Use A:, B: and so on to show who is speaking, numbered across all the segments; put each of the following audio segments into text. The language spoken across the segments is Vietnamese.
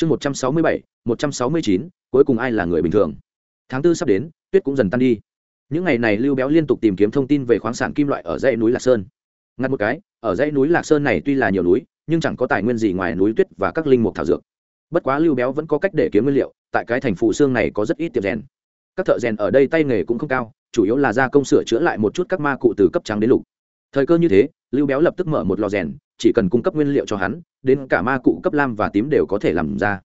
A: chương một trăm sáu mươi bảy, một trăm sáu mươi chín, cuối cùng ai là người bình thường? Tháng tư sắp đến, tuyết cũng dần tan đi. Những ngày này lưu béo liên tục tìm kiếm thông tin về khoáng sản kim loại ở dãy núi lạc sơn. Ngặt một cái, ở dãy núi lạc sơn này tuy là nhiều núi, nhưng chẳng có tài nguyên gì ngoài núi tuyết và các linh mục thảo dược. Bất quá lưu béo vẫn có cách để kiếm nguyên liệu, tại cái thành phủ xương này có rất ít tiệm rèn. Các thợ rèn ở đây tay nghề cũng không cao, chủ yếu là gia công sửa chữa lại một chút các ma cụ từ cấp trắng đến lục thời cơ như thế, lưu béo lập tức mở một lò rèn, chỉ cần cung cấp nguyên liệu cho hắn, đến cả ma cụ cấp lam và tím đều có thể làm ra.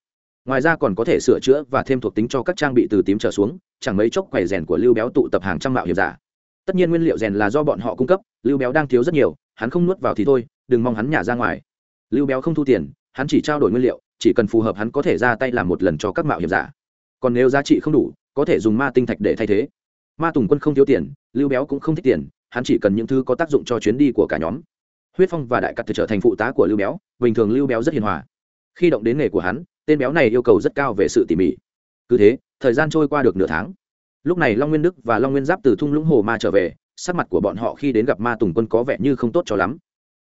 A: Ngoài ra còn có thể sửa chữa và thêm thuộc tính cho các trang bị từ tím trở xuống, chẳng mấy chốc quầy rèn của lưu béo tụ tập hàng trăm mạo hiểm giả. Tất nhiên nguyên liệu rèn là do bọn họ cung cấp, lưu béo đang thiếu rất nhiều, hắn không nuốt vào thì thôi, đừng mong hắn nhả ra ngoài. Lưu béo không thu tiền, hắn chỉ trao đổi nguyên liệu, chỉ cần phù hợp hắn có thể ra tay làm một lần cho các mạo hiểm giả. Còn nếu giá trị không đủ, có thể dùng ma tinh thạch để thay thế. Ma tùng quân không thiếu tiền, lưu béo cũng không thích tiền hắn chỉ cần những thứ có tác dụng cho chuyến đi của cả nhóm. Huyết phong và đại cắt trở thành phụ tá của lưu béo, bình thường lưu béo rất hiền hòa. Khi động đến nghề của hắn, tên béo này yêu cầu rất cao về sự tỉ mỉ. Cứ thế, thời gian trôi qua được nửa tháng. Lúc này long nguyên đức và long nguyên giáp từ thung lũng hồ ma trở về, sắc mặt của bọn họ khi đến gặp ma tùng quân có vẻ như không tốt cho lắm.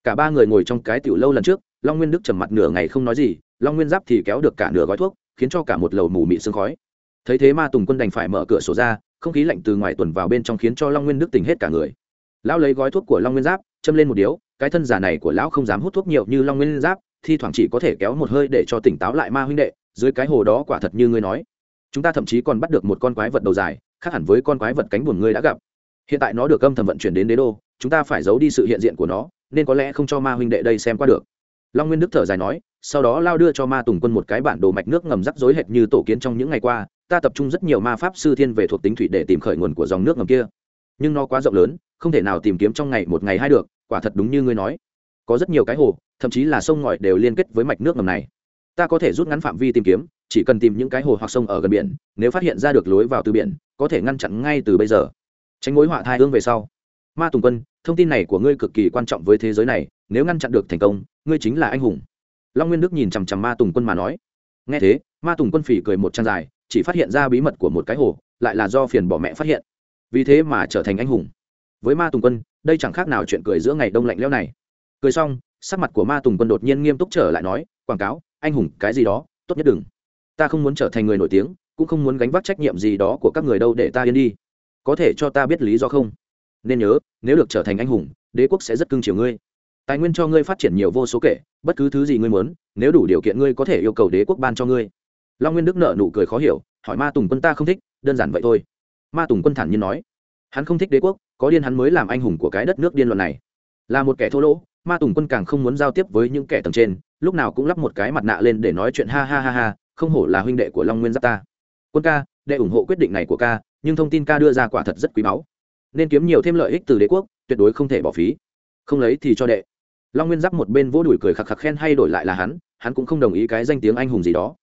A: Cả ba người ngồi trong cái tiểu lâu lần trước, long nguyên đức trầm mặt nửa ngày không nói gì, long nguyên giáp thì kéo được cả nửa gói thuốc, khiến cho cả một lầu mù mị sương khói. Thấy thế ma tùng quân đành phải mở cửa sổ ra, không khí lạnh từ ngoài tuần vào bên trong khiến cho long nguyên đức tỉnh hết cả người lão lấy gói thuốc của long nguyên giáp, châm lên một điếu, cái thân giả này của lão không dám hút thuốc nhiều như long nguyên giáp, thi thoảng chỉ có thể kéo một hơi để cho tỉnh táo lại ma huynh đệ, dưới cái hồ đó quả thật như ngươi nói. Chúng ta thậm chí còn bắt được một con quái vật đầu dài, khác hẳn với con quái vật cánh buồn ngươi đã gặp. Hiện tại nó được âm thầm vận chuyển đến đế đô, chúng ta phải giấu đi sự hiện diện của nó, nên có lẽ không cho ma huynh đệ đây xem qua được. Long nguyên đức thở dài nói, sau đó lao đưa cho ma tùng quân một cái bản đồ mạch nước ngầm rắc rối hệt như tổ kiến trong những ngày qua, ta tập trung rất nhiều ma pháp sư thiên về thuộc tính thủy để tìm khởi nguồn của dòng nước ngầm kia nhưng nó quá rộng lớn, không thể nào tìm kiếm trong ngày một ngày hai được, quả thật đúng như ngươi nói. Có rất nhiều cái hồ, thậm chí là sông ngòi đều liên kết với mạch nước ngầm này. Ta có thể rút ngắn phạm vi tìm kiếm, chỉ cần tìm những cái hồ hoặc sông ở gần biển, nếu phát hiện ra được lối vào từ biển, có thể ngăn chặn ngay từ bây giờ. Tránh mối họa thai hương về sau. Ma tùng quân, thông tin này của ngươi cực kỳ quan trọng với thế giới này, nếu ngăn chặn được thành công, ngươi chính là anh hùng. Long nguyên đức nhìn chằm chằm ma tùng quân mà nói. Nghe thế, ma tùng quân phỉ cười một trang dài, chỉ phát hiện ra bí mật của một cái hồ, lại là do phiền bỏ mẹ phát hiện vì thế mà trở thành anh hùng. Với ma tùng quân, đây chẳng khác nào chuyện cười giữa ngày đông lạnh leo này. Cười xong, sắc mặt của ma tùng quân đột nhiên nghiêm túc trở lại nói, quảng cáo, anh hùng, cái gì đó, tốt nhất đừng. Ta không muốn trở thành người nổi tiếng, cũng không muốn gánh vác trách nhiệm gì đó của các người đâu, để ta yên đi. Có thể cho ta biết lý do không? Nên nhớ, nếu được trở thành anh hùng, đế quốc sẽ rất cưng chiều ngươi. Tài nguyên cho ngươi phát triển nhiều vô số kể, bất cứ thứ gì ngươi muốn, nếu đủ điều kiện ngươi có thể yêu cầu đế quốc ban cho ngươi. Long nguyên đức nợ nụ cười khó hiểu, hỏi ma tùng quân ta không thích, đơn giản vậy thôi ma tùng quân thản nhiên nói, hắn không thích đế quốc, có điên hắn mới làm anh hùng của cái đất nước điên loạn này. Là một kẻ thô lỗ, ma tùng quân càng không muốn giao tiếp với những kẻ tầng trên, lúc nào cũng lắp một cái mặt nạ lên để nói chuyện ha ha ha ha, không hổ là huynh đệ của long nguyên giáp ta. Quân ca, đệ ủng hộ quyết định này của ca, nhưng thông tin ca đưa ra quả thật rất quý báu. Nên kiếm nhiều thêm lợi ích từ đế quốc, tuyệt đối không thể bỏ phí. Không lấy thì cho đệ. Long nguyên giáp một bên vỗ đùi cười khạc khạc khen hay đổi lại là hắn hắn cũng không đồng ý cái danh tiếng anh hùng gì đó.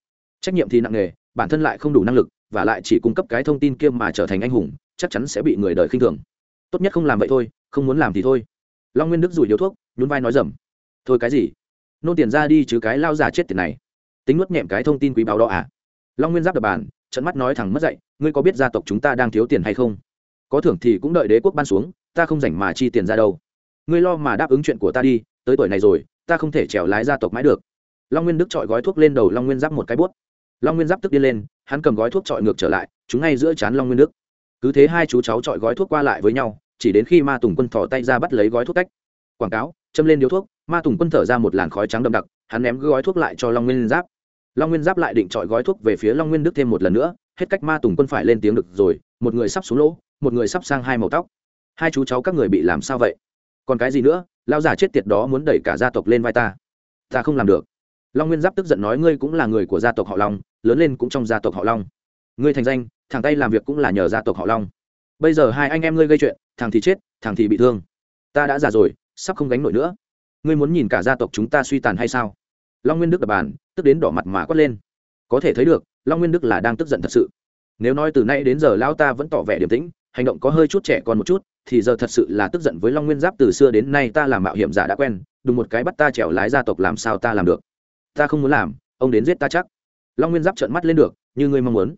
A: Trách nhiệm thì nặng nề, bản thân lại không đủ năng lực và lại chỉ cung cấp cái thông tin kia mà trở thành anh hùng, chắc chắn sẽ bị người đời khinh thường. Tốt nhất không làm vậy thôi, không muốn làm thì thôi. Long nguyên đức rủi điếu thuốc, nhún vai nói dầm. Thôi cái gì? Nôn tiền ra đi chứ cái lao già chết tiền này. Tính nuốt nhẹm cái thông tin quý báo đó à? Long nguyên giáp đập bàn trận mắt nói thẳng mất dậy ngươi có biết gia tộc chúng ta đang thiếu tiền hay không? Có thưởng thì cũng đợi đế quốc ban xuống, ta không rảnh mà chi tiền ra đâu. Ngươi lo mà đáp ứng chuyện của ta đi, tới tuổi này rồi, ta không thể trèo lái gia tộc mãi được. Long nguyên đức chọi gói thuốc lên đầu long nguyên giáp một cái bút long nguyên giáp tức đi lên, hắn cầm gói thuốc trọi ngược trở lại, chúng ngay giữa chán long nguyên đức cứ thế hai chú cháu trọi gói thuốc qua lại với nhau, chỉ đến khi ma tùng quân thỏ tay ra bắt lấy gói thuốc cách quảng cáo, châm lên điếu thuốc, ma tùng quân thở ra một làn khói trắng đậm đặc, hắn ném gói thuốc lại cho long nguyên giáp. Long nguyên giáp lại định trọi gói thuốc về phía long nguyên đức thêm một lần nữa, hết cách ma tùng quân phải lên tiếng được rồi, một người sắp xuống lỗ, một người sắp sang hai màu tóc. Hai chú cháu các người bị làm sao vậy? Còn cái gì nữa? Lao giả chết tiệt đó muốn đẩy cả gia tộc lên vai ta. Ta không làm được. Long nguyên giáp tức giận nói, ngươi cũng là người của gia tộc họ long lớn lên cũng trong gia tộc họ long ngươi thành danh thằng tay làm việc cũng là nhờ gia tộc họ long bây giờ hai anh em ngươi gây chuyện thằng thì chết thằng thì bị thương ta đã già rồi sắp không gánh nổi nữa ngươi muốn nhìn cả gia tộc chúng ta suy tàn hay sao long nguyên đức đập bàn tức đến đỏ mặt mà quát lên có thể thấy được long nguyên đức là đang tức giận thật sự nếu nói từ nay đến giờ lão ta vẫn tỏ vẻ điềm tĩnh hành động có hơi chút trẻ còn một chút thì giờ thật sự là tức giận với long nguyên giáp từ xưa đến nay ta làm mạo hiểm giả đã quen đùng một cái bắt ta trèo lái gia tộc làm sao ta làm được ta không muốn làm ông đến giết ta chắc long nguyên giáp trợn mắt lên được, như ngươi mong muốn.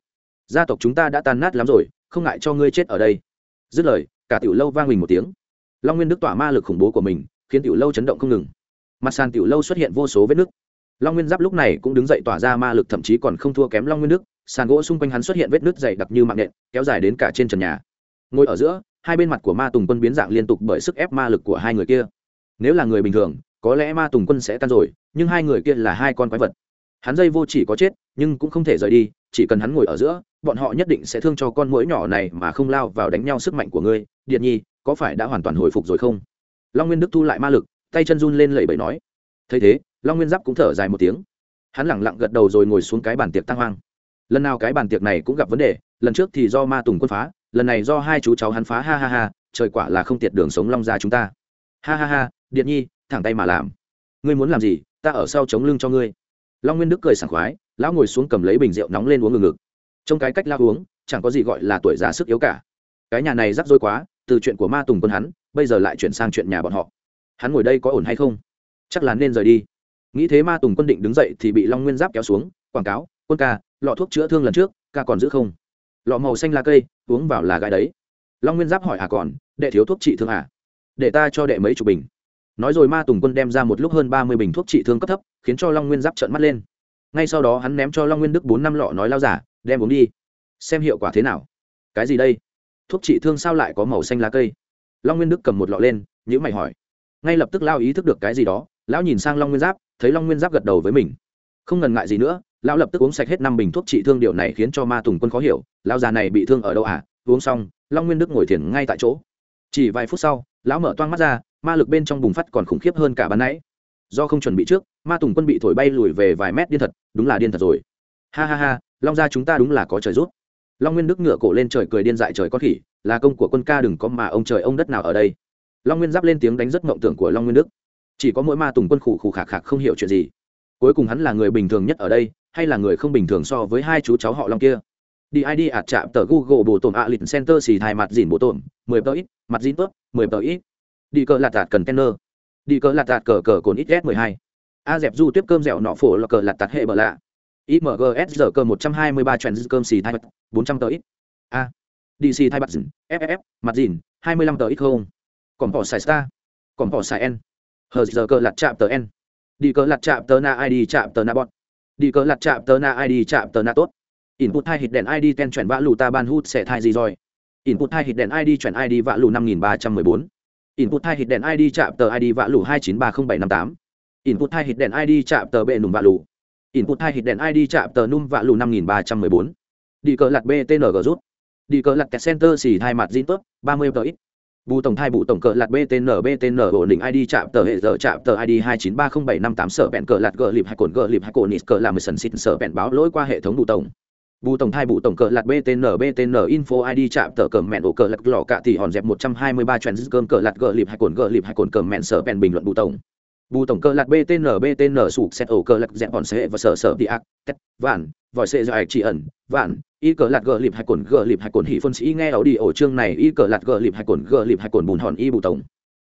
A: Gia tộc chúng ta đã tan nát lắm rồi, không ngại cho ngươi chết ở đây. Dứt lời, cả tiểu lâu vang mình một tiếng. Long nguyên đức tỏa ma lực khủng bố của mình, khiến tiểu lâu chấn động không ngừng. Mặt sàn tiểu lâu xuất hiện vô số vết nứt. Long nguyên giáp lúc này cũng đứng dậy tỏa ra ma lực, thậm chí còn không thua kém long nguyên đức. Sàn gỗ xung quanh hắn xuất hiện vết nứt dày đặc như mạng nện, kéo dài đến cả trên trần nhà. Ngồi ở giữa, hai bên mặt của ma tùng quân biến dạng liên tục bởi sức ép ma lực của hai người kia. Nếu là người bình thường, có lẽ ma tùng quân sẽ tan rồi, nhưng hai người kia là hai con quái vật hắn dây vô chỉ có chết, nhưng cũng không thể rời đi, chỉ cần hắn ngồi ở giữa, bọn họ nhất định sẽ thương cho con mũi nhỏ này mà không lao vào đánh nhau sức mạnh của ngươi. Điện nhi, có phải đã hoàn toàn hồi phục rồi không? Long nguyên đức thu lại ma lực, tay chân run lên lẩy bẩy nói. Thấy thế, long nguyên giáp cũng thở dài một tiếng. Hắn lẳng lặng gật đầu rồi ngồi xuống cái bàn tiệc tăng hoang. Lần nào cái bàn tiệc này cũng gặp vấn đề, lần trước thì do ma tùng quân phá, lần này do hai chú cháu hắn phá, ha ha ha, trời quả là không tiệt đường sống long ra chúng ta. Ha ha ha, điện nhi, thẳng tay mà làm. Ngươi muốn làm gì, ta ở sau chống lưng cho ngươi long nguyên đức cười sảng khoái, lão ngồi xuống cầm lấy bình rượu nóng lên uống ngừng ngực trong cái cách lao uống, chẳng có gì gọi là tuổi già sức yếu cả. Cái nhà này rắc rối quá, từ chuyện của ma tùng quân hắn, bây giờ lại chuyển sang chuyện nhà bọn họ. Hắn ngồi đây có ổn hay không? Chắc là nên rời đi. Nghĩ thế ma tùng quân định đứng dậy thì bị long nguyên giáp kéo xuống, quảng cáo, quân ca, lọ thuốc chữa thương lần trước, ca còn giữ không? Lọ màu xanh lá cây, uống vào là gai đấy. Long nguyên giáp hỏi à còn, đệ thiếu thuốc trị thương à? Để ta cho đệ mấy chục bình nói rồi ma tùng quân đem ra một lúc hơn ba mươi bình thuốc trị thương cấp thấp, khiến cho long nguyên giáp trợn mắt lên. Ngay sau đó hắn ném cho long nguyên đức bốn năm lọ nói lao giả, đem uống đi, xem hiệu quả thế nào. Cái gì đây? Thuốc trị thương sao lại có màu xanh lá cây? Long nguyên đức cầm một lọ lên nhữ mày hỏi. Ngay lập tức lao ý thức được cái gì đó, lão nhìn sang long nguyên giáp, thấy long nguyên giáp gật đầu với mình. Không ngần ngại gì nữa, lão lập tức uống sạch hết năm bình thuốc trị thương, điều này khiến cho ma tùng quân khó hiểu, lão già này bị thương ở đâu à? Uống xong, long nguyên đức ngồi thiền ngay tại chỗ. Chỉ vài phút sau, lão mở toang mắt ra ma lực bên trong bùng phát còn khủng khiếp hơn cả ban nãy. Do không chuẩn bị trước, ma tùng quân bị thổi bay lùi về vài mét điên thật, đúng là điên thật rồi. Ha ha ha, long gia chúng ta đúng là có trời rút long nguyên đức ngựa cổ lên trời cười điên dại trời con khỉ, là công của quân ca đừng có mà ông trời ông đất nào ở đây. Long nguyên giáp lên tiếng đánh rất mộng tưởng của long nguyên đức. Chỉ có mỗi ma tùng quân khủ khủ khạc khạc không hiểu chuyện gì. Cuối cùng hắn là người bình thường nhất ở đây, hay là người không bình thường so với hai chú cháu họ long kia? Đi id ạt chạm tờ google bổ tổn ạ lịch center xì thai mặt dìn bổ tổn, mười tờ ít, mặt dìn tớp, mười tờ ít đi cờ lạt tạt cần tenner đi cờ lạt tạt cờ cờ cồn ít s mười hai. A dẹp du tiếp cơm dẻo nọ phổ là cờ lạt tạt hệ bờ lạ. Imgs giờ cơ một trăm hai mươi ba trend cơm xì thai bật, bốn trăm tờ ít. A. Dc thai bật dìn ff mặt dìn, hai mươi lăm tờ ít không. Còn bỏ xài star. Còn bỏ xài n. Hờ giờ cơ lạt chạm tờ n. Đi cờ lạt chạm tờ na id chạm tờ na bọt đi cờ lạt chạm tờ na id chạm tờ na tốt. Input hai hít đèn id ten chuyển vã lù ta ban hút sẽ thai gì rồi? Input hai hít đèn id chuyển id vã lù năm nghìn ba trăm mười bốn input hai hit đèn id chạm tờ id vạ lù hai chín ba không bảy năm tám. Input hai hit đèn id chạm tờ bệ nùm vạ lù. Input hai hit đèn id chạm tờ num vạ lù năm nghìn ba trăm mười bốn. Đi cờ lạt btng rút. Đi cờ lạt center xỉ hai mặt zin tốt ba mươi tờ ít. Bù tổng thai bù tổng cờ lạt btn btn ổn định id chạm tờ hệ giờ chạm tờ id hai chín ba không bảy năm tám. Sở bẹn cờ lạt gờ lịp hai cồn gờ lịp hai cồn nít cờ làm sần xịt. Sở bẹn báo lỗi qua hệ thống bù tổng bù tổng thai bù tổng cờ lạt btn btn info id chạm tờ cờ mẹn ổ cờ lạt lò cạ thì hòn dẹp một trăm hai mươi ba trend cơm cờ lạt gờ lịp hai cồn gờ lịp hai cồn cờ mẹn sở bẹn bình luận bù tổng. Bù tổng cờ lạt btn btn sụp xét ổ cờ lạt dẹp hòn xe và sở sở đi ác, tét, vạn, vòi xe dài chỉ ẩn, vạn, y cờ lạt gờ lịp hai cồn gờ lịp hai cồn hỉ phân sĩ nghe ảo đi ổ chương này, y cờ lạt gờ lịp hai cồn gờ lịp hai cồn bùn hòn y bù tổng.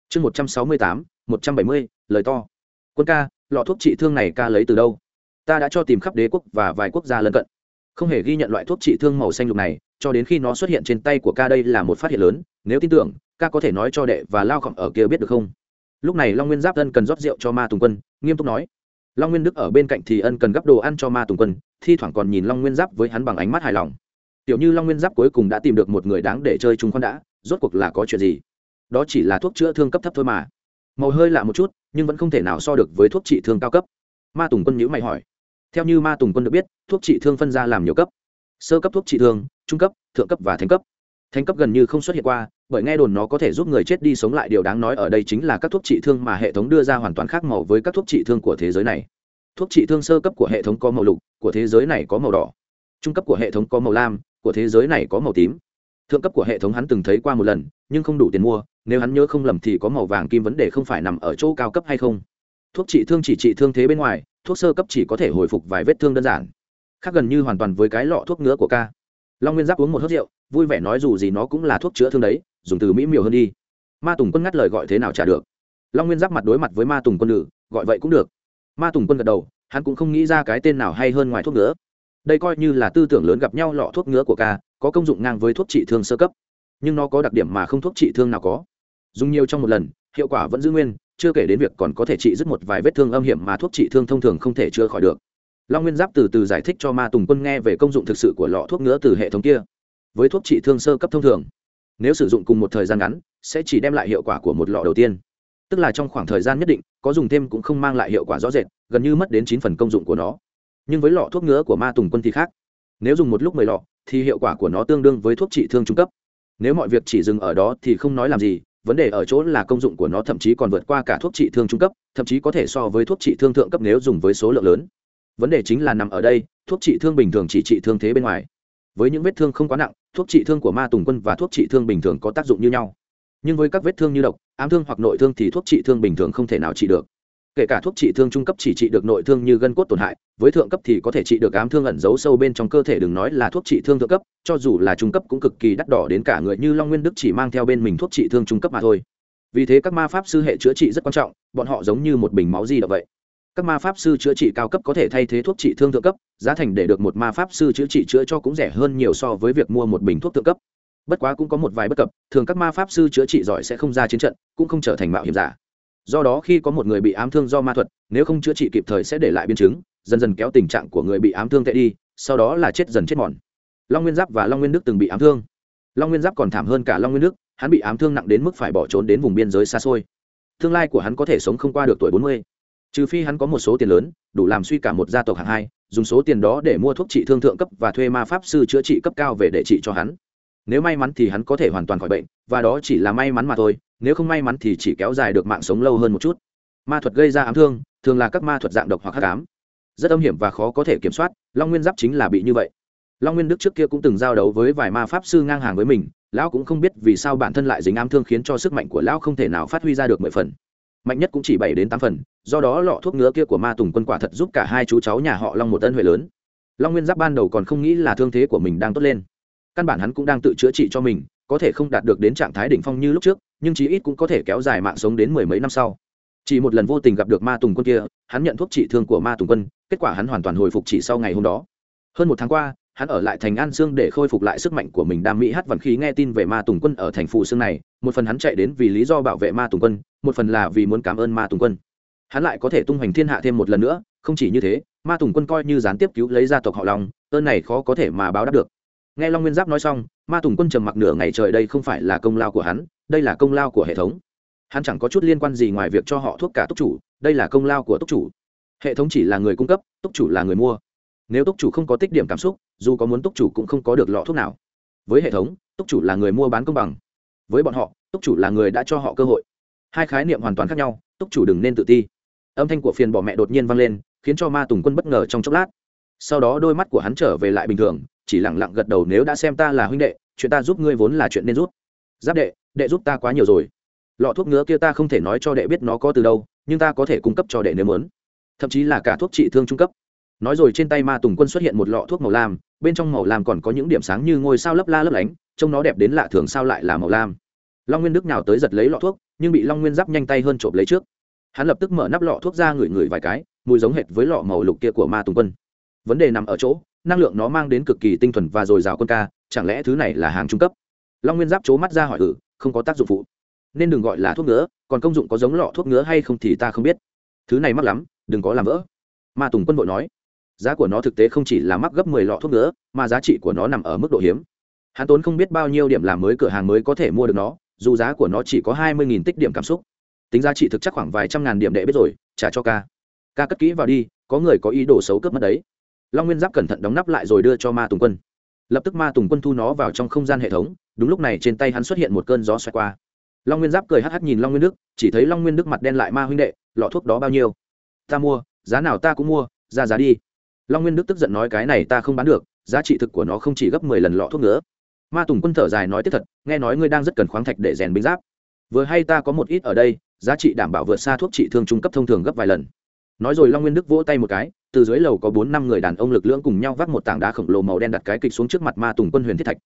A: Chương một trăm sáu mươi tám, một trăm bảy mươi, lời to. Quân ca, lọ thuốc trị thương này ca lấy từ đâu? Ta đã cho tìm khắp đế quốc và vài quốc gia lân cận không hề ghi nhận loại thuốc trị thương màu xanh lục này, cho đến khi nó xuất hiện trên tay của ca đây là một phát hiện lớn, nếu tin tưởng, ca có thể nói cho đệ và lao khổng ở kia biết được không? Lúc này long nguyên giáp ân cần rót rượu cho ma tùng quân, nghiêm túc nói. Long nguyên đức ở bên cạnh thì ân cần gấp đồ ăn cho ma tùng quân, thi thoảng còn nhìn long nguyên giáp với hắn bằng ánh mắt hài lòng. Tiểu như long nguyên giáp cuối cùng đã tìm được một người đáng để chơi chúng con đã, rốt cuộc là có chuyện gì? Đó chỉ là thuốc chữa thương cấp thấp thôi mà. Màu hơi lạ một chút, nhưng vẫn không thể nào so được với thuốc trị thương cao cấp. Ma tùng quân nhữ mày hỏi theo như ma tùng quân được biết, thuốc trị thương phân ra làm nhiều cấp. Sơ cấp thuốc trị thương, trung cấp, thượng cấp và thánh cấp. Thánh cấp gần như không xuất hiện qua, bởi nghe đồn nó có thể giúp người chết đi sống lại, điều đáng nói ở đây chính là các thuốc trị thương mà hệ thống đưa ra hoàn toàn khác màu với các thuốc trị thương của thế giới này. Thuốc trị thương sơ cấp của hệ thống có màu lục, của thế giới này có màu đỏ. Trung cấp của hệ thống có màu lam, của thế giới này có màu tím. Thượng cấp của hệ thống hắn từng thấy qua một lần, nhưng không đủ tiền mua, nếu hắn nhớ không lầm thì có màu vàng kim vấn đề không phải nằm ở chỗ cao cấp hay không thuốc trị thương chỉ trị thương thế bên ngoài, thuốc sơ cấp chỉ có thể hồi phục vài vết thương đơn giản. Khác gần như hoàn toàn với cái lọ thuốc ngứa của ca. Long nguyên giáp uống một hớt rượu, vui vẻ nói dù gì nó cũng là thuốc chữa thương đấy, dùng từ mỹ miều hơn đi. Ma tùng quân ngắt lời gọi thế nào trả được. Long nguyên giáp mặt đối mặt với ma tùng quân nữ gọi vậy cũng được. Ma tùng quân gật đầu, hắn cũng không nghĩ ra cái tên nào hay hơn ngoài thuốc ngứa. Đây coi như là tư tưởng lớn gặp nhau lọ thuốc ngứa của ca, có công dụng ngang với thuốc trị thương sơ cấp. Nhưng nó có đặc điểm mà không thuốc trị thương nào có. Dùng nhiều trong một lần, hiệu quả vẫn giữ nguyên chưa kể đến việc còn có thể trị dứt một vài vết thương âm hiểm mà thuốc trị thương thông thường không thể chữa khỏi được. Long nguyên giáp từ từ giải thích cho ma tùng quân nghe về công dụng thực sự của lọ thuốc ngứa từ hệ thống kia. Với thuốc trị thương sơ cấp thông thường, nếu sử dụng cùng một thời gian ngắn, sẽ chỉ đem lại hiệu quả của một lọ đầu tiên. Tức là trong khoảng thời gian nhất định, có dùng thêm cũng không mang lại hiệu quả rõ rệt, gần như mất đến chín phần công dụng của nó. Nhưng với lọ thuốc ngứa của ma tùng quân thì khác. Nếu dùng một lúc mười lọ, thì hiệu quả của nó tương đương với thuốc trị thương trung cấp. Nếu mọi việc chỉ dừng ở đó thì không nói làm gì vấn đề ở chỗ là công dụng của nó thậm chí còn vượt qua cả thuốc trị thương trung cấp, thậm chí có thể so với thuốc trị thương thượng cấp nếu dùng với số lượng lớn. Vấn đề chính là nằm ở đây, thuốc trị thương bình thường chỉ trị thương thế bên ngoài. Với những vết thương không quá nặng, thuốc trị thương của ma tùng quân và thuốc trị thương bình thường có tác dụng như nhau. Nhưng với các vết thương như độc, ám thương hoặc nội thương thì thuốc trị thương bình thường không thể nào trị được kể cả thuốc trị thương trung cấp chỉ trị được nội thương như gân cốt tổn hại, với thượng cấp thì có thể trị được ám thương ẩn giấu sâu bên trong cơ thể đừng nói là thuốc trị thương thượng cấp, cho dù là trung cấp cũng cực kỳ đắt đỏ đến cả người như long nguyên đức chỉ mang theo bên mình thuốc trị thương trung cấp mà thôi. Vì thế các ma pháp sư hệ chữa trị rất quan trọng, bọn họ giống như một bình máu di động vậy. Các ma pháp sư chữa trị cao cấp có thể thay thế thuốc trị thương thượng cấp, giá thành để được một ma pháp sư chữa trị chữa cho cũng rẻ hơn nhiều so với việc mua một bình thuốc thượng cấp. Bất quá cũng có một vài bất cập, thường các ma pháp sư chữa trị giỏi sẽ không ra chiến trận, cũng không trở thành mạo hiểm giả do đó khi có một người bị ám thương do ma thuật, nếu không chữa trị kịp thời sẽ để lại biến chứng, dần dần kéo tình trạng của người bị ám thương tệ đi, sau đó là chết dần chết mòn. Long nguyên giáp và long nguyên đức từng bị ám thương. Long nguyên giáp còn thảm hơn cả long nguyên đức, hắn bị ám thương nặng đến mức phải bỏ trốn đến vùng biên giới xa xôi. Tương lai của hắn có thể sống không qua được tuổi bốn mươi. Trừ phi hắn có một số tiền lớn, đủ làm suy cả một gia tộc hạng hai, dùng số tiền đó để mua thuốc trị thương thượng cấp và thuê ma pháp sư chữa trị cấp cao về để trị cho hắn. Nếu may mắn thì hắn có thể hoàn toàn khỏi bệnh, và đó chỉ là may mắn mà thôi nếu không may mắn thì chỉ kéo dài được mạng sống lâu hơn một chút. Ma thuật gây ra ám thương, thường là các ma thuật dạng độc hoặc hắc ám. Rất âm hiểm và khó có thể kiểm soát, long nguyên giáp chính là bị như vậy. Long nguyên đức trước kia cũng từng giao đấu với vài ma pháp sư ngang hàng với mình, lão cũng không biết vì sao bản thân lại dính ám thương khiến cho sức mạnh của lão không thể nào phát huy ra được mười phần. Mạnh nhất cũng chỉ bảy đến tám phần, do đó lọ thuốc ngứa kia của ma tùng quân quả thật giúp cả hai chú cháu nhà họ long một ân huệ lớn. Long nguyên giáp ban đầu còn không nghĩ là thương thế của mình đang tốt lên. Căn bản hắn cũng đang tự chữa trị cho mình, có thể không đạt được đến trạng thái đỉnh phong như lúc trước nhưng chí ít cũng có thể kéo dài mạng sống đến mười mấy năm sau. Chỉ một lần vô tình gặp được ma tùng quân kia, hắn nhận thuốc trị thương của ma tùng quân, kết quả hắn hoàn toàn hồi phục chỉ sau ngày hôm đó. Hơn một tháng qua, hắn ở lại thành an sương để khôi phục lại sức mạnh của mình. Đam mỹ hát vằn khí nghe tin về ma tùng quân ở thành phủ sương này, một phần hắn chạy đến vì lý do bảo vệ ma tùng quân, một phần là vì muốn cảm ơn ma tùng quân. Hắn lại có thể tung hoành thiên hạ thêm một lần nữa, không chỉ như thế, ma tùng quân coi như gián tiếp cứu lấy gia tộc họ long, ơn này khó có thể mà báo đáp được. Nghe long nguyên giáp nói xong, ma tùng quân trầm mặc nửa ngày trời đây không phải là công lao của hắn đây là công lao của hệ thống. Hắn chẳng có chút liên quan gì ngoài việc cho họ thuốc cả túc chủ, đây là công lao của túc chủ. Hệ thống chỉ là người cung cấp, túc chủ là người mua. Nếu túc chủ không có tích điểm cảm xúc, dù có muốn túc chủ cũng không có được lọ thuốc nào. Với hệ thống, túc chủ là người mua bán công bằng. Với bọn họ, túc chủ là người đã cho họ cơ hội. Hai khái niệm hoàn toàn khác nhau, túc chủ đừng nên tự ti. Âm thanh của phiền bỏ mẹ đột nhiên vang lên, khiến cho ma tùng quân bất ngờ trong chốc lát. Sau đó đôi mắt của hắn trở về lại bình thường, chỉ lẳng lặng gật đầu, nếu đã xem ta là huynh đệ, chuyện ta giúp ngươi vốn là chuyện nên rút giáp đệ đệ giúp ta quá nhiều rồi. Lọ thuốc ngứa kia ta không thể nói cho đệ biết nó có từ đâu, nhưng ta có thể cung cấp cho đệ nếu muốn. Thậm chí là cả thuốc trị thương trung cấp. Nói rồi trên tay ma tùng quân xuất hiện một lọ thuốc màu lam, bên trong màu lam còn có những điểm sáng như ngôi sao lấp la lấp lánh, trông nó đẹp đến lạ thường sao lại là màu lam. Long nguyên đức nào tới giật lấy lọ thuốc, nhưng bị long nguyên giáp nhanh tay hơn trộm lấy trước. Hắn lập tức mở nắp lọ thuốc ra ngửi ngửi vài cái, mùi giống hệt với lọ màu lục kia của ma tùng quân. Vấn đề nằm ở chỗ, năng lượng nó mang đến cực kỳ tinh thuần và dồi dào quân ca, chẳng lẽ thứ này là hàng trung cấp? Long nguyên giáp c mắt ra hỏi ừ không có tác dụng phụ. Nên đừng gọi là thuốc ngứa, còn công dụng có giống lọ thuốc ngứa hay không thì ta không biết. Thứ này mắc lắm, đừng có làm vỡ. Ma tùng quân vội nói. Giá của nó thực tế không chỉ là mắc gấp mười lọ thuốc ngứa, mà giá trị của nó nằm ở mức độ hiếm. Hắn tốn không biết bao nhiêu điểm làm mới cửa hàng mới có thể mua được nó, dù giá của nó chỉ có hai mươi nghìn tích điểm cảm xúc. Tính giá trị thực chắc khoảng vài trăm ngàn điểm đệ biết rồi, trả cho ca. Ca cất kỹ vào đi, có người có ý đồ xấu cướp mất đấy. Long nguyên giáp cẩn thận đóng nắp lại rồi đưa cho ma tùng quân. Lập tức ma tùng quân thu nó vào trong không gian hệ thống đúng lúc này trên tay hắn xuất hiện một cơn gió xoay qua. Long nguyên giáp cười hắc hắc nhìn long nguyên đức, chỉ thấy long nguyên đức mặt đen lại ma huynh đệ, lọ thuốc đó bao nhiêu? Ta mua, giá nào ta cũng mua, ra giá đi. Long nguyên đức tức giận nói cái này ta không bán được, giá trị thực của nó không chỉ gấp mười lần lọ thuốc nữa. Ma tùng quân thở dài nói tiếp thật, nghe nói ngươi đang rất cần khoáng thạch để rèn binh giáp. Vừa hay ta có một ít ở đây, giá trị đảm bảo vượt xa thuốc trị thương trung cấp thông thường gấp vài lần. Nói rồi long nguyên đức vỗ tay một cái, từ dưới lầu có bốn năm người đàn ông lực lưỡng cùng nhau vác một tảng đá khổng lồ màu đen đặt cái kịch xuống trước mặt ma tùng quân huyền thiết thạch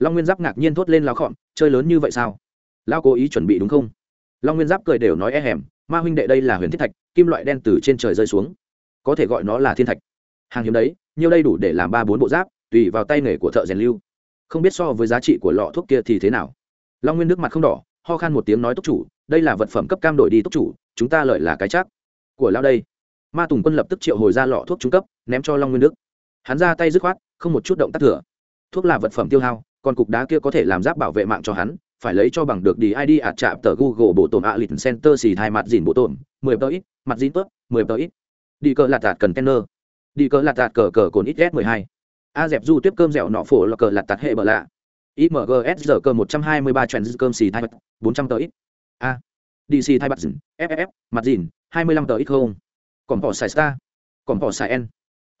A: long nguyên giáp ngạc nhiên thốt lên lao khọn chơi lớn như vậy sao? Lao cố ý chuẩn bị đúng không? Long nguyên giáp cười đều nói e hẻm ma huynh đệ đây là huyền thiết thạch, kim loại đen từ trên trời rơi xuống. Có thể gọi nó là thiên thạch. Hàng hiếm đấy, nhiều đây đủ để làm ba bốn bộ giáp, tùy vào tay nghề của thợ rèn lưu. Không biết so với giá trị của lọ thuốc kia thì thế nào. Long nguyên nước mặt không đỏ, ho khan một tiếng nói, túc chủ, đây là vật phẩm cấp cam đổi đi, túc chủ, chúng ta lợi là cái chắc. Của lao đây. Ma tùng quân lập tức triệu hồi ra lọ thuốc trung cấp, ném cho long nguyên đức hắn ra tay dứt khoát, không một chút động tác thừa. Thuốc là vật phẩm tiêu hao còn cục đá kia có thể làm giáp bảo vệ mạng cho hắn, phải lấy cho bằng được đi id ạt chạm tờ google bộ tổn ạ lịch center xì thai mặt dìn bộ tổn, mười tờ ít, mặt dìn tớp, mười tờ ít. Đi cờ lạt tạt cần tenner đi cờ lạt tạt cờ cờ cồn ít s mười hai. A dẹp du tiếp cơm dẻo nọ phổ là cờ lạt tạt hệ bờ lạ. Imgs giờ cơ một trăm hai mươi ba trend cơm xì thai bốn trăm tờ ít. A. Dc thai mặt dìn ff mặt dìn, hai mươi lăm tờ ít không? Còn bỏ xài star. Còn bỏ xài n.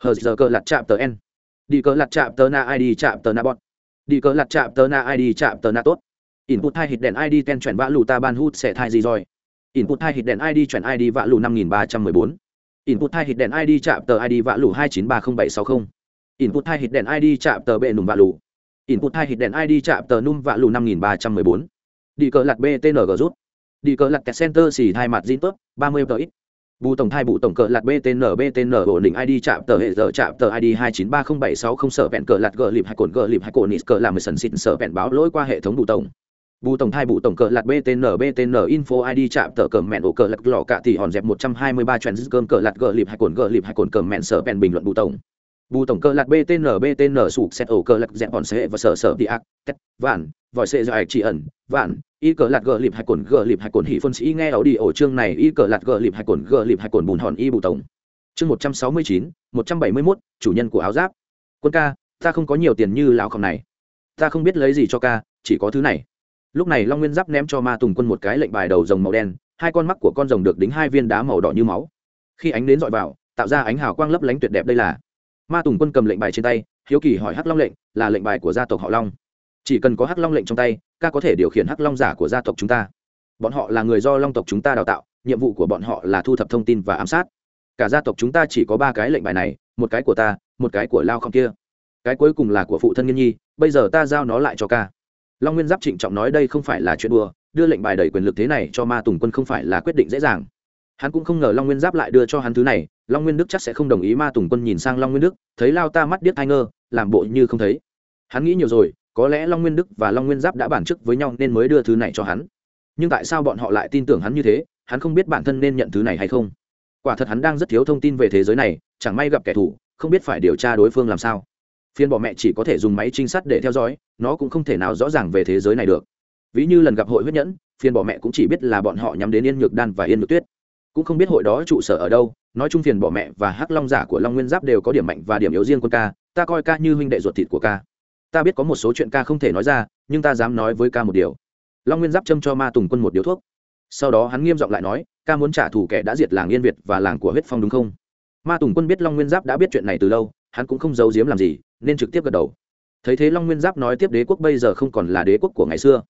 A: Hờ giờ cơ lạt chạm tờ n. Đi cờ lạt chạm tờ na id chạm tờ na bọn đi cờ lạt chạm tờ na id chạm tờ na tốt. Input hai hit đèn id ten chuyển vã lù ta ban hút sẽ thai gì rồi? Input hai hit đèn id chuyển id vã lù năm nghìn ba trăm mười bốn. Input hai hit đèn id chạm tờ id vã lù hai chín ba không bảy sáu không. Input hai hit đèn id chạm tờ bệ nùm vã lù. Input hai hit đèn id chạm tờ num vã lù năm nghìn ba trăm mười bốn. Đi cờ lạt btng rút. Đi cờ lạt center xì hai mặt zin tốt ba mươi tờ ít bù tổng thai bù tổng cờ lạt btn btn ổn định id chạm tờ hệ giờ, chạm tờ id hai chín ba không bảy sáu không sở vẹn cờ lạt gờ lịp hai cồn gờ lịp hai cồn nít cờ làm mười sần xịn sở vẹn báo lỗi qua hệ thống bù tổng. Bù tổng thai bù tổng cờ lạt btn btn info id chạm tờ cờ mẹn ổ cờ lạt lò cạ thì hòn dẹp một trăm hai mươi ba chuyện cơm cờ lạt gờ lịp hai cồn gờ lịp hai cồn cờ mẹn sở vẹn bình luận bù tổng. Bù tổng cờ lạt btn btn sụp xét ổ cờ lạt dẹp hòn xe và sở sở đi ác, tét, vạn, vòi xe do chỉ ẩn, vạn y cờ lạt gờ lịp hạch cồn, gờ lịp hạch cồn hỉ phân sĩ nghe ảo đi ổ chương này y cờ lạt gờ lịp hạch cồn, gờ lịp hạch cồn bùn hòn y bù tổng. Chương một trăm sáu mươi chín, một trăm bảy mươi mốt, chủ nhân của áo giáp. Quân ca, ta không có nhiều tiền như lão khổng này. Ta không biết lấy gì cho ca, chỉ có thứ này. Lúc này long nguyên giáp ném cho ma tùng quân một cái lệnh bài đầu rồng màu đen, hai con mắt của con rồng được đính hai viên đá màu đỏ như máu. Khi ánh đến dọi vào, tạo ra ánh hào quang lấp lánh tuyệt đẹp đây là. Ma tùng quân cầm lệnh bài trên tay, hiếu kỳ hỏi hắc long lệnh, là lệnh bài của gia tộc họ long chỉ cần có hắc long lệnh trong tay, ca có thể điều khiển hắc long giả của gia tộc chúng ta. Bọn họ là người do long tộc chúng ta đào tạo, nhiệm vụ của bọn họ là thu thập thông tin và ám sát. Cả gia tộc chúng ta chỉ có ba cái lệnh bài này, một cái của ta, một cái của lao không kia. Cái cuối cùng là của phụ thân nghiên nhi, bây giờ ta giao nó lại cho ca. Long nguyên giáp trịnh trọng nói đây không phải là chuyện đùa, đưa lệnh bài đầy quyền lực thế này cho ma tùng quân không phải là quyết định dễ dàng. Hắn cũng không ngờ long nguyên giáp lại đưa cho hắn thứ này, long nguyên đức chắc sẽ không đồng ý ma tùng quân nhìn sang long nguyên đức, thấy lao ta mắt điếc hai ngơ, làm bộ như không thấy. Hắn nghĩ nhiều rồi có lẽ long nguyên đức và long nguyên giáp đã bản chức với nhau nên mới đưa thứ này cho hắn. Nhưng tại sao bọn họ lại tin tưởng hắn như thế? Hắn không biết bản thân nên nhận thứ này hay không. Quả thật hắn đang rất thiếu thông tin về thế giới này, chẳng may gặp kẻ thù, không biết phải điều tra đối phương làm sao. Phiên bọ mẹ chỉ có thể dùng máy trinh sát để theo dõi, nó cũng không thể nào rõ ràng về thế giới này được. Ví như lần gặp hội huyết nhẫn, phiên bọ mẹ cũng chỉ biết là bọn họ nhắm đến yên nhược đan và yên nhược tuyết. Cũng không biết hội đó trụ sở ở đâu, nói chung phiền bỏ mẹ và hắc long giả của long nguyên giáp đều có điểm mạnh và điểm yếu riêng quân ca, ta coi ca như huynh đệ ruột thịt của ca ta biết có một số chuyện ca không thể nói ra, nhưng ta dám nói với ca một điều. Long nguyên giáp châm cho ma tùng quân một điếu thuốc. Sau đó hắn nghiêm giọng lại nói, ca muốn trả thù kẻ đã diệt làng yên việt và làng của huyết phong đúng không? Ma tùng quân biết long nguyên giáp đã biết chuyện này từ lâu, hắn cũng không giấu giếm làm gì, nên trực tiếp gật đầu. Thấy thế long nguyên giáp nói tiếp đế quốc bây giờ không còn là đế quốc của ngày xưa.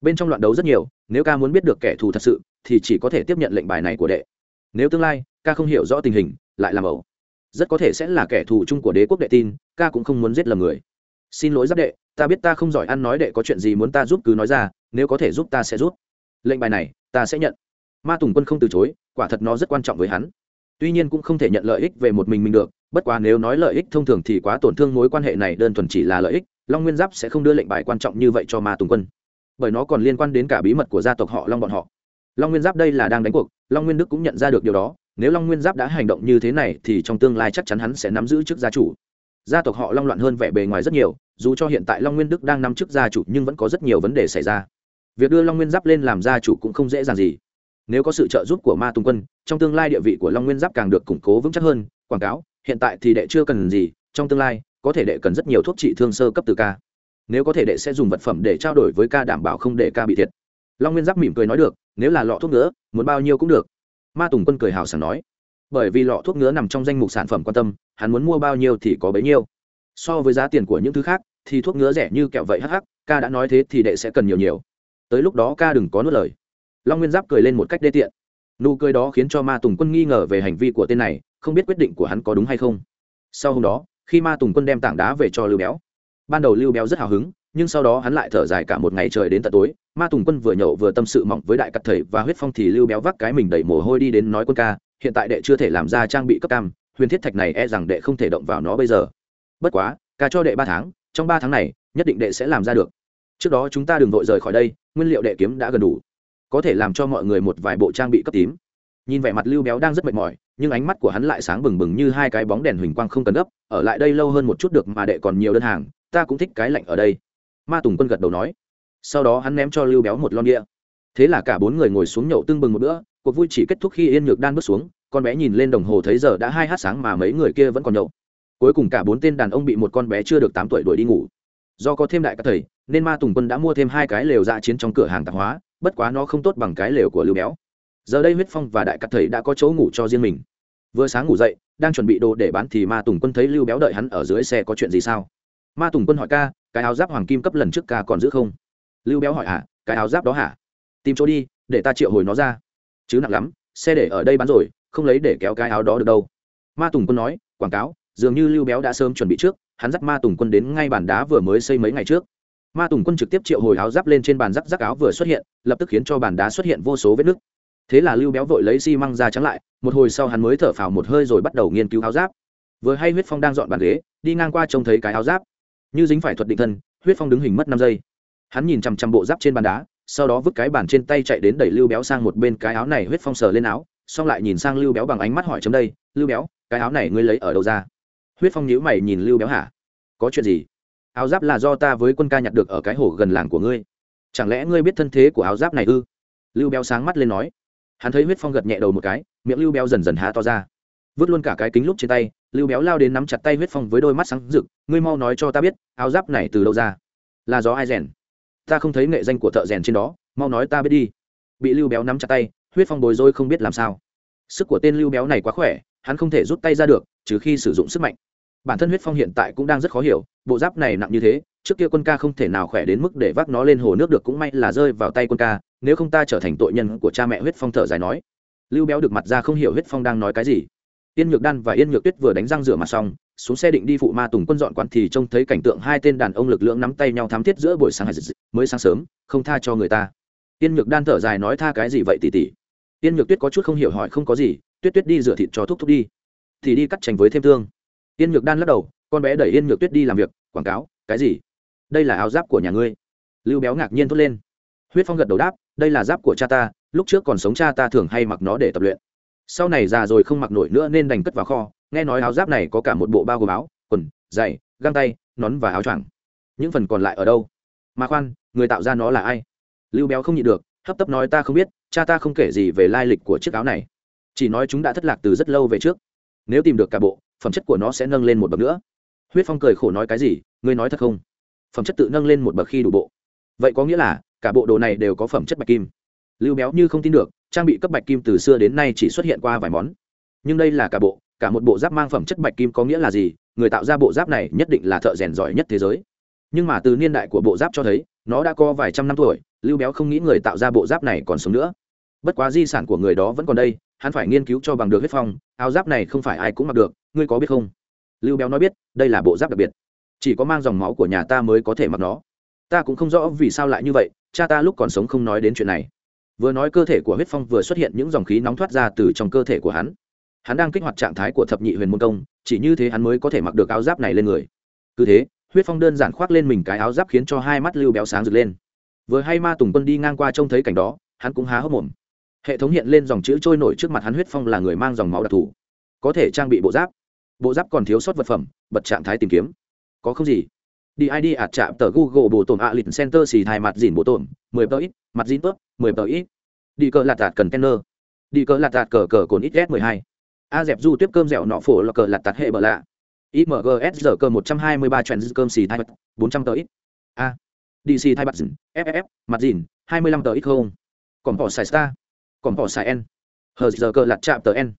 A: Bên trong loạn đấu rất nhiều, nếu ca muốn biết được kẻ thù thật sự, thì chỉ có thể tiếp nhận lệnh bài này của đệ. Nếu tương lai, ca không hiểu rõ tình hình, lại làm ẩu. Rất có thể sẽ là kẻ thù chung của đế quốc đệ tin, ca cũng không muốn giết lầm người xin lỗi giáp đệ, ta biết ta không giỏi ăn nói đệ có chuyện gì muốn ta giúp cứ nói ra, nếu có thể giúp ta sẽ giúp. Lệnh bài này, ta sẽ nhận. Ma tùng quân không từ chối, quả thật nó rất quan trọng với hắn. Tuy nhiên cũng không thể nhận lợi ích về một mình mình được, bất quá nếu nói lợi ích thông thường thì quá tổn thương mối quan hệ này đơn thuần chỉ là lợi ích, long nguyên giáp sẽ không đưa lệnh bài quan trọng như vậy cho ma tùng quân. Bởi nó còn liên quan đến cả bí mật của gia tộc họ long bọn họ. Long nguyên giáp đây là đang đánh cuộc, long nguyên đức cũng nhận ra được điều đó, nếu long nguyên giáp đã hành động như thế này thì trong tương lai chắc chắn hắn sẽ nắm giữ chức gia chủ gia tộc họ long loạn hơn vẻ bề ngoài rất nhiều, dù cho hiện tại long nguyên đức đang nắm chức gia chủ nhưng vẫn có rất nhiều vấn đề xảy ra. Việc đưa long nguyên giáp lên làm gia chủ cũng không dễ dàng gì. Nếu có sự trợ giúp của ma tùng quân, trong tương lai địa vị của long nguyên giáp càng được củng cố vững chắc hơn, quảng cáo, hiện tại thì đệ chưa cần gì, trong tương lai, có thể đệ cần rất nhiều thuốc trị thương sơ cấp từ ca. Nếu có thể đệ sẽ dùng vật phẩm để trao đổi với ca đảm bảo không để ca bị thiệt. Long nguyên giáp mỉm cười nói được, nếu là lọ thuốc nữa, muốn bao nhiêu cũng được. Ma tùng quân cười hào sảng nói bởi vì lọ thuốc ngứa nằm trong danh mục sản phẩm quan tâm, hắn muốn mua bao nhiêu thì có bấy nhiêu. So với giá tiền của những thứ khác, thì thuốc ngứa rẻ như kẹo vậy, hắc hắc, ca đã nói thế thì đệ sẽ cần nhiều nhiều. Tới lúc đó ca đừng có nuốt lời. Long nguyên giáp cười lên một cách đê tiện. Nụ cười đó khiến cho ma tùng quân nghi ngờ về hành vi của tên này, không biết quyết định của hắn có đúng hay không. Sau hôm đó, khi ma tùng quân đem tảng đá về cho lưu béo, ban đầu lưu béo rất hào hứng, nhưng sau đó hắn lại thở dài cả một ngày trời đến tận tối, ma tùng quân vừa nhậu vừa tâm sự mỏng với đại cặp thầy và huyết phong thì lưu béo vác cái mình đẩy mồ hôi đi đến nói quân ca hiện tại đệ chưa thể làm ra trang bị cấp cam, huyền thiết thạch này e rằng đệ không thể động vào nó bây giờ. Bất quá cả cho đệ ba tháng, trong ba tháng này, nhất định đệ sẽ làm ra được. Trước đó chúng ta đừng vội rời khỏi đây, nguyên liệu đệ kiếm đã gần đủ. Có thể làm cho mọi người một vài bộ trang bị cấp tím. Nhìn vẻ mặt lưu béo đang rất mệt mỏi, nhưng ánh mắt của hắn lại sáng bừng bừng như hai cái bóng đèn huỳnh quang không cần gấp, ở lại đây lâu hơn một chút được mà đệ còn nhiều đơn hàng, ta cũng thích cái lạnh ở đây. Ma tùng quân gật đầu nói. Sau đó hắn ném cho lưu béo một lon địa thế là cả bốn người ngồi xuống nhậu tương bừng một bữa cuộc vui chỉ kết thúc khi yên nhược đan bước xuống, con bé nhìn lên đồng hồ thấy giờ đã hai h sáng mà mấy người kia vẫn còn nhậu. Cuối cùng cả bốn tên đàn ông bị một con bé chưa được tám tuổi đuổi đi ngủ. Do có thêm đại các thầy, nên ma tùng quân đã mua thêm hai cái lều dạ chiến trong cửa hàng tạp hóa, bất quá nó không tốt bằng cái lều của lưu béo. Giờ đây huyết phong và đại các thầy đã có chỗ ngủ cho riêng mình. Vừa sáng ngủ dậy, đang chuẩn bị đồ để bán thì ma tùng quân thấy lưu béo đợi hắn ở dưới xe có chuyện gì sao? Ma tùng quân hỏi ca, cái áo giáp hoàng kim cấp lần trước ca còn giữ không? Lưu béo hỏi hả, cái áo giáp đó hả? Tìm chỗ đi, để ta triệu hồi nó ra chứ nặng lắm, xe để ở đây bán rồi, không lấy để kéo cái áo đó được đâu. Ma tùng quân nói, quảng cáo, dường như lưu béo đã sớm chuẩn bị trước, hắn dắt ma tùng quân đến ngay bàn đá vừa mới xây mấy ngày trước. Ma tùng quân trực tiếp triệu hồi áo giáp lên trên bàn rắc rắc áo vừa xuất hiện, lập tức khiến cho bàn đá xuất hiện vô số vết nứt. Thế là lưu béo vội lấy xi măng ra trắng lại, một hồi sau hắn mới thở phào một hơi rồi bắt đầu nghiên cứu áo giáp. Vừa hay huyết phong đang dọn bàn ghế, đi ngang qua trông thấy cái áo giáp. Như dính phải thuật định thân, huyết phong đứng hình mất năm giây. Hắn nhìn chằm chằm bộ giáp trên bàn đá sau đó vứt cái bàn trên tay chạy đến đẩy lưu béo sang một bên cái áo này huyết phong sờ lên áo, xong lại nhìn sang lưu béo bằng ánh mắt hỏi chấm đây, lưu béo, cái áo này ngươi lấy ở đâu ra? Huyết phong nhíu mày nhìn lưu béo hả? Có chuyện gì? Áo giáp là do ta với quân ca nhặt được ở cái hồ gần làng của ngươi. Chẳng lẽ ngươi biết thân thế của áo giáp này ư? Lưu béo sáng mắt lên nói. Hắn thấy huyết phong gật nhẹ đầu một cái, miệng lưu béo dần dần há to ra. Vứt luôn cả cái kính lúc trên tay, lưu béo lao đến nắm chặt tay huyết phong với đôi mắt sáng rực, ngươi mau nói cho ta biết, áo giáp này từ đâu ra? Là do ai rèn? Ta không thấy nghệ danh của thợ rèn trên đó, mau nói ta biết đi. Bị lưu béo nắm chặt tay, huyết phong bồi dối không biết làm sao. Sức của tên lưu béo này quá khỏe, hắn không thể rút tay ra được, trừ khi sử dụng sức mạnh. Bản thân huyết phong hiện tại cũng đang rất khó hiểu, bộ giáp này nặng như thế, trước kia quân ca không thể nào khỏe đến mức để vác nó lên hồ nước được, cũng may là rơi vào tay quân ca, nếu không ta trở thành tội nhân của cha mẹ huyết phong thở dài nói. Lưu béo được mặt ra không hiểu huyết phong đang nói cái gì yên nhược đan và yên nhược tuyết vừa đánh răng rửa mặt xong, xuống xe định đi phụ ma tùng quân dọn quán thì trông thấy cảnh tượng hai tên đàn ông lực lượng nắm tay nhau thám thiết giữa buổi sáng mới sáng sớm, không tha cho người ta. Yên nhược đan thở dài nói, tha cái gì vậy tỉ tỉ yên nhược tuyết có chút không hiểu hỏi, không có gì, tuyết tuyết đi rửa thịt cho thúc thúc đi, thì đi cắt chành với thêm thương yên nhược đan lắc đầu, con bé đẩy yên nhược tuyết đi làm việc, quảng cáo, cái gì? Đây là áo giáp của nhà ngươi. Lưu béo ngạc nhiên thốt lên. Huyết phong gật đầu đáp, đây là giáp của cha ta, lúc trước còn sống cha ta thường hay mặc nó để tập luyện sau này già rồi không mặc nổi nữa nên đành cất vào kho, nghe nói áo giáp này có cả một bộ bao gồm áo, quần, giày, găng tay, nón và áo choàng. Những phần còn lại ở đâu? Mà khoan, người tạo ra nó là ai? Lưu béo không nhịn được, hấp tấp nói ta không biết, cha ta không kể gì về lai lịch của chiếc áo này. Chỉ nói chúng đã thất lạc từ rất lâu về trước. Nếu tìm được cả bộ, phẩm chất của nó sẽ nâng lên một bậc nữa. Huyết phong cười khổ nói cái gì, ngươi nói thật không? Phẩm chất tự nâng lên một bậc khi đủ bộ. Vậy có nghĩa là cả bộ đồ này đều có phẩm chất bạch kim lưu béo như không tin được, trang bị cấp bạch kim từ xưa đến nay chỉ xuất hiện qua vài món. Nhưng đây là cả bộ, cả một bộ giáp mang phẩm chất bạch kim có nghĩa là gì, người tạo ra bộ giáp này nhất định là thợ rèn giỏi nhất thế giới. Nhưng mà từ niên đại của bộ giáp cho thấy, nó đã có vài trăm năm tuổi, lưu béo không nghĩ người tạo ra bộ giáp này còn sống nữa. Bất quá di sản của người đó vẫn còn đây, hắn phải nghiên cứu cho bằng được huyết phong, áo giáp này không phải ai cũng mặc được, ngươi có biết không? Lưu béo nói biết, đây là bộ giáp đặc biệt. Chỉ có mang dòng máu của nhà ta mới có thể mặc nó. Ta cũng không rõ vì sao lại như vậy, cha ta lúc còn sống không nói đến chuyện này vừa nói cơ thể của huyết phong vừa xuất hiện những dòng khí nóng thoát ra từ trong cơ thể của hắn. Hắn đang kích hoạt trạng thái của thập nhị huyền môn công, chỉ như thế hắn mới có thể mặc được áo giáp này lên người. Cứ thế, huyết phong đơn giản khoác lên mình cái áo giáp khiến cho hai mắt lưu béo sáng rực lên. Vừa hay ma tùng quân đi ngang qua trông thấy cảnh đó, hắn cũng há hốc mồm. Hệ thống hiện lên dòng chữ trôi nổi trước mặt hắn huyết phong là người mang dòng máu đặc thù. Có thể trang bị bộ giáp. Bộ giáp còn thiếu sót vật phẩm, bật trạng thái tìm kiếm. Có không gì? Đi id ạt chạm tờ google bộ tổn ạ lịch center xì thai mặt dìn bộ tổn mười tờ ít mặt dìn tốt mười tờ ít. Đi cờ lạt tạt cần tenner đi cờ lạt tạt cờ cờ cồn ít s mười hai. A dẹp du tiếp cơm dẻo nọ phổ là cờ lạt tạt hệ bờ lạ. Imgs giờ cờ một trăm hai mươi ba cơm xì thai mặt 400 tờ ít. A. Dc thai mặt dìn FFF, mặt dìn hai mươi lăm tờ ít không. Còn bỏ xài star. Còn bỏ xài n. Hờ giờ cơ lạt chạm tờ n.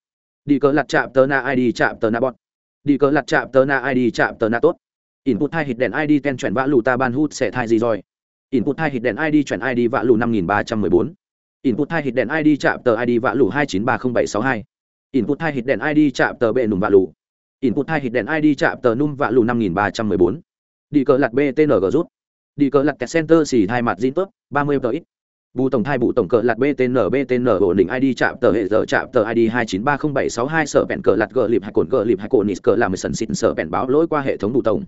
A: Đi cờ lạt chạm tờ na id chạm tờ na bọn đi cờ lạt chạm tờ na id chạm tờ na tốt input hai hit đèn id ten chuyển vã lù ta ban hút sẽ thai gì rồi? Input hai hit đèn id chuyển id vã lù năm nghìn ba trăm mười bốn. Input hai hit đèn id chạm tờ id vã lù hai chín ba không bảy sáu hai. Input hai hit đèn id chạm tờ bệ nùm vạ lù. Input hai hit đèn id chạm tờ num vạ lù năm nghìn ba trăm mười bốn. Đi cờ lạt btng rút. Đi cờ lạt kẹt center xì hai mặt zin tốt ba mươi tờ ít. Bù tổng thai bù tổng cờ lạt btn btn ổn định id chạm tờ hệ giờ chạm tờ id hai chín ba không bảy sáu hai, sở bẹn cờ lạt gờ lịp hai cồn gờ lịp hai cồn nít cờ làm sần xịn, sở bẹn báo lỗi qua hệ thống bù tổng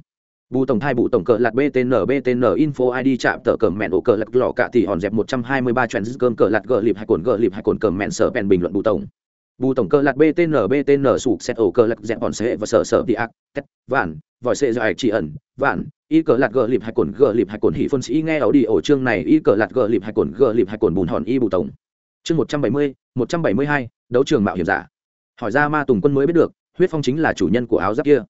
A: bù tổng thai bù tổng cờ lạt btn btn info id chạm tờ cờ mẹn ổ cờ lạt lò cả thì hòn dẹp một trăm hai mươi ba trend cơm cờ lạt gờ lịp hai cồn gờ lịp hai cồn cờ mẹn sở bẹn bình luận bù tổng. Bù tổng cờ lạt btn btn sụp xét ổ cờ lạt dẹp hòn xe và sở sở đi ác, tét, vạn, vòi xe dài chỉ ẩn, vạn, y cờ lạt gờ lịp hai cồn gờ lịp hai cồn hỉ phân sĩ nghe ảo đi ổ chương này, y cờ lạt gờ lịp hai cồn gờ lịp hai cồn bùn hòn y bù tổng. Chương một trăm bảy mươi, một trăm bảy mươi hai, đấu trường mạo hiểm giả. Hỏi ra ma tùng quân mới biết được, huyết phong chính là chủ nhân của áo giáp kia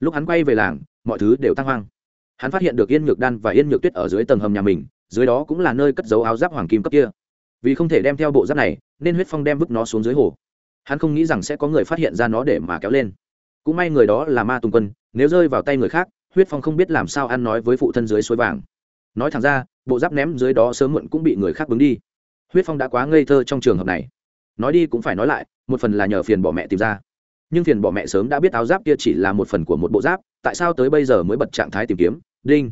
A: lúc hắn quay về làng, mọi thứ đều tăng hoang. Hắn phát hiện được yên nhược đan và yên nhược tuyết ở dưới tầng hầm nhà mình, dưới đó cũng là nơi cất giấu áo giáp hoàng kim cấp kia. Vì không thể đem theo bộ giáp này, nên huyết phong đem vứt nó xuống dưới hồ. Hắn không nghĩ rằng sẽ có người phát hiện ra nó để mà kéo lên. Cũng may người đó là ma tùng quân, nếu rơi vào tay người khác, huyết phong không biết làm sao ăn nói với phụ thân dưới suối vàng. Nói thẳng ra, bộ giáp ném dưới đó sớm muộn cũng bị người khác bứng đi. Huyết phong đã quá ngây thơ trong trường hợp này. Nói đi cũng phải nói lại, một phần là nhờ phiền bỏ mẹ tìm ra nhưng phiền bỏ mẹ sớm đã biết áo giáp kia chỉ là một phần của một bộ giáp, tại sao tới bây giờ mới bật trạng thái tìm kiếm? Đinh.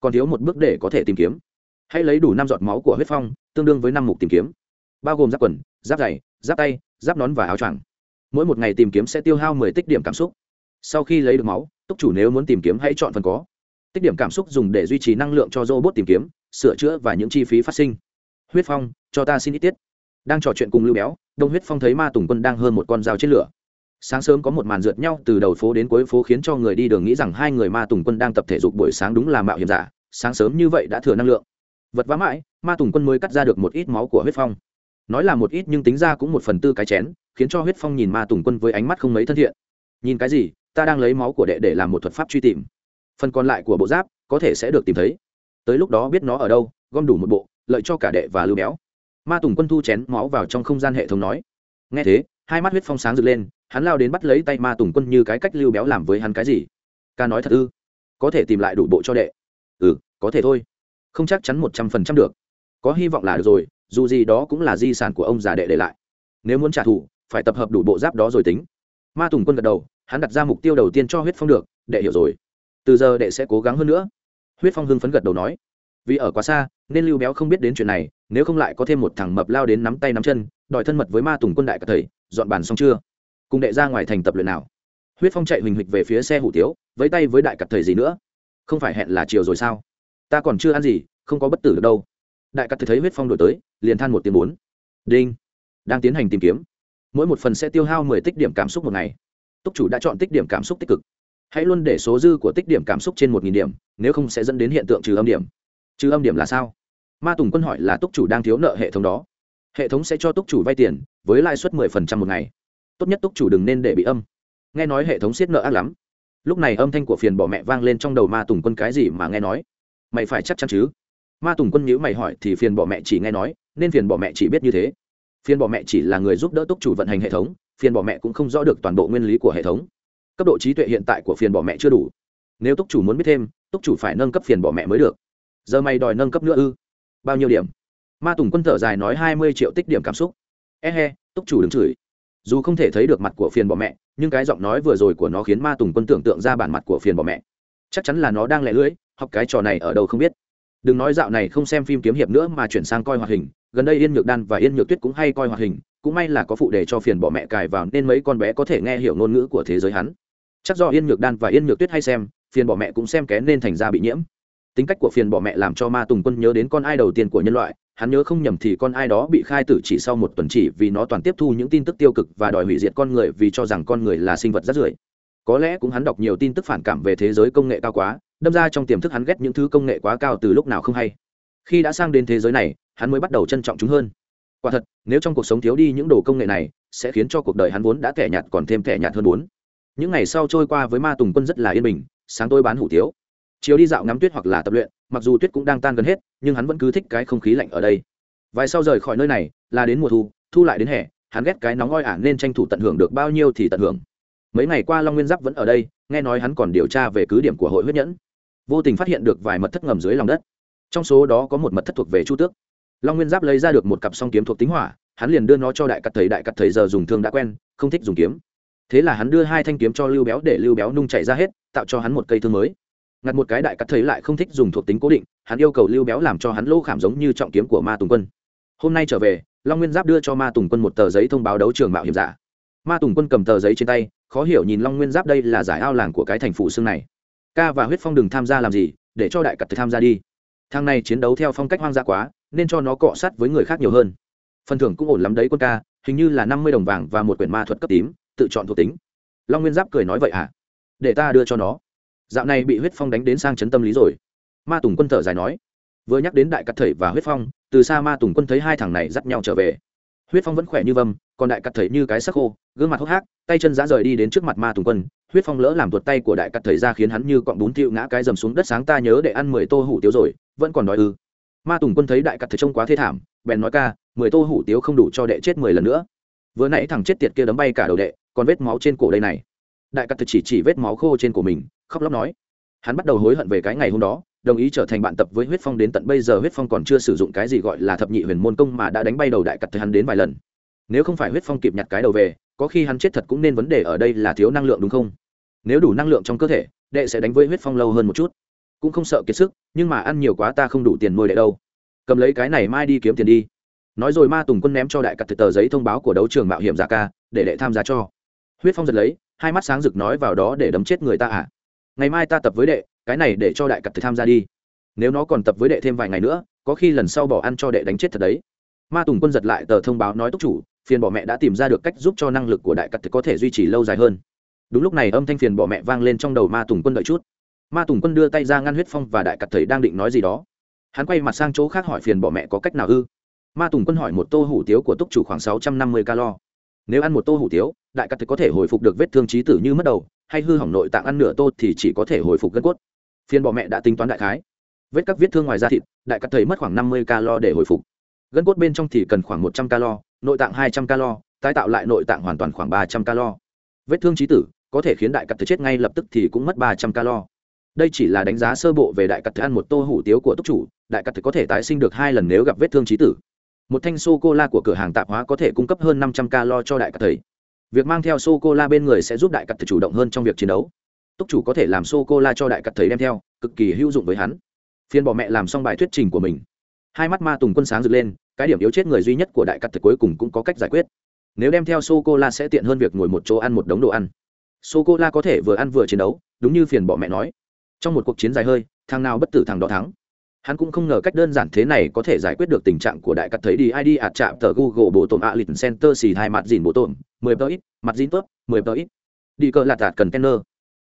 A: Còn thiếu một bước để có thể tìm kiếm. Hãy lấy đủ năm giọt máu của huyết phong, tương đương với năm mục tìm kiếm. Bao gồm giáp quần, giáp giày, giáp tay, giáp nón và áo choàng. Mỗi một ngày tìm kiếm sẽ tiêu hao mười tích điểm cảm xúc. Sau khi lấy được máu, túc chủ nếu muốn tìm kiếm hãy chọn phần có. Tích điểm cảm xúc dùng để duy trì năng lượng cho robot tìm kiếm, sửa chữa và những chi phí phát sinh. Huyết phong, cho ta xin ít tiết. Đang trò chuyện cùng lưu béo, đông huyết phong thấy ma tùng quân đang hơn một con dao trên lửa sáng sớm có một màn rượt nhau từ đầu phố đến cuối phố khiến cho người đi đường nghĩ rằng hai người ma tùng quân đang tập thể dục buổi sáng đúng là mạo hiểm giả. Sáng sớm như vậy đã thừa năng lượng. Vật vã mãi, ma tùng quân mới cắt ra được một ít máu của huyết phong. Nói là một ít nhưng tính ra cũng một phần tư cái chén, khiến cho huyết phong nhìn ma tùng quân với ánh mắt không mấy thân thiện. Nhìn cái gì, ta đang lấy máu của đệ để làm một thuật pháp truy tìm. Phần còn lại của bộ giáp, có thể sẽ được tìm thấy. Tới lúc đó biết nó ở đâu, gom đủ một bộ, lợi cho cả đệ và lưu béo. Ma tùng quân thu chén máu vào trong không gian hệ thống nói. Nghe thế, hai mắt huyết phong sáng rực lên hắn lao đến bắt lấy tay ma tùng quân như cái cách lưu béo làm với hắn cái gì? Ca nói thật ư? Có thể tìm lại đủ bộ cho đệ. Ừ có thể thôi. Không chắc chắn một trăm phần trăm được. Có hy vọng là được rồi, dù gì đó cũng là di sản của ông già đệ để lại. Nếu muốn trả thù, phải tập hợp đủ bộ giáp đó rồi tính. Ma tùng quân gật đầu, hắn đặt ra mục tiêu đầu tiên cho huyết phong được, đệ hiểu rồi. Từ giờ đệ sẽ cố gắng hơn nữa. Huyết phong hưng phấn gật đầu nói. Vì ở quá xa, nên lưu béo không biết đến chuyện này, nếu không lại có thêm một thằng mập lao đến nắm tay nắm chân, đòi thân mật với ma tùng quân đại cả thầy, dọn bàn xong chưa? Cùng đệ ra ngoài thành tập luyện nào. Huyết phong chạy huỳnh huỵch về phía xe hủ tiếu với tay với đại cặp thầy gì nữa. Không phải hẹn là chiều rồi sao? Ta còn chưa ăn gì, không có bất tử được đâu. Đại cặp thầy thấy huyết phong đổi tới, liền than một tiếng bốn. Đinh. Đang tiến hành tìm kiếm. Mỗi một phần sẽ tiêu hao mười tích điểm cảm xúc một ngày. Túc chủ đã chọn tích điểm cảm xúc tích cực. Hãy luôn để số dư của tích điểm cảm xúc trên một nghìn điểm, nếu không sẽ dẫn đến hiện tượng trừ âm điểm. Trừ âm điểm là sao? Ma tùng quân hỏi là túc chủ đang thiếu nợ hệ thống đó. Hệ thống sẽ cho túc chủ vay tiền, với lãi suất mười phần trăm một ngày tốt nhất túc chủ đừng nên để bị âm. Nghe nói hệ thống siết nợ ác lắm. Lúc này âm thanh của phiền bỏ mẹ vang lên trong đầu ma tùng quân cái gì mà nghe nói? Mày phải chắc chắn chứ? Ma tùng quân nhữ mày hỏi thì phiền bỏ mẹ chỉ nghe nói, nên phiền bỏ mẹ chỉ biết như thế. Phiền bỏ mẹ chỉ là người giúp đỡ túc chủ vận hành hệ thống, phiền bỏ mẹ cũng không rõ được toàn bộ nguyên lý của hệ thống. Cấp độ trí tuệ hiện tại của phiền bỏ mẹ chưa đủ. Nếu túc chủ muốn biết thêm, túc chủ phải nâng cấp phiền bỏ mẹ mới được. Giờ mày đòi nâng cấp nữa ư? Bao nhiêu điểm? Ma tùng quân thở dài nói hai mươi triệu tích điểm cảm xúc. E túc chủ đứng chửi dù không thể thấy được mặt của phiền bỏ mẹ, nhưng cái giọng nói vừa rồi của nó khiến ma tùng quân tưởng tượng ra bản mặt của phiền bỏ mẹ. Chắc chắn là nó đang lẻ lưỡi, học cái trò này ở đâu không biết. Đừng nói dạo này không xem phim kiếm hiệp nữa mà chuyển sang coi hoạt hình, gần đây yên nhược đan và yên nhược tuyết cũng hay coi hoạt hình, cũng may là có phụ đề cho phiền bỏ mẹ cài vào nên mấy con bé có thể nghe hiểu ngôn ngữ của thế giới hắn. Chắc do yên nhược đan và yên nhược tuyết hay xem, phiền bỏ mẹ cũng xem kén nên thành ra bị nhiễm. Tính cách của phiền bỏ mẹ làm cho ma tùng quân nhớ đến con ai đầu tiên của nhân loại hắn nhớ không nhầm thì con ai đó bị khai tử chỉ sau một tuần chỉ vì nó toàn tiếp thu những tin tức tiêu cực và đòi hủy diệt con người vì cho rằng con người là sinh vật rất rưởi. Có lẽ cũng hắn đọc nhiều tin tức phản cảm về thế giới công nghệ cao quá, đâm ra trong tiềm thức hắn ghét những thứ công nghệ quá cao từ lúc nào không hay. Khi đã sang đến thế giới này, hắn mới bắt đầu trân trọng chúng hơn. Quả thật, nếu trong cuộc sống thiếu đi những đồ công nghệ này, sẽ khiến cho cuộc đời hắn vốn đã thẻ nhạt còn thêm thẻ nhạt hơn bốn. Những ngày sau trôi qua với ma tùng quân rất là yên bình, sáng tôi bán hủ tiếu. Chiều đi dạo ngắm tuyết hoặc là tập luyện mặc dù tuyết cũng đang tan gần hết, nhưng hắn vẫn cứ thích cái không khí lạnh ở đây. Vài sau rời khỏi nơi này, là đến mùa thu thu lại đến hè, hắn ghét cái nóng oi ả nên tranh thủ tận hưởng được bao nhiêu thì tận hưởng. Mấy ngày qua long nguyên giáp vẫn ở đây, nghe nói hắn còn điều tra về cứ điểm của hội huyết nhẫn. Vô tình phát hiện được vài mật thất ngầm dưới lòng đất. Trong số đó có một mật thất thuộc về chu tước. Long nguyên giáp lấy ra được một cặp song kiếm thuộc tính hỏa, hắn liền đưa nó cho đại cặp thầy, đại cặp thầy giờ dùng thương đã quen, không thích dùng kiếm. Thế là hắn đưa hai thanh kiếm cho lưu béo để lưu béo nung chảy ra hết, tạo cho hắn một cây thương mới ngặt một cái đại cắt thấy lại không thích dùng thuộc tính cố định, hắn yêu cầu lưu béo làm cho hắn lô khảm giống như trọng kiếm của ma tùng quân. Hôm nay trở về, long nguyên giáp đưa cho ma tùng quân một tờ giấy thông báo đấu trường mạo hiểm giả. Ma tùng quân cầm tờ giấy trên tay, khó hiểu nhìn long nguyên giáp đây là giải ao làng của cái thành phủ xương này. Ca và huyết phong đừng tham gia làm gì, để cho đại cắt tham gia đi. Thang này chiến đấu theo phong cách hoang dã quá, nên cho nó cọ sát với người khác nhiều hơn. Phần thưởng cũng ổn lắm đấy quân ca, hình như là năm mươi đồng vàng và một quyển ma thuật cấp tím, tự chọn thuộc tính. Long nguyên giáp cười nói vậy à để ta đưa cho nó dạo này bị huyết phong đánh đến sang chấn tâm lý rồi. Ma tùng quân thở dài nói. Vừa nhắc đến đại cắt thầy và huyết phong, từ xa ma tùng quân thấy hai thằng này dắt nhau trở về. Huyết phong vẫn khỏe như vâm, còn đại cắt thầy như cái sắc khô, gương mặt hốc hác, tay chân giã rời đi đến trước mặt ma tùng quân. Huyết phong lỡ làm tuột tay của đại cắt thầy ra khiến hắn như cọng bún thiệu ngã cái dầm xuống đất sáng ta nhớ để ăn mười tô hủ tiếu rồi, vẫn còn đói ư. Ma tùng quân thấy đại cắt thầy trông quá thê thảm, bèn nói ca, mười tô hủ tiếu không đủ cho đệ chết mười lần nữa. Vừa nãy thằng chết tiệt kia đấm bay cả đầu đệ, còn vết máu trên cổ đây này. Đại cắt thầy chỉ chỉ vết máu khô trên cổ mình khóc lóc nói. Hắn bắt đầu hối hận về cái ngày hôm đó, đồng ý trở thành bạn tập với huyết phong đến tận bây giờ huyết phong còn chưa sử dụng cái gì gọi là thập nhị huyền môn công mà đã đánh bay đầu đại cặt hắn đến vài lần. Nếu không phải huyết phong kịp nhặt cái đầu về, có khi hắn chết thật cũng nên vấn đề ở đây là thiếu năng lượng đúng không? Nếu đủ năng lượng trong cơ thể, đệ sẽ đánh với huyết phong lâu hơn một chút. Cũng không sợ kiệt sức, nhưng mà ăn nhiều quá ta không đủ tiền nuôi đệ đâu. Cầm lấy cái này mai đi kiếm tiền đi. Nói rồi ma tùng quân ném cho đại cặt tờ giấy thông báo của đấu trường mạo hiểm giả ca, để đệ tham gia cho. Huyết phong giật lấy, hai mắt sáng rực nói vào đó để đấm chết người ta à? Ngày mai ta tập với đệ, cái này để cho đại cặt tham gia đi. Nếu nó còn tập với đệ thêm vài ngày nữa, có khi lần sau bỏ ăn cho đệ đánh chết thật đấy. Ma tùng quân giật lại tờ thông báo nói túc chủ, phiền bỏ mẹ đã tìm ra được cách giúp cho năng lực của đại cặt có thể duy trì lâu dài hơn. Đúng lúc này âm thanh phiền bỏ mẹ vang lên trong đầu ma tùng quân đợi chút. Ma tùng quân đưa tay ra ngăn huyết phong và đại cặp thầy đang định nói gì đó. Hắn quay mặt sang chỗ khác hỏi phiền bỏ mẹ có cách nào ư? Ma tùng quân hỏi một tô hủ tiếu của túc chủ khoảng sáu trăm năm mươi calo. Nếu ăn một tô hủ tiếu, đại cặt thầy có thể hồi phục được vết thương trí tử như mất đầu hay hư hỏng nội tạng ăn nửa tô thì chỉ có thể hồi phục gân cốt. Phiên bọ mẹ đã tính toán đại khái. Vết các vết thương ngoài da thịt, đại cắt thầy mất khoảng năm mươi calo để hồi phục. Gân cốt bên trong thì cần khoảng một trăm calo, nội tạng hai trăm calo, tái tạo lại nội tạng hoàn toàn khoảng ba trăm calo. Vết thương trí tử, có thể khiến đại cắt thầy chết ngay lập tức thì cũng mất ba trăm calo. Đây chỉ là đánh giá sơ bộ về đại cắt thầy ăn một tô hủ tiếu của túc chủ, đại cắt thầy có thể tái sinh được hai lần nếu gặp vết thương trí tử. Một thanh sô cô la của cửa hàng tạp hóa có thể cung cấp hơn năm trăm calo cho đại cắt thầy việc mang theo sô cô la bên người sẽ giúp đại cắt thầy chủ động hơn trong việc chiến đấu. Túc chủ có thể làm sô cô la cho đại cắt thầy đem theo, cực kỳ hữu dụng với hắn. Phiên bỏ mẹ làm xong bài thuyết trình của mình. Hai mắt ma tùng quân sáng rực lên, cái điểm yếu chết người duy nhất của đại cắt thầy cuối cùng cũng có cách giải quyết. Nếu đem theo sô cô la sẽ tiện hơn việc ngồi một chỗ ăn một đống đồ ăn. Sô cô la có thể vừa ăn vừa chiến đấu, đúng như phiền bỏ mẹ nói. Trong một cuộc chiến dài hơi, thằng nào bất tử thằng đó thắng hắn cũng không ngờ cách đơn giản thế này có thể giải quyết được tình trạng của đại cắt thấy đi id ạt chạm tờ google bộ tổn a lịch center xì hai mặt dìn bộ tổn mười tờ ít, mặt dìn tốt, mười tờ ít. Đi cờ lạt tạt cần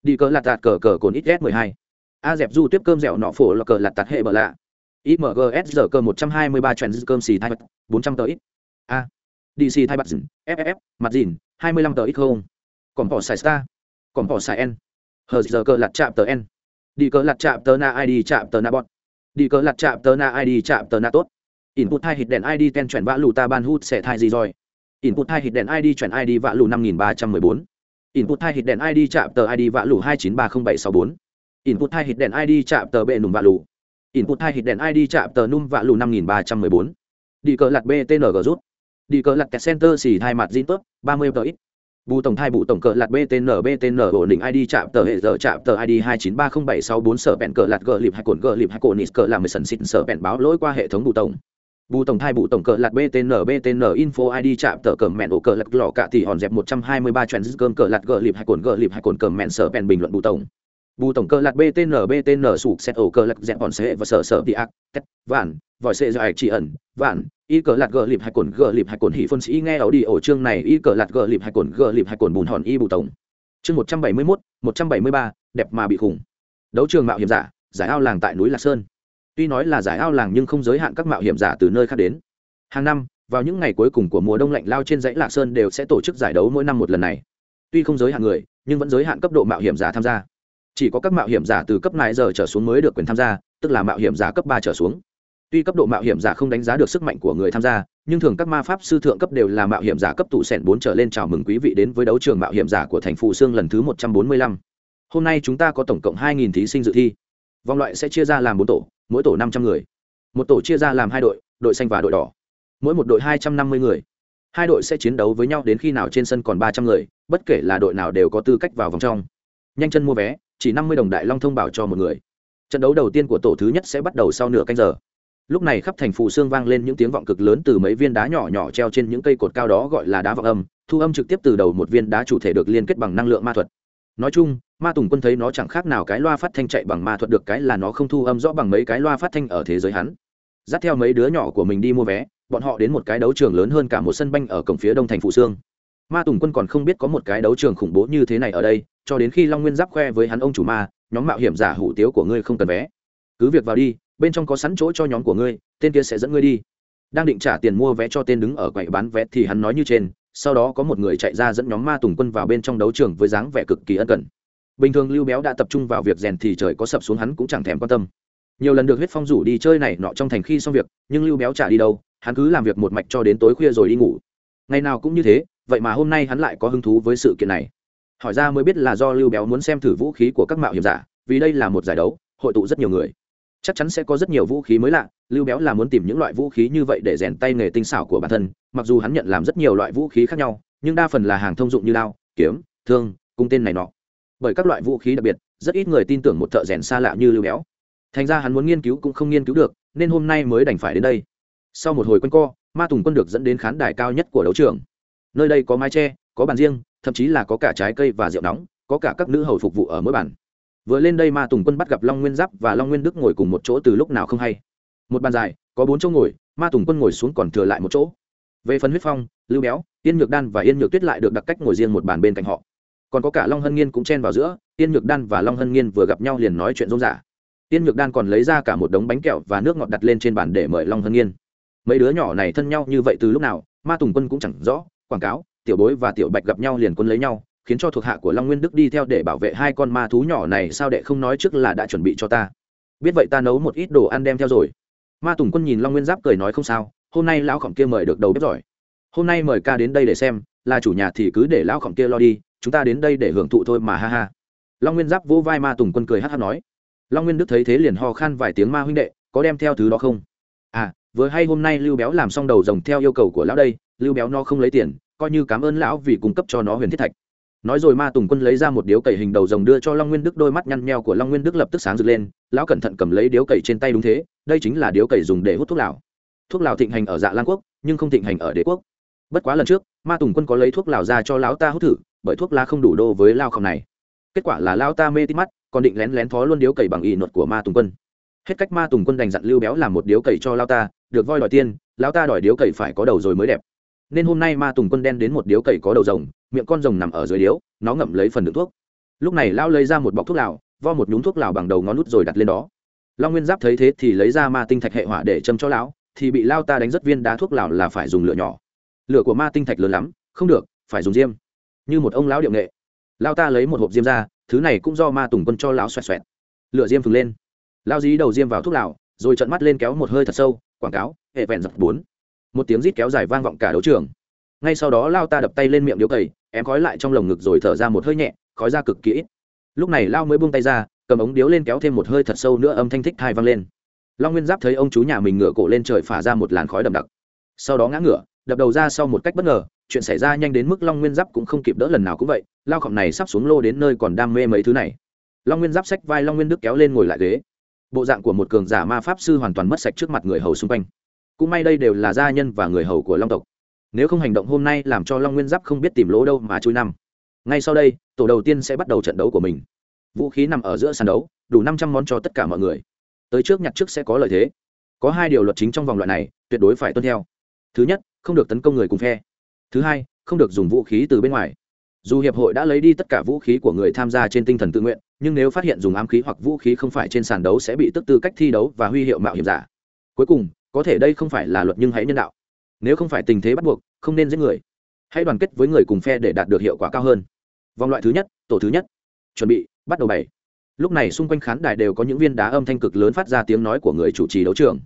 A: đi cờ lạt tạt cờ cờ cồn ít s mười hai. A dẹp du tiếp cơm dẻo nọ phổ là cờ lạt tạt hệ bờ lạ. Imgs giờ cơ một trăm hai mươi ba trend cơm xì thai bốn trăm tờ ít. A. Dc thai bạc dìn ff mặt dìn, hai mươi lăm tờ ít không. Còn bỏ xài star. Còn bỏ xài n. Hờ giờ cơ lạt chạm tờ n. Đi cờ lạt chạm tờ na id chạm tờ na bọt đi cờ lặt chạm tờ na id chạm tờ na tốt. Input hai hít đèn id ten chuyển vã lù ta ban hút sẽ thai gì rồi? Input hai hít đèn id chuyển id vã lù năm nghìn ba trăm mười bốn. Input hai hít đèn id chạm tờ id vã lù hai chín ba không bảy sáu bốn. Input hai hít đèn id chạm tờ bệ nùm vã lù. Input hai hít đèn id chạm tờ num vã lù năm nghìn ba trăm mười bốn. Đi cờ lặt btng rút. Đi cờ lặt center xì hai mặt zin tốt, ba mươi tờ ít bù tổng thai bù tổng cờ lạt btn btn ổn định id chạm tờ hệ giờ chạm tờ id hai chín ba không bảy sáu bốn sở bẹn cờ lạt gờ lịp hai cồn gờ lịp hai cồn nít cờ làm mười sần xịn sở bẹn báo lỗi qua hệ thống bù tổng. Bù tổng thai bù tổng cờ lạt btn btn info id chạm tờ cờ mẹn ổ cờ lạt lọ cả thì hòn dẹp một trăm hai mươi ba trend cơm cờ lạt gờ lịp hai cồn gờ lịp hai cồn cờ mẹn sở bẹn bình luận bù tổng bù tổng cơ lạc btn btn sụp xét ổ cơ lạc dẹp bọn xe và sở sở đi ác, tét, vạn, vòi sệ dài chỉ ẩn, vạn, y cờ lạc gờ lịp hai cồn, gờ lịp hai cồn hỉ phân sĩ nghe ảo đi ổ chương này, y cờ lạc gờ lịp hai cồn, gờ lịp hai cồn bùn hòn y bù tổng. Chương một trăm bảy mươi mốt, một trăm bảy mươi ba, đẹp mà bị khủng. Đấu trường mạo hiểm giả, giải ao làng tại núi lạc sơn. Tuy nói là giải ao làng nhưng không giới hạn các mạo hiểm giả từ nơi khác đến. Hàng năm, vào những ngày cuối cùng của mùa đông lạnh lao trên dãy lạc sơn đều sẽ tổ chức giải đấu mỗi năm một lần này. Tuy không giới hạn người, nhưng vẫn giới hạn cấp độ mạo hiểm giả tham gia chỉ có các mạo hiểm giả từ cấp này giờ trở xuống mới được quyền tham gia, tức là mạo hiểm giả cấp ba trở xuống. Tuy cấp độ mạo hiểm giả không đánh giá được sức mạnh của người tham gia, nhưng thường các ma pháp sư thượng cấp đều là mạo hiểm giả cấp tụ sẻn bốn trở lên chào mừng quý vị đến với đấu trường mạo hiểm giả của thành phụ sương lần thứ một trăm bốn mươi lăm. Hôm nay chúng ta có tổng cộng hai nghìn thí sinh dự thi. Vòng loại sẽ chia ra làm bốn tổ, mỗi tổ năm trăm người. Một tổ chia ra làm hai đội đội xanh và đội đỏ. Mỗi một đội hai trăm năm mươi người. Hai đội sẽ chiến đấu với nhau đến khi nào trên sân còn ba trăm người, bất kể là đội nào đều có tư cách vào vòng trong. Nhanh chân mua vé chỉ năm mươi đồng đại long thông báo cho một người. Trận đấu đầu tiên của tổ thứ nhất sẽ bắt đầu sau nửa canh giờ. Lúc này khắp thành phủ xương vang lên những tiếng vọng cực lớn từ mấy viên đá nhỏ nhỏ treo trên những cây cột cao đó gọi là đá vọng âm, thu âm trực tiếp từ đầu một viên đá chủ thể được liên kết bằng năng lượng ma thuật. Nói chung, ma tùng quân thấy nó chẳng khác nào cái loa phát thanh chạy bằng ma thuật được cái là nó không thu âm rõ bằng mấy cái loa phát thanh ở thế giới hắn. Dắt theo mấy đứa nhỏ của mình đi mua vé, bọn họ đến một cái đấu trường lớn hơn cả một sân banh ở cổng phía đông thành phủ xương ma tùng quân còn không biết có một cái đấu trường khủng bố như thế này ở đây, cho đến khi long nguyên giáp khoe với hắn ông chủ ma, nhóm mạo hiểm giả hủ tiếu của ngươi không cần vé. Cứ việc vào đi, bên trong có sẵn chỗ cho nhóm của ngươi, tên kia sẽ dẫn ngươi đi. Đang định trả tiền mua vé cho tên đứng ở quầy bán vé thì hắn nói như trên, sau đó có một người chạy ra dẫn nhóm ma tùng quân vào bên trong đấu trường với dáng vẻ cực kỳ ân cần. Bình thường lưu béo đã tập trung vào việc rèn thì trời có sập xuống hắn cũng chẳng thèm quan tâm. Nhiều lần được huyết phong rủ đi chơi này nọ trong thành khi xong việc, nhưng lưu béo trả đi đâu, hắn cứ làm việc một mạch cho đến tối khuya rồi đi ngủ. Ngày nào cũng như thế vậy mà hôm nay hắn lại có hứng thú với sự kiện này. Hỏi ra mới biết là do lưu béo muốn xem thử vũ khí của các mạo hiểm giả, vì đây là một giải đấu, hội tụ rất nhiều người. Chắc chắn sẽ có rất nhiều vũ khí mới lạ, lưu béo là muốn tìm những loại vũ khí như vậy để rèn tay nghề tinh xảo của bản thân, mặc dù hắn nhận làm rất nhiều loại vũ khí khác nhau, nhưng đa phần là hàng thông dụng như đao, kiếm, thương, cung tên này nọ. Bởi các loại vũ khí đặc biệt, rất ít người tin tưởng một thợ rèn xa lạ như lưu béo. Thành ra hắn muốn nghiên cứu cũng không nghiên cứu được, nên hôm nay mới đành phải đến đây. Sau một hồi quanh co, ma tùng quân được dẫn đến khán đài cao nhất của đấu trường nơi đây có mái tre có bàn riêng, thậm chí là có cả trái cây và rượu nóng, có cả các nữ hầu phục vụ ở mỗi bàn. Vừa lên đây ma tùng quân bắt gặp long nguyên giáp và long nguyên đức ngồi cùng một chỗ từ lúc nào không hay. Một bàn dài, có bốn chỗ ngồi, ma tùng quân ngồi xuống còn thừa lại một chỗ. Về phần huyết phong, lưu béo, yên nhược đan và yên nhược tuyết lại được đặt cách ngồi riêng một bàn bên cạnh họ. Còn có cả long hân nghiên cũng chen vào giữa, yên nhược đan và long hân nghiên vừa gặp nhau liền nói chuyện rôm rả. Yên nhược đan còn lấy ra cả một đống bánh kẹo và nước ngọt đặt lên trên bàn để mời long hân nghiên. Mấy đứa nhỏ này thân nhau như vậy từ lúc nào, ma tùng quân cũng chẳng rõ quảng cáo, tiểu bối và tiểu bạch gặp nhau liền quân lấy nhau, khiến cho thuộc hạ của long nguyên đức đi theo để bảo vệ hai con ma thú nhỏ này, sao đệ không nói trước là đã chuẩn bị cho ta? Biết vậy ta nấu một ít đồ ăn đem theo rồi. Ma tùng quân nhìn long nguyên giáp cười nói không sao, hôm nay lão khổng kia mời được đầu bếp giỏi. Hôm nay mời ca đến đây để xem, là chủ nhà thì cứ để lão khổng kia lo đi, chúng ta đến đây để hưởng thụ thôi mà ha ha. Long nguyên giáp vỗ vai ma tùng quân cười hát hát nói. Long nguyên đức thấy thế liền ho khan vài tiếng ma huynh đệ, có đem theo thứ đó không? À vừa hay hôm nay lưu béo làm xong đầu rồng theo yêu cầu của lão đây lưu béo nó không lấy tiền, coi như cảm ơn lão vì cung cấp cho nó huyền thiết thạch. Nói rồi ma tùng quân lấy ra một điếu cày hình đầu rồng đưa cho long nguyên đức, đôi mắt nhăn nheo của long nguyên đức lập tức sáng rực lên, lão cẩn thận cầm lấy điếu cày trên tay đúng thế, đây chính là điếu cày dùng để hút thuốc lào. Thuốc lào thịnh hành ở dạ lan quốc, nhưng không thịnh hành ở đế quốc. Bất quá lần trước, ma tùng quân có lấy thuốc lào ra cho lão ta hút thử, bởi thuốc lá không đủ đô với lao khổng này. Kết quả là lao ta mê tít mắt, còn định lén lén thó luôn điếu cày bằng y nột của ma tùng quân. Hết cách ma tùng quân đành dặn lưu béo làm một điếu cày cho lao ta, được voi đòi tiên lao ta đòi điếu cày phải có đầu rồi mới đẹp nên hôm nay ma tùng quân đen đến một điếu cầy có đầu rồng, miệng con rồng nằm ở dưới điếu, nó ngậm lấy phần đựng thuốc. Lúc này lao lấy ra một bọc thuốc lào, vo một nhúng thuốc lào bằng đầu ngón nút rồi đặt lên đó. Long nguyên giáp thấy thế thì lấy ra ma tinh thạch hệ hỏa để châm cho lão, thì bị lao ta đánh rất viên đá thuốc lào là phải dùng lửa nhỏ. Lửa của ma tinh thạch lớn lắm, không được, phải dùng diêm. Như một ông lão điệu nghệ. Lao ta lấy một hộp diêm ra, thứ này cũng do ma tùng quân cho lão xoẹt xoẹt. Lửa diêm phừng lên. Lao dí đầu diêm vào thuốc lào, rồi trận mắt lên kéo một hơi thật sâu, quảng cáo, hệ vẹn giật bốn một tiếng rít kéo dài vang vọng cả đấu trường. Ngay sau đó lao ta đập tay lên miệng điếu cầy em khói lại trong lồng ngực rồi thở ra một hơi nhẹ, khói ra cực kỹ lúc này lao mới buông tay ra, cầm ống điếu lên kéo thêm một hơi thật sâu nữa âm thanh thích thai vang lên. Long nguyên giáp thấy ông chú nhà mình ngửa cổ lên trời phả ra một làn khói đậm đặc. Sau đó ngã ngửa, đập đầu ra sau một cách bất ngờ, chuyện xảy ra nhanh đến mức long nguyên giáp cũng không kịp đỡ lần nào cũng vậy, lao khổng này sắp xuống lô đến nơi còn đam mê mấy thứ này. Long nguyên giáp xách vai long nguyên đức kéo lên ngồi lại ghế. Bộ dạng của một cường giả ma pháp sư hoàn toàn mất sạch trước mặt người hầu xung quanh cũng may đây đều là gia nhân và người hầu của long tộc. Nếu không hành động hôm nay làm cho long nguyên giáp không biết tìm lỗ đâu mà chui năm. Ngay sau đây, tổ đầu tiên sẽ bắt đầu trận đấu của mình. Vũ khí nằm ở giữa sàn đấu, đủ năm trăm món cho tất cả mọi người. Tới trước nhặt trước sẽ có lợi thế. Có hai điều luật chính trong vòng loại này, tuyệt đối phải tuân theo. Thứ nhất, không được tấn công người cùng phe. Thứ hai, không được dùng vũ khí từ bên ngoài. Dù hiệp hội đã lấy đi tất cả vũ khí của người tham gia trên tinh thần tự nguyện, nhưng nếu phát hiện dùng ám khí hoặc vũ khí không phải trên sàn đấu sẽ bị tức tư cách thi đấu và huy hiệu mạo hiểm giả. Cuối cùng có thể đây không phải là luật nhưng hãy nhân đạo. Nếu không phải tình thế bắt buộc, không nên giết người. Hãy đoàn kết với người cùng phe để đạt được hiệu quả cao hơn. Vòng loại thứ nhất, tổ thứ nhất. Chuẩn bị, bắt đầu bảy. Lúc này xung quanh khán đài đều có những viên đá âm thanh cực lớn phát ra tiếng nói của người chủ trì đấu trường.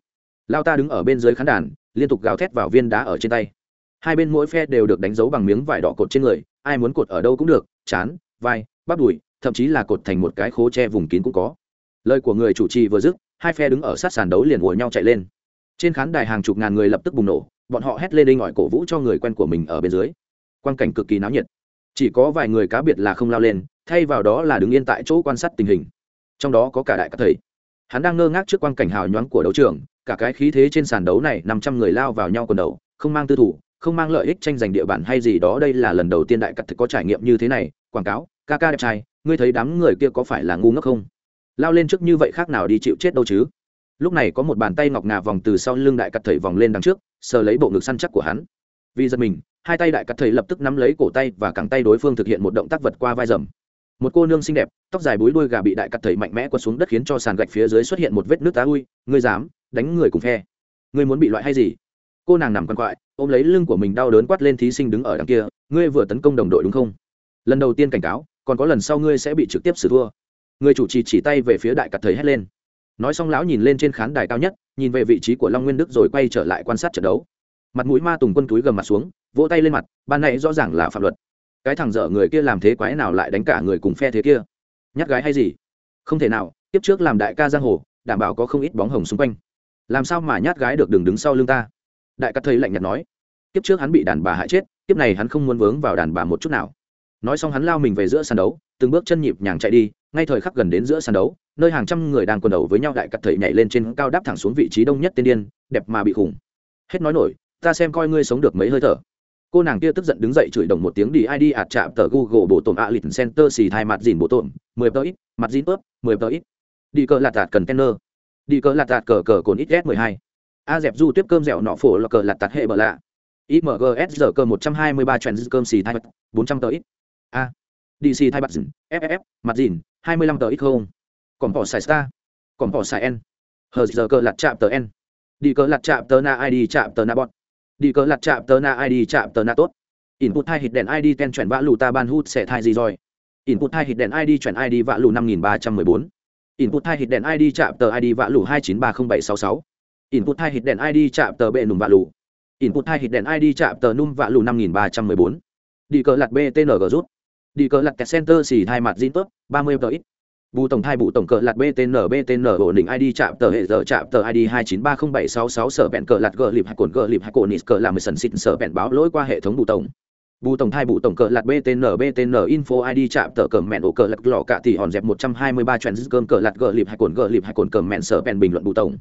A: Lao ta đứng ở bên dưới khán đàn, liên tục gào thét vào viên đá ở trên tay. Hai bên mỗi phe đều được đánh dấu bằng miếng vải đỏ cột trên người, ai muốn cột ở đâu cũng được, chán, vai, bắp đùi, thậm chí là cột thành một cái khố tre vùng kín cũng có. Lời của người chủ trì vừa dứt, hai phe đứng ở sát sàn đấu liền ùa nhau chạy lên trên khán đài hàng chục ngàn người lập tức bùng nổ, bọn họ hét lên đinh ỏi cổ vũ cho người quen của mình ở bên dưới. Quan cảnh cực kỳ náo nhiệt. Chỉ có vài người cá biệt là không lao lên, thay vào đó là đứng yên tại chỗ quan sát tình hình. Trong đó có cả đại các thầy. Hắn đang ngơ ngác trước quan cảnh hào nhoáng của đấu trường, cả cái khí thế trên sàn đấu này, năm trăm người lao vào nhau quần đầu, không mang tư thủ, không mang lợi ích tranh giành địa bàn hay gì đó, đây là lần đầu tiên đại cắt có trải nghiệm như thế này. Quảng cáo, ca ca đẹp trai, ngươi thấy đám người kia có phải là ngu ngốc không? Lao lên trước như vậy khác nào đi chịu chết đâu chứ? Lúc này có một bàn tay ngọc ngà vòng từ sau lưng đại cắt thầy vòng lên đằng trước sờ lấy bộ ngực săn chắc của hắn. Vì giật mình hai tay đại cắt thầy lập tức nắm lấy cổ tay và cẳng tay đối phương thực hiện một động tác vật qua vai rầm. Một cô nương xinh đẹp tóc dài búi đuôi gà bị đại cắt thầy mạnh mẽ quật xuống đất khiến cho sàn gạch phía dưới xuất hiện một vết nước tá ui ngươi dám đánh người cùng phe. Ngươi muốn bị loại hay gì? Cô nàng nằm quằn quại ôm lấy lưng của mình đau đớn quát lên thí sinh đứng ở đằng kia ngươi vừa tấn công đồng đội đúng không? Lần đầu tiên cảnh cáo còn có lần sau ngươi sẽ bị trực tiếp xử thua. Người chủ trì chỉ, chỉ tay về phía đại cắt thầy hét lên nói xong lão nhìn lên trên khán đài cao nhất, nhìn về vị trí của long nguyên đức rồi quay trở lại quan sát trận đấu. Mặt mũi ma tùng quân túi gầm mặt xuống, vỗ tay lên mặt, ban này rõ ràng là phạm luật. Cái thằng dở người kia làm thế quái nào lại đánh cả người cùng phe thế kia? Nhát gái hay gì? Không thể nào, tiếp trước làm đại ca giang hồ, đảm bảo có không ít bóng hồng xung quanh. Làm sao mà nhát gái được đừng đứng sau lưng ta? Đại ca thầy lạnh nhạt nói. Tiếp trước hắn bị đàn bà hại chết, tiếp này hắn không muốn vướng vào đàn bà một chút nào. Nói xong hắn lao mình về giữa sàn đấu, từng bước chân nhịp nhàng chạy đi, ngay thời khắc gần đến giữa sàn đấu nơi hàng trăm người đang quần đầu với nhau đại cắt thầy nhảy lên trên cao đáp thẳng xuống vị trí đông nhất tiên điên, đẹp mà bị khủng. Hết nói nổi, ta xem coi ngươi sống được mấy hơi thở. Cô nàng kia tức giận đứng dậy chửi đồng một tiếng đi id ạt chạm tờ google bộ tổn a lịch center xì thai mặt dìn bộ tổn, mười tờ ít, mặt dìn ướp, mười tờ ít. Đi cờ lạt tạt cần kenner. Đi cờ lạt tạt cờ cờ cồn ít s mười hai. A dẹp du tiếp cơm dẻo nọ phổ là cờ lạt tạt hệ bờ lạ. Imgs giờ cơ một trăm hai mươi ba trend cơm xì thai bốn trăm tờ ít. A. Dc thai mặt dìn ff mặt dìn, hai mươi lăm tờ ít không? Còn bỏ xài star, còn bỏ xài n. Hờ giờ cơ lặt chạm tờ n. Đi cờ lặt chạm tờ na id chạm tờ na bọt đi cờ lặt chạm tờ na id chạm tờ na tốt. Input hai hit đèn id ten chuyển vã lù ta ban hút sẽ thai gì rồi? Input hai hit đèn id chuyển id vã lù năm nghìn ba trăm mười bốn. Input hai hit đèn id chạm tờ id vã lù hai chín ba không bảy sáu sáu. Input hai hit đèn id chạm tờ bệ nùm vã lù. Input hai hit đèn id chạm tờ num vạ lù năm nghìn ba trăm mười bốn. Đi cờ lặt btng rút. Đi cờ lặt kẹt center xì hai mặt zin tốt, ba mươi tờ ít bù tổng thai bù tổng cờ lạt btn btn ổn định id chạm tờ hệ giờ chạm tờ id hai chín ba không bảy sáu sáu sở bẹn cờ lạt gờ lịp hai cồn gờ lịp hai cồn nít cờ làm mười sần xịt sở bẹn báo lỗi qua hệ thống bù tổng. Bù tổng thai bù tổng cờ lạt btn btn info id chạm tờ cờ mẹn ổ cờ lạt lọ cả tỷ hòn dẹp một trăm hai mươi ba chuyện cơm cờ lạt gờ lịp hai cồn gờ lịp hai cồn cờ mẹn sở bẹn bình luận bù tổng.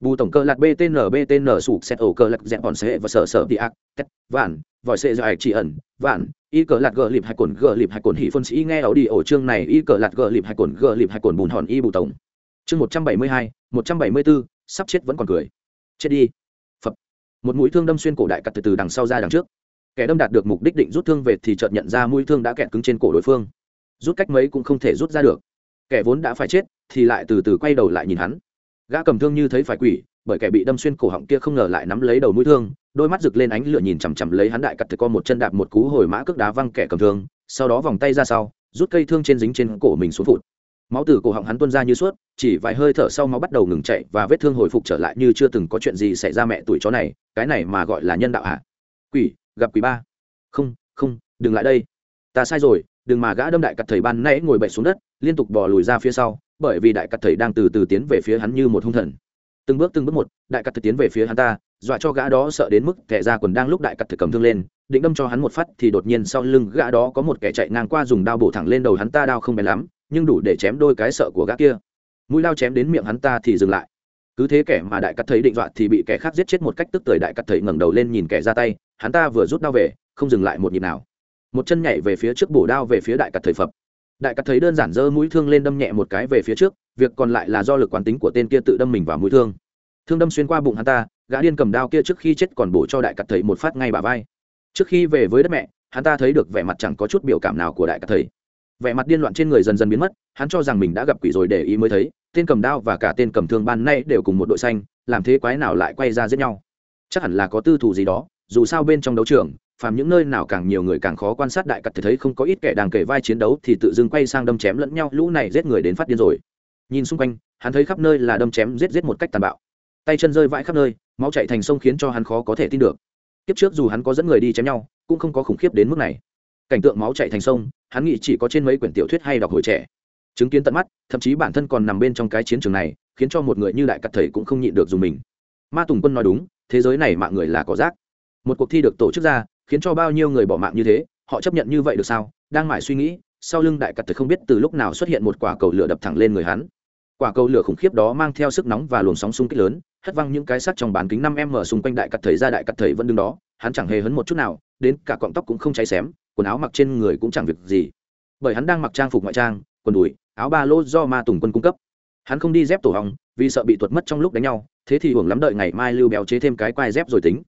A: Bù tổng cờ lạt btn btn sụp xét ổ cờ lạt dẹp hòn sẽ và sở sở đi ác, tét, vạn, vòi sẽ dài chỉ ẩn, vạn y cờ lạt gờ lịp hai cồn, gờ lịp hai cồn hỉ phân sĩ nghe ảo đi ổ chương này y cờ lạt gờ lịp hai cồn, gờ lịp hai cồn bùn hòn y bù tổng. Chương một trăm bảy mươi hai, một trăm bảy mươi bốn sắp chết vẫn còn cười. Chết đi. Phập. Một mũi thương đâm xuyên cổ đại cặt từ từ đằng sau ra đằng trước. Kẻ đâm đạt được mục đích định rút thương về thì chợt nhận ra mũi thương đã kẹt cứng trên cổ đối phương. Rút cách mấy cũng không thể rút ra được. Kẻ vốn đã phải chết, thì lại từ từ quay đầu lại nhìn hắn. Gã cầm thương như thấy phải quỷ bởi kẻ bị đâm xuyên cổ họng kia không ngờ lại nắm lấy đầu mũi thương, đôi mắt rực lên ánh lửa nhìn chằm chằm lấy hắn đại cắt từ con một chân đạp một cú hồi mã cước đá văng kẻ cầm thương, sau đó vòng tay ra sau, rút cây thương trên dính trên cổ mình xuống phụt. Máu từ cổ họng hắn tuôn ra như suốt, chỉ vài hơi thở sau máu bắt đầu ngừng chạy và vết thương hồi phục trở lại như chưa từng có chuyện gì xảy ra mẹ tuổi chó này, cái này mà gọi là nhân đạo hả? Quỷ, gặp quỷ ba. Không không, đừng lại đây. Ta sai rồi, đừng mà gã đâm đại cặt thầy ban nãy ngồi bậy xuống đất, liên tục bò lùi ra phía sau, bởi vì đại cặt thầy đang từ từ tiến về phía hắn như một hung thần từng bước từng bước một, đại cắt thực tiến về phía hắn ta, dọa cho gã đó sợ đến mức kẻ ra quần đang lúc đại cắt thực cầm thương lên, định đâm cho hắn một phát thì đột nhiên sau lưng gã đó có một kẻ chạy ngang qua dùng đao bổ thẳng lên đầu hắn ta, đao không bén lắm, nhưng đủ để chém đôi cái sợ của gã kia. Mũi lao chém đến miệng hắn ta thì dừng lại. Cứ thế kẻ mà đại cắt thấy định dọa thì bị kẻ khác giết chết một cách tức tưởi, đại cắt thấy ngẩng đầu lên nhìn kẻ ra tay, hắn ta vừa rút đao về, không dừng lại một nhịp nào. Một chân nhảy về phía trước bổ đao về phía đại cắt thấy phập. Đại cắt thấy đơn giản giơ mũi thương lên đâm nhẹ một cái về phía trước, việc còn lại là do lực quán tính của tên kia tự đâm mình vào mũi thương thương đâm xuyên qua bụng hắn ta, gã điên cầm đao kia trước khi chết còn bổ cho đại cắt thầy một phát ngay bà vai. Trước khi về với đất mẹ, hắn ta thấy được vẻ mặt chẳng có chút biểu cảm nào của đại cắt thầy. Vẻ mặt điên loạn trên người dần dần biến mất, hắn cho rằng mình đã gặp quỷ rồi để ý mới thấy, tên cầm đao và cả tên cầm thương ban nay đều cùng một đội xanh, làm thế quái nào lại quay ra giết nhau. Chắc hẳn là có tư thù gì đó, dù sao bên trong đấu trường, phàm những nơi nào càng nhiều người càng khó quan sát đại cặt thấy không có ít kẻ đang kể vai chiến đấu thì tự dưng quay sang đâm chém lẫn nhau, lũ này giết người đến phát điên rồi. Nhìn xung quanh, hắn thấy khắp nơi là đâm chém giết giết một cách tàn bạo tay chân rơi vãi khắp nơi, máu chạy thành sông khiến cho hắn khó có thể tin được. Kiếp trước dù hắn có dẫn người đi chém nhau, cũng không có khủng khiếp đến mức này. Cảnh tượng máu chạy thành sông, hắn nghĩ chỉ có trên mấy quyển tiểu thuyết hay đọc hồi trẻ. Chứng kiến tận mắt, thậm chí bản thân còn nằm bên trong cái chiến trường này, khiến cho một người như đại cắt thầy cũng không nhịn được dùng mình. Ma tùng quân nói đúng, thế giới này mạng người là có rác. Một cuộc thi được tổ chức ra, khiến cho bao nhiêu người bỏ mạng như thế, họ chấp nhận như vậy được sao? Đang mải suy nghĩ, sau lưng đại cắt thầy không biết từ lúc nào xuất hiện một quả cầu lửa đập thẳng lên người hắn quả cầu lửa khủng khiếp đó mang theo sức nóng và luồng sóng xung kích lớn, hất văng những cái sắt trong bán kính năm m xung quanh đại cắt thầy ra đại cắt thầy vẫn đứng đó, hắn chẳng hề hấn một chút nào, đến cả cọng tóc cũng không cháy xém, quần áo mặc trên người cũng chẳng việc gì. Bởi hắn đang mặc trang phục ngoại trang, quần đùi, áo ba lô do ma tùng quân cung cấp. Hắn không đi dép tổ hồng vì sợ bị tuột mất trong lúc đánh nhau, thế thì hưởng lắm đợi ngày mai lưu béo chế thêm cái quai dép rồi tính.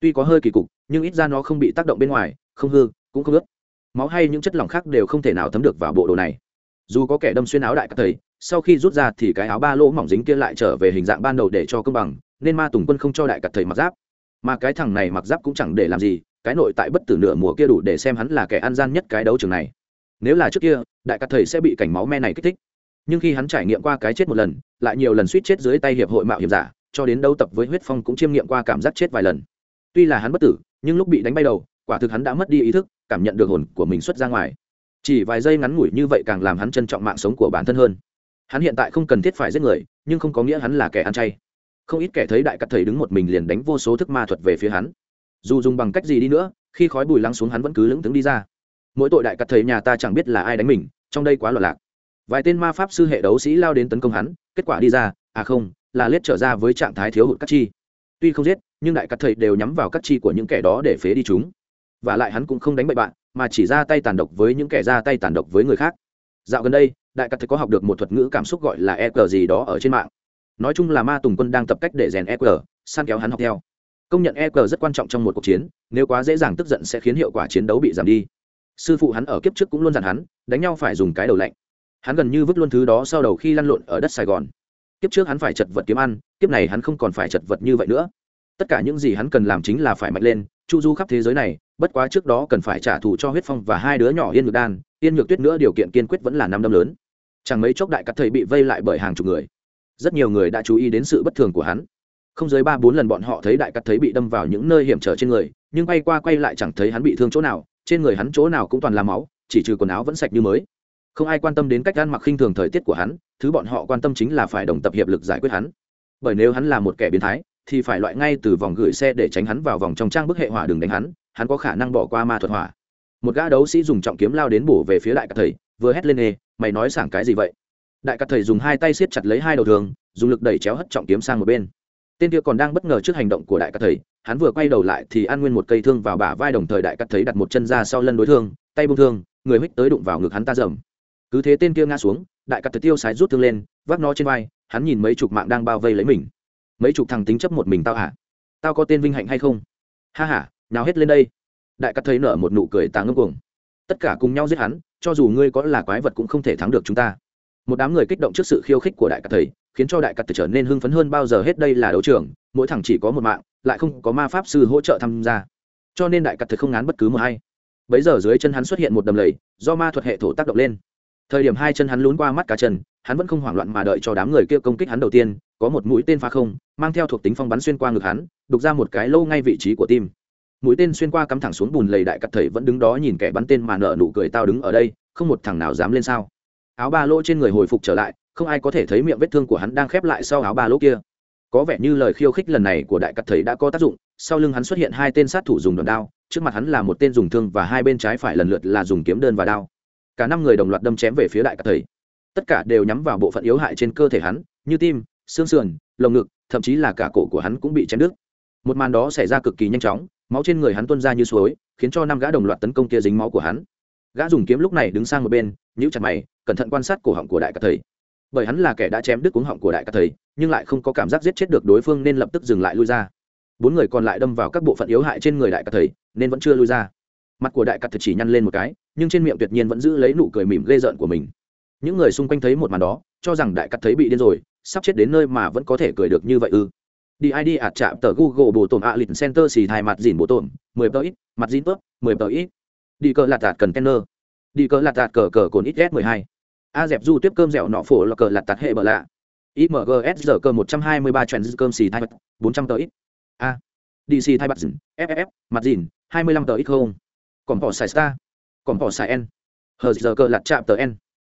A: Tuy có hơi kỳ cục, nhưng ít ra nó không bị tác động bên ngoài, không hư, cũng không ướt. Máu hay những chất lỏng khác đều không thể nào thấm được vào bộ đồ này. Dù có kẻ đâm xuyên áo đại các thầy sau khi rút ra thì cái áo ba lỗ mỏng dính kia lại trở về hình dạng ban đầu để cho công bằng, nên ma tùng quân không cho đại cặt thầy mặc giáp. Mà cái thằng này mặc giáp cũng chẳng để làm gì, cái nội tại bất tử nửa mùa kia đủ để xem hắn là kẻ ăn gian nhất cái đấu trường này. Nếu là trước kia, đại cặt thầy sẽ bị cảnh máu me này kích thích. Nhưng khi hắn trải nghiệm qua cái chết một lần, lại nhiều lần suýt chết dưới tay hiệp hội mạo hiểm giả, cho đến đấu tập với huyết phong cũng chiêm nghiệm qua cảm giác chết vài lần. Tuy là hắn bất tử, nhưng lúc bị đánh bay đầu, quả thực hắn đã mất đi ý thức, cảm nhận được hồn của mình xuất ra ngoài. Chỉ vài giây ngắn ngủi như vậy càng làm hắn trân trọng mạng sống của bản thân hơn hắn hiện tại không cần thiết phải giết người, nhưng không có nghĩa hắn là kẻ ăn chay. Không ít kẻ thấy đại cắt thầy đứng một mình liền đánh vô số thức ma thuật về phía hắn. Dù dùng bằng cách gì đi nữa, khi khói bùi lắng xuống hắn vẫn cứ lững tướng đi ra. Mỗi tội đại cắt thầy nhà ta chẳng biết là ai đánh mình, trong đây quá loạn lạc. Vài tên ma pháp sư hệ đấu sĩ lao đến tấn công hắn, kết quả đi ra à không, là lết trở ra với trạng thái thiếu hụt các chi. Tuy không giết, nhưng đại cắt thầy đều nhắm vào các chi của những kẻ đó để phế đi chúng. Và lại hắn cũng không đánh bậy bạn, mà chỉ ra tay tàn độc với những kẻ ra tay tàn độc với người khác. Dạo gần đây đại cắt thầy có học được một thuật ngữ cảm xúc gọi là e cờ gì đó ở trên mạng. Nói chung là ma tùng quân đang tập cách để rèn e cờ, san kéo hắn học theo. Công nhận e cờ rất quan trọng trong một cuộc chiến, nếu quá dễ dàng tức giận sẽ khiến hiệu quả chiến đấu bị giảm đi. Sư phụ hắn ở kiếp trước cũng luôn dặn hắn, đánh nhau phải dùng cái đầu lạnh. Hắn gần như vứt luôn thứ đó sau đầu khi lăn lộn ở đất sài gòn. Kiếp trước hắn phải chật vật kiếm ăn, kiếp này hắn không còn phải chật vật như vậy nữa. Tất cả những gì hắn cần làm chính là phải mạnh lên, chu du khắp thế giới này, bất quá trước đó cần phải trả thù cho huyết phong và hai đứa nhỏ yên nhược đan. Yên nhược tuyết nữa điều kiện kiên quyết vẫn là năm đâm lớn chẳng mấy chốc đại cắt thầy bị vây lại bởi hàng chục người. Rất nhiều người đã chú ý đến sự bất thường của hắn. Không dưới ba bốn lần bọn họ thấy đại cắt thấy bị đâm vào những nơi hiểm trở trên người, nhưng bay qua quay lại chẳng thấy hắn bị thương chỗ nào, trên người hắn chỗ nào cũng toàn là máu, chỉ trừ quần áo vẫn sạch như mới. Không ai quan tâm đến cách ăn mặc khinh thường thời tiết của hắn, thứ bọn họ quan tâm chính là phải đồng tập hiệp lực giải quyết hắn. Bởi nếu hắn là một kẻ biến thái, thì phải loại ngay từ vòng gửi xe để tránh hắn vào vòng trong trang bức hệ hỏa đường đánh hắn hắn có khả năng bỏ qua ma thuật hỏa. Một gã đấu sĩ dùng trọng kiếm lao đến bổ về phía đại cắt thầy, vừa hét lên ê! Mày nói sảng cái gì vậy? Đại cắt thầy dùng hai tay siết chặt lấy hai đầu thường dùng lực đẩy chéo hất trọng kiếm sang một bên. Tên kia còn đang bất ngờ trước hành động của đại cắt thầy, hắn vừa quay đầu lại thì an nguyên một cây thương vào bả vai đồng thời đại cắt thấy đặt một chân ra sau lân đối thương, tay bông thương, người hích tới đụng vào ngực hắn ta dầm. Cứ thế tên kia ngã xuống, đại cắt thầy tiêu sái rút thương lên, vác nó trên vai, hắn nhìn mấy chục mạng đang bao vây lấy mình. Mấy chục thằng tính chấp một mình tao hả? Tao có tên vinh hạnh hay không? Ha hả nào hết lên đây. Đại cắt thấy nở một nụ cười tàng ngâm cuồng tất cả cùng nhau giết hắn, cho dù ngươi có là quái vật cũng không thể thắng được chúng ta. Một đám người kích động trước sự khiêu khích của đại cát thầy, khiến cho đại cát thầy trở nên hưng phấn hơn bao giờ hết đây là đấu trường, mỗi thằng chỉ có một mạng, lại không có ma pháp sư hỗ trợ tham gia. Cho nên đại cát thầy không ngán bất cứ một hay bấy giờ dưới chân hắn xuất hiện một đầm lầy, do ma thuật hệ thổ tác động lên. Thời điểm hai chân hắn lún qua mắt cá chân, hắn vẫn không hoảng loạn mà đợi cho đám người kia công kích hắn đầu tiên, có một mũi tên pha không, mang theo thuộc tính phong bắn xuyên qua ngực hắn, đục ra một cái lâu ngay vị trí của tim mũi tên xuyên qua cắm thẳng xuống bùn lầy đại cắt thầy vẫn đứng đó nhìn kẻ bắn tên mà nợ nụ cười tao đứng ở đây, không một thằng nào dám lên sao. Áo ba lỗ trên người hồi phục trở lại, không ai có thể thấy miệng vết thương của hắn đang khép lại sau áo ba lỗ kia. Có vẻ như lời khiêu khích lần này của đại cắt thầy đã có tác dụng, sau lưng hắn xuất hiện hai tên sát thủ dùng đòn đao, trước mặt hắn là một tên dùng thương và hai bên trái phải lần lượt là dùng kiếm đơn và đao. Cả năm người đồng loạt đâm chém về phía đại cắt thầy. Tất cả đều nhắm vào bộ phận yếu hại trên cơ thể hắn, như tim, xương sườn, lồng ngực, thậm chí là cả cổ của hắn cũng bị chém đứt. Một màn đó xảy ra cực kỳ nhanh chóng máu trên người hắn tuôn ra như suối, khiến cho năm gã đồng loạt tấn công kia dính máu của hắn. Gã dùng kiếm lúc này đứng sang một bên, nhíu chặt mày, cẩn thận quan sát cổ họng của đại ca thầy. Bởi hắn là kẻ đã chém đứt cuống họng của đại ca thầy, nhưng lại không có cảm giác giết chết được đối phương nên lập tức dừng lại lui ra. Bốn người còn lại đâm vào các bộ phận yếu hại trên người đại ca thầy, nên vẫn chưa lui ra. Mặt của đại ca thầy chỉ nhăn lên một cái, nhưng trên miệng tuyệt nhiên vẫn giữ lấy nụ cười mỉm ghê rợn của mình. Những người xung quanh thấy một màn đó, cho rằng đại ca thấy bị điên rồi, sắp chết đến nơi mà vẫn có thể cười được như vậy ư đi id ạt chạm tờ google bổ tổn ạ lịch center xì thai mặt dìn bổ tổn, mười tờ ít, mặt dìn tớp, mười tờ ít. Đi cờ lạt tạt cần đi cờ lạt tạt cờ cờ cồn ít s mười hai. A dẹp du tiếp cơm dẻo nọ phổ là cờ lạt tạt hệ bờ lạ. Imgs giờ cơ một trăm hai mươi ba trend cơm xì thai bốn trăm tờ ít. A. Dc thai mặt dìn ff mặt dìn, hai mươi lăm tờ ít không. Còn bỏ xài star. Còn bỏ xài n. Hờ giờ cơ lạt chạm tờ n.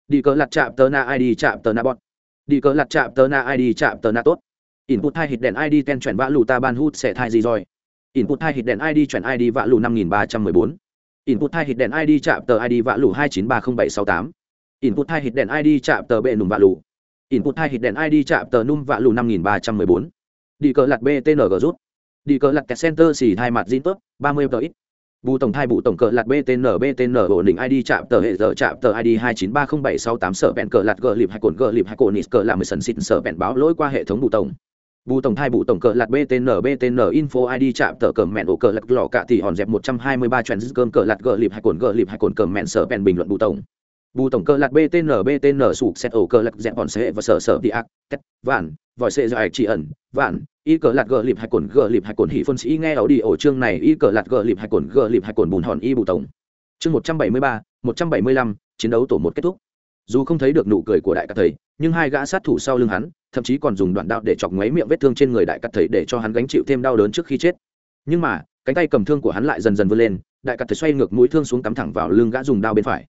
A: Đi cờ lạt chạm tờ na id chạm tờ na bọt đi cờ lạt chạm tờ na id chạm tờ na tốt input hai hit đèn id ten chuyển vã lù ta ban hút sẽ thai gì rồi? Input hai hit đèn id chuyển id vã lù năm nghìn ba trăm mười bốn. Input hai hit đèn id chạm tờ id vã lù hai chín ba không bảy sáu tám. Input hai hit đèn id chạm tờ bệ nùm vã lù. Input hai hit đèn id chạm tờ num vã lù năm nghìn ba trăm mười bốn. Đi cờ lạt btng rút. Đi cờ lạt kẹt center xì hai mặt zin tốt ba mươi tờ ít. Bù tổng thai bù tổng cờ lạt btn btn ổn định id chạm tờ hệ giờ chạm tờ id hai chín ba không bảy sáu tám, sở bẹn cờ lạt gờ lịp hai cồn gờ lịp hai cồn nít cờ làm mười sần xịn sở bẹn báo lỗi qua hệ thống bù tổng bù tổng thai bù tổng cờ lạt btn btn info id chạm tờ cờ mẹn ổ cờ lạt lò cạ thì hòn dẹp một trăm hai mươi ba trend cơm cờ lạt gờ lịp hay cồn gờ lịp hay cồn cờ mẹn sở bẹn bình luận bù tổng. Bù tổng cờ lạt btn btn sụp xét ổ cờ lạt dẹp hòn xe và sở sở đi ác, tét, vạn, vòi xe do chỉ ẩn, vạn, y cờ lạt gờ lịp hay cồn gờ lịp hay cồn hỉ phân sĩ nghe ấu đi ổ chương này, y cờ lạt gờ lịp hay cồn gờ lịp hay cồn bùn hòn y bù tổng. Chương một trăm bảy mươi ba, một trăm bảy mươi lăm, chiến đấu tổ một kết thúc dù không thấy được nụ cười của đại cát thầy, nhưng hai gã sát thủ sau lưng hắn, thậm chí còn dùng đoạn đạo để chọc ngoáy miệng vết thương trên người đại cát thầy để cho hắn gánh chịu thêm đau đớn trước khi chết. Nhưng mà, cánh tay cầm thương của hắn lại dần dần vươn lên, đại cát thầy xoay ngược mũi thương xuống cắm thẳng vào lưng gã dùng đao bên phải.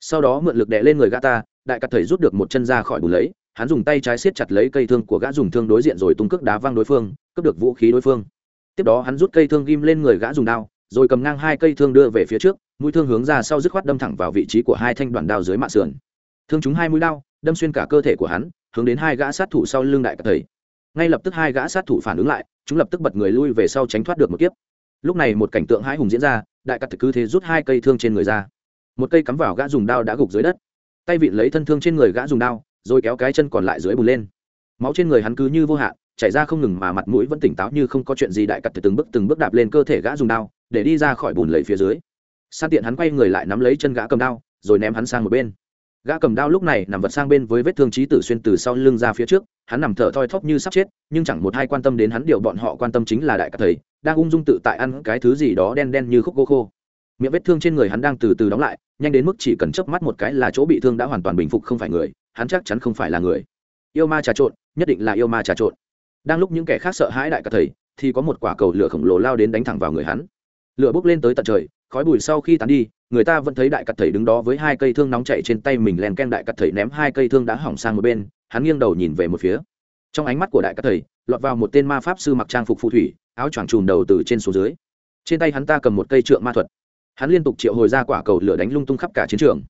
A: Sau đó mượn lực đè lên người gã ta, đại cát thầy rút được một chân ra khỏi bù lấy, hắn dùng tay trái siết chặt lấy cây thương của gã dùng thương đối diện rồi tung cước đá văng đối phương, cướp được vũ khí đối phương. Tiếp đó hắn rút cây thương ghim lên người gã dùng đao, rồi cầm ngang hai cây thương đưa về phía trước, mũi thương hướng ra sau dứt khoát đâm thẳng vào vị trí của hai thanh đoạn đao dưới mạ sườn thương chúng hai mũi đao, đâm xuyên cả cơ thể của hắn, hướng đến hai gã sát thủ sau lưng đại cả thầy. Ngay lập tức hai gã sát thủ phản ứng lại, chúng lập tức bật người lui về sau tránh thoát được một kiếp. Lúc này một cảnh tượng hãi hùng diễn ra, đại cát thầy cứ thế rút hai cây thương trên người ra. Một cây cắm vào gã dùng đao đã gục dưới đất. Tay vịn lấy thân thương trên người gã dùng đao, rồi kéo cái chân còn lại dưới bùn lên. Máu trên người hắn cứ như vô hạn, chảy ra không ngừng mà mặt mũi vẫn tỉnh táo như không có chuyện gì đại cắt từng bước từng bước đạp lên cơ thể gã dùng đao, để đi ra khỏi bùn lầy phía dưới. San tiện hắn quay người lại nắm lấy chân gã cầm đao, rồi ném hắn sang một bên gã cầm đao lúc này nằm vật sang bên với vết thương trí tử xuyên từ sau lưng ra phía trước, hắn nằm thở thoi thóp như sắp chết, nhưng chẳng một ai quan tâm đến hắn điều bọn họ quan tâm chính là đại cả thầy, đang ung dung tự tại ăn cái thứ gì đó đen đen như khúc gỗ khô. Miệng vết thương trên người hắn đang từ từ đóng lại, nhanh đến mức chỉ cần chớp mắt một cái là chỗ bị thương đã hoàn toàn bình phục không phải người, hắn chắc chắn không phải là người. Yêu ma trà trộn, nhất định là yêu ma trà trộn. Đang lúc những kẻ khác sợ hãi đại cả thầy, thì có một quả cầu lửa khổng lồ lao đến đánh thẳng vào người hắn. Lửa bốc lên tới tận trời khói bụi sau khi tán đi, người ta vẫn thấy đại cặt thầy đứng đó với hai cây thương nóng chạy trên tay mình len ken đại cặt thầy ném hai cây thương đã hỏng sang một bên, hắn nghiêng đầu nhìn về một phía. Trong ánh mắt của đại cặt thầy, lọt vào một tên ma pháp sư mặc trang phục phù thủy, áo choàng trùm đầu từ trên xuống dưới. Trên tay hắn ta cầm một cây trượng ma thuật. Hắn liên tục triệu hồi ra quả cầu lửa đánh lung tung khắp cả chiến trường.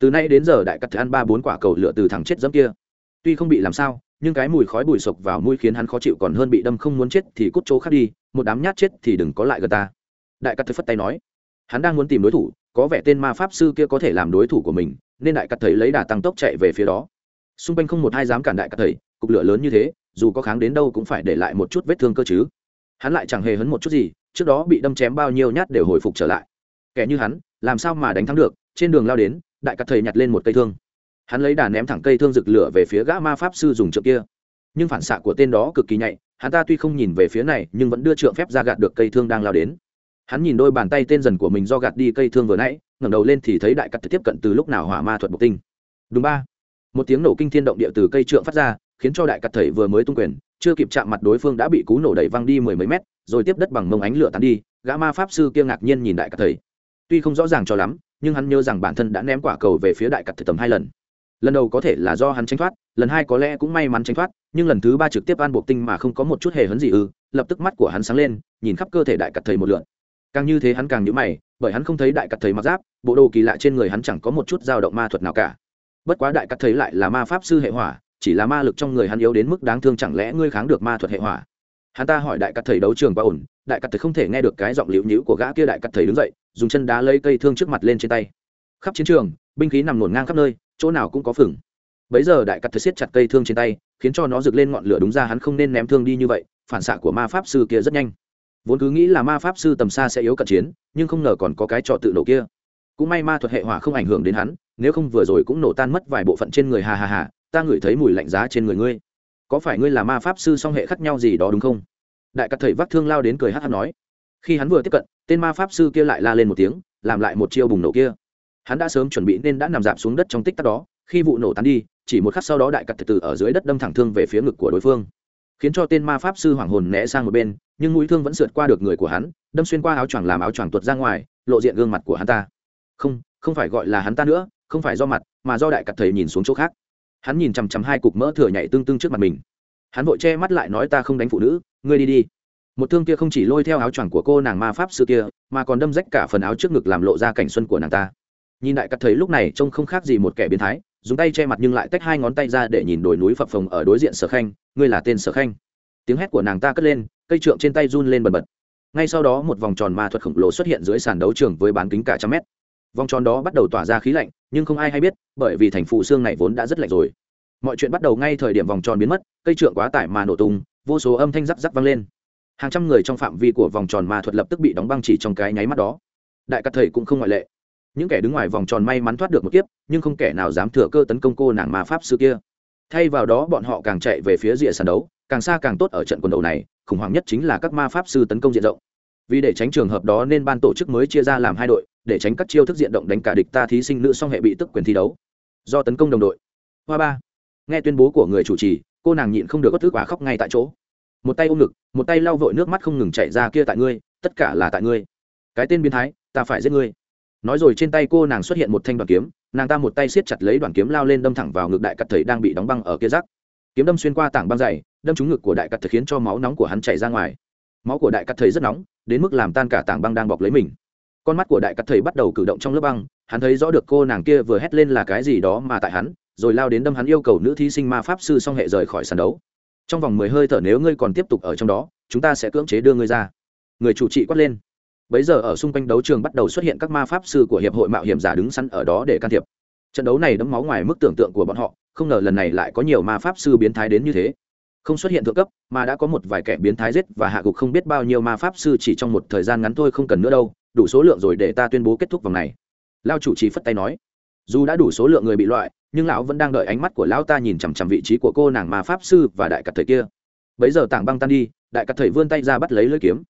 A: Từ nay đến giờ đại cắt thầy ăn ba bốn quả cầu lửa từ thằng chết dẫm kia. Tuy không bị làm sao, nhưng cái mùi khói bụi sộc vào mũi khiến hắn khó chịu còn hơn bị đâm không muốn chết thì cút chỗ khác đi, một đám nhát chết thì đừng có lại gần ta. Đại cắt thầy phất tay nói hắn đang muốn tìm đối thủ, có vẻ tên ma pháp sư kia có thể làm đối thủ của mình, nên đại cắt thầy lấy đà tăng tốc chạy về phía đó. Xung quanh không một ai dám cản đại cắt thầy, cục lửa lớn như thế, dù có kháng đến đâu cũng phải để lại một chút vết thương cơ chứ. Hắn lại chẳng hề hấn một chút gì, trước đó bị đâm chém bao nhiêu nhát đều hồi phục trở lại. Kẻ như hắn, làm sao mà đánh thắng được, trên đường lao đến, đại cắt thầy nhặt lên một cây thương. Hắn lấy đà ném thẳng cây thương rực lửa về phía gã ma pháp sư dùng trượng kia. Nhưng phản xạ của tên đó cực kỳ nhạy, hắn ta tuy không nhìn về phía này, nhưng vẫn đưa trượng phép ra gạt được cây thương đang lao đến hắn nhìn đôi bàn tay tên dần của mình do gạt đi cây thương vừa nãy, ngẩng đầu lên thì thấy đại cắt tiếp cận từ lúc nào hỏa ma thuật bộc tinh. Đúng ba. Một tiếng nổ kinh thiên động địa từ cây trượng phát ra, khiến cho đại cắt thầy vừa mới tung quyền, chưa kịp chạm mặt đối phương đã bị cú nổ đẩy văng đi mười mấy mét, rồi tiếp đất bằng mông ánh lửa tán đi, gã ma pháp sư kia ngạc nhiên nhìn đại cắt thầy. Tuy không rõ ràng cho lắm, nhưng hắn nhớ rằng bản thân đã ném quả cầu về phía đại cắt thầy tầm hai lần. Lần đầu có thể là do hắn tránh thoát, lần hai có lẽ cũng may mắn tránh thoát, nhưng lần thứ ba trực tiếp an buộc tinh mà không có một chút hề hấn gì ư, lập tức mắt của hắn sáng lên, nhìn khắp cơ thể đại cắt thầy một lượn càng như thế hắn càng nhữ mày, bởi hắn không thấy đại cắt thầy mặc giáp, bộ đồ kỳ lạ trên người hắn chẳng có một chút dao động ma thuật nào cả. Bất quá đại cắt thầy lại là ma pháp sư hệ hỏa, chỉ là ma lực trong người hắn yếu đến mức đáng thương chẳng lẽ ngươi kháng được ma thuật hệ hỏa? Hắn ta hỏi đại cắt thầy đấu trường quá ổn, đại cắt thầy không thể nghe được cái giọng liễu nhữ của gã kia đại cắt thầy đứng dậy, dùng chân đá lấy cây thương trước mặt lên trên tay. Khắp chiến trường, binh khí nằm ngổn ngang khắp nơi, chỗ nào cũng có phừng. Bấy giờ đại cắt thầy siết chặt cây thương trên tay, khiến cho nó rực lên ngọn lửa đúng ra hắn không nên ném thương đi như vậy, phản xạ của ma pháp sư kia rất nhanh vốn cứ nghĩ là ma pháp sư tầm xa sẽ yếu cận chiến, nhưng không ngờ còn có cái trò tự nổ kia. Cũng may ma thuật hệ hỏa không ảnh hưởng đến hắn, nếu không vừa rồi cũng nổ tan mất vài bộ phận trên người hà hà hà ta ngửi thấy mùi lạnh giá trên người ngươi. Có phải ngươi là ma pháp sư song hệ khác nhau gì đó đúng không? Đại cắt thầy vác thương lao đến cười hát hát nói. Khi hắn vừa tiếp cận, tên ma pháp sư kia lại la lên một tiếng, làm lại một chiêu bùng nổ kia. Hắn đã sớm chuẩn bị nên đã nằm dạp xuống đất trong tích tắc đó, khi vụ nổ tán đi, chỉ một khắc sau đó đại cặt từ ở dưới đất đâm thẳng thương về phía ngực của đối phương, khiến cho tên ma pháp sư hoàng hồn né sang một bên nhưng mũi thương vẫn sượt qua được người của hắn, đâm xuyên qua áo choàng làm áo choàng tuột ra ngoài, lộ diện gương mặt của hắn ta. Không không phải gọi là hắn ta nữa, không phải do mặt, mà do đại cặp thầy nhìn xuống chỗ khác. Hắn nhìn chằm chằm hai cục mỡ thừa nhảy tương tương trước mặt mình. Hắn vội che mắt lại nói ta không đánh phụ nữ, ngươi đi đi. Một thương kia không chỉ lôi theo áo choàng của cô nàng ma pháp sư kia, mà còn đâm rách cả phần áo trước ngực làm lộ ra cảnh xuân của nàng ta. Nhìn đại cặp thấy lúc này trông không khác gì một kẻ biến thái, dùng tay che mặt nhưng lại tách hai ngón tay ra để nhìn đồi núi phập phồng ở đối diện sở khanh, ngươi là tên sở khanh. Tiếng hét của nàng ta cất lên cây trượng trên tay run lên bần bật. Ngay sau đó một vòng tròn ma thuật khổng lồ xuất hiện dưới sàn đấu trường với bán kính cả trăm mét. Vòng tròn đó bắt đầu tỏa ra khí lạnh, nhưng không ai hay biết, bởi vì thành phụ xương này vốn đã rất lạnh rồi. Mọi chuyện bắt đầu ngay thời điểm vòng tròn biến mất, cây trượng quá tải mà nổ tung, vô số âm thanh rắc rắc vang lên. Hàng trăm người trong phạm vi của vòng tròn ma thuật lập tức bị đóng băng chỉ trong cái nháy mắt đó. Đại cát thầy cũng không ngoại lệ. Những kẻ đứng ngoài vòng tròn may mắn thoát được một kiếp, nhưng không kẻ nào dám thừa cơ tấn công cô nàng ma pháp sư kia. Thay vào đó, bọn họ càng chạy về phía rìa sàn đấu, càng xa càng tốt ở trận quần đầu này khủng hoảng nhất chính là các ma pháp sư tấn công diện rộng. Vì để tránh trường hợp đó nên ban tổ chức mới chia ra làm hai đội, để tránh các chiêu thức diện động đánh cả địch ta thí sinh nữ song hệ bị tức quyền thi đấu. Do tấn công đồng đội. Hoa ba. Nghe tuyên bố của người chủ trì, cô nàng nhịn không được bất thức quả khóc ngay tại chỗ. Một tay ôm ngực, một tay lau vội nước mắt không ngừng chạy ra kia tại ngươi, tất cả là tại ngươi. Cái tên biến thái, ta phải giết ngươi. Nói rồi trên tay cô nàng xuất hiện một thanh đoàn kiếm, nàng ta một tay siết chặt lấy đoàn kiếm lao lên đâm thẳng vào ngực đại cắt thầy đang bị đóng băng ở kia rắc kiếm đâm xuyên qua tảng băng dày, đâm trúng ngực của đại cắt thầy khiến cho máu nóng của hắn chảy ra ngoài. Máu của đại cắt thầy rất nóng, đến mức làm tan cả tảng băng đang bọc lấy mình. Con mắt của đại cắt thầy bắt đầu cử động trong lớp băng, hắn thấy rõ được cô nàng kia vừa hét lên là cái gì đó mà tại hắn, rồi lao đến đâm hắn yêu cầu nữ thí sinh ma pháp sư song hệ rời khỏi sàn đấu. Trong vòng mười hơi thở nếu ngươi còn tiếp tục ở trong đó, chúng ta sẽ cưỡng chế đưa ngươi ra. Người chủ trị quát lên. Bấy giờ ở xung quanh đấu trường bắt đầu xuất hiện các ma pháp sư của hiệp hội mạo hiểm giả đứng sẵn ở đó để can thiệp. Trận đấu này đấm máu ngoài mức tưởng tượng của bọn họ không ngờ lần này lại có nhiều ma pháp sư biến thái đến như thế. Không xuất hiện thượng cấp, mà đã có một vài kẻ biến thái giết và hạ gục không biết bao nhiêu ma pháp sư chỉ trong một thời gian ngắn thôi không cần nữa đâu, đủ số lượng rồi để ta tuyên bố kết thúc vòng này. Lao chủ trì phất tay nói. Dù đã đủ số lượng người bị loại, nhưng lão vẫn đang đợi ánh mắt của lão ta nhìn chằm chằm vị trí của cô nàng ma pháp sư và đại cặt thời kia. Bấy giờ tảng băng tan đi, đại cặt thời vươn tay ra bắt lấy lưỡi kiếm.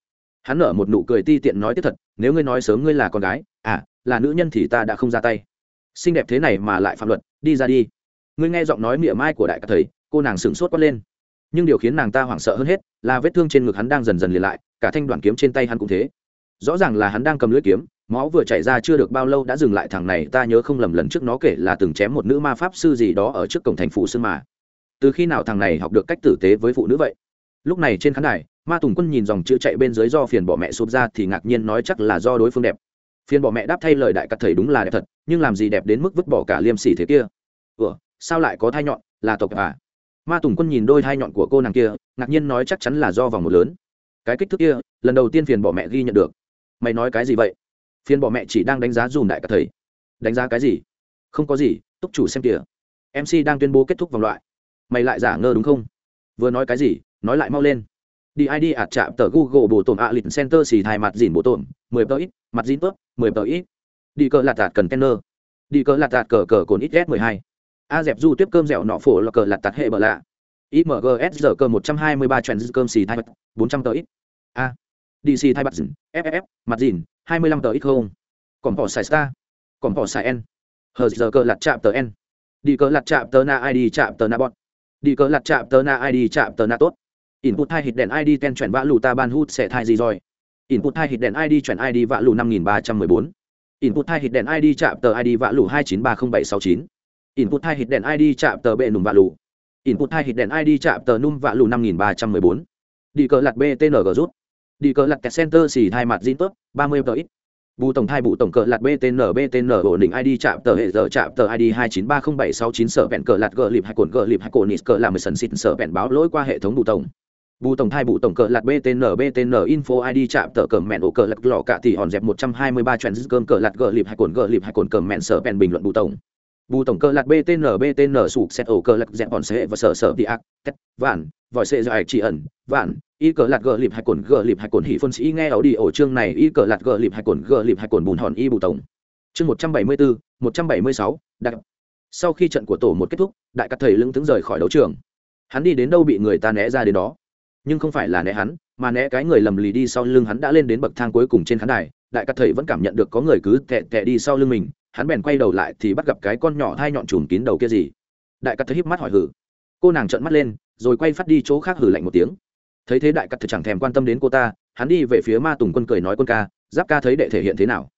A: Hắn nở một nụ cười ti tiện nói tiếp thật, nếu ngươi nói sớm ngươi là con gái à là nữ nhân thì ta đã không ra tay. Xinh đẹp thế này mà lại phạm luật, đi ra đi ngươi nghe giọng nói mỉa mai của đại ca thầy, cô nàng sửng sốt quát lên. Nhưng điều khiến nàng ta hoảng sợ hơn hết là vết thương trên ngực hắn đang dần dần liền lại, cả thanh đoàn kiếm trên tay hắn cũng thế. Rõ ràng là hắn đang cầm lưỡi kiếm, máu vừa chảy ra chưa được bao lâu đã dừng lại thằng này, ta nhớ không lầm lần trước nó kể là từng chém một nữ ma pháp sư gì đó ở trước cổng thành phủ sơn mà từ khi nào thằng này học được cách tử tế với phụ nữ vậy? Lúc này trên khán đài, ma tùng quân nhìn dòng chữ chạy bên dưới do phiền bỏ mẹ sụp ra thì ngạc nhiên nói chắc là do đối phương đẹp. Phiền bỏ mẹ đáp thay lời đại cắt thầy đúng là đẹp thật, nhưng làm gì đẹp đến mức vứt bỏ cả liêm sỉ thế kia? Ủa sao lại có thai nhọn, là tộc à? Ma tùng quân nhìn đôi thai nhọn của cô nàng kia, ngạc nhiên nói chắc chắn là do vòng một lớn. Cái kích thước kia, lần đầu tiên phiền bỏ mẹ ghi nhận được. Mày nói cái gì vậy? Phiền bỏ mẹ chỉ đang đánh giá dùm đại cả thầy. Đánh giá cái gì? Không có gì, túc chủ xem kìa. Mc đang tuyên bố kết thúc vòng loại. Mày lại giả ngơ đúng không? Vừa nói cái gì, nói lại mau lên. Đi id ạt chạm tờ google bộ tổn ạ lịch center xì thai mặt dìn bộ tổn, mười tờ ít, mặt dìn tớp, mười tờ ít. Đi cờ lạt tạt cần tenner. Đi cờ lạt tạt cờ cờ cồn ít s mười hai a dẹp du tiếp cơm dẻo nọ phổ là cờ lạt tạt hệ bờ lạ. Imgs giờ cơ một trăm hai mươi ba trèn cơm xì thai bật bốn trăm tờ ít. A. Dc thai bật dìn ff mặt dìn, hai mươi lăm tờ ít không? Còn bỏ xài star. Còn bỏ xài n. Hờ giờ cơ lạt chạm tờ n. Đi cơ lạt chạm tờ na id chạm tờ na bọn đi cơ lạt chạm tờ na id chạm tờ na tốt. Input hai hit đèn id ten chuyển vã lù ta ban hút sẽ thai gì rồi? Input hai hit đèn id chuyển id vã lù năm nghìn ba trăm mười bốn. Input hai hit đèn id chạm tờ id vã lù hai chín ba không bảy sáu chín input hai hit đèn id chạm tờ bệ nùm vạ lù. Input hai hit đèn id chạm tờ nùm vạ lù năm nghìn ba trăm mười bốn. Đi cờ lạt btng rút. Đi cờ lạt center xì hai mặt zin tốt ba mươi tờ ít. Bù tổng thai bù tổng cờ lạt btn btn ổn định id chạm tờ hệ giờ chạm tờ id hai chín ba không bảy sáu chín sở vẹn cờ lạt gờ lịp hay cồn gờ lịp hay cồn nít cờ làm mười sần xịt sở vẹn báo lỗi qua hệ thống bù tổng. Bù tổng thai bù tổng cờ lạt btn btn info id chạm tờ cờ mẹn ổ cờ lạt lọ cả tỷ hòn dẹp một trăm hai mươi ba cơm cờ lạt gờ lịp hay cồn gờ lịp hay cồn cờ mẹn sở vẹn bình luận bù tổng bù tổng cơ lạc btn btn sụp xét ổ cơ lạc dẹp bọn sệ và sở sở đi ác, tét, vạn, vòi sệ dài chỉ ẩn, vạn, y cờ lạc gờ lịp hai cồn, gờ lịp hai cồn hỉ phân sĩ nghe ảo đi ổ chương này, y cờ lạc gờ lịp hai cồn, gờ lịp hai cồn bùn hòn y bù tổng. Chương một trăm bảy mươi bốn một trăm bảy mươi sáu đặc sau khi trận của tổ một kết thúc, đại các thầy lưng tướng rời khỏi đấu trường. Hắn đi đến đâu bị người ta né ra đến đó. Nhưng không phải là né hắn, mà né cái người lầm lì đi sau lưng hắn đã lên đến bậc thang cuối cùng trên khán đài. Đại các thầy vẫn cảm nhận được có người cứ tệ tệ đi sau lưng mình hắn bèn quay đầu lại thì bắt gặp cái con nhỏ thai nhọn chùm kín đầu kia gì. Đại cắt thấy híp mắt hỏi hử. Cô nàng trợn mắt lên, rồi quay phát đi chỗ khác hử lạnh một tiếng. Thấy thế đại cắt thật chẳng thèm quan tâm đến cô ta, hắn đi về phía ma tùng quân cười nói quân ca, giáp ca thấy đệ thể hiện thế nào?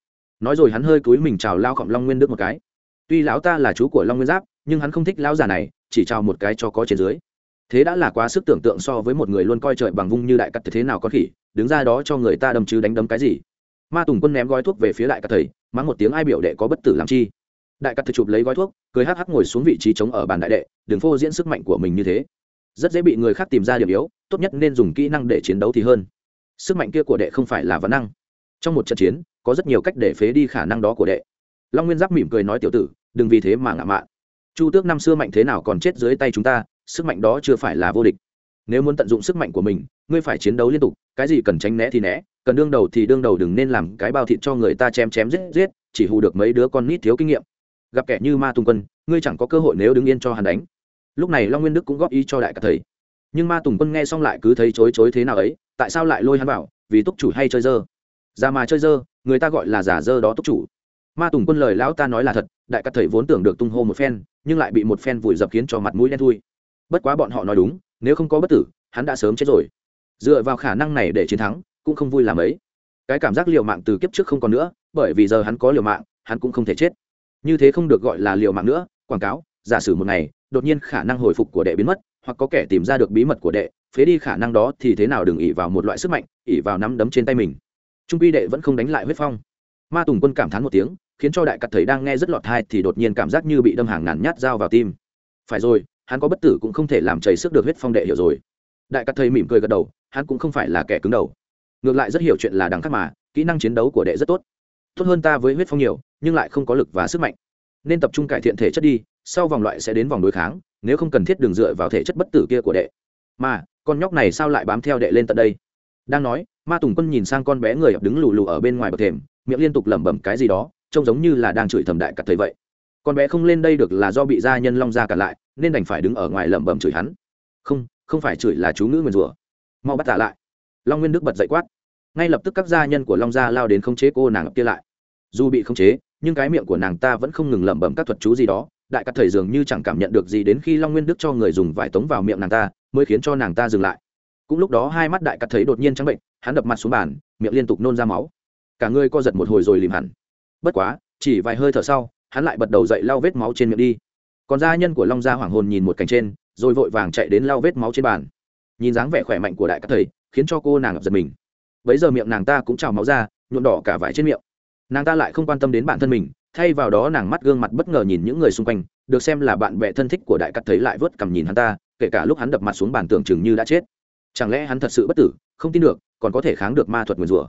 A: Nói rồi hắn hơi cúi mình chào lao khổng long nguyên đức một cái. Tuy lão ta là chú của long nguyên giáp, nhưng hắn không thích lão già này, chỉ chào một cái cho có trên dưới. Thế đã là quá sức tưởng tượng so với một người luôn coi trời bằng vung như đại cắt thế nào có khỉ, đứng ra đó cho người ta đâm chứ đánh đấm cái gì. Ma tùng quân ném gói thuốc về phía đại cắt thầy mắng một tiếng ai biểu đệ có bất tử làm chi. Đại cắt thực chụp lấy gói thuốc, cười hắc hắc ngồi xuống vị trí chống ở bàn đại đệ, đừng phô diễn sức mạnh của mình như thế. Rất dễ bị người khác tìm ra điểm yếu, tốt nhất nên dùng kỹ năng để chiến đấu thì hơn. Sức mạnh kia của đệ không phải là văn năng. Trong một trận chiến, có rất nhiều cách để phế đi khả năng đó của đệ. Long nguyên giáp mỉm cười nói tiểu tử, đừng vì thế mà ngạo mạn. Chu tước năm xưa mạnh thế nào còn chết dưới tay chúng ta, sức mạnh đó chưa phải là vô địch nếu muốn tận dụng sức mạnh của mình, ngươi phải chiến đấu liên tục, cái gì cần tránh né thì né, cần đương đầu thì đương đầu, đừng nên làm cái bao thịt cho người ta chém chém giết giết, chỉ hù được mấy đứa con nít thiếu kinh nghiệm. Gặp kẻ như ma tùng quân, ngươi chẳng có cơ hội nếu đứng yên cho hắn đánh. Lúc này long nguyên đức cũng góp ý cho đại cả thầy. Nhưng ma tùng quân nghe xong lại cứ thấy chối chối thế nào ấy, tại sao lại lôi hắn vào, vì túc chủ hay chơi dơ? Ra mà chơi dơ, người ta gọi là giả dơ đó túc chủ. Ma tùng quân lời lão ta nói là thật, đại các thầy vốn tưởng được tung hô một phen, nhưng lại bị một phen vùi dập khiến cho mặt mũi đen thui. Bất quá bọn họ nói đúng nếu không có bất tử, hắn đã sớm chết rồi. Dựa vào khả năng này để chiến thắng, cũng không vui làm ấy. Cái cảm giác liều mạng từ kiếp trước không còn nữa, bởi vì giờ hắn có liều mạng, hắn cũng không thể chết. Như thế không được gọi là liều mạng nữa, quảng cáo, giả sử một ngày, đột nhiên khả năng hồi phục của đệ biến mất, hoặc có kẻ tìm ra được bí mật của đệ, phế đi khả năng đó thì thế nào đừng ỉ vào một loại sức mạnh ỉ vào nắm đấm trên tay mình. Trung pi đệ vẫn không đánh lại huyết phong. Ma tùng quân cảm thán một tiếng, khiến cho đại cắt thầy đang nghe rất lọt thai thì đột nhiên cảm giác như bị đâm hàng ngàn nhát dao vào tim. Phải rồi hắn có bất tử cũng không thể làm chảy sức được huyết phong đệ hiểu rồi. Đại cát thầy mỉm cười gật đầu, hắn cũng không phải là kẻ cứng đầu. Ngược lại rất hiểu chuyện là đằng khác mà, kỹ năng chiến đấu của đệ rất tốt. Tốt hơn ta với huyết phong nhiều, nhưng lại không có lực và sức mạnh. Nên tập trung cải thiện thể chất đi, sau vòng loại sẽ đến vòng đối kháng, nếu không cần thiết đường dựa vào thể chất bất tử kia của đệ. Mà, con nhóc này sao lại bám theo đệ lên tận đây? Đang nói, ma tùng quân nhìn sang con bé người đứng lù lù ở bên ngoài bậc thềm, miệng liên tục lẩm bẩm cái gì đó, trông giống như là đang chửi thầm đại cặt thầy vậy. Con bé không lên đây được là do bị gia nhân long ra cả lại nên đành phải đứng ở ngoài lẩm bẩm chửi hắn. Không không phải chửi là chú ngữ nguyền rủa. Mau bắt tả lại. Long nguyên đức bật dậy quát. Ngay lập tức các gia nhân của long gia lao đến khống chế cô nàng kia lại. Dù bị khống chế, nhưng cái miệng của nàng ta vẫn không ngừng lẩm bẩm các thuật chú gì đó. Đại các thầy dường như chẳng cảm nhận được gì đến khi long nguyên đức cho người dùng vải tống vào miệng nàng ta, mới khiến cho nàng ta dừng lại. Cũng lúc đó hai mắt đại cắt thấy đột nhiên trắng bệnh, hắn đập mặt xuống bàn, miệng liên tục nôn ra máu. Cả người co giật một hồi rồi lìm hẳn. Bất quá, chỉ vài hơi thở sau, hắn lại bật đầu dậy lau vết máu trên miệng đi còn gia nhân của long gia hoàng hồn nhìn một cành trên, rồi vội vàng chạy đến lau vết máu trên bàn. Nhìn dáng vẻ khỏe mạnh của đại các thầy, khiến cho cô nàng giật mình. Bấy giờ miệng nàng ta cũng trào máu ra, nhuộm đỏ cả vải trên miệng. Nàng ta lại không quan tâm đến bản thân mình, thay vào đó nàng mắt gương mặt bất ngờ nhìn những người xung quanh, được xem là bạn bè thân thích của đại cắt thấy lại vớt cầm nhìn hắn ta, kể cả lúc hắn đập mặt xuống bàn tưởng chừng như đã chết. Chẳng lẽ hắn thật sự bất tử, không tin được, còn có thể kháng được ma thuật nguyền rủa?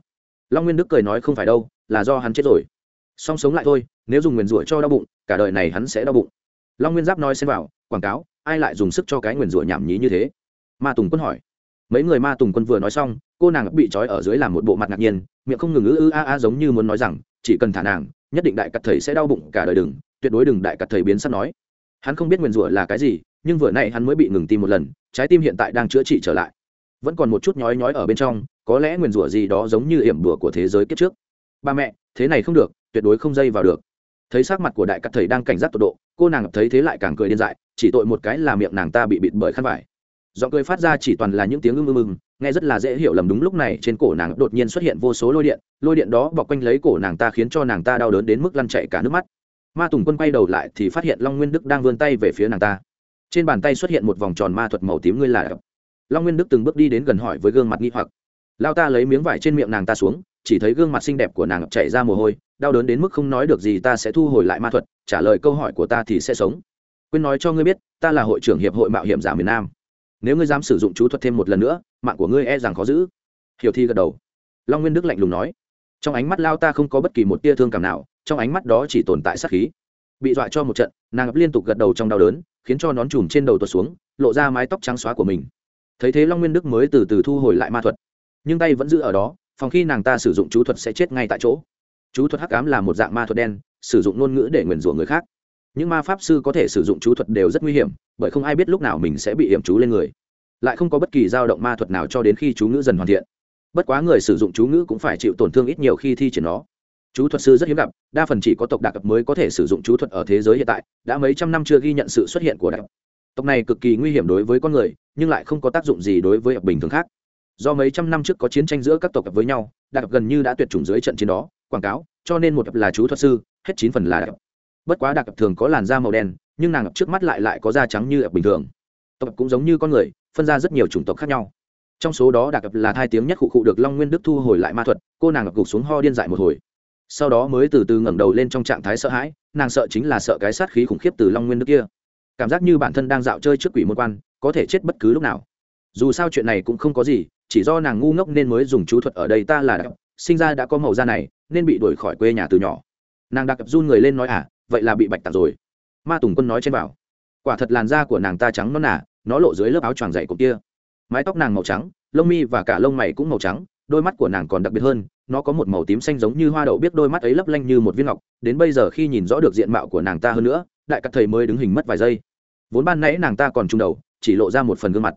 A: Long nguyên đức cười nói không phải đâu, là do hắn chết rồi. Song sống lại thôi, nếu dùng nguyền rủa cho đau bụng, cả đời này hắn sẽ đau bụng long nguyên giáp nói xem vào, quảng cáo, ai lại dùng sức cho cái nguyền rủa nhảm nhí như thế? Ma tùng quân hỏi. Mấy người ma tùng quân vừa nói xong, cô nàng bị trói ở dưới làm một bộ mặt ngạc nhiên, miệng không ngừng ư ư a a giống như muốn nói rằng, chỉ cần thả nàng, nhất định đại cặt thầy sẽ đau bụng cả đời đừng, tuyệt đối đừng đại cặt thầy biến sắp nói. Hắn không biết nguyền rủa là cái gì, nhưng vừa nay hắn mới bị ngừng tim một lần, trái tim hiện tại đang chữa trị trở lại. Vẫn còn một chút nhói nhói ở bên trong, có lẽ nguyền rủa gì đó giống như hiểm đùa của thế giới kiếp trước. Ba mẹ, thế này không được, tuyệt đối không dây vào được thấy sắc mặt của đại cắt thầy đang cảnh giác tột độ, cô nàng thấy thế lại càng cười điên dại, chỉ tội một cái là miệng nàng ta bị bịt bởi khăn vải. Giọng cười phát ra chỉ toàn là những tiếng ưng ưng ưng, nghe rất là dễ hiểu lầm đúng lúc này trên cổ nàng đột nhiên xuất hiện vô số lôi điện lôi điện đó bọc quanh lấy cổ nàng ta khiến cho nàng ta đau đớn đến mức lăn chạy cả nước mắt. Ma tùng quân quay đầu lại thì phát hiện long nguyên đức đang vươn tay về phía nàng ta. Trên bàn tay xuất hiện một vòng tròn ma thuật màu tím ngươi là long nguyên đức từng bước đi đến gần hỏi với gương mặt nghi hoặc. Lao ta lấy miếng vải trên miệng nàng ta xuống chỉ thấy gương mặt xinh đẹp của nàng chảy ra mồ hôi, đau đớn đến mức không nói được gì ta sẽ thu hồi lại ma thuật, trả lời câu hỏi của ta thì sẽ sống. Quên nói cho ngươi biết, ta là hội trưởng hiệp hội mạo hiểm giả miền nam. Nếu ngươi dám sử dụng chú thuật thêm một lần nữa, mạng của ngươi e rằng khó giữ. Hiểu thi gật đầu. Long nguyên đức lạnh lùng nói. Trong ánh mắt lao ta không có bất kỳ một tia thương cảm nào, trong ánh mắt đó chỉ tồn tại sát khí. Bị dọa cho một trận, nàng liên tục gật đầu trong đau đớn, khiến cho nón chùm trên đầu tuột xuống, lộ ra mái tóc trắng xóa của mình. Thấy thế long nguyên đức mới từ từ thu hồi lại ma thuật. Nhưng tay vẫn giữ ở đó phòng khi nàng ta sử dụng chú thuật sẽ chết ngay tại chỗ. Chú thuật hắc ám là một dạng ma thuật đen, sử dụng ngôn ngữ để nguyền rủa người khác. Những ma pháp sư có thể sử dụng chú thuật đều rất nguy hiểm, bởi không ai biết lúc nào mình sẽ bị hiểm chú lên người. Lại không có bất kỳ dao động ma thuật nào cho đến khi chú ngữ dần hoàn thiện. Bất quá người sử dụng chú ngữ cũng phải chịu tổn thương ít nhiều khi thi triển nó. Chú thuật sư rất hiếm gặp, đa phần chỉ có tộc đặc mới có thể sử dụng chú thuật ở thế giới hiện tại, đã mấy trăm năm chưa ghi nhận sự xuất hiện của đặc tộc này cực kỳ nguy hiểm đối với con người, nhưng lại không có tác dụng gì đối với ập bình thường khác do mấy trăm năm trước có chiến tranh giữa các tộc với nhau đạt gần như đã tuyệt chủng dưới trận chiến đó, quảng cáo, cho nên một là chú thuật sư, hết chín phần là đạt. bất quá đạt thường có làn da màu đen, nhưng nàng trước mắt lại lại có da trắng như ập bình thường. Tộc cũng giống như con người, phân ra rất nhiều chủng tộc khác nhau. Trong số đó đạt là hai tiếng nhất cụ cụ được long nguyên đức thu hồi lại ma thuật, cô nàng gục xuống ho điên dại một hồi. Sau đó mới từ từ ngẩng đầu lên trong trạng thái sợ hãi, nàng sợ chính là sợ cái sát khí khủng khiếp từ long nguyên đức kia. Cảm giác như bản thân đang dạo chơi trước quỷ môn quan, có thể chết bất cứ lúc nào. Dù sao chuyện này cũng không có gì chỉ do nàng ngu ngốc nên mới dùng chú thuật ở đây ta là đặc, sinh ra đã có màu da này, nên bị đuổi khỏi quê nhà từ nhỏ. Nàng đặc run người lên nói à vậy là bị bạch tạc rồi. Ma tùng quân nói trên bảo, quả thật làn da của nàng ta trắng non nà, nó lộ dưới lớp áo choàng dày cột kia. Mái tóc nàng màu trắng, lông mi và cả lông mày cũng màu trắng, đôi mắt của nàng còn đặc biệt hơn, nó có một màu tím xanh giống như hoa đậu biết đôi mắt ấy lấp lanh như một viên ngọc, đến bây giờ khi nhìn rõ được diện mạo của nàng ta hơn nữa, đại các thầy mới đứng hình mất vài giây. Vốn ban nãy nàng ta còn trung đầu, chỉ lộ ra một phần gương mặt.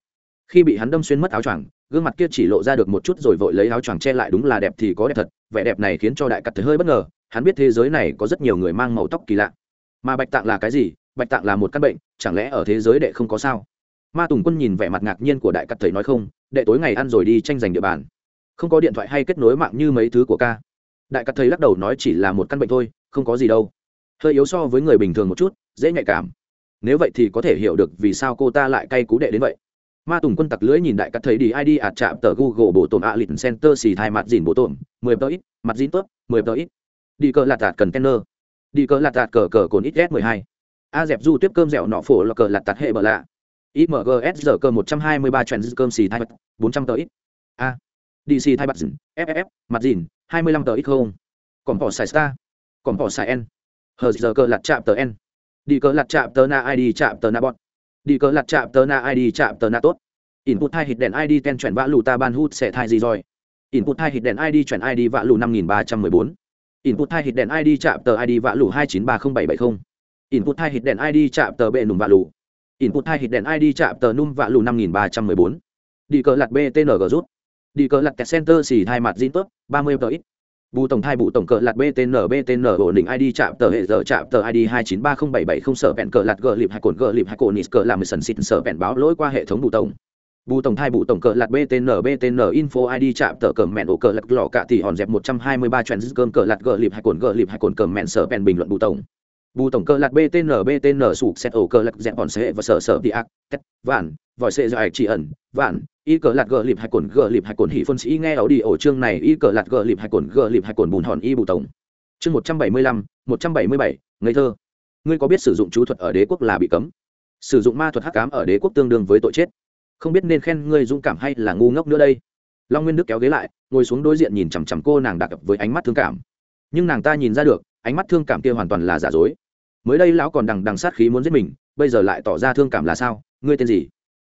A: Khi bị hắn đâm xuyên mất áo choàng gương mặt kia chỉ lộ ra được một chút rồi vội lấy áo choàng che lại đúng là đẹp thì có đẹp thật, vẻ đẹp này khiến cho đại cắt thấy hơi bất ngờ, hắn biết thế giới này có rất nhiều người mang màu tóc kỳ lạ. Mà bạch tạng là cái gì? Bạch tạng là một căn bệnh, chẳng lẽ ở thế giới đệ không có sao? Ma tùng quân nhìn vẻ mặt ngạc nhiên của đại cắt thầy nói không, đệ tối ngày ăn rồi đi tranh giành địa bàn. Không có điện thoại hay kết nối mạng như mấy thứ của ca. Đại cắt thầy lắc đầu nói chỉ là một căn bệnh thôi, không có gì đâu. Hơi yếu so với người bình thường một chút, dễ nhạy cảm. Nếu vậy thì có thể hiểu được vì sao cô ta lại cay cú đệ đến vậy ma tùng quân tặc lưỡi nhìn đại cắt thấy đi id ạt chạm tờ google bộ tổn ạ lịch center xì thai mặt dìn bộ tổn, mười tờ ít, mặt dìn tốt, mười tờ ít. Đi cờ lạt tạt cần tenner. đi cờ lạt tạt cờ cờ cồn ít s mười hai. A dẹp du tiếp cơm dẻo nọ phổ là cờ lạt tạt hệ bờ lạ. Imgs giờ cờ một trăm hai mươi ba trend cơm xì thai mặt, bốn trăm tờ ít. A. Dc thai mặt dìn ff mặt dìn, hai mươi lăm tờ ít không? Còn bỏ xài star. Còn bỏ xài n. Hờ giờ cờ lạt chạm tờ n. Đi cờ lạt chạm tờ na id chạm tờ na bọn đi cờ lặt chạm tờ na id chạm tờ na tốt. Input hai hit đèn id ten chuyển vã lù ta ban hút sẽ thai gì rồi. Input hai hit đèn id chuyển id vã lù năm nghìn ba trăm mười bốn. Input hai hit đèn id chạm tờ id vã lù hai chín ba không bảy bảy không. Input hai hit đèn id chạm tờ bệ nùng vã lù. Input hai hit đèn id chạm tờ num vã lù năm nghìn ba trăm mười bốn. Đi cờ lặt btng rút. Đi cỡ lặt center xì hai mặt zin tốt, ba mươi tờ ít bù tổng thai bù tổng cờ lạt btn btn ổn định id chạm tờ hệ giờ, chạm tờ id hai chín ba không bảy bảy không, sở bẹn cờ lạt gờ lịp hai cồn gờ lịp hai cồn nít cờ làm mười sần xịt, sở bẹn báo lỗi qua hệ thống bù tổng. Bù tổng thai bù tổng cờ lạt btn btn info id chạm tờ cờ mẹn, ổ cờ lạt lọ cả thì hòn dẹp một trăm hai mươi ba trend cơm cờ lạt gờ lịp hai cồn gờ lịp hai cồn cờ mẹn, sở bẹn bình luận bù tổng. Bù tổng cờ lạt btn btn sụp xét, ổ cơ lạt dẹp bọn sẽ và sở sở đi ác, tét, vạn, vòi sệ dài chỉ ẩn, vạn y cờ lạt gờ lịp hai cồn, gờ lịp hai cồn hỉ phân sĩ nghe ảo đi ổ chương này. Y cờ lạt gờ lịp hai cồn, gờ lịp hai cồn bùn hòn y bù tổng. Chương một trăm bảy mươi lăm, một trăm bảy mươi bảy, ngây thơ. Ngươi có biết sử dụng chú thuật ở đế quốc là bị cấm? Sử dụng ma thuật hắc cám ở đế quốc tương đương với tội chết. Không biết nên khen ngươi dũng cảm hay là ngu ngốc nữa đây. Long nguyên đức kéo ghế lại, ngồi xuống đối diện nhìn chằm chằm cô nàng đặc với ánh mắt thương cảm. Nhưng nàng ta nhìn ra được, ánh mắt thương cảm kia hoàn toàn là giả dối. Mới đây lão còn đằng đằng sát khí muốn giết mình, bây giờ lại tỏ ra thương cảm là sao? Ngươi tên gì?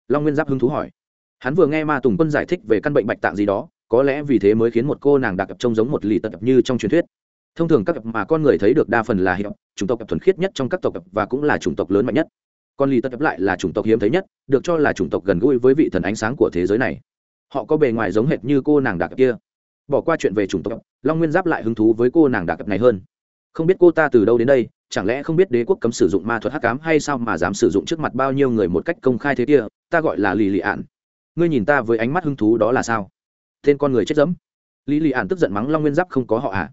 A: Long nguyên giáp hứng thú hỏi hắn vừa nghe ma tùng quân giải thích về căn bệnh bạch tạng gì đó, có lẽ vì thế mới khiến một cô nàng đặc cập trông giống một lì tật như trong truyền thuyết. Thông thường các cặp mà con người thấy được đa phần là hiệu chủng tộc thuần khiết nhất trong các tộc và cũng là chủng tộc lớn mạnh nhất. Con lì tật lại là chủng tộc hiếm thấy nhất, được cho là chủng tộc gần gũi với vị thần ánh sáng của thế giới này. Họ có bề ngoài giống hệt như cô nàng đặc kia. Bỏ qua chuyện về chủng tộc, long nguyên giáp lại hứng thú với cô nàng đặc này hơn. Không biết cô ta từ đâu đến đây, chẳng lẽ không biết đế quốc cấm sử dụng ma thuật hắc ám hay sao mà dám sử dụng trước mặt bao nhiêu người một cách công khai thế kia, ta gọi là lì lì ạn ngươi nhìn ta với ánh mắt hứng thú đó là sao? Tên con người chết dẫm. Lý lì ạn tức giận mắng long nguyên giáp không có họ à?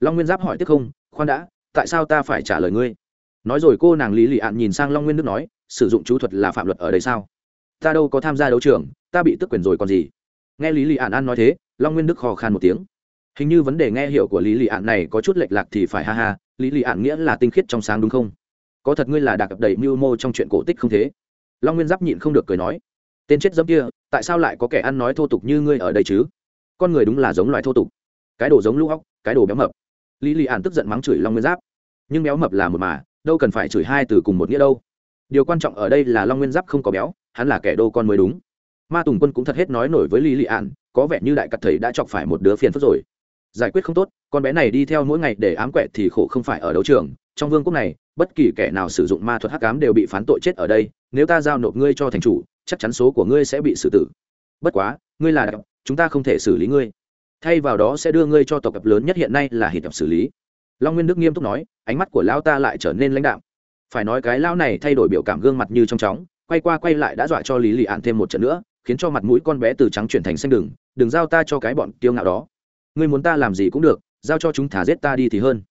A: Long nguyên giáp hỏi tiếp không, khoan đã, tại sao ta phải trả lời ngươi? Nói rồi cô nàng lý lì ạn nhìn sang long nguyên đức nói, sử dụng chú thuật là phạm luật ở đây sao? Ta đâu có tham gia đấu trường, ta bị tức quyền rồi còn gì? Nghe lý lì ạn an nói thế, long nguyên đức khò khan một tiếng. Hình như vấn đề nghe hiểu của lý lì ạn này có chút lệch lạc thì phải ha ha, lý lì ạn nghĩa là tinh khiết trong sáng đúng không? Có thật ngươi là đặc đầy mưu mô trong chuyện cổ tích không thế? Long nguyên giáp nhịn không được cười nói tên chết dâm kia, tại sao lại có kẻ ăn nói thô tục như ngươi ở đây chứ? Con người đúng là giống loài thô tục. Cái đồ giống lũ óc, cái đồ béo mập. Lý lì ạn tức giận mắng chửi long nguyên giáp. Nhưng béo mập là một mà, đâu cần phải chửi hai từ cùng một nghĩa đâu. Điều quan trọng ở đây là long nguyên giáp không có béo, hắn là kẻ đô con mới đúng. Ma tùng quân cũng thật hết nói nổi với lý lì ạn có vẻ như đại cặt thầy đã chọc phải một đứa phiền phức rồi. Giải quyết không tốt, con bé này đi theo mỗi ngày để ám quẹt thì khổ không phải ở đấu trường. Trong vương quốc này, bất kỳ kẻ nào sử dụng ma thuật hắc ám đều bị phán tội chết ở đây, nếu ta giao nộp ngươi cho thành chủ chắc chắn số của ngươi sẽ bị xử tử. Bất quá, ngươi là đặc chúng ta không thể xử lý ngươi. Thay vào đó sẽ đưa ngươi cho tộc tập lớn nhất hiện nay là hiệp tập xử lý. Long nguyên đức nghiêm túc nói, ánh mắt của lão ta lại trở nên lãnh đạm. Phải nói cái lão này thay đổi biểu cảm gương mặt như trong chóng, quay qua quay lại đã dọa cho lý lì ạn thêm một trận nữa, khiến cho mặt mũi con bé từ trắng chuyển thành xanh đừng đừng giao ta cho cái bọn kiêu ngạo đó. Ngươi muốn ta làm gì cũng được, giao cho chúng thả giết ta đi thì hơn.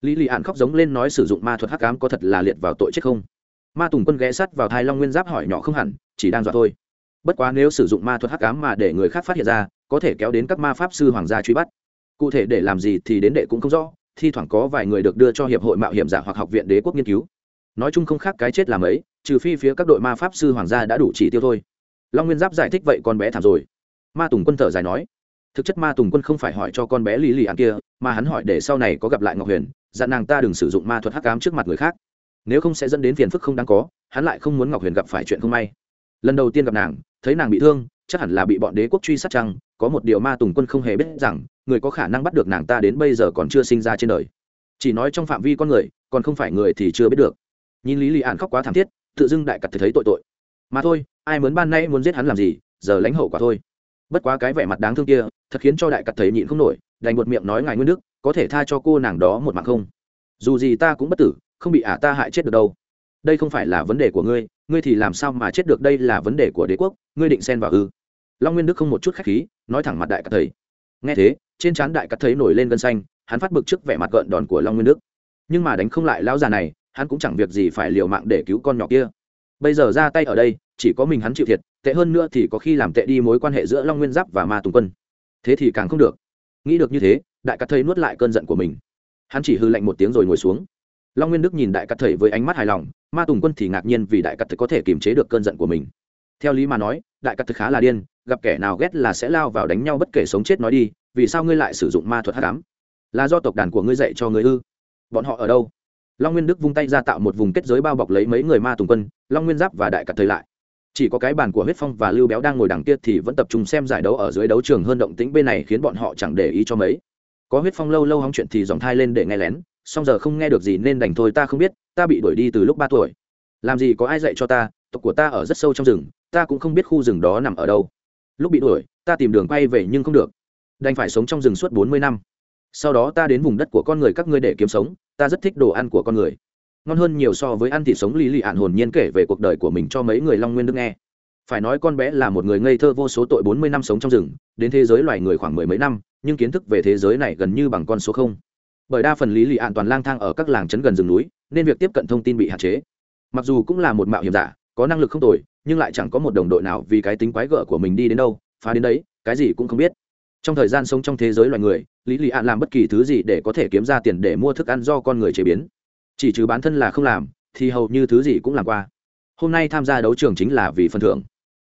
A: Lý lì ạn khóc giống lên nói sử dụng ma thuật hắc ám có thật là liệt vào tội chết không? Ma tùng quân ghé sắt vào thai long nguyên giáp hỏi nhỏ không hẳn chỉ đang dọa thôi. Bất quá nếu sử dụng ma thuật hắc ám mà để người khác phát hiện ra, có thể kéo đến các ma pháp sư hoàng gia truy bắt. Cụ thể để làm gì thì đến đệ cũng không rõ, thi thoảng có vài người được đưa cho hiệp hội mạo hiểm giả hoặc học viện đế quốc nghiên cứu. Nói chung không khác cái chết làm ấy trừ phi phía các đội ma pháp sư hoàng gia đã đủ chỉ tiêu thôi. Long nguyên giáp giải thích vậy con bé thảm rồi. Ma tùng quân thở dài nói, thực chất ma tùng quân không phải hỏi cho con bé lý lì ăn kia, mà hắn hỏi để sau này có gặp lại ngọc huyền, dặn nàng ta đừng sử dụng ma thuật hắc ám trước mặt người khác. Nếu không sẽ dẫn đến phiền phức không đáng có, hắn lại không muốn ngọc huyền gặp phải chuyện không may lần đầu tiên gặp nàng, thấy nàng bị thương, chắc hẳn là bị bọn đế quốc truy sát chăng, có một điều ma tùng quân không hề biết rằng, người có khả năng bắt được nàng ta đến bây giờ còn chưa sinh ra trên đời. Chỉ nói trong phạm vi con người, còn không phải người thì chưa biết được. Nhìn lý lì ạn khóc quá thảm thiết, tự dưng đại cặt thấy tội tội. Mà thôi, ai muốn ban nay muốn giết hắn làm gì, giờ lãnh hậu quả thôi. Bất quá cái vẻ mặt đáng thương kia, thật khiến cho đại cặt thấy nhịn không nổi, đành một miệng nói ngài nguyên đức, có thể tha cho cô nàng đó một mạng không? Dù gì ta cũng bất tử, không bị ả ta hại chết được đâu đây không phải là vấn đề của ngươi ngươi thì làm sao mà chết được đây là vấn đề của đế quốc, ngươi định xen vào ư? Long nguyên đức không một chút khách khí, nói thẳng mặt đại cắt thầy. Nghe thế, trên trán đại cắt thấy nổi lên gân xanh, hắn phát bực trước vẻ mặt gợn đòn của long nguyên đức. Nhưng mà đánh không lại lão già này, hắn cũng chẳng việc gì phải liều mạng để cứu con nhỏ kia. Bây giờ ra tay ở đây, chỉ có mình hắn chịu thiệt, tệ hơn nữa thì có khi làm tệ đi mối quan hệ giữa long nguyên giáp và ma tùng quân. Thế thì càng không được. Nghĩ được như thế, đại cắt thầy nuốt lại cơn giận của mình. Hắn chỉ hư lạnh một tiếng rồi ngồi xuống long nguyên đức nhìn đại cắt thầy với ánh mắt hài lòng, ma tùng quân thì ngạc nhiên vì đại cắt thầy có thể kiềm chế được cơn giận của mình. Theo lý mà nói, đại cắt thầy khá là điên, gặp kẻ nào ghét là sẽ lao vào đánh nhau bất kể sống chết nói đi, vì sao ngươi lại sử dụng ma thuật hát đám? là do tộc đàn của ngươi dạy cho ngươi ư? Bọn họ ở đâu? Long nguyên đức vung tay ra tạo một vùng kết giới bao bọc lấy mấy người ma tùng quân, long nguyên giáp và đại cắt thời lại. Chỉ có cái bàn của huyết phong và lưu béo đang ngồi đằng kia thì vẫn tập trung xem giải đấu ở dưới đấu trường hơn động tĩnh bên này khiến bọn họ chẳng để ý cho mấy. Có huyết phong lâu lâu hóng chuyện thì dòng thai lên để nghe lén song giờ không nghe được gì nên đành thôi, ta không biết, ta bị đuổi đi từ lúc ba tuổi. Làm gì có ai dạy cho ta, tộc của ta ở rất sâu trong rừng, ta cũng không biết khu rừng đó nằm ở đâu. Lúc bị đuổi, ta tìm đường quay về nhưng không được. Đành phải sống trong rừng suốt bốn mươi năm. Sau đó ta đến vùng đất của con người các ngươi để kiếm sống, ta rất thích đồ ăn của con người. Ngon hơn nhiều so với ăn thịt sống lý lị ạn hồn nhiên kể về cuộc đời của mình cho mấy người long nguyên đức nghe. Phải nói con bé là một người ngây thơ vô số tội bốn mươi năm sống trong rừng, đến thế giới loài người khoảng mười mấy năm, nhưng kiến thức về thế giới này gần như bằng con số không bởi đa phần lý lì an toàn lang thang ở các làng trấn gần rừng núi, nên việc tiếp cận thông tin bị hạn chế. Mặc dù cũng là một mạo hiểm giả, có năng lực không tồi, nhưng lại chẳng có một đồng đội nào vì cái tính quái gở của mình đi đến đâu, phá đến đấy, cái gì cũng không biết. Trong thời gian sống trong thế giới loài người, lý lì an làm bất kỳ thứ gì để có thể kiếm ra tiền để mua thức ăn do con người chế biến. Chỉ trừ bản thân là không làm, thì hầu như thứ gì cũng làm qua. Hôm nay tham gia đấu trường chính là vì phần thưởng.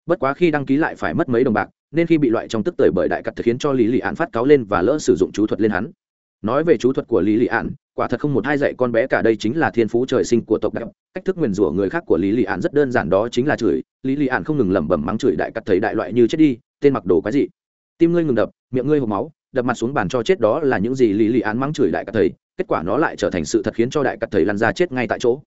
A: Bất quá khi đăng ký lại phải mất mấy đồng bạc, nên khi bị loại trong tức tời bởi đại cắt thực khiến cho lý lì an phát cáo lên và lỡ sử dụng chú thuật lên hắn nói về chú thuật của lý lị ạn quả thật không một hai dạy con bé cả đây chính là thiên phú trời sinh của tộc đạo cách thức nguyền rủa người khác của lý lị ạn rất đơn giản đó chính là chửi. Lý lị ạn không ngừng lẩm bẩm mắng chửi đại cắt thấy đại loại như chết đi, tên mặc đồ cái gì tim ngươi ngừng đập, miệng ngươi hộp máu, đập mặt xuống bàn cho chết đó là những gì lý lị ạn mắng chửi đại cắt thầy. Kết quả nó lại trở thành sự thật khiến cho đại cắt thầy lăn ra chết ngay tại chỗ.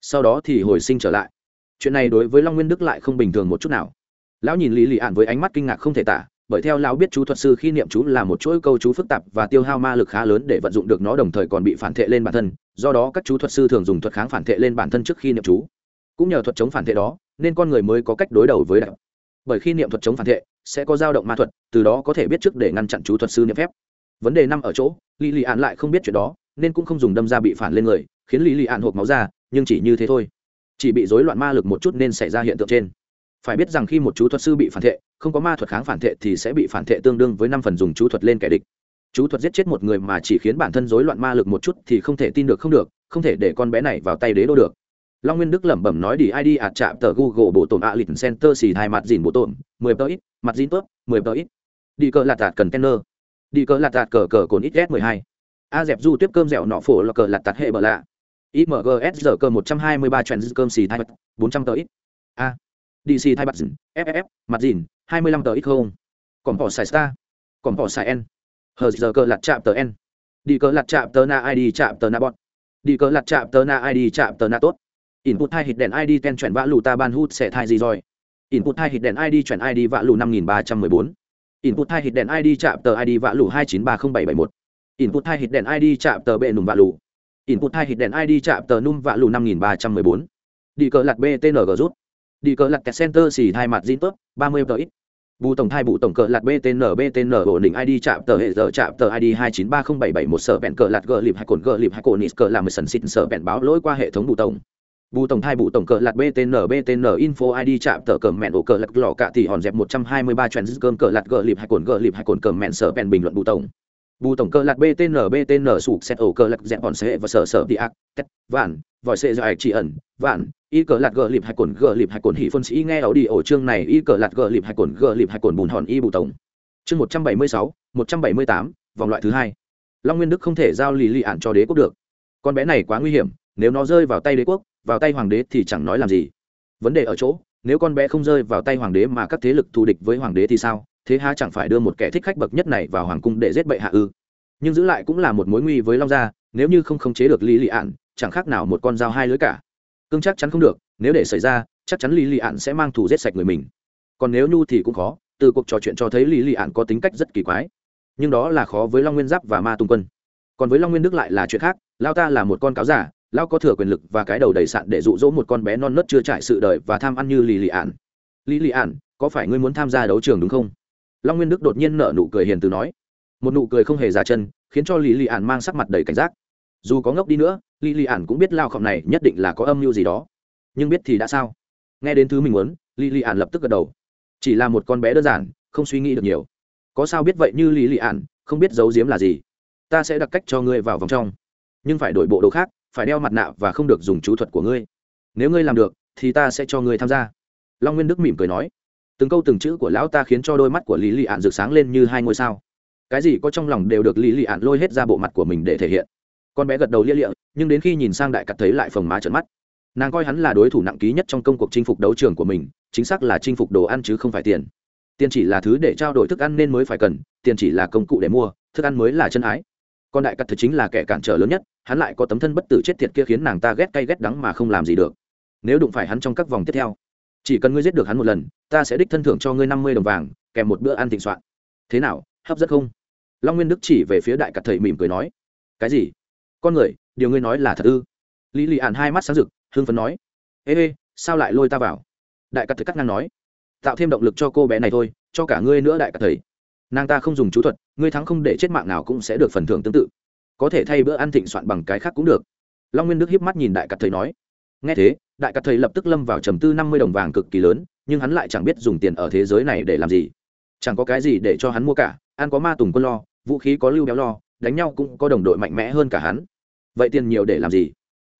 A: Sau đó thì hồi sinh trở lại. Chuyện này đối với long nguyên đức lại không bình thường một chút nào. Lão nhìn lý lị ạn với ánh mắt kinh ngạc không thể tả bởi theo lão biết chú thuật sư khi niệm chú là một chuỗi câu chú phức tạp và tiêu hao ma lực khá lớn để vận dụng được nó đồng thời còn bị phản thể lên bản thân, do đó các chú thuật sư thường dùng thuật kháng phản thể lên bản thân trước khi niệm chú. Cũng nhờ thuật chống phản thể đó, nên con người mới có cách đối đầu với đạo bởi khi niệm thuật chống phản thể sẽ có dao động ma thuật, từ đó có thể biết trước để ngăn chặn chú thuật sư niệm phép. Vấn đề nằm ở chỗ, lý lì ạn lại không biết chuyện đó, nên cũng không dùng đâm ra bị phản lên người, khiến lý lì ạn hộp máu ra, nhưng chỉ như thế thôi. Chỉ bị rối loạn ma lực một chút nên xảy ra hiện tượng trên phải biết rằng khi một chú thuật sư bị phản thệ, không có ma thuật kháng phản thệ thì sẽ bị phản thệ tương đương với năm phần dùng chú thuật lên kẻ địch. Chú thuật giết chết một người mà chỉ khiến bản thân rối loạn ma lực một chút thì không thể tin được không được, không thể để con bé này vào tay đế đô được. Long nguyên đức lẩm bẩm nói đi id ạt chạm tờ google bộ tổn a lịch center xì hai mặt dìn bộ tổn, mười tờ ít, mặt dìn tớp mười tờ ít. Đi cờ lạt tạt cần kenner. Đi cờ lạt tạt cờ cờ cồn ít s mười hai. A dẹp du tiếp cơm dẻo nọ phổ là cờ lạt tạt hệ bờ lạ. Imgs giờ cơ một trăm hai mươi ba trend cơm xì hai bốn trăm tờ ít. A dc thay bạc dìn ff mặt dìn, hai mươi lăm tờ ít không. Còn bỏ xài star, còn bỏ xài n. Hờ giờ cờ lặt chạm tờ n. Đi cờ lặt chạm tờ na id chạm tờ na bọn đi cờ lặt chạm tờ na id chạm tờ na tốt. Input hai hít đèn id ten chuyển vã lù ta ban hút sẽ thai gì rồi? Input hai hít đèn id chuyển id vã lù năm nghìn ba trăm mười bốn. Input hai hít đèn id chạm tờ id vã lù hai chín ba không bảy bảy một. Input hai hít đèn id chạm tờ bệ nùm vã lù. Input hai hít đèn id chạm tờ num vã lù năm nghìn ba trăm mười bốn. Đi cờ lặt btng rút đi cờ lặt kẹt center xì hai mặt zin tốt ba mươi tờ ít. Bù tổng thai bù tổng cờ lặt btn btn ổn định id chạm tờ hệ giờ, chạm tờ id hai chín ba không bảy bảy một, sở bẹn cờ lặt gờ lịp hai cồn gờ lịp hai cồn nít cờ làm mười sần xịt, sở bẹn báo lỗi qua hệ thống bù tổng. Bù tổng thai bù tổng cờ lạt btn btn info id chạm tờ cờ mẹn ổ cờ lạt lò cạ thì hòn dẹp một trăm hai mươi ba trend cơm cờ lạt gờ lịp hai cồn gờ lịp hai cồn cờ mẹn, sở bẹn bình luận bù tổng bù tổng cơ lạc btn btn sụp xét ổ cơ lạc dẹp bọn xe và sở sở đi ác, tét, vạn, vòi xe dài chỉ ẩn, vạn, y cờ lạc gờ lịp hai cồn, gờ lịp hai cồn hỉ phân sĩ nghe ảo đi ổ chương này, y cờ lạc gờ lịp hai cồn, gờ lịp hai cồn bùn hòn y bù tổng. Chương một trăm bảy mươi sáu, một trăm bảy mươi tám, vòng loại thứ hai. Long nguyên đức không thể giao lì lì ạn cho đế quốc được. Con bé này quá nguy hiểm, nếu nó rơi vào tay đế quốc, vào tay hoàng đế thì chẳng nói làm gì. Vấn đề ở chỗ, nếu con bé không rơi vào tay hoàng đế mà các thế lực thù địch với hoàng đế thì sao? Thế ha chẳng phải đưa một kẻ thích khách bậc nhất này vào hoàng cung để giết bệ hạ ư? Nhưng giữ lại cũng là một mối nguy với long gia, nếu như không khống chế được lý lị ạn chẳng khác nào một con dao hai lưới cả. Cương chắc chắn không được, nếu để xảy ra, chắc chắn lý lị ạn sẽ mang thủ giết sạch người mình. Còn nếu nhu thì cũng khó, từ cuộc trò chuyện cho thấy lý lị ạn có tính cách rất kỳ quái. Nhưng đó là khó với long nguyên giáp và ma tung quân. Còn với long nguyên đức lại là chuyện khác lao ta là một con cáo giả lao có thừa quyền lực và cái đầu đầy sạn để dụ dỗ một con bé non nớt chưa trải sự đời và tham ăn như lì lì ạn lì lì ạn có phải ngươi muốn tham gia đấu trường đúng không? Long nguyên đức đột nhiên nở nụ cười hiền từ nói, một nụ cười không hề giả chân, khiến cho lì lì ạn mang sắc mặt đầy cảnh giác. Dù có ngốc đi nữa lì lì ạn cũng biết lao khổng này nhất định là có âm mưu gì đó. Nhưng biết thì đã sao? Nghe đến thứ mình muốn lì lì ạn lập tức gật đầu. Chỉ là một con bé đơn giản, không suy nghĩ được nhiều. Có sao biết vậy như lì lì ạn không biết giấu giếm là gì. Ta sẽ đặt cách cho ngươi vào vòng trong. Nhưng phải đổi bộ đồ khác, phải đeo mặt nạ và không được dùng chú thuật của ngươi. Nếu ngươi làm được, thì ta sẽ cho ngươi tham gia. Long nguyên đức mỉm cười nói từng câu từng chữ của lão ta khiến cho đôi mắt của lý lị ạn rực sáng lên như hai ngôi sao. Cái gì có trong lòng đều được lý lị ạn lôi hết ra bộ mặt của mình để thể hiện. Con bé gật đầu lia lịa, nhưng đến khi nhìn sang đại cắt thấy lại phồng má trợn mắt. Nàng coi hắn là đối thủ nặng ký nhất trong công cuộc chinh phục đấu trường của mình, chính xác là chinh phục đồ ăn chứ không phải tiền. Tiền chỉ là thứ để trao đổi thức ăn nên mới phải cần, tiền chỉ là công cụ để mua, thức ăn mới là chân ái. Còn đại cắt thật chính là kẻ cản trở lớn nhất, hắn lại có tấm thân bất tử chết tiệt kia khiến nàng ta ghét cay ghét đắng mà không làm gì được. Nếu đụng phải hắn trong các vòng tiếp theo chỉ cần ngươi giết được hắn một lần, ta sẽ đích thân thưởng cho ngươi năm mươi đồng vàng, kèm một bữa ăn thịnh soạn. Thế nào, hấp dẫn không? Long nguyên đức chỉ về phía đại cặt thầy mỉm cười nói. Cái gì? Con người, điều ngươi nói là thật ư? Lý lị ạn hai mắt sáng rực hương phấn nói. Ê ê, sao lại lôi ta vào? Đại cặt thầy cắt ngang nói. Tạo thêm động lực cho cô bé này thôi, cho cả ngươi nữa đại cặt thầy. Nàng ta không dùng chú thuật, ngươi thắng không để chết mạng nào cũng sẽ được phần thưởng tương tự. Có thể thay bữa ăn thịnh soạn bằng cái khác cũng được. Long nguyên đức hiếp mắt nhìn đại cặt thầy nói nghe thế, đại cắt thầy lập tức lâm vào trầm tư năm mươi đồng vàng cực kỳ lớn, nhưng hắn lại chẳng biết dùng tiền ở thế giới này để làm gì. Chẳng có cái gì để cho hắn mua cả, ăn có ma tùng quân lo, vũ khí có lưu béo lo, đánh nhau cũng có đồng đội mạnh mẽ hơn cả hắn. Vậy tiền nhiều để làm gì?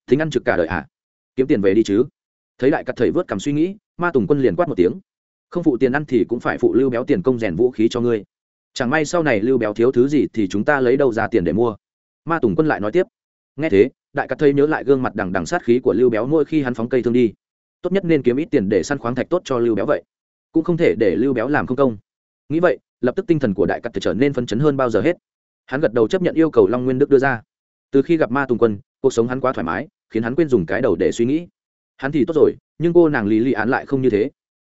A: Thính ăn trực cả đời à? Kiếm tiền về đi chứ. Thấy đại cắt thầy vớt cằm suy nghĩ, ma tùng quân liền quát một tiếng. Không phụ tiền ăn thì cũng phải phụ lưu béo tiền công rèn vũ khí cho ngươi. Chẳng may sau này lưu béo thiếu thứ gì thì chúng ta lấy đâu ra tiền để mua? Ma tùng quân lại nói tiếp. Nghe thế đại cắt thấy nhớ lại gương mặt đằng đằng sát khí của lưu béo mỗi khi hắn phóng cây thương đi. Tốt nhất nên kiếm ít tiền để săn khoáng thạch tốt cho lưu béo vậy. Cũng không thể để lưu béo làm không công. Nghĩ vậy, lập tức tinh thần của đại cắt trở nên phấn chấn hơn bao giờ hết. Hắn gật đầu chấp nhận yêu cầu long nguyên đức đưa ra. Từ khi gặp ma tùng quân, cuộc sống hắn quá thoải mái, khiến hắn quên dùng cái đầu để suy nghĩ. Hắn thì tốt rồi, nhưng cô nàng lý lý án lại không như thế.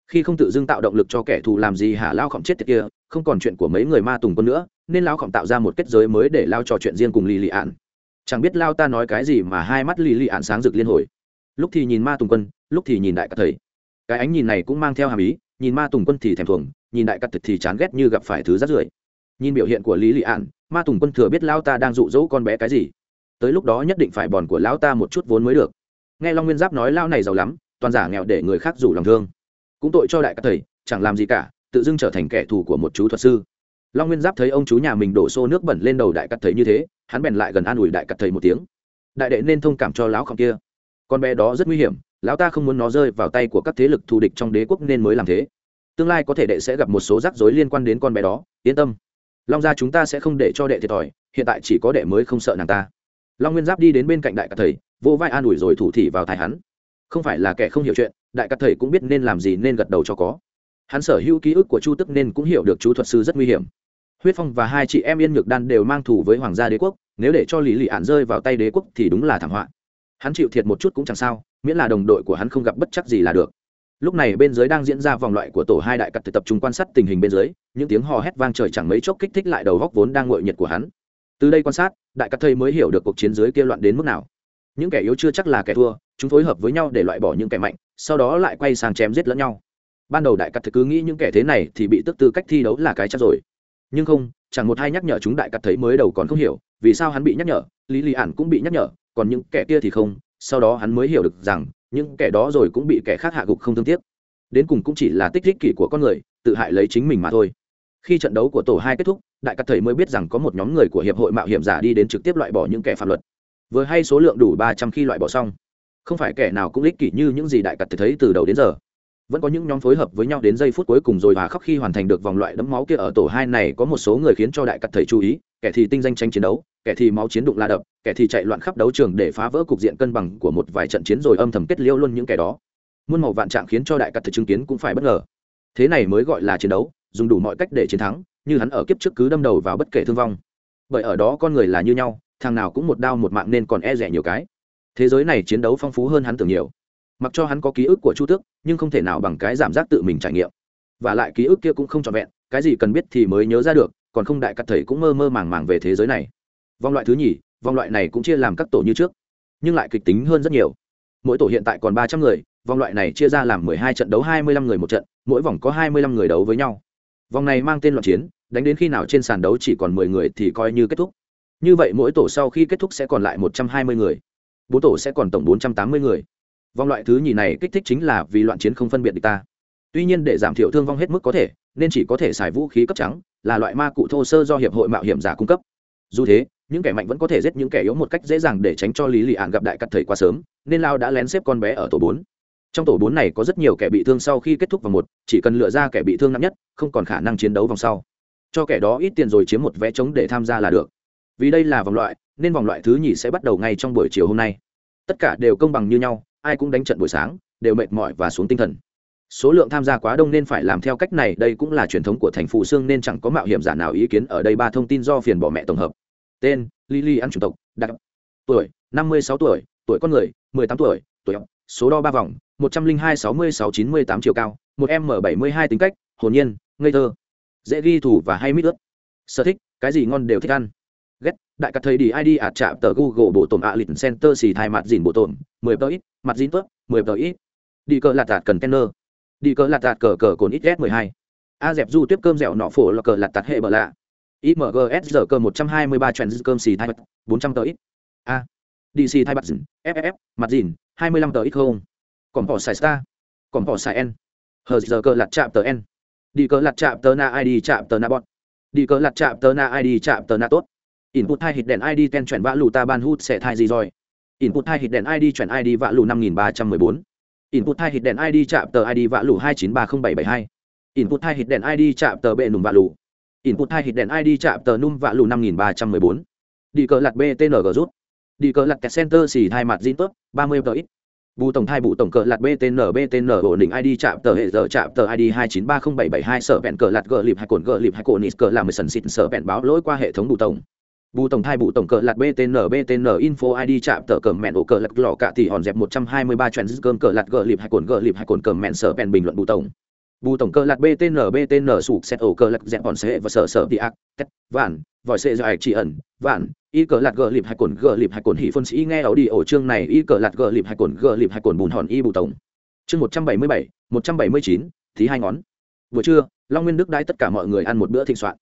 A: Khi không tự dưng tạo động lực cho kẻ thù làm gì hả lao khổng chết tiệt kia, không còn chuyện của mấy người ma tùng quân nữa, nên lao khổng tạo ra một kết giới mới để lao trò chuyện riêng cùng lý lý án chẳng biết lao ta nói cái gì mà hai mắt lì lì ạn sáng rực liên hồi. Lúc thì nhìn ma tùng quân, lúc thì nhìn đại cắt thầy. Cái ánh nhìn này cũng mang theo hàm ý, nhìn ma tùng quân thì thèm thuồng, nhìn đại cắt thầy thì chán ghét như gặp phải thứ rát rưởi. Nhìn biểu hiện của lý lị ạn ma tùng quân thừa biết lao ta đang dụ dỗ con bé cái gì. Tới lúc đó nhất định phải bòn của lão ta một chút vốn mới được. Nghe long nguyên giáp nói lao này giàu lắm, toàn giả nghèo để người khác rủ lòng thương. Cũng tội cho đại các thầy, chẳng làm gì cả, tự dưng trở thành kẻ thù của một chú thuật sư long nguyên giáp thấy ông chú nhà mình đổ xô nước bẩn lên đầu đại cắt thầy như thế, hắn bèn lại gần an ủi đại cắt thầy một tiếng. Đại đệ nên thông cảm cho lão khổng kia. Con bé đó rất nguy hiểm, lão ta không muốn nó rơi vào tay của các thế lực thù địch trong đế quốc nên mới làm thế. Tương lai có thể đệ sẽ gặp một số rắc rối liên quan đến con bé đó, yên tâm. Long gia chúng ta sẽ không để cho đệ thiệt thòi, hiện tại chỉ có đệ mới không sợ nàng ta. Long nguyên giáp đi đến bên cạnh đại cắt thầy, vô vai an ủi rồi thủ thị vào thái hắn. Không phải là kẻ không hiểu chuyện, đại cắt thầy cũng biết nên làm gì nên gật đầu cho có. Hắn sở hữu ký ức của chu tức nên cũng hiểu được chú thuật sư rất nguy hiểm huyết phong và hai chị em yên nhược đan đều mang thù với hoàng gia đế quốc, nếu để cho lý lị ạn rơi vào tay đế quốc thì đúng là thảm họa. Hắn chịu thiệt một chút cũng chẳng sao, miễn là đồng đội của hắn không gặp bất chắc gì là được. Lúc này bên dưới đang diễn ra vòng loại của tổ hai đại cắt tập trung quan sát tình hình bên dưới, những tiếng hò hét vang trời chẳng mấy chốc kích thích lại đầu góc vốn đang ngội nhiệt của hắn. Từ đây quan sát, đại cặp thầy mới hiểu được cuộc chiến dưới kia loạn đến mức nào. Những kẻ yếu chưa chắc là kẻ thua, chúng phối hợp với nhau để loại bỏ những kẻ mạnh, sau đó lại quay sang chém giết lẫn nhau. Ban đầu đại cặp thầy cứ nghĩ những kẻ thế này thì bị tức tư cách thi đấu là cái chắc rồi nhưng không, chẳng một hai nhắc nhở chúng đại cắt thấy mới đầu còn không hiểu, vì sao hắn bị nhắc nhở, lý lì ản cũng bị nhắc nhở, còn những kẻ kia thì không, sau đó hắn mới hiểu được rằng, những kẻ đó rồi cũng bị kẻ khác hạ gục không thương tiếc. Đến cùng cũng chỉ là tích thích kỷ của con người, tự hại lấy chính mình mà thôi. Khi trận đấu của tổ hai kết thúc, đại cắt thầy mới biết rằng có một nhóm người của hiệp hội mạo hiểm giả đi đến trực tiếp loại bỏ những kẻ phạm luật. Vừa hay số lượng đủ ba trăm khi loại bỏ xong. Không phải kẻ nào cũng ích kỷ như những gì đại cắt thầy thấy từ đầu đến giờ vẫn có những nhóm phối hợp với nhau đến giây phút cuối cùng rồi và khóc khi hoàn thành được vòng loại đấm máu kia ở tổ hai này có một số người khiến cho đại cắt thầy chú ý, kẻ thì tinh danh tranh chiến đấu, kẻ thì máu chiến đụng la đập, kẻ thì chạy loạn khắp đấu trường để phá vỡ cục diện cân bằng của một vài trận chiến rồi âm thầm kết liêu luôn những kẻ đó. Muôn màu vạn trạng khiến cho đại cắt thầy chứng kiến cũng phải bất ngờ. Thế này mới gọi là chiến đấu, dùng đủ mọi cách để chiến thắng, như hắn ở kiếp trước cứ đâm đầu vào bất kể thương vong. Bởi ở đó con người là như nhau, thằng nào cũng một đao một mạng nên còn e rẻ nhiều cái. Thế giới này chiến đấu phong phú hơn hắn tưởng nhiều mặc cho hắn có ký ức của chu tước, nhưng không thể nào bằng cái giảm giác tự mình trải nghiệm. Và lại ký ức kia cũng không trọn vẹn, cái gì cần biết thì mới nhớ ra được, còn không đại cắt thầy cũng mơ mơ màng màng về thế giới này. Vòng loại thứ nhì vòng loại này cũng chia làm các tổ như trước, nhưng lại kịch tính hơn rất nhiều. Mỗi tổ hiện tại còn ba trăm người vòng loại này chia ra làm mười hai trận đấu hai mươi lăm người một trận, mỗi vòng có hai mươi lăm người đấu với nhau. Vòng này mang tên loạn chiến, đánh đến khi nào trên sàn đấu chỉ còn mười người thì coi như kết thúc. Như vậy mỗi tổ sau khi kết thúc sẽ còn lại một trăm hai mươi người, bốn tổ sẽ còn tổng bốn trăm tám mươi người vòng loại thứ nhì này kích thích chính là vì loạn chiến không phân biệt địch ta. Tuy nhiên để giảm thiểu thương vong hết mức có thể, nên chỉ có thể xài vũ khí cấp trắng, là loại ma cụ thô sơ do hiệp hội mạo hiểm giả cung cấp. Dù thế, những kẻ mạnh vẫn có thể giết những kẻ yếu một cách dễ dàng để tránh cho lý lị ạn gặp đại cắt thầy quá sớm, nên lao đã lén xếp con bé ở tổ bốn. Trong tổ bốn này có rất nhiều kẻ bị thương sau khi kết thúc vòng một, chỉ cần lựa ra kẻ bị thương nặng nhất, không còn khả năng chiến đấu vòng sau. Cho kẻ đó ít tiền rồi chiếm một vé trống để tham gia là được. Vì đây là vòng loại, nên vòng loại thứ nhì sẽ bắt đầu ngay trong buổi chiều hôm nay. Tất cả đều công bằng như nhau ai cũng đánh trận buổi sáng, đều mệt mỏi và xuống tinh thần. Số lượng tham gia quá đông nên phải làm theo cách này, đây cũng là truyền thống của thành phụ xương nên chẳng có mạo hiểm giả nào ý kiến ở đây ba thông tin do phiền bỏ mẹ tổng hợp. Tên, lily ăn chủng tộc, đặc tuổi, năm mươi sáu tuổi tuổi con người, mười tám tuổi tuổi số đo ba vòng, một trăm linh hai sáu mươi sáu chín mươi tám chiều cao, một m bảy mươi hai tính cách, hồn nhiên, ngây thơ, dễ ghi thủ và hay mít ướt. Sở thích, cái gì ngon đều thích ăn ghét, đại cắt thầy đi id ạt chạm tờ google bộ tổn ạ, lịch center xì thai mặt dìn bộ tổn mười tờ ít, mặt dìn tớp, mười tờ ít. Đi cờ lạt tạt cần kenner. Đi cờ lạt tạt cờ cờ cồn ít s mười hai. A dẹp du tiếp cơm dẻo nọ phổ là cờ lạt tạt hệ bờ lạ. Imgs giờ cơ một trăm hai mươi ba trend cơm xì thai bốn trăm tờ ít. A. Dc thai mặt dìn ff mặt dìn, hai mươi lăm tờ ít không. Còn bỏ xài star. Còn bỏ xài n. Hờ giờ cơ lạt chạm tờ n. Đi cờ lạt chạm tờ na id chạm tờ na bọn đi cờ lạt chạm tờ na id chạm tờ na tốt input hai hit đèn id ten chuyển vã lù ta ban hút sẽ thai gì rồi? Input hai hit đèn id chuyển id vã lù năm nghìn ba trăm mười bốn. Input hai hit đèn id chạm tờ id vã lù hai chín ba không bảy bảy hai. Input hai hit đèn id chạm tờ bệ nùm vã lù. Input hai hit đèn id chạm tờ num vã lù năm nghìn ba trăm mười bốn. Đi cờ lạt btng rút. Đi cờ lạt center xì thai mặt zin tốt ba mươi tờ ít. Bù tổng thai bù tổng cờ lạt btn btn ổn định id chạm tờ hệ giờ chạm tờ id hai chín ba không bảy bảy hai. Sở vẹn cờ lạt gờ lịp hai cồn gờ lịp hai cồn nít cờ làm mười sần xịt sở vẹn báo lỗi qua hệ thống bù tổng bù tổng thai bù tổng cờ lạt btn btn info id chạm tờ cờ mẹn ổ cờ lạt lò cạ thì hòn dẹp một trăm hai mươi ba trend cơm cờ lạt gờ lịp hai cồn gờ lịp hai cồn cờ mẹn sở bèn bình luận bù tổng. Bù tổng cờ lạt btn btn sụp xét ổ cờ lạt dẹp hòn xe và sở sở đi ác, tét, vạn, vòi xe dài chỉ ẩn, vạn, y cờ lạt gờ lịp hai cồn gờ lịp hai cồn hỉ phân sĩ nghe ảo đi ổ chương này, y cờ lạt gờ lịp hai cồn gờ lịp hai cồn bùn hòn y bù tổng. Chương một trăm bảy mươi bảy, một trăm bảy mươi chín thì hai ngón. Buổi trưa, long nguyên đức đãi tất cả mọi người ăn một bữa thịnh soạn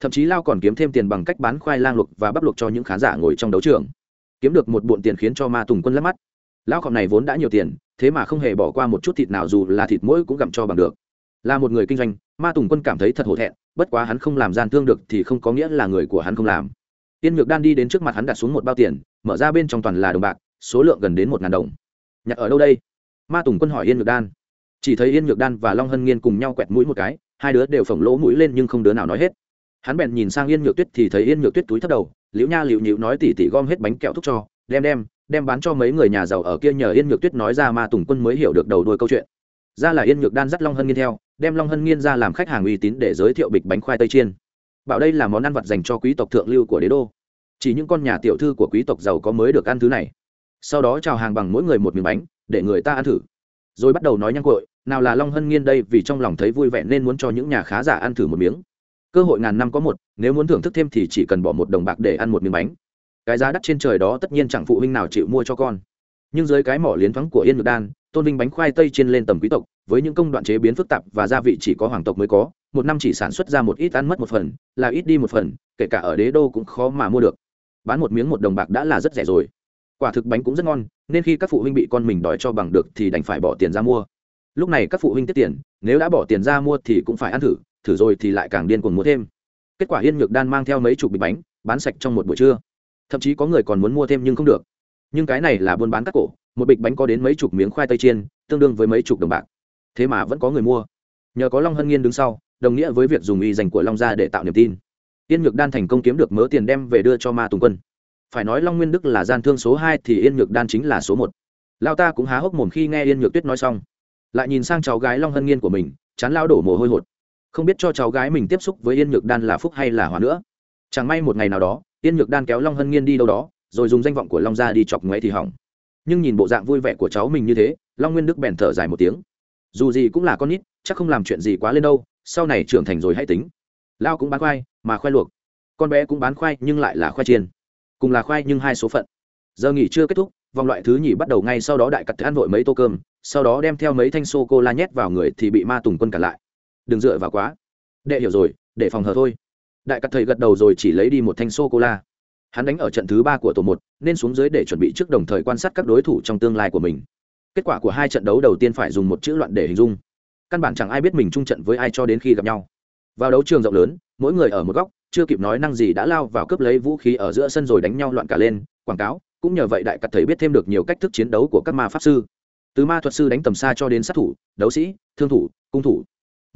A: thậm chí lao còn kiếm thêm tiền bằng cách bán khoai lang luộc và bắp luộc cho những khán giả ngồi trong đấu trường. Kiếm được một bộn tiền khiến cho ma tùng quân lắc mắt. Lao khọm này vốn đã nhiều tiền, thế mà không hề bỏ qua một chút thịt nào dù là thịt mỗi cũng gặm cho bằng được. Là một người kinh doanh, ma tùng quân cảm thấy thật hổ thẹn, bất quá hắn không làm gian thương được thì không có nghĩa là người của hắn không làm. Tiên nhược đan đi đến trước mặt hắn đặt xuống một bao tiền, mở ra bên trong toàn là đồng bạc, số lượng gần đến một ngàn đồng. Nhặt ở đâu đây? Ma tùng quân hỏi yên nhược đan. Chỉ thấy yên nhược đan và long hân nghiên cùng nhau quẹt mũi một cái, hai đứa đều phồng lỗ mũi lên nhưng không đứa nào nói hết hắn bèn nhìn sang yên nhược tuyết thì thấy yên nhược tuyết túi thấp đầu, liễu nha liễu nhịu nói tỉ tỉ gom hết bánh kẹo thúc cho, đem đem đem bán cho mấy người nhà giàu ở kia nhờ yên nhược tuyết nói ra mà tùng quân mới hiểu được đầu đuôi câu chuyện. Ra là yên nhược đan dắt long hân nghiên theo, đem long hân nghiên ra làm khách hàng uy tín để giới thiệu bịch bánh khoai tây chiên. Bảo đây là món ăn vặt dành cho quý tộc thượng lưu của đế đô. Chỉ những con nhà tiểu thư của quý tộc giàu có mới được ăn thứ này. Sau đó chào hàng bằng mỗi người một miếng bánh, để người ta ăn thử. Rồi bắt đầu nói nhăng cội nào là long hân nghiên đây vì trong lòng thấy vui vẻ nên muốn cho những nhà khá giả ăn thử một miếng cơ hội ngàn năm có một, nếu muốn thưởng thức thêm thì chỉ cần bỏ một đồng bạc để ăn một miếng bánh. Cái giá đắt trên trời đó tất nhiên chẳng phụ huynh nào chịu mua cho con. Nhưng dưới cái mỏ liến thoáng của yên ngược đan, tôn vinh bánh khoai tây trên lên tầm quý tộc, với những công đoạn chế biến phức tạp và gia vị chỉ có hoàng tộc mới có, một năm chỉ sản xuất ra một ít ăn mất một phần, là ít đi một phần, kể cả ở đế đô cũng khó mà mua được. Bán một miếng một đồng bạc đã là rất rẻ rồi. Quả thực bánh cũng rất ngon, nên khi các phụ huynh bị con mình đòi cho bằng được thì đành phải bỏ tiền ra mua. Lúc này các phụ huynh tiết tiền, nếu đã bỏ tiền ra mua thì cũng phải ăn thử thử rồi thì lại càng điên cuồng mua thêm. Kết quả yên nhược đan mang theo mấy chục bịch bánh, bán sạch trong một buổi trưa. Thậm chí có người còn muốn mua thêm nhưng không được. Nhưng cái này là buôn bán các cổ, một bịch bánh có đến mấy chục miếng khoai tây chiên, tương đương với mấy chục đồng bạc. Thế mà vẫn có người mua. Nhờ có long hân nghiên đứng sau, đồng nghĩa với việc dùng y dành của long gia để tạo niềm tin. Yên nhược đan thành công kiếm được mớ tiền đem về đưa cho ma tùng quân. Phải nói long nguyên đức là gian thương số hai thì yên nhược đan chính là số một. Lao ta cũng há hốc mồm khi nghe yên nhược tuyết nói xong. Lại nhìn sang cháu gái long hân nghiên của mình, chán lao đổ mồ hôi hột không biết cho cháu gái mình tiếp xúc với yên nhược đan là phúc hay là hòa nữa. Chẳng may một ngày nào đó, yên nhược đan kéo long hân nghiên đi đâu đó, rồi dùng danh vọng của long gia đi chọc ngoáy thì hỏng. Nhưng nhìn bộ dạng vui vẻ của cháu mình như thế, long nguyên đức bèn thở dài một tiếng. Dù gì cũng là con nít, chắc không làm chuyện gì quá lên đâu, sau này trưởng thành rồi hãy tính. Lao cũng bán khoai, mà khoai luộc. Con bé cũng bán khoai, nhưng lại là khoai chiên. Cùng là khoai nhưng hai số phận. Giờ nghỉ chưa kết thúc, vòng loại thứ nhì bắt đầu ngay sau đó đại cặt ăn vội mấy tô cơm, sau đó đem theo mấy thanh sô cô la nhét vào người thì bị ma tùng quân cản lại đừng dựa vào quá. Đệ hiểu rồi, để phòng hờ thôi. Đại cắt thầy gật đầu rồi chỉ lấy đi một thanh sô cô la hắn đánh ở trận thứ ba của tổ một, nên xuống dưới để chuẩn bị trước đồng thời quan sát các đối thủ trong tương lai của mình. Kết quả của hai trận đấu đầu tiên phải dùng một chữ loạn để hình dung. Căn bản chẳng ai biết mình chung trận với ai cho đến khi gặp nhau. Vào đấu trường rộng lớn, mỗi người ở một góc, chưa kịp nói năng gì đã lao vào cướp lấy vũ khí ở giữa sân rồi đánh nhau loạn cả lên, quảng cáo, cũng nhờ vậy đại cắt thầy biết thêm được nhiều cách thức chiến đấu của các ma pháp sư. Từ ma thuật sư đánh tầm xa cho đến sát thủ, đấu sĩ, thương thủ, cung thủ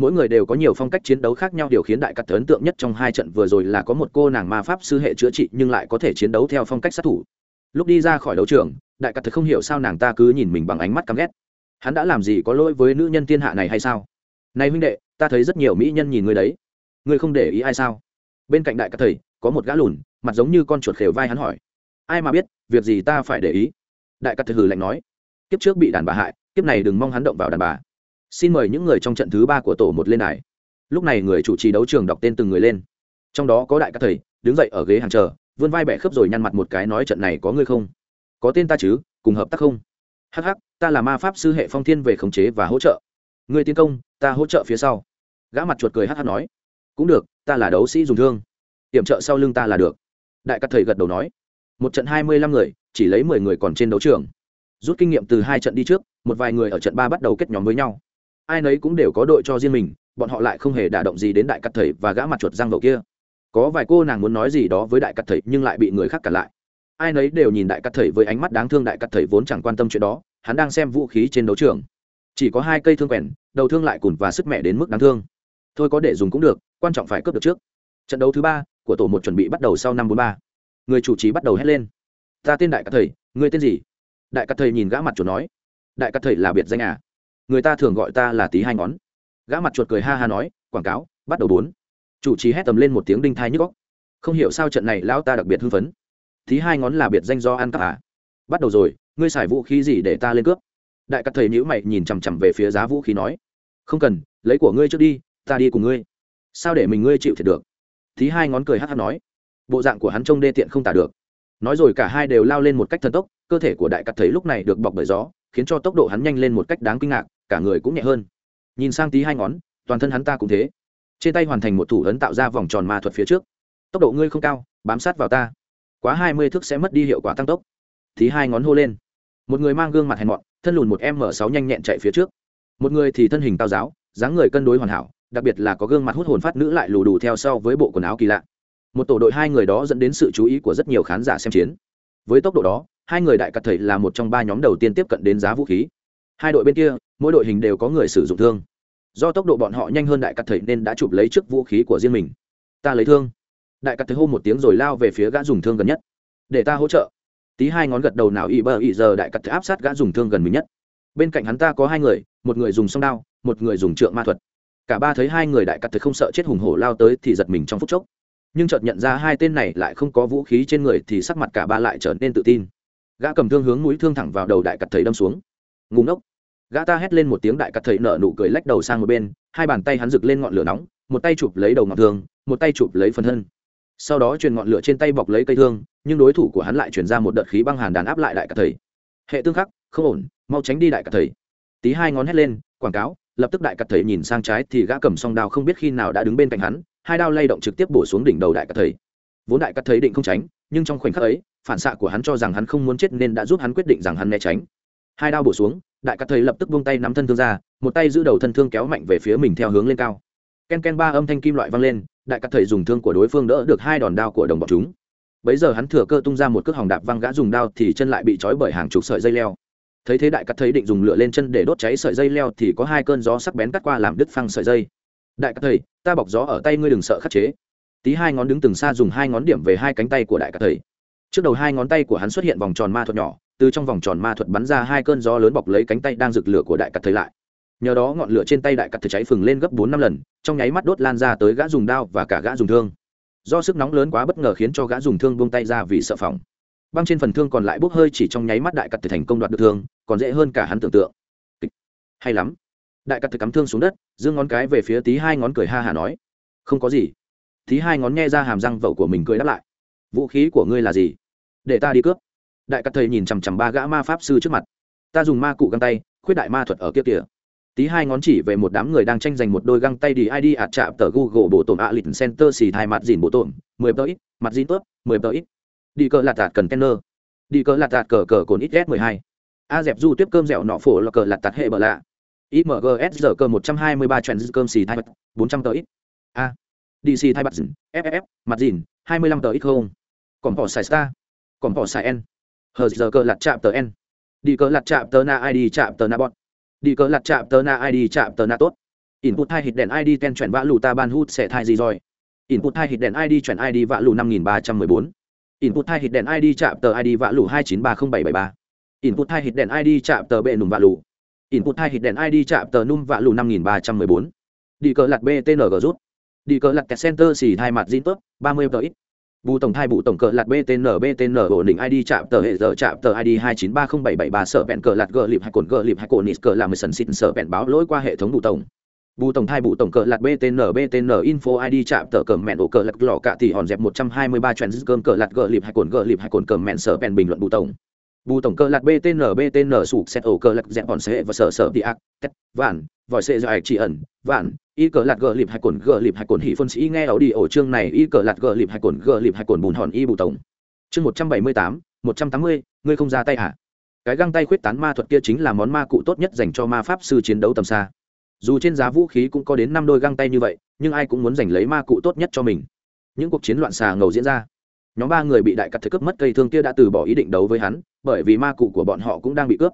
A: mỗi người đều có nhiều phong cách chiến đấu khác nhau, điều khiến đại cắt ấn tượng nhất trong hai trận vừa rồi là có một cô nàng ma pháp sư hệ chữa trị nhưng lại có thể chiến đấu theo phong cách sát thủ. Lúc đi ra khỏi đấu trường, đại cắt không hiểu sao nàng ta cứ nhìn mình bằng ánh mắt căm ghét. Hắn đã làm gì có lỗi với nữ nhân thiên hạ này hay sao? Này huynh đệ, ta thấy rất nhiều mỹ nhân nhìn người đấy. Người không để ý ai sao? Bên cạnh đại cắt thầy, có một gã lùn, mặt giống như con chuột khều vai hắn hỏi. Ai mà biết, việc gì ta phải để ý? Đại cắt thầy hừ lạnh nói. Kiếp trước bị đàn bà hại, kiếp này đừng mong hắn động vào đàn bà xin mời những người trong trận thứ ba của tổ một lên đài. Lúc này người chủ trì đấu trường đọc tên từng người lên. Trong đó có đại các thầy, đứng dậy ở ghế hàng chờ, vươn vai bẻ khớp rồi nhăn mặt một cái nói trận này có ngươi không? Có tên ta chứ, cùng hợp tác không? Hh ta là ma pháp sư hệ phong thiên về khống chế và hỗ trợ. Ngươi tiến công, ta hỗ trợ phía sau. Gã mặt chuột cười hh nói. Cũng được, ta là đấu sĩ dùng thương. Hiểm trợ sau lưng ta là được. Đại các thầy gật đầu nói. Một trận hai mươi lăm người, chỉ lấy mười người còn trên đấu trường. Rút kinh nghiệm từ hai trận đi trước, một vài người ở trận ba bắt đầu kết nhóm với nhau ai nấy cũng đều có đội cho riêng mình, bọn họ lại không hề đả động gì đến đại cắt thầy và gã mặt chuột răng đầu kia. Có vài cô nàng muốn nói gì đó với đại cắt thầy nhưng lại bị người khác cản lại. Ai nấy đều nhìn đại cắt thầy với ánh mắt đáng thương đại cắt thầy vốn chẳng quan tâm chuyện đó, hắn đang xem vũ khí trên đấu trường. Chỉ có hai cây thương quèn, đầu thương lại cùn và sức mẹ đến mức đáng thương. Thôi có để dùng cũng được, quan trọng phải cướp được trước. Trận đấu thứ ba của tổ một chuẩn bị bắt đầu sau năm bốn ba. Người chủ trì bắt đầu hét lên. Ta tên đại cắt thầy người tên gì? Đại cắt thầy nhìn gã mặt chuột nói. Đại cắt thầy là biệt danh à? Người ta thường gọi ta là tí hai ngón. Gã mặt chuột cười ha ha nói, quảng cáo, bắt đầu bốn. Chủ trì hét tầm lên một tiếng đinh thai nhức góc không hiểu sao trận này lão ta đặc biệt hưng phấn. Tí hai ngón là biệt danh do ăn cắp à? Bắt đầu rồi, ngươi xài vũ khí gì để ta lên cướp? Đại cắt thầy nhữ mày nhìn chằm chằm về phía giá vũ khí nói, không cần, lấy của ngươi trước đi, ta đi cùng ngươi. Sao để mình ngươi chịu thiệt được? Tí hai ngón cười hát hát nói, bộ dạng của hắn trông đê tiện không tả được nói rồi cả hai đều lao lên một cách thần tốc, cơ thể của đại cắt thấy lúc này được bọc bởi gió, khiến cho tốc độ hắn nhanh lên một cách đáng kinh ngạc, cả người cũng nhẹ hơn. Nhìn sang tí hai ngón, toàn thân hắn ta cũng thế. Trên tay hoàn thành một thủ ấn tạo ra vòng tròn ma thuật phía trước. Tốc độ ngươi không cao, bám sát vào ta. Quá hai mươi thước sẽ mất đi hiệu quả tăng tốc. Tí hai ngón hô lên. Một người mang gương mặt hèn mọn, thân lùn một m sáu nhanh nhẹn chạy phía trước. Một người thì thân hình cao giáo, dáng người cân đối hoàn hảo, đặc biệt là có gương mặt hút hồn phát nữ lại lù đù theo sau với bộ quần áo kỳ lạ một tổ đội hai người đó dẫn đến sự chú ý của rất nhiều khán giả xem chiến. Với tốc độ đó, hai người đại cắt thầy là một trong ba nhóm đầu tiên tiếp cận đến giá vũ khí. Hai đội bên kia, mỗi đội hình đều có người sử dụng thương. Do tốc độ bọn họ nhanh hơn đại cắt thầy nên đã chụp lấy trước vũ khí của riêng mình. Ta lấy thương. Đại cắt thầy hô một tiếng rồi lao về phía gã dùng thương gần nhất. Để ta hỗ trợ. Tí hai ngón gật đầu nào ị bờ ị giờ đại cắt thầy áp sát gã dùng thương gần mình nhất. Bên cạnh hắn ta có hai người, một người dùng song đao, một người dùng trượng ma thuật. Cả ba thấy hai người đại cắt thầy không sợ chết hùng hổ lao tới thì giật mình trong phút chốc nhưng chợt nhận ra hai tên này lại không có vũ khí trên người thì sắc mặt cả ba lại trở nên tự tin. Gã cầm thương hướng mũi thương thẳng vào đầu đại cặt thầy đâm xuống. Ngủ ngốc. Gã ta hét lên một tiếng đại cặt thầy nở nụ cười lách đầu sang một bên, hai bàn tay hắn rực lên ngọn lửa nóng, một tay chụp lấy đầu ngọn thương, một tay chụp lấy phần thân. Sau đó truyền ngọn lửa trên tay bọc lấy cây thương, nhưng đối thủ của hắn lại truyền ra một đợt khí băng hàn đàn áp lại đại cặt thầy. Hệ tương khắc, không ổn, mau tránh đi đại cặt thầy. Tí hai ngón hét lên, quảng cáo, lập tức đại cặt thầy nhìn sang trái thì gã cầm song đao không biết khi nào đã đứng bên cạnh hắn hai đao lay động trực tiếp bổ xuống đỉnh đầu đại cắt thầy. Vốn đại cắt thầy định không tránh, nhưng trong khoảnh khắc ấy, phản xạ của hắn cho rằng hắn không muốn chết nên đã giúp hắn quyết định rằng hắn né tránh. Hai đao bổ xuống, đại cắt thầy lập tức buông tay nắm thân thương ra, một tay giữ đầu thân thương kéo mạnh về phía mình theo hướng lên cao. Ken ken ba âm thanh kim loại vang lên, đại cắt thầy dùng thương của đối phương đỡ được hai đòn đao của đồng bọn chúng. Bấy giờ hắn thừa cơ tung ra một cước hòng đạp văng gã dùng đao thì chân lại bị trói bởi hàng chục sợi dây leo. Thấy thế đại cắt thấy định dùng lửa lên chân để đốt cháy sợi dây leo thì có hai cơn gió sắc bén cắt qua làm đứt phăng sợi dây đại các thầy, ta bọc gió ở tay ngươi đừng sợ khắc chế. Tí hai ngón đứng từng xa dùng hai ngón điểm về hai cánh tay của đại các thầy. Trước đầu hai ngón tay của hắn xuất hiện vòng tròn ma thuật nhỏ, từ trong vòng tròn ma thuật bắn ra hai cơn gió lớn bọc lấy cánh tay đang rực lửa của đại cắt thầy lại. Nhờ đó ngọn lửa trên tay đại cắt thầy cháy phừng lên gấp bốn năm lần, trong nháy mắt đốt lan ra tới gã dùng đao và cả gã dùng thương. Do sức nóng lớn quá bất ngờ khiến cho gã dùng thương buông tay ra vì sợ phòng băng trên phần thương còn lại bốc hơi chỉ trong nháy mắt đại cắt thầy thành công đoạt được thương, còn dễ hơn cả hắn tưởng tượng. Hay lắm đại cắt thầy cắm thương xuống đất giương ngón cái về phía tí hai ngón cười ha hả nói. Không có gì. Tí hai ngón nghe ra hàm răng vẩu của mình cười đáp lại. Vũ khí của ngươi là gì? Để ta đi cướp. Đại cắt thầy nhìn chằm chằm ba gã ma pháp sư trước mặt. Ta dùng ma cụ găng tay khuyết đại ma thuật ở kia kìa. Tí hai ngón chỉ về một đám người đang tranh giành một đôi găng tay đi id ạt chạm tờ google bộ tổn ạ lịch center xì thai mặt dìn bộ tổn mười tờ ít mặt dìn tớp mười tờ ít. Đi cờ lạt tạt cần tenner, đi cờ lạt tạt cờ cờ cồn ít s mười hai. A dẹp du tiếp cơm dẻo nọ phổ là cờ lạt tạt hệ bờ lạ imgs giờ cơ một trăm hai mươi ba cơm xì thai bật 400 tờ ít. A. Dc thai bật dìn Fff. mặt dìn, hai mươi lăm tờ ít không. Còn bỏ xài star. Còn bỏ xài n. Hờ giờ cơ lạt chạm tờ n. Đi cơ lạt chạm tờ na id chạm tờ na bọn. đi cơ lặt chạm tờ na id chạm tờ na tốt. Input hai hit đèn id ten chuyển vã lù ta ban hút sẽ thai gì rồi? Input hai hit đèn id chuyển id vã lù năm nghìn ba trăm mười bốn. Input hai hit đèn id chạm tờ id vã lù hai chín ba không bảy bảy ba. Input hai hit đèn id chạm tờ bệ nùm vã lù input hai hit đèn id chạm tờ num vạ lù năm nghìn ba trăm mười bốn. Đi cờ lặt btng rút. Đi cờ lặt center xì hai mặt zin tớp, ba mươi tờ ít. Bù tổng thai bù tổng cờ lạt btn btn ổn định id chạm tờ hệ giờ, chạm tờ id hai chín ba không bảy bảy ba sợ vẹn cờ lạt gờ lịp hai cồn gờ lịp hai cồn nít cờ làm mười sần xịn sợ vẹn báo lỗi qua hệ thống bù tổng. Bù tổng thai bù tổng cờ lạt btn btn info id chạm tờ cờ mẹn ổ cờ lạt lọ cạ thì hòn dẹp một trăm hai mươi ba trend cơm cờ lạt gờ lịp hai cồn gờ lịp hai cồn cờ mẹn sợ vẹn bình luận bù tổng bù tổng cơ lạt btn btn sụp xét ổ cơ lạt dẹp bọn xe và sở sở đi ác, tét, vạn, vòi xe dài chỉ ẩn, vạn, y cờ lạt gờ lịp hay cồn, gờ lịp hay cồn hỉ phân sĩ nghe ảo đi ổ chương này, y cờ lạt gờ lịp hay cồn, gờ lịp hay cồn bùn hòn y bù tổng. Chương một trăm bảy mươi tám, một trăm tám mươi, ngươi không ra tay hả? Cái găng tay khuyết tán ma thuật kia chính là món ma cụ tốt nhất dành cho ma pháp sư chiến đấu tầm xa. Dù trên giá vũ khí cũng có đến năm đôi găng tay như vậy, nhưng ai cũng muốn giành lấy ma cụ tốt nhất cho mình. Những cuộc chiến loạn xà ngầu diễn ra nhóm ba người bị đại cắt thực cướp mất cây thương kia đã từ bỏ ý định đấu với hắn, bởi vì ma cụ của bọn họ cũng đang bị cướp.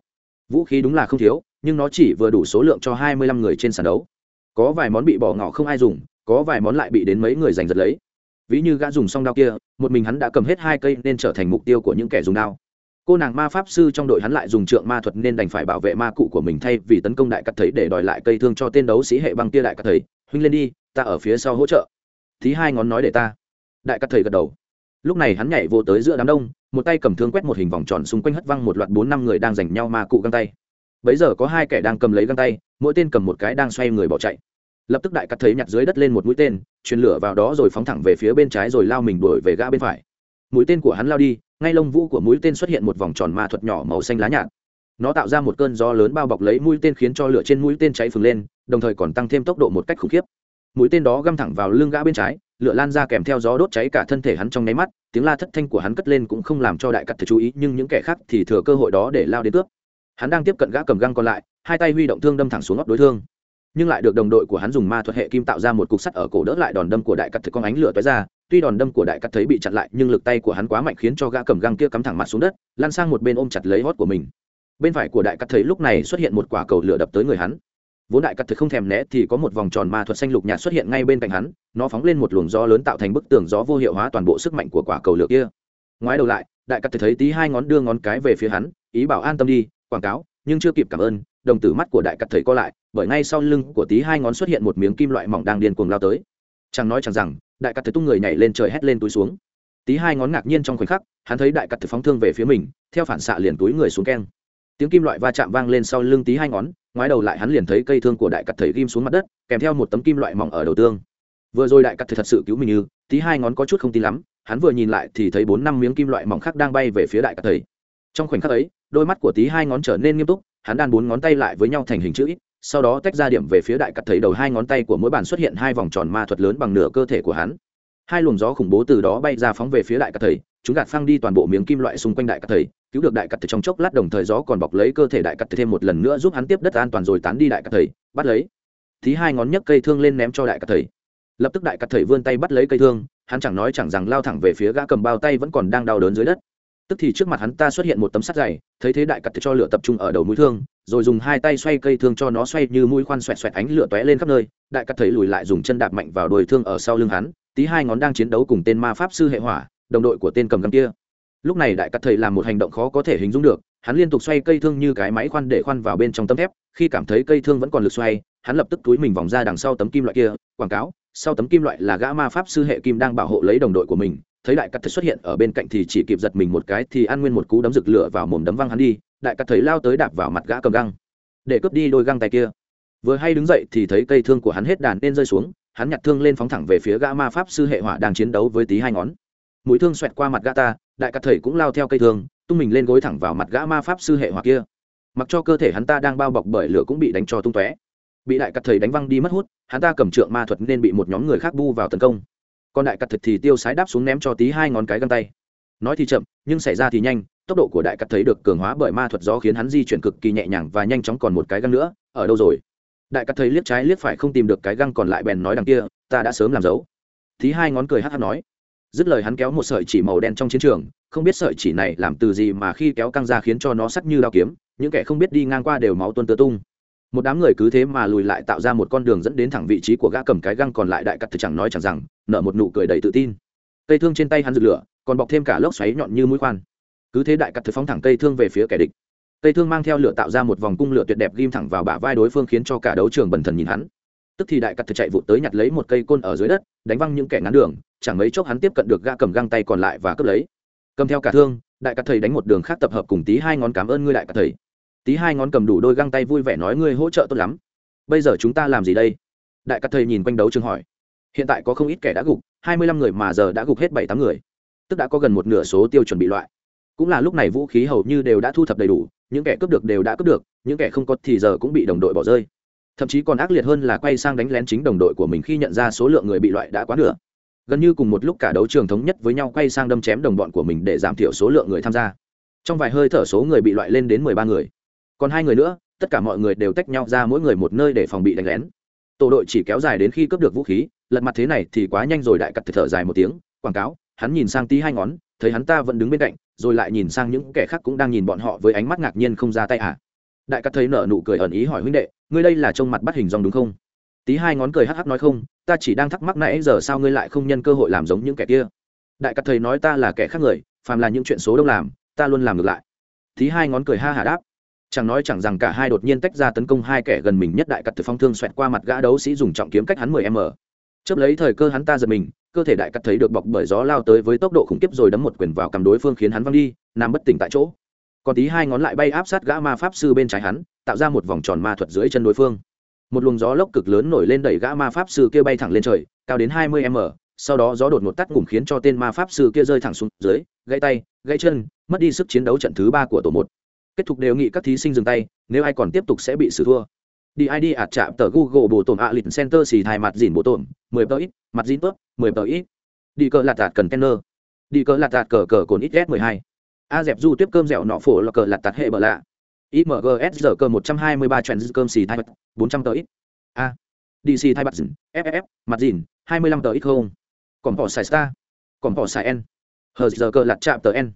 A: Vũ khí đúng là không thiếu, nhưng nó chỉ vừa đủ số lượng cho hai mươi lăm người trên sàn đấu. Có vài món bị bỏ ngỏ không ai dùng, có vài món lại bị đến mấy người giành giật lấy. Ví như gã dùng xong đao kia, một mình hắn đã cầm hết hai cây nên trở thành mục tiêu của những kẻ dùng đao. Cô nàng ma pháp sư trong đội hắn lại dùng trượng ma thuật nên đành phải bảo vệ ma cụ của mình thay vì tấn công đại cắt thấy để đòi lại cây thương cho tên đấu sĩ hệ băng tia đại cắt thấy huynh lên đi, ta ở phía sau hỗ trợ. Thí hai ngón nói để ta. Đại cắt thầy gật đầu lúc này hắn nhảy vô tới giữa đám đông, một tay cầm thương quét một hình vòng tròn xung quanh hất văng một loạt bốn năm người đang giành nhau ma cụ găng tay. Bấy giờ có hai kẻ đang cầm lấy găng tay, mỗi tên cầm một cái đang xoay người bỏ chạy. Lập tức đại cắt thấy nhặt dưới đất lên một mũi tên, truyền lửa vào đó rồi phóng thẳng về phía bên trái rồi lao mình đuổi về gã bên phải. Mũi tên của hắn lao đi, ngay lông vũ của mũi tên xuất hiện một vòng tròn ma thuật nhỏ màu xanh lá nhạt. Nó tạo ra một cơn gió lớn bao bọc lấy mũi tên khiến cho lửa trên mũi tên cháy phừng lên, đồng thời còn tăng thêm tốc độ một cách khủng khiếp. Mũi tên đó găm thẳng vào lưng gã bên trái lửa lan ra kèm theo gió đốt cháy cả thân thể hắn trong nháy mắt, tiếng la thất thanh của hắn cất lên cũng không làm cho đại cắt thể chú ý, nhưng những kẻ khác thì thừa cơ hội đó để lao đến cướp. Hắn đang tiếp cận gã cầm găng còn lại, hai tay huy động thương đâm thẳng xuống óc đối thương. Nhưng lại được đồng đội của hắn dùng ma thuật hệ kim tạo ra một cục sắt ở cổ đỡ lại đòn đâm của đại cắt thực con ánh lửa toái ra, tuy đòn đâm của đại cắt thấy bị chặn lại, nhưng lực tay của hắn quá mạnh khiến cho gã cầm găng kia cắm thẳng mặt xuống đất lan sang một bên ôm chặt lấy hót của mình. Bên phải của đại cắt thấy lúc này xuất hiện một quả cầu lửa đập tới người hắn vốn đại cắt thực không thèm né thì có một vòng tròn ma thuật xanh lục nhạt xuất hiện ngay bên cạnh hắn, nó phóng lên một luồng gió lớn tạo thành bức tường gió vô hiệu hóa toàn bộ sức mạnh của quả cầu lửa kia. Ngoái đầu lại, đại cắt thực thấy tí hai ngón đưa ngón cái về phía hắn, ý bảo an tâm đi, quảng cáo, nhưng chưa kịp cảm ơn, đồng tử mắt của đại cắt thầy co lại, bởi ngay sau lưng của tí hai ngón xuất hiện một miếng kim loại mỏng đang điên cuồng lao tới. Chẳng nói chẳng rằng, đại cắt thầy tung người nhảy lên trời hét lên túi xuống. Tí hai ngón ngạc nhiên trong khoảnh khắc, hắn thấy đại cắt thầy phóng thương về phía mình, theo phản xạ liền túi người xuống keng. Tiếng kim loại va chạm vang lên sau lưng tí hai ngón ngoái đầu lại hắn liền thấy cây thương của đại cắt thầy ghim xuống mặt đất, kèm theo một tấm kim loại mỏng ở đầu tương. Vừa rồi đại cắt thầy thật sự cứu mình như, tí hai ngón có chút không tin lắm, hắn vừa nhìn lại thì thấy bốn năm miếng kim loại mỏng khác đang bay về phía đại cắt thầy. Trong khoảnh khắc ấy, đôi mắt của tí hai ngón trở nên nghiêm túc, hắn đan bốn ngón tay lại với nhau thành hình chữ ít, sau đó tách ra điểm về phía đại cắt thầy đầu hai ngón tay của mỗi bàn xuất hiện hai vòng tròn ma thuật lớn bằng nửa cơ thể của hắn. Hai luồng gió khủng bố từ đó bay ra phóng về phía đại cắt thầy chúng gạt phăng đi toàn bộ miếng kim loại xung quanh đại cắt thầy, cứu được đại cắt thầy trong chốc lát đồng thời gió còn bọc lấy cơ thể đại cắt thầy thêm một lần nữa giúp hắn tiếp đất an toàn rồi tán đi đại cắt thầy, bắt lấy. Thí hai ngón nhấc cây thương lên ném cho đại cắt thầy. Lập tức đại cắt thầy vươn tay bắt lấy cây thương, hắn chẳng nói chẳng rằng lao thẳng về phía gã cầm bao tay vẫn còn đang đau đớn dưới đất. Tức thì trước mặt hắn ta xuất hiện một tấm sắt dày, thấy thế đại cắt cho lửa tập trung ở đầu mũi thương, rồi dùng hai tay xoay cây thương cho nó xoay như mũi khoan xoẹt xoẹt ánh lửa tóe lên khắp nơi, đại cắt thầy lùi lại dùng chân đạp mạnh vào đồi thương ở sau lưng hắn, tí hai ngón đang chiến đấu cùng tên ma pháp sư hệ hỏa đồng đội của tên cầm găng kia. Lúc này đại cắt thầy làm một hành động khó có thể hình dung được, hắn liên tục xoay cây thương như cái máy khoan để khoan vào bên trong tấm thép, khi cảm thấy cây thương vẫn còn lực xoay, hắn lập tức túi mình vòng ra đằng sau tấm kim loại kia, quảng cáo, sau tấm kim loại là gã ma pháp sư hệ kim đang bảo hộ lấy đồng đội của mình, thấy đại cắt thầy xuất hiện ở bên cạnh thì chỉ kịp giật mình một cái thì ăn nguyên một cú đấm rực lửa vào mồm đấm văng hắn đi, đại cắt thầy lao tới đạp vào mặt gã cầm găng. Để cướp đi đôi găng tay kia. Vừa hay đứng dậy thì thấy cây thương của hắn hết đàn nên rơi xuống, hắn nhặt thương lên phóng thẳng về phía gã ma pháp sư hệ hỏa đang chiến đấu với tí hai ngón mũi thương xoẹt qua mặt gã ta, đại cắt thầy cũng lao theo cây thương, tung mình lên gối thẳng vào mặt gã ma pháp sư hệ hỏa kia. Mặc cho cơ thể hắn ta đang bao bọc bởi lửa cũng bị đánh cho tung tóe. Bị đại cắt thầy đánh văng đi mất hút, hắn ta cầm trượng ma thuật nên bị một nhóm người khác bu vào tấn công. Còn đại cắt thầy thì tiêu sái đáp xuống ném cho tí hai ngón cái găng tay. Nói thì chậm, nhưng xảy ra thì nhanh, tốc độ của đại cắt thấy được cường hóa bởi ma thuật gió khiến hắn di chuyển cực kỳ nhẹ nhàng và nhanh chóng còn một cái găng nữa, ở đâu rồi? Đại cắt thấy liếc trái liếc phải không tìm được cái găng còn lại bèn nói đằng kia, ta đã sớm làm dấu. Thí hai ngón cười hát hát nói dứt lời hắn kéo một sợi chỉ màu đen trong chiến trường, không biết sợi chỉ này làm từ gì mà khi kéo căng ra khiến cho nó sắc như đao kiếm, những kẻ không biết đi ngang qua đều máu tuôn tơ tung. Một đám người cứ thế mà lùi lại tạo ra một con đường dẫn đến thẳng vị trí của gã cầm cái găng còn lại đại cắt thì chẳng nói chẳng rằng, nở một nụ cười đầy tự tin. Cây thương trên tay hắn rực lửa, còn bọc thêm cả lốc xoáy nhọn như mũi khoan. Cứ thế đại cắt thực phóng thẳng cây thương về phía kẻ địch. Cây thương mang theo lửa tạo ra một vòng cung lửa tuyệt đẹp ghim thẳng vào bả vai đối phương khiến cho cả đấu trường bần thần nhìn hắn tức thì đại cắt thực chạy vụt tới nhặt lấy một cây côn ở dưới đất, đánh văng những kẻ ngắn đường, chẳng mấy chốc hắn tiếp cận được gã cầm găng tay còn lại và cướp lấy. Cầm theo cả thương, đại cắt thầy đánh một đường khác tập hợp cùng tí hai ngón cảm ơn ngươi đại cắt thầy. Tí hai ngón cầm đủ đôi găng tay vui vẻ nói ngươi hỗ trợ tốt lắm. Bây giờ chúng ta làm gì đây? Đại cắt thầy nhìn quanh đấu trường hỏi. Hiện tại có không ít kẻ đã gục, hai mươi lăm người mà giờ đã gục hết bảy tám người. Tức đã có gần một nửa số tiêu chuẩn bị loại. Cũng là lúc này vũ khí hầu như đều đã thu thập đầy đủ, những kẻ cướp được đều đã cướp được, những kẻ không có thì giờ cũng bị đồng đội bỏ rơi thậm chí còn ác liệt hơn là quay sang đánh lén chính đồng đội của mình khi nhận ra số lượng người bị loại đã quá nửa. Gần như cùng một lúc cả đấu trường thống nhất với nhau quay sang đâm chém đồng bọn của mình để giảm thiểu số lượng người tham gia. Trong vài hơi thở số người bị loại lên đến mười ba người. Còn hai người nữa, tất cả mọi người đều tách nhau ra mỗi người một nơi để phòng bị đánh lén. Tổ đội chỉ kéo dài đến khi cướp được vũ khí, lật mặt thế này thì quá nhanh rồi đại cặt thở dài một tiếng, quảng cáo, hắn nhìn sang tí hai ngón, thấy hắn ta vẫn đứng bên cạnh, rồi lại nhìn sang những kẻ khác cũng đang nhìn bọn họ với ánh mắt ngạc nhiên không ra tay à đại cắt thấy nở nụ cười ẩn ý hỏi huynh đệ, ngươi đây là trông mặt bắt hình dòng đúng không? Tí hai ngón cười hắc hắc nói không, ta chỉ đang thắc mắc nãy giờ sao ngươi lại không nhân cơ hội làm giống những kẻ kia. Đại cắt thầy nói ta là kẻ khác người, phàm là những chuyện số đông làm, ta luôn làm ngược lại. Tí hai ngón cười ha hà đáp. Chẳng nói chẳng rằng cả hai đột nhiên tách ra tấn công hai kẻ gần mình nhất đại cắt từ phong thương xoẹt qua mặt gã đấu sĩ dùng trọng kiếm cách hắn mười m. Chớp lấy thời cơ hắn ta giật mình, cơ thể đại cắt thấy được bọc bởi gió lao tới với tốc độ khủng khiếp rồi đấm một quyền vào cầm đối phương khiến hắn văng đi, nằm bất tỉnh tại chỗ còn tí hai ngón lại bay áp sát gã ma pháp sư bên trái hắn, tạo ra một vòng tròn ma thuật dưới chân đối phương. Một luồng gió lốc cực lớn nổi lên đẩy gã ma pháp sư kia bay thẳng lên trời, cao đến hai mươi m, sau đó gió đột ngột tắt ngủm khiến cho tên ma pháp sư kia rơi thẳng xuống dưới, gãy tay, gãy chân, mất đi sức chiến đấu trận thứ ba của tổ một. Kết thúc đề nghị các thí sinh dừng tay, nếu ai còn tiếp tục sẽ bị xử thua. Đi id ạt chạm tờ google bộ tổn ạ lịch center xì thai mặt dìn bộ tổn, mười tờ ít, mặt dìn tớp mười tờ ít. Đi cờ lạt tạt cần tenner đi cờ lạt tạt cờ cờ cồn ít s mười hai a dẹp du tiếp cơm dẻo nọ phổ là cờ lạt tạt hệ bờ lạ. Imgs giờ cơ một trăm hai mươi ba trend cơm xì thai bật bốn trăm tờ ít. A. Dc thai bật dìn ff mặt dìn, hai mươi lăm tờ ít không. Còn bỏ xài star. Còn bỏ xài n. Hờ giờ cơ lạt chạm tờ n.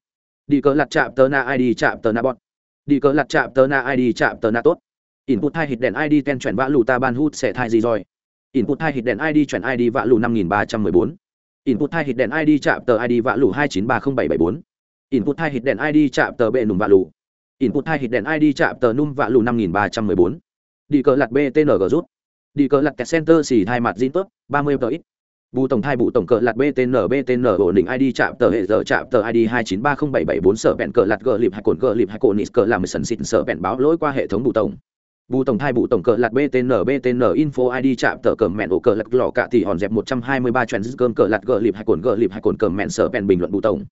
A: Đi cờ lạt chạm tờ na id chạm tờ na bọn đi cờ lặt chạm tờ na id chạm tờ na tốt. Input hai hit đèn id ten chuyển vã lù ta ban hút sẽ thai gì rồi? Input hai hit đèn id chuyển id vã lù năm nghìn ba trăm mười bốn. Input hai hit đèn id chạm tờ id vã lù hai chín ba không bảy bảy bốn input hai hit đèn id chạm tờ bệ nùm vạ lù. Input hai hit đèn id chạm tờ num vạ lù năm nghìn ba trăm mười bốn. Đi cờ lặt btng rút. Đi cờ lặt center xì hai mặt zin tốt ba mươi tờ ít. Bù tổng thai bù tổng cờ lạt btn btn ổn định id chạm tờ hệ giờ chạm tờ id hai chín ba không bảy bảy bốn, sở bẹn cờ lạt gờ lịp hai cồn gờ lịp hai cồn nít cờ làm sần xịt, sở bẹn báo lỗi qua hệ thống bù tổng. Bù tổng thai bù tổng cờ lạt btn btn info id chạm tờ cờ mẹn ổ cờ lạt lò cạ thì hòn dẹp một trăm hai mươi ba trend cơm cờ lạt gờ lịp hai cồn gờ lịp hai cồn cờ mẹn, sở bẹn bình luận bù tổng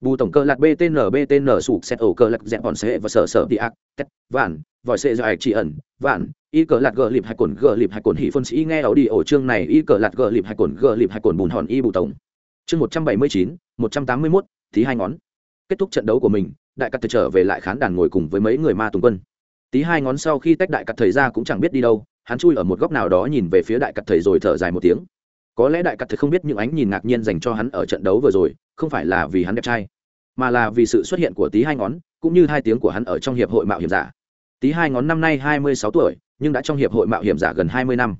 A: bù tổng cơ lạc btn btn sụp xét ổ cơ lạc dẹp bọn sệ và sở sở đi ác, tét, vạn, vòi xe dài chỉ ẩn, vạn, y cờ lạc gờ lịp hai cồn, gờ lịp hai cồn hỉ phân sĩ nghe ảo đi ổ chương này, y cờ lạc gờ lịp hai cồn, gờ lịp hai cồn bùn hòn y bù tổng. Chương một trăm bảy mươi chín, một trăm tám mươi mốt tí hai ngón. Kết thúc trận đấu của mình, đại cắt trở về lại khán đàn ngồi cùng với mấy người ma tùng quân. Tí hai ngón sau khi tách đại cắt thầy ra cũng chẳng biết đi đâu, hắn chui ở một góc nào đó nhìn về phía đại cắt thầy rồi thở dài một tiếng. Có lẽ đại cắt thầy không biết những ánh nhìn ngạc nhiên dành cho hắn ở trận đấu vừa rồi không phải là vì hắn đẹp trai, mà là vì sự xuất hiện của tí hai ngón, cũng như hai tiếng của hắn ở trong hiệp hội mạo hiểm giả. Tí hai ngón năm nay hai mươi sáu tuổi, nhưng đã trong hiệp hội mạo hiểm giả gần hai mươi năm.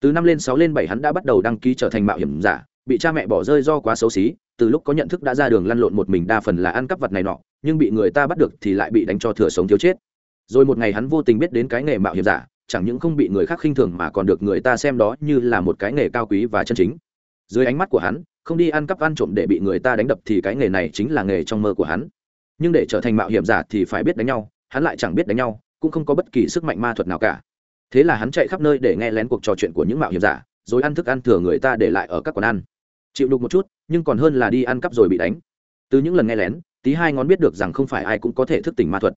A: Từ năm lên sáu lên bảy hắn đã bắt đầu đăng ký trở thành mạo hiểm giả, bị cha mẹ bỏ rơi do quá xấu xí, từ lúc có nhận thức đã ra đường lăn lộn một mình đa phần là ăn cắp vật này nọ, nhưng bị người ta bắt được thì lại bị đánh cho thừa sống thiếu chết. Rồi một ngày hắn vô tình biết đến cái nghề mạo hiểm giả, chẳng những không bị người khác khinh thường mà còn được người ta xem đó như là một cái nghề cao quý và chân chính. Dưới ánh mắt của hắn không đi ăn cắp ăn trộm để bị người ta đánh đập thì cái nghề này chính là nghề trong mơ của hắn. Nhưng để trở thành mạo hiểm giả thì phải biết đánh nhau, hắn lại chẳng biết đánh nhau, cũng không có bất kỳ sức mạnh ma thuật nào cả. Thế là hắn chạy khắp nơi để nghe lén cuộc trò chuyện của những mạo hiểm giả, rồi ăn thức ăn thừa người ta để lại ở các quán ăn. Chịu đục một chút, nhưng còn hơn là đi ăn cắp rồi bị đánh. Từ những lần nghe lén, tí hai ngón biết được rằng không phải ai cũng có thể thức tỉnh ma thuật.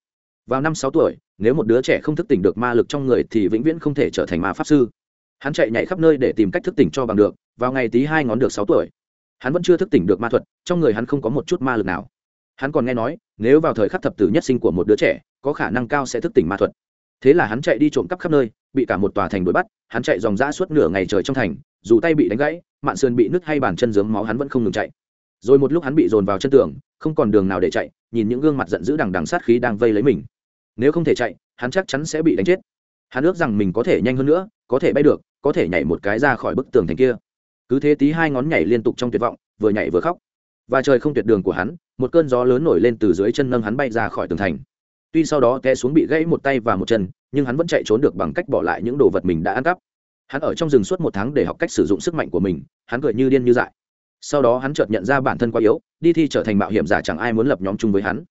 A: Vào năm sáu tuổi, nếu một đứa trẻ không thức tỉnh được ma lực trong người thì vĩnh viễn không thể trở thành ma pháp sư. Hắn chạy nhảy khắp nơi để tìm cách thức tỉnh cho bằng được, vào ngày tí hai ngón được sáu tuổi hắn vẫn chưa thức tỉnh được ma thuật, trong người hắn không có một chút ma lực nào. Hắn còn nghe nói, nếu vào thời khắc thập tử nhất sinh của một đứa trẻ, có khả năng cao sẽ thức tỉnh ma thuật. Thế là hắn chạy đi trộm cắp khắp nơi, bị cả một tòa thành đuổi bắt, hắn chạy dòng dã suốt nửa ngày trời trong thành, dù tay bị đánh gãy, mạn sườn bị nứt hay bàn chân dướng máu hắn vẫn không ngừng chạy. Rồi một lúc hắn bị dồn vào chân tường, không còn đường nào để chạy, nhìn những gương mặt giận dữ đằng đằng sát khí đang vây lấy mình. Nếu không thể chạy, hắn chắc chắn sẽ bị đánh chết. Hắn ước rằng mình có thể nhanh hơn nữa, có thể bay được, có thể nhảy một cái ra khỏi bức tường thành kia cứ thế tí hai ngón nhảy liên tục trong tuyệt vọng, vừa nhảy vừa khóc. Và trời không tuyệt đường của hắn, một cơn gió lớn nổi lên từ dưới chân nâng hắn bay ra khỏi tường thành. Tuy sau đó té xuống bị gãy một tay và một chân, nhưng hắn vẫn chạy trốn được bằng cách bỏ lại những đồ vật mình đã ăn cắp. Hắn ở trong rừng suốt một tháng để học cách sử dụng sức mạnh của mình, hắn cười như điên như dại. Sau đó hắn chợt nhận ra bản thân quá yếu, đi thi trở thành mạo hiểm giả chẳng ai muốn lập nhóm chung với hắn.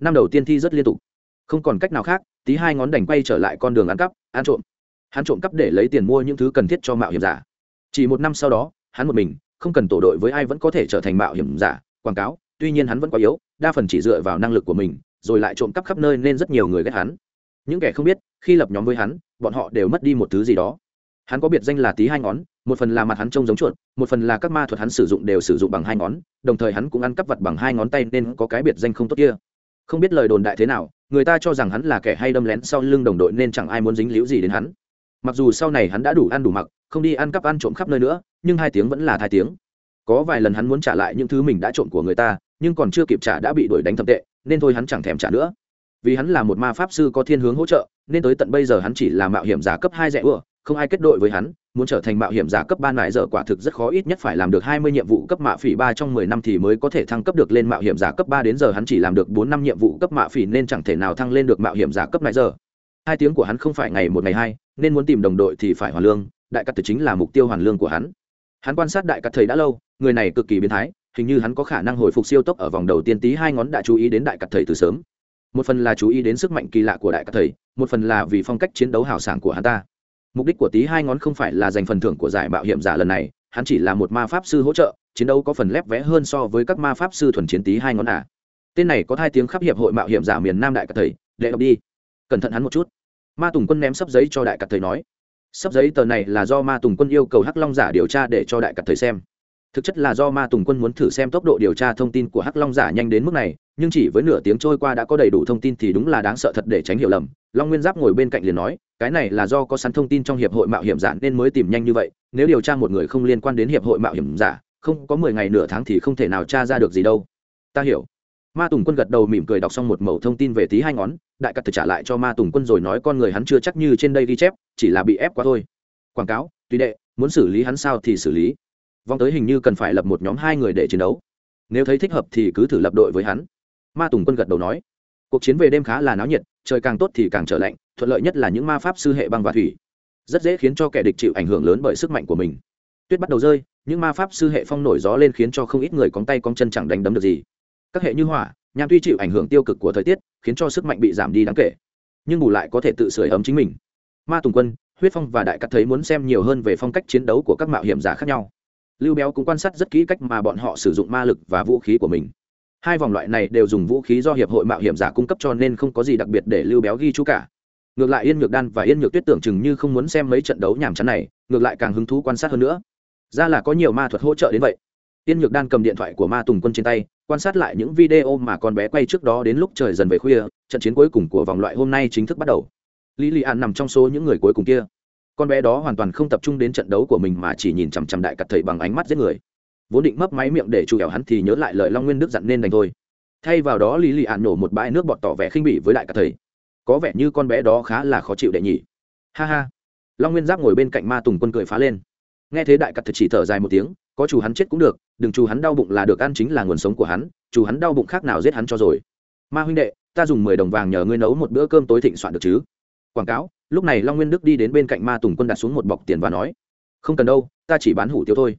A: Năm đầu tiên thi rất liên tục. Không còn cách nào khác, tí hai ngón đành quay trở lại con đường ăn cắp, ăn trộm. Hắn trộm cắp để lấy tiền mua những thứ cần thiết cho mạo hiểm giả. Chỉ một năm sau đó hắn một mình, không cần tổ đội với ai vẫn có thể trở thành mạo hiểm giả, quảng cáo, tuy nhiên hắn vẫn quá yếu, đa phần chỉ dựa vào năng lực của mình, rồi lại trộm cắp khắp nơi nên rất nhiều người ghét hắn. Những kẻ không biết, khi lập nhóm với hắn, bọn họ đều mất đi một thứ gì đó. Hắn có biệt danh là tí hai ngón, một phần là mặt hắn trông giống chuột, một phần là các ma thuật hắn sử dụng đều sử dụng bằng hai ngón, đồng thời hắn cũng ăn cắp vật bằng hai ngón tay nên có cái biệt danh không tốt kia. Không biết lời đồn đại thế nào, người ta cho rằng hắn là kẻ hay đâm lén sau lưng đồng đội nên chẳng ai muốn dính líu gì đến hắn. Mặc dù sau này hắn đã đủ ăn đủ mặc không đi ăn cắp ăn trộm khắp nơi nữa, nhưng hai tiếng vẫn là hai tiếng. Có vài lần hắn muốn trả lại những thứ mình đã trộm của người ta, nhưng còn chưa kịp trả đã bị đuổi đánh thậm tệ, nên thôi hắn chẳng thèm trả nữa. Vì hắn là một ma pháp sư có thiên hướng hỗ trợ, nên tới tận bây giờ hắn chỉ là mạo hiểm giả cấp hai rẻ ưa, không ai kết đội với hắn, muốn trở thành mạo hiểm giả cấp ba lại giờ quả thực rất khó, ít nhất phải làm được hai mươi nhiệm vụ cấp mạ phỉ ba trong mười năm thì mới có thể thăng cấp được lên mạo hiểm giả cấp ba đến giờ hắn chỉ làm được bốn năm nhiệm vụ cấp mạ phỉ nên chẳng thể nào thăng lên được mạo hiểm giả cấp nại giờ hai tiếng của hắn không phải ngày một ngày hai, nên muốn tìm đồng đội thì phải hoàn lương đại cắt chính là mục tiêu hoàn lương của hắn. Hắn quan sát đại cắt thầy đã lâu, người này cực kỳ biến thái, hình như hắn có khả năng hồi phục siêu tốc ở vòng đầu tiên tí hai ngón đã chú ý đến đại cắt thầy từ sớm. Một phần là chú ý đến sức mạnh kỳ lạ của đại cắt thầy, một phần là vì phong cách chiến đấu hào sảng của hắn ta. Mục đích của tí hai ngón không phải là giành phần thưởng của giải mạo hiểm giả lần này, hắn chỉ là một ma pháp sư hỗ trợ, chiến đấu có phần lép vẽ hơn so với các ma pháp sư thuần chiến tí hai ngón à. tên này có hai tiếng khắp hiệp hội mạo hiểm giả miền nam đại cắt thầy đệ đọc đi. Cẩn thận hắn một chút. Ma tùng quân ném sấp giấy cho đại cắt thầy nói sắp giấy tờ này là do ma tùng quân yêu cầu hắc long giả điều tra để cho đại cặp thời xem. Thực chất là do ma tùng quân muốn thử xem tốc độ điều tra thông tin của hắc long giả nhanh đến mức này, nhưng chỉ với nửa tiếng trôi qua đã có đầy đủ thông tin thì đúng là đáng sợ thật để tránh hiểu lầm. Long nguyên giáp ngồi bên cạnh liền nói, cái này là do có sẵn thông tin trong hiệp hội mạo hiểm giả nên mới tìm nhanh như vậy, nếu điều tra một người không liên quan đến hiệp hội mạo hiểm giả, không có mười ngày nửa tháng thì không thể nào tra ra được gì đâu. Ta hiểu. Ma tùng quân gật đầu mỉm cười đọc xong một mẩu thông tin về tí hai ngón đại cắt trả lại cho ma tùng quân rồi nói con người hắn chưa chắc như trên đây ghi chép, chỉ là bị ép quá thôi. Quảng cáo, tùy đệ, muốn xử lý hắn sao thì xử lý. Vong tới hình như cần phải lập một nhóm hai người để chiến đấu. Nếu thấy thích hợp thì cứ thử lập đội với hắn. Ma tùng quân gật đầu nói. Cuộc chiến về đêm khá là náo nhiệt, trời càng tốt thì càng trở lạnh, thuận lợi nhất là những ma pháp sư hệ băng và thủy. Rất dễ khiến cho kẻ địch chịu ảnh hưởng lớn bởi sức mạnh của mình. Tuyết bắt đầu rơi, những ma pháp sư hệ phong nổi gió lên khiến cho không ít người cóng tay cóng chân chẳng đánh đấm được gì. Các hệ như hỏa nham tuy chịu ảnh hưởng tiêu cực của thời tiết, khiến cho sức mạnh bị giảm đi đáng kể. Nhưng bù lại có thể tự sửa ấm chính mình. Ma tùng quân, huyết phong và đại cắt thấy muốn xem nhiều hơn về phong cách chiến đấu của các mạo hiểm giả khác nhau. Lưu béo cũng quan sát rất kỹ cách mà bọn họ sử dụng ma lực và vũ khí của mình. Hai vòng loại này đều dùng vũ khí do hiệp hội mạo hiểm giả cung cấp cho nên không có gì đặc biệt để lưu béo ghi chú cả. Ngược lại yên nhược đan và yên nhược tuyết tưởng chừng như không muốn xem mấy trận đấu nhàm chán này, ngược lại càng hứng thú quan sát hơn nữa. Ra là có nhiều ma thuật hỗ trợ đến vậy. Tiên nhược đan cầm điện thoại của ma tùng quân trên tay, quan sát lại những video mà con bé quay trước đó đến lúc trời dần về khuya, trận chiến cuối cùng của vòng loại hôm nay chính thức bắt đầu. Lý lị an nằm trong số những người cuối cùng kia. Con bé đó hoàn toàn không tập trung đến trận đấu của mình mà chỉ nhìn chằm chằm đại cặt thầy bằng ánh mắt giết người. Vốn định mấp máy miệng để chu kẻo hắn thì nhớ lại lời long nguyên đức dặn nên đành thôi. Thay vào đó lý lì An nổ một bãi nước bọt tỏ vẻ khinh bỉ với đại cặt thầy. Có vẻ như con bé đó khá là khó chịu đệ nhỉ ha ha. Long nguyên giáp ngồi bên cạnh ma tùng quân cười phá lên. Nghe thế đại cặt thầy chỉ thở dài một tiếng có chủ hắn chết cũng được, đừng chủ hắn đau bụng là được, ăn chính là nguồn sống của hắn, chủ hắn đau bụng khác nào giết hắn cho rồi. Ma huynh đệ, ta dùng mười đồng vàng nhờ ngươi nấu một bữa cơm tối thịnh soạn được chứ? Quảng cáo, lúc này long nguyên đức đi đến bên cạnh ma tùng quân đặt xuống một bọc tiền và nói, không cần đâu, ta chỉ bán hủ tiếu thôi.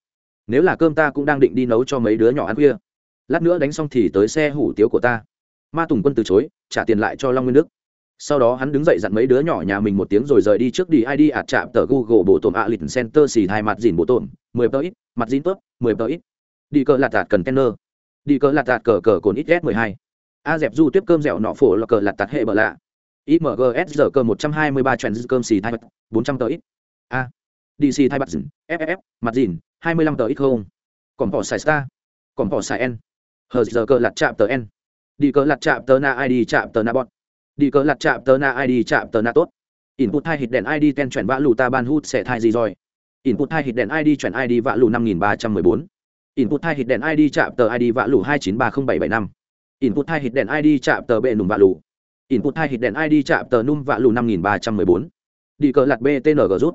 A: Nếu là cơm ta cũng đang định đi nấu cho mấy đứa nhỏ ăn khuya. Lát nữa đánh xong thì tới xe hủ tiếu của ta. Ma tùng quân từ chối, trả tiền lại cho long nguyên đức. Sau đó hắn đứng dậy dặn mấy đứa nhỏ nhà mình một tiếng rồi rời đi trước đi id ạt chạm tờ google bộ tổn a lịch center xì hai mặt dìn bộ tổn mười tờ ít mặt dính tốt mười tờ ít. Đi cờ lạt tạt cần tenner, đi cờ lạt tạt cờ cờ cồn ít s mười hai. A dẹp du tiếp cơm dẻo nọ phổ là cờ lạt tạt hệ bờ lạ. Imgs giờ cơ một trăm hai mươi ba trend cơm xì thai bốn trăm tờ ít. A. Dc thai bật ff mặt dìn hai mươi lăm tờ ít không? Còn bỏ xài star. Còn bỏ xài n. Hờ giờ cơ lạt chạm tờ n. Đi cờ lạt chạm tờ na id chạm tờ na bọt đi cờ lạt chạm tờ na id chạm tờ na tốt. Input hai hit đèn id ten chuyển vã lù ta ban hút sẽ thai gì rồi? Input hai hit đèn id chuyển id vạ lù năm nghìn ba trăm mười bốn. Input hai hit đèn id chạm tờ id vạ lù hai chín ba không bảy bảy năm. Input hai hit đèn id chạm tờ bệ nùm vạ lù. Input hai hit đèn id chạm tờ num vạ lù năm nghìn ba trăm mười bốn. Đi cờ lặt btng rút.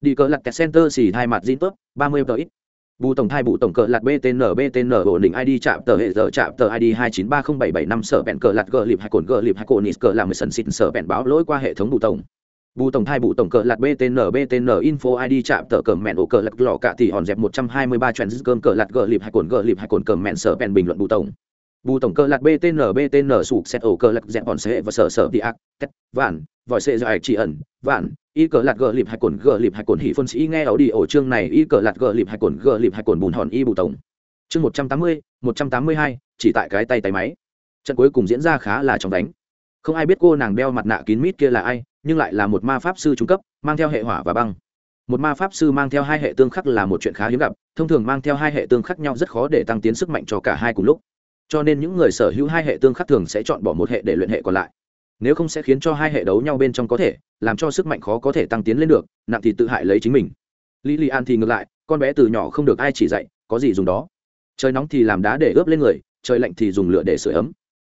A: Đi cờ lặt kẹt center xì hai mặt zin tốt ba mươi tờ ít. Bù tổng thai bù tổng cờ lặt btn btn ổn định id chạm tờ hệ giờ chạm tờ id hai chín ba không bảy bảy năm. Sở bẹn cờ lạt gờ lịp hai cồn gờ lịp hai cồn nít cờ làm mười sần xịn sở bẹn báo lỗi qua hệ thống bù tổng bù tổng thai bù tổng cờ lạt btn btn info id chạm tờ cờ mẹn ổ cờ lạt lọ cả thì hòn dẹp một trăm hai mươi ba cơm cờ lạt gờ lịp hai cồn gờ lịp hai cồn cờ mẹn sở bẹn bình luận bù tổng. Bù tổng cờ lạt btn btn sụp xét ổ cờ lạt dẹp hòn xe và sở sở đi ác, tét, vạn, vòi xe dài chỉ ẩn, vạn, y cờ lạt gờ lịp hai cồn gờ lịp hai cồn hỉ phân sĩ nghe ảo đi ổ chương này, y cờ lạt gờ lịp hai cồn gờ lịp hai cồn bùn hòn y bù tổng. Chương một trăm tám mươi, một trăm tám mươi hai, chỉ tại cái tay tay máy. Trận cuối cùng diễn ra khá là trong đánh. Không ai biết cô nàng đeo mặt nạ kín mít kia là ai nhưng lại là một ma pháp sư trung cấp, mang theo hệ hỏa và băng. Một ma pháp sư mang theo hai hệ tương khắc là một chuyện khá hiếm gặp, thông thường mang theo hai hệ tương khắc nhau rất khó để tăng tiến sức mạnh cho cả hai cùng lúc. Cho nên những người sở hữu hai hệ tương khắc thường sẽ chọn bỏ một hệ để luyện hệ còn lại. Nếu không sẽ khiến cho hai hệ đấu nhau bên trong có thể, làm cho sức mạnh khó có thể tăng tiến lên được, nặng thì tự hại lấy chính mình. Lý li an thì ngược lại, con bé từ nhỏ không được ai chỉ dạy, có gì dùng đó. Trời nóng thì làm đá để ướp lên người, trời lạnh thì dùng lửa để sửa ấm.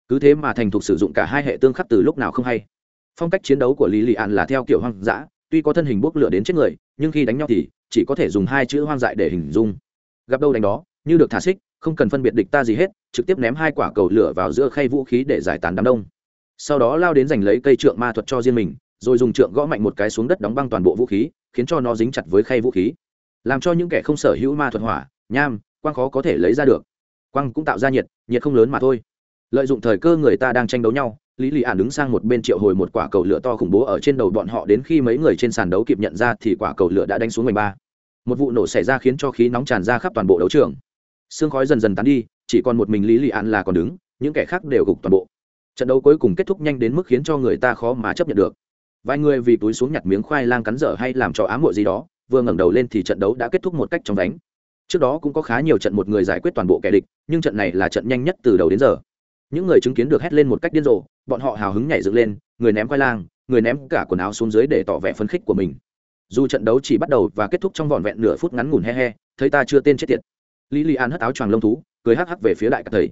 A: Cứ thế mà thành thục sử dụng cả hai hệ tương khắc từ lúc nào không hay phong cách chiến đấu của lý li an là theo kiểu hoang dã, tuy có thân hình bốc lửa đến chết người, nhưng khi đánh nhau thì chỉ có thể dùng hai chữ hoang dại để hình dung. Gặp đâu đánh đó, như được thả xích, không cần phân biệt địch ta gì hết, trực tiếp ném hai quả cầu lửa vào giữa khay vũ khí để giải tán đám đông. Sau đó lao đến giành lấy cây trượng ma thuật cho riêng mình, rồi dùng trượng gõ mạnh một cái xuống đất đóng băng toàn bộ vũ khí, khiến cho nó dính chặt với khay vũ khí. Làm cho những kẻ không sở hữu ma thuật hỏa, nham, quang khó có thể lấy ra được. Quang cũng tạo ra nhiệt nhiệt không lớn mà thôi. Lợi dụng thời cơ người ta đang tranh đấu nhau lý lì ạn đứng sang một bên triệu hồi một quả cầu lửa to khủng bố ở trên đầu bọn họ đến khi mấy người trên sàn đấu kịp nhận ra thì quả cầu lửa đã đánh xuống mười ba. Một vụ nổ xảy ra khiến cho khí nóng tràn ra khắp toàn bộ đấu trường. Sương khói dần dần tán đi, chỉ còn một mình lý lì an là còn đứng, những kẻ khác đều gục toàn bộ. Trận đấu cuối cùng kết thúc nhanh đến mức khiến cho người ta khó mà chấp nhận được. Vài người vì túi xuống nhặt miếng khoai lang cắn dở hay làm cho ám muội gì đó, vừa ngẩng đầu lên thì trận đấu đã kết thúc một cách trong đánh trước đó cũng có khá nhiều trận một người giải quyết toàn bộ kẻ địch, nhưng trận này là trận nhanh nhất từ đầu đến giờ. Những người chứng kiến được hét lên một cách điên rồ bọn họ hào hứng nhảy dựng lên, người ném khoai lang, người ném cả quần áo xuống dưới để tỏ vẻ phấn khích của mình. Dù trận đấu chỉ bắt đầu và kết thúc trong vỏn vẹn nửa phút ngắn ngủn he he, thấy ta chưa tên chết tiệt. Lý lì an hất áo choàng lông thú, cười hắc hắc về phía đại cắt thầy.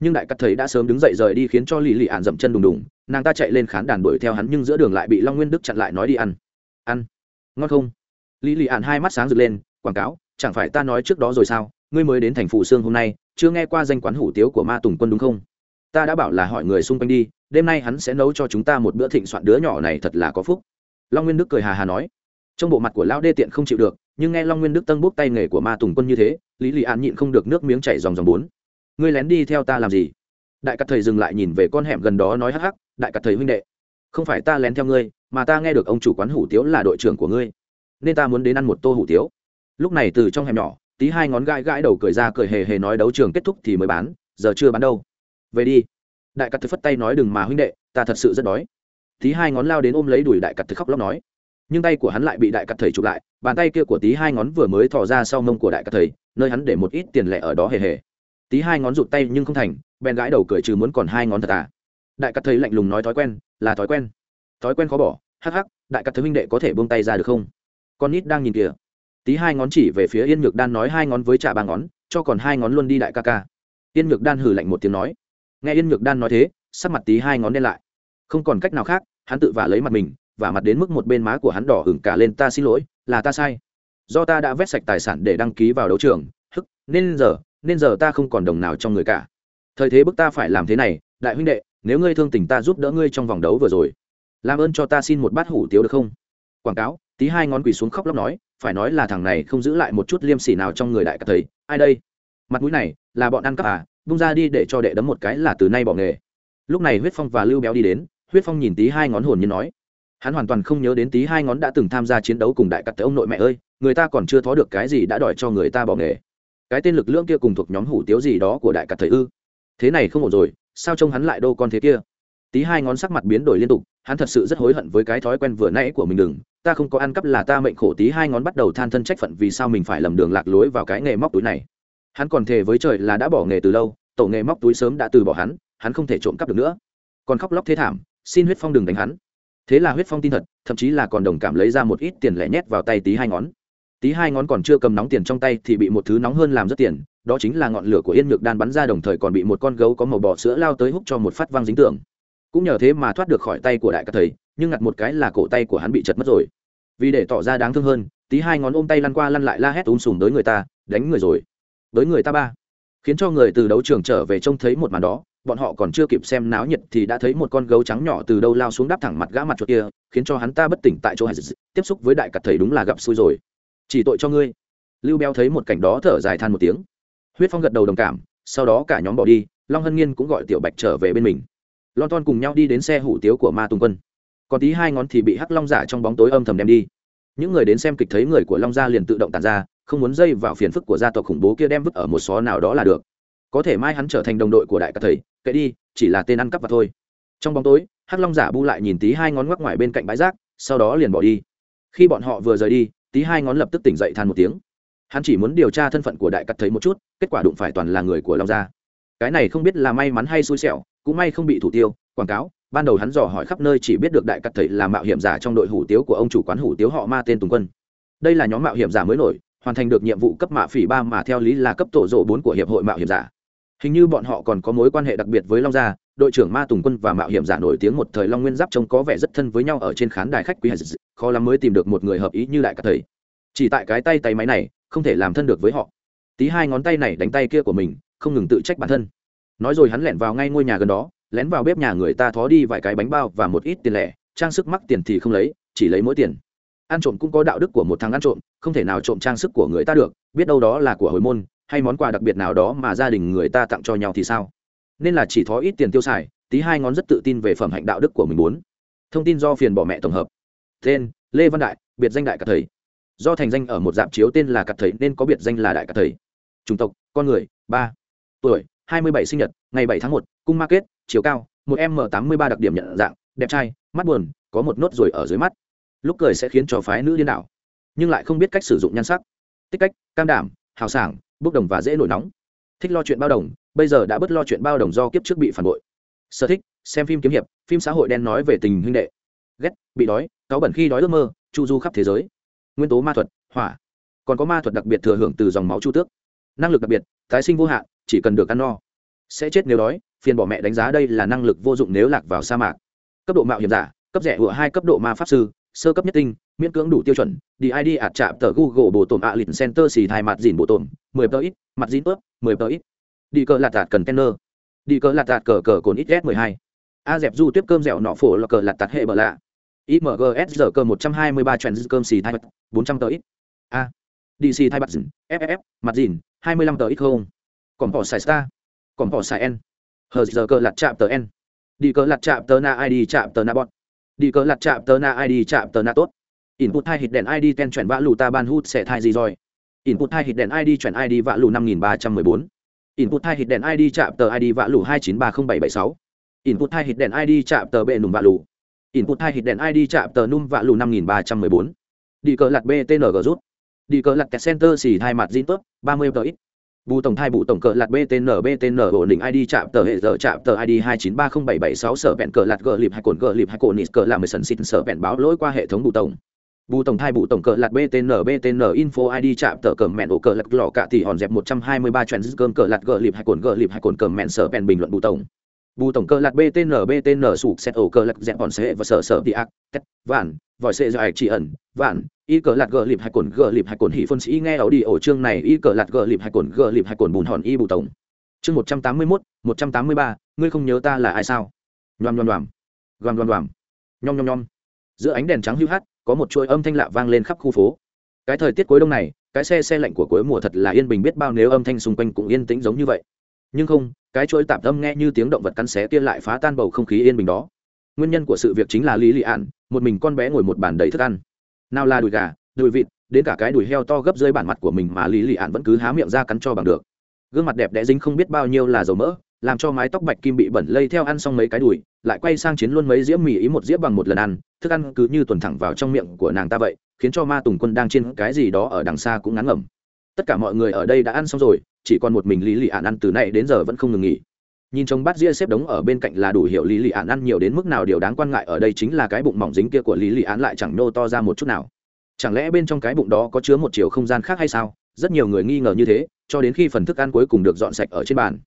A: Nhưng đại cắt thầy đã sớm đứng dậy rời đi khiến cho lý lì an dậm chân đùng đùng, nàng ta chạy lên khán đàn đuổi theo hắn nhưng giữa đường lại bị long nguyên đức chặn lại nói đi ăn. Ăn. Ngon không? Lý lì an hai mắt sáng rực lên, quảng cáo, chẳng phải ta nói trước đó rồi sao, ngươi mới đến thành phủ sương hôm nay, chưa nghe qua danh quán hủ tiếu của ma tùng quân đúng không? Ta đã bảo là hỏi người xung quanh đi, đêm nay hắn sẽ nấu cho chúng ta một bữa thịnh soạn đứa nhỏ này thật là có phúc. Long nguyên đức cười hà hà nói. Trong bộ mặt của lão đê tiện không chịu được, nhưng nghe long nguyên đức tân bốc tay nghề của ma tùng quân như thế, lý lì an nhịn không được nước miếng chảy dòng dòng bốn. Ngươi lén đi theo ta làm gì? Đại cắt thầy dừng lại nhìn về con hẻm gần đó nói hắc hắc, đại cắt thầy huynh đệ, không phải ta lén theo ngươi, mà ta nghe được ông chủ quán hủ tiếu là đội trưởng của ngươi, nên ta muốn đến ăn một tô hủ tiếu. Lúc này từ trong hẻm nhỏ, tí hai ngón gãi gãi đầu cười ra cười hề hề nói đấu trường kết thúc thì mới bán, giờ chưa bán đâu về đi. Đại cắt thực phất tay nói, đừng mà huynh đệ, ta thật sự rất đói. Tí hai ngón lao đến ôm lấy đùi đại cắt thực khóc lóc nói. Nhưng tay của hắn lại bị đại cắt thầy chụp lại, bàn tay kia của tí hai ngón vừa mới thò ra sau mông của đại cắt thầy, nơi hắn để một ít tiền lẻ ở đó hề hề. Tí hai ngón rụt tay nhưng không thành, bèn gãi đầu cười trừ muốn còn hai ngón thật à. Đại cắt thầy lạnh lùng nói, thói quen, là thói quen. Thói quen khó bỏ, hắc hắc, đại cắt thầy huynh đệ có thể buông tay ra được không? Con nít đang nhìn kìa. Tí hai ngón chỉ về phía yên nhược đan nói, hai ngón với trả ba ngón, cho còn hai ngón luôn đi đại ca ca. Yên nhược đan hử lạnh một tiếng nói nghe yên nhược đan nói thế, sắc mặt tí hai ngón đen lại. Không còn cách nào khác, hắn tự vả lấy mặt mình và mặt đến mức một bên má của hắn đỏ hửng cả lên, ta xin lỗi, là ta sai. Do ta đã vét sạch tài sản để đăng ký vào đấu trường, hức, nên giờ nên giờ ta không còn đồng nào trong người cả. Thời thế bức ta phải làm thế này, đại huynh đệ, nếu ngươi thương tình ta giúp đỡ ngươi trong vòng đấu vừa rồi. Làm ơn cho ta xin một bát hủ tiếu được không? Quảng cáo, tí hai ngón quỳ xuống khóc lóc nói, phải nói là thằng này không giữ lại một chút liêm sỉ nào trong người đại cả thầy, ai đây? Mặt mũi này, là bọn ăn cắp à? Bung ra đi để cho đệ đấm một cái là từ nay bỏ nghề. Lúc này huyết phong và lưu béo đi đến, huyết phong nhìn tí hai ngón hồn nhiên nói, hắn hoàn toàn không nhớ đến tí hai ngón đã từng tham gia chiến đấu cùng đại cắt tới ông nội mẹ ơi, người ta còn chưa thó được cái gì đã đòi cho người ta bỏ nghề. Cái tên lực lượng kia cùng thuộc nhóm hủ tiếu gì đó của đại cắt thầy ư? Thế này không ổn rồi, sao trông hắn lại đô con thế kia? Tí hai ngón sắc mặt biến đổi liên tục, hắn thật sự rất hối hận với cái thói quen vừa nãy của mình đừng, ta không có ăn cắp là ta mệnh khổ tí hai ngón bắt đầu than thân trách phận vì sao mình phải lầm đường lạc lối vào cái nghề móc túi này hắn còn thề với trời là đã bỏ nghề từ lâu, tổ nghề móc túi sớm đã từ bỏ hắn hắn không thể trộm cắp được nữa. Còn khóc lóc thế thảm, xin huyết phong đừng đánh hắn. Thế là huyết phong tin thật, thậm chí là còn đồng cảm lấy ra một ít tiền lẻ nhét vào tay tí hai ngón. Tí hai ngón còn chưa cầm nóng tiền trong tay thì bị một thứ nóng hơn làm rất tiền, đó chính là ngọn lửa của yên nhược đan bắn ra đồng thời còn bị một con gấu có màu bò sữa lao tới hút cho một phát văng dính tường. cũng nhờ thế mà thoát được khỏi tay của đại ca thầy, nhưng ngặt một cái là cổ tay của hắn bị chật mất rồi. Vì để tỏ ra đáng thương hơn, tí hai ngón ôm tay lăn qua lăn lại la hét ôm sùm tới người ta, đánh người rồi tới người ta ba. Khiến cho người từ đấu trường trở về trông thấy một màn đó, bọn họ còn chưa kịp xem náo nhiệt thì đã thấy một con gấu trắng nhỏ từ đâu lao xuống đắp thẳng mặt gã mặt chuột kia, khiến cho hắn ta bất tỉnh tại chỗ tiếp xúc với đại cặt thầy đúng là gặp xui rồi. Chỉ tội cho ngươi. Lưu béo thấy một cảnh đó thở dài than một tiếng. Huyết phong gật đầu đồng cảm, sau đó cả nhóm bỏ đi, long hân nghiên cũng gọi tiểu bạch trở về bên mình. Lon ton cùng nhau đi đến xe hủ tiếu của ma tùng quân. Còn tí hai ngón thì bị hắc long giả trong bóng tối âm thầm đem đi. Những người đến xem kịch thấy người của long gia liền tự động tàn ra không muốn dây vào phiền phức của gia tộc khủng bố kia đem vứt ở một xó nào đó là được. Có thể mai hắn trở thành đồng đội của đại ca thầy, kệ đi, chỉ là tên ăn cắp và thôi. Trong bóng tối, hắc long giả bu lại nhìn tí hai ngón ngoắc ngoài bên cạnh bãi rác, sau đó liền bỏ đi. Khi bọn họ vừa rời đi, tí hai ngón lập tức tỉnh dậy than một tiếng. Hắn chỉ muốn điều tra thân phận của đại cắt thấy một chút, kết quả đụng phải toàn là người của long gia. Cái này không biết là may mắn hay xui xẻo, cũng may không bị thủ tiêu, quảng cáo, ban đầu hắn dò hỏi khắp nơi chỉ biết được đại cắt thầy là mạo hiểm giả trong đội hủ tiếu của ông chủ quán hủ tiếu họ ma tên tùng quân. Đây là nhóm mạo hiểm giả mới nổi hoàn thành được nhiệm vụ cấp mạ phỉ ba mà theo lý là cấp tổ rộ bốn của hiệp hội mạo hiểm giả. Hình như bọn họ còn có mối quan hệ đặc biệt với long gia, đội trưởng ma tùng quân và mạo hiểm giả nổi tiếng một thời long nguyên giáp trông có vẻ rất thân với nhau ở trên khán đài khách quý. Hải khó lắm mới tìm được một người hợp ý như đại cả thầy. Chỉ tại cái tay tay máy này, không thể làm thân được với họ. Tí hai ngón tay này đánh tay kia của mình, không ngừng tự trách bản thân. Nói rồi hắn lẻn vào ngay ngôi nhà gần đó, lén vào bếp nhà người ta thó đi vài cái bánh bao và một ít tiền lẻ, trang sức mắc tiền thì không lấy, chỉ lấy mỗi tiền ăn trộm cũng có đạo đức của một thằng ăn trộm, không thể nào trộm trang sức của người ta được, biết đâu đó là của hồi môn, hay món quà đặc biệt nào đó mà gia đình người ta tặng cho nhau thì sao? Nên là chỉ thó ít tiền tiêu xài, tí hai ngón rất tự tin về phẩm hạnh đạo đức của mình muốn. Thông tin do phiền bỏ mẹ tổng hợp. Tên, lê văn đại, biệt danh đại cả thầy. Do thành danh ở một dạp chiếu tên là cặp thầy nên có biệt danh là đại cả thầy. Chủng tộc, con người, ba. Tuổi, hai mươi bảy sinh nhật, ngày bảy tháng một, cung market chiều cao, một m tám mươi ba đặc điểm nhận dạng, đẹp trai, mắt buồn, có một nốt ruồi ở dưới mắt lúc cười sẽ khiến cho phái nữ điên đảo. Nhưng lại không biết cách sử dụng nhan sắc. Tích cách, cam đảm, hào sảng, bốc đồng và dễ nổi nóng. Thích lo chuyện bao đồng, bây giờ đã bớt lo chuyện bao đồng do kiếp trước bị phản bội. Sở thích, xem phim kiếm hiệp, phim xã hội đen nói về tình huynh đệ. Ghét, bị đói, cáu bẩn khi đói ước mơ, chu du khắp thế giới. Nguyên tố ma thuật, hỏa. Còn có ma thuật đặc biệt thừa hưởng từ dòng máu chu tước. Năng lực đặc biệt, tái sinh vô hạn, chỉ cần được ăn no. Sẽ chết nếu đói, phiền bỏ mẹ đánh giá đây là năng lực vô dụng nếu lạc vào sa mạc. Cấp độ mạo hiểm giả, cấp rẻ hựa hai cấp độ ma pháp sư sơ cấp nhất tinh miễn cưỡng đủ tiêu chuẩn đi id ạt chạm tờ google bộ tổn ạ lịch center xì thai mặt dìn bộ tổn mười tờ ít mặt dìn ướp mười tờ ít. Đi cờ lạt tạt cần tenner, đi cờ lạt tạt cờ cờ cồn ít s mười hai. A dẹp du tiếp cơm dẻo nọ phổ là cờ lạt tạt hệ bờ lạ. Imgs giờ cơ một trăm hai mươi ba trend cơm xì thai mặt bốn trăm tờ ít. A. Dc thai mặt dìn ff mặt dìn hai mươi lăm tờ ít không. Còn bỏ xài star. Còn bỏ xài n. Hờ giờ cờ lạt chạm tờ n. Đi cờ lạt chạm tờ na id chạm tờ na bọn đi cờ lặt chạm tờ na id chạm tờ na tốt. Input hai hít đèn id ten chuyển vã lù ta ban hút sẽ thai gì rồi. Input hai hít đèn id chuyển id vã lù năm nghìn ba trăm mười bốn. Input hai hít đèn id chạm tờ id vã lù hai chín ba không bảy bảy sáu. Input hai hít đèn id chạm tờ bệ nùng vã lù. Input hai hít đèn id chạm tờ num vã lù năm nghìn ba trăm mười bốn. Đi cờ lặt btng rút. Đi cờ lặt center xì hai mặt zin tốt ba mươi tờ ít bù tổng thai bù tổng cờ lạt btn btn ổn định id chạm tờ hệ giờ chạm tờ id hai chín ba không bảy bảy sáu sở vẹn cờ lạt gờ lịp hai cồn gờ lịp hai cồn nít cờ làm mười sần xịt sở vẹn báo lỗi qua hệ thống bù tổng. Bù tổng thai bù tổng cờ lạt btn btn info id chạm tờ cờ mẹn ổ cờ lạt lọ cả tỷ hòn dẹp một trăm hai mươi ba chuyện cơm cờ lạt gờ lịp hai cồn gờ lịp hai cồn cờ mẹn sở bẹn bình luận bù tổng. Bù tổng cờ lạt btn btn sụp xét ổ cờ lạt dẹp hòn sẽ và sở sở đi ác, tét, vạn vòi sệ dài chỉ ẩn, vạn, y cờ lạt gờ lịp hai cồn, gờ lịp hai cồn hỉ phân sĩ nghe ảo đi ổ chương này, y cờ lạt gờ lịp hai cồn, gờ lịp hai cồn bùn hòn y bù tổng. Chương một trăm tám mươi mốt, một trăm tám mươi ba, ngươi không nhớ ta là ai sao? Nhoàm nhoàm nhoàm. Nhoàm nhoàm nhoàm nhom nhom nhom. Giữa ánh đèn trắng hưu hắt, có một chuỗi âm thanh lạ vang lên khắp khu phố. Cái thời tiết cuối đông này, cái xe xe lạnh của cuối mùa thật là yên bình biết bao nếu âm thanh xung quanh cũng yên tĩnh giống như vậy. Nhưng không, cái chuỗi tạm tâm nghe như tiếng động vật cắn xé kia lại phá tan bầu không khí yên bình đó nguyên nhân của sự việc chính là lý lị ạn, một mình con bé ngồi một bàn đầy thức ăn. Nào là đùi gà, đùi vịt, đến cả cái đùi heo to gấp dưới bản mặt của mình mà lý lị ạn vẫn cứ há miệng ra cắn cho bằng được. Gương mặt đẹp đẽ dính không biết bao nhiêu là dầu mỡ, làm cho mái tóc bạch kim bị bẩn lây theo ăn xong mấy cái đùi, lại quay sang chiến luôn mấy dĩa mì ý một dĩa bằng một lần ăn, thức ăn cứ như tuần thẳng vào trong miệng của nàng ta vậy, khiến cho ma tùng quân đang trên cái gì đó ở đằng xa cũng ngắn ngẩm. Tất cả mọi người ở đây đã ăn xong rồi, chỉ còn một mình lý lị ạn ăn từ nay đến giờ vẫn không ngừng nghỉ nhìn trông bát dĩa xếp đống ở bên cạnh là đủ hiểu lý lị án ăn nhiều đến mức nào, điều đáng quan ngại ở đây chính là cái bụng mỏng dính kia của lý lị án lại chẳng nô to ra một chút nào. Chẳng lẽ bên trong cái bụng đó có chứa một chiều không gian khác hay sao? Rất nhiều người nghi ngờ như thế, cho đến khi phần thức ăn cuối cùng được dọn sạch ở trên bàn.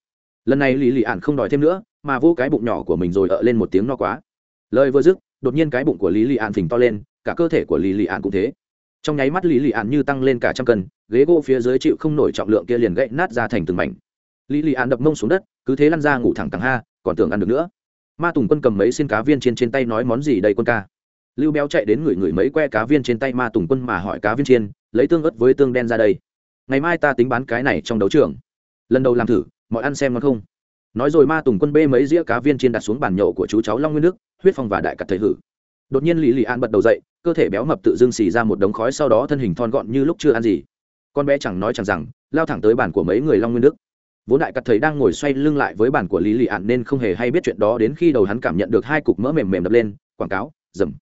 A: Lần này lý lị án không đòi thêm nữa, mà vô cái bụng nhỏ của mình rồi ợ lên một tiếng no quá. Lời vừa dứt, đột nhiên cái bụng của lý lị án phình to lên, cả cơ thể của lý lị án cũng thế. Trong nháy mắt lý lị án như tăng lên cả trăm cân, ghế gỗ phía dưới chịu không nổi trọng lượng kia liền gãy nát ra thành từng mảnh. Lý lị án đập mông xuống đất cứ thế lăn ra ngủ thẳng thẳng ha, còn tưởng ăn được nữa. Ma tùng quân cầm mấy xin cá viên trên trên tay nói món gì đây quân ca? Lưu béo chạy đến ngửi ngửi mấy que cá viên trên tay ma tùng quân mà hỏi cá viên chiên lấy tương ớt với tương đen ra đây. Ngày mai ta tính bán cái này trong đấu trường. Lần đầu làm thử, mọi ăn xem ngon không? Nói rồi ma tùng quân bê mấy dĩa cá viên chiên đặt xuống bàn nhậu của chú cháu long nguyên nước huyết phong và đại cặt thầy hử. Đột nhiên lì lì an bật đầu dậy, cơ thể béo mập tự dưng xì ra một đống khói sau đó thân hình thon gọn như lúc chưa ăn gì. Con bé chẳng nói chẳng rằng, lao thẳng tới bàn của mấy người long nguyên đức vốn đại cắt thấy đang ngồi xoay lưng lại với bàn của lý lì ạn nên không hề hay biết chuyện đó đến khi đầu hắn cảm nhận được hai cục mỡ mềm mềm đập lên, quảng cáo, dầm.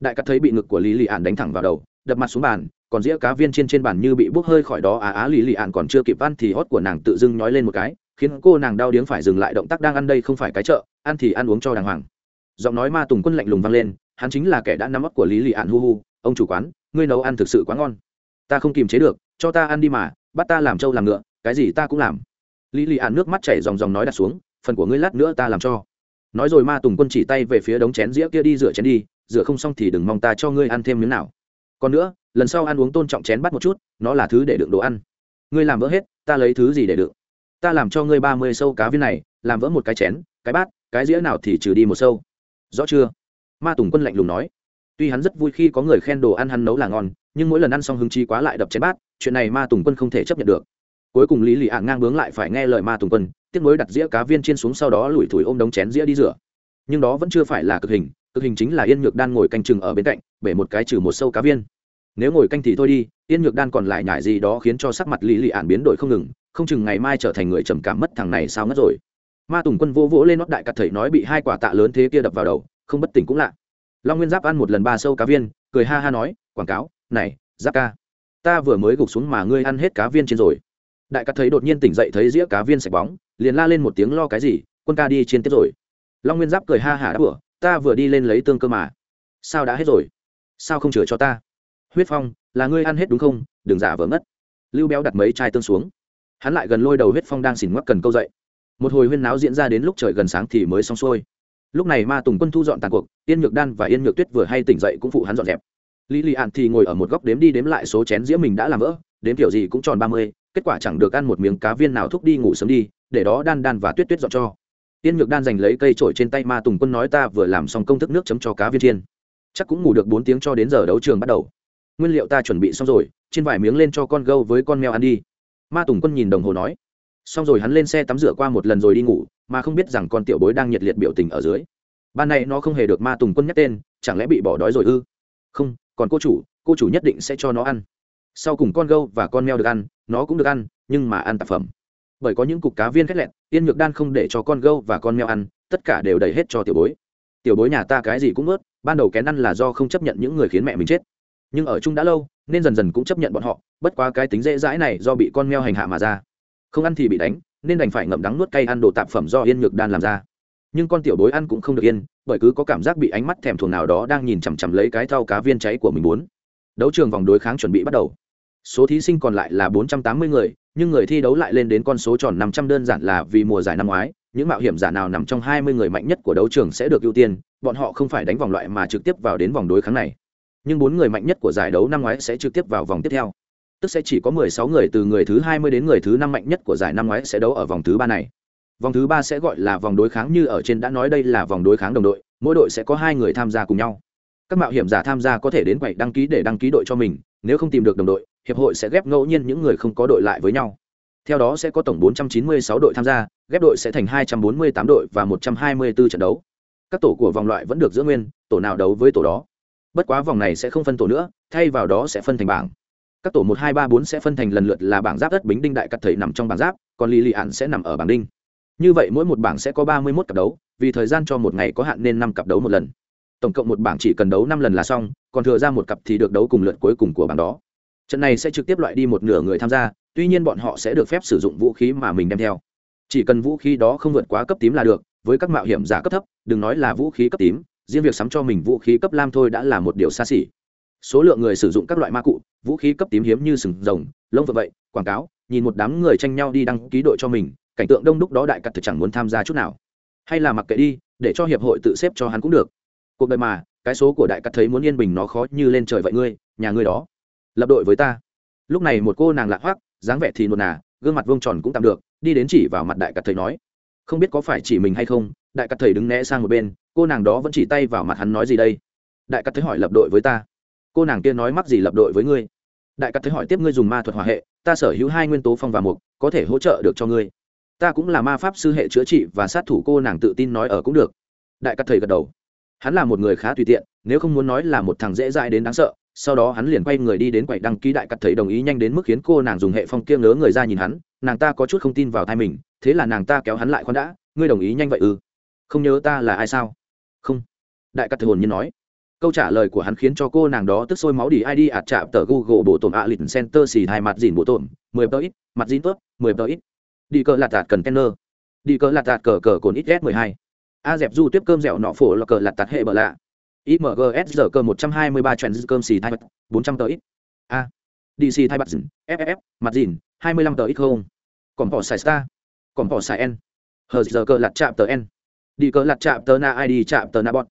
A: Đại cắt thấy bị ngực của lý lì ạn đánh thẳng vào đầu, đập mặt xuống bàn, còn dĩa cá viên trên trên bàn như bị bốc hơi khỏi đó. Á á lì lì ạn còn chưa kịp ăn thì hót của nàng tự dưng nhói lên một cái, khiến cô nàng đau điếng phải dừng lại động tác đang ăn đây không phải cái chợ, ăn thì ăn uống cho đàng hoàng. Giọng nói ma tùng quân lạnh lùng vang lên, hắn chính là kẻ đã nắm ấp của lý lì ạn hu hu, ông chủ quán, ngươi nấu ăn thực sự quá ngon. Ta không kiềm chế được, cho ta ăn đi mà, bắt ta làm trâu làm ngựa, cái gì ta cũng làm lý lì ạn nước mắt chảy dòng dòng nói đặt xuống, phần của ngươi lát nữa ta làm cho. Nói rồi ma tùng quân chỉ tay về phía đống chén dĩa kia đi rửa chén đi, rửa không xong thì đừng mong ta cho ngươi ăn thêm miếng nào. Còn nữa, lần sau ăn uống tôn trọng chén bắt một chút, nó là thứ để đựng đồ ăn. Ngươi làm vỡ hết, ta lấy thứ gì để đựng? Ta làm cho ngươi ba mươi sâu cá viên này, làm vỡ một cái chén, cái bát, cái dĩa nào thì trừ đi một sâu. Rõ chưa? Ma tùng quân lạnh lùng nói. Tuy hắn rất vui khi có người khen đồ ăn hắn nấu là ngon, nhưng mỗi lần ăn xong hứng chi quá lại đập chén bát, chuyện này ma tùng quân không thể chấp nhận được cuối cùng lý lì ạ ngang bướng lại phải nghe lời ma tùng quân, tiếc mới đặt dĩa cá viên trên xuống sau đó lủi thủi ôm đống chén dĩa đi rửa. Nhưng đó vẫn chưa phải là cực hình cực hình chính là yên nhược đan ngồi canh chừng ở bên cạnh, bể một cái trừ một sâu cá viên. Nếu ngồi canh thì thôi đi, yên nhược đan còn lại nhải gì đó khiến cho sắc mặt lý lì ạn biến đổi không ngừng, không chừng ngày mai trở thành người trầm cảm mất thằng này sao ngất rồi. Ma tùng quân vô vỗ lên nót đại cặt thầy nói bị hai quả tạ lớn thế kia đập vào đầu, không bất tỉnh cũng lạ. Long nguyên giáp ăn một lần ba sâu cá viên, cười ha ha nói, quảng cáo, này, giáp ca, ta vừa mới gục xuống mà ngươi ăn hết cá viên trên rồi đại cắt thấy đột nhiên tỉnh dậy thấy dĩa cá viên sạch bóng, liền la lên một tiếng lo cái gì, quân ca đi trên tiếp rồi. Long nguyên giáp cười ha hả đã vừa ta vừa đi lên lấy tương cơ mà. Sao đã hết rồi? Sao không chừa cho ta? Huyết phong, là ngươi ăn hết đúng không? Đừng giả vờ mất lưu béo đặt mấy chai tương xuống. Hắn lại gần lôi đầu huyết phong đang xỉn ngoắc cần câu dậy. Một hồi huyên náo diễn ra đến lúc trời gần sáng thì mới xong xuôi. Lúc này ma tùng quân thu dọn tàn cuộc, yên nhược đan và yên nhược tuyết vừa hay tỉnh dậy cũng phụ hắn dọn dẹp. Lý lì ạn thì ngồi ở một góc đếm đi đếm lại số chén dĩa mình đã làm vỡ, đếm kiểu gì cũng tròn ba mươi kết quả chẳng được ăn một miếng cá viên nào thúc đi ngủ sớm đi, để đó đan đan và tuyết tuyết dọn cho. Tiên nhược đan giành lấy cây trổi trên tay ma tùng quân nói ta vừa làm xong công thức nước chấm cho cá viên chiên. Chắc cũng ngủ được bốn tiếng cho đến giờ đấu trường bắt đầu. Nguyên liệu ta chuẩn bị xong rồi trên vài miếng lên cho con gâu với con mèo ăn đi. Ma tùng quân nhìn đồng hồ nói. Xong rồi hắn lên xe tắm rửa qua một lần rồi đi ngủ, mà không biết rằng con tiểu bối đang nhiệt liệt biểu tình ở dưới. Ban này nó không hề được ma tùng quân nhắc tên, chẳng lẽ bị bỏ đói rồi ư? Không, còn cô chủ cô chủ nhất định sẽ cho nó ăn sau cùng con gâu và con mèo được ăn, nó cũng được ăn, nhưng mà ăn tạp phẩm. Bởi có những cục cá viên khét lẹn yên nhược đan không để cho con gâu và con mèo ăn, tất cả đều đầy hết cho tiểu bối. Tiểu bối nhà ta cái gì cũng ướt, ban đầu kén ăn là do không chấp nhận những người khiến mẹ mình chết. Nhưng ở chung đã lâu, nên dần dần cũng chấp nhận bọn họ, bất quá cái tính dễ dãi này do bị con mèo hành hạ mà ra. Không ăn thì bị đánh, nên đành phải ngậm đắng nuốt cay ăn đồ tạp phẩm do yên nhược đan làm ra. Nhưng con tiểu bối ăn cũng không được yên, bởi cứ có cảm giác bị ánh mắt thèm thuồng nào đó đang nhìn chằm chằm lấy cái thau cá viên cháy của mình muốn. Đấu trường vòng đối kháng chuẩn bị bắt đầu số thí sinh còn lại là 480 người, nhưng người thi đấu lại lên đến con số tròn 500 đơn giản là vì mùa giải năm ngoái, những mạo hiểm giả nào nằm trong 20 người mạnh nhất của đấu trường sẽ được ưu tiên, bọn họ không phải đánh vòng loại mà trực tiếp vào đến vòng đối kháng này. Nhưng bốn người mạnh nhất của giải đấu năm ngoái sẽ trực tiếp vào vòng tiếp theo. Tức sẽ chỉ có 16 người từ người thứ 20 đến người thứ năm mạnh nhất của giải năm ngoái sẽ đấu ở vòng thứ ba này. Vòng thứ ba sẽ gọi là vòng đối kháng như ở trên đã nói đây là vòng đối kháng đồng đội, mỗi đội sẽ có hai người tham gia cùng nhau. Các mạo hiểm giả tham gia có thể đến quầy đăng ký để đăng ký đội cho mình, nếu không tìm được đồng đội hiệp hội sẽ ghép ngẫu nhiên những người không có đội lại với nhau. Theo đó sẽ có tổng 496 đội tham gia, ghép đội sẽ thành 248 đội và 124 trận đấu. Các tổ của vòng loại vẫn được giữ nguyên, tổ nào đấu với tổ đó. Bất quá vòng này sẽ không phân tổ nữa, thay vào đó sẽ phân thành bảng. Các tổ một, hai, ba, bốn sẽ phân thành lần lượt là bảng giáp đất bính đinh đại cắt thầy nằm trong bảng giáp, còn lì lì ạn sẽ nằm ở bảng đinh. Như vậy mỗi một bảng sẽ có ba mươi mốt cặp đấu, vì thời gian cho một ngày có hạn nên năm cặp đấu một lần. Tổng cộng một bảng chỉ cần đấu năm lần là xong, còn thừa ra một cặp thì được đấu cùng lượt cuối cùng của bảng đó trận này sẽ trực tiếp loại đi một nửa người tham gia, tuy nhiên bọn họ sẽ được phép sử dụng vũ khí mà mình đem theo. Chỉ cần vũ khí đó không vượt quá cấp tím là được, với các mạo hiểm giả cấp thấp, đừng nói là vũ khí cấp tím, riêng việc sắm cho mình vũ khí cấp lam thôi đã là một điều xa xỉ. Số lượng người sử dụng các loại ma cụ, vũ khí cấp tím hiếm như sừng rồng, lông vật vậy, quảng cáo, nhìn một đám người tranh nhau đi đăng ký đội cho mình, cảnh tượng đông đúc đó đại cắt thực chẳng muốn tham gia chút nào. Hay là mặc kệ đi, để cho hiệp hội tự xếp cho hắn cũng được. Cuộc đời mà, cái số của đại cắt thấy muốn yên bình nó khó như lên trời vậy ngươi, nhà ngươi đó lập đội với ta. Lúc này một cô nàng lạ hoác dáng vẻ thì nuột nà, gương mặt vông tròn cũng tạm được, đi đến chỉ vào mặt đại cắt thầy nói. Không biết có phải chỉ mình hay không, đại cắt thầy đứng né sang một bên, cô nàng đó vẫn chỉ tay vào mặt hắn nói gì đây? Đại cắt thấy hỏi lập đội với ta. Cô nàng kia nói mắc gì lập đội với ngươi? Đại cắt thấy hỏi tiếp ngươi dùng ma thuật hòa hệ, ta sở hữu hai nguyên tố phong và mục, có thể hỗ trợ được cho ngươi. Ta cũng là ma pháp sư hệ chữa trị và sát thủ cô nàng tự tin nói ở cũng được. Đại cắt thầy gật đầu. Hắn là một người khá tùy tiện, nếu không muốn nói là một thằng dễ dãi đến đáng sợ sau đó hắn liền quay người đi đến quầy đăng ký đại cắt thầy đồng ý nhanh đến mức khiến cô nàng dùng hệ phong kia ngớ người ra nhìn hắn, nàng ta có chút không tin vào thai mình, thế là nàng ta kéo hắn lại khoan đã, ngươi đồng ý nhanh vậy ư? Không nhớ ta là ai sao? Không. Đại cắt thầy hồn nhiên nói. Câu trả lời của hắn khiến cho cô nàng đó tức sôi máu đi id ạt chạm tờ google bộ tổn ạ lịch center xì hai mặt dìn bộ tổn, mười tờ ít, mặt dìn tớp mười tờ ít. Đi cờ lạt tạt cần tenner đi cờ lạt tạt cờ cờ cồn ít s mười hai. A dẹp du tiếp cơm dẻo nọ phổ là cờ lạt tạt hệ bờ lạ imgs giờ cơ một trăm hai mươi ba cơm xì thai bật bốn trăm tờ ít. A. Dc thai bật dừng, ff mặt dìn hai mươi lăm tờ ít không? Còn bỏ xài star. Còn bỏ xài n. Hờ giờ cơ lặt chạm tờ n. Đi cơ lặt chạm tờ na id chạm tờ na bọn.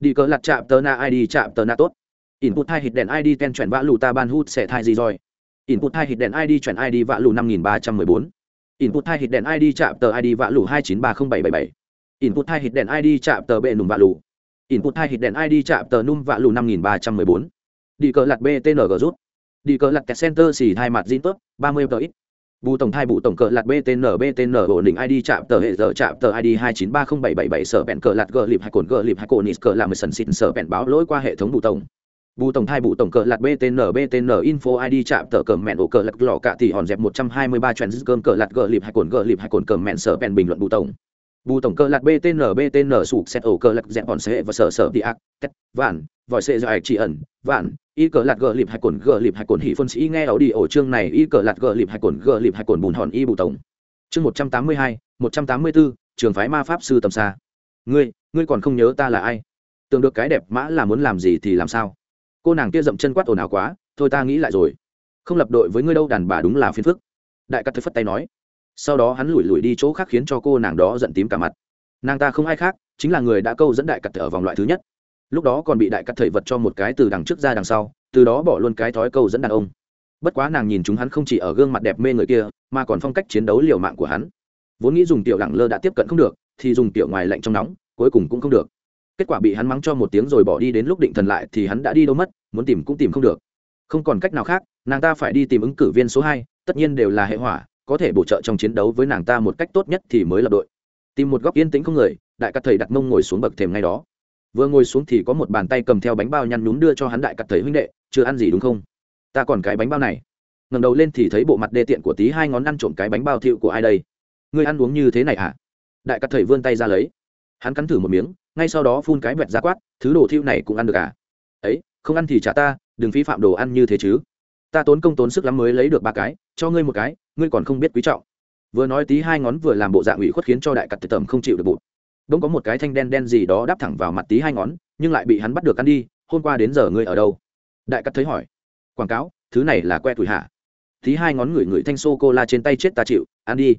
A: đi cơ lặt chạm tờ na id chạm tờ na tốt. Input thai hit đèn id ten chuyển vã lù ta ban hút sẽ thai gì rồi? Input thai hit đèn id chuyển id vã lù năm nghìn ba trăm mười bốn. Input thai hit đèn id chạm tờ id vạ lù hai chín ba không bảy bảy bảy. Input thai hit đèn id chạm tờ bệ nùng vạ lù input hai hit đèn id chạm tờ num vạ lù năm nghìn ba trăm mười bốn. Đi cờ lặt btng rút. Đi cờ lặt kẹt center xì hai mặt zin tốt ba mươi tờ ít. Bù tổng thai bù tổng cờ lặt btn btn ổn định id chạm tờ hệ giờ chạm tờ id hai chín ba không bảy bảy bảy sở bẹn cờ lặt gờ lịp hai cồn gờ lịp hai cồn nít cờ làm sần xịn sở bẹn báo lỗi qua hệ thống bù tổng. Bù tổng thai bù tổng cờ lặt btn btn info id chạm tờ cờ mẹn ổ cờ lặt lò cạ thì hòn dẹp một trăm hai mươi ba trend cơm cờ lặt gờ lịp hai cồn gờ lịp hai cồn cờ mẹn sở bẹn bình luận bù tổng bù tổng cơ lạc btn btn sụp xét ổ cơ lạc dẹp bọn xe và sở sở đi ác, tét, vạn, vòi xe do ạch chỉ ẩn, vạn, y cờ lạc gờ lịp hay cồn, gờ lịp hay cồn hỉ phân sĩ nghe ấu đi ổ chương này, y cờ lạc gờ lịp hay cồn, gờ lịp hay cồn bùn hòn y bù tổng. Chương một trăm tám mươi hai, một trăm tám mươi bốn trường phái ma pháp sư tầm xa. Ngươi ngươi còn không nhớ ta là ai? Tưởng được cái đẹp mã là muốn làm gì thì làm sao? Cô nàng kia dậm chân quát ồn ào quá, thôi ta nghĩ lại rồi. Không lập đội với ngươi đâu, đàn bà đúng là phiền phức. Đại cắt thứ phất tay nói sau đó hắn lủi lủi đi chỗ khác khiến cho cô nàng đó giận tím cả mặt. Nàng ta không ai khác, chính là người đã câu dẫn đại cắt ở vòng loại thứ nhất. Lúc đó còn bị đại cắt thầy vật cho một cái từ đằng trước ra đằng sau, từ đó bỏ luôn cái thói câu dẫn đàn ông. Bất quá nàng nhìn chúng hắn không chỉ ở gương mặt đẹp mê người kia, mà còn phong cách chiến đấu liều mạng của hắn. Vốn nghĩ dùng tiểu lẳng lơ đã tiếp cận không được, thì dùng tiểu ngoài lạnh trong nóng, cuối cùng cũng không được. Kết quả bị hắn mắng cho một tiếng rồi bỏ đi đến lúc định thần lại thì hắn đã đi đâu mất, muốn tìm cũng tìm không được. Không còn cách nào khác, nàng ta phải đi tìm ứng cử viên số hai, tất nhiên đều là hệ hỏa có thể bổ trợ trong chiến đấu với nàng ta một cách tốt nhất thì mới lập đội. Tìm một góc yên tĩnh không người, đại cắt thầy đặt mông ngồi xuống bậc thềm ngay đó. Vừa ngồi xuống thì có một bàn tay cầm theo bánh bao nhăn nhún đưa cho hắn đại cắt thầy huynh đệ, chưa ăn gì đúng không? Ta còn cái bánh bao này. Ngầm đầu lên thì thấy bộ mặt đê tiện của tí hai ngón ăn trộm cái bánh bao thiệu của ai đây? Ngươi ăn uống như thế này hả? À? đại cắt thầy vươn tay ra lấy. Hắn cắn thử một miếng, ngay sau đó phun cái vẹt ra quát, thứ đồ thiệu này cũng ăn được à? Ấy, không ăn thì trả ta, đừng phí phạm đồ ăn như thế chứ ta tốn công tốn sức lắm mới lấy được ba cái, cho ngươi một cái, ngươi còn không biết quý trọng. Vừa nói tí hai ngón vừa làm bộ dạng ủy khuất khiến cho đại cặt tầm không chịu được bụt. Bỗng có một cái thanh đen đen gì đó đáp thẳng vào mặt tí hai ngón, nhưng lại bị hắn bắt được ăn đi, hôm qua đến giờ ngươi ở đâu? Đại cắt thấy hỏi. Quảng cáo, thứ này là que tuổi hạ. Tí hai ngón người ngửi thanh sô cô la trên tay chết ta chịu, ăn đi.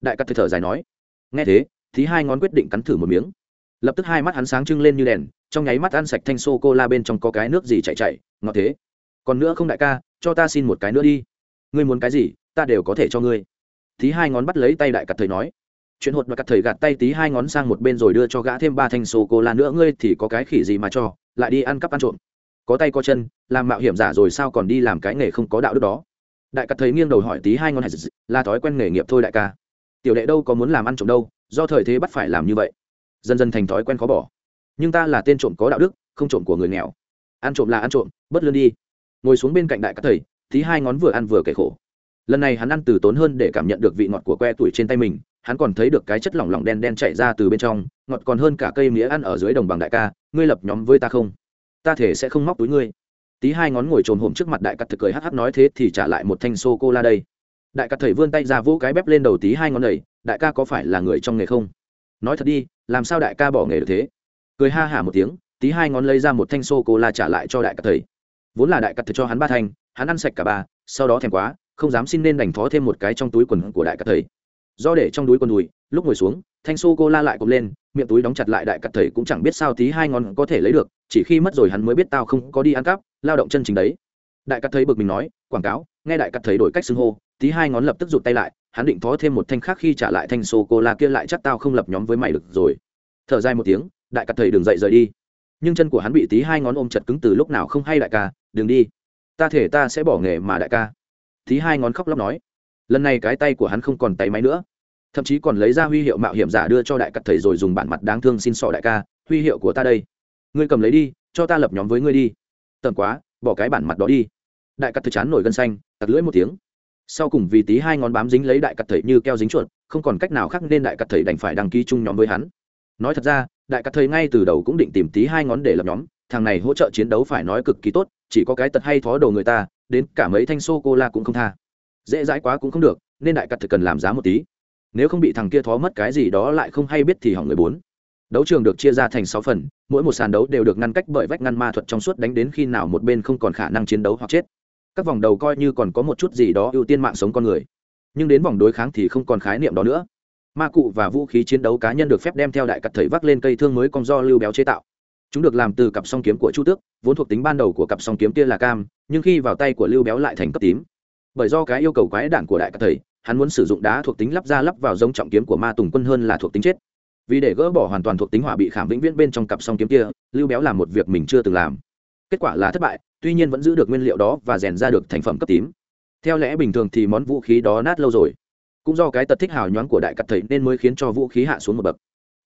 A: Đại cắt thở dài nói. Nghe thế, tí hai ngón quyết định cắn thử một miếng. Lập tức hai mắt hắn sáng trưng lên như đèn, trong nháy mắt ăn sạch thanh sô cô la bên trong có cái nước gì chạy chạy ngọt thế còn nữa không đại ca, cho ta xin một cái nữa đi. Ngươi muốn cái gì, ta đều có thể cho ngươi. Tí hai ngón bắt lấy tay đại cặt thầy nói. Chuyện hột và cặt thầy gạt tay tí hai ngón sang một bên rồi đưa cho gã thêm ba thanh sô cô la nữa, ngươi thì có cái khỉ gì mà cho, lại đi ăn cắp ăn trộm. Có tay có chân, làm mạo hiểm giả rồi sao còn đi làm cái nghề không có đạo đức đó? Đại cặt thầy nghiêng đầu hỏi tí hai ngón là thói quen nghề nghiệp thôi đại ca. Tiểu đệ đâu có muốn làm ăn trộm đâu, do thời thế bắt phải làm như vậy. Dần dần thành thói quen khó bỏ. Nhưng ta là tên trộm có đạo đức, không trộm của người nghèo. Ăn trộm là ăn trộm bất lương đi ngồi xuống bên cạnh đại các thầy tí hai ngón vừa ăn vừa kể khổ. Lần này hắn ăn từ tốn hơn để cảm nhận được vị ngọt của que tuổi trên tay mình, hắn còn thấy được cái chất lỏng lỏng đen đen chạy ra từ bên trong, ngọt còn hơn cả cây mía ăn ở dưới đồng bằng đại ca, ngươi lập nhóm với ta không? Ta thể sẽ không móc túi ngươi. Tí hai ngón ngồi trồn hổm trước mặt đại cắt thực cười hắc hắc nói thế thì trả lại một thanh sô cô la đây. Đại cắt thầy vươn tay ra vỗ cái bếp lên đầu tí hai ngón này, đại ca có phải là người trong nghề không? Nói thật đi, làm sao đại ca bỏ nghề được thế? Cười ha hả một tiếng, tí hai ngón lấy ra một thanh sô cô la trả lại cho đại cắt thầy vốn là đại cắt thầy cho hắn ba thanh, hắn ăn sạch cả ba, sau đó thèm quá, không dám xin nên đành phó thêm một cái trong túi quần của đại cắt thầy. Do để trong túi quần đùi, lúc ngồi xuống, thanh sô cô la lại cụp lên, miệng túi đóng chặt lại đại cắt thầy cũng chẳng biết sao tí hai ngón có thể lấy được, chỉ khi mất rồi hắn mới biết tao không có đi ăn cắp, lao động chân chính đấy. Đại cắt thầy bực mình nói, quảng cáo, nghe đại cắt thầy đổi cách xưng hô. Tí hai ngón lập tức rụt tay lại, hắn định phó thêm một thanh khác khi trả lại thanh sô cô la kia lại chắc tao không lập nhóm với mày được rồi. Thở dài một tiếng, đại cắt thầy đừng dậy rời đi nhưng chân của hắn bị tí hai ngón ôm chặt cứng từ lúc nào không hay đại ca, đừng đi. Ta thể ta sẽ bỏ nghề mà đại ca. Tí hai ngón khóc lóc nói. Lần này cái tay của hắn không còn tay máy nữa. Thậm chí còn lấy ra huy hiệu mạo hiểm giả đưa cho đại cắt thầy rồi dùng bản mặt đáng thương xin sọ đại ca, huy hiệu của ta đây. Ngươi cầm lấy đi, cho ta lập nhóm với ngươi đi. Tầm quá, bỏ cái bản mặt đó đi. Đại cắt thầy chán nổi gân xanh, tặc lưỡi một tiếng. Sau cùng vì tí hai ngón bám dính lấy đại cắt thầy như keo dính chuột, không còn cách nào khác nên đại cắt thầy đành phải đăng ký chung nhóm với hắn. Nói thật ra đại cắt thầy ngay từ đầu cũng định tìm tí hai ngón để lập nhóm, thằng này hỗ trợ chiến đấu phải nói cực kỳ tốt, chỉ có cái tật hay thó đầu người ta, đến cả mấy thanh sô cô la cũng không tha. Dễ dãi quá cũng không được, nên đại cắt thực cần làm giá một tí. Nếu không bị thằng kia thó mất cái gì đó lại không hay biết thì hỏng người bốn. Đấu trường được chia ra thành sáu phần, mỗi một sàn đấu đều được ngăn cách bởi vách ngăn ma thuật trong suốt đánh đến khi nào một bên không còn khả năng chiến đấu hoặc chết. Các vòng đầu coi như còn có một chút gì đó ưu tiên mạng sống con người. Nhưng đến vòng đối kháng thì không còn khái niệm đó nữa ma cụ và vũ khí chiến đấu cá nhân được phép đem theo đại cặt thầy vác lên cây thương mới con do lưu béo chế tạo. Chúng được làm từ cặp song kiếm của chu tước, vốn thuộc tính ban đầu của cặp song kiếm kia là cam, nhưng khi vào tay của lưu béo lại thành cấp tím. Bởi do cái yêu cầu quái đản của đại cặt thầy, hắn muốn sử dụng đá thuộc tính lắp ra lắp vào giống trọng kiếm của ma tùng quân hơn là thuộc tính chết. Vì để gỡ bỏ hoàn toàn thuộc tính hỏa bị khảm vĩnh viễn bên trong cặp song kiếm kia, lưu béo làm một việc mình chưa từng làm. Kết quả là thất bại, tuy nhiên vẫn giữ được nguyên liệu đó và rèn ra được thành phẩm cấp tím. Theo lẽ bình thường thì món vũ khí đó nát lâu rồi cũng do cái tật thích hào nhoáng của đại cặt thầy nên mới khiến cho vũ khí hạ xuống một bậc.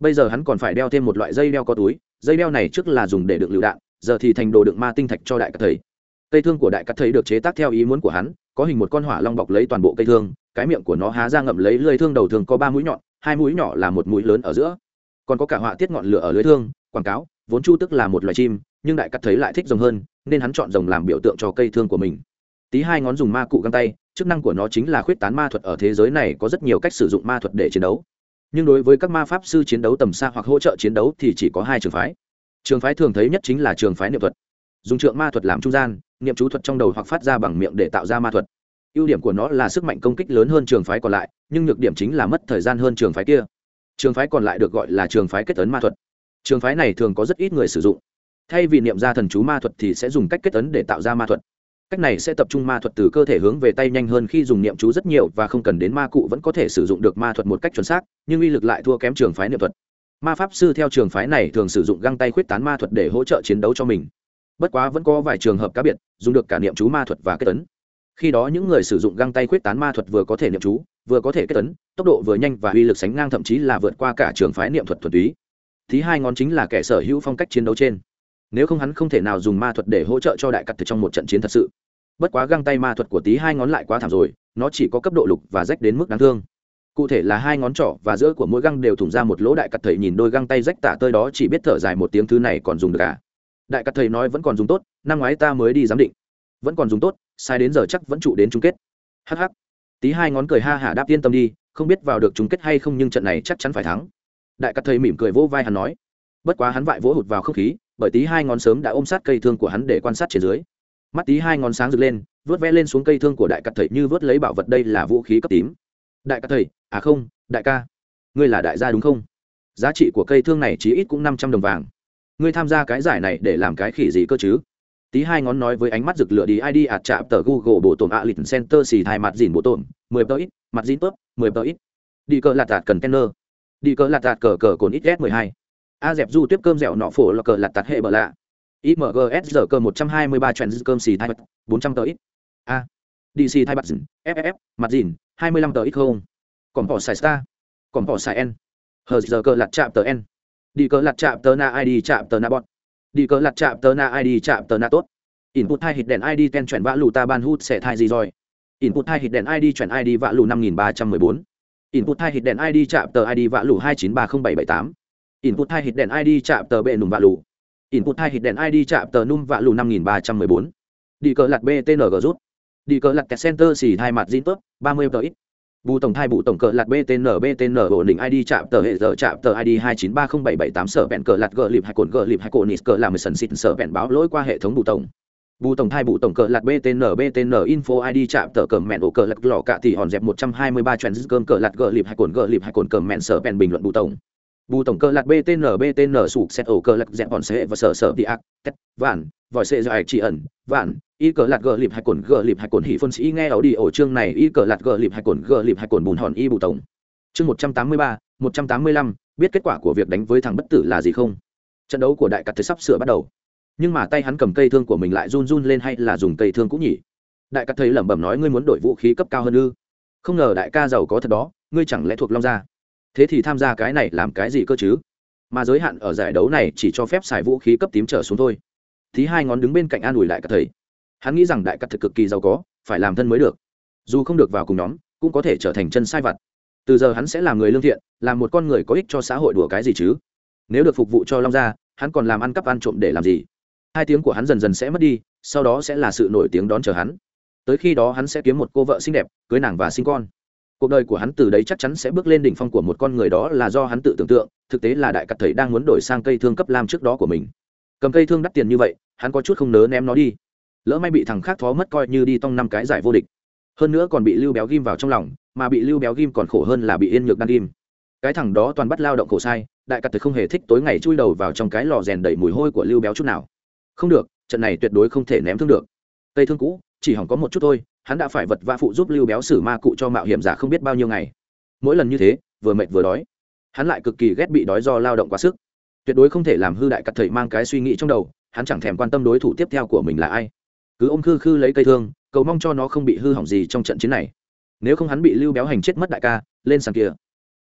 A: Bây giờ hắn còn phải đeo thêm một loại dây đeo có túi, dây đeo này trước là dùng để đựng lựu đạn, giờ thì thành đồ đựng ma tinh thạch cho đại cặt thầy. Cây thương của đại cắt thầy được chế tác theo ý muốn của hắn, có hình một con hỏa long bọc lấy toàn bộ cây thương, cái miệng của nó há ra ngậm lấy lưới thương đầu thường có ba mũi nhọn, hai mũi nhỏ là một mũi lớn ở giữa. Còn có cả họa tiết ngọn lửa ở lưới thương, quảng cáo, vốn chu tức là một loài chim, nhưng đại cắt thấy lại thích rồng hơn, nên hắn chọn rồng làm biểu tượng cho cây thương của mình. Tí hai ngón dùng ma cụ găng tay chức năng của nó chính là khuyết tán ma thuật ở thế giới này có rất nhiều cách sử dụng ma thuật để chiến đấu. Nhưng đối với các ma pháp sư chiến đấu tầm xa hoặc hỗ trợ chiến đấu thì chỉ có hai trường phái. Trường phái thường thấy nhất chính là trường phái niệm thuật. Dùng trượng ma thuật làm trung gian, niệm chú thuật trong đầu hoặc phát ra bằng miệng để tạo ra ma thuật. Ưu điểm của nó là sức mạnh công kích lớn hơn trường phái còn lại, nhưng nhược điểm chính là mất thời gian hơn trường phái kia. Trường phái còn lại được gọi là trường phái kết ấn ma thuật. Trường phái này thường có rất ít người sử dụng. Thay vì niệm ra thần chú ma thuật thì sẽ dùng cách kết ấn để tạo ra ma thuật cách này sẽ tập trung ma thuật từ cơ thể hướng về tay nhanh hơn khi dùng niệm chú rất nhiều và không cần đến ma cụ vẫn có thể sử dụng được ma thuật một cách chuẩn xác, nhưng uy lực lại thua kém trường phái niệm thuật. Ma pháp sư theo trường phái này thường sử dụng găng tay khuyết tán ma thuật để hỗ trợ chiến đấu cho mình. Bất quá vẫn có vài trường hợp cá biệt, dùng được cả niệm chú ma thuật và kết tấn khi đó những người sử dụng găng tay khuyết tán ma thuật vừa có thể niệm chú, vừa có thể kết tấn tốc độ vừa nhanh và uy lực sánh ngang thậm chí là vượt qua cả trường phái niệm thuật thuần túy. Thứ hai ngón chính là kẻ sở hữu phong cách chiến đấu trên nếu không hắn không thể nào dùng ma thuật để hỗ trợ cho đại cắt trong một trận chiến thật sự. Bất quá găng tay ma thuật của tí hai ngón lại quá thảm rồi, nó chỉ có cấp độ lục và rách đến mức đáng thương. Cụ thể là hai ngón trỏ và giữa của mỗi găng đều thủng ra một lỗ đại cắt thầy nhìn đôi găng tay rách tả tơi đó chỉ biết thở dài một tiếng thứ này còn dùng được à? Đại cắt thầy nói vẫn còn dùng tốt, năm ngoái ta mới đi giám định. Vẫn còn dùng tốt, sai đến giờ chắc vẫn trụ đến chung kết. Hh tí hai ngón cười ha hả đáp yên tâm đi, không biết vào được chung kết hay không nhưng trận này chắc chắn phải thắng. Đại cắt thầy mỉm cười vỗ vai hắn nói. Bất quá hắn vại vỗ hụt vào không khí bởi tí hai ngón sớm đã ôm sát cây thương của hắn để quan sát trên dưới. Mắt tí hai ngón sáng rực lên, vớt vẽ lên xuống cây thương của đại cắt thầy như vớt lấy bảo vật đây là vũ khí cấp tím. Đại cắt thầy à không, đại ca, ngươi là đại gia đúng không? Giá trị của cây thương này chỉ ít cũng năm trăm đồng vàng. Ngươi tham gia cái giải này để làm cái khỉ gì cơ chứ? Tí hai ngón nói với ánh mắt rực lửa đi id ạt chạm tờ google bộ tổn a lịch center xì thai mặt dìn bộ tổn, mười tờ ít, mặt dìn tớp, mười tờ ít. Đi cờ lạt tạt cần kenner. Đi cờ lạt tạt cờ cờ cồn ít s mười hai a dẹp du tiếp cơm dẻo nọ phổ là cờ lạt tạt hệ bờ lạ. Imgs giờ cơ một trăm hai mươi ba chuyện cơm xì thai bốn trăm tờ ít. A. Dc thai bật ff mặt dìn, hai mươi lăm tờ ít không. Còn bỏ xài star. Còn bỏ xài n. Hờ giờ cơ lạt chạm tờ n. Đi cờ lạt chạm tờ na id chạm tờ na bọt đi cờ lặt chạm tờ na id chạm tờ na tốt. Input hai hit đèn id ten chuyển vã lù ta ban hút sẽ thai gì rồi? Input hai hit đèn id chuyển id vã lù năm nghìn ba trăm mười bốn. Input hai hit đèn id chạm tờ id vã lù hai chín ba không bảy bảy tám input hai hit đèn id chạm tờ bệ nùm vạ lù. Input hai hit đèn id chạm tờ nùm vạ lù năm nghìn ba trăm mười bốn. Đi cờ lặt btng rút. Đi cờ lặt center xì hai mặt zin tốt ba mươi tờ ít. Bù tổng thai bù tổng cờ lạt btn btn ổn định id chạm tờ hệ giờ chạm tờ id hai chín ba không bảy bảy tám sở bẹn cờ lạt gờ lịp hai cồn gờ lịp hai cồn nít cờ làm mười sần xịt sở bẹn báo lỗi qua hệ thống bù tổng. Bù tổng thai bù tổng cờ lạt btn btn info id chạm tờ cờ mẹn ổ cờ lạt lò cạ thì hòn dẹp một trăm hai mươi ba trend cơm cờ lạt gờ lịp hai cồn gờ lịp hai cồn cờ mẹn sở bẹn bình luận bù tổng bù tổng cơ lạt btn btn sụp xét ổ cơ lạc dẹp bọn xe và sở sở đi ác, tét, vạn, vòi xe dài chỉ ẩn, vạn, y cờ lạt gờ lịp hai cồn, gờ lịp hai cồn hỉ phân sĩ nghe ảo đi ổ chương này, y cờ lạt gờ lịp hai cồn, gờ lịp hai cồn bùn hòn y bù tổng. Chương một trăm tám mươi ba, một trăm tám mươi lăm, biết kết quả của việc đánh với thằng bất tử là gì không? Trận đấu của đại cắt thấy sắp sửa bắt đầu. Nhưng mà tay hắn cầm cây thương của mình lại run run lên hay là dùng cây thương cũng nhỉ? Đại cắt thấy lẩm bẩm nói, ngươi muốn đổi vũ khí cấp cao hơn ư? Không ngờ đại ca giàu có thật đó, ngươi chẳng lẽ thuộc long gia? Thế thì tham gia cái này làm cái gì cơ chứ? Mà giới hạn ở giải đấu này chỉ cho phép xài vũ khí cấp tím trở xuống thôi. Thì hai ngón đứng bên cạnh an ủi đại cả thầy. Hắn nghĩ rằng đại cắt thực cực kỳ giàu có, phải làm thân mới được. Dù không được vào cùng nhóm, cũng có thể trở thành chân sai vặt. Từ giờ hắn sẽ làm người lương thiện, làm một con người có ích cho xã hội đùa cái gì chứ? Nếu được phục vụ cho long gia, hắn còn làm ăn cắp ăn trộm để làm gì? Hai tiếng của hắn dần dần sẽ mất đi, sau đó sẽ là sự nổi tiếng đón chờ hắn. Tới khi đó hắn sẽ kiếm một cô vợ xinh đẹp, cưới nàng và sinh con cuộc đời của hắn từ đấy chắc chắn sẽ bước lên đỉnh phong của một con người đó là do hắn tự tưởng tượng, thực tế là đại cắt thầy đang muốn đổi sang cây thương cấp lam trước đó của mình. Cầm cây thương đắt tiền như vậy, hắn có chút không nớ ném nó đi. Lỡ may bị thằng khác thó mất coi như đi tong năm cái giải vô địch. Hơn nữa còn bị lưu béo ghim vào trong lòng, mà bị lưu béo ghim còn khổ hơn là bị yên nhược đan ghim. Cái thằng đó toàn bắt lao động khổ sai, đại cắt thầy không hề thích tối ngày chui đầu vào trong cái lò rèn đầy mùi hôi của lưu béo chút nào. Không được, trận này tuyệt đối không thể ném thương được. Cây thương cũ, chỉ hỏng có một chút thôi hắn đã phải vật vã phụ giúp lưu béo xử ma cụ cho mạo hiểm giả không biết bao nhiêu ngày. Mỗi lần như thế, vừa mệt vừa đói. Hắn lại cực kỳ ghét bị đói do lao động quá sức. Tuyệt đối không thể làm hư đại cắt thầy mang cái suy nghĩ trong đầu, hắn chẳng thèm quan tâm đối thủ tiếp theo của mình là ai. Cứ ôm khư khư lấy cây thương, cầu mong cho nó không bị hư hỏng gì trong trận chiến này. Nếu không hắn bị lưu béo hành chết mất đại ca, lên sàn kia.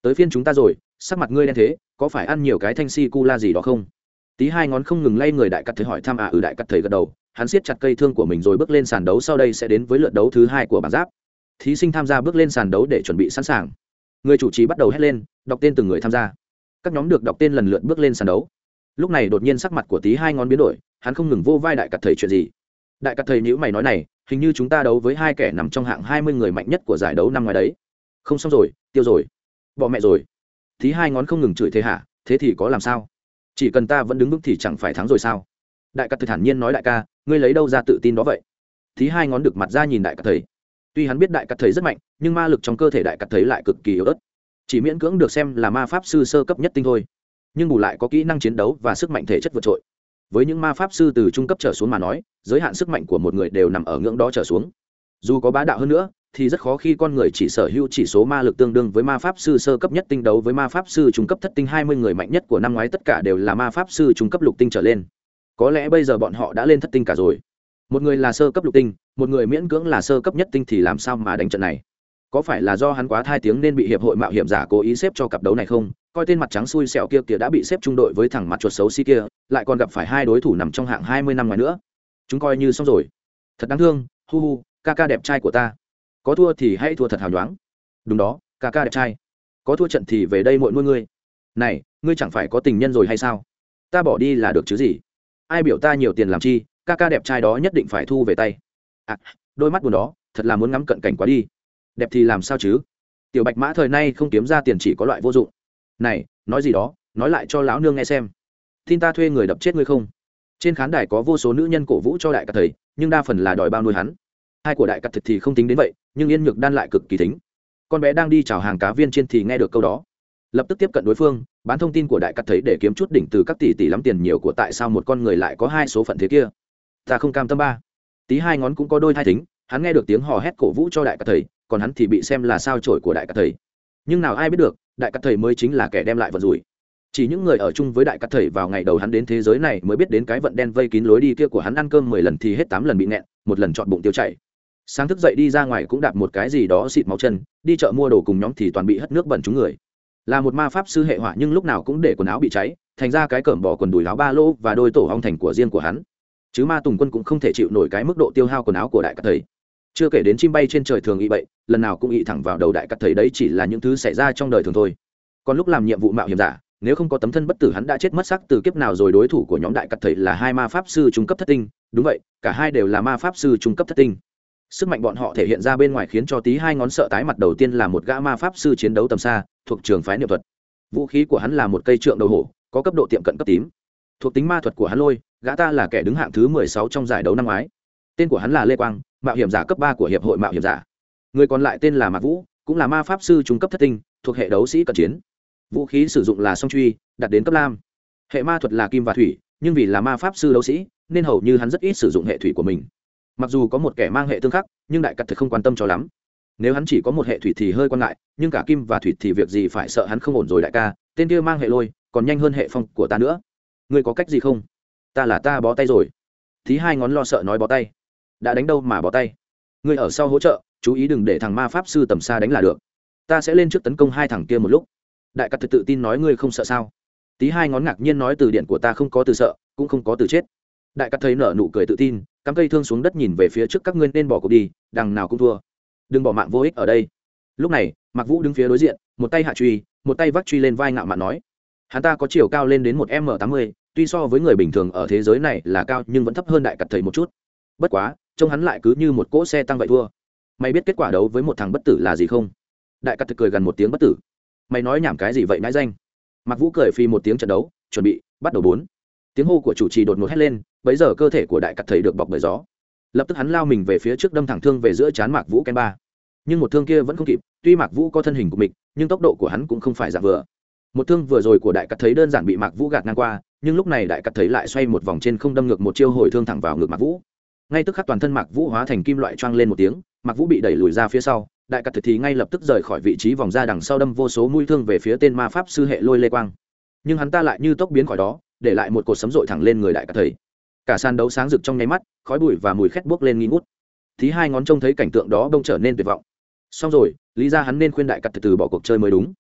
A: Tới phiên chúng ta rồi, sắc mặt ngươi đen thế, có phải ăn nhiều cái thanh si cu la gì đó không? Tí hai ngón không ngừng lay người đại cắt thầy hỏi thăm à ừ đại cắt thầy gật đầu hắn siết chặt cây thương của mình rồi bước lên sàn đấu sau đây sẽ đến với lượt đấu thứ hai của bảng giáp. Thí sinh tham gia bước lên sàn đấu để chuẩn bị sẵn sàng. Người chủ trì bắt đầu hét lên, đọc tên từng người tham gia. Các nhóm được đọc tên lần lượt bước lên sàn đấu. Lúc này đột nhiên sắc mặt của tí hai ngón biến đổi, hắn không ngừng vô vai đại cặt thầy chuyện gì. Đại cặt thầy nhữ mày nói này, hình như chúng ta đấu với hai kẻ nằm trong hạng hai mươi người mạnh nhất của giải đấu năm ngoài đấy. Không xong rồi, tiêu rồi. Bỏ mẹ rồi. Tí hai ngón không ngừng chửi thế hả, thế thì có làm sao? Chỉ cần ta vẫn đứng vững thì chẳng phải thắng rồi sao? Đại ca thầy thản nhiên nói đại ca ngươi lấy đâu ra tự tin đó vậy? Thí hai ngón được mặt ra nhìn đại cắt thầy. Tuy hắn biết đại cắt thầy rất mạnh, nhưng ma lực trong cơ thể đại cắt thầy lại cực kỳ yếu ớt. Chỉ miễn cưỡng được xem là ma pháp sư sơ cấp nhất tinh thôi. Nhưng bù lại có kỹ năng chiến đấu và sức mạnh thể chất vượt trội. Với những ma pháp sư từ trung cấp trở xuống mà nói, giới hạn sức mạnh của một người đều nằm ở ngưỡng đó trở xuống. Dù có bá đạo hơn nữa, thì rất khó khi con người chỉ sở hữu chỉ số ma lực tương đương với ma pháp sư sơ cấp nhất tinh đấu với ma pháp sư trung cấp thất tinh. Hai mươi người mạnh nhất của năm ngoái tất cả đều là ma pháp sư trung cấp lục tinh trở lên có lẽ bây giờ bọn họ đã lên thất tinh cả rồi. Một người là sơ cấp lục tinh, một người miễn cưỡng là sơ cấp nhất tinh thì làm sao mà đánh trận này? Có phải là do hắn quá thai tiếng nên bị hiệp hội mạo hiểm giả cố ý xếp cho cặp đấu này không? Coi tên mặt trắng xui xẻo kia kia đã bị xếp trung đội với thằng mặt chuột xấu xí kia, lại còn gặp phải hai đối thủ nằm trong hạng hai mươi năm ngoài nữa. Chúng coi như xong rồi. Thật đáng thương, hu hu, ca ca đẹp trai của ta. Có thua thì hãy thua thật hào nhoáng. Đúng đó, ca ca đẹp trai. Có thua trận thì về đây muội nuôi ngươi này, ngươi chẳng phải có tình nhân rồi hay sao? Ta bỏ đi là được chứ gì? Ai biểu ta nhiều tiền làm chi, ca ca đẹp trai đó nhất định phải thu về tay. À đôi mắt buồn đó, thật là muốn ngắm cận cảnh quá đi. Đẹp thì làm sao chứ? Tiểu bạch mã thời nay không kiếm ra tiền chỉ có loại vô dụng. Này, nói gì đó, nói lại cho lão nương nghe xem. Tin ta thuê người đập chết ngươi không? Trên khán đài có vô số nữ nhân cổ vũ cho đại cắt thầy, nhưng đa phần là đòi bao nuôi hắn. Hai của đại cắt thực thì không tính đến vậy, nhưng yên nhược đan lại cực kỳ tính con bé đang đi chào hàng cá viên trên thì nghe được câu đó lập tức tiếp cận đối phương, bán thông tin của đại cắt thấy để kiếm chút đỉnh từ các tỷ tỷ lắm tiền nhiều của tại sao một con người lại có hai số phận thế kia. Ta không cam tâm ba. Tí hai ngón cũng có đôi thai thính, hắn nghe được tiếng hò hét cổ vũ cho đại cắt thầy còn hắn thì bị xem là sao trổi của đại cắt thầy nhưng nào ai biết được, đại cắt thầy mới chính là kẻ đem lại vận rủi. Chỉ những người ở chung với đại cắt thầy vào ngày đầu hắn đến thế giới này mới biết đến cái vận đen vây kín lối đi kia của hắn ăn cơm mười lần thì hết tám lần bị nẹn một lần chọn bụng tiêu chảy. Sáng thức dậy đi ra ngoài cũng đạp một cái gì đó xịt máu chân, đi chợ mua đồ cùng nhóm thì toàn bị hất nước bẩn chúng người là một ma pháp sư hệ hỏa nhưng lúc nào cũng để quần áo bị cháy, thành ra cái cởm bỏ quần đùi áo ba lô và đôi tổ hong thành của riêng của hắn. Chứ ma tùng quân cũng không thể chịu nổi cái mức độ tiêu hao quần áo của đại cắt thầy. Chưa kể đến chim bay trên trời thường ị bậy, lần nào cũng ị thẳng vào đầu đại cắt thầy đấy chỉ là những thứ xảy ra trong đời thường thôi. Còn lúc làm nhiệm vụ mạo hiểm giả, nếu không có tấm thân bất tử hắn đã chết mất sắc từ kiếp nào rồi đối thủ của nhóm đại cắt thầy là hai ma pháp sư trung cấp thất tinh. Đúng vậy, cả hai đều là ma pháp sư trung cấp thất tinh sức mạnh bọn họ thể hiện ra bên ngoài khiến cho tí hai ngón sợ tái mặt đầu tiên là một gã ma pháp sư chiến đấu tầm xa, thuộc trường phái niệm thuật. Vũ khí của hắn là một cây trượng đầu hổ, có cấp độ tiệm cận cấp tím. Thuộc tính ma thuật của hắn lôi, gã ta là kẻ đứng hạng thứ mười sáu trong giải đấu năm ngoái. Tên của hắn là lê quang, mạo hiểm giả cấp ba của hiệp hội mạo hiểm giả. Người còn lại tên là mạc vũ, cũng là ma pháp sư trung cấp thất tinh, thuộc hệ đấu sĩ cận chiến. Vũ khí sử dụng là song truy đặt đến cấp lam. Hệ ma thuật là kim và thủy, nhưng vì là ma pháp sư đấu sĩ, nên hầu như hắn rất ít sử dụng hệ thủy của mình mặc dù có một kẻ mang hệ tương khắc, nhưng đại cắt thật không quan tâm cho lắm. Nếu hắn chỉ có một hệ thủy thì hơi quan ngại, nhưng cả kim và thủy thì việc gì phải sợ hắn không ổn rồi đại ca, tên kia mang hệ lôi, còn nhanh hơn hệ phong của ta nữa. Ngươi có cách gì không? Ta là ta bó tay rồi. Thí hai ngón lo sợ nói bó tay. Đã đánh đâu mà bó tay? Ngươi ở sau hỗ trợ, chú ý đừng để thằng ma pháp sư tầm xa đánh là được. Ta sẽ lên trước tấn công hai thằng kia một lúc. Đại cắt tự tin nói ngươi không sợ sao? Tí hai ngón ngạc nhiên nói từ điện của ta không có từ sợ, cũng không có từ chết. Đại cắt thấy nở nụ cười tự tin cắm cây thương xuống đất nhìn về phía trước các ngươi nên bỏ cuộc đi, đằng nào cũng thua. Đừng bỏ mạng vô ích ở đây. Lúc này, mạc vũ đứng phía đối diện, một tay hạ truy, một tay vắt truy lên vai ngạo mạn nói, hắn ta có chiều cao lên đến một m tám mươi, tuy so với người bình thường ở thế giới này là cao nhưng vẫn thấp hơn đại cặt thầy một chút. Bất quá, trông hắn lại cứ như một cỗ xe tăng vậy thua. Mày biết kết quả đấu với một thằng bất tử là gì không? Đại cặt thực cười gần một tiếng bất tử. Mày nói nhảm cái gì vậy nãi danh? Mặc vũ cười phi một tiếng trận đấu, chuẩn bị, bắt đầu bốn. Tiếng hô của chủ trì đột ngột hét lên bấy giờ cơ thể của đại cắt thầy được bọc bởi gió. Lập tức hắn lao mình về phía trước đâm thẳng thương về giữa chán mạc vũ ken ba. Nhưng một thương kia vẫn không kịp, tuy mạc vũ có thân hình của mình, nhưng tốc độ của hắn cũng không phải giảm vừa. Một thương vừa rồi của đại cắt thấy đơn giản bị mạc vũ gạt ngang qua, nhưng lúc này đại cắt thấy lại xoay một vòng trên không đâm ngược một chiêu hồi thương thẳng vào ngực mạc vũ. Ngay tức khắc toàn thân mạc vũ hóa thành kim loại choang lên một tiếng, mạc vũ bị đẩy lùi ra phía sau, đại cắt thì ngay lập tức rời khỏi vị trí vòng ra đằng sau đâm vô số mũi thương về phía tên ma pháp sư hệ lôi lê quang. Nhưng hắn ta lại như tốc biến khỏi đó, để lại một cột sấm rội thẳng lên người đại cắt thầy cả sàn đấu sáng rực trong nháy mắt, khói bụi và mùi khét buốc lên nghi ngút. Thí hai ngón trông thấy cảnh tượng đó đông trở nên tuyệt vọng. Xong rồi, lý ra hắn nên khuyên đại cắt từ từ bỏ cuộc chơi mới đúng.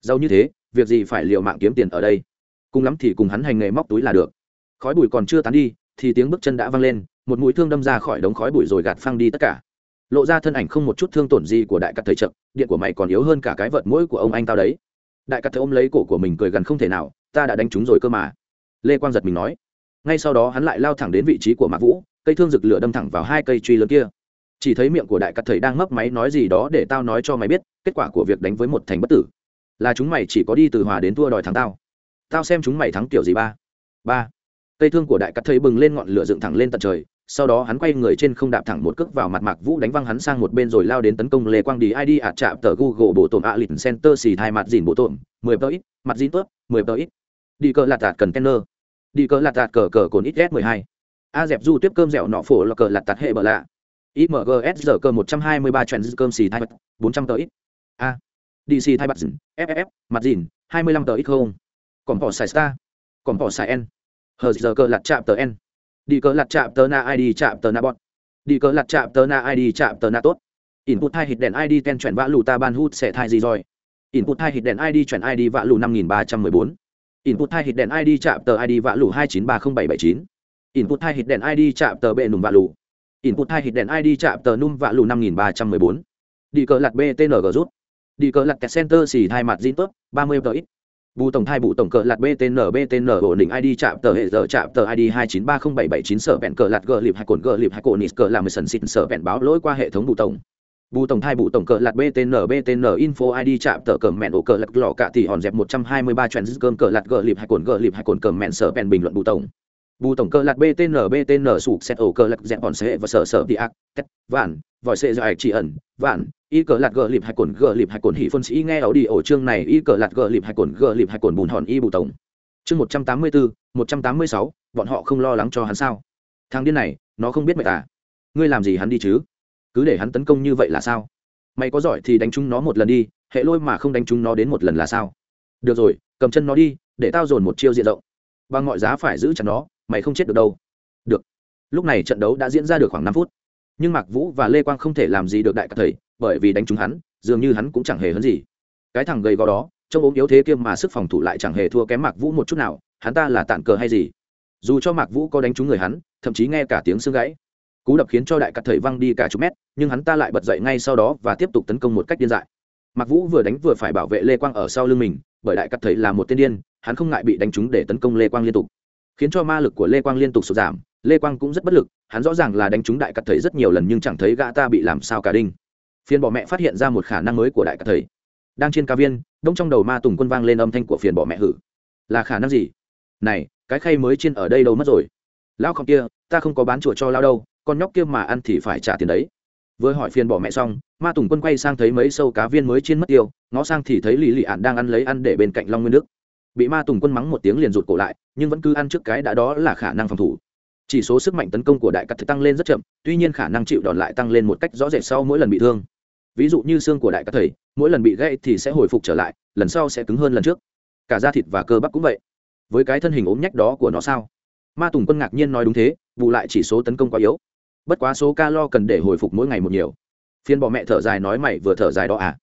A: Giàu như thế, việc gì phải liều mạng kiếm tiền ở đây? Cùng lắm thì cùng hắn hành nghề móc túi là được. Khói bụi còn chưa tán đi, thì tiếng bước chân đã văng lên, một mũi thương đâm ra khỏi đống khói bụi rồi gạt phăng đi tất cả. Lộ ra thân ảnh không một chút thương tổn gì của đại cắt thầy chậm, điện của mày còn yếu hơn cả cái vợt mũi của ông anh tao đấy. Đại cắt thầy ôm lấy cổ của mình cười gần không thể nào, ta đã đánh chúng rồi cơ mà. Lê quang giật mình nói ngay sau đó hắn lại lao thẳng đến vị trí của mạc vũ, cây thương rực lửa đâm thẳng vào hai cây truy lớn kia. Chỉ thấy miệng của đại cắt thầy đang mấp máy nói gì đó để tao nói cho mày biết, kết quả của việc đánh với một thành bất tử. Là chúng mày chỉ có đi từ hòa đến thua đòi thắng tao. Tao xem chúng mày thắng kiểu gì ba. Ba. Cây thương của đại cắt thầy bừng lên ngọn lửa dựng thẳng lên tận trời, sau đó hắn quay người trên không đạp thẳng một cước vào mặt mạc vũ đánh văng hắn sang một bên rồi lao đến tấn công lê quang đi id ạt chạm tờ google bộ tổn a lịch center, xì thai mặt dìn bộ tổn, mười tờ ít mặt dìn tớp, mười tờ ít. Đi cờ lạt tạt cần kenner đi cờ lạt tạt cờ cờ cồn ít s mười hai. A dẹp du tiếp cơm dẻo nọ phổ là cờ lạt tạt hệ bờ lạ. Imgs giờ cơ một trăm hai mươi ba trèn cơm xì thai bốn trăm tờ ít. A. Dc thai bật dìn ff mặt dìn hai mươi lăm tờ ít không. Còn bỏ xài star. Còn bỏ xài n hờ giờ cơ lạt chạm tờ n đi cờ lạt chạm tờ na id chạm tờ na bọn đi cờ lạt chạm tờ na id chạm tờ na tốt. Input hai hít đèn id ten chuyển vã lù ta ban hút sẽ thai gì rồi. Input hai hít đèn id chuyển id vã lù năm nghìn ba trăm mười bốn input hai hit đèn id chạm tờ id vạ lù hai chín ba không bảy bảy chín. Input hai hit đèn id chạm tờ bệ nùm vạ lù. Input hai hit đèn id chạm tờ nùm vạ lù năm nghìn ba trăm mười bốn. Đi cờ lặt btng rút. Đi cờ lặt kẹt center xì hai mặt zin tốt ba mươi tờ ít. Bù tổng thai bù tổng cờ lạt btn btn ổn định id chạm tờ hệ giờ chạm tờ id hai chín ba không bảy bảy chín, sở bẹn cờ lạt gờ lịp hai cồn gờ lịp hai cồn nít cờ làm sần xịn sở bẹn báo lỗi qua hệ thống bù tổng bù tổng thai bù tổng cờ lạt btn btn info id chạm tờ cờ mẹn ổ cờ lạt lọ cả thì hòn dẹp một trăm hai mươi ba cơm cờ lạt gờ lịp hai cồn gờ lịp hai cồn cờ mẹn sở bẹn bình luận bù tổng. Bù tổng cờ lạt btn btn sụp xét ổ cờ lạt dẹp hòn xe và sở sở đi ác, tét, vạn, vòi xe dài chỉ ẩn, vạn, y cờ lạt gờ lịp hai cồn gờ lịp hai cồn hỉ phân sĩ nghe ảo đi ổ chương này, y cờ lạt gờ lịp hai cồn gờ lịp hai cồn bùn hòn y bù tổng. Chương một trăm tám mươi bốn một trăm tám mươi sáu, bọn họ không lo lắng cho hắn sao? Thằng điên này, nó không biết mệt à ngươi làm gì hắn đi chứ? Cứ để hắn tấn công như vậy là sao? Mày có giỏi thì đánh chúng nó một lần đi, hệ lôi mà không đánh chúng nó đến một lần là sao? Được rồi, cầm chân nó đi, để tao dồn một chiêu diện rộng. Bằng mọi giá phải giữ chặt nó, mày không chết được đâu. Được. Lúc này trận đấu đã diễn ra được khoảng năm phút. Nhưng mạc vũ và lê quang không thể làm gì được đại các thầy, bởi vì đánh trúng hắn, dường như hắn cũng chẳng hề hấn gì. Cái thằng gầy gò đó, trông ốm yếu thế kia mà sức phòng thủ lại chẳng hề thua kém mạc vũ một chút nào, hắn ta là tản cờ hay gì? Dù cho mạc vũ có đánh trúng người hắn, thậm chí nghe cả tiếng xương gãy cú đập khiến cho đại cắt thầy văng đi cả chục mét, nhưng hắn ta lại bật dậy ngay sau đó và tiếp tục tấn công một cách điên dại. Mạc vũ vừa đánh vừa phải bảo vệ lê quang ở sau lưng mình, bởi đại cắt thầy là một tên điên, hắn không ngại bị đánh trúng để tấn công lê quang liên tục. Khiến cho ma lực của lê quang liên tục sụt giảm, lê quang cũng rất bất lực, hắn rõ ràng là đánh trúng đại cắt thầy rất nhiều lần nhưng chẳng thấy gã ta bị làm sao cả đinh. Phiền bỏ mẹ phát hiện ra một khả năng mới của đại cắt thầy. Đang trên ca viên, đông trong đầu ma tùng quân vang lên âm thanh của phiền bỏ mẹ hử. Là khả năng gì? Này, cái khay mới trên ở đây đâu mất rồi? Lão không kia, ta không có bán chùa cho lao đâu con nhóc kia mà ăn thì phải trả tiền đấy. Vừa hỏi phiền bỏ mẹ xong, ma tùng quân quay sang thấy mấy sâu cá viên mới trên mất tiêu, ngó sang thì thấy lì lì ạn đang ăn lấy ăn để bên cạnh long nguyên đức. Bị ma tùng quân mắng một tiếng liền rụt cổ lại, nhưng vẫn cứ ăn trước cái đã đó là khả năng phòng thủ. Chỉ số sức mạnh tấn công của đại cắt tăng lên rất chậm, tuy nhiên khả năng chịu đòn lại tăng lên một cách rõ rệt sau mỗi lần bị thương. Ví dụ như xương của đại cắt thầy, mỗi lần bị gãy thì sẽ hồi phục trở lại, lần sau sẽ cứng hơn lần trước. Cả da thịt và cơ bắp cũng vậy. Với cái thân hình ốm nhách đó của nó sao? Ma tùng quân ngạc nhiên nói đúng thế, bù lại chỉ số tấn công quá yếu bất quá số calo cần để hồi phục mỗi ngày một nhiều. Phiên bọ mẹ thở dài nói mày vừa thở dài đó à.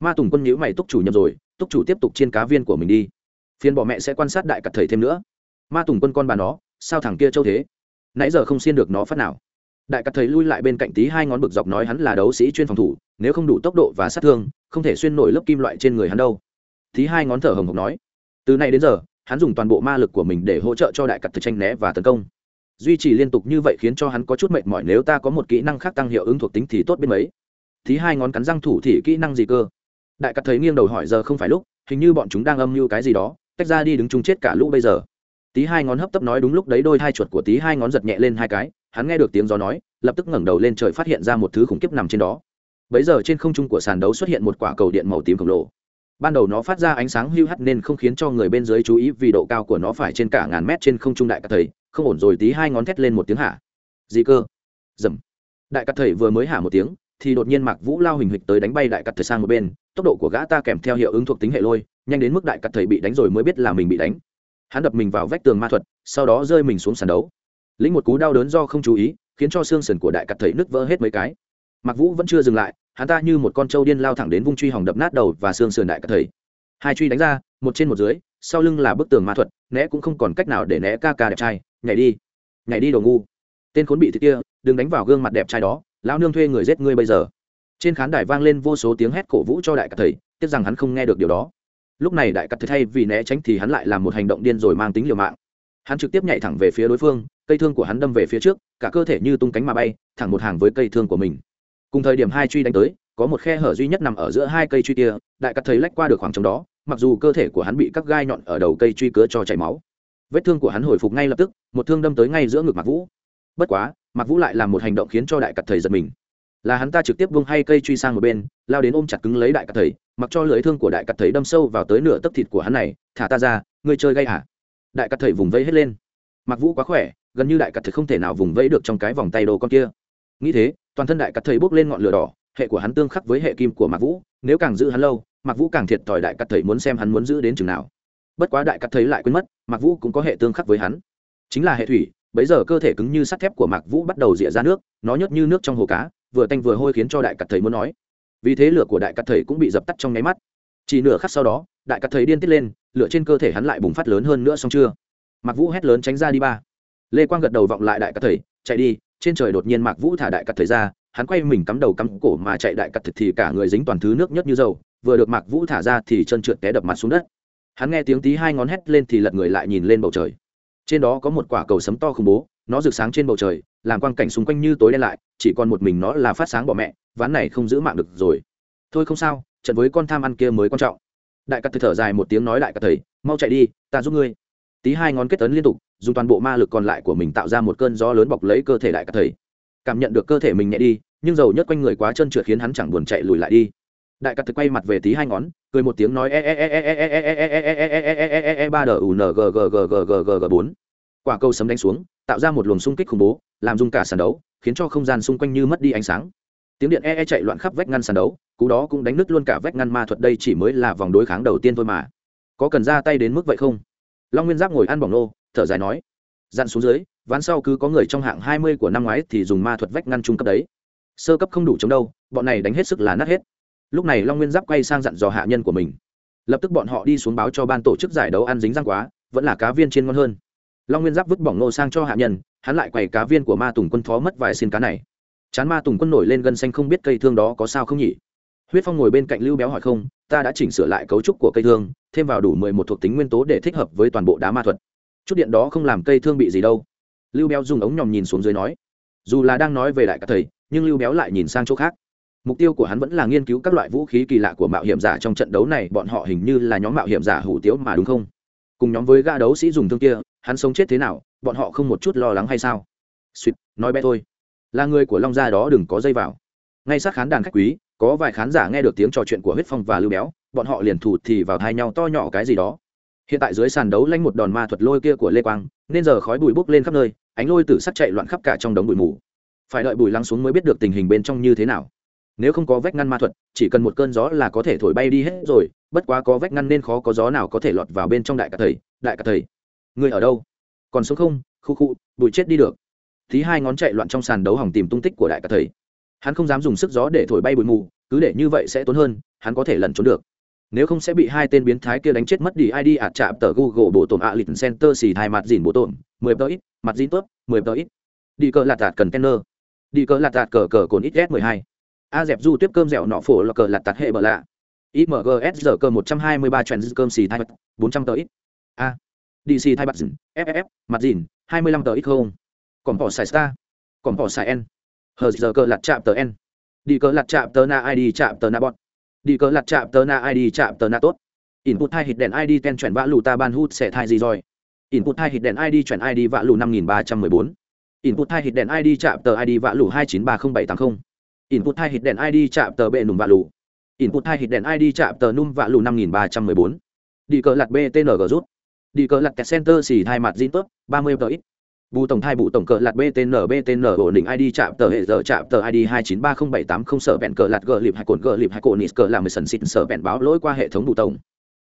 A: Ma tùng quân nhữ mày túc chủ nhầm rồi, túc chủ tiếp tục trên cá viên của mình đi. Phiên bọ mẹ sẽ quan sát đại cặt thầy thêm nữa. Ma tùng quân con bà nó, sao thằng kia châu thế? Nãy giờ không xiên được nó phát nào. Đại cặt thầy lui lại bên cạnh tí hai ngón bực dọc nói hắn là đấu sĩ chuyên phòng thủ, nếu không đủ tốc độ và sát thương, không thể xuyên nổi lớp kim loại trên người hắn đâu. Tí hai ngón thở hồng hộc nói. Từ nay đến giờ, hắn dùng toàn bộ ma lực của mình để hỗ trợ cho đại cặt thầy tranh né và tấn công duy trì liên tục như vậy khiến cho hắn có chút mệt mỏi, nếu ta có một kỹ năng khác tăng hiệu ứng thuộc tính thì tốt biết mấy. Thứ hai ngón cắn răng thủ thì kỹ năng gì cơ? Đại cắt thấy nghiêng đầu hỏi, giờ không phải lúc, hình như bọn chúng đang âm mưu cái gì đó, tách ra đi đứng chung chết cả lũ bây giờ. Tí hai ngón hấp tấp nói đúng lúc đấy, đôi hai chuột của tí hai ngón giật nhẹ lên hai cái, hắn nghe được tiếng gió nói, lập tức ngẩng đầu lên trời phát hiện ra một thứ khủng khiếp nằm trên đó. Bấy giờ trên không trung của sàn đấu xuất hiện một quả cầu điện màu tím khổng lồ ban đầu nó phát ra ánh sáng hưu hắt nên không khiến cho người bên dưới chú ý vì độ cao của nó phải trên cả ngàn mét trên không trung đại cát thầy, không ổn rồi tí hai ngón thét lên một tiếng hạ gì cơ? Dầm. Đại cát thầy vừa mới hạ một tiếng, thì đột nhiên mạc vũ lao hình hịch tới đánh bay đại cát thầy sang một bên, tốc độ của gã ta kèm theo hiệu ứng thuộc tính hệ lôi, nhanh đến mức đại cát thầy bị đánh rồi mới biết là mình bị đánh. Hắn đập mình vào vách tường ma thuật, sau đó rơi mình xuống sàn đấu. Lĩnh một cú đau đớn do không chú ý, khiến cho xương sườn của đại cát thầy nứt vỡ hết mấy cái. Mạc vũ vẫn chưa dừng lại hắn ta như một con trâu điên lao thẳng đến vung truy hỏng đập nát đầu và xương sườn đại cả thầy. Hai truy đánh ra, một trên một dưới, sau lưng là bức tường ma thuật, né cũng không còn cách nào để né ca ca đẹp trai. Nhảy đi. Nhảy đi đồ ngu. Tên khốn bị thứ kia, đừng đánh vào gương mặt đẹp trai đó, lão nương thuê người giết ngươi bây giờ. Trên khán đài vang lên vô số tiếng hét cổ vũ cho đại cả thầy, tiếc rằng hắn không nghe được điều đó. Lúc này đại cắt thầy thay vì né tránh thì hắn lại làm một hành động điên rồi mang tính liều mạng. Hắn trực tiếp nhảy thẳng về phía đối phương, cây thương của hắn đâm về phía trước, cả cơ thể như tung cánh mà bay, thẳng một hàng với cây thương của mình cùng thời điểm hai truy đánh tới, có một khe hở duy nhất nằm ở giữa hai cây truy kia, đại cắt thấy lách qua được khoảng trống đó, mặc dù cơ thể của hắn bị các gai nhọn ở đầu cây truy cứa cho chảy máu. Vết thương của hắn hồi phục ngay lập tức, một thương đâm tới ngay giữa ngực mạc vũ. Bất quá, mạc vũ lại làm một hành động khiến cho đại cắt thầy giật mình. Là hắn ta trực tiếp vung hai cây truy sang một bên, lao đến ôm chặt cứng lấy đại cắt thầy, mặc cho lưỡi thương của đại cắt thầy đâm sâu vào tới nửa tấc thịt của hắn này, thả ta ra, ngươi chơi gây hả? Đại cắt thầy vùng vẫy hết lên. Mạc vũ quá khỏe, gần như đại cắt thầy không thể nào vùng vẫy được trong cái vòng tay đồ con kia. Nghĩ thế toàn thân đại cắt thầy bốc lên ngọn lửa đỏ, hệ của hắn tương khắc với hệ kim của mạc vũ, nếu càng giữ hắn lâu, mạc vũ càng thiệt thòi đại cắt thầy muốn xem hắn muốn giữ đến chừng nào. Bất quá đại cắt thầy lại quên mất, mạc vũ cũng có hệ tương khắc với hắn. Chính là hệ thủy, bấy giờ cơ thể cứng như sắt thép của mạc vũ bắt đầu rỉa ra nước, nó nhớt như nước trong hồ cá, vừa tanh vừa hôi khiến cho đại cắt thầy muốn nói. Vì thế lửa của đại cắt thầy cũng bị dập tắt trong nháy mắt. Chỉ nửa khắc sau đó, đại cắt thầy điên tiết lên, lửa trên cơ thể hắn lại bùng phát lớn hơn nữa xong chưa? Mạc vũ hét lớn tránh ra đi ba. Lê quang gật đầu vọng lại đại cắt thầy, chạy đi trên trời đột nhiên mạc vũ thả đại cắt thời ra, hắn quay mình cắm đầu cắm cổ mà chạy đại cắt thực thì cả người dính toàn thứ nước nhất như dầu, vừa được mạc vũ thả ra thì chân trượt té đập mặt xuống đất. Hắn nghe tiếng tí hai ngón hét lên thì lật người lại nhìn lên bầu trời. Trên đó có một quả cầu sấm to khủng bố, nó rực sáng trên bầu trời, làm quang cảnh xung quanh như tối đen lại, chỉ còn một mình nó là phát sáng bỏ mẹ, ván này không giữ mạng được rồi. Thôi không sao, trận với con tham ăn kia mới quan trọng. Đại cắt thở dài một tiếng nói đại cắt thầy, mau chạy đi, ta giúp ngươi. Tí hai ngón kết tấn liên tục dùng toàn bộ ma lực còn lại của mình tạo ra một cơn gió lớn bọc lấy cơ thể đại các thầy cảm nhận được cơ thể mình nhẹ đi nhưng dầu nhất quanh người quá trơn trượt khiến hắn chẳng buồn chạy lùi lại đi đại cát thực quay mặt về tí hai ngón cười một tiếng nói ba đờ u n g g g g g g g bốn quả cầu sấm đánh xuống tạo ra một luồng xung kích khủng bố làm rung cả sàn đấu khiến cho không gian xung quanh như mất đi ánh sáng tiếng điện e e chạy loạn khắp vách ngăn sàn đấu cú đó cũng đánh nứt luôn cả vách ngăn ma thuật đây chỉ mới là vòng đối kháng đầu tiên thôi mà có cần ra tay đến mức vậy không long nguyên giáp ngồi ăn bỏng nô thở dài nói, dặn xuống dưới, ván sau cứ có người trong hạng hai mươi của năm ngoái thì dùng ma thuật vách ngăn trung cấp đấy. Sơ cấp không đủ chống đâu, bọn này đánh hết sức là nát hết. Lúc này long nguyên giáp quay sang dặn dò hạ nhân của mình. Lập tức bọn họ đi xuống báo cho ban tổ chức giải đấu ăn dính răng quá, vẫn là cá viên trên ngon hơn. Long nguyên giáp vứt bỏng nô sang cho hạ nhân, hắn lại quầy cá viên của ma tùng quân phó mất vài xin cá này. Chán ma tùng quân nổi lên gân xanh không biết cây thương đó có sao không nhỉ? Huyết phong ngồi bên cạnh lưu béo hỏi không, ta đã chỉnh sửa lại cấu trúc của cây thương, thêm vào đủ mười một thuộc tính nguyên tố để thích hợp với toàn bộ đá ma thuật chút điện đó không làm cây thương bị gì đâu. Lưu béo dùng ống nhòm nhìn xuống dưới nói. Dù là đang nói về đại cả thầy, nhưng lưu béo lại nhìn sang chỗ khác. Mục tiêu của hắn vẫn là nghiên cứu các loại vũ khí kỳ lạ của mạo hiểm giả trong trận đấu này, bọn họ hình như là nhóm mạo hiểm giả hủ tiếu mà đúng không? Cùng nhóm với ga đấu sĩ dùng thương kia, hắn sống chết thế nào, bọn họ không một chút lo lắng hay sao? Suýt nói bé thôi. Là người của long gia đó đừng có dây vào. Ngay sát khán đàn khách quý, có vài khán giả nghe được tiếng trò chuyện của huyết phong và lưu béo, bọn họ liền thụt thì vào hai nhau to nhỏ cái gì đó hiện tại dưới sàn đấu lanh một đòn ma thuật lôi kia của lê quang, nên giờ khói bụi bốc lên khắp nơi, ánh lôi tử sắt chạy loạn khắp cả trong đống bụi mù. Phải đợi bụi lắng xuống mới biết được tình hình bên trong như thế nào. Nếu không có vách ngăn ma thuật, chỉ cần một cơn gió là có thể thổi bay đi hết rồi, bất quá có vách ngăn nên khó có gió nào có thể lọt vào bên trong đại cả thầy, đại cả thầy. Người ở đâu? Còn sống không? Khu khu, bụi chết đi được. Tí hai ngón chạy loạn trong sàn đấu hỏng tìm tung tích của đại cả thầy. Hắn không dám dùng sức gió để thổi bay bụi mù, cứ để như vậy sẽ tốn hơn, hắn có thể lẩn trốn được nếu không sẽ bị hai tên biến thái kia đánh chết mất đi id ạt chạm tờ google bộ tổn ạ lịch center xì thai mặt dìn bộ tổn, mười tờ ít, mặt dìn tốt, mười tờ ít. Đi cờ lạt tạt cần tenner đi cờ lạt tạt cờ cờ cồn ít s mười hai. A dẹp du tiếp cơm dẻo nọ phổ là cờ lạt tạt hệ bờ lạ. Imgs giờ cơ 123 chuyển dư cơm xì thai mặt 400 tờ ít. A. Dc thai mặt dìn ff mặt dìn hai mươi lăm tờ ít không. Còn bỏ xài star. Còn bỏ xài n. Hờ giờ cơ lạt chạm tờ n. Đi cờ lạt chạm tờ na id chạm tờ na bọn đi cờ lạt chạm tờ na id chạm tờ na tốt. Input hai hít đèn id ten chuyển vã lù ta ban hút sẽ thai gì rồi? Input hai hít đèn id chuyển id vã lù năm nghìn ba trăm mười bốn. Input hai hít đèn id chạm tờ id vã lù hai chín ba không bảy tám không. Input hai hít đèn id chạm tờ bệ nùm vạ lù. Input hai hít đèn id chạm tờ num vạ lù năm nghìn ba trăm mười bốn. Đi cờ lạt btng rút. Đi cờ lạt kẹt center xì hai mặt zin tốt ba mươi tờ ít bù tổng thai bù tổng cờ lạt btn btn ổn định id chạm tờ hệ giờ chạm tờ id hai chín ba không bảy tám không sở bẹn cờ lạt gờ lịp hai cồn gờ lịp hai cồn nít cờ làm mười sần xịt sở bẹn báo lỗi qua hệ thống bù tổng.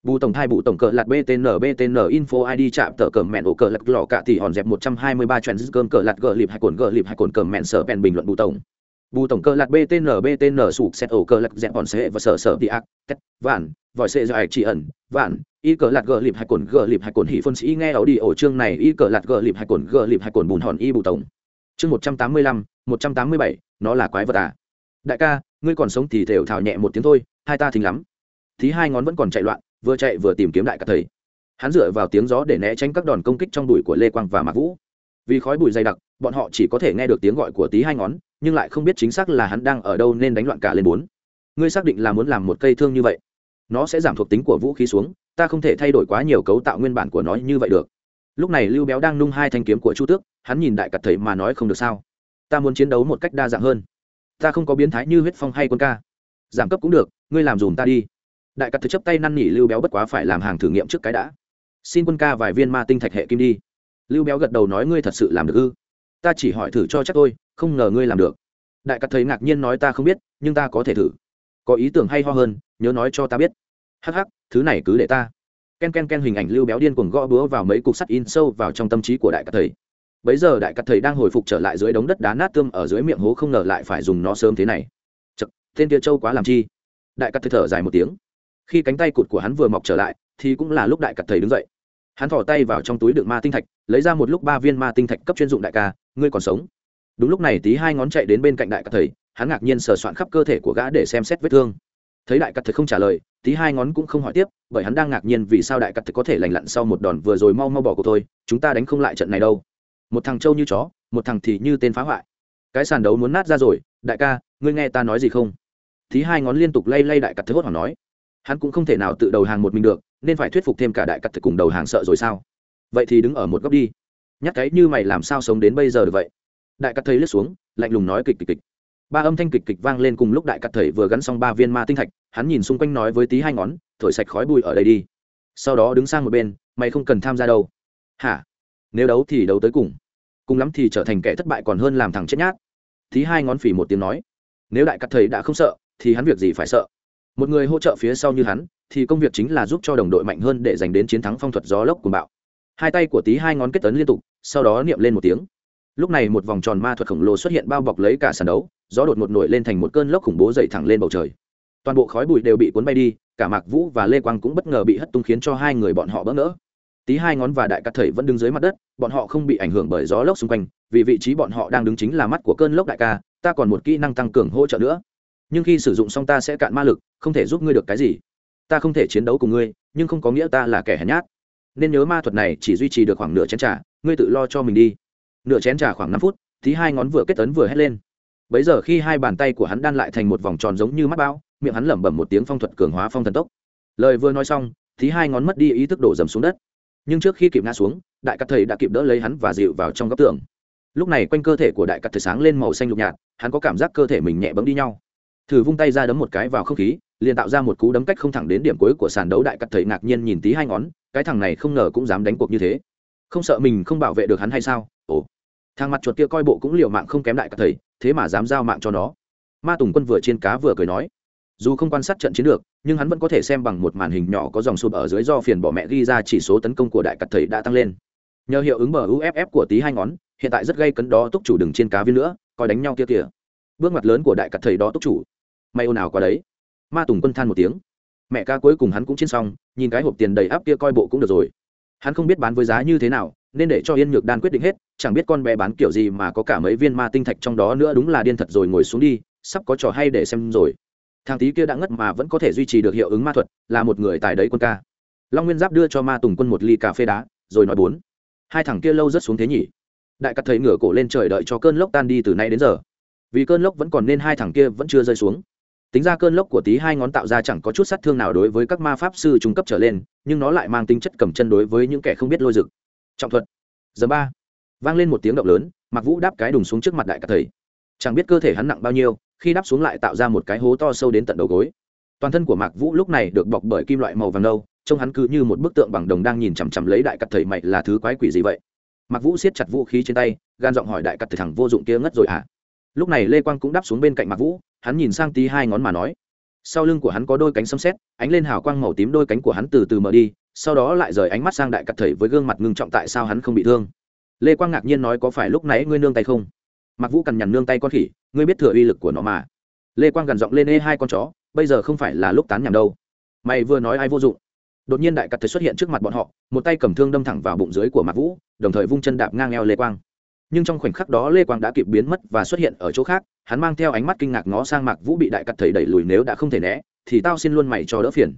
A: Bù tổng thai bù tổng cờ lạt btn btn info id chạm tờ cờ mẹn ổ cờ lạt lò cả tỷ hòn dẹp một trăm hai mươi ba cơm cờ lạt gờ lịp hai cồn gờ lịp hai cồn cờ mẹn sở bẹn bình luận bù tổng. Bù tổng cờ lạt btn btn sụp xét ổ cờ lạt dẹp bọn xe và sở sở đi ác, tét, vạn, vòi xe dài chỉ ẩn, vạn y cờ lạt gờ lịp hai cồn, gờ lịp hai cồn hỉ phân sĩ nghe ấu đi ổ chương này. Y cờ lạt gờ lịp hai cồn, gờ lịp hai cồn bùn hòn y bù tổng. Chương một trăm tám mươi lăm, một trăm tám mươi bảy, nó là quái vật à? Đại ca, ngươi còn sống thì thều thào nhẹ một tiếng thôi, hai ta thính lắm. Thí hai ngón vẫn còn chạy loạn, vừa chạy vừa tìm kiếm đại cả thầy. Hắn dựa vào tiếng gió để né tránh các đòn công kích trong đùi của lê quang và mạc vũ. Vì khói bụi dày đặc, bọn họ chỉ có thể nghe được tiếng gọi của tí hai ngón, nhưng lại không biết chính xác là hắn đang ở đâu nên đánh loạn cả lên bốn. Ngươi xác định là muốn làm một cây thương như vậy, nó sẽ giảm thuộc tính của vũ khí xuống ta không thể thay đổi quá nhiều cấu tạo nguyên bản của nó như vậy được. Lúc này lưu béo đang nung hai thanh kiếm của chu tước, hắn nhìn đại cặt thầy mà nói không được sao? Ta muốn chiến đấu một cách đa dạng hơn. Ta không có biến thái như huyết phong hay quân ca. Giảm cấp cũng được, ngươi làm dùm ta đi. Đại cặt thứ chấp tay năn nỉ lưu béo bất quá phải làm hàng thử nghiệm trước cái đã. Xin quân ca vài viên ma tinh thạch hệ kim đi. Lưu béo gật đầu nói ngươi thật sự làm được ư? Ta chỉ hỏi thử cho chắc tôi không ngờ ngươi làm được. Đại cắt thấy ngạc nhiên nói ta không biết, nhưng ta có thể thử. Có ý tưởng hay ho hơn, nhớ nói cho ta biết. Hắc hắc thứ này cứ để ta. Ken ken ken hình ảnh lưu béo điên cuồng gõ búa vào mấy cục sắt in sâu vào trong tâm trí của đại cát thầy. Bấy giờ đại cát thầy đang hồi phục trở lại dưới đống đất đá nát tươm ở dưới miệng hố không ngờ lại phải dùng nó sớm thế này. Chật, tên kia châu quá làm chi? Đại cát thầy thở dài một tiếng. Khi cánh tay cụt của hắn vừa mọc trở lại thì cũng là lúc đại cát thầy đứng dậy. Hắn thỏ tay vào trong túi đựng ma tinh thạch lấy ra một lúc ba viên ma tinh thạch cấp chuyên dụng đại ca ngươi còn sống. Đúng lúc này tí hai ngón chạy đến bên cạnh đại cát thầy hắn ngạc nhiên sờ soạn khắp cơ thể của gã để xem xét vết thương. Thấy đại cát thầy không trả lời tí hai ngón cũng không hỏi tiếp, bởi hắn đang ngạc nhiên vì sao đại cắt thầy có thể lành lặn sau một đòn vừa rồi mau mau bỏ của tôi chúng ta đánh không lại trận này đâu. Một thằng trâu như chó, một thằng thì như tên phá hoại. Cái sàn đấu muốn nát ra rồi, đại ca, ngươi nghe ta nói gì không? Tí hai ngón liên tục lay lay đại cắt thầy hốt hoảng nói. Hắn cũng không thể nào tự đầu hàng một mình được, nên phải thuyết phục thêm cả đại cắt thầy cùng đầu hàng sợ rồi sao? Vậy thì đứng ở một góc đi. Nhắc cái như mày làm sao sống đến bây giờ được vậy? Đại cắt thầy lướt xuống, lạnh lùng nói kịch kịch kịch. Ba âm thanh kịch kịch vang lên cùng lúc đại cắt thầy vừa gắn xong ba viên ma tinh thạch hắn nhìn xung quanh nói với tí hai ngón, thổi sạch khói bụi ở đây đi. Sau đó đứng sang một bên, mày không cần tham gia đâu. Hả? Nếu đấu thì đấu tới cùng. Cùng lắm thì trở thành kẻ thất bại còn hơn làm thằng chết nhát. Tí hai ngón phỉ một tiếng nói. Nếu đại cắt thầy đã không sợ, thì hắn việc gì phải sợ? Một người hỗ trợ phía sau như hắn, thì công việc chính là giúp cho đồng đội mạnh hơn để giành đến chiến thắng phong thuật gió lốc cùng bạo. Hai tay của tí hai ngón kết tấn liên tục, sau đó niệm lên một tiếng. Lúc này một vòng tròn ma thuật khổng lồ xuất hiện bao bọc lấy cả sàn đấu, gió đột ngột nổi lên thành một cơn lốc khủng bố dậy thẳng lên bầu trời toàn bộ khói bụi đều bị cuốn bay đi, cả mạc vũ và lê quang cũng bất ngờ bị hất tung khiến cho hai người bọn họ bỡ ngỡ. Tí hai ngón và đại cắt thầy vẫn đứng dưới mặt đất, bọn họ không bị ảnh hưởng bởi gió lốc xung quanh, vì vị trí bọn họ đang đứng chính là mắt của cơn lốc đại ca, ta còn một kỹ năng tăng cường hỗ trợ nữa. Nhưng khi sử dụng xong ta sẽ cạn ma lực, không thể giúp ngươi được cái gì. Ta không thể chiến đấu cùng ngươi, nhưng không có nghĩa ta là kẻ hèn nhát. Nên nhớ ma thuật này chỉ duy trì được khoảng nửa chén trà, ngươi tự lo cho mình đi. Nửa chén trà khoảng năm phút thì hai ngón vừa kết tấn vừa hét lên. Bấy giờ khi hai bàn tay của hắn đan lại thành một vòng tròn giống như mắt bao miệng hắn lẩm bẩm một tiếng phong thuật cường hóa phong thần tốc. Lời vừa nói xong, thì hai ngón mất đi ý thức đổ dầm xuống đất. Nhưng trước khi kịp ngã xuống, đại cắt thầy đã kịp đỡ lấy hắn và dịu vào trong góc tường. Lúc này quanh cơ thể của đại cắt thầy sáng lên màu xanh lục nhạt, hắn có cảm giác cơ thể mình nhẹ bấm đi nhau. Thử vung tay ra đấm một cái vào không khí, liền tạo ra một cú đấm cách không thẳng đến điểm cuối của sàn đấu đại cắt thầy ngạc nhiên nhìn tí hai ngón, cái thằng này không ngờ cũng dám đánh cuộc như thế. Không sợ mình không bảo vệ được hắn hay sao? Ồ. Thằng mặt chuột kia coi bộ cũng liều mạng không kém đại cắt thầy, thế mà dám giao mạng cho nó. Ma tùng quân vừa trên cá vừa cười nói dù không quan sát trận chiến được, nhưng hắn vẫn có thể xem bằng một màn hình nhỏ có dòng sụp ở dưới do phiền bỏ mẹ ghi ra chỉ số tấn công của đại cặt thầy đã tăng lên. Nhờ hiệu ứng bờ uff của tí hai ngón, hiện tại rất gây cấn đó túc chủ đừng trên cá viên nữa, coi đánh nhau kia kìa. Bước mặt lớn của đại cặt thầy đó túc chủ. May ô nào có đấy. Ma tùng quân than một tiếng. Mẹ ca cuối cùng hắn cũng trên xong, nhìn cái hộp tiền đầy áp kia coi bộ cũng được rồi. Hắn không biết bán với giá như thế nào, nên để cho yên nhược đan quyết định hết, chẳng biết con bé bán kiểu gì mà có cả mấy viên ma tinh thạch trong đó nữa đúng là điên thật rồi ngồi xuống đi, sắp có trò hay để xem rồi thằng tí kia đã ngất mà vẫn có thể duy trì được hiệu ứng ma thuật, là một người tài đấy quân ca. Long nguyên giáp đưa cho ma tùng quân một ly cà phê đá, rồi nói bốn. Hai thằng kia lâu rất xuống thế nhỉ. Đại cắt thấy ngửa cổ lên trời đợi cho cơn lốc tan đi từ nay đến giờ. Vì cơn lốc vẫn còn nên hai thằng kia vẫn chưa rơi xuống. Tính ra cơn lốc của tí hai ngón tạo ra chẳng có chút sát thương nào đối với các ma pháp sư trung cấp trở lên, nhưng nó lại mang tính chất cầm chân đối với những kẻ không biết lôi rực. Trọng thuật. Giờ ba. Vang lên một tiếng động lớn mặc vũ đáp cái đùng xuống trước mặt đại cắt thầy chẳng biết cơ thể hắn nặng bao nhiêu khi đáp xuống lại tạo ra một cái hố to sâu đến tận đầu gối. Toàn thân của mạc vũ lúc này được bọc bởi kim loại màu vàng nâu, trông hắn cứ như một bức tượng bằng đồng đang nhìn chằm chằm lấy đại cắt thầy mày là thứ quái quỷ gì vậy? Mạc vũ siết chặt vũ khí trên tay, gan giọng hỏi đại cắt thầy thằng vô dụng kia ngất rồi ạ à? lúc này lê quang cũng đáp xuống bên cạnh mạc vũ, hắn nhìn sang tí hai ngón mà nói. Sau lưng của hắn có đôi cánh sấm xét ánh lên hào quang màu tím đôi cánh của hắn từ từ mở đi, sau đó lại rời ánh mắt sang đại cắt thầy với gương mặt ngưng trọng tại sao hắn không bị thương. Lê quang ngạc nhiên nói có phải lúc nãy ngươi nương tay không? Mặc vũ cằn nhằn nương tay con khỉ, ngươi biết thừa uy lực của nó mà. Lê quang gằn giọng lên, ê, hai con chó, bây giờ không phải là lúc tán nhầm đâu. Mày vừa nói ai vô dụng. Đột nhiên đại cắt thầy xuất hiện trước mặt bọn họ, một tay cầm thương đâm thẳng vào bụng dưới của mạc vũ, đồng thời vung chân đạp ngang eo lê quang. Nhưng trong khoảnh khắc đó lê quang đã kịp biến mất và xuất hiện ở chỗ khác, hắn mang theo ánh mắt kinh ngạc ngó sang mạc vũ bị đại cắt thầy đẩy lùi nếu đã không thể né, thì tao xin luôn mày cho đỡ phiền.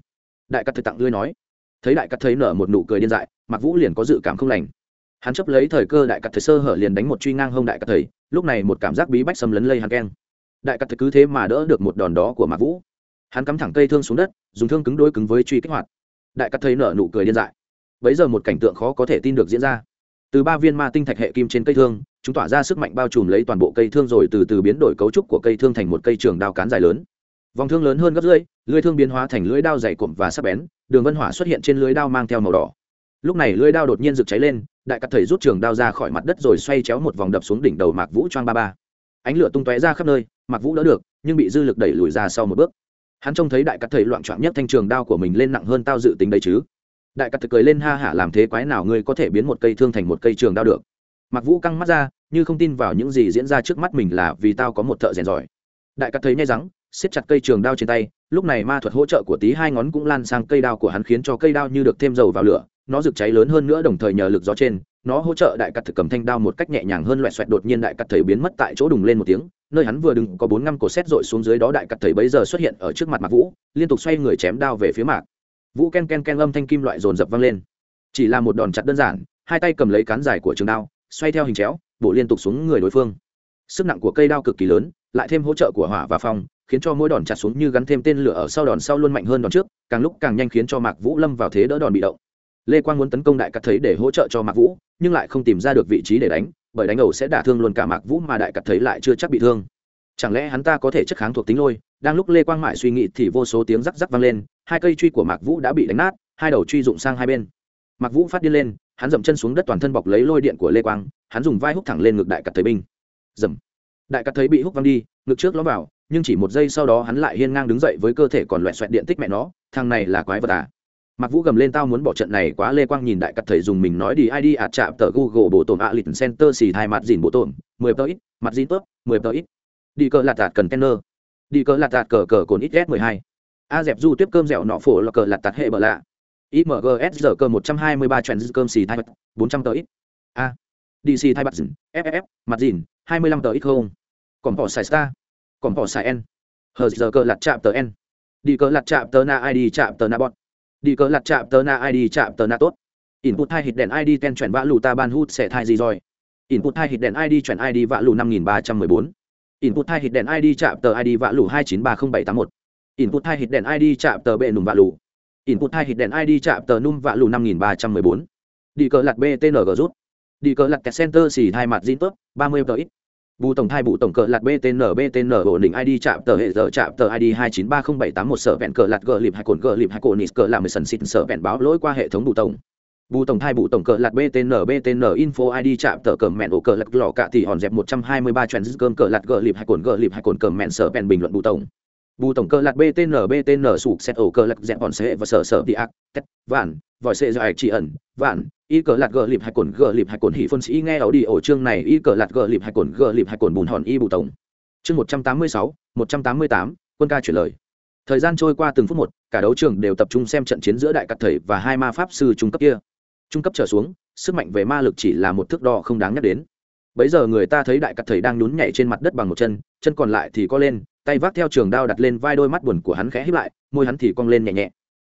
A: Đại cắt thầy tặng lưới nói. Thấy đại cắt thầy nở một nụ cười điên dại, mạc vũ liền có dự cảm không lành hắn chấp lấy thời cơ đại cắt thầy sơ hở liền đánh một truy ngang hông đại cắt thầy, lúc này một cảm giác bí bách xâm lấn lây hắn keng. Đại cắt thầy cứ thế mà đỡ được một đòn đó của mạc vũ. Hắn cắm thẳng cây thương xuống đất, dùng thương cứng đôi cứng với truy kích hoạt. Đại cắt thầy nở nụ cười điên dại. Bấy giờ một cảnh tượng khó có thể tin được diễn ra. Từ ba viên ma tinh thạch hệ kim trên cây thương, chúng tỏa ra sức mạnh bao trùm lấy toàn bộ cây thương rồi từ từ biến đổi cấu trúc của cây thương thành một cây trường đao cán dài lớn. Vòng thương lớn hơn gấp rưỡi, lưỡi thương biến hóa thành lưỡi đao dày cụm và sắc bén, đường vân hỏa xuất hiện trên lưỡi đao mang theo màu đỏ. Lúc này lưỡi đao đột nhiên rực cháy lên đại cắt thầy rút trường đao ra khỏi mặt đất rồi xoay chéo một vòng đập xuống đỉnh đầu mạc vũ choang ba ba. Ánh lửa tung tóe ra khắp nơi, mạc vũ đỡ được, nhưng bị dư lực đẩy lùi ra sau một bước. Hắn trông thấy đại cắt thầy loạn trọn nhất thanh trường đao của mình lên nặng hơn tao dự tính đấy chứ. Đại cắt thầy cười lên ha hả làm thế quái nào ngươi có thể biến một cây thương thành một cây trường đao được. Mạc vũ căng mắt ra, như không tin vào những gì diễn ra trước mắt mình là vì tao có một thợ rèn giỏi. Đại cắt thấy nhai rắng siết chặt cây trường đao trên tay, lúc này ma thuật hỗ trợ của tí hai ngón cũng lan sang cây đao của hắn khiến cho cây đao như được thêm dầu vào lửa nó rực cháy lớn hơn nữa đồng thời nhờ lực gió trên, nó hỗ trợ đại cắt thực cầm thanh đao một cách nhẹ nhàng hơn loẹt xoẹt đột nhiên đại cắt thầy biến mất tại chỗ đùng lên một tiếng, nơi hắn vừa đứng có bốn năm cổ xét dội xuống dưới đó đại cắt thầy bấy giờ xuất hiện ở trước mặt mạc vũ, liên tục xoay người chém đao về phía mạc. Vũ ken ken ken âm thanh kim loại dồn dập vang lên. Chỉ là một đòn chặt đơn giản, hai tay cầm lấy cán dài của trường đao, xoay theo hình chéo, bổ liên tục xuống người đối phương. Sức nặng của cây đao cực kỳ lớn, lại thêm hỗ trợ của hỏa và phong, khiến cho mỗi đòn chặt xuống như gắn thêm tên lửa ở sau đòn sau luôn mạnh hơn đòn trước, càng lúc càng nhanh khiến cho mạc vũ lâm vào thế đỡ đòn bị động lê quang muốn tấn công đại cắt thấy để hỗ trợ cho mạc vũ, nhưng lại không tìm ra được vị trí để đánh, bởi đánh ẩu sẽ đả thương luôn cả mạc vũ mà đại cắt thấy lại chưa chắc bị thương. Chẳng lẽ hắn ta có thể chất kháng thuộc tính lôi? Đang lúc lê quang mãi suy nghĩ thì vô số tiếng rắc rắc vang lên, hai cây truy của mạc vũ đã bị đánh nát, hai đầu truy rụng sang hai bên. Mạc vũ phát điên lên, hắn dậm chân xuống đất toàn thân bọc lấy lôi điện của lê quang, hắn dùng vai húc thẳng lên ngực đại cắt thấy binh. Dầm. Đại cắt thấy bị húc văng đi, ngực trước ló vào, nhưng chỉ một giây sau đó hắn lại hiên ngang đứng dậy với cơ thể còn loẹt xoẹt điện tích mẹ nó, thằng này là quái vật à? Mạc Vũ gầm lên tao muốn bỏ trận này quá Lê Quang nhìn đại cật thầy dùng mình nói đi ID ạt chạm tờ Google bộ tổn ạ center xì thai mặt dìn bộ tổn, 10 tờ ít, mặt dìn tớp, 10 tờ ít. Đi cờ lạt tạt cần. Đi cờ lạt tạt cờ cờ cồn ít S12. A dẹp du tiếp cơm dẻo nọ phổ là cờ lạt tạt hệ bờ lạ. IMGS giờ cơ 123 chuyển cơm xì thai mặt, 400 tờ ít. A. DC thai mặt dìn, FFF, mặt dìn, 25 tờ ít không. Còn bỏ xài star. Còn bỏ xài N. Hờ giờ cơ lạt chạm tờ N. Đi cờ lạt chạm tờ na ID chạm tờ na bọn đi cờ lặt chạm tờ na id chạm tờ na tốt. Input hai hit đèn id ten chuyển vã lù ta ban hút sẽ thai gì rồi. Input hai hit đèn id chuyển id vã lù năm nghìn ba trăm mười bốn. Input hai hit đèn id chạm tờ id vã lù hai chín ba không bảy tám một. Input hai hit đèn id chạm tờ bệ nùm vã lù. Input hai hit đèn id chạm tờ num vã lù năm nghìn ba trăm mười bốn. Đi cờ lặt btng rút. Đi cờ lặt center xì hai mặt zin tốt, ba mươi tờ ít bù tổng thai bù tổng cờ lạt btn btn ổn định id chạm tờ hệ giờ chạm tờ id hai chín ba không bảy tám một sở vẹn cờ lạt gờ lịp hai cồn gờ lịp hai cồn nít cờ làm mười sần xịt sở vẹn báo lỗi qua hệ thống bù tổng. Bù tổng thai bù tổng cờ lạt btn btn info id chạm tờ cờ mẹn ổ cờ lạt lò cạ thì hòn dẹp một trăm hai mươi ba trend cơm cờ lạt gờ lịp hai cồn gờ lịp hai cồn cờ mẹn sở vẹn bình luận bù tổng. Bù tổng cờ lạt btn btn sụp xét ổ cờ lạt dẹp hòn xe và sở sở đi ác, tét, vạn, vòi xe do ạch chỉ ẩn, vạn y cờ lạt gờ lịp hai cồn, gờ lịp hai cồn hỉ phân sĩ nghe ảo đi ổ chương này y cờ lạt gờ lịp hai cồn, gờ lịp hai cồn bùn hòn y bù tổng. Chương một trăm tám mươi sáu, một trăm tám mươi tám, quân ca chuyển lời. Thời gian trôi qua từng phút một, cả đấu trường đều tập trung xem trận chiến giữa đại cắt thầy và hai ma pháp sư trung cấp kia. Trung cấp trở xuống, sức mạnh về ma lực chỉ là một thước đo không đáng nhắc đến. Bấy giờ người ta thấy đại cắt thầy đang nhún nhảy trên mặt đất bằng một chân chân còn lại thì co lên, tay vác theo trường đao đặt lên vai đôi mắt buồn của hắn khẽ hít lại, môi hắn thì cong lên nhẹ nhẹ.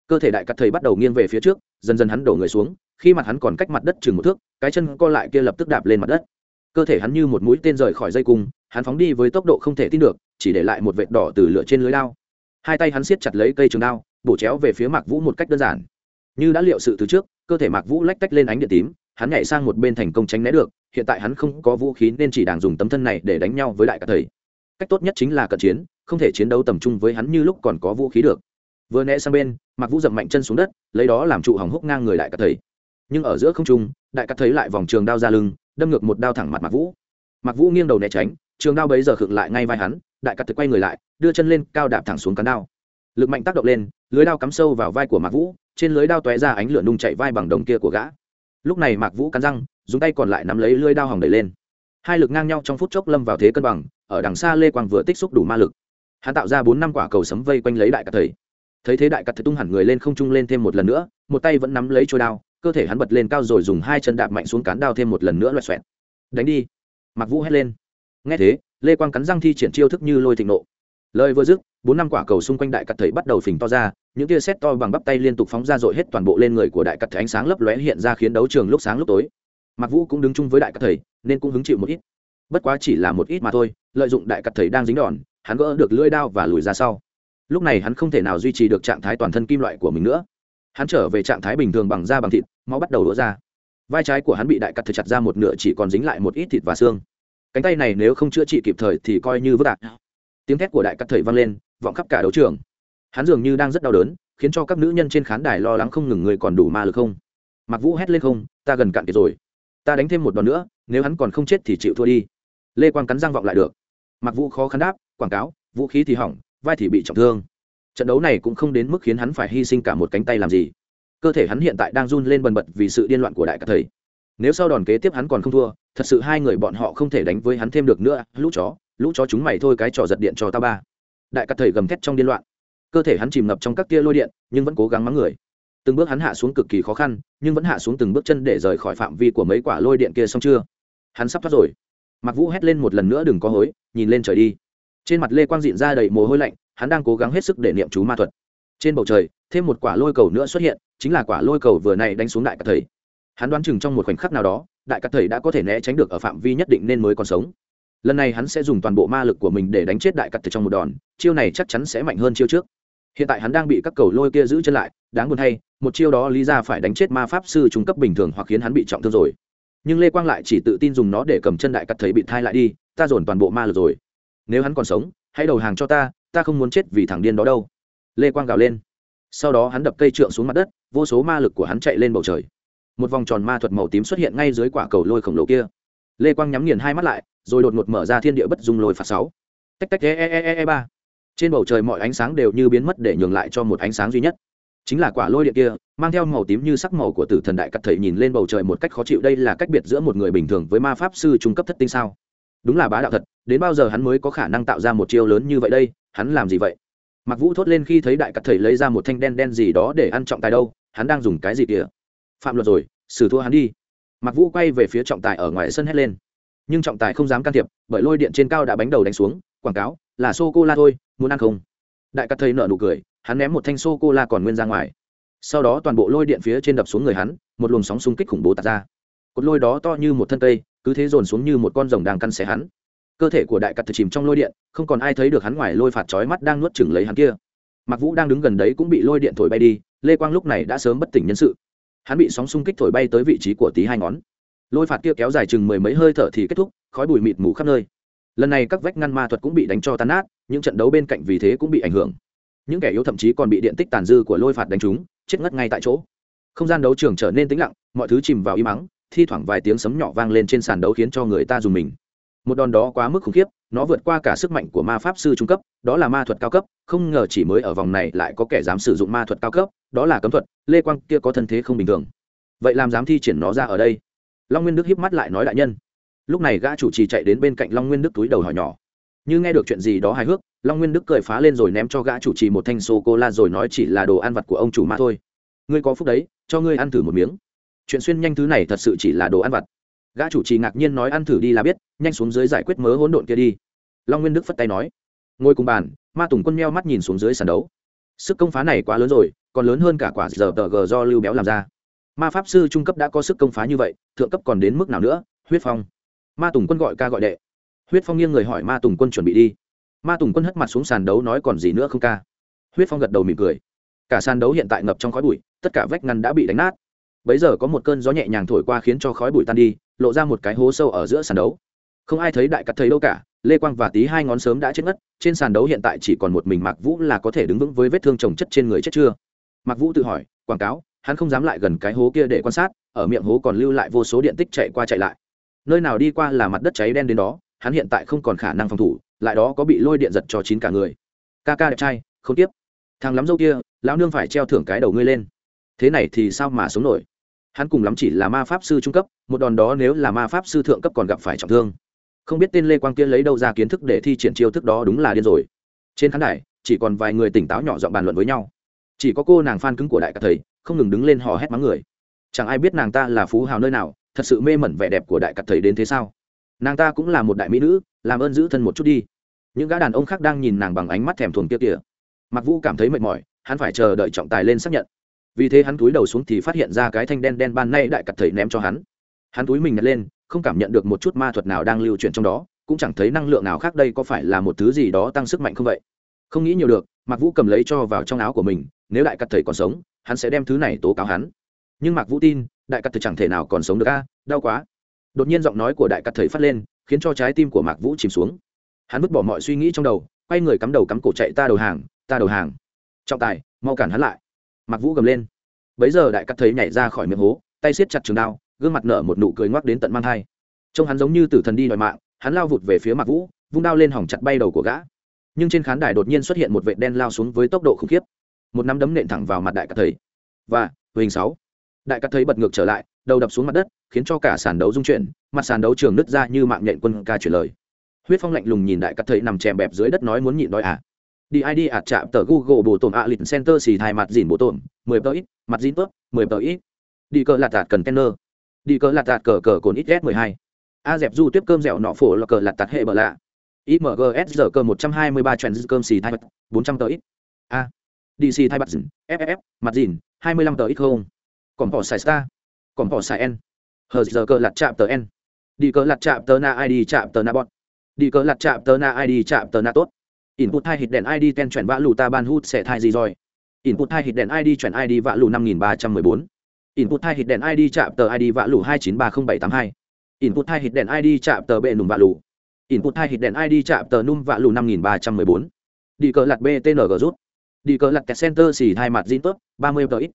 A: Cơ thể đại cắt thầy bắt đầu nghiêng về phía trước, dần dần hắn đổ người xuống khi mặt hắn còn cách mặt đất chừng một thước, cái chân co lại kia lập tức đạp lên mặt đất. Cơ thể hắn như một mũi tên rời khỏi dây cung, hắn phóng đi với tốc độ không thể tin được, chỉ để lại một vệt đỏ từ lửa trên lưới đao. Hai tay hắn siết chặt lấy cây trường đao, bổ chéo về phía mạc vũ một cách đơn giản. Như đã liệu sự từ trước, cơ thể mạc vũ lách tách lên ánh điện tím, hắn nhảy sang một bên thành công tránh né được, hiện tại hắn không có vũ khí nên chỉ đang dùng tấm thân này để đánh nhau với đại cả thầy. Cách tốt nhất chính là cận chiến, không thể chiến đấu tầm trung với hắn như lúc còn có vũ khí được. Vừa né sang bên, mạc vũ dậm mạnh chân xuống đất, lấy đó làm trụ hỏng húc ngang người đại cả thầy nhưng ở giữa không trung, đại cắt thấy lại vòng trường đao ra lưng, đâm ngược một đao thẳng mặt mạc vũ. Mạc vũ nghiêng đầu né tránh, trường đao bấy giờ khựng lại ngay vai hắn, đại cắt thực quay người lại, đưa chân lên cao đạp thẳng xuống cán đao. Lực mạnh tác động lên, lưới đao cắm sâu vào vai của mạc vũ, trên lưới đao tóe ra ánh lửa nung chạy vai bằng đồng kia của gã. Lúc này mạc vũ cắn răng, dùng tay còn lại nắm lấy lưới đao hỏng đẩy lên. Hai lực ngang nhau trong phút chốc lâm vào thế cân bằng, ở đằng xa lê quang vừa tích xúc đủ ma lực. Hắn tạo ra bốn năm quả cầu sấm vây quanh lấy đại cắt thầy. Thấy thế đại cắt thầy tung hẳn người lên không trung lên thêm một lần nữa, một tay vẫn nắm lấy trôi đao cơ thể hắn bật lên cao rồi dùng hai chân đạp mạnh xuống cán đao thêm một lần nữa loẹt xoẹt. Đánh đi. Mặc vũ hét lên. Nghe thế, lê quang cắn răng thi triển chiêu thức như lôi thịnh nộ. Lời vừa dứt, bốn năm quả cầu xung quanh đại cắt thầy bắt đầu phình to ra, những tia xét to bằng bắp tay liên tục phóng ra dội hết toàn bộ lên người của đại cắt thầy ánh sáng lấp lóe hiện ra khiến đấu trường lúc sáng lúc tối. Mặc vũ cũng đứng chung với đại cắt thầy, nên cũng hứng chịu một ít. Bất quá chỉ là một ít mà thôi, lợi dụng đại cắt thầy đang dính đòn, hắn gỡ được lưỡi đao và lùi ra sau. Lúc này hắn không thể nào duy trì được trạng thái toàn thân kim loại của mình nữa. Hắn trở về trạng thái bình thường bằng da bằng thịt máu bắt đầu đổ ra. Vai trái của hắn bị đại cắt thật chặt ra một nửa, chỉ còn dính lại một ít thịt và xương. Cánh tay này nếu không chữa trị kịp thời thì coi như vứt đạn tiếng thét của đại cắt thầy vang lên, vọng khắp cả đấu trường. Hắn dường như đang rất đau đớn, khiến cho các nữ nhân trên khán đài lo lắng không ngừng người còn đủ ma lực không? Mặc vũ hét lên, không, ta gần cạn kiệt rồi. Ta đánh thêm một đòn nữa, nếu hắn còn không chết thì chịu thua đi. Lê quang cắn răng vọng lại được. Mặc vũ khó khăn đáp, quảng cáo, vũ khí thì hỏng, vai thì bị trọng thương. Trận đấu này cũng không đến mức khiến hắn phải hy sinh cả một cánh tay làm gì cơ thể hắn hiện tại đang run lên bần bật vì sự điên loạn của đại cả thầy. Nếu sau đòn kế tiếp hắn còn không thua, thật sự hai người bọn họ không thể đánh với hắn thêm được nữa, lũ chó lũ chó chúng mày thôi cái trò giật điện cho ta ba. Đại cắt thầy gầm thét trong điên loạn. Cơ thể hắn chìm ngập trong các tia lôi điện, nhưng vẫn cố gắng mắng người. Từng bước hắn hạ xuống cực kỳ khó khăn, nhưng vẫn hạ xuống từng bước chân để rời khỏi phạm vi của mấy quả lôi điện kia xong chưa? Hắn sắp thoát rồi. Mặc vũ hét lên một lần nữa đừng có hối, nhìn lên trời đi. Trên mặt lê quang Diện ra đầy mồ hôi lạnh, hắn đang cố gắng hết sức để niệm chú ma thuật. Trên bầu trời thêm một quả lôi cầu nữa xuất hiện, chính là quả lôi cầu vừa này đánh xuống đại cát thầy. Hắn đoán chừng trong một khoảnh khắc nào đó, đại cát thầy đã có thể né tránh được ở phạm vi nhất định nên mới còn sống. Lần này hắn sẽ dùng toàn bộ ma lực của mình để đánh chết đại cát thầy trong một đòn, chiêu này chắc chắn sẽ mạnh hơn chiêu trước. Hiện tại hắn đang bị các cầu lôi kia giữ chân lại, đáng buồn hay, một chiêu đó lý ra phải đánh chết ma pháp sư trung cấp bình thường hoặc khiến hắn bị trọng thương rồi. Nhưng lê quang lại chỉ tự tin dùng nó để cầm chân đại cắt thấy bị thai lại đi, ta dồn toàn bộ ma lực rồi. Nếu hắn còn sống, hãy đầu hàng cho ta ta không muốn chết vì thằng điên đó đâu. Lê quang gào lên sau đó hắn đập cây trượng xuống mặt đất vô số ma lực của hắn chạy lên bầu trời. Một vòng tròn ma thuật màu tím xuất hiện ngay dưới quả cầu lôi khổng lồ kia. Lê quang nhắm nghiền hai mắt lại rồi đột ngột mở ra thiên địa bất dung lôi phạt sáu. Tách tách e e e e, e ba. Trên bầu trời mọi ánh sáng đều như biến mất để nhường lại cho một ánh sáng duy nhất. Chính là quả lôi điện kia mang theo màu tím như sắc màu của tử thần đại cắt thầy nhìn lên bầu trời một cách khó chịu. Đây là cách biệt giữa một người bình thường với ma pháp sư trung cấp thất tinh sao? Đúng là bá đạo thật đến bao giờ hắn mới có khả năng tạo ra một chiêu lớn như vậy đây? Hắn làm gì vậy? Mặc vũ thốt lên khi thấy đại cắt thầy lấy ra một thanh đen đen gì đó để ăn trọng tài đâu, hắn đang dùng cái gì kìa? Phạm luật rồi, xử thua hắn đi. Mặc vũ quay về phía trọng tài ở ngoài sân hét lên. Nhưng trọng tài không dám can thiệp, bởi lôi điện trên cao đã bánh đầu đánh xuống, quảng cáo là sô cô la thôi, muốn ăn không? Đại cắt thầy nợ nụ cười, hắn ném một thanh sô cô la còn nguyên ra ngoài. Sau đó toàn bộ lôi điện phía trên đập xuống người hắn, một luồng sóng xung kích khủng bố tạt ra. Cột lôi đó to như một thân cây, cứ thế dồn xuống như một con rồng đang căn xé hắn cơ thể của đại cắt chìm trong lôi điện, không còn ai thấy được hắn ngoài lôi phạt chói mắt đang nuốt chừng lấy hắn kia. Mặc vũ đang đứng gần đấy cũng bị lôi điện thổi bay đi, lê quang lúc này đã sớm bất tỉnh nhân sự. Hắn bị sóng xung kích thổi bay tới vị trí của tí hai ngón. Lôi phạt kia kéo dài chừng mười mấy hơi thở thì kết thúc, khói bụi mịt mù khắp nơi. Lần này các vách ngăn ma thuật cũng bị đánh cho tan nát, những trận đấu bên cạnh vì thế cũng bị ảnh hưởng. Những kẻ yếu thậm chí còn bị điện tích tàn dư của lôi phạt đánh trúng, chết ngất ngay tại chỗ. Không gian đấu trường trở nên tĩnh lặng, mọi thứ chìm vào im ắng, thi thoảng vài tiếng sấm nhỏ vang lên trên sàn đấu khiến cho người ta dùng mình một đòn đó quá mức khủng khiếp, nó vượt qua cả sức mạnh của ma pháp sư trung cấp, đó là ma thuật cao cấp, không ngờ chỉ mới ở vòng này lại có kẻ dám sử dụng ma thuật cao cấp, đó là cấm thuật, lê quang kia có thân thế không bình thường. Vậy làm dám thi triển nó ra ở đây? Long nguyên đức hiếp mắt lại nói đại nhân. Lúc này gã chủ trì chạy đến bên cạnh long nguyên đức túi đầu hỏi nhỏ. Như nghe được chuyện gì đó hài hước, long nguyên đức cười phá lên rồi ném cho gã chủ trì một thanh sô cô la rồi nói chỉ là đồ ăn vặt của ông chủ mà thôi. Ngươi có phúc đấy, cho ngươi ăn thử một miếng. Chuyện xuyên nhanh thứ này thật sự chỉ là đồ ăn vặt gã chủ trì ngạc nhiên nói ăn thử đi là biết, nhanh xuống dưới giải quyết mớ hỗn độn kia đi. Long nguyên đức phất tay nói, ngồi cùng bàn, ma tùng quân meo mắt nhìn xuống dưới sàn đấu. Sức công phá này quá lớn rồi, còn lớn hơn cả quả giờ tờ gờ do lưu béo làm ra. Ma pháp sư trung cấp đã có sức công phá như vậy, thượng cấp còn đến mức nào nữa, huyết phong. Ma tùng quân gọi ca gọi đệ. Huyết phong nghiêng người hỏi ma tùng quân chuẩn bị đi. Ma tùng quân hất mặt xuống sàn đấu nói còn gì nữa không ca. Huyết phong gật đầu mỉm cười. Cả sàn đấu hiện tại ngập trong khói bụi, tất cả vách ngăn đã bị đánh nát bấy giờ có một cơn gió nhẹ nhàng thổi qua khiến cho khói bụi tan đi, lộ ra một cái hố sâu ở giữa sàn đấu. Không ai thấy đại cắt thấy đâu cả, lê quang và Tý hai ngón sớm đã chết ngất, trên sàn đấu hiện tại chỉ còn một mình mạc vũ là có thể đứng vững với vết thương trồng chất trên người chết chưa? Mạc vũ tự hỏi, quảng cáo, hắn không dám lại gần cái hố kia để quan sát, ở miệng hố còn lưu lại vô số điện tích chạy qua chạy lại. Nơi nào đi qua là mặt đất cháy đen đến đó, hắn hiện tại không còn khả năng phòng thủ, lại đó có bị lôi điện giật cho chín cả người. Ca ca đẹp trai, không tiếp. Thằng lắm dâu kia, lão nương phải treo thưởng cái đầu ngươi lên. Thế này thì sao mà sống nổi? Hắn cùng lắm chỉ là ma pháp sư trung cấp, một đòn đó nếu là ma pháp sư thượng cấp còn gặp phải trọng thương. Không biết tên lê quang kia lấy đâu ra kiến thức để thi triển chiêu thức đó đúng là điên rồi. Trên khán đài, chỉ còn vài người tỉnh táo nhỏ giọng bàn luận với nhau. Chỉ có cô nàng phan cứng của đại cả thầy, không ngừng đứng lên hò hét mắng người. Chẳng ai biết nàng ta là phú hào nơi nào, thật sự mê mẩn vẻ đẹp của đại cặt thầy đến thế sao? Nàng ta cũng là một đại mỹ nữ, làm ơn giữ thân một chút đi. Những gã đàn ông khác đang nhìn nàng bằng ánh mắt thèm thuồng kia kìa. Mặc vũ cảm thấy mệt mỏi, hắn phải chờ đợi trọng tài lên xác nhận vì thế hắn túi đầu xuống thì phát hiện ra cái thanh đen đen ban nay đại cặt thầy ném cho hắn. Hắn túi mình nhặt lên, không cảm nhận được một chút ma thuật nào đang lưu chuyển trong đó, cũng chẳng thấy năng lượng nào khác đây có phải là một thứ gì đó tăng sức mạnh không vậy? Không nghĩ nhiều được, mạc vũ cầm lấy cho vào trong áo của mình, nếu đại cặt thầy còn sống, hắn sẽ đem thứ này tố cáo hắn. Nhưng mạc vũ tin, đại cặt thầy chẳng thể nào còn sống được a, đau quá. Đột nhiên giọng nói của đại cặt thầy phát lên, khiến cho trái tim của mạc vũ chìm xuống. Hắn vứt bỏ mọi suy nghĩ trong đầu, quay người cắm đầu cắm cổ chạy ta đầu hàng, ta đầu hàng. Trọng tài, mau cản hắn lại mặc vũ gầm lên. Bấy giờ đại cắt thấy nhảy ra khỏi miệng hố, tay siết chặt trường đao, gương mặt nở một nụ cười ngoắc đến tận mang thai. Trông hắn giống như tử thần đi đòi mạng, hắn lao vụt về phía mặc vũ, vung đao lên hỏng chặt bay đầu của gã. Nhưng trên khán đài đột nhiên xuất hiện một vệ đen lao xuống với tốc độ khủng khiếp. Một nắm đấm nện thẳng vào mặt đại cắt thấy. Và hình sáu. Đại cắt thấy bật ngược trở lại, đầu đập xuống mặt đất, khiến cho cả sàn đấu rung chuyển, mặt sàn đấu trường nứt ra như mạng nhện quân ca chuyển lời. Huyết phong lạnh lùng nhìn đại cắt thấy nằm chèm bẹp dưới đất nói muốn nhịn đói à đi id ạt chạm tờ google bổ tổn ạ lịch center xì thai mặt dìn bổ tổn, mười tờ ít, mặt dìn tớp mười tờ ít. Đi cờ lạt tạt cần đi cờ lạt tạt cờ cờ cồn ít s mười hai. A dẹp du tiếp cơm dẻo nọ phổ là cờ lạt tạt hệ bờ lạ. Imgs giờ cơ một trăm hai mươi ba trend cơm xì thai bốn trăm tờ ít. A. Dc thai mặt dìn ff mặt dìn hai mươi lăm tờ ít không. Còn bỏ xài star. Còn bỏ xài n. Hờ giờ cơ lạt chạm tờ n. Đi cờ lạt chạm tờ na id chạm tờ na bọt đi cờ lạt chạm tờ na id chạm tờ na tốt input hai hit đèn id ten chuyển vã lù ta ban hút sẽ thai gì rồi? Input hai hit đèn id chuyển id vã lù năm nghìn ba trăm mười bốn. Input hai hit đèn id chạm tờ id vã lù hai chín ba không bảy tám hai. Input hai hit đèn id chạm tờ bệ nùm vã lù. Input hai hit đèn id chạm tờ num vã lù năm nghìn ba trăm mười bốn. Đi cờ lặt btng rút. Đi cờ lặt kẹt center xì hai mặt zin tốt ba mươi tờ ít.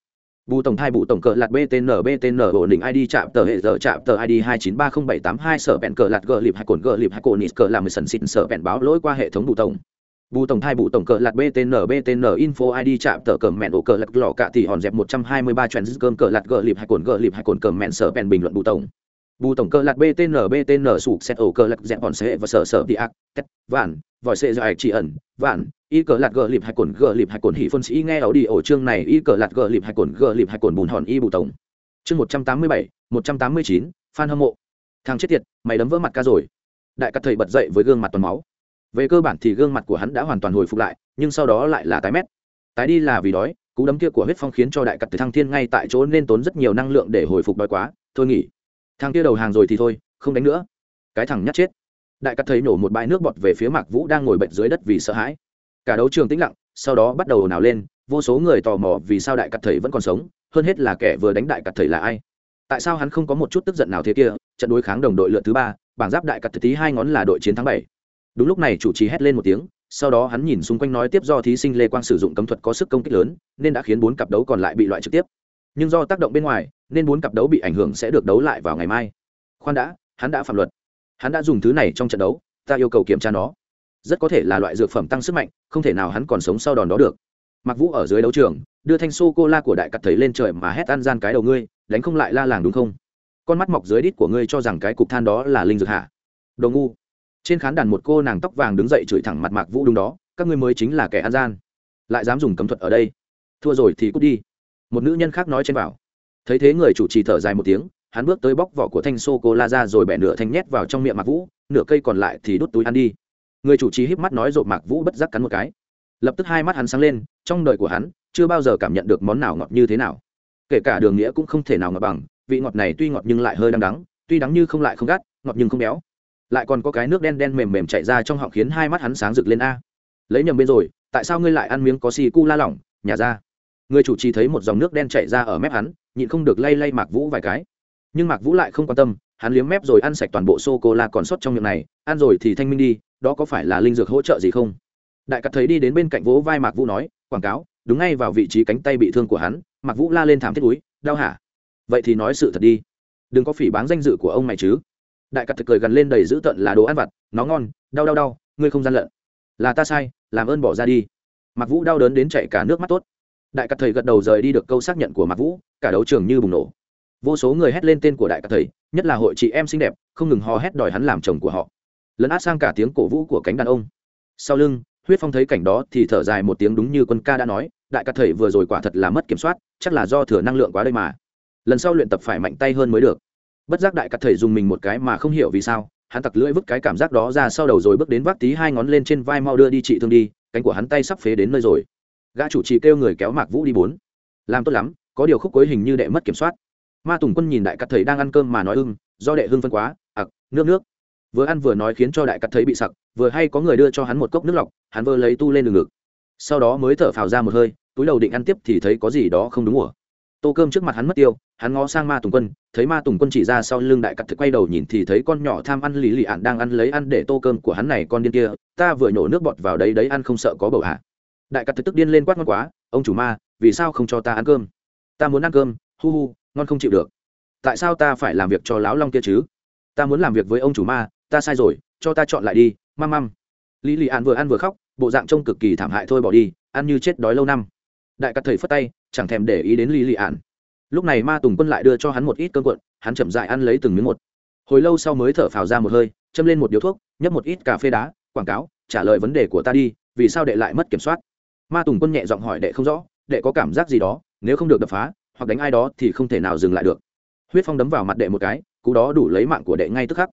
A: Bù tổng thai bù tổng cờ lạt btn btn ổn định id chạm tờ hệ giờ chạm tờ id hai chín ba không bảy tám hai, sở bẹn cờ lạt gờ lịp hay cồn gờ lịp hay cồn nít cờ làm sần xịn, sở bẹn báo lỗi qua hệ thống bù tổng bù tổng thai bù tổng cờ lạt btn btn info id chạm tờ cờ mẹn ổ cờ lạt lò cạ thì hòn dẹp một trăm hai mươi ba trend cơm cờ lạt gờ lịp hay cồn gờ lịp hay cồn cờ mẹn sở bẹn bình luận bù tổng. Bù tổng cờ lạt btn btn sụp xét ổ cờ lạt dẹp hòn sẽ và sở sở đi ác, tét, vạn, vòi sẽ do ạch chỉ ẩn, vạn, y cờ lạt gờ lịp hay cồn gờ lịp hay cồn hỉ phân sĩ nghe ảo đi ổ chương này, y cờ lạt gờ lịp hay cồn gờ lịp hay cồn bùn hòn y bù tổng. Chương một trăm tám mươi bảy, một trăm tám mươi chín, phan hâm mộ. Thằng chết tiệt, mày đấm vỡ mặt ca rồi. Đại cắt thầy bật dậy với gương mặt toàn máu về cơ bản thì gương mặt của hắn đã hoàn toàn hồi phục lại, nhưng sau đó lại là tái mét. Tái đi là vì đói, cú đấm kia của huyết phong khiến cho đại cặp từ thăng thiên ngay tại chỗ nên tốn rất nhiều năng lượng để hồi phục đói quá, thôi nghỉ. Thằng kia đầu hàng rồi thì thôi, không đánh nữa. Cái thằng nhát chết. Đại cắt thấy nổ một bãi nước bọt về phía mạc vũ đang ngồi bệnh dưới đất vì sợ hãi. Cả đấu trường tĩnh lặng, sau đó bắt đầu nào lên, vô số người tò mò vì sao đại cắt thầy vẫn còn sống, hơn hết là kẻ vừa đánh đại cắt thầy là ai. Tại sao hắn không có một chút tức giận nào thế kia, trận đối kháng đồng đội lượt thứ ba, bảng giáp đại cắt tí hai ngón là đội chiến thắng bảy đúng lúc này chủ trì hét lên một tiếng, sau đó hắn nhìn xung quanh nói tiếp do thí sinh lê quang sử dụng cấm thuật có sức công kích lớn, nên đã khiến bốn cặp đấu còn lại bị loại trực tiếp. Nhưng do tác động bên ngoài, nên bốn cặp đấu bị ảnh hưởng sẽ được đấu lại vào ngày mai. Khoan đã, hắn đã phạm luật. Hắn đã dùng thứ này trong trận đấu, ta yêu cầu kiểm tra nó. Rất có thể là loại dược phẩm tăng sức mạnh, không thể nào hắn còn sống sau đòn đó được. Mặc vũ ở dưới đấu trường, đưa thanh sô cô la của đại cắt thấy lên trời mà hét ăn gian cái đầu ngươi, đánh không lại la làng đúng không? Con mắt mọc dưới đít của ngươi cho rằng cái cục than đó là linh dược hạ đồ ngu trên khán đàn một cô nàng tóc vàng đứng dậy chửi thẳng mặt mạc vũ đúng đó, các ngươi mới chính là kẻ ăn gian. Lại dám dùng cấm thuật ở đây. Thua rồi thì cút đi. Một nữ nhân khác nói trên bảo. Thấy thế người chủ trì thở dài một tiếng, hắn bước tới bóc vỏ của thanh sô cô la ra rồi bẻ nửa thanh nhét vào trong miệng mạc vũ, nửa cây còn lại thì đút túi ăn đi. Người chủ trì híp mắt nói rộp mạc vũ bất giác cắn một cái. Lập tức hai mắt hắn sáng lên, trong đời của hắn, chưa bao giờ cảm nhận được món nào ngọt như thế nào. Kể cả đường nghĩa cũng không thể nào ngọt bằng, vị ngọt này tuy ngọt nhưng lại hơi đắng đắng, tuy đắng như không lại không gắt, ngọt nhưng không béo lại còn có cái nước đen đen mềm mềm chạy ra trong họng khiến hai mắt hắn sáng rực lên a. Lấy nhầm bên rồi, tại sao ngươi lại ăn miếng có xì cu la lỏng? Nhà ra. Người chủ trì thấy một dòng nước đen chạy ra ở mép hắn, nhịn không được lay lay mạc vũ vài cái. Nhưng mạc vũ lại không quan tâm, hắn liếm mép rồi ăn sạch toàn bộ sô cô la còn sót trong miệng này. Ăn rồi thì thanh minh đi, đó có phải là linh dược hỗ trợ gì không? Đại cắt thấy đi đến bên cạnh vỗ vai mạc vũ nói, quảng cáo, đúng ngay vào vị trí cánh tay bị thương của hắn. Mạc vũ la lên thảm thiết túi, đau hả? Vậy thì nói sự thật đi. Đừng có phỉ báng danh dự của ông mày chứ đại cắt thực cười gần lên đầy dữ tợn là đồ ăn vặt, nó ngon, đau đau đau, ngươi không gian lận. Là ta sai, làm ơn bỏ ra đi. Mạc vũ đau đớn đến chạy cả nước mắt tốt. Đại cắt thầy gật đầu rời đi được câu xác nhận của mạc vũ, cả đấu trường như bùng nổ. Vô số người hét lên tên của đại cắt thầy, nhất là hội chị em xinh đẹp, không ngừng hò hét đòi hắn làm chồng của họ. Lấn át sang cả tiếng cổ vũ của cánh đàn ông. Sau lưng, huyết phong thấy cảnh đó thì thở dài một tiếng đúng như quân ca đã nói, đại cắt thầy vừa rồi quả thật là mất kiểm soát, chắc là do thừa năng lượng quá đây mà. Lần sau luyện tập phải mạnh tay hơn mới được bất giác đại cắt thầy dùng mình một cái mà không hiểu vì sao, hắn tặc lưỡi vứt cái cảm giác đó ra sau đầu rồi bước đến vác tí hai ngón lên trên vai mau đưa đi chị thương đi, cánh của hắn tay sắp phế đến nơi rồi. Gã chủ trì kêu người kéo mạc vũ đi bốn. Làm tốt lắm, có điều khúc cuối hình như đệ mất kiểm soát. Ma tùng quân nhìn đại cắt thầy đang ăn cơm mà nói ưng, do đệ hưng phân quá, ặc, nước nước. Vừa ăn vừa nói khiến cho đại cắt thấy bị sặc, vừa hay có người đưa cho hắn một cốc nước lọc, hắn vơ lấy tu lên đường ngực sau đó mới thở phào ra một hơi, túi đầu định ăn tiếp thì thấy có gì đó không đúng ủa tô cơm trước mặt hắn mất tiêu, hắn ngó sang ma tùng quân, thấy ma tùng quân chỉ ra sau lưng đại cặp thực quay đầu nhìn thì thấy con nhỏ tham ăn lì lì ạn đang ăn lấy ăn để tô cơm của hắn này con điên kia, ta vừa nhổ nước bọt vào đấy đấy ăn không sợ có bầu hả? Đại cặp thực tức điên lên quát ngon quá, ông chủ ma, vì sao không cho ta ăn cơm? Ta muốn ăn cơm, hu hu, ngon không chịu được. Tại sao ta phải làm việc cho lão long kia chứ? Ta muốn làm việc với ông chủ ma, ta sai rồi, cho ta chọn lại đi măm măm lý lì an vừa ăn vừa khóc, bộ dạng trông cực kỳ thảm hại thôi bỏ đi, ăn như chết đói lâu năm. Đại cắt thầy phất tay chẳng thèm để ý đến lý lì ạn lúc này ma tùng quân lại đưa cho hắn một ít cơm cuộn, hắn chậm dại ăn lấy từng miếng một. Hồi lâu sau mới thở phào ra một hơi, châm lên một điếu thuốc, nhấp một ít cà phê đá, quảng cáo, trả lời vấn đề của ta đi, vì sao đệ lại mất kiểm soát? Ma tùng quân nhẹ giọng hỏi đệ không rõ, đệ có cảm giác gì đó, nếu không được đập phá, hoặc đánh ai đó thì không thể nào dừng lại được. Huyết phong đấm vào mặt đệ một cái, cú đó đủ lấy mạng của đệ ngay tức khắc.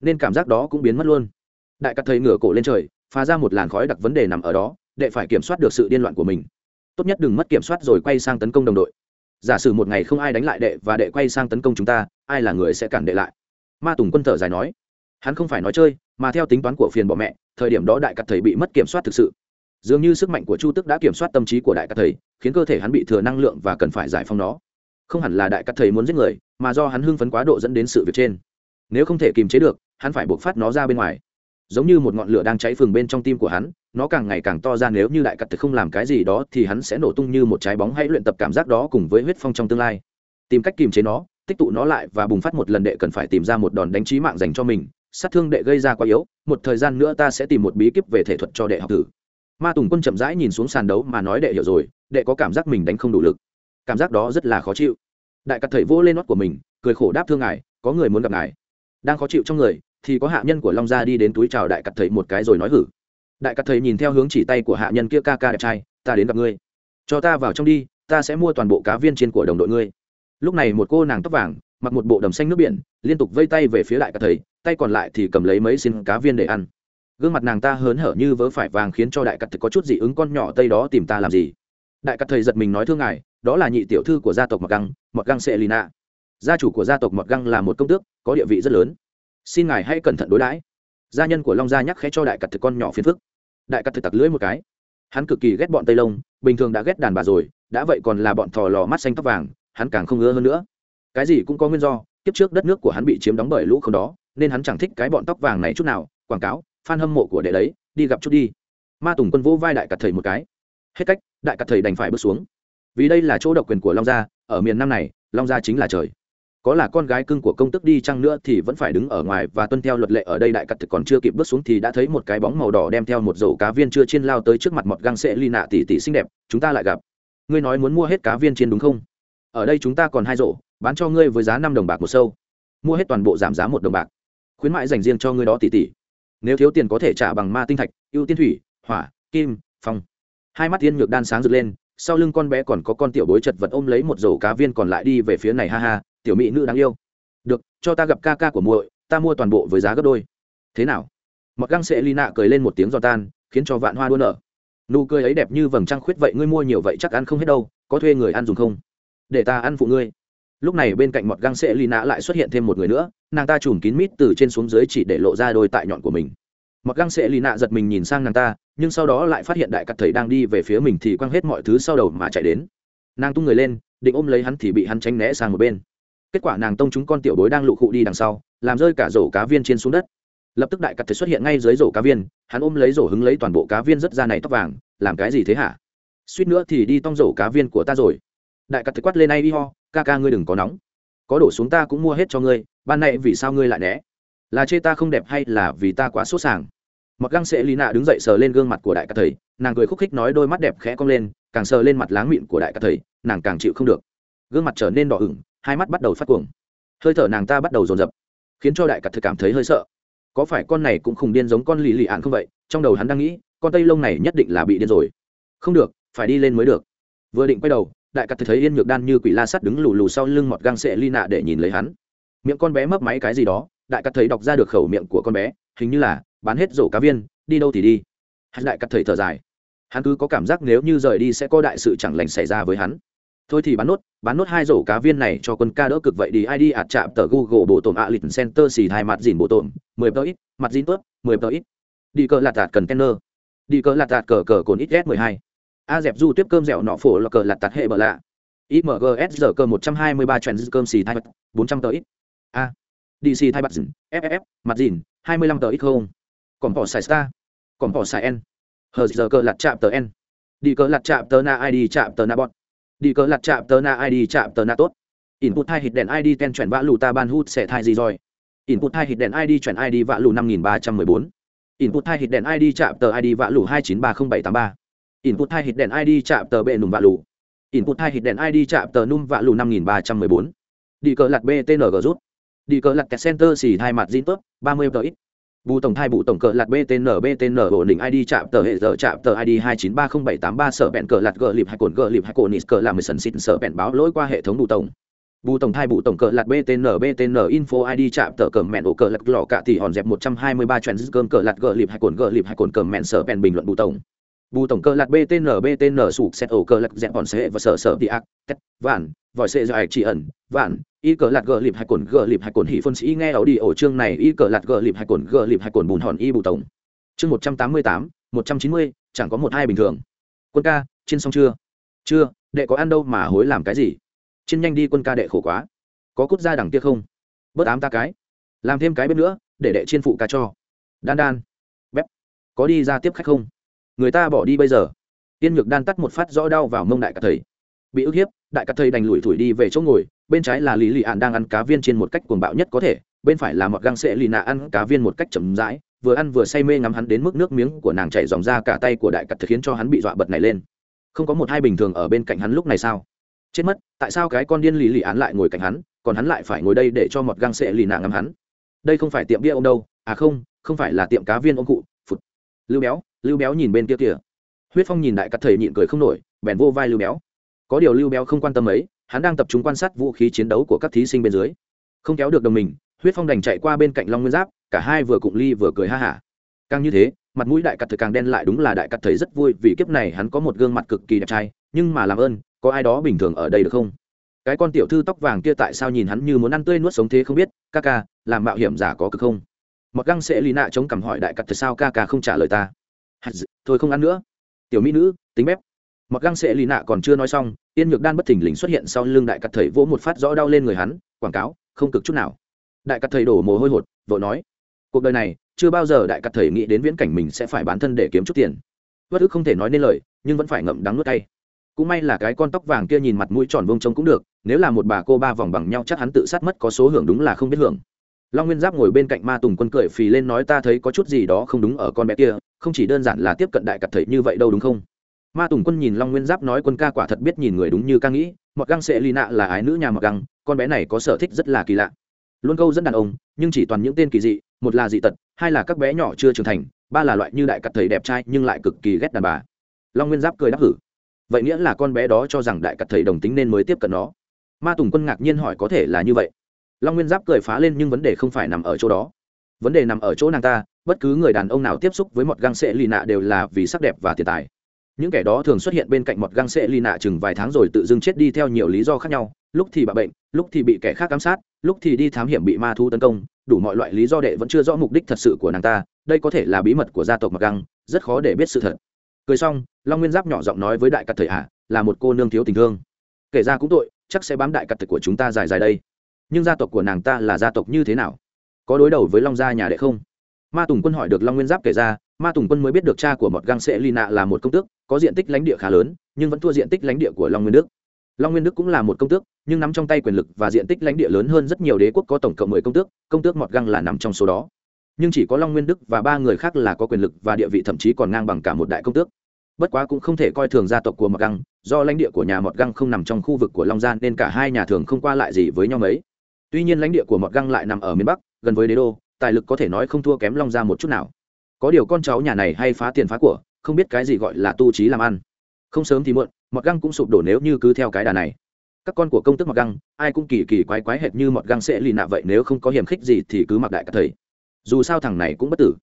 A: Nên cảm giác đó cũng biến mất luôn. Đại cắt thầy ngửa cổ lên trời, phá ra một làn khói đặc vấn đề nằm ở đó, đệ phải kiểm soát được sự điên loạn của mình tốt nhất đừng mất kiểm soát rồi quay sang tấn công đồng đội. Giả sử một ngày không ai đánh lại đệ và đệ quay sang tấn công chúng ta, ai là người sẽ cản đệ lại? Ma tùng quân thở dài nói. Hắn không phải nói chơi, mà theo tính toán của phiền bọ mẹ, thời điểm đó đại cắt thầy bị mất kiểm soát thực sự. Dường như sức mạnh của chu tức đã kiểm soát tâm trí của đại cắt thầy, khiến cơ thể hắn bị thừa năng lượng và cần phải giải phóng nó. Không hẳn là đại cắt thầy muốn giết người, mà do hắn hưng phấn quá độ dẫn đến sự việc trên. Nếu không thể kiềm chế được, hắn phải buộc phát nó ra bên ngoài giống như một ngọn lửa đang cháy phừng bên trong tim của hắn, nó càng ngày càng to ra nếu như đại cắt thực không làm cái gì đó thì hắn sẽ nổ tung như một trái bóng hãy luyện tập cảm giác đó cùng với huyết phong trong tương lai. Tìm cách kiềm chế nó, tích tụ nó lại và bùng phát một lần đệ cần phải tìm ra một đòn đánh trí mạng dành cho mình, sát thương đệ gây ra quá yếu, một thời gian nữa ta sẽ tìm một bí kíp về thể thuật cho đệ học thử. Ma tùng quân chậm rãi nhìn xuống sàn đấu mà nói đệ hiểu rồi, đệ có cảm giác mình đánh không đủ lực. Cảm giác đó rất là khó chịu. Đại cắt thầy vỗ lên nót của mình, cười khổ đáp thương ngài, có người muốn gặp ngài. Đang khó chịu trong người thì có hạ nhân của long gia đi đến túi chào đại cắt thầy một cái rồi nói hử. Đại cắt thầy nhìn theo hướng chỉ tay của hạ nhân kia, ca ca đẹp trai, ta đến gặp ngươi. Cho ta vào trong đi, ta sẽ mua toàn bộ cá viên trên của đồng đội ngươi. Lúc này một cô nàng tóc vàng, mặc một bộ đầm xanh nước biển, liên tục vây tay về phía đại cắt thầy, tay còn lại thì cầm lấy mấy xin cá viên để ăn. Gương mặt nàng ta hớn hở như vớ phải vàng khiến cho đại cắt thầy có chút dị ứng, con nhỏ tây đó tìm ta làm gì? Đại cắt thầy giật mình nói thương ngài, đó là nhị tiểu thư của gia tộc mọt găng mọt găng sệ lina gia chủ của gia tộc mọt găng là một công tước, có địa vị rất lớn xin ngài hãy cẩn thận đối đãi. Gia nhân của long gia nhắc khẽ cho đại cặt thực con nhỏ phiền phức. Đại cặt thực tặc lưỡi một cái. Hắn cực kỳ ghét bọn tây lông bình thường đã ghét đàn bà rồi, đã vậy còn là bọn thò lò mắt xanh tóc vàng, hắn càng không ngứa hơn nữa. Cái gì cũng có nguyên do, kiếp trước đất nước của hắn bị chiếm đóng bởi lũ không đó, nên hắn chẳng thích cái bọn tóc vàng này chút nào. Quảng cáo f hâm mộ của đệ đấy, đi gặp chút đi. Ma tùng quân vỗ vai đại cặt thầy một cái. Hết cách, đại cặt thầy đành phải bước xuống. Vì đây là chỗ độc quyền của long gia, ở miền nam này, long gia chính là trời có là con gái cưng của công tức đi chăng nữa thì vẫn phải đứng ở ngoài và tuân theo luật lệ ở đây đại cắt thực còn chưa kịp bước xuống thì đã thấy một cái bóng màu đỏ đem theo một dầu cá viên chưa chiên lao tới trước mặt mọt găng sệ ly nạ tỉ tỉ xinh đẹp, chúng ta lại gặp. Ngươi nói muốn mua hết cá viên chiên đúng không? Ở đây chúng ta còn hai rổ bán cho ngươi với giá năm đồng bạc một sâu. Mua hết toàn bộ giảm giá một đồng bạc. Khuyến mại dành riêng cho ngươi đó tỉ tỉ nếu thiếu tiền có thể trả bằng ma tinh thạch, ưu tiên thủy, hỏa, kim, phong. Hai mắt tiên nhược đan sáng rực lên, sau lưng con bé còn có con tiểu bối chật vật ôm lấy một rổ cá viên còn lại đi về phía này, ha ha tiểu mỹ nữ đáng yêu. Được, cho ta gặp ca ca của muội, ta mua toàn bộ với giá gấp đôi. Thế nào? Mặc găng sẽ lì nạ cười lên một tiếng giò tan, khiến cho vạn hoa đua nở. Nụ cười ấy đẹp như vầng trăng khuyết vậy ngươi mua nhiều vậy chắc ăn không hết đâu, có thuê người ăn dùng không? Để ta ăn phụ ngươi. Lúc này bên cạnh mọt găng sẽ lì nạ lại xuất hiện thêm một người nữa, nàng ta chùm kín mít từ trên xuống dưới chỉ để lộ ra đôi tại nhọn của mình. Mọt găng sẽ lì nạ giật mình nhìn sang nàng ta, nhưng sau đó lại phát hiện đại cặt thầy đang đi về phía mình thì quăng hết mọi thứ sau đầu mà chạy đến. Nàng tung người lên, định ôm lấy hắn thì bị hắn tránh né sang một bên kết quả nàng tông chúng con tiểu bối đang lụ cụ đi đằng sau, làm rơi cả rổ cá viên trên xuống đất. Lập tức đại cặt thể xuất hiện ngay dưới rổ cá viên, hắn ôm lấy rổ hứng lấy toàn bộ cá viên rất ra này tóc vàng, làm cái gì thế hả? Suýt nữa thì đi tong rổ cá viên của ta rồi. Đại cặt thể quát lên ai đi ho, ca ca ngươi đừng có nóng. Có đổ xuống ta cũng mua hết cho ngươi, ban này vì sao ngươi lại né? Là chê ta không đẹp hay là vì ta quá sốt sàng? Mặc găng sẽ lý nạ đứng dậy sờ lên gương mặt của đại ca thầy nàng cười khúc khích nói đôi mắt đẹp khẽ cong lên, càng sờ lên mặt láng mịn của đại ca thầy nàng càng chịu không được. Gương mặt trở nên đỏ ửng hai mắt bắt đầu phát cuồng. Hơi thở nàng ta bắt đầu dồn dập, khiến cho đại cặt thực cảm thấy hơi sợ. Có phải con này cũng khùng điên giống con lì lì ạn không vậy? Trong đầu hắn đang nghĩ, con tây lông này nhất định là bị điên rồi. Không được, phải đi lên mới được. Vừa định quay đầu, đại cặt thấy yên nhược đan như quỷ la sắt đứng lù lù sau lưng mọt găng sệ ly nạ để nhìn lấy hắn. Miệng con bé mấp máy cái gì đó, đại cặt thấy đọc ra được khẩu miệng của con bé, hình như là, bán hết rổ cá viên, đi đâu thì đi. Hắn đại cặt thầy thở dài. Hắn cứ có cảm giác nếu như rời đi sẽ có đại sự chẳng lành xảy ra với hắn thôi thì bán nốt bán nốt hai rổ cá viên này cho quân ca đỡ cực vậy đi. Id ạt chạm tờ google bộ tổm ạ lịch center xì hai mặt dìn bộ tổm mười tờ ít mặt dìn tốt mười tờ ít. Đi cờ lạt tạt cần tenner, đi cờ lạt tạt cờ cờ cồn ít s mười hai. A dẹp du tiếp cơm dẻo nọ phổ là cờ lạt tạt hệ bờ lạ. Imgs giờ cơ một trăm hai mươi ba trend cơm xì thai mặt bốn trăm tờ ít. A. Dc thai mặt dìn ff mặt dìn hai mươi lăm tờ ít không. Còn bỏ xài star. Còn bỏ xài n. Hờ giờ cờ lạt chạm tờ n. Đi cờ lạt chạm tờ na id chạm tờ na bọn đi cờ lạt chạm tờ na id chạm tờ na tốt. Input hai hit đèn id ten chuyển vã lù ta ban hút sẽ thai gì rồi. Input hai hit đèn id chuyển id vã lù năm nghìn ba trăm mười bốn. Input hai hit đèn id chạm tờ id vã lù hai chín ba không bảy tám ba. Input hai hit đèn id chạm tờ bệ nùng vạ lù. Input hai hit đèn id chạm tờ num vạ lù năm nghìn ba trăm mười bốn. Đi cờ lặt btng rút. Đi cờ lặt center xì hai mặt zin tốt, ba mươi tờ ít bù tổng thai bù tổng cờ lạt btn btn ổn định id chạm tờ hệ giờ chạm tờ id hai chín ba không bảy tám ba sở bẹn cờ lạt gờ lịp hai cồn gờ lịp hai cồn nít cờ làm mười sần xịt sở bẹn báo lỗi qua hệ thống bù tổng. Bù tổng thai bù tổng cờ lạt btn btn info id chạm tờ cờ mẹn ổ cờ lạt lò cả thì hòn dẹp một trăm hai mươi ba chuyện cơm cờ lạt gờ lịp hai cồn gờ lịp hai cồn cờ mẹn sở bẹn bình luận bù tổng. Bù tổng cờ lạt btn btn sụp xét ổ cờ lạt dẹp hòn sẽ và sở sở đi ác, tét, vạn, vòi sệ do ạch chỉ ẩn, vạn y cờ lạt gờ lịp hai cồn, gờ lịp hai cồn hỉ phân sĩ nghe ảo đi ổ chương này y cờ lạt gờ lịp hai cồn, gờ lịp hai cồn bùn hòn y bù tổng. Chương một trăm tám mươi tám, một trăm chín mươi, chẳng có một hai bình thường. Quân ca, trên xong chưa? Chưa, đệ có ăn đâu mà hối làm cái gì? Trên nhanh đi quân ca đệ khổ quá. Có cút ra đằng kia không? Bớt ám ta cái. Làm thêm cái bếp nữa, để đệ chiên phụ ca cho. Đan đan. Bếp có đi ra tiếp khách không? Người ta bỏ đi bây giờ. Tiên nhược đan tắt một phát rõ đau vào mông đại cả thầy. Bị ức hiếp đại cắt thầy đành lủi thủi đi về chỗ ngồi, bên trái là lý lị ạn đang ăn cá viên trên một cách cuồng bạo nhất có thể, bên phải là mọt găng sệ lì nạ ăn cá viên một cách chậm rãi, vừa ăn vừa say mê ngắm hắn đến mức nước miếng của nàng chảy dòng ra cả tay của đại cắt thầy khiến cho hắn bị dọa bật này lên. Không có một hai bình thường ở bên cạnh hắn lúc này sao? Chết mất, tại sao cái con điên lì lì án lại ngồi cạnh hắn, còn hắn lại phải ngồi đây để cho mọt găng sệ lì nạ ngắm hắn? Đây không phải tiệm bia ông đâu à không không phải là tiệm cá viên ông cụ, phụt. Lưu béo lưu béo nhìn bên kia kìa. Huyết phong nhìn đại cắt thầy nhịn cười không nổi, bèn vô vai lưu béo có điều lưu béo không quan tâm ấy hắn đang tập trung quan sát vũ khí chiến đấu của các thí sinh bên dưới. Không kéo được đồng mình, huyết phong đành chạy qua bên cạnh long nguyên giáp, cả hai vừa cụng ly vừa cười ha hả. Càng như thế, mặt mũi đại cặt thời càng đen lại đúng là đại cặt thấy rất vui vì kiếp này hắn có một gương mặt cực kỳ đẹp trai, nhưng mà làm ơn, có ai đó bình thường ở đây được không? Cái con tiểu thư tóc vàng kia tại sao nhìn hắn như muốn ăn tươi nuốt sống thế không biết, ca ca, làm mạo hiểm giả có cực không? Mặc găng sẽ lì nạ chống cằm hỏi đại cặt thật sao ca ca không trả lời ta. Thôi không ăn nữa. Tiểu mỹ nữ, tính bếp mặc găng sệ lì nạ còn chưa nói xong tiên nhược đan bất thình lình xuất hiện sau lưng đại cắt thầy vỗ một phát rõ đau lên người hắn, quảng cáo, không cực chút nào. Đại cắt thầy đổ mồ hôi hột, vội nói, cuộc đời này, chưa bao giờ đại cắt thầy nghĩ đến viễn cảnh mình sẽ phải bán thân để kiếm chút tiền. Bất ức không thể nói nên lời, nhưng vẫn phải ngậm đắng nuốt tay cũng may là cái con tóc vàng kia nhìn mặt mũi tròn vông trông cũng được, nếu là một bà cô ba vòng bằng nhau chắc hắn tự sát mất có số hưởng đúng là không biết hưởng. Long nguyên giáp ngồi bên cạnh ma tùng quân cười phì lên nói, ta thấy có chút gì đó không đúng ở con bé kia, không chỉ đơn giản là tiếp cận đại cặp thầy như vậy đâu đúng không? Ma tùng quân nhìn long nguyên giáp nói quân ca quả thật biết nhìn người đúng như ca nghĩ, mọt găng sẽ lì nạ là ái nữ nhà mọt găng, con bé này có sở thích rất là kỳ lạ. Luôn câu dẫn đàn ông, nhưng chỉ toàn những tên kỳ dị, một là dị tật, hai là các bé nhỏ chưa trưởng thành, ba là loại như đại cắt thầy đẹp trai nhưng lại cực kỳ ghét đàn bà. Long nguyên giáp cười đáp hử. Vậy nghĩa là con bé đó cho rằng đại cắt thầy đồng tính nên mới tiếp cận nó. Ma tùng quân ngạc nhiên hỏi có thể là như vậy. Long nguyên giáp cười phá lên nhưng vấn đề không phải nằm ở chỗ đó. Vấn đề nằm ở chỗ nàng ta, bất cứ người đàn ông nào tiếp xúc với một găng sệ lì nạ đều là vì sắc đẹp và tiền tài những kẻ đó thường xuất hiện bên cạnh một găng sệ ly nạ chừng vài tháng rồi tự dưng chết đi theo nhiều lý do khác nhau. Lúc thì bạo bệnh, lúc thì bị kẻ khác ám sát, lúc thì đi thám hiểm bị ma thu tấn công, đủ mọi loại lý do đệ vẫn chưa rõ mục đích thật sự của nàng ta. Đây có thể là bí mật của gia tộc mặc găng, rất khó để biết sự thật. Cười xong, long nguyên giáp nhỏ giọng nói với đại cắt thời hạ, là một cô nương thiếu tình thương. Kể ra cũng tội, chắc sẽ bám đại cắt thực của chúng ta dài dài đây. Nhưng gia tộc của nàng ta là gia tộc như thế nào? Có đối đầu với long gia nhà đệ không? Ma tùng quân hỏi được long nguyên giáp kể ra, ma tùng quân mới biết được cha của Mọt găng sệ ly nạ là một công tước, có diện tích lãnh địa khá lớn, nhưng vẫn thua diện tích lãnh địa của long nguyên đức. Long nguyên đức cũng là một công tước, nhưng nắm trong tay quyền lực và diện tích lãnh địa lớn hơn rất nhiều đế quốc có tổng cộng mười công tước công tước mọt găng là nằm trong số đó. Nhưng chỉ có long nguyên đức và ba người khác là có quyền lực và địa vị thậm chí còn ngang bằng cả một đại công tước. Bất quá cũng không thể coi thường gia tộc của mọt găng do lãnh địa của nhà mọt găng không nằm trong khu vực của long gia nên cả hai nhà thường không qua lại gì với nhau mấy. Tuy nhiên lãnh địa của mọt găng lại nằm ở miền bắc, gần với đế đô tài lực có thể nói không thua kém long gia một chút nào. Có điều con cháu nhà này hay phá tiền phá của, không biết cái gì gọi là tu trí làm ăn. Không sớm thì muộn, mọt găng cũng sụp đổ nếu như cứ theo cái đà này. Các con của công tức mọt găng, ai cũng kỳ kỳ quái quái hệt như mọt găng sẽ lì nạ vậy, nếu không có hiểm khích gì thì cứ mặc đại các thầy. Dù sao thằng này cũng bất tử.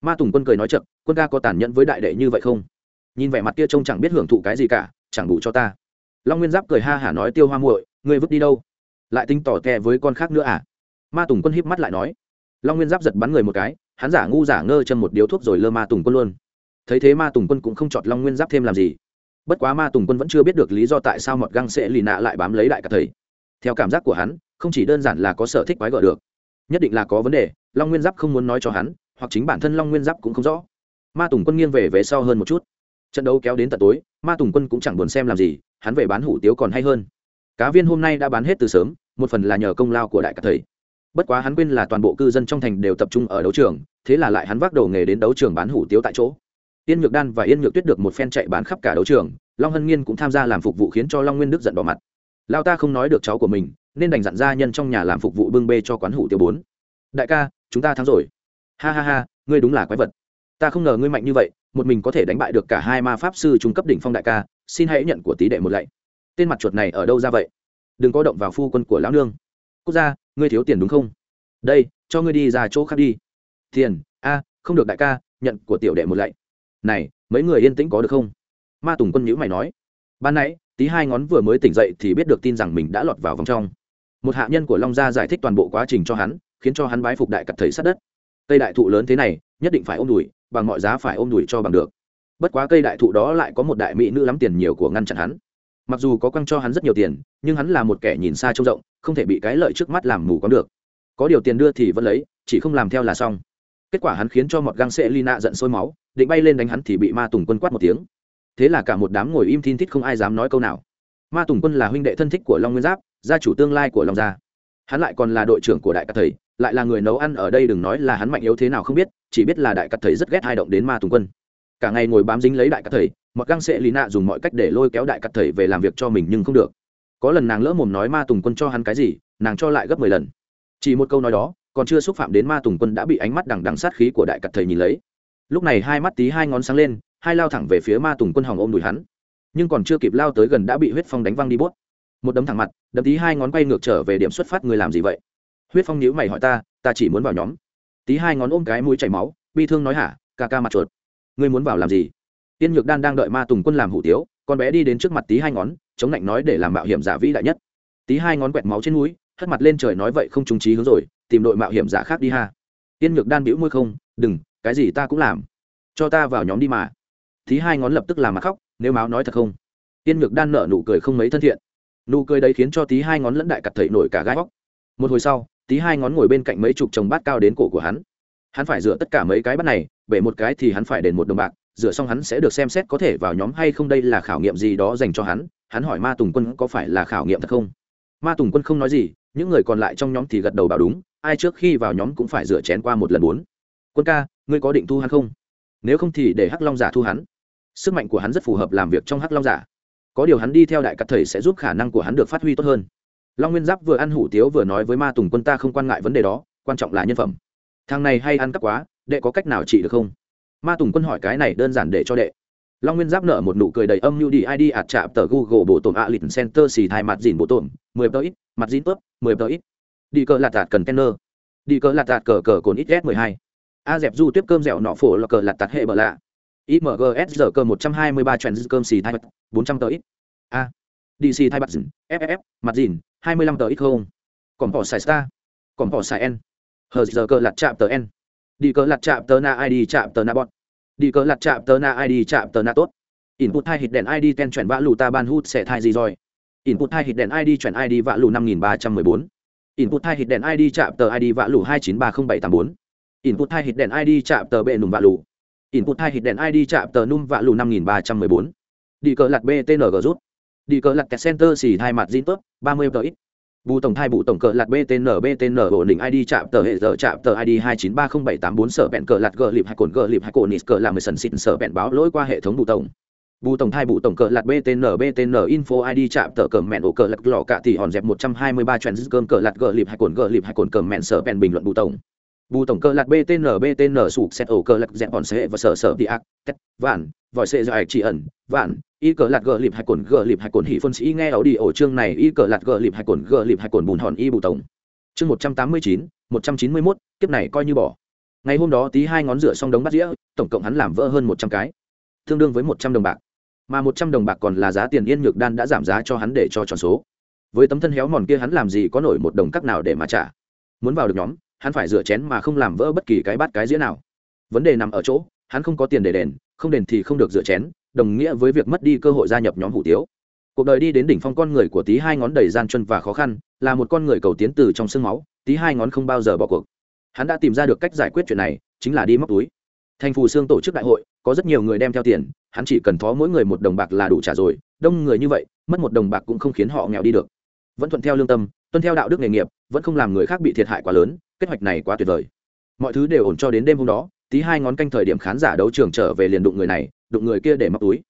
A: Ma tùng quân cười nói chậm, quân ca có tàn nhẫn với đại đệ như vậy không? Nhìn vẻ mặt kia trông chẳng biết hưởng thụ cái gì cả, chẳng đủ cho ta. Long nguyên giáp cười ha hả nói, tiêu hoa muội, ngươi vứt đi đâu? Lại tính tỏ kè với con khác nữa à? Ma tùng quân híp mắt lại nói long nguyên giáp giật bắn người một cái, hắn giả ngu giả ngơ chân một điếu thuốc rồi lơ ma tùng quân luôn. Thấy thế ma tùng quân cũng không chọn long nguyên giáp thêm làm gì. Bất quá ma tùng quân vẫn chưa biết được lý do tại sao mọt găng sẽ lì nạ lại bám lấy đại cả thầy. Theo cảm giác của hắn, không chỉ đơn giản là có sở thích quái gở được, nhất định là có vấn đề, long nguyên giáp không muốn nói cho hắn, hoặc chính bản thân long nguyên giáp cũng không rõ. Ma tùng quân nghiêng về về sau hơn một chút. Trận đấu kéo đến tận tối, ma tùng quân cũng chẳng buồn xem làm gì, hắn về bán hủ tiếu còn hay hơn. Cá viên hôm nay đã bán hết từ sớm, một phần là nhờ công lao của đại cả thầy bất quá hắn quên là toàn bộ cư dân trong thành đều tập trung ở đấu trường, thế là lại hắn vác đầu nghề đến đấu trường bán hủ tiếu tại chỗ. Yên nhược đan và yên nhược tuyết được một phen chạy bán khắp cả đấu trường, long hân nghiên cũng tham gia làm phục vụ khiến cho long nguyên đức giận bỏ mặt. Lao ta không nói được cháu của mình, nên đành dặn gia nhân trong nhà làm phục vụ bưng bê cho quán hủ tiếu bốn. Đại ca, chúng ta thắng rồi. Ha ha ha, ngươi đúng là quái vật. Ta không ngờ ngươi mạnh như vậy, một mình có thể đánh bại được cả hai ma pháp sư trung cấp đỉnh phong đại ca, xin hãy nhận của tý đệ một lạy. Tên mặt chuột này ở đâu ra vậy? Đừng có động vào phu quân của lão nương. Quốc gia ngươi thiếu tiền đúng không? Đây, cho ngươi đi ra chỗ khác đi. Tiền? A, không được đại ca, nhận của tiểu đệ một lạy. Này, mấy người yên tĩnh có được không? Ma tùng quân nhữ mày nói. Ban nãy, tí hai ngón vừa mới tỉnh dậy thì biết được tin rằng mình đã lọt vào vòng trong. Một hạ nhân của long gia giải thích toàn bộ quá trình cho hắn, khiến cho hắn bái phục đại cặt thầy sát đất. Cây đại thụ lớn thế này, nhất định phải ôm đùi, bằng mọi giá phải ôm đùi cho bằng được. Bất quá cây đại thụ đó lại có một đại mỹ nữ lắm tiền nhiều của ngăn chặn hắn mặc dù có quăng cho hắn rất nhiều tiền, nhưng hắn là một kẻ nhìn xa trông rộng, không thể bị cái lợi trước mắt làm mù quáng được. Có điều tiền đưa thì vẫn lấy, chỉ không làm theo là xong. Kết quả hắn khiến cho một găng sệ lina giận sôi máu, định bay lên đánh hắn thì bị ma tùng quân quát một tiếng. Thế là cả một đám ngồi im thin thít không ai dám nói câu nào. Ma tùng quân là huynh đệ thân thích của long nguyên giáp, gia chủ tương lai của long gia. Hắn lại còn là đội trưởng của đại cát thầy, lại là người nấu ăn ở đây đừng nói là hắn mạnh yếu thế nào không biết, chỉ biết là đại cát thầy rất ghét hai động đến ma tùng quân cả ngày ngồi bám dính lấy đại cát thầy mặc găng sệ lì nạ dùng mọi cách để lôi kéo đại cát thầy về làm việc cho mình nhưng không được. Có lần nàng lỡ mồm nói ma tùng quân cho hắn cái gì, nàng cho lại gấp mười lần. Chỉ một câu nói đó, còn chưa xúc phạm đến ma tùng quân đã bị ánh mắt đằng đằng sát khí của đại cát thầy nhìn lấy. Lúc này hai mắt tí hai ngón sáng lên, hai lao thẳng về phía ma tùng quân hòng ôm đùi hắn. Nhưng còn chưa kịp lao tới gần đã bị huyết phong đánh văng đi bốt một đấm thẳng mặt, đấm tí hai ngón quay ngược trở về điểm xuất phát người làm gì vậy? Huyết phong nhíu mày hỏi ta ta chỉ muốn vào nhóm. Tí hai ngón ôm cái mũi chảy máu, bi thương nói hả, ca ca mặt chuột ngươi muốn vào làm gì? Tiên nhược đan đang đợi ma tùng quân làm hủ tiếu, con bé đi đến trước mặt tí hai ngón, chống lạnh nói để làm mạo hiểm giả vĩ đại nhất. Tí hai ngón quẹt máu trên mũi, hất mặt lên trời nói vậy không trung trí hướng rồi, tìm đội mạo hiểm giả khác đi ha. Tiên nhược đan bĩu môi không, đừng, cái gì ta cũng làm. Cho ta vào nhóm đi mà. Tí hai ngón lập tức làm mặt khóc, nếu máu nói thật không? Tiên nhược đan nở nụ cười không mấy thân thiện. Nụ cười đấy khiến cho tí hai ngón lẫn đại cặt thầy nổi cả gai góc. một hồi sau tí hai ngón ngồi bên cạnh mấy chục chồng bát cao đến cổ của hắn hắn phải rửa tất cả mấy cái bát này, bể một cái thì hắn phải đền một đồng bạc, rửa xong hắn sẽ được xem xét có thể vào nhóm hay không, đây là khảo nghiệm gì đó dành cho hắn hắn hỏi ma tùng quân có phải là khảo nghiệm thật không? Ma tùng quân không nói gì, những người còn lại trong nhóm thì gật đầu bảo đúng, ai trước khi vào nhóm cũng phải rửa chén qua một lần bốn. Quân ca, ngươi có định thu hắn không? Nếu không thì để hắc long giả thu hắn. Sức mạnh của hắn rất phù hợp làm việc trong hắc long giả. Có điều hắn đi theo đại cắt thầy sẽ giúp khả năng của hắn được phát huy tốt hơn. Long nguyên giáp vừa ăn hủ tiếu vừa nói với ma tùng quân, ta không quan ngại vấn đề đó, quan trọng là nhân phẩm thằng này hay ăn cắp quá, đệ có cách nào trị được không? Ma tùng quân hỏi cái này đơn giản để cho đệ. Long nguyên giáp nở một nụ cười đầy âm mưu đi id ạt chạm tờ google bộ tổn a lịch center xì thai mặt dìn bộ tổn, mười tờ ít, mặt dìn ướp mười tờ ít. Đi cờ lạt tạt cần kenner. Đi cờ lạt tạt cờ cờ cồn ít s mười hai. A dẹp du tiếp cơm dẻo nọ phổ là cờ lạt tạt hệ bờ lạ. Imgs giờ cơ một trăm hai mươi ba trend cơm xì thai mặt, bốn trăm tờ ít. A. Dc thai mặt dìn ff mặt dìn, hai mươi lăm tờ ít không? Còn bỏ xài star còn bỏ xài n hờ giờ cơ lặt chạm tờ n. Đi cờ lặt chạm tờ na id chạm tờ na bọt đi cờ lặt chạm tờ na id chạm tờ na tốt. Input hai hit đèn id ten chuyển vã lù ta ban hút sẽ thai gì rồi? Input hai hit đèn id chuyển id vã lù năm nghìn ba trăm mười bốn. Input hai hit đèn id chạm tờ id vã lù hai chín ba không bảy tám bốn. Input hai hit đèn id chạm tờ bệ nùm vã lù. Input hai hit đèn id chạm tờ num vã lù năm nghìn ba trăm mười bốn. Đi cờ lặt btng rút. Đi cờ lặt center xì hai mặt zin tốt, ba mươi tờ ít bù tổng thai bù tổng cờ lạt btn btn ổn định id chạm tờ hệ giờ chạm tờ id hai chín ba không bảy tám bốn sở bẹn cờ lạt gờ lịp hai cồn gờ lịp hai cồn nít cờ làm mười sần xịn sở bẹn báo lỗi qua hệ thống bù tổng. Bù tổng thai bù tổng cờ lạt btn btn info id chạm tờ cờ mẹn ổ cờ lạt lọ cả tỷ hòn dẹp một trăm hai mươi ba cơm cờ lạt gờ lịp hai cồn gờ lịp hai cồn cờ mẹn sở bẹn bình luận bù tổng bù tổng cơ lạt btn btn sụp xét ổ cơ lạc dẹp bọn xe và sở sở đi ác, tét, vạn, vòi xe dài chỉ ẩn, vạn, y cờ lạt gờ lịp hai cồn, gờ lịp hai cồn hỉ phân sĩ nghe ảo đi ổ chương này, y cờ lạt gờ lịp hai cồn, gờ lịp hai cồn bùn hòn y bù tổng. Chương một trăm tám mươi chín, một trăm chín mươi mốt, kiếp này coi như bỏ. Ngày hôm đó tí hai ngón rửa xong đống bát dĩa, tổng cộng hắn làm vỡ hơn một trăm cái. Tương đương với một trăm đồng bạc. Mà một trăm đồng bạc còn là giá tiền yên nhược đan đã giảm giá cho hắn để cho tròn số. Với tấm thân héo mòn kia hắn làm gì có nổi một đồng cắc nào để mà trả. Muốn vào được nhóm hắn phải rửa chén mà không làm vỡ bất kỳ cái bát cái dĩa nào. Vấn đề nằm ở chỗ, hắn không có tiền để đền, không đền thì không được rửa chén, đồng nghĩa với việc mất đi cơ hội gia nhập nhóm hủ tiếu. Cuộc đời đi đến đỉnh phong con người của tí hai ngón đầy gian chân và khó khăn, là một con người cầu tiến từ trong sương máu, tí hai ngón không bao giờ bỏ cuộc. Hắn đã tìm ra được cách giải quyết chuyện này, chính là đi móc túi. Thành phù xương tổ chức đại hội, có rất nhiều người đem theo tiền, hắn chỉ cần thó mỗi người một đồng bạc là đủ trả rồi, đông người như vậy, mất một đồng bạc cũng không khiến họ nghèo đi được. Vẫn thuận theo lương tâm, tuân theo đạo đức nghề nghiệp, vẫn không làm người khác bị thiệt hại quá lớn kế hoạch này quá tuyệt vời. Mọi thứ đều ổn cho đến đêm hôm đó, tí hai ngón canh thời điểm khán giả đấu trường trở về liền đụng người này, đụng người kia để móc túi.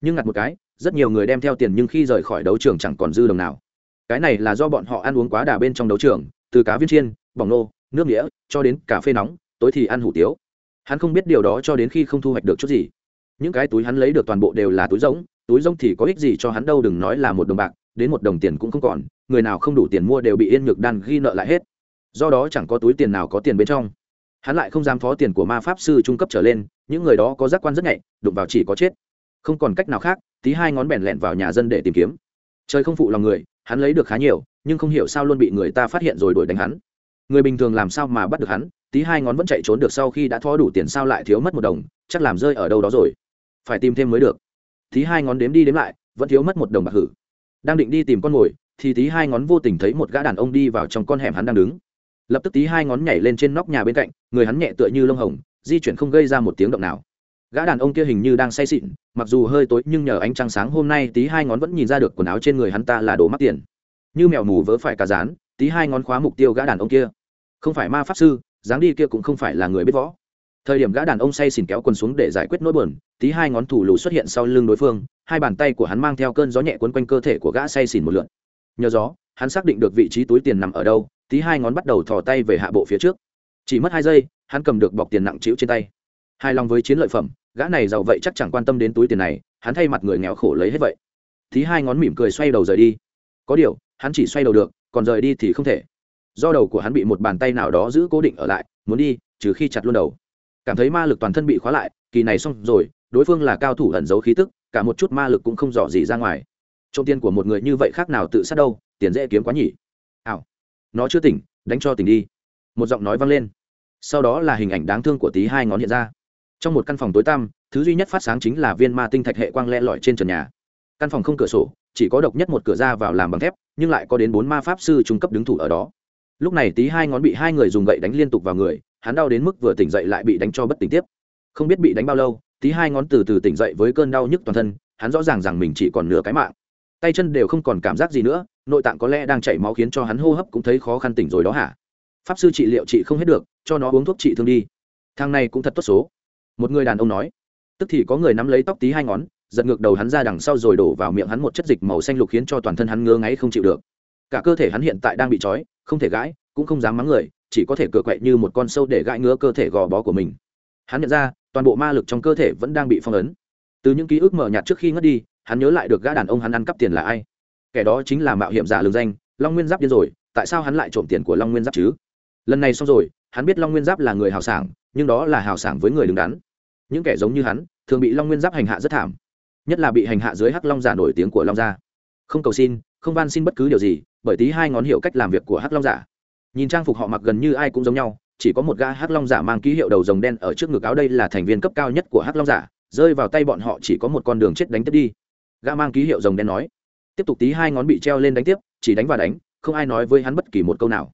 A: Nhưng ngặt một cái, rất nhiều người đem theo tiền nhưng khi rời khỏi đấu trường chẳng còn dư đồng nào. Cái này là do bọn họ ăn uống quá đà bên trong đấu trường, từ cá viên chiên, bỏng nô, nước nghĩa cho đến cà phê nóng, tối thì ăn hủ tiếu. Hắn không biết điều đó cho đến khi không thu hoạch được chút gì. Những cái túi hắn lấy được toàn bộ đều là túi rỗng túi rỗng thì có ích gì cho hắn đâu đừng nói là một đồng bạc, đến một đồng tiền cũng không còn, người nào không đủ tiền mua đều bị yên nhược đan ghi nợ lại hết do đó chẳng có túi tiền nào có tiền bên trong. Hắn lại không dám phó tiền của ma pháp sư trung cấp trở lên, những người đó có giác quan rất nhạy, đụng vào chỉ có chết. Không còn cách nào khác, tí hai ngón bèn lẹn vào nhà dân để tìm kiếm. Trời không phụ lòng người, hắn lấy được khá nhiều, nhưng không hiểu sao luôn bị người ta phát hiện rồi đuổi đánh hắn. Người bình thường làm sao mà bắt được hắn, tí hai ngón vẫn chạy trốn được sau khi đã thó đủ tiền sao lại thiếu mất một đồng, chắc làm rơi ở đâu đó rồi. Phải tìm thêm mới được. Tí hai ngón đếm đi đếm lại, vẫn thiếu mất một đồng bạc hử. Đang định đi tìm con mồi, thì tí hai ngón vô tình thấy một gã đàn ông đi vào trong con hẻm hắn đang đứng lập tức tí hai ngón nhảy lên trên nóc nhà bên cạnh, người hắn nhẹ tựa như lông hồng, di chuyển không gây ra một tiếng động nào. Gã đàn ông kia hình như đang say xịn mặc dù hơi tối nhưng nhờ ánh trăng sáng hôm nay tí hai ngón vẫn nhìn ra được quần áo trên người hắn ta là đồ mắc tiền. Như mèo mù vớ phải cả rán tí hai ngón khóa mục tiêu gã đàn ông kia. Không phải ma pháp sư, dáng đi kia cũng không phải là người biết võ. Thời điểm gã đàn ông say xỉn kéo quần xuống để giải quyết nỗi buồn, tí hai ngón thủ lù xuất hiện sau lưng đối phương, hai bàn tay của hắn mang theo cơn gió nhẹ quấn quanh cơ thể của gã say xỉn một lượn nhờ gió, hắn xác định được vị trí túi tiền nằm ở đâu tí hai ngón bắt đầu thò tay về hạ bộ phía trước. Chỉ mất hai giây, hắn cầm được bọc tiền nặng trĩu trên tay. Hài lòng với chiến lợi phẩm, gã này giàu vậy chắc chẳng quan tâm đến túi tiền này, hắn thay mặt người nghèo khổ lấy hết vậy. Tí hai ngón mỉm cười xoay đầu rời đi. Có điều, hắn chỉ xoay đầu được, còn rời đi thì không thể. Do đầu của hắn bị một bàn tay nào đó giữ cố định ở lại, muốn đi, trừ khi chặt luôn đầu. Cảm thấy ma lực toàn thân bị khóa lại, kỳ này xong rồi, đối phương là cao thủ ẩn giấu khí tức, cả một chút ma lực cũng không dò gì ra ngoài. Trộm tiền của một người như vậy khác nào tự sát đâu, tiền dễ kiếm quá nhỉ nó chưa tỉnh, đánh cho tỉnh đi. Một giọng nói vang lên. Sau đó là hình ảnh đáng thương của tí hai ngón hiện ra. Trong một căn phòng tối tăm, thứ duy nhất phát sáng chính là viên ma tinh thạch hệ quang le lọi trên trần nhà. Căn phòng không cửa sổ, chỉ có độc nhất một cửa ra vào làm bằng thép, nhưng lại có đến bốn ma pháp sư trung cấp đứng thủ ở đó. Lúc này tí hai ngón bị hai người dùng gậy đánh liên tục vào người, hắn đau đến mức vừa tỉnh dậy lại bị đánh cho bất tỉnh tiếp. Không biết bị đánh bao lâu, tí hai ngón từ từ tỉnh dậy với cơn đau nhức toàn thân, hắn rõ ràng rằng mình chỉ còn nửa cái mạng. Tay chân đều không còn cảm giác gì nữa nội tạng có lẽ đang chảy máu khiến cho hắn hô hấp cũng thấy khó khăn tỉnh rồi đó hả? Pháp sư trị liệu trị không hết được, cho nó uống thuốc trị thương đi. Thang này cũng thật tốt số. Một người đàn ông nói. Tức thì có người nắm lấy tóc tí hai ngón, giật ngược đầu hắn ra đằng sau rồi đổ vào miệng hắn một chất dịch màu xanh lục khiến cho toàn thân hắn ngứa ngáy không chịu được. Cả cơ thể hắn hiện tại đang bị trói, không thể gãi, cũng không dám mắng người, chỉ có thể cựa quậy như một con sâu để gãi ngứa cơ thể gò bó của mình. Hắn nhận ra, toàn bộ ma lực trong cơ thể vẫn đang bị phong ấn. Từ những ký ức mờ nhạt trước khi ngất đi, hắn nhớ lại được gã đàn ông hắn ăn cắp tiền là ai kẻ đó chính là mạo hiểm giả lường danh, long nguyên giáp điên rồi, tại sao hắn lại trộm tiền của long nguyên giáp chứ? Lần này xong rồi, hắn biết long nguyên giáp là người hào sảng, nhưng đó là hào sảng với người đứng đắn. Những kẻ giống như hắn, thường bị long nguyên giáp hành hạ rất thảm, nhất là bị hành hạ dưới hắc long giả nổi tiếng của long gia. Không cầu xin, không van xin bất cứ điều gì, bởi tí hai ngón hiệu cách làm việc của hắc long giả. Nhìn trang phục họ mặc gần như ai cũng giống nhau, chỉ có một gã hắc long giả mang ký hiệu đầu rồng đen ở trước ngực áo đây là thành viên cấp cao nhất của hắc long giả, rơi vào tay bọn họ chỉ có một con đường chết đánh tiếp đi. Gã mang ký hiệu rồng đen nói tiếp tục tí hai ngón bị treo lên đánh tiếp, chỉ đánh và đánh, không ai nói với hắn bất kỳ một câu nào.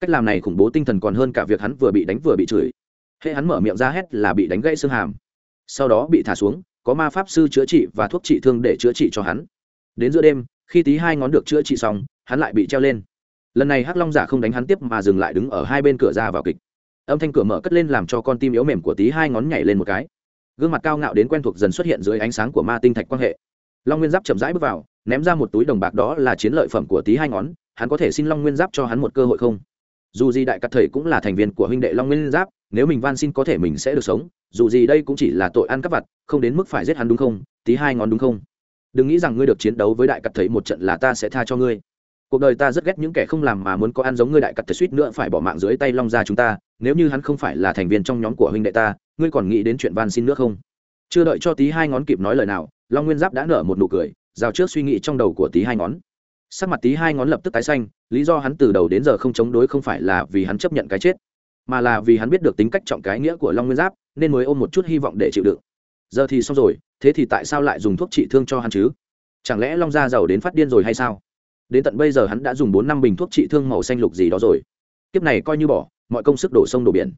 A: Cách làm này khủng bố tinh thần còn hơn cả việc hắn vừa bị đánh vừa bị chửi. Hệ hắn mở miệng ra hét là bị đánh gãy xương hàm. Sau đó bị thả xuống, có ma pháp sư chữa trị và thuốc trị thương để chữa trị cho hắn. Đến giữa đêm, khi tí hai ngón được chữa trị xong, hắn lại bị treo lên. Lần này hắc long giả không đánh hắn tiếp mà dừng lại đứng ở hai bên cửa ra vào kịch. Âm thanh cửa mở cất lên làm cho con tim yếu mềm của tí hai ngón nhảy lên một cái. Gương mặt cao ngạo đến quen thuộc dần xuất hiện dưới ánh sáng của ma tinh thạch quan hệ long nguyên giáp chậm rãi bước vào, ném ra một túi đồng bạc đó là chiến lợi phẩm của Tý hai ngón, hắn có thể xin long nguyên giáp cho hắn một cơ hội không? Dù gì đại cắt thầy cũng là thành viên của huynh đệ long nguyên giáp, nếu mình van xin có thể mình sẽ được sống, dù gì đây cũng chỉ là tội ăn cắp vặt, không đến mức phải giết hắn đúng không? Tí hai ngón đúng không? Đừng nghĩ rằng ngươi được chiến đấu với đại cắt thầy một trận là ta sẽ tha cho ngươi. Cuộc đời ta rất ghét những kẻ không làm mà muốn có ăn giống ngươi đại cắt thầy suýt nữa phải bỏ mạng dưới tay long ra chúng ta, nếu như hắn không phải là thành viên trong nhóm của huynh đệ ta, ngươi còn nghĩ đến chuyện van xin nữa không? Chưa đợi cho tí hai ngón kịp nói lời nào, long nguyên giáp đã nở một nụ cười, rào trước suy nghĩ trong đầu của tí hai ngón. Sắc mặt tí hai ngón lập tức tái xanh, lý do hắn từ đầu đến giờ không chống đối không phải là vì hắn chấp nhận cái chết, mà là vì hắn biết được tính cách trọng cái nghĩa của long nguyên giáp, nên mới ôm một chút hy vọng để chịu đựng. Giờ thì xong rồi, thế thì tại sao lại dùng thuốc trị thương cho hắn chứ? Chẳng lẽ long gia giàu đến phát điên rồi hay sao? Đến tận bây giờ hắn đã dùng bốn năm bình thuốc trị thương màu xanh lục gì đó rồi. Kiếp này coi như bỏ, mọi công sức đổ sông đổ biển.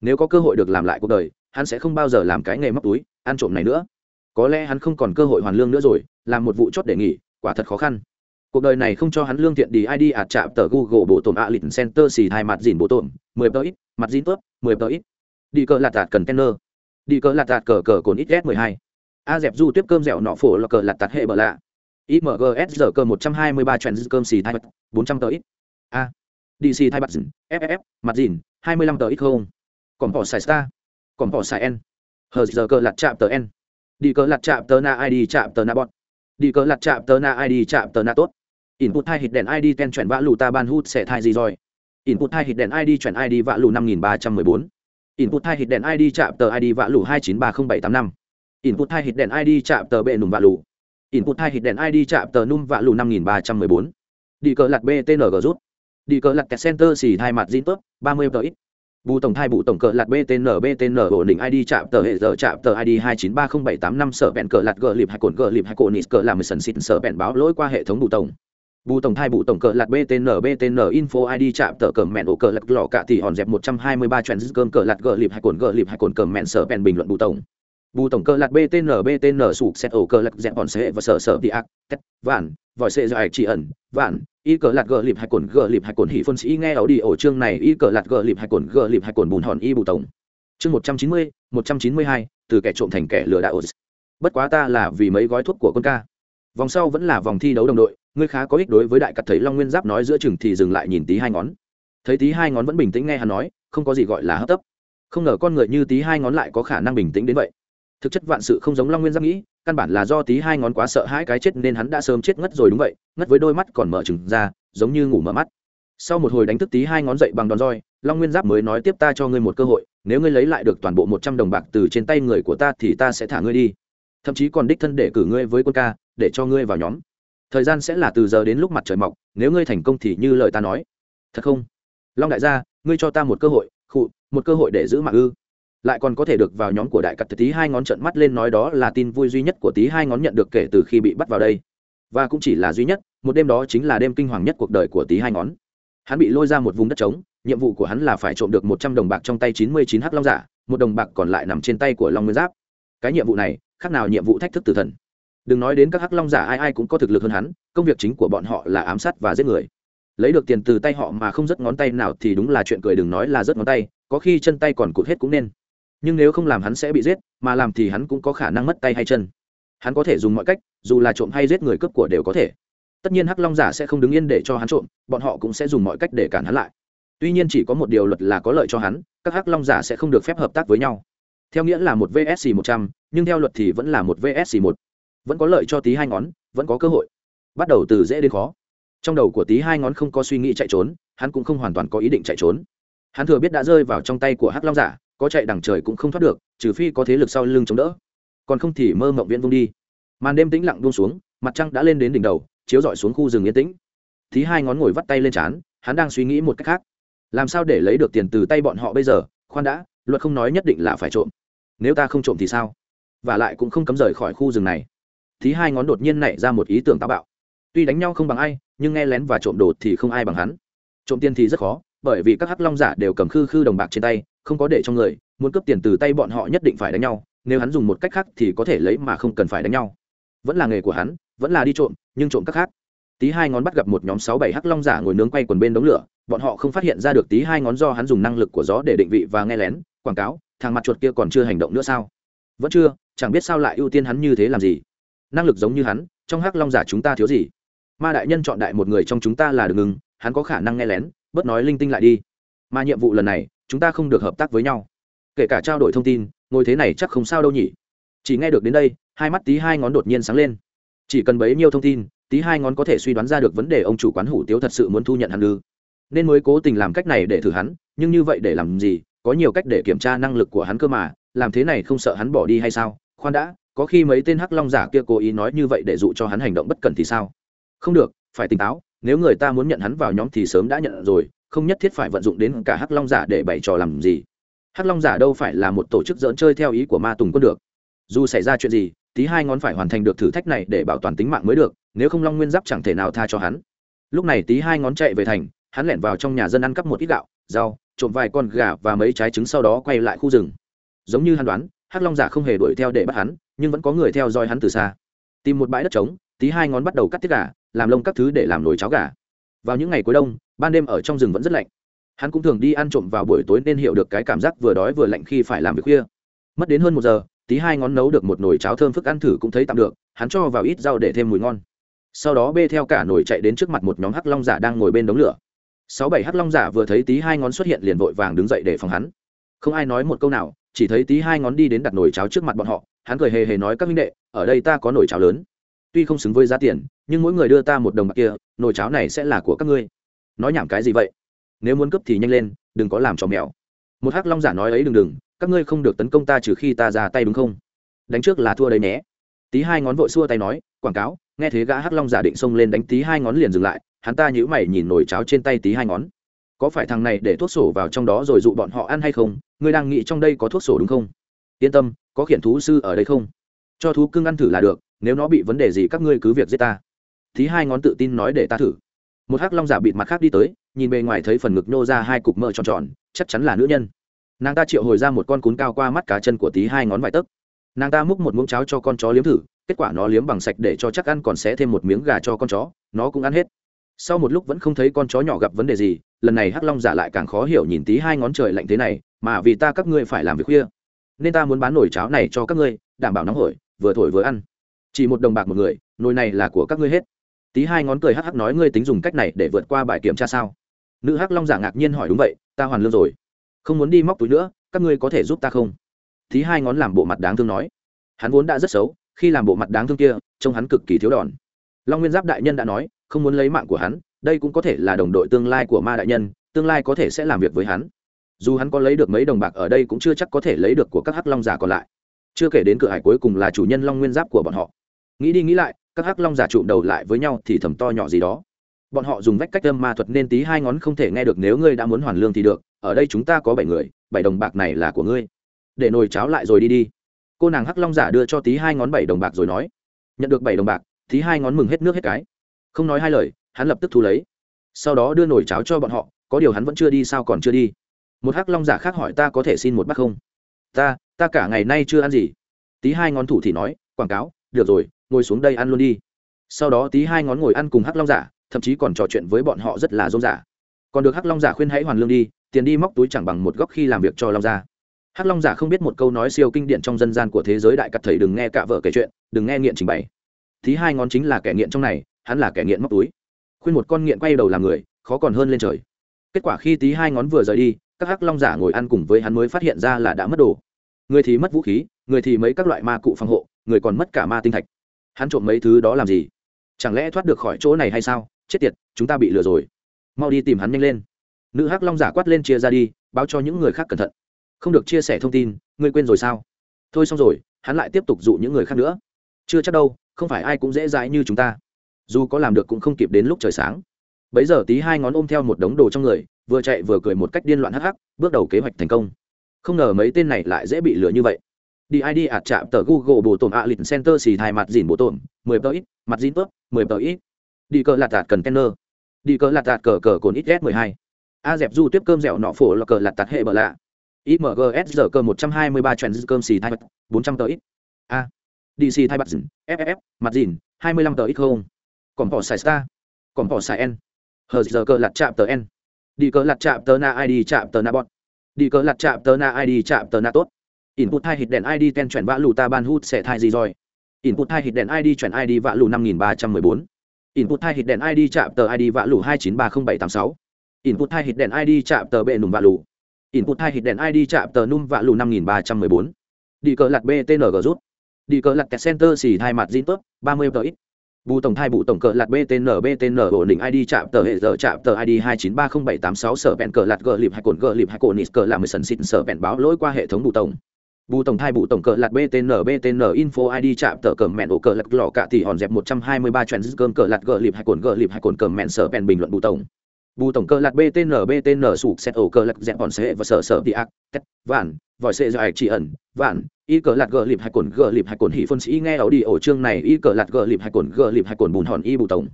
A: Nếu có cơ hội được làm lại cuộc đời hắn sẽ không bao giờ làm cái nghề móc túi, ăn trộm này nữa. Có lẽ hắn không còn cơ hội hoàn lương nữa rồi, làm một vụ chót để nghỉ, quả thật khó khăn. Cuộc đời này không cho hắn lương thiện đi id ạt chạm tờ google bộ tổn a lịch center xì hai mặt dìn bộ tổn, mười tờ ít, mặt dìn tớp, mười tờ ít. Đi cờ lạt tạt cần kenner đi cờ lạt tạt cờ cờ cồn ít s mười hai. A dẹp du tiếp cơm dẻo nọ phổ là cờ lạt tạt hệ bờ lạ. Imgs giờ cơ một trăm hai mươi ba trend cơm xì hai mặt bốn trăm tờ ít. A. Dc hai mặt dìn ff mặt dìn, hai mươi lăm tờ ít không. Còn bỏ xài star còn bỏ xài n hờ, giờ cờ lặt chạm tờ n đi cờ lặt chạm tờ na id chạm tờ na bọn đi cờ lặt chạm tờ na id chạm tờ na tốt. Input hai hit đèn id ten chuyển vã lù ta ban hút sẽ thai gì rồi? Input hai hit đèn id chuyển id vã lù năm nghìn ba trăm mười bốn. Input hai hit đèn id chạm tờ id vã lù hai chín ba không bảy tám năm. Input hai hit đèn id chạm tờ bệ nùng vã lù. Input hai hit đèn id chạm tờ num vã lù năm nghìn ba trăm mười bốn. Đi cờ lặt btng rút. Đi cờ lặt kẹt center xì thai mặt zin tốt, ba mươi ít bù tổng thai bù tổng cờ lạt btn btn ổn định id chạm tờ hệ giờ, chạm tờ id hai chín ba không bảy tám năm, sở bẹn cờ lạt gờ lịp hai cồn gờ lịp hai cồn nít cờ làm sần xịt, sở bẹn báo lỗi qua hệ thống bù tổng. Bù tổng thai bù tổng cờ lạt btn btn info id chạm tờ cờ mẹn ổ cờ lạt lọ cả thì hòn dẹp một trăm hai mươi ba chuyện cơm cờ lạt gờ lịp hai cồn gờ lịp hai cồn cờ mẹn, sở bẹn bình luận bù tổng. Bù tổng cờ lạt btn btn sụp xét ổ cờ lạt dẹp hòn xe và sở sở đi ác, tét, vạn, vòi xe dài chỉ ẩn, vạn y cờ lạt gờ lịp hai cồn gờ lịp hai cồn hỉ phân sĩ nghe ảo đi ổ chương này y cờ lạt gờ lịp hai cồn gờ lịp hai cồn bùn hòn y bù tổng. Chương một trăm chín mươi, một trăm chín mươi hai, từ kẻ trộm thành kẻ lừa đảo. Bất quá ta là vì mấy gói thuốc của con ca. Vòng sau vẫn là vòng thi đấu đồng đội, ngươi khá có ích đối với đại cắt thấy long nguyên giáp nói giữa chừng thì dừng lại nhìn tí hai ngón. Thấy tí hai ngón vẫn bình tĩnh nghe hắn nói, không có gì gọi là hấp tấp. Không ngờ con người như tí hai ngón lại có khả năng bình tĩnh đến vậy thực chất vạn sự không giống long nguyên giáp nghĩ, căn bản là do tí hai ngón quá sợ hãi cái chết nên hắn đã sớm chết ngất rồi đúng vậy, ngất với đôi mắt còn mở trừng ra, giống như ngủ mở mắt. Sau một hồi đánh thức tí hai ngón dậy bằng đòn roi, long nguyên giáp mới nói tiếp ta cho ngươi một cơ hội, nếu ngươi lấy lại được toàn bộ một trăm đồng bạc từ trên tay người của ta thì ta sẽ thả ngươi đi. Thậm chí còn đích thân để cử ngươi với quân ca, để cho ngươi vào nhóm. Thời gian sẽ là từ giờ đến lúc mặt trời mọc, nếu ngươi thành công thì như lời ta nói. Thật không? Long đại gia, ngươi cho ta một cơ hội, khụ, một cơ hội để giữ mạng ư lại còn có thể được vào nhóm của đại cặt tí hai ngón trận mắt lên nói đó là tin vui duy nhất của tí hai ngón nhận được kể từ khi bị bắt vào đây. Và cũng chỉ là duy nhất, một đêm đó chính là đêm kinh hoàng nhất cuộc đời của tí hai ngón. Hắn bị lôi ra một vùng đất trống, nhiệm vụ của hắn là phải trộm được một trăm đồng bạc trong tay chín mươi chín h long giả, một đồng bạc còn lại nằm trên tay của long nguyên giáp. Cái nhiệm vụ này, khác nào nhiệm vụ thách thức tử thần. Đừng nói đến các hắc long giả ai ai cũng có thực lực hơn hắn, công việc chính của bọn họ là ám sát và giết người. Lấy được tiền từ tay họ mà không rớt ngón tay nào thì đúng là chuyện cười đừng nói là rớt ngón tay, có khi chân tay còn cụt hết cũng nên nhưng nếu không làm hắn sẽ bị giết, mà làm thì hắn cũng có khả năng mất tay hay chân. Hắn có thể dùng mọi cách, dù là trộm hay giết người cướp của đều có thể. Tất nhiên hắc long giả sẽ không đứng yên để cho hắn trộm, bọn họ cũng sẽ dùng mọi cách để cản hắn lại. Tuy nhiên chỉ có một điều luật là có lợi cho hắn, các hắc long giả sẽ không được phép hợp tác với nhau. Theo nghĩa là một vsc một trăm, nhưng theo luật thì vẫn là một vsc một. Vẫn có lợi cho tí hai ngón, vẫn có cơ hội. Bắt đầu từ dễ đến khó. Trong đầu của tí hai ngón không có suy nghĩ chạy trốn, hắn cũng không hoàn toàn có ý định chạy trốn. Hắn thừa biết đã rơi vào trong tay của hắc long giả có chạy đằng trời cũng không thoát được, trừ phi có thế lực sau lưng chống đỡ. Còn không thì mơ mộng viễn vung đi. Màn đêm tĩnh lặng buông xuống, mặt trăng đã lên đến đỉnh đầu, chiếu rọi xuống khu rừng yên tĩnh. Thí hai ngón ngồi vắt tay lên trán, hắn đang suy nghĩ một cách khác. Làm sao để lấy được tiền từ tay bọn họ bây giờ? Khoan đã, luật không nói nhất định là phải trộm. Nếu ta không trộm thì sao? Và lại cũng không cấm rời khỏi khu rừng này. Thí hai ngón đột nhiên nảy ra một ý tưởng táo bạo. Tuy đánh nhau không bằng ai, nhưng nghe lén và trộm đồ thì không ai bằng hắn. Trộm tiền thì rất khó, bởi vì các hắc long giả đều cầm khư khư đồng bạc trên tay không có để trong người, muốn cướp tiền từ tay bọn họ nhất định phải đánh nhau, nếu hắn dùng một cách khác thì có thể lấy mà không cần phải đánh nhau. Vẫn là nghề của hắn, vẫn là đi trộm, nhưng trộm các khác. Tí hai ngón bắt gặp một nhóm sáu bảy hắc long giả ngồi nướng quay quần bên đống lửa, bọn họ không phát hiện ra được tí hai ngón do hắn dùng năng lực của gió để định vị và nghe lén, quảng cáo, thằng mặt chuột kia còn chưa hành động nữa sao? Vẫn chưa, chẳng biết sao lại ưu tiên hắn như thế làm gì. Năng lực giống như hắn, trong hắc long giả chúng ta thiếu gì? Ma đại nhân chọn đại một người trong chúng ta là được ngừng, hắn có khả năng nghe lén, bớt nói linh tinh lại đi mà nhiệm vụ lần này, chúng ta không được hợp tác với nhau. Kể cả trao đổi thông tin, ngồi thế này chắc không sao đâu nhỉ. Chỉ nghe được đến đây, hai mắt tí hai ngón đột nhiên sáng lên. Chỉ cần bấy nhiêu thông tin, tí hai ngón có thể suy đoán ra được vấn đề ông chủ quán hủ tiếu thật sự muốn thu nhận hắn ư. Nên mới cố tình làm cách này để thử hắn, nhưng như vậy để làm gì, có nhiều cách để kiểm tra năng lực của hắn cơ mà, làm thế này không sợ hắn bỏ đi hay sao? Khoan đã, có khi mấy tên hắc long giả kia cố ý nói như vậy để dụ cho hắn hành động bất cần thì sao? Không được, phải tỉnh táo, nếu người ta muốn nhận hắn vào nhóm thì sớm đã nhận rồi không nhất thiết phải vận dụng đến cả hắc long giả để bày trò làm gì. Hắc long giả đâu phải là một tổ chức dỡn chơi theo ý của ma tùng quân được. Dù xảy ra chuyện gì, tí hai ngón phải hoàn thành được thử thách này để bảo toàn tính mạng mới được, nếu không long nguyên giáp chẳng thể nào tha cho hắn. Lúc này tí hai ngón chạy về thành, hắn lẻn vào trong nhà dân ăn cắp một ít gạo, rau, trộm vài con gà và mấy trái trứng sau đó quay lại khu rừng. Giống như hắn đoán, hắc long giả không hề đuổi theo để bắt hắn, nhưng vẫn có người theo dõi hắn từ xa. Tìm một bãi đất trống, tí hai ngón bắt đầu cắt tiết gà, làm lông các thứ để làm nồi cháo gà vào những ngày cuối đông, ban đêm ở trong rừng vẫn rất lạnh. Hắn cũng thường đi ăn trộm vào buổi tối nên hiểu được cái cảm giác vừa đói vừa lạnh khi phải làm việc khuya. Mất đến hơn một giờ, tí hai ngón nấu được một nồi cháo thơm phức ăn thử cũng thấy tạm được, hắn cho vào ít rau để thêm mùi ngon. Sau đó bê theo cả nồi chạy đến trước mặt một nhóm hắc long giả đang ngồi bên đống lửa. Sáu bảy hắc long giả vừa thấy tí hai ngón xuất hiện liền vội vàng đứng dậy để phòng hắn. Không ai nói một câu nào, chỉ thấy tí hai ngón đi đến đặt nồi cháo trước mặt bọn họ, hắn cười hề hề nói, các minh đệ, ở đây ta có nồi cháo lớn tuy không xứng với giá tiền, nhưng mỗi người đưa ta một đồng bạc kia, nồi cháo này sẽ là của các ngươi. Nói nhảm cái gì vậy? Nếu muốn cướp thì nhanh lên, đừng có làm trò mèo. Một hắc long giả nói ấy đừng đừng, các ngươi không được tấn công ta trừ khi ta ra tay đúng không? Đánh trước là thua đấy nhé. Tí hai ngón vội xua tay nói, quảng cáo, nghe thế gã hắc long giả định xông lên đánh tí hai ngón liền dừng lại, hắn ta nhữ mày nhìn nồi cháo trên tay tí hai ngón. Có phải thằng này để thuốc sổ vào trong đó rồi dụ bọn họ ăn hay không? Ngươi đang nghĩ trong đây có thuốc sổ đúng không? Yên tâm, có khiển thú sư ở đây không? Cho thú cưng ăn thử là được nếu nó bị vấn đề gì các ngươi cứ việc giết ta. Thí hai ngón tự tin nói để ta thử. Một hắc long giả bịt mặt khác đi tới, nhìn bề ngoài thấy phần ngực nhô ra hai cục mỡ tròn tròn, chắc chắn là nữ nhân. Nàng ta triệu hồi ra một con cún cao qua mắt cá chân của tí hai ngón vài tấc. Nàng ta múc một muỗng cháo cho con chó liếm thử, kết quả nó liếm bằng sạch để cho chắc ăn còn sẽ thêm một miếng gà cho con chó, nó cũng ăn hết. Sau một lúc vẫn không thấy con chó nhỏ gặp vấn đề gì, lần này hắc long giả lại càng khó hiểu nhìn tí hai ngón trời lạnh thế này, mà vì ta các ngươi phải làm việc khuya, nên ta muốn bán nồi cháo này cho các ngươi, đảm bảo nóng hổi, vừa thổi vừa ăn chỉ một đồng bạc một người, nồi này là của các ngươi hết. Tí hai ngón cười hắc hắc nói ngươi tính dùng cách này để vượt qua bài kiểm tra sao? Nữ hắc long giả ngạc nhiên hỏi đúng vậy, ta hoàn lương rồi. Không muốn đi móc túi nữa, các ngươi có thể giúp ta không? Tí hai ngón làm bộ mặt đáng thương nói. Hắn vốn đã rất xấu, khi làm bộ mặt đáng thương kia, trông hắn cực kỳ thiếu đòn. Long nguyên giáp đại nhân đã nói, không muốn lấy mạng của hắn, đây cũng có thể là đồng đội tương lai của ma đại nhân, tương lai có thể sẽ làm việc với hắn. Dù hắn có lấy được mấy đồng bạc ở đây cũng chưa chắc có thể lấy được của các hắc long giả còn lại. Chưa kể đến cửa hải cuối cùng là chủ nhân long nguyên giáp của bọn họ nghĩ đi nghĩ lại, các hắc long giả trụm đầu lại với nhau thì thầm to nhỏ gì đó. Bọn họ dùng vách cách âm ma thuật nên tí hai ngón không thể nghe được nếu ngươi đã muốn hoàn lương thì được, ở đây chúng ta có bảy người, bảy đồng bạc này là của ngươi. Để nồi cháo lại rồi đi đi. Cô nàng hắc long giả đưa cho tí hai ngón bảy đồng bạc rồi nói. Nhận được bảy đồng bạc, tí hai ngón mừng hết nước hết cái. Không nói hai lời, hắn lập tức thu lấy. Sau đó đưa nồi cháo cho bọn họ, có điều hắn vẫn chưa đi sao còn chưa đi. Một hắc long giả khác hỏi ta có thể xin một bát không? Ta ta cả ngày nay chưa ăn gì. Tí hai ngón thủ thì nói, quảng cáo, được rồi ngồi xuống đây ăn luôn đi. Sau đó tí hai ngón ngồi ăn cùng hắc long giả, thậm chí còn trò chuyện với bọn họ rất là rôm giả còn được hắc long giả khuyên hãy hoàn lương đi, tiền đi móc túi chẳng bằng một góc khi làm việc cho long gia. Hắc long giả không biết một câu nói siêu kinh điển trong dân gian của thế giới đại cặp thầy đừng nghe cả vợ kể chuyện, đừng nghe nghiện trình bày. Tí hai ngón chính là kẻ nghiện trong này, hắn là kẻ nghiện móc túi. Khuyên một con nghiện quay đầu làm người, khó còn hơn lên trời. Kết quả khi tí hai ngón vừa rời đi, các hắc long giả ngồi ăn cùng với hắn mới phát hiện ra là đã mất đồ. Người thì mất vũ khí, người thì mấy các loại ma cụ phòng hộ, người còn mất cả ma tinh thạch hắn trộm mấy thứ đó làm gì? Chẳng lẽ thoát được khỏi chỗ này hay sao? Chết tiệt, chúng ta bị lừa rồi. Mau đi tìm hắn nhanh lên. Nữ hắc long giả quát lên chia ra đi, báo cho những người khác cẩn thận. Không được chia sẻ thông tin, ngươi quên rồi sao? Thôi xong rồi, hắn lại tiếp tục dụ những người khác nữa. Chưa chắc đâu, không phải ai cũng dễ dãi như chúng ta. Dù có làm được cũng không kịp đến lúc trời sáng. Bấy giờ tí hai ngón ôm theo một đống đồ trong người, vừa chạy vừa cười một cách điên loạn hắc hắc, bước đầu kế hoạch thành công. Không ngờ mấy tên này lại dễ bị lừa như vậy đi id ạt chạm tờ google bổ tổn ạ lịch center xì thai mặt dìn bổ tổn, mười tờ ít, mặt dìn tớp, mười tờ ít. Đi cờ lạt tạt cần đi cờ lạt tạt cờ cờ cồn ít s mười hai. A dẹp du tiếp cơm dẻo nọ phổ là cờ lạt tạt hệ bờ lạ. Imgs giờ cơ một trăm hai mươi ba trend cơm xì thai mặt, bốn trăm tờ ít. A. Dc thai mặt dìn fff mặt dìn, hai mươi lăm tờ ít không. Còn bỏ xài star. Còn bỏ xài n. Hờ giờ cơ lạt chạm tờ n. Đi cờ lạt chạm tờ na id chạm tờ na bọt đi cờ lạt chạm tờ na id chạm tờ na tốt input hai hit đèn id ten chuyển vã lù ta ban hút sẽ thai gì rồi? Input hai hit đèn id chuyển id vã lù năm nghìn ba trăm mười bốn. Input hai hit đèn id chạm tờ id vã lù hai chín ba không bảy tám sáu. Input hai hit đèn id chạm tờ bệ nùng vã lù. Input hai hit đèn id chạm tờ num vạ lù năm nghìn ba trăm mười bốn. Đi cờ lạt btng rút. Đi cờ lạt center xì thai mặt zin tốt ba mươi tờ ít. Bù tổng thai bù tổng cờ lạt btn btn ổn định id chạm tờ hệ giờ, chạm tờ id hai chín ba không bảy tám sáu, sở bẹn cờ lạt gờ lịp hai cồn gờ lịp hai cồn nít cờ làm mười sần xịn sở bẹn báo lỗi qua hệ thống bù tổng bù tổng thai bù tổng cờ lạt btn btn info id chạm tờ cờ mẹn ổ cờ lạt lọ cạ tỷ hòn dẹp một trăm hai mươi ba trend cơm cờ lạt gờ lịp hai cồn gờ lịp hai cồn cờ mẹn sở bèn bình luận bù tổng. Bù tổng cờ lạt btn btn sụp xét ổ cờ lạt dẹp hòn xe và sở sở đi ác, tét, vạn, vòi xe dài chỉ ẩn, vạn, y cờ lạt gờ lịp hai cồn gờ lịp hai cồn hỉ phân sĩ nghe ấu đi ổ chương này, y cờ lạt gờ lịp hai cồn gờ lịp hai cồn bùn hòn y bù tổng.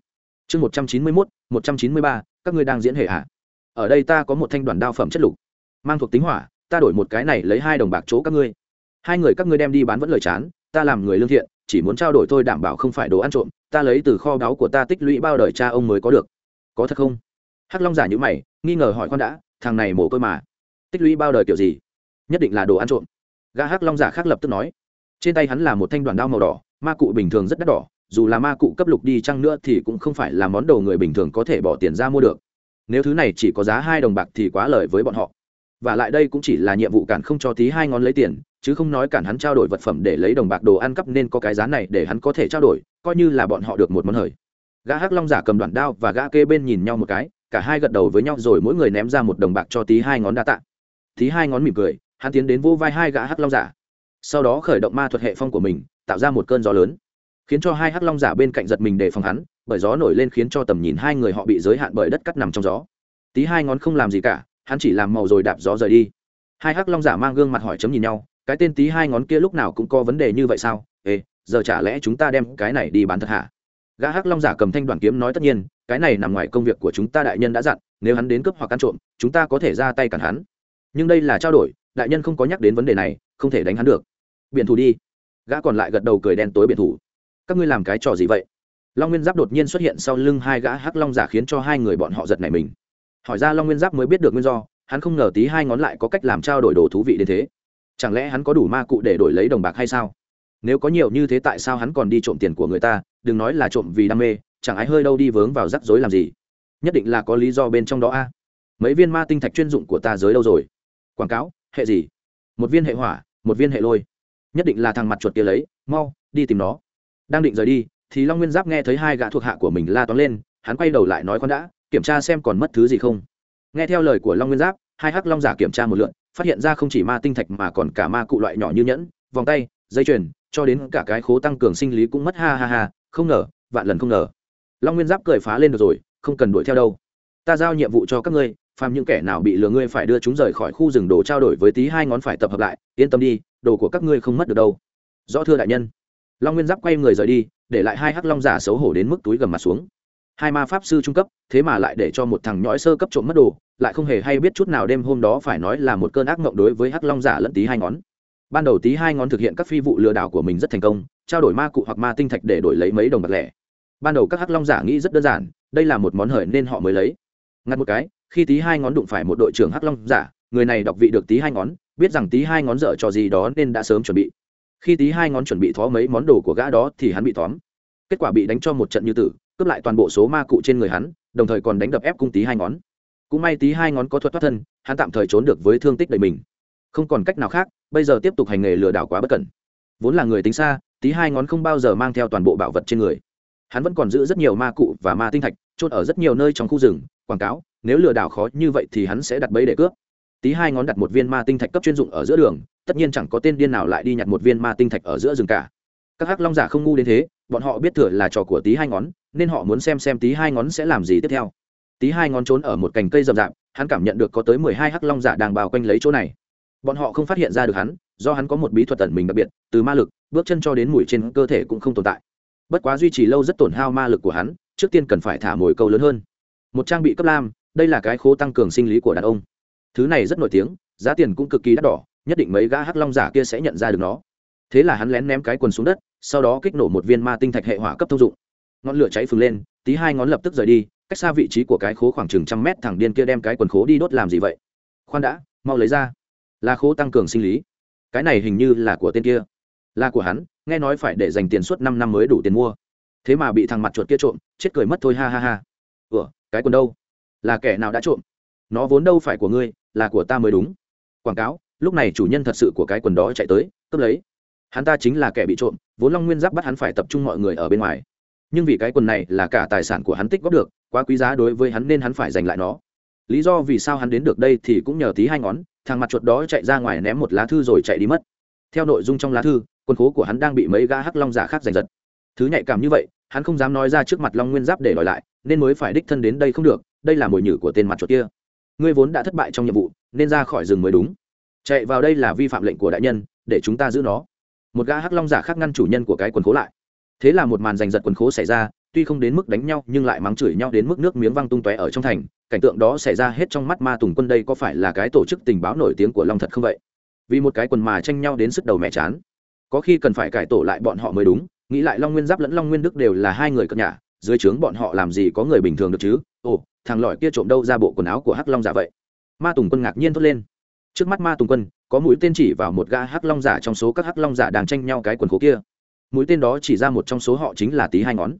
A: Chương một trăm chín mươi mốt, một trăm chín mươi ba, các ngươi đang diễn hệ hạ ở đây ta có một thanh đoàn đao phẩm chất lục, mang thuộc tính hỏa ta đổi một cái này lấy hai đồng bạc chỗ các ngươi. Hai người các ngươi đem đi bán vẫn lời chán, ta làm người lương thiện, chỉ muốn trao đổi thôi đảm bảo không phải đồ ăn trộm, ta lấy từ kho báu của ta tích lũy bao đời cha ông mới có được. Có thật không? Hắc long giả nhữ mày, nghi ngờ hỏi con đã, thằng này mổ côi mà. Tích lũy bao đời kiểu gì? Nhất định là đồ ăn trộm. Gã hắc long giả khác lập tức nói. Trên tay hắn là một thanh đoàn đao màu đỏ, ma cụ bình thường rất đắt đỏ, dù là ma cụ cấp lục đi chăng nữa thì cũng không phải là món đồ người bình thường có thể bỏ tiền ra mua được. Nếu thứ này chỉ có giá hai đồng bạc thì quá lời với bọn họ và lại đây cũng chỉ là nhiệm vụ cản không cho tí hai ngón lấy tiền, chứ không nói cản hắn trao đổi vật phẩm để lấy đồng bạc đồ ăn cắp nên có cái giá này để hắn có thể trao đổi, coi như là bọn họ được một món hời. Gã hắc long giả cầm đoạn đao và gã kê bên nhìn nhau một cái, cả hai gật đầu với nhau rồi mỗi người ném ra một đồng bạc cho tí hai ngón đa tạ. Tí hai ngón mỉm cười, hắn tiến đến vô vai hai gã hắc long giả. Sau đó khởi động ma thuật hệ phong của mình, tạo ra một cơn gió lớn, khiến cho hai hắc long giả bên cạnh giật mình để phòng hắn, bởi gió nổi lên khiến cho tầm nhìn hai người họ bị giới hạn bởi đất cắt nằm trong gió. Tí hai ngón không làm gì cả hắn chỉ làm màu rồi đạp gió rời đi. Hai hắc long giả mang gương mặt hỏi chấm nhìn nhau, cái tên tí hai ngón kia lúc nào cũng có vấn đề như vậy sao? Ê, giờ chả lẽ chúng ta đem cái này đi bán thật hả? Gã hắc long giả cầm thanh đoàn kiếm nói tất nhiên, cái này nằm ngoài công việc của chúng ta đại nhân đã dặn, nếu hắn đến cướp hoặc ăn trộm, chúng ta có thể ra tay cản hắn. Nhưng đây là trao đổi, đại nhân không có nhắc đến vấn đề này, không thể đánh hắn được. Biển thủ đi. Gã còn lại gật đầu cười đen tối biển thủ. Các ngươi làm cái trò gì vậy? Long nguyên giáp đột nhiên xuất hiện sau lưng hai gã hắc long giả khiến cho hai người bọn họ giật nảy mình hỏi ra long nguyên giáp mới biết được nguyên do, hắn không ngờ tí hai ngón lại có cách làm trao đổi đồ thú vị đến thế. Chẳng lẽ hắn có đủ ma cụ để đổi lấy đồng bạc hay sao? Nếu có nhiều như thế tại sao hắn còn đi trộm tiền của người ta, đừng nói là trộm vì đam mê, chẳng ai hơi đâu đi vướng vào rắc rối làm gì. Nhất định là có lý do bên trong đó a. Mấy viên ma tinh thạch chuyên dụng của ta giới đâu rồi? Quảng cáo, hệ gì? Một viên hệ hỏa, một viên hệ lôi. Nhất định là thằng mặt chuột kia lấy, mau, đi tìm nó. Đang định rời đi, thì long nguyên giáp nghe thấy hai gã thuộc hạ của mình la toán lên, hắn quay đầu lại nói con đã kiểm tra xem còn mất thứ gì không. Nghe theo lời của long nguyên giáp, hai hắc long giả kiểm tra một lượn, phát hiện ra không chỉ ma tinh thạch mà còn cả ma cụ loại nhỏ như nhẫn, vòng tay, dây chuyền, cho đến cả cái khố tăng cường sinh lý cũng mất. Ha ha ha, không ngờ, vạn lần không ngờ. Long nguyên giáp cười phá lên được rồi, không cần đuổi theo đâu. Ta giao nhiệm vụ cho các ngươi, phàm những kẻ nào bị lừa ngươi phải đưa chúng rời khỏi khu rừng đồ trao đổi với tí hai ngón phải tập hợp lại, yên tâm đi, đồ của các ngươi không mất được đâu. Rõ thưa đại nhân. Long nguyên giáp quay người rời đi, để lại hai hắc long giả xấu hổ đến mức túi gầm mặt xuống hai ma pháp sư trung cấp, thế mà lại để cho một thằng nhõi sơ cấp trộm mất đồ, lại không hề hay biết chút nào đêm hôm đó phải nói là một cơn ác mộng đối với hắc long giả lẫn tí hai ngón. Ban đầu tí hai ngón thực hiện các phi vụ lừa đảo của mình rất thành công, trao đổi ma cụ hoặc ma tinh thạch để đổi lấy mấy đồng bạc lẻ. Ban đầu các hắc long giả nghĩ rất đơn giản, đây là một món hời nên họ mới lấy. Ngắt một cái, khi tí hai ngón đụng phải một đội trưởng hắc long giả, người này đọc vị được tí hai ngón, biết rằng tí hai ngón dở trò gì đó nên đã sớm chuẩn bị. Khi tí hai ngón chuẩn bị thó mấy món đồ của gã đó thì hắn bị tóm kết quả bị đánh cho một trận như tử cướp lại toàn bộ số ma cụ trên người hắn, đồng thời còn đánh đập ép cung tí hai ngón. Cũng may tí hai ngón có thuật thoát thân, hắn tạm thời trốn được với thương tích đầy mình. Không còn cách nào khác, bây giờ tiếp tục hành nghề lừa đảo quá bất cẩn. Vốn là người tính xa, tí hai ngón không bao giờ mang theo toàn bộ bảo vật trên người. Hắn vẫn còn giữ rất nhiều ma cụ và ma tinh thạch trôn ở rất nhiều nơi trong khu rừng, quảng cáo, nếu lừa đảo khó như vậy thì hắn sẽ đặt bẫy để cướp. Tí hai ngón đặt một viên ma tinh thạch cấp chuyên dụng ở giữa đường, tất nhiên chẳng có tên điên nào lại đi nhặt một viên ma tinh thạch ở giữa rừng cả. Các hắc long giả không ngu đến thế, bọn họ biết thừa là trò của tí hai ngón nên họ muốn xem xem tí hai ngón sẽ làm gì tiếp theo. Tí hai ngón trốn ở một cành cây rậm rạp, hắn cảm nhận được có tới mười hai hắc long giả đang bao quanh lấy chỗ này. Bọn họ không phát hiện ra được hắn, do hắn có một bí thuật tẩn mình đặc biệt, từ ma lực, bước chân cho đến mùi trên cơ thể cũng không tồn tại. Bất quá duy trì lâu rất tổn hao ma lực của hắn, trước tiên cần phải thả mồi câu lớn hơn. Một trang bị cấp lam, đây là cái khố tăng cường sinh lý của đàn ông. Thứ này rất nổi tiếng, giá tiền cũng cực kỳ đắt đỏ, nhất định mấy gã hắc long giả kia sẽ nhận ra được nó. Thế là hắn lén ném cái quần xuống đất, sau đó kích nổ một viên ma tinh thạch hệ hỏa cấp thông dụng ngọn lửa cháy phừng lên, tí hai ngón lập tức rời đi, cách xa vị trí của cái khố khoảng chừng trăm mét thằng điên kia đem cái quần khố đi đốt làm gì vậy? Khoan đã, mau lấy ra. Là khố tăng cường sinh lý. Cái này hình như là của tên kia. Là của hắn, nghe nói phải để dành tiền suốt năm năm mới đủ tiền mua. Thế mà bị thằng mặt chuột kia trộm, chết cười mất thôi, ha ha ha. Ủa, cái quần đâu? Là kẻ nào đã trộm? Nó vốn đâu phải của ngươi, là của ta mới đúng. Quảng cáo, lúc này chủ nhân thật sự của cái quần đó chạy tới, cướp lấy. Hắn ta chính là kẻ bị trộm, vốn long nguyên giáp bắt hắn phải tập trung mọi người ở bên ngoài nhưng vì cái quần này là cả tài sản của hắn tích góp được, quá quý giá đối với hắn nên hắn phải giành lại nó. Lý do vì sao hắn đến được đây thì cũng nhờ tí hai ngón, thằng mặt chuột đó chạy ra ngoài ném một lá thư rồi chạy đi mất. Theo nội dung trong lá thư quân khố của hắn đang bị mấy gã hắc long giả khác giành giật. Thứ nhạy cảm như vậy, hắn không dám nói ra trước mặt long nguyên giáp để đòi lại, nên mới phải đích thân đến đây không được, đây là mồi nhử của tên mặt chuột kia. Ngươi vốn đã thất bại trong nhiệm vụ, nên ra khỏi rừng mới đúng. Chạy vào đây là vi phạm lệnh của đại nhân, để chúng ta giữ nó. Một gã hắc long giả khác ngăn chủ nhân của cái quần khố lại thế là một màn giành giật quần khố xảy ra, tuy không đến mức đánh nhau, nhưng lại mắng chửi nhau đến mức nước miếng văng tung tóe ở trong thành, cảnh tượng đó xảy ra hết trong mắt ma tùng quân đây có phải là cái tổ chức tình báo nổi tiếng của long thật không vậy? Vì một cái quần mà tranh nhau đến sức đầu mẹ chán. Có khi cần phải cải tổ lại bọn họ mới đúng, nghĩ lại long nguyên giáp lẫn long nguyên đức đều là hai người cất nhà, dưới trướng bọn họ làm gì có người bình thường được chứ? Ồ, thằng lỏi kia trộm đâu ra bộ quần áo của hắc long giả vậy? Ma tùng quân ngạc nhiên thốt lên. Trước mắt ma tùng quân, có mũi tên chỉ vào một gã hắc long giả trong số các hắc long giả đang tranh nhau cái quần khố kia mũi tên đó chỉ ra một trong số họ chính là tí hai ngón.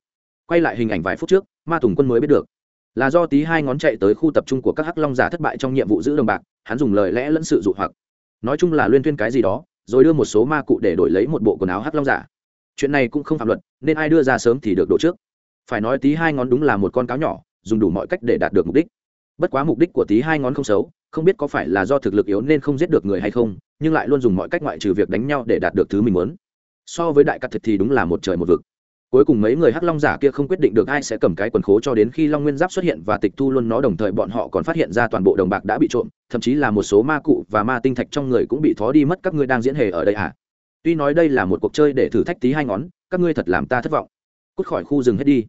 A: Quay lại hình ảnh vài phút trước, ma tùng quân mới biết được. Là do tí hai ngón chạy tới khu tập trung của các hắc long giả thất bại trong nhiệm vụ giữ đồng bạc, hắn dùng lời lẽ lẫn sự dụ hoặc. Nói chung là liên tuyên cái gì đó, rồi đưa một số ma cụ để đổi lấy một bộ quần áo hắc long giả. Chuyện này cũng không phạm luật, nên ai đưa ra sớm thì được đổ trước. Phải nói tí hai ngón đúng là một con cáo nhỏ, dùng đủ mọi cách để đạt được mục đích. Bất quá mục đích của tí hai ngón không xấu, không biết có phải là do thực lực yếu nên không giết được người hay không, nhưng lại luôn dùng mọi cách ngoại trừ việc đánh nhau để đạt được thứ mình muốn so với đại cắt thực thì đúng là một trời một vực. Cuối cùng mấy người hắc long giả kia không quyết định được ai sẽ cầm cái quần khố cho đến khi long nguyên giáp xuất hiện và tịch thu luôn nó, đồng thời bọn họ còn phát hiện ra toàn bộ đồng bạc đã bị trộm, thậm chí là một số ma cụ và ma tinh thạch trong người cũng bị thó đi mất. Các ngươi đang diễn hề ở đây à? Tuy nói đây là một cuộc chơi để thử thách tí hai ngón, các ngươi thật làm ta thất vọng. Cút khỏi khu rừng hết đi.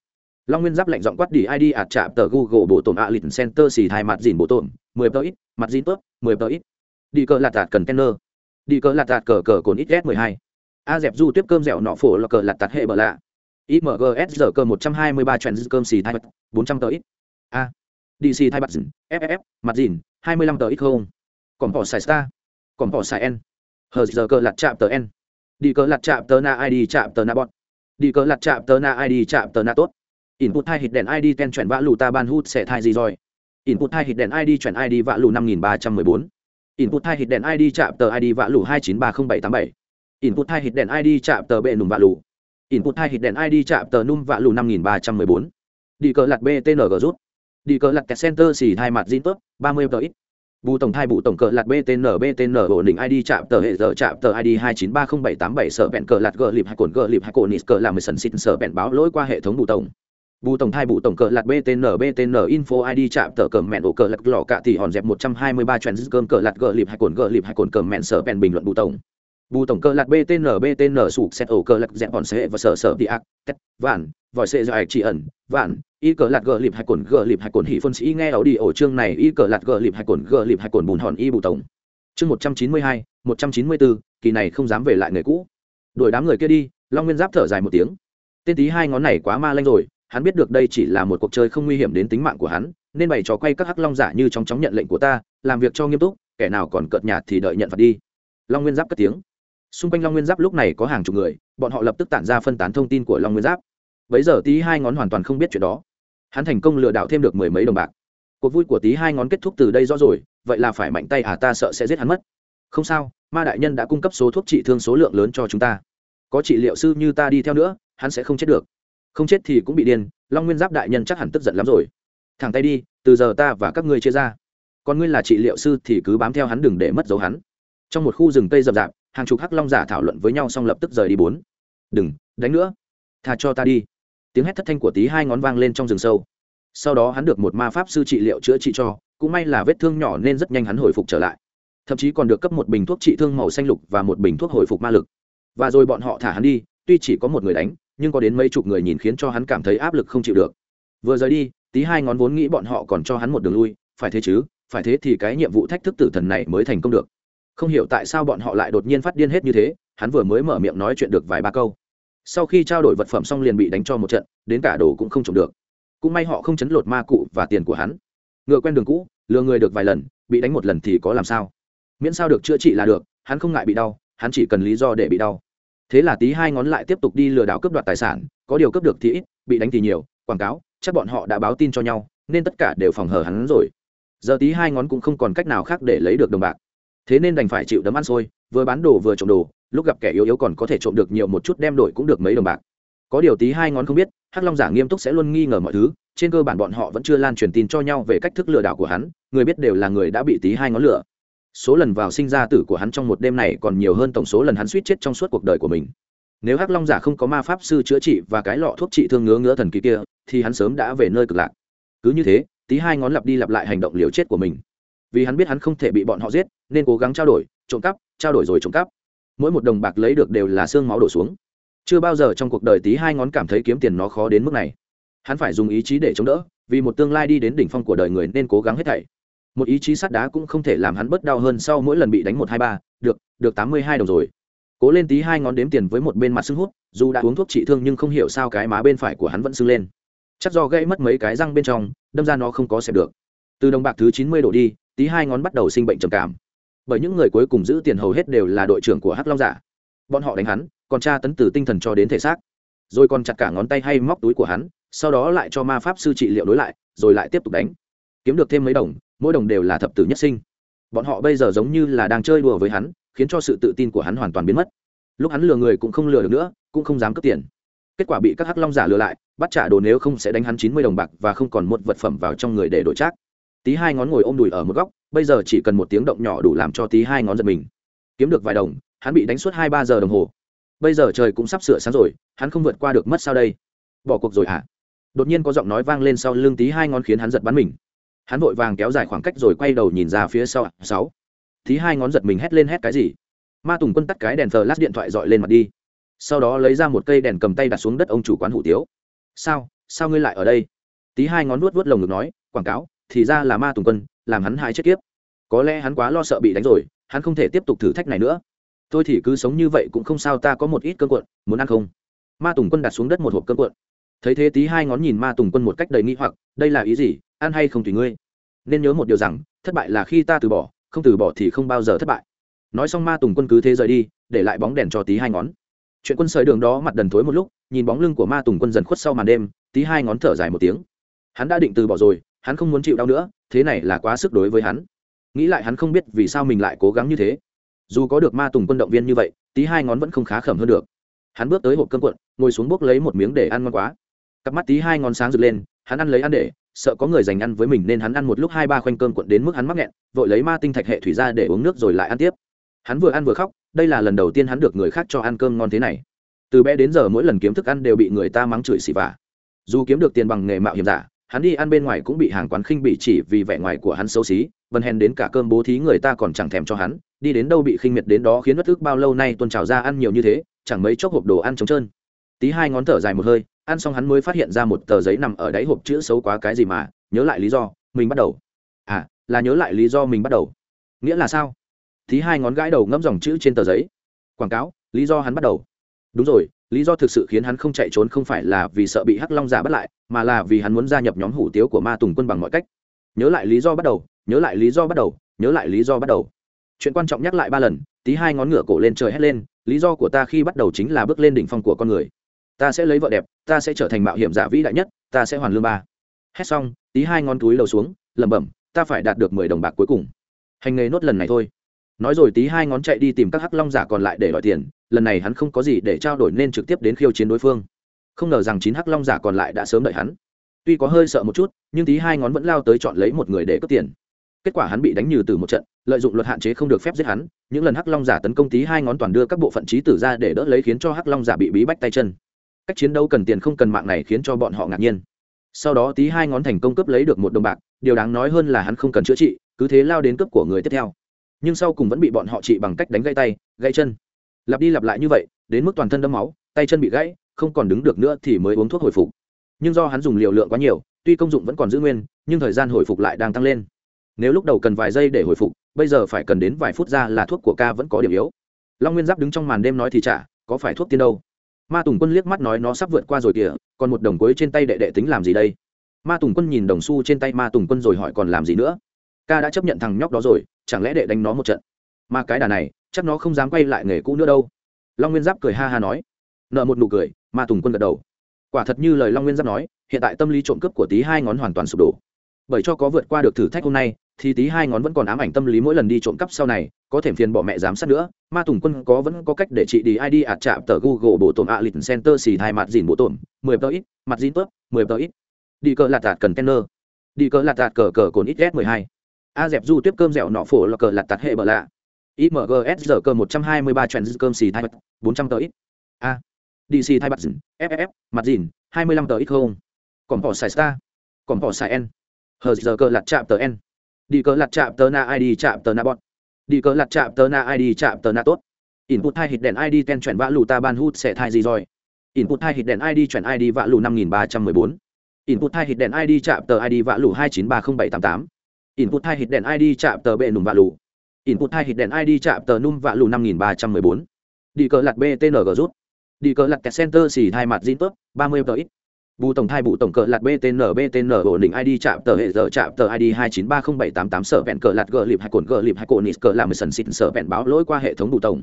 A: Long nguyên giáp lệnh giọng quát đi id ạt chạm tờ google bộ tổn a lịch center xì thai mặt dìn bộ tổn, mười tờ ít, mặt dìn tớp, mười tờ ít. Đi cờ lạt tạt cần kenner. Đi cờ lạt tạt cờ cờ cồn ít s mười hai a dẹp du tiếp cơm dẻo nọ phổ là cờ lạt tạt hệ bờ lạ. Imgs giờ cơ một trăm hai mươi ba trend cơm xì thai bật, bốn trăm tờ ít. A. Dc thai bật dìn ff mặt dìn, hai mươi lăm tờ ít không? Còn bỏ xài star. Còn bỏ xài n. Hờ giờ cơ lạt chạm tờ n. Đi cờ lạt chạm tờ na id chạm tờ na bọt đi cờ lạt chạm tờ na id chạm tờ na tốt. Input hai hit đèn id ten chuyển vã lù ta ban hút sẽ thai gì rồi? Input hai hit đèn id chuyển id vã lù năm nghìn ba trăm mười bốn. Input hai hit đèn id chạm tờ id vã lù hai chín ba không bảy tám bảy input hai hit đèn id chạm tờ bệ nùm vạ lù. Input hai hit đèn id chạm tờ num vạ lù năm nghìn ba trăm mười bốn. Đi cờ lặt btng rút. Đi cờ lặt kẹt center xì hai mặt zin tốt ba mươi tờ ít. Bù tổng thai bù tổng cờ lặt btn btn ổn định id chạm tờ hệ giờ, chạm tờ id hai chín ba không bảy tám bảy sở bẹn cờ lặt gờ lịp hai cồn gờ lịp hai cồn nít cờ làm mười sần xịt sở bẹn báo lỗi qua hệ thống bù tổng. Bù tổng thai bù tổng cờ lặt btn btn info id chạm tờ cờ mẹn ổ cờ lặt lò cạ thì hòn dẹp một trăm hai mươi ba chuyện cơm cờ lặt gờ lịp hai cồn gờ lịp hai cồn cờ mẹn sở bẹn bình luận bù tổng bù tổng cơ lạc btn btn sụp xét ổ cơ lạc dẹp bọn xe và sở sở đi ác tét vạn, vòi xe dài chỉ ẩn, vạn, y cờ lạc gờ lịp hai cồn gờ lịp hai cồn hỉ phân sĩ nghe ảo đi ổ chương này, y cờ lạc gờ lịp hai cồn gờ lịp hai cồn bùn hòn y bù tổng. Chương một trăm chín mươi hai, một trăm chín mươi bốn kỳ này không dám về lại người cũ. Đuổi đám người kia đi, long nguyên giáp thở dài một tiếng. Tên tí hai ngón này quá ma lanh rồi, hắn biết được đây chỉ là một cuộc chơi không nguy hiểm đến tính mạng của hắn, nên bày trò quay các hắc long giả như trong chóng nhận lệnh của ta, làm việc cho nghiêm túc, kẻ nào còn cợt nhạt thì đợi nhận phạt đi. Long nguyên giáp cất tiếng xung quanh long nguyên giáp lúc này có hàng chục người, bọn họ lập tức tản ra phân tán thông tin của long nguyên giáp. Bấy giờ tí hai ngón hoàn toàn không biết chuyện đó. Hắn thành công lừa đảo thêm được mười mấy đồng bạc. Cuộc vui của tí hai ngón kết thúc từ đây rõ rồi, vậy là phải mạnh tay à ta sợ sẽ giết hắn mất. Không sao, ma đại nhân đã cung cấp số thuốc trị thương số lượng lớn cho chúng ta. Có trị liệu sư như ta đi theo nữa, hắn sẽ không chết được. Không chết thì cũng bị điên, long nguyên giáp đại nhân chắc hẳn tức giận lắm rồi. Thẳng tay đi, từ giờ ta và các ngươi chia ra. Còn ngươi là trị liệu sư thì cứ bám theo hắn đừng để mất dấu hắn. Trong một khu rừng cây rậm rạp hàng chục hắc long giả thảo luận với nhau xong lập tức rời đi bốn. Đừng, đánh nữa. Thà cho ta đi. Tiếng hét thất thanh của tí hai ngón vang lên trong rừng sâu. Sau đó hắn được một ma pháp sư trị liệu chữa trị cho, cũng may là vết thương nhỏ nên rất nhanh hắn hồi phục trở lại. Thậm chí còn được cấp một bình thuốc trị thương màu xanh lục và một bình thuốc hồi phục ma lực. Và rồi bọn họ thả hắn đi, tuy chỉ có một người đánh, nhưng có đến mấy chục người nhìn khiến cho hắn cảm thấy áp lực không chịu được. Vừa rời đi, tí hai ngón vốn nghĩ bọn họ còn cho hắn một đường lui, phải thế chứ, phải thế thì cái nhiệm vụ thách thức tử thần này mới thành công được không hiểu tại sao bọn họ lại đột nhiên phát điên hết như thế, hắn vừa mới mở miệng nói chuyện được vài ba câu. Sau khi trao đổi vật phẩm xong liền bị đánh cho một trận, đến cả đồ cũng không trộm được. Cũng may họ không chấn lột ma cụ và tiền của hắn. Ngựa quen đường cũ, lừa người được vài lần, bị đánh một lần thì có làm sao? Miễn sao được chữa trị là được, hắn không ngại bị đau, hắn chỉ cần lý do để bị đau. Thế là tí hai ngón lại tiếp tục đi lừa đảo cướp đoạt tài sản, có điều cướp được thì ít, bị đánh thì nhiều, quảng cáo, chắc bọn họ đã báo tin cho nhau, nên tất cả đều phòng hờ hắn rồi. Giờ tí hai ngón cũng không còn cách nào khác để lấy được đồng bạc thế nên đành phải chịu đấm ăn xôi, vừa bán đồ vừa trộm đồ, lúc gặp kẻ yếu yếu còn có thể trộm được nhiều một chút đem đổi cũng được mấy đồng bạc. Có điều tí hai ngón không biết, hắc long giả nghiêm túc sẽ luôn nghi ngờ mọi thứ, trên cơ bản bọn họ vẫn chưa lan truyền tin cho nhau về cách thức lừa đảo của hắn, người biết đều là người đã bị tí hai ngón lừa. Số lần vào sinh ra tử của hắn trong một đêm này còn nhiều hơn tổng số lần hắn suýt chết trong suốt cuộc đời của mình. Nếu hắc long giả không có ma pháp sư chữa trị và cái lọ thuốc trị thương ngứa ngứa thần kỳ kia, thì hắn sớm đã về nơi cực lạc. Cứ như thế, tí hai ngón lặp đi lặp lại hành động liều chết của mình vì hắn biết hắn không thể bị bọn họ giết, nên cố gắng trao đổi, trộm cắp, trao đổi rồi trộm cắp. Mỗi một đồng bạc lấy được đều là xương máu đổ xuống. Chưa bao giờ trong cuộc đời tí hai ngón cảm thấy kiếm tiền nó khó đến mức này. Hắn phải dùng ý chí để chống đỡ, vì một tương lai đi đến đỉnh phong của đời người nên cố gắng hết thảy. Một ý chí sắt đá cũng không thể làm hắn bớt đau hơn sau mỗi lần bị đánh một hai ba, được được tám mươi hai đồng rồi. Cố lên tí hai ngón đếm tiền với một bên mặt sưng hút, dù đã uống thuốc trị thương nhưng không hiểu sao cái má bên phải của hắn vẫn sưng lên. Chắc do gãy mất mấy cái răng bên trong, đâm ra nó không có xẹp được. Từ đồng bạc thứ chín mươi đổ đi tí hai ngón bắt đầu sinh bệnh trầm cảm. Bởi những người cuối cùng giữ tiền hầu hết đều là đội trưởng của hắc long giả. Bọn họ đánh hắn, còn tra tấn từ tinh thần cho đến thể xác. Rồi còn chặt cả ngón tay hay móc túi của hắn, sau đó lại cho ma pháp sư trị liệu đối lại, rồi lại tiếp tục đánh. Kiếm được thêm mấy đồng, mỗi đồng đều là thập tử nhất sinh. Bọn họ bây giờ giống như là đang chơi đùa với hắn, khiến cho sự tự tin của hắn hoàn toàn biến mất. Lúc hắn lừa người cũng không lừa được nữa, cũng không dám cướp tiền. Kết quả bị các hắc long giả lừa lại, bắt trả đồ nếu không sẽ đánh hắn chín mươi đồng bạc và không còn một vật phẩm vào trong người để đổi trác tí hai ngón ngồi ôm đùi ở một góc, bây giờ chỉ cần một tiếng động nhỏ đủ làm cho tí hai ngón giật mình. Kiếm được vài đồng, hắn bị đánh suốt hai ba giờ đồng hồ. Bây giờ trời cũng sắp sửa sáng rồi, hắn không vượt qua được mất sao đây? Bỏ cuộc rồi hả? À? đột nhiên có giọng nói vang lên sau lưng tí hai ngón khiến hắn giật bắn mình. Hắn vội vàng kéo dài khoảng cách rồi quay đầu nhìn ra phía sau. Sáu. Tí hai ngón giật mình hét lên hét cái gì? Ma tùng quân tắt cái đèn thờ lát điện thoại dọi lên mặt đi. Sau đó lấy ra một cây đèn cầm tay đặt xuống đất ông chủ quán hủ tiếu. Sao? Sao ngươi lại ở đây? Tí hai ngón nuốt vớt lồng ngực nói, quảng cáo thì ra là ma tùng quân, làm hắn hai chết kiếp. Có lẽ hắn quá lo sợ bị đánh rồi, hắn không thể tiếp tục thử thách này nữa. Tôi thì cứ sống như vậy cũng không sao, ta có một ít cơm cuộn, muốn ăn không? Ma tùng quân đặt xuống đất một hộp cơm cuộn. Thấy thế tí hai ngón nhìn ma tùng quân một cách đầy nghi hoặc, đây là ý gì, ăn hay không tùy ngươi? Nên nhớ một điều rằng, thất bại là khi ta từ bỏ, không từ bỏ thì không bao giờ thất bại. Nói xong ma tùng quân cứ thế rời đi, để lại bóng đèn cho tí hai ngón. Chuyện quân sới đường đó mặt đần thối một lúc, nhìn bóng lưng của ma tùng quân dần khuất sau màn đêm, tí hai ngón thở dài một tiếng. Hắn đã định từ bỏ rồi hắn không muốn chịu đau nữa, thế này là quá sức đối với hắn. Nghĩ lại hắn không biết vì sao mình lại cố gắng như thế. Dù có được ma tùng quân động viên như vậy, tí hai ngón vẫn không khá khẩm hơn được. Hắn bước tới hộp cơm cuộn, ngồi xuống bốc lấy một miếng để ăn ngon quá. Cặp mắt tí hai ngón sáng rực lên, hắn ăn lấy ăn để, sợ có người dành ăn với mình nên hắn ăn một lúc hai ba khoanh cơm cuộn đến mức hắn mắc nghẹn, vội lấy ma tinh thạch hệ thủy ra để uống nước rồi lại ăn tiếp. Hắn vừa ăn vừa khóc, đây là lần đầu tiên hắn được người khác cho ăn cơm ngon thế này. Từ bé đến giờ mỗi lần kiếm thức ăn đều bị người ta mắng chửi xỉ vả. Dù kiếm được tiền bằng nghề mạo hiểm giả hắn đi ăn bên ngoài cũng bị hàng quán khinh bị chỉ vì vẻ ngoài của hắn xấu xí, vần hèn đến cả cơm bố thí người ta còn chẳng thèm cho hắn, đi đến đâu bị khinh miệt đến đó khiến bất thức bao lâu nay tuôn trào ra ăn nhiều như thế, chẳng mấy chốc hộp đồ ăn trống trơn. Tí hai ngón thở dài một hơi, ăn xong hắn mới phát hiện ra một tờ giấy nằm ở đáy hộp chữ xấu quá cái gì mà, nhớ lại lý do, mình bắt đầu. À là nhớ lại lý do mình bắt đầu. Nghĩa là sao? Tí hai ngón gãi đầu ngẫm dòng chữ trên tờ giấy. Quảng cáo, lý do hắn bắt đầu. Đúng rồi lý do thực sự khiến hắn không chạy trốn không phải là vì sợ bị hắc long giả bắt lại, mà là vì hắn muốn gia nhập nhóm hủ tiếu của ma tùng quân bằng mọi cách. Nhớ lại lý do bắt đầu, nhớ lại lý do bắt đầu, nhớ lại lý do bắt đầu. Chuyện quan trọng nhắc lại ba lần, tí hai ngón ngựa cổ lên trời hét lên, lý do của ta khi bắt đầu chính là bước lên đỉnh phong của con người. Ta sẽ lấy vợ đẹp, ta sẽ trở thành mạo hiểm giả vĩ đại nhất, ta sẽ hoàn lương ba. Hét xong, tí hai ngón túi đầu xuống, lẩm bẩm, ta phải đạt được mười đồng bạc cuối cùng. Hành nghề nốt lần này thôi nói rồi tí hai ngón chạy đi tìm các hắc long giả còn lại để đòi tiền, lần này hắn không có gì để trao đổi nên trực tiếp đến khiêu chiến đối phương. Không ngờ rằng chín hắc long giả còn lại đã sớm đợi hắn. Tuy có hơi sợ một chút, nhưng tí hai ngón vẫn lao tới chọn lấy một người để cướp tiền. Kết quả hắn bị đánh nhừ từ một trận, lợi dụng luật hạn chế không được phép giết hắn, những lần hắc long giả tấn công tí hai ngón toàn đưa các bộ phận trí tử ra để đỡ lấy khiến cho hắc long giả bị bí bách tay chân. Cách chiến đấu cần tiền không cần mạng này khiến cho bọn họ ngạc nhiên. Sau đó tí hai ngón thành công cướp lấy được một đồng bạc, điều đáng nói hơn là hắn không cần chữa trị, cứ thế lao đến cướp của người tiếp theo nhưng sau cùng vẫn bị bọn họ trị bằng cách đánh gãy tay, gãy chân. Lặp đi lặp lại như vậy, đến mức toàn thân đâm máu, tay chân bị gãy, không còn đứng được nữa thì mới uống thuốc hồi phục. Nhưng do hắn dùng liều lượng quá nhiều, tuy công dụng vẫn còn giữ nguyên, nhưng thời gian hồi phục lại đang tăng lên. Nếu lúc đầu cần vài giây để hồi phục, bây giờ phải cần đến vài phút ra là thuốc của ca vẫn có điểm yếu. Long nguyên giáp đứng trong màn đêm nói thì chả, có phải thuốc tiên đâu? Ma tùng quân liếc mắt nói nó sắp vượt qua rồi kìa, còn một đồng cuối trên tay đệ đệ tính làm gì đây? Ma tùng quân nhìn đồng xu trên tay ma tùng quân rồi hỏi còn làm gì nữa? Ca đã chấp nhận thằng nhóc đó rồi chẳng lẽ đệ đánh nó một trận? Mà cái đà này, chắc nó không dám quay lại nghề cũ nữa đâu. Long nguyên giáp cười ha ha nói. Nợ một nụ cười ma tùng quân gật đầu. Quả thật như lời long nguyên giáp nói, hiện tại tâm lý trộm cướp của Tý hai ngón hoàn toàn sụp đổ. Bởi cho có vượt qua được thử thách hôm nay, thì Tý hai ngón vẫn còn ám ảnh tâm lý mỗi lần đi trộm cắp sau này, có thể phiền bỏ mẹ giám sát nữa. Ma tùng quân có vẫn có cách để chị đi id ạt chạm tờ google bộ tổn ạ lịch center xì hai mặt dìn bộ tổn, mười tờ ít, mặt dìn tớp mười tờ ít. Đi cờ lạt tạt cần kenner. Đi cờ lạt tạt cờ cờ cồn ít s mười hai a dẹp du tiếp cơm dẻo nọ phổ là cờ lạt tạt hệ bờ lạ. Imgs giờ cơ một trăm hai mươi ba trend cơm xì thai bật, bốn trăm tờ ít. A. Dc thai bật ff mặt dìn, hai mươi lăm tờ ít không? Còn bỏ xài star. Còn bỏ xài n. Hờ giờ cơ lạt chạm tờ n. Đi cờ lạt chạm tờ na id chạm tờ na bọn đi cờ lạt chạm tờ na id chạm tờ na tốt. Input hai hit đèn id ten chuyển vã lù ta ban hút sẽ thai gì rồi? Input hai hit đèn id chuyển id vã lù năm nghìn ba trăm mười bốn. Input hai hit đèn id chạm tờ id vã lù hai chín ba không bảy tám tám input hai hit đèn id chạm tờ bệ nùng vạ lù. Input hai hit đèn id chạm tờ num vạ lù năm nghìn ba trăm mười bốn. Đi cờ lạt btng rút. Đi cờ lạt center xì hai mặt zin tốt ba mươi tờ ít. Bù tổng thai bù tổng cờ lạt btn btn ổn định id chạm tờ hệ giờ chạm tờ id hai chín ba không bảy tám tám sở vẹn cờ lạt gờ lịp hai cồn gờ lịp hai cồn nít cờ làm sần xịt sở vẹn báo lỗi qua hệ thống bù tổng.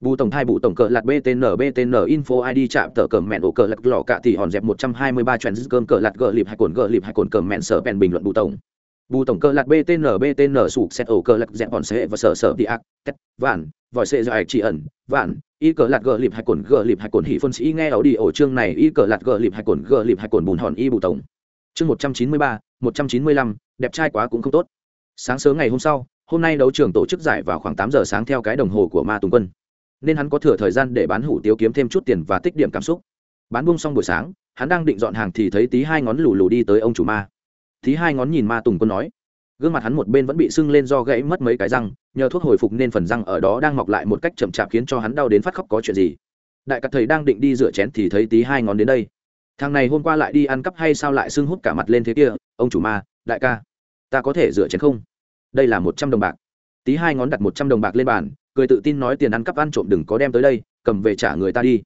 A: Bù tổng thai bù tổng cờ lạt btn btn info id chạm tờ cờ mẹn ổ cờ lạt lò cạ thì hòn dẹp một trăm hai mươi ba trend cơm cờ lạt gờ lịp hai cồn gờ lịp hai cồn cờ mẹn sở vẹn bình luận bù tổng bù tổng cờ lạt btn btn sụp xét ổ cờ lạt dẹp bọn sệ và sở sở đi ác, tét, vạn, vòi xe dài chỉ ẩn, vạn, y cờ lạt gờ lịp hai cồn, gờ lịp hai cồn hỉ phân sĩ nghe ấu đi ổ chương này, y cờ lạt gờ lịp hai cồn, gờ lịp hai cồn bùn hòn y bù tổng. Chương một trăm chín mươi ba, một trăm chín mươi lăm, đẹp trai quá cũng không tốt. Sáng sớm ngày hôm sau, hôm nay đấu trường tổ chức giải vào khoảng tám giờ sáng theo cái đồng hồ của ma tùng quân. Nên hắn có thừa thời gian để bán hủ tiếu kiếm thêm chút tiền và tích điểm cảm xúc. Bán bung xong buổi sáng, hắn đang định dọn hàng thì thấy tí hai ngón lù lù đi tới ông chủ ma thí hai ngón nhìn ma tùng quân nói. Gương mặt hắn một bên vẫn bị sưng lên do gãy mất mấy cái răng, nhờ thuốc hồi phục nên phần răng ở đó đang mọc lại một cách chậm chạp khiến cho hắn đau đến phát khóc có chuyện gì. Đại cắt thầy đang định đi rửa chén thì thấy tí hai ngón đến đây. Thằng này hôm qua lại đi ăn cắp hay sao lại sưng hút cả mặt lên thế kia, ông chủ ma, đại ca, ta có thể rửa chén không? Đây là một trăm đồng bạc. Tí hai ngón đặt một trăm đồng bạc lên bàn, cười tự tin nói tiền ăn cắp ăn trộm đừng có đem tới đây, cầm về trả người ta đi.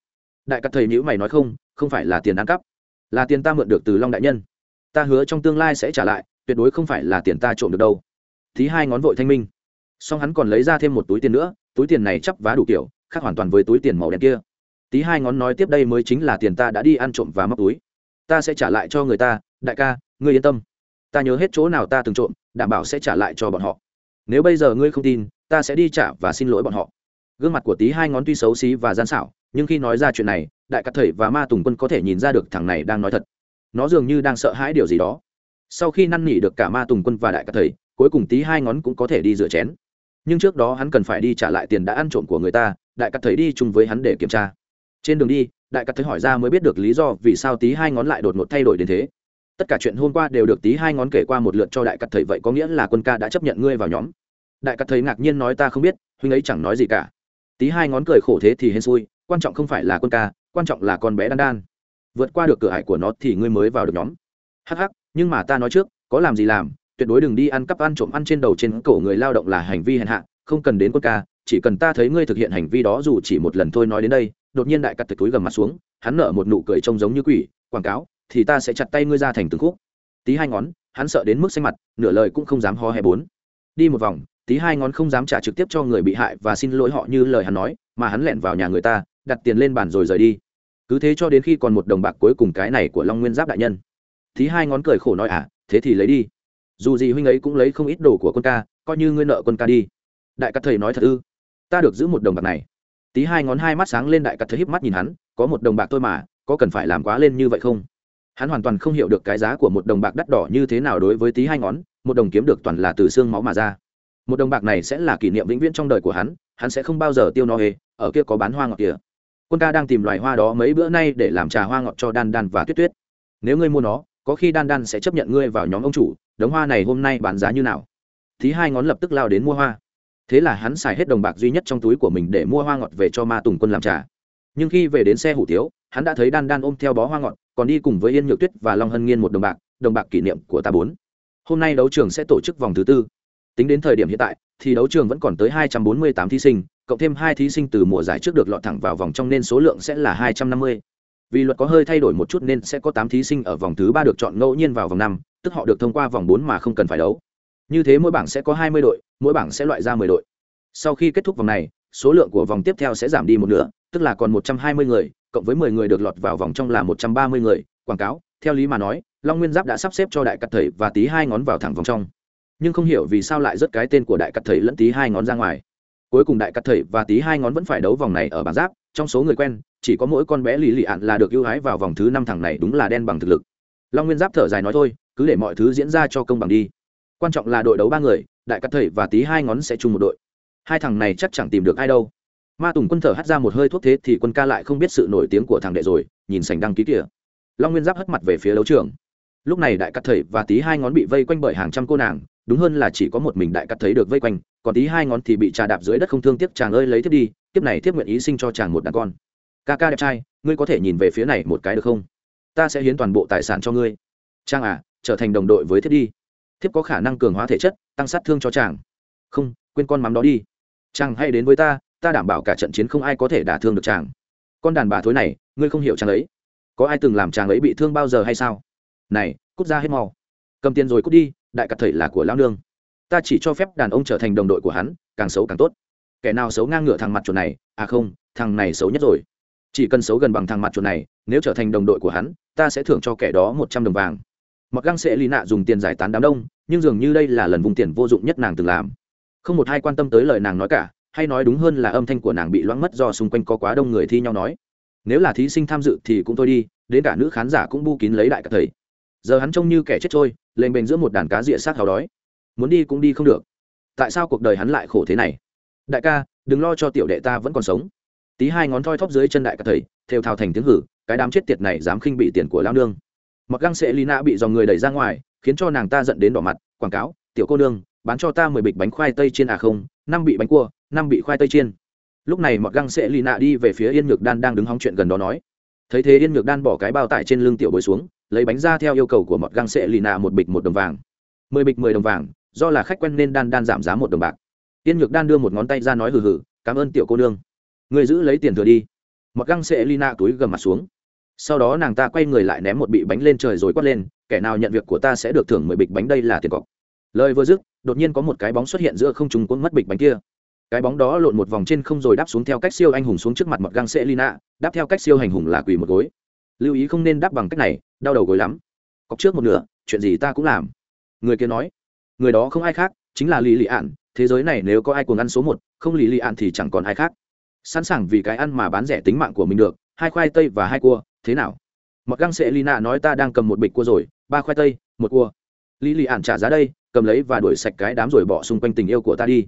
A: Đại cắt thầy nhữ mày nói không không phải là tiền ăn cắp, là tiền ta mượn được từ long đại nhân ta hứa trong tương lai sẽ trả lại, tuyệt đối không phải là tiền ta trộm được đâu. Thí hai ngón vội thanh minh. Xong hắn còn lấy ra thêm một túi tiền nữa, túi tiền này chắp vá đủ kiểu, khác hoàn toàn với túi tiền màu đen kia. Tí hai ngón nói tiếp đây mới chính là tiền ta đã đi ăn trộm và móc túi. Ta sẽ trả lại cho người ta, đại ca, ngươi yên tâm. Ta nhớ hết chỗ nào ta từng trộm, đảm bảo sẽ trả lại cho bọn họ. Nếu bây giờ ngươi không tin, ta sẽ đi trả và xin lỗi bọn họ. Gương mặt của tí hai ngón tuy xấu xí và gian xảo, nhưng khi nói ra chuyện này, đại cắt thầy và ma tùng quân có thể nhìn ra được thằng này đang nói thật nó dường như đang sợ hãi điều gì đó. Sau khi năn nỉ được cả ma tùng quân và đại cắt thầy, cuối cùng tí hai ngón cũng có thể đi rửa chén. Nhưng trước đó hắn cần phải đi trả lại tiền đã ăn trộm của người ta, đại cắt thầy đi chung với hắn để kiểm tra. Trên đường đi, đại cắt thầy hỏi ra mới biết được lý do vì sao tí hai ngón lại đột ngột thay đổi đến thế. Tất cả chuyện hôm qua đều được tí hai ngón kể qua một lượt cho đại cắt thầy, vậy có nghĩa là quân ca đã chấp nhận ngươi vào nhóm. Đại cắt thầy ngạc nhiên nói ta không biết, huynh ấy chẳng nói gì cả. Tí hai ngón cười khổ thế thì hên xui, quan trọng không phải là quân ca, quan trọng là con bé đan đan vượt qua được cửa hải của nó thì ngươi mới vào được nhóm. Hh nhưng mà ta nói trước, có làm gì làm, tuyệt đối đừng đi ăn cắp ăn trộm ăn trên đầu trên cổ người lao động là hành vi hèn hạ, không cần đến quân ca, chỉ cần ta thấy ngươi thực hiện hành vi đó dù chỉ một lần thôi nói đến đây, đột nhiên đại cắt từ túi gầm mặt xuống, hắn nở một nụ cười trông giống như quỷ, quảng cáo, thì ta sẽ chặt tay ngươi ra thành từng khúc. Tí hai ngón, hắn sợ đến mức xanh mặt, nửa lời cũng không dám ho hè bốn. Đi một vòng, tí hai ngón không dám trả trực tiếp cho người bị hại và xin lỗi họ như lời hắn nói, mà hắn lẻn vào nhà người ta, đặt tiền lên bàn rồi rời đi cứ thế cho đến khi còn một đồng bạc cuối cùng cái này của long nguyên giáp đại nhân. Thí hai ngón cười khổ nói à thế thì lấy đi. Dù gì huynh ấy cũng lấy không ít đồ của quân ca, coi như ngươi nợ quân ca đi. Đại cắt thầy nói thật ư? Ta được giữ một đồng bạc này. Tí hai ngón hai mắt sáng lên, đại cắt thầy híp mắt nhìn hắn, có một đồng bạc thôi mà, có cần phải làm quá lên như vậy không? Hắn hoàn toàn không hiểu được cái giá của một đồng bạc đắt đỏ như thế nào đối với tí hai ngón, một đồng kiếm được toàn là từ xương máu mà ra. Một đồng bạc này sẽ là kỷ niệm vĩnh viễn trong đời của hắn hắn sẽ không bao giờ tiêu nó hề, ở kia có bán hoa ngọt kìa quân ca đang tìm loài hoa đó mấy bữa nay để làm trà hoa ngọt cho đan đan và tuyết tuyết. Nếu ngươi mua nó, có khi đan đan sẽ chấp nhận ngươi vào nhóm ông chủ, đống hoa này hôm nay bán giá như nào? Thí hai ngón lập tức lao đến mua hoa. Thế là hắn xài hết đồng bạc duy nhất trong túi của mình để mua hoa ngọt về cho ma tùng quân làm trà. Nhưng khi về đến xe hủ tiếu, hắn đã thấy đan đan ôm theo bó hoa ngọt, còn đi cùng với yên nhược tuyết và long hân nghiên một đồng bạc đồng bạc kỷ niệm của ta bốn. Hôm nay đấu trường sẽ tổ chức vòng thứ tư. Tính đến thời điểm hiện tại, thì đấu trường vẫn còn tới 248 thí sinh cộng thêm hai thí sinh từ mùa giải trước được lọt thẳng vào vòng trong nên số lượng sẽ là 250. vì luật có hơi thay đổi một chút nên sẽ có 8 thí sinh ở vòng thứ ba được chọn ngẫu nhiên vào vòng năm, tức họ được thông qua vòng bốn mà không cần phải đấu. Như thế mỗi bảng sẽ có 20 đội, mỗi bảng sẽ loại ra 10 đội. Sau khi kết thúc vòng này, số lượng của vòng tiếp theo sẽ giảm đi một nửa, tức là còn 120 người, cộng với 10 người được lọt vào vòng trong là 130 người, quảng cáo, theo lý mà nói, long nguyên giáp đã sắp xếp cho đại cắt thầy và tí hai ngón vào thẳng vòng trong. Nhưng không hiểu vì sao lại rớt cái tên của đại cắt thầy lẫn tí hai ngón ra ngoài cuối cùng đại cắt thầy và tí hai ngón vẫn phải đấu vòng này ở bảng giáp, trong số người quen, chỉ có mỗi con bé lì lì ạn là được ưu ái vào vòng thứ năm thằng này đúng là đen bằng thực lực. Long nguyên giáp thở dài nói thôi, cứ để mọi thứ diễn ra cho công bằng đi. Quan trọng là đội đấu ba người, đại cắt thầy và tí hai ngón sẽ chung một đội. Hai thằng này chắc chẳng tìm được ai đâu. Ma tùng quân thở hắt ra một hơi thuốc thế thì quân ca lại không biết sự nổi tiếng của thằng đệ rồi, nhìn sành đăng ký kìa. Long nguyên giáp hất mặt về phía đấu trường. Lúc này đại cắt thầy và tí hai ngón bị vây quanh bởi hàng trăm cô nàng, đúng hơn là chỉ có một mình đại cắt thấy được vây quanh còn tí hai ngón thì bị trà đạp dưới đất không thương tiếc chàng ơi lấy tiếp đi tiếp này tiếp nguyện ý sinh cho chàng một đàn con. Ca ca đẹp trai, ngươi có thể nhìn về phía này một cái được không? Ta sẽ hiến toàn bộ tài sản cho ngươi. Trang à trở thành đồng đội với thiết đi. Thiếp có khả năng cường hóa thể chất, tăng sát thương cho chàng. Không, quên con mắm đó đi. Chàng hãy đến với ta ta đảm bảo cả trận chiến không ai có thể đả thương được chàng. Con đàn bà thối này, ngươi không hiểu chàng ấy. Có ai từng làm chàng ấy bị thương bao giờ hay sao? Này, cút ra hết mau. Cầm tiền rồi cút đi, đại cặt thầy là của lao nương ta chỉ cho phép đàn ông trở thành đồng đội của hắn, càng xấu càng tốt. Kẻ nào xấu ngang ngửa thằng mặt chuột này à không, thằng này xấu nhất rồi. Chỉ cần xấu gần bằng thằng mặt chuột này, nếu trở thành đồng đội của hắn, ta sẽ thưởng cho kẻ đó một trăm đồng vàng. Mặc găng sẽ lì nạ dùng tiền giải tán đám đông, nhưng dường như đây là lần vùng tiền vô dụng nhất nàng từng làm. Không một ai quan tâm tới lời nàng nói cả, hay nói đúng hơn là âm thanh của nàng bị loãng mất do xung quanh có quá đông người thi nhau nói. Nếu là thí sinh tham dự thì cũng thôi đi, đến cả nữ khán giả cũng bu kín lấy đại cả thầy. Giờ hắn trông như kẻ chết trôi, lênh bềnh giữa một đàn cá rịa sát hào đói muốn đi cũng đi không được. Tại sao cuộc đời hắn lại khổ thế này? Đại ca, đừng lo cho tiểu đệ ta vẫn còn sống. Tí hai ngón thoi thóp dưới chân đại cả thầy, theo thao thành tiếng hử, cái đám chết tiệt này dám khinh bị tiền của lao nương. Mặc găng sệ lina bị dòng người đẩy ra ngoài, khiến cho nàng ta giận đến đỏ mặt, quảng cáo, tiểu cô nương, bán cho ta mười bịch bánh khoai tây chiên à không, năm bị bánh cua, năm bị khoai tây chiên. Lúc này mặc găng sệ lina đi về phía yên ngược đan đang đứng hóng chuyện gần đó nói, thấy thế yên ngược đan bỏ cái bao tải trên lưng tiểu bồi xuống, lấy bánh ra theo yêu cầu của mặc găng sệ nạ một bịch một đồng vàng. Mười bịch mười đồng vàng do là khách quen nên đan đan giảm giá một đồng bạc. Tiên nhược đan đưa một ngón tay ra nói hừ hừ, cảm ơn tiểu cô nương. Người giữ lấy tiền thừa đi. Mặc găng Sẽ lina túi gầm mặt xuống. Sau đó nàng ta quay người lại ném một bị bánh lên trời rồi quát lên, kẻ nào nhận việc của ta sẽ được thưởng mười bịch bánh, đây là tiền cọc. Lời vừa dứt, đột nhiên có một cái bóng xuất hiện giữa không trung cuốn mất bịch bánh kia. Cái bóng đó lộn một vòng trên không rồi đáp xuống theo cách siêu anh hùng xuống trước mặt Mặt găng sẽ lina, đáp theo cách siêu hành hùng là quỳ một gối. Lưu ý không nên đáp bằng cách này, đau đầu gối lắm. Cọc trước một nửa, chuyện gì ta cũng làm. Người kia nói người đó không ai khác, chính là lì lì ạn. Thế giới này nếu có ai cuồng ăn số một, không lì lì ạn thì chẳng còn ai khác. Sẵn sàng vì cái ăn mà bán rẻ tính mạng của mình được, hai khoai tây và hai cua, thế nào? Mặc găng sẽ lina nói ta đang cầm một bịch cua rồi, ba khoai tây, một cua. Lì lì ạn trả giá đây, cầm lấy và đuổi sạch cái đám rồi bỏ xung quanh tình yêu của ta đi.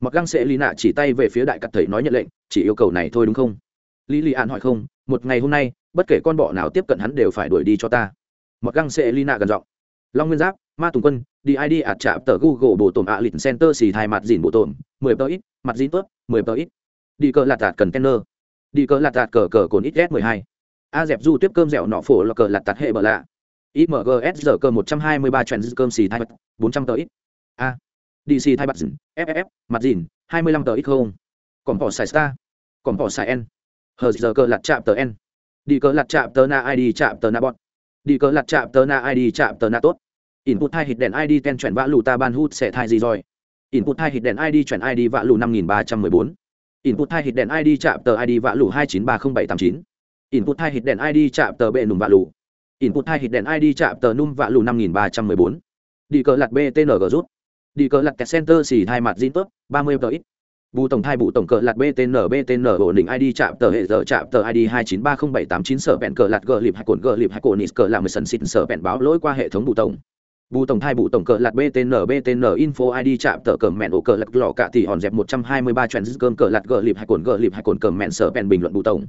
A: Mặc găng sệ lì nạ chỉ tay về phía đại cắt thầy nói nhận lệnh, chỉ yêu cầu này thôi đúng không? Lì lì ạn hỏi không, một ngày hôm nay, bất kể con bọ nào tiếp cận hắn đều phải đuổi đi cho ta. Mặc găng sệ lì nạ gần giọng. Long nguyên giáp ma tùng quân, đi id ạt chạm tờ google bộ tổn ạ, lịch center xì thai mặt dìn bộ tổn mười tờ ít, mặt dìn tớp mười tờ ít. Đi cờ lạt tạt cần đi cờ lạt tạt cờ cờ cồn ít s mười hai. A dẹp du tiếp cơm dẻo nọ phổ là cờ lạt tạt hệ bờ lạ. Imgs giờ cơ một trăm hai mươi ba trend cơm xì thai mặt, bốn trăm tờ ít. A. Dc thai mặt dìn ff mặt dìn, hai mươi lăm tờ ít không? Còn bỏ xài star. Còn bỏ xài n. Hờ giờ cơ lạt chạm tờ n. Đi cờ lạt chạm tờ na id chạm tờ na bọn đi cờ lạt chạm tờ na id chạm tờ na tốt input hai hit đèn id ten chuyển vã lù ta ban hút sẽ thai gì rồi? Input hai hit đèn id chuyển id vã lù năm nghìn ba trăm mười bốn. Input hai hit đèn id chạm tờ id vã lù hai chín ba không bảy tám chín. Input hai hit đèn id chạm tờ bệ nùm vạ lù. Input hai hit đèn id chạm tờ num vạ lù năm nghìn ba trăm mười bốn. Đi cờ lặt btng rút. Đi cờ lặt center xì hai mặt zin tớp ba mươi tờ ít. Bù tổng thai bù tổng cờ lạt btn btn ổn định id chạm tờ hệ giờ chạm tờ id hai chín ba không bảy tám chín sở bẹn cờ lạt gờ lịp hai cồn gờ lịp hai cồn nít cờ làm mười sần xịt sở bẹn báo lỗi qua hệ thống bù tổng bù tổng thai bù tổng cờ lạt btn btn info id chạm tờ cờ mẹn ổ cờ lật lọ cả tỷ hòn dẹp một trăm hai mươi ba chuyện cơm cờ lạt gờ lịp hay cồn gờ lịp hay cồn cờ mẹn sở bẹn bình luận bù tổng.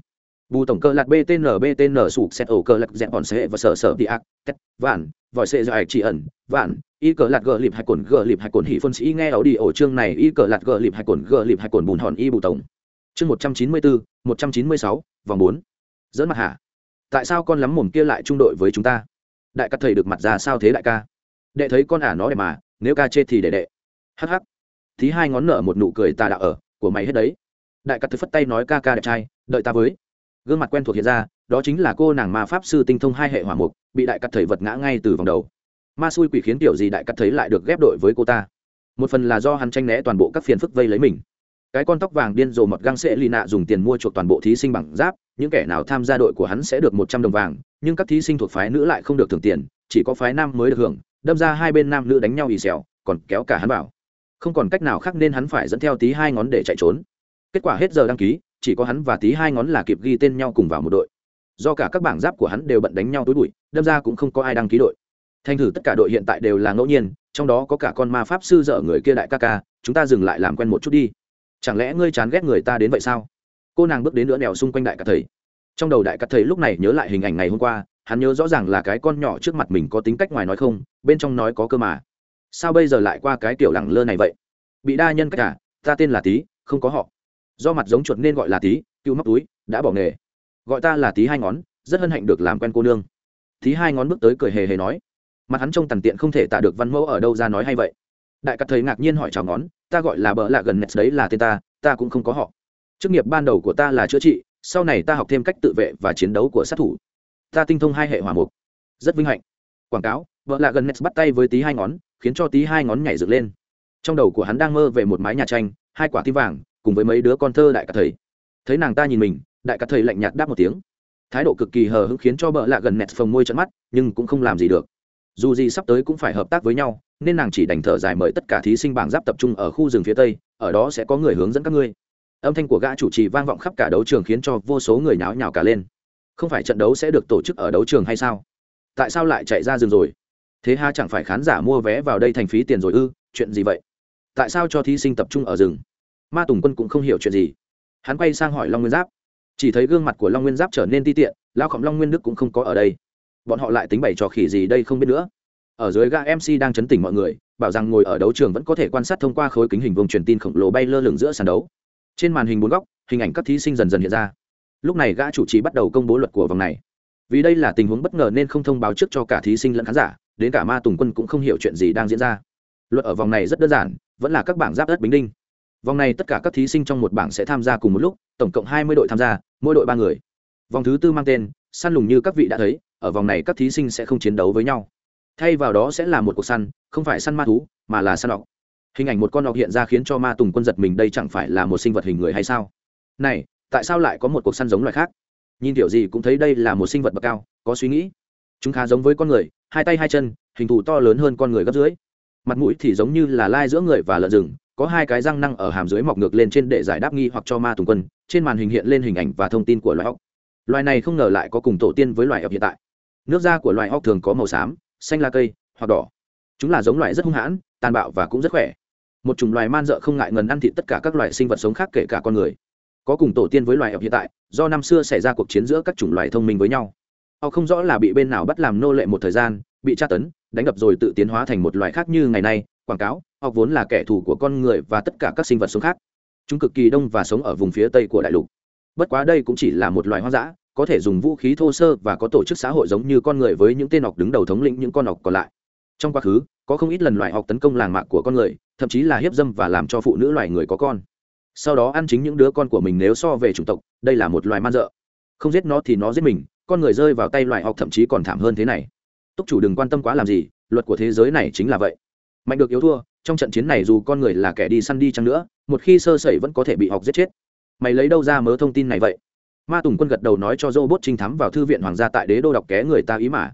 A: Bù tổng cờ lạt btn btn sụp xét ổ cờ lật dẹp hòn sẽ và sở sở đi ác, tét, vạn, vòi sẽ dài chỉ ẩn, vạn, y cờ lạt gờ lịp hay cồn gờ lịp hay cồn hỉ phân sĩ nghe ấu đi ổ chương này, y cờ lạt gờ lịp hay cồn gờ lịp hay cồn bùn hòn y bù tổng. Chương một trăm chín mươi bốn một trăm chín mươi sáu, vòng bốn. Dẫn mặt hạ tại sao con lắm mồm kia lại trung đội với chúng ta? Đại cắt thầy được mặt ra sao thế đại ca? Đệ thấy con ả nó đẹp mà, nếu ca chê thì để đệ. Hắc hắc. Thí hai ngón nở một nụ cười ta đạo ở, của mày hết đấy. Đại cắt thầy phất tay nói ca ca đẹp trai, đợi ta với. Gương mặt quen thuộc hiện ra, đó chính là cô nàng ma pháp sư tinh thông hai hệ hỏa mục, bị đại cắt thầy vật ngã ngay từ vòng đầu. Ma xui quỷ khiến tiểu gì đại cắt thấy lại được ghép đội với cô ta. Một phần là do hắn tranh né toàn bộ các phiền phức vây lấy mình. Cái con tóc vàng điên rồ mọt găng sẽ lì nạ dùng tiền mua chuộc toàn bộ thí sinh bằng giáp, những kẻ nào tham gia đội của hắn sẽ được một trăm đồng vàng, nhưng các thí sinh thuộc phái nữ lại không được thưởng tiền chỉ có phái nam mới được hưởng, đâm ra hai bên nam nữ đánh nhau ì xèo, còn kéo cả hắn vào. Không còn cách nào khác nên hắn phải dẫn theo tí hai ngón để chạy trốn. Kết quả hết giờ đăng ký, chỉ có hắn và tí hai ngón là kịp ghi tên nhau cùng vào một đội. Do cả các bảng giáp của hắn đều bận đánh nhau tối bụi, đâm ra cũng không có ai đăng ký đội. Thành thử tất cả đội hiện tại đều là ngẫu nhiên, trong đó có cả con ma pháp sư dở người kia đại ca ca, chúng ta dừng lại làm quen một chút đi. Chẳng lẽ ngươi chán ghét người ta đến vậy sao? Cô nàng bước đến nữa đèo xung quanh đại ca thầy. Trong đầu đại ca thầy lúc này nhớ lại hình ảnh ngày hôm qua hắn nhớ rõ ràng là cái con nhỏ trước mặt mình có tính cách ngoài nói không, bên trong nói có cơ mà. Sao bây giờ lại qua cái kiểu lẳng lơ này vậy? Bị đa nhân cách cả ta tên là tý, không có họ. Do mặt giống chuột nên gọi là Tý. cựu móc túi, đã bỏ nghề. Gọi ta là Tý hai ngón, rất hân hạnh được làm quen cô nương. Tý hai ngón bước tới cười hề hề nói. Mặt hắn trông tàn tiện không thể tạ được văn mẫu ở đâu ra nói hay vậy. Đại cắt thấy ngạc nhiên hỏi chào ngón, ta gọi là bỡ lạ gần nets đấy là tên ta ta cũng không có họ. Chức nghiệp ban đầu của ta là chữa trị, sau này ta học thêm cách tự vệ và chiến đấu của sát thủ ta tinh thông hai hệ hỏa mục. Rất vinh hạnh. Quảng cáo, vợ lạ gần nets bắt tay với tí hai ngón, khiến cho tí hai ngón nhảy dựng lên. Trong đầu của hắn đang mơ về một mái nhà tranh, hai quả tim vàng, cùng với mấy đứa con thơ đại cả thầy. Thấy nàng ta nhìn mình, đại cả thầy lạnh nhạt đáp một tiếng. Thái độ cực kỳ hờ hững khiến cho bợ lạ gần nẹt phồng môi trận mắt, nhưng cũng không làm gì được. Dù gì sắp tới cũng phải hợp tác với nhau, nên nàng chỉ đành thở dài mời tất cả thí sinh bảng giáp tập trung ở khu rừng phía tây, ở đó sẽ có người hướng dẫn các ngươi. Âm thanh của gã chủ trì vang vọng khắp cả đấu trường khiến cho vô số người náo nhào cả lên không phải trận đấu sẽ được tổ chức ở đấu trường hay sao? Tại sao lại chạy ra rừng rồi? Thế ha, chẳng phải khán giả mua vé vào đây thành phí tiền rồi ư? Chuyện gì vậy? Tại sao cho thí sinh tập trung ở rừng? Ma tùng quân cũng không hiểu chuyện gì. Hắn quay sang hỏi long nguyên giáp. Chỉ thấy gương mặt của long nguyên giáp trở nên ti tiện lao khổng long nguyên đức cũng không có ở đây. Bọn họ lại tính bày trò khỉ gì đây không biết nữa. Ở dưới ga mc đang chấn tỉnh mọi người, bảo rằng ngồi ở đấu trường vẫn có thể quan sát thông qua khối kính hình vùng truyền tin khổng lồ bay lơ lửng giữa sàn đấu. Trên màn hình bốn góc, hình ảnh các thí sinh dần dần hiện ra lúc này gã chủ trì bắt đầu công bố luật của vòng này. Vì đây là tình huống bất ngờ nên không thông báo trước cho cả thí sinh lẫn khán giả, đến cả ma tùng quân cũng không hiểu chuyện gì đang diễn ra. Luật ở vòng này rất đơn giản, vẫn là các bảng giáp đất bính đinh. Vòng này tất cả các thí sinh trong một bảng sẽ tham gia cùng một lúc, tổng cộng hai mươi đội tham gia, mỗi đội ba người. Vòng thứ tư mang tên, săn lùng như các vị đã thấy, ở vòng này các thí sinh sẽ không chiến đấu với nhau. Thay vào đó sẽ là một cuộc săn, không phải săn ma thú, mà là săn ọc. Hình ảnh một con ọc hiện ra khiến cho ma tùng quân giật mình, đây chẳng phải là một sinh vật hình người hay sao? Này tại sao lại có một cuộc săn giống loài khác? Nhìn kiểu gì cũng thấy đây là một sinh vật bậc cao, có suy nghĩ. Chúng khá giống với con người, hai tay hai chân, hình thù to lớn hơn con người gấp dưới mặt mũi thì giống như là lai giữa người và lợn rừng, có hai cái răng năng ở hàm dưới mọc ngược lên trên để giải đáp nghi hoặc cho ma tùng quân, trên màn hình hiện lên hình ảnh và thông tin của loài ốc. Loài này không ngờ lại có cùng tổ tiên với loài ốc hiện tại. Nước da của loài ốc thường có màu xám, xanh lá cây, hoặc đỏ. Chúng là giống loài rất hung hãn, tàn bạo và cũng rất khỏe. Một chủng loài man dợ không ngại ngần ăn thịt tất cả các loài sinh vật sống khác kể cả con người có cùng tổ tiên với loài ốc hiện tại, do năm xưa xảy ra cuộc chiến giữa các chủng loài thông minh với nhau. Họ không rõ là bị bên nào bắt làm nô lệ một thời gian, bị tra tấn, đánh đập rồi tự tiến hóa thành một loài khác như ngày nay, quảng cáo, họ vốn là kẻ thù của con người và tất cả các sinh vật sống khác. Chúng cực kỳ đông và sống ở vùng phía tây của đại lục. Bất quá đây cũng chỉ là một loài hoang dã, có thể dùng vũ khí thô sơ và có tổ chức xã hội giống như con người với những tên học đứng đầu thống lĩnh những con học còn lại. Trong quá khứ, có không ít lần loài học tấn công làng mạc của con người, thậm chí là hiếp dâm và làm cho phụ nữ loài người có con sau đó ăn chính những đứa con của mình nếu so về chủng tộc, đây là một loài man dợ. Không giết nó thì nó giết mình, con người rơi vào tay loài học thậm chí còn thảm hơn thế này. Túc chủ đừng quan tâm quá làm gì, luật của thế giới này chính là vậy. Mạnh được yếu thua, trong trận chiến này dù con người là kẻ đi săn đi chăng nữa, một khi sơ sẩy vẫn có thể bị học giết chết. Mày lấy đâu ra mớ thông tin này vậy? Ma tùng quân gật đầu nói cho robot trinh thám vào thư viện hoàng gia tại đế đô đọc ké người ta ý mà.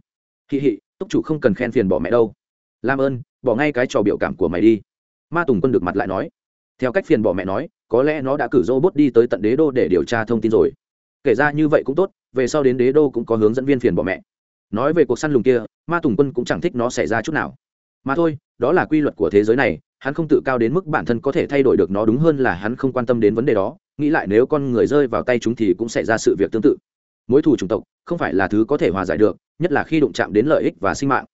A: Hị hị, túc chủ không cần khen phiền bỏ mẹ đâu. Làm ơn, bỏ ngay cái trò biểu cảm của mày đi. Ma tùng quân được mặt lại nói theo cách phiền bỏ mẹ nói, có lẽ nó đã cử robot đi tới tận đế đô để điều tra thông tin rồi. Kể ra như vậy cũng tốt, về sau đến đế đô cũng có hướng dẫn viên phiền bỏ mẹ. Nói về cuộc săn lùng kia, ma tùng quân cũng chẳng thích nó xảy ra chút nào. Mà thôi, đó là quy luật của thế giới này, hắn không tự cao đến mức bản thân có thể thay đổi được nó đúng hơn là hắn không quan tâm đến vấn đề đó, nghĩ lại nếu con người rơi vào tay chúng thì cũng xảy ra sự việc tương tự. Mối thù chủng tộc, không phải là thứ có thể hòa giải được, nhất là khi đụng chạm đến lợi ích và sinh mạng.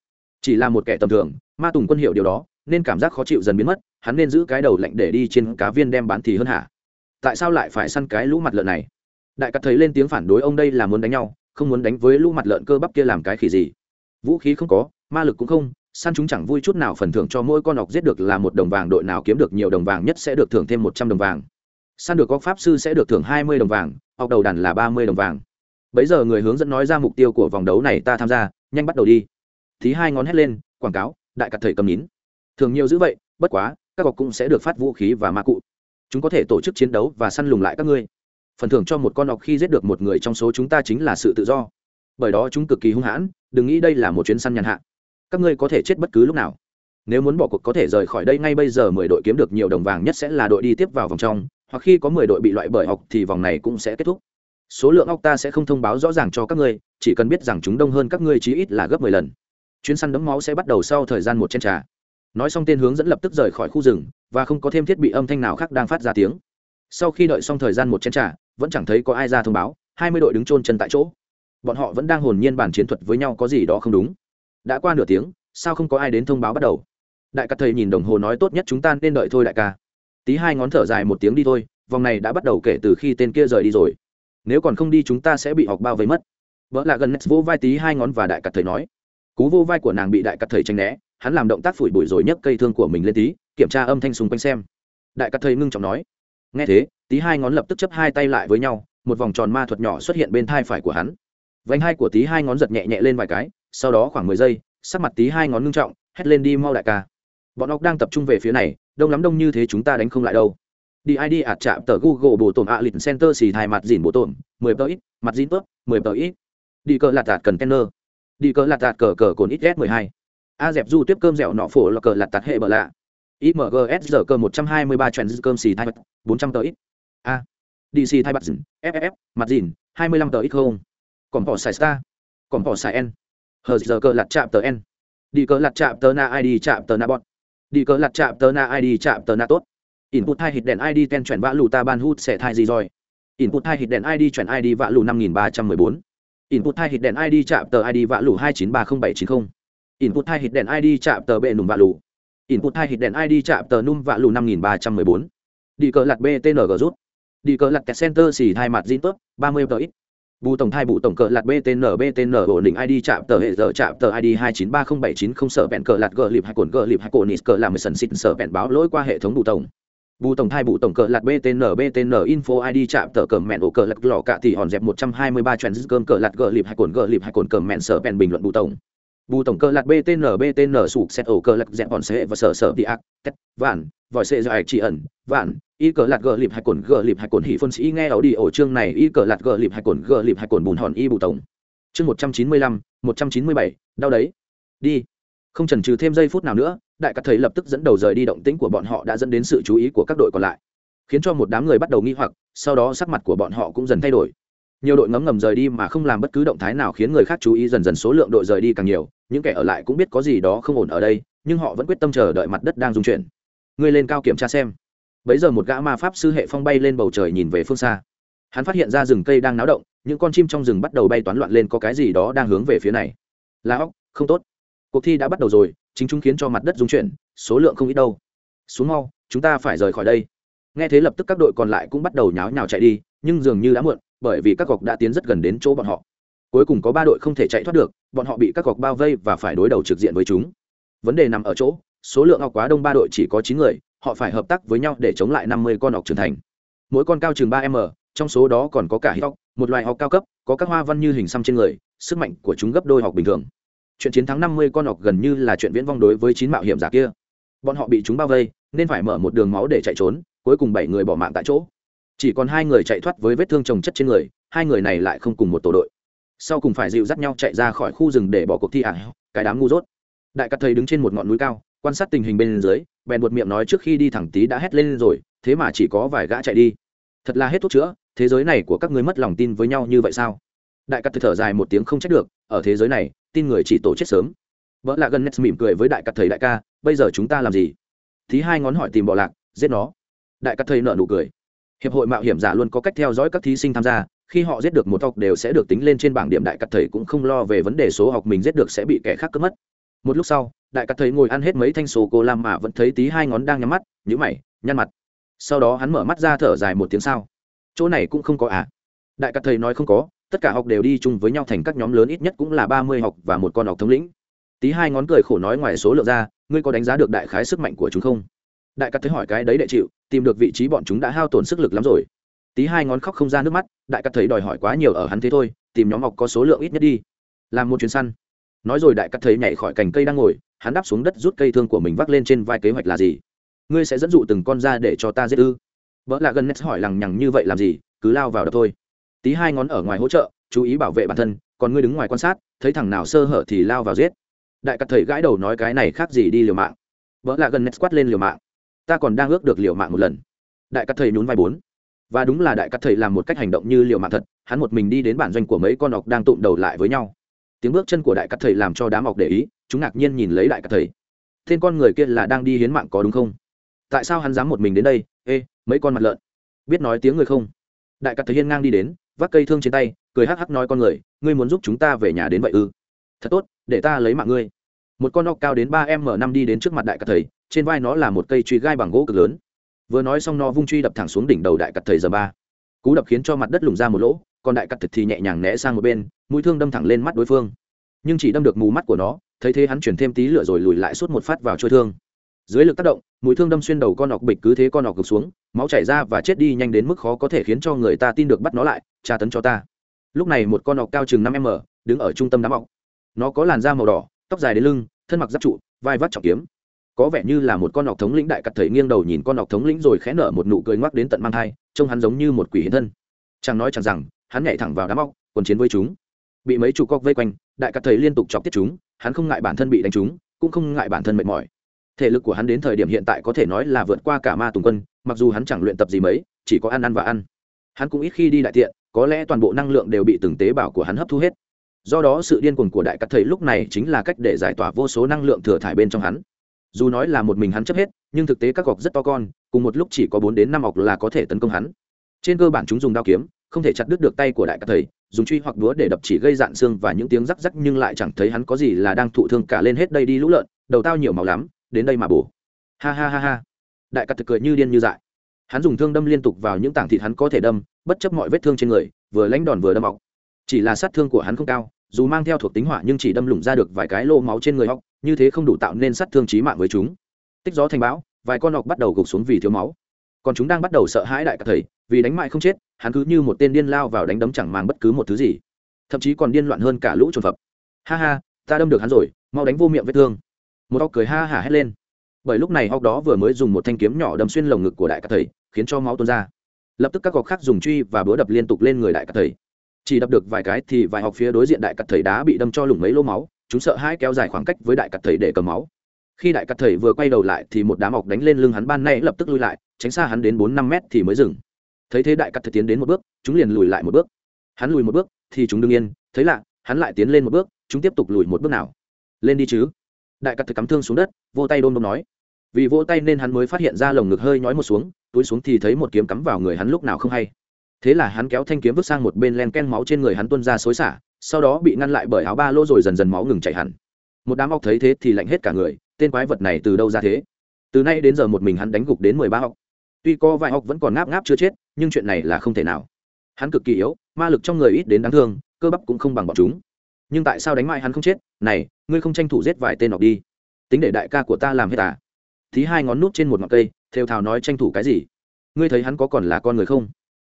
A: Chỉ là một kẻ tầm thường, ma tùng quân hiểu điều đó nên cảm giác khó chịu dần biến mất, hắn nên giữ cái đầu lạnh để đi trên cá viên đem bán thì hơn hả? Tại sao lại phải săn cái lũ mặt lợn này? Đại cắt thấy lên tiếng phản đối ông đây là muốn đánh nhau, không muốn đánh với lũ mặt lợn cơ bắp kia làm cái khỉ gì? Vũ khí không có, ma lực cũng không, săn chúng chẳng vui chút nào phần thưởng cho mỗi con ọc giết được là một đồng vàng, đội nào kiếm được nhiều đồng vàng nhất sẽ được thưởng thêm một trăm đồng vàng. Săn được có pháp sư sẽ được thưởng hai mươi đồng vàng, ọc đầu đàn là ba mươi đồng vàng. Bấy giờ người hướng dẫn nói ra mục tiêu của vòng đấu này, ta tham gia, nhanh bắt đầu đi. Thí hai ngón hét lên, quảng cáo, đại cặt thầy cầm nín thường nhiều dữ vậy, bất quá, các cọc cũng sẽ được phát vũ khí và ma cụ. Chúng có thể tổ chức chiến đấu và săn lùng lại các ngươi. Phần thưởng cho một con ọc khi giết được một người trong số chúng ta chính là sự tự do. Bởi đó chúng cực kỳ hung hãn, đừng nghĩ đây là một chuyến săn nhàn hạ. Các ngươi có thể chết bất cứ lúc nào. Nếu muốn bỏ cuộc có thể rời khỏi đây ngay bây giờ, mười đội kiếm được nhiều đồng vàng nhất sẽ là đội đi tiếp vào vòng trong, hoặc khi có mười đội bị loại bởi ọc thì vòng này cũng sẽ kết thúc. Số lượng ọc ta sẽ không thông báo rõ ràng cho các ngươi, chỉ cần biết rằng chúng đông hơn các ngươi chí ít là gấp mười lần. Chuyến săn đấm máu sẽ bắt đầu sau thời gian một chén trà nói xong tên hướng dẫn lập tức rời khỏi khu rừng, và không có thêm thiết bị âm thanh nào khác đang phát ra tiếng. Sau khi đợi xong thời gian một chén trà, vẫn chẳng thấy có ai ra thông báo, hai mươi đội đứng trôn chân tại chỗ. Bọn họ vẫn đang hồn nhiên bàn chiến thuật với nhau có gì đó không đúng. Đã qua nửa tiếng, sao không có ai đến thông báo bắt đầu? Đại ca thầy nhìn đồng hồ nói tốt nhất chúng ta nên đợi thôi đại ca. Tí hai ngón thở dài một tiếng đi thôi, vòng này đã bắt đầu kể từ khi tên kia rời đi rồi. Nếu còn không đi chúng ta sẽ bị học bao vây mất. Vợ là gần vô vai tí hai ngón và đại cặt thầy nói. Cú vô vai của nàng bị đại cặt thầy tranh né hắn làm động tác phủi bụi rồi nhấc cây thương của mình lên tí, kiểm tra âm thanh xung quanh xem. Đại cắt thầy ngưng trọng nói. Nghe thế, tí hai ngón lập tức chấp hai tay lại với nhau, một vòng tròn ma thuật nhỏ xuất hiện bên thai phải của hắn. Vánh hai của tí hai ngón giật nhẹ nhẹ lên vài cái, sau đó khoảng mười giây, sắc mặt tí hai ngón ngưng trọng, hét lên đi mau đại ca. Bọn óc đang tập trung về phía này, đông lắm đông như thế chúng ta đánh không lại đâu. Đi id ạt chạm tờ google bộ tổn ạ lịch center xì thai mặt dìn bộ tổn, mười tờ ít, mặt dìn tớp mười tờ ít. Đi cờ lạt tạt cần tenner. Đi cờ lạt tạt cờ cờ cồn ít s mười hai a dẹp du tiếp cơm dẻo nọ phổ là cờ lạt tạt hệ bờ lạ. Imgs giờ cơ một trăm hai mươi ba trèn cơm xì thai bật bốn trăm tờ ít. A. Dc thai bật dìn ff mặt dìn, hai mươi lăm tờ ít không? Còn bỏ xài star. Còn bỏ xài n. Hờ giờ cơ lặt chạm tờ n. Đi cờ lặt chạm tờ na id chạm tờ na bọn đi cờ lặt chạm tờ na id chạm tờ na tốt. Input hai hit đèn id ten chuyển vã lù ta ban hút sẽ thai gì rồi? Input hai hit đèn id chuyển id vạ lù năm nghìn ba trăm mười bốn. Input hai hit đèn id chạm tờ id vạ lù hai chín ba không bảy chín không input hai hit đèn id chạm tờ bệ nùm vạ lù. Input hai hit đèn id chạm tờ num vạ lù năm nghìn ba trăm mười bốn. Đi cờ lặt btng rút. Đi cờ lặt kẹt center xì hai mặt zin tốt ba mươi tờ ít. Bù tổng thai bù tổng cờ lạt btn btn ổn định id chạm tờ hệ giờ chạm tờ id hai chín ba không bảy chín không sở bẹn cờ lạt gờ lịp hai cồn gờ lịp hai cồn nít cờ làm sần xịt sở bẹn báo lỗi qua hệ thống bù tổng. Bù tổng thai bù tổng cờ lạt btn btn info id chạm tờ cờ mẹn ổ cờ lạt lò cạ thì hòn dẹp một trăm hai mươi ba trend cơm cờ lạt gờ lịp hai cồn gờ lịp hai cồn cờ mẹn sở bẹn bình luận bù tổng bù tổng cơ lạc btn btn sụp xét ổ cơ lạc dẹp bọn xe và sở sở đi ác, tét, vạn, vòi xe dài chỉ ẩn, vạn, y cờ lạc gờ lịp hai cồn, gờ lịp hai cồn hỉ phân sĩ nghe ảo đi ổ chương này, y cờ lạc gờ lịp hai cồn, gờ lịp hai cồn bùn hòn y bù tổng. Chương một trăm chín mươi lăm, một trăm chín mươi bảy, đau đấy. Đi. Không chần chừ thêm giây phút nào nữa, đại cát thầy lập tức dẫn đầu rời đi, động tĩnh của bọn họ đã dẫn đến sự chú ý của các đội còn lại, khiến cho một đám người bắt đầu nghi hoặc, sau đó sắc mặt của bọn họ cũng dần thay đổi nhiều đội ngấm ngầm rời đi mà không làm bất cứ động thái nào khiến người khác chú ý dần dần số lượng đội rời đi càng nhiều, những kẻ ở lại cũng biết có gì đó không ổn ở đây, nhưng họ vẫn quyết tâm chờ đợi mặt đất đang dung chuyển. Ngươi lên cao kiểm tra xem. Bấy giờ một gã ma pháp sư hệ phong bay lên bầu trời nhìn về phương xa. Hắn phát hiện ra rừng cây đang náo động, những con chim trong rừng bắt đầu bay toán loạn lên có cái gì đó đang hướng về phía này. Là óc không tốt. Cuộc thi đã bắt đầu rồi, chính chúng khiến cho mặt đất dung chuyển, số lượng không ít đâu. Xuống mau, chúng ta phải rời khỏi đây. Nghe thế lập tức các đội còn lại cũng bắt đầu nháo nhào chạy đi, nhưng dường như đã muộn bởi vì các cọc đã tiến rất gần đến chỗ bọn họ. Cuối cùng có ba đội không thể chạy thoát được, bọn họ bị các cọc bao vây và phải đối đầu trực diện với chúng. Vấn đề nằm ở chỗ, số lượng ọc quá đông ba đội chỉ có chín người, họ phải hợp tác với nhau để chống lại năm mươi con ọc trưởng thành. Mỗi con cao chừng ba m, trong số đó còn có cả hít ọc một loài ọc cao cấp, có các hoa văn như hình xăm trên người, sức mạnh của chúng gấp đôi ọc bình thường. Chuyện chiến thắng năm mươi con ọc gần như là chuyện viễn vong đối với chín mạo hiểm giả kia. Bọn họ bị chúng bao vây, nên phải mở một đường máu để chạy trốn, cuối cùng bảy người bỏ mạng tại chỗ chỉ còn hai người chạy thoát với vết thương trồng chất trên người, hai người này lại không cùng một tổ đội. Sau cùng phải dịu dắt nhau chạy ra khỏi khu rừng để bỏ cuộc thi ả cái đám ngu dốt. Đại cắt thầy đứng trên một ngọn núi cao, quan sát tình hình bên dưới, bèn buột miệng nói trước khi đi thẳng tí đã hét lên rồi, thế mà chỉ có vài gã chạy đi. Thật là hết thuốc chữa, thế giới này của các ngươi mất lòng tin với nhau như vậy sao? Đại cắt thở dài một tiếng không trách được, ở thế giới này, tin người chỉ tổ chết sớm. Vợ lạ gần nét mỉm cười với đại cắt thầy đại ca, bây giờ chúng ta làm gì? Thí hai ngón hỏi tìm bọ lạc, giết nó. Đại cắt thầy nợ nụ cười hiệp hội mạo hiểm giả luôn có cách theo dõi các thí sinh tham gia, khi họ giết được một học đều sẽ được tính lên trên bảng điểm đại cắt thầy cũng không lo về vấn đề số học mình giết được sẽ bị kẻ khác cướp mất. Một lúc sau, đại cắt thầy ngồi ăn hết mấy thanh sô cô lam mà vẫn thấy tí hai ngón đang nhắm mắt nhữ mày, nhăn mặt. Sau đó hắn mở mắt ra thở dài một tiếng sao. Chỗ này cũng không có à? Đại cắt thầy nói không có, tất cả học đều đi chung với nhau thành các nhóm lớn ít nhất cũng là ba mươi học và một con học thống lĩnh. Tí hai ngón cười khổ nói ngoài số lượng ra, ngươi có đánh giá được đại khái sức mạnh của chúng không? Đại cắt thấy hỏi cái đấy đệ chịu, tìm được vị trí bọn chúng đã hao tổn sức lực lắm rồi. Tí hai ngón khóc không ra nước mắt, đại cắt thấy đòi hỏi quá nhiều ở hắn thế thôi, tìm nhóm ngọc có số lượng ít nhất đi. Làm một chuyến săn. Nói rồi đại cắt thấy nhảy khỏi cành cây đang ngồi, hắn đáp xuống đất rút cây thương của mình vác lên trên vai kế hoạch là gì? Ngươi sẽ dẫn dụ từng con ra để cho ta giết ư? Vợ lạ gần nét hỏi lằng nhằng như vậy làm gì, cứ lao vào đập thôi. Tí hai ngón ở ngoài hỗ trợ, chú ý bảo vệ bản thân, còn ngươi đứng ngoài quan sát, thấy thằng nào sơ hở thì lao vào giết. Đại cắt thầy gãi đầu nói cái này khác gì đi liều mạng. Vợ lạ gần nét quát lên liều mạng ta còn đang ước được liều mạng một lần. Đại cắt thầy nhún vai bốn. Và đúng là đại cắt thầy làm một cách hành động như liều mạng thật, hắn một mình đi đến bản doanh của mấy con ọc đang tụm đầu lại với nhau. Tiếng bước chân của đại cắt thầy làm cho đám ọc để ý, chúng ngạc nhiên nhìn lấy đại cắt thầy. Tên con người kia là đang đi hiến mạng có đúng không? Tại sao hắn dám một mình đến đây? Ê, mấy con mặt lợn. Biết nói tiếng người không? Đại cắt thầy hiên ngang đi đến, vác cây thương trên tay, cười hắc hắc nói con người, ngươi muốn giúp chúng ta về nhà đến vậy ư? Thật tốt, để ta lấy mạng ngươi. Một con ọc cao đến ba m năm đi đến trước mặt đại cắt thầy trên vai nó là một cây truy gai bằng gỗ cực lớn. Vừa nói xong nó vung truy đập thẳng xuống đỉnh đầu đại cặt thầy giờ ba. Cú đập khiến cho mặt đất lùng ra một lỗ, còn đại cặt thịt thì nhẹ nhàng né sang một bên, mũi thương đâm thẳng lên mắt đối phương. Nhưng chỉ đâm được mù mắt của nó, thấy thế hắn chuyển thêm tí lửa rồi lùi lại suốt một phát vào trôi thương. Dưới lực tác động, mũi thương đâm xuyên đầu con ọc bịch cứ thế con ọc gục xuống, máu chảy ra và chết đi nhanh đến mức khó có thể khiến cho người ta tin được bắt nó lại, tra tấn cho ta. Lúc này một con ọc cao chừng năm m đứng ở trung tâm đám ọc. Nó có làn da màu đỏ, tóc dài đến lưng, thân mặc giáp trụ, vai vắt trọng kiếm có vẻ như là một con ọc thống lĩnh đại cắt thầy nghiêng đầu nhìn con ọc thống lĩnh rồi khẽ nở một nụ cười ngoắc đến tận mang thai, trông hắn giống như một quỷ hiến thân. Chàng nói chẳng rằng, hắn nhảy thẳng vào đám ọc quần chiến với chúng. Bị mấy chủ cọc vây quanh, đại cắt thầy liên tục chọc tiết chúng, hắn không ngại bản thân bị đánh chúng, cũng không ngại bản thân mệt mỏi. Thể lực của hắn đến thời điểm hiện tại có thể nói là vượt qua cả ma tùng quân, mặc dù hắn chẳng luyện tập gì mấy, chỉ có ăn ăn và ăn. Hắn cũng ít khi đi đại tiện, có lẽ toàn bộ năng lượng đều bị từng tế bào của hắn hấp thu hết. Do đó sự điên cuồng của đại cắt thầy lúc này chính là cách để giải tỏa vô số năng lượng thừa thải bên trong hắn dù nói là một mình hắn chấp hết, nhưng thực tế các gọc rất to con, cùng một lúc chỉ có bốn đến năm ọc là có thể tấn công hắn. Trên cơ bản chúng dùng đao kiếm, không thể chặt đứt được tay của đại các thầy, dùng truy hoặc đúa để đập chỉ gây dạn xương và những tiếng rắc rắc nhưng lại chẳng thấy hắn có gì là đang thụ thương cả lên hết đây đi lũ lợn, đầu tao nhiều màu lắm, đến đây mà bổ. Ha ha ha ha. Đại cắt thực cười như điên như dại. Hắn dùng thương đâm liên tục vào những tảng thịt hắn có thể đâm, bất chấp mọi vết thương trên người, vừa lánh đòn vừa đâm ọc. Chỉ là sát thương của hắn không cao, dù mang theo thuộc tính hỏa nhưng chỉ đâm lủng ra được vài cái lô máu trên người ọc như thế không đủ tạo nên sát thương trí mạng với chúng. Tích gió thành bão, vài con ọc bắt đầu gục xuống vì thiếu máu. Còn chúng đang bắt đầu sợ hãi đại các thầy, vì đánh mại không chết, hắn cứ như một tên điên lao vào đánh đấm chẳng mang bất cứ một thứ gì. Thậm chí còn điên loạn hơn cả lũ trồn phập. Ha ha, ta đâm được hắn rồi, mau đánh vô miệng vết thương. Một óc cười ha hả hét lên. Bởi lúc này óc đó vừa mới dùng một thanh kiếm nhỏ đâm xuyên lồng ngực của đại các thầy, khiến cho máu tuôn ra. Lập tức các gọc khác dùng truy và búa đập liên tục lên người đại các thầy. Chỉ đập được vài cái thì vài học phía đối diện đại cặt thầy đá bị đâm cho lủng mấy lỗ máu chúng sợ hãi kéo dài khoảng cách với đại cặt thầy để cầm máu. Khi đại cặt thầy vừa quay đầu lại thì một đám ọc đánh lên lưng hắn ban nay lập tức lui lại, tránh xa hắn đến bốn năm mét thì mới dừng. Thấy thế đại cắt thầy tiến đến một bước, chúng liền lùi lại một bước. Hắn lùi một bước thì chúng đương yên, thấy lạ, hắn lại tiến lên một bước, chúng tiếp tục lùi một bước nào. Lên đi chứ. Đại cắt thầy cắm thương xuống đất, vô tay đôm đôm nói. Vì vỗ tay nên hắn mới phát hiện ra lồng ngực hơi nhói một xuống, túi xuống thì thấy một kiếm cắm vào người hắn lúc nào không hay. Thế là hắn kéo thanh kiếm vứt sang một bên len ken máu trên người hắn tuôn ra xối xả sau đó bị ngăn lại bởi áo ba lô rồi dần dần máu ngừng chảy hẳn. Một đám óc thấy thế thì lạnh hết cả người, tên quái vật này từ đâu ra thế? Từ nay đến giờ một mình hắn đánh gục đến mười ba óc tuy có vài óc vẫn còn ngáp ngáp chưa chết, nhưng chuyện này là không thể nào. Hắn cực kỳ yếu, ma lực trong người ít đến đáng thương, cơ bắp cũng không bằng bọn chúng. Nhưng tại sao đánh mãi hắn không chết? Này, ngươi không tranh thủ giết vài tên ọc đi. Tính để đại ca của ta làm hết à? Thí hai ngón nút trên một ngọn cây, theo thào nói tranh thủ cái gì? Ngươi thấy hắn có còn là con người không?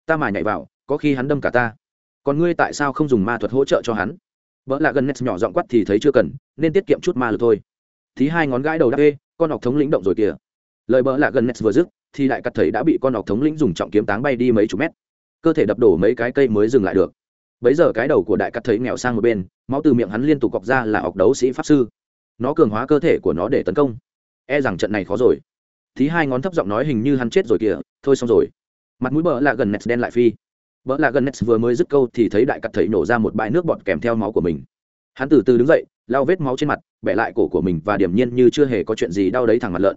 A: Ta mà nhảy vào, có khi hắn đâm cả ta còn ngươi tại sao không dùng ma thuật hỗ trợ cho hắn? Vợ là gần nét nhỏ giọng quắt thì thấy chưa cần, nên tiết kiệm chút ma lực thôi. Thì hai ngón gãi đầu đáp, ê, con học thống lĩnh động rồi kìa. Lời bỡ là gần nét vừa dứt, thì đại cắt thầy đã bị con học thống lĩnh dùng trọng kiếm táng bay đi mấy chục mét. Cơ thể đập đổ mấy cái cây mới dừng lại được. Bấy giờ cái đầu của đại cắt thầy nghèo sang một bên, máu từ miệng hắn liên tục cọc ra là ọc đấu sĩ pháp sư. Nó cường hóa cơ thể của nó để tấn công. E rằng trận này khó rồi. Thì hai ngón thấp giọng nói hình như hắn chết rồi kìa, thôi xong rồi. Mặt mũi bỡ là gần nét đen lại phi bỡ là gần vừa mới dứt câu thì thấy đại cắt thầy nổ ra một bãi nước bọt kèm theo máu của mình. Hắn từ từ đứng dậy, lau vết máu trên mặt, bẻ lại cổ của mình và điểm nhiên như chưa hề có chuyện gì đau đấy thẳng mặt lợn.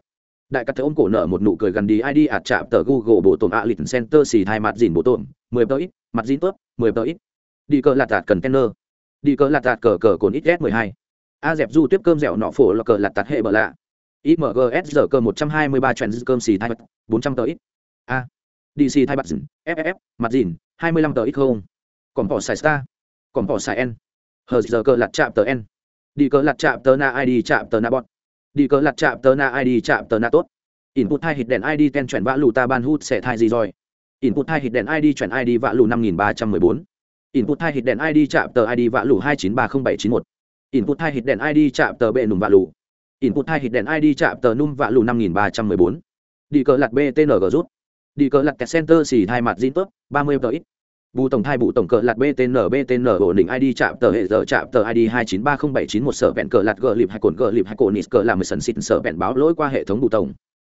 A: Đại cắt thầy ôm cổ nở một nụ cười gần đi id ạt chạm tờ google bộ tổn ạ lịch center xì thai mặt dìn bộ tổn, mười tờ ít, mặt dìn tốt mười tờ ít. Đi cờ lạt tạt cần đi cờ lạt tạt cờ cờ cồn ít s mười hai. A dẹp du tiếp cơm dẻo nọ phổ là cờ lạt tạt hệ bờ lạ. Imgs giờ cơ một trăm hai mươi ba chuyện cơm xì hai bốn trăm tờ ít. A dc thay bạc dìn ff mặt dìn, hai mươi lăm tờ ít không? Còn bỏ xài star, còn bỏ xài n hờ giờ cờ lặt chạm tờ n đi cờ lặt chạm tờ na id chạm tờ na bọt. Đi cờ lặt chạm tờ na id chạm tờ na tốt. Input hai hít đèn id ten chuyển vã lù ta ban hút sẽ thai gì rồi? Input hai hít đèn id chuyển id vã lù năm nghìn ba trăm mười bốn. Input hai hít đèn id chạm tờ id vã lù hai chín ba không bảy chín một. Input hai hít đèn id chạm tờ bệ nùm vã lù. Input hai hít đèn id chạm tờ num vã lù năm nghìn ba trăm mười bốn. Đi cờ lặt btng rút đi cờ lặt kẹt center xì hai mặt zin tốt ba mươi tờ ít. Bù tổng thai bù tổng cờ lặt btn btn ổn định id chạm tờ hệ giờ chạm tờ id hai chín ba không bảy chín một sở vẹn cờ lặt gờ lịp hai cồn gờ lịp hai cồn is cờ làm mười sần xịt sở vẹn báo lỗi qua hệ thống bù tổng.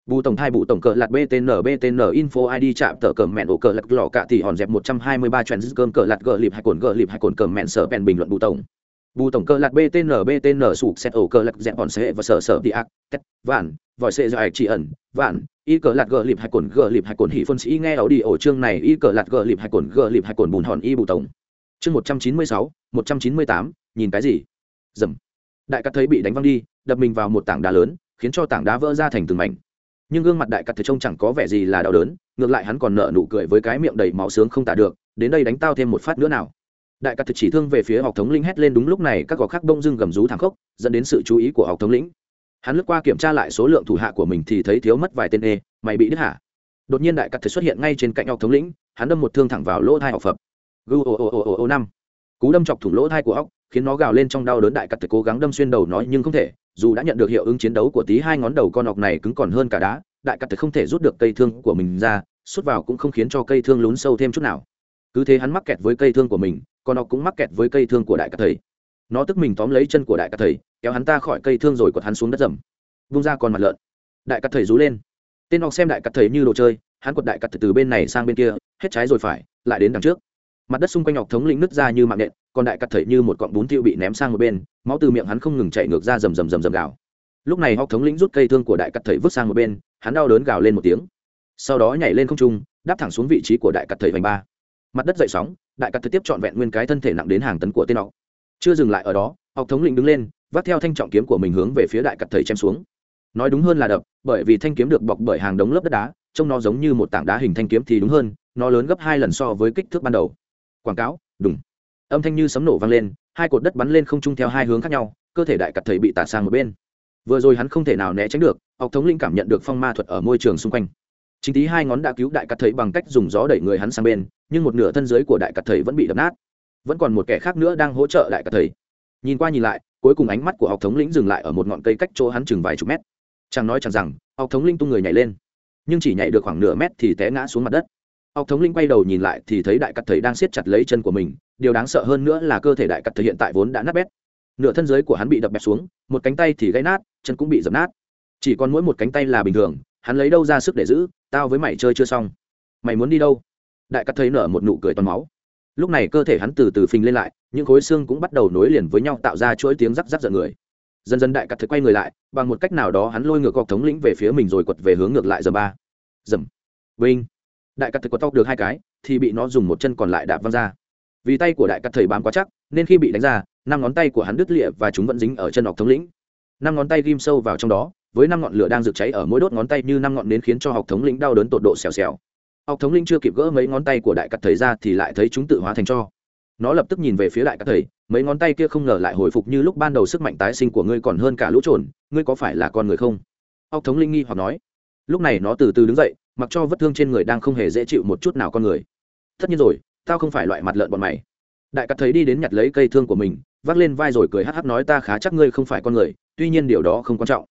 A: Bù tổng thai bù tổng cờ lặt btn btn info id chạm tờ cờ mẹn ổ cờ lặt lò cạ thì hòn dẹp một trăm hai mươi ba trend cơm cờ lặt gờ lịp hai cồn gờ lịp hai cồn cờ mẹn sở vẹn bình luận bù tổng bù tổng cơ lặt btn btn sụp xét ổ cơ lặt dẹp bọn xe và sở sở đi ác, tét, vạn, vòi xe dài chỉ ẩn, vạn, y cờ lạc gờ lịp hay cồn, gờ lịp hay cồn hỉ phân sĩ nghe ảo đi ổ chương này, y cờ lạc gờ lịp hay cồn, gờ lịp hay cồn bùn hòn y bù tổng. Chương một trăm chín mươi sáu, một trăm chín mươi tám, nhìn cái gì? Dầm. Đại cắt thấy bị đánh văng đi, đập mình vào một tảng đá lớn, khiến cho tảng đá vỡ ra thành từng mảnh. Nhưng gương mặt đại cắt thấy trông chẳng có vẻ gì là đau đớn, ngược lại hắn còn nợ nụ cười với cái miệng đầy máu sướng không tả được, đến đây đánh tao thêm một phát nữa nào đại cắt thực chỉ thương về phía học thống linh hét lên đúng lúc này, các gò khác bông dưng gầm rú thảm khốc, dẫn đến sự chú ý của học thống lĩnh. Hắn lướt qua kiểm tra lại số lượng thủ hạ của mình thì thấy thiếu mất vài tên e mày bị đứt hả? Đột nhiên đại cắt thực xuất hiện ngay trên cạnh học thống lĩnh, hắn đâm một thương thẳng vào lỗ thai học phập gu o o o o năm. Cú đâm chọc thủng lỗ thai của óc khiến nó gào lên trong đau đớn đại cắt thực cố gắng đâm xuyên đầu nó nhưng không thể, dù đã nhận được hiệu ứng chiến đấu của tí hai ngón đầu con ọc này cứng còn hơn cả đá, đại cắt thực không thể rút được cây thương của mình ra, sút vào cũng không khiến cho cây thương lún sâu thêm chút nào. Cứ thế hắn mắc kẹt với cây thương của mình còn nó cũng mắc kẹt với cây thương của đại ca thầy. Nó tức mình tóm lấy chân của đại ca thầy, kéo hắn ta khỏi cây thương rồi quật hắn xuống đất rầm vung ra con mặt lợn. Đại ca thầy rú lên. Tên họ xem đại ca thầy như đồ chơi, hắn quật đại ca thầy từ bên này sang bên kia, hết trái rồi phải, lại đến đằng trước. Mặt đất xung quanh ngọc thống lĩnh nứt ra như mạng nện, còn đại ca thầy như một cọng bún tiêu bị ném sang một bên, máu từ miệng hắn không ngừng chảy ngược ra rầm rầm rầm rầm gào. Lúc này ngọc thống lĩnh rút cây thương của đại ca thầy vứt sang một bên, hắn đau đớn gào lên một tiếng. Sau đó nhảy lên không trung, đáp thẳng xuống vị trí của đại cắt thầy vành ba mặt đất dậy sóng, đại cắt thầy tiếp trọn vẹn nguyên cái thân thể nặng đến hàng tấn của tên họ. Chưa dừng lại ở đó, học thống lĩnh đứng lên, vác theo thanh trọng kiếm của mình hướng về phía đại cắt thầy chém xuống. Nói đúng hơn là đập, bởi vì thanh kiếm được bọc bởi hàng đống lớp đất đá, trông nó giống như một tảng đá hình thanh kiếm thì đúng hơn, nó lớn gấp hai lần so với kích thước ban đầu. Quảng cáo đúng âm thanh như sấm nổ vang lên, hai cột đất bắn lên không chung theo hai hướng khác nhau, cơ thể đại cặt thầy bị tạt sang một bên. Vừa rồi hắn không thể nào né tránh được, học thống linh cảm nhận được phong ma thuật ở môi trường xung quanh chính tí hai ngón đã cứu đại cắt thầy bằng cách dùng gió đẩy người hắn sang bên, nhưng một nửa thân dưới của đại cắt thầy vẫn bị đập nát. Vẫn còn một kẻ khác nữa đang hỗ trợ đại cắt thầy. Nhìn qua nhìn lại, cuối cùng ánh mắt của học thống lĩnh dừng lại ở một ngọn cây cách chỗ hắn chừng vài chục mét. Chàng nói chẳng rằng, học thống linh tung người nhảy lên. Nhưng chỉ nhảy được khoảng nửa mét thì té ngã xuống mặt đất. Học thống linh quay đầu nhìn lại thì thấy đại cắt thầy đang siết chặt lấy chân của mình. Điều đáng sợ hơn nữa là cơ thể đại cắt thầy hiện tại vốn đã nát bét. Nửa thân dưới của hắn bị đập bẹp xuống, một cánh tay thì gãy nát, chân cũng bị dập nát. Chỉ còn mỗi một cánh tay là bình thường hắn lấy đâu ra sức để giữ, tao với mày chơi chưa xong. Mày muốn đi đâu? Đại cắt thấy nở một nụ cười toàn máu. Lúc này cơ thể hắn từ từ phình lên lại, những khối xương cũng bắt đầu nối liền với nhau tạo ra chuỗi tiếng rắc rắc giận người. Dần dần đại cắt thấy quay người lại, bằng một cách nào đó hắn lôi ngược gọc thống lĩnh về phía mình rồi quật về hướng ngược lại giờ ba. Dầm. Vinh. Đại cắt thấy có tóc được hai cái, thì bị nó dùng một chân còn lại đạp văng ra. Vì tay của đại cắt thầy bám quá chắc, nên khi bị đánh ra, năm ngón tay của hắn đứt lịa và chúng vẫn dính ở chân học thống lĩnh. Năm ngón tay ghim sâu vào trong đó với năm ngọn lửa đang rực cháy ở mỗi đốt ngón tay như năm ngọn nến khiến cho học thống lĩnh đau đớn tột độ xèo xèo. Học thống lĩnh chưa kịp gỡ mấy ngón tay của đại cắt thầy ra thì lại thấy chúng tự hóa thành cho. Nó lập tức nhìn về phía đại cắt thầy, mấy ngón tay kia không ngờ lại hồi phục như lúc ban đầu sức mạnh tái sinh của ngươi còn hơn cả lũ trồn, ngươi có phải là con người không? Học thống linh nghi hoặc nói. Lúc này nó từ từ đứng dậy, mặc cho vết thương trên người đang không hề dễ chịu một chút nào con người. Tất nhiên rồi, tao không phải loại mặt lợn bọn mày. Đại cắt thấy đi đến nhặt lấy cây thương của mình, vác lên vai rồi cười hắc hắc nói ta khá chắc ngươi không phải con người, tuy nhiên điều đó không quan trọng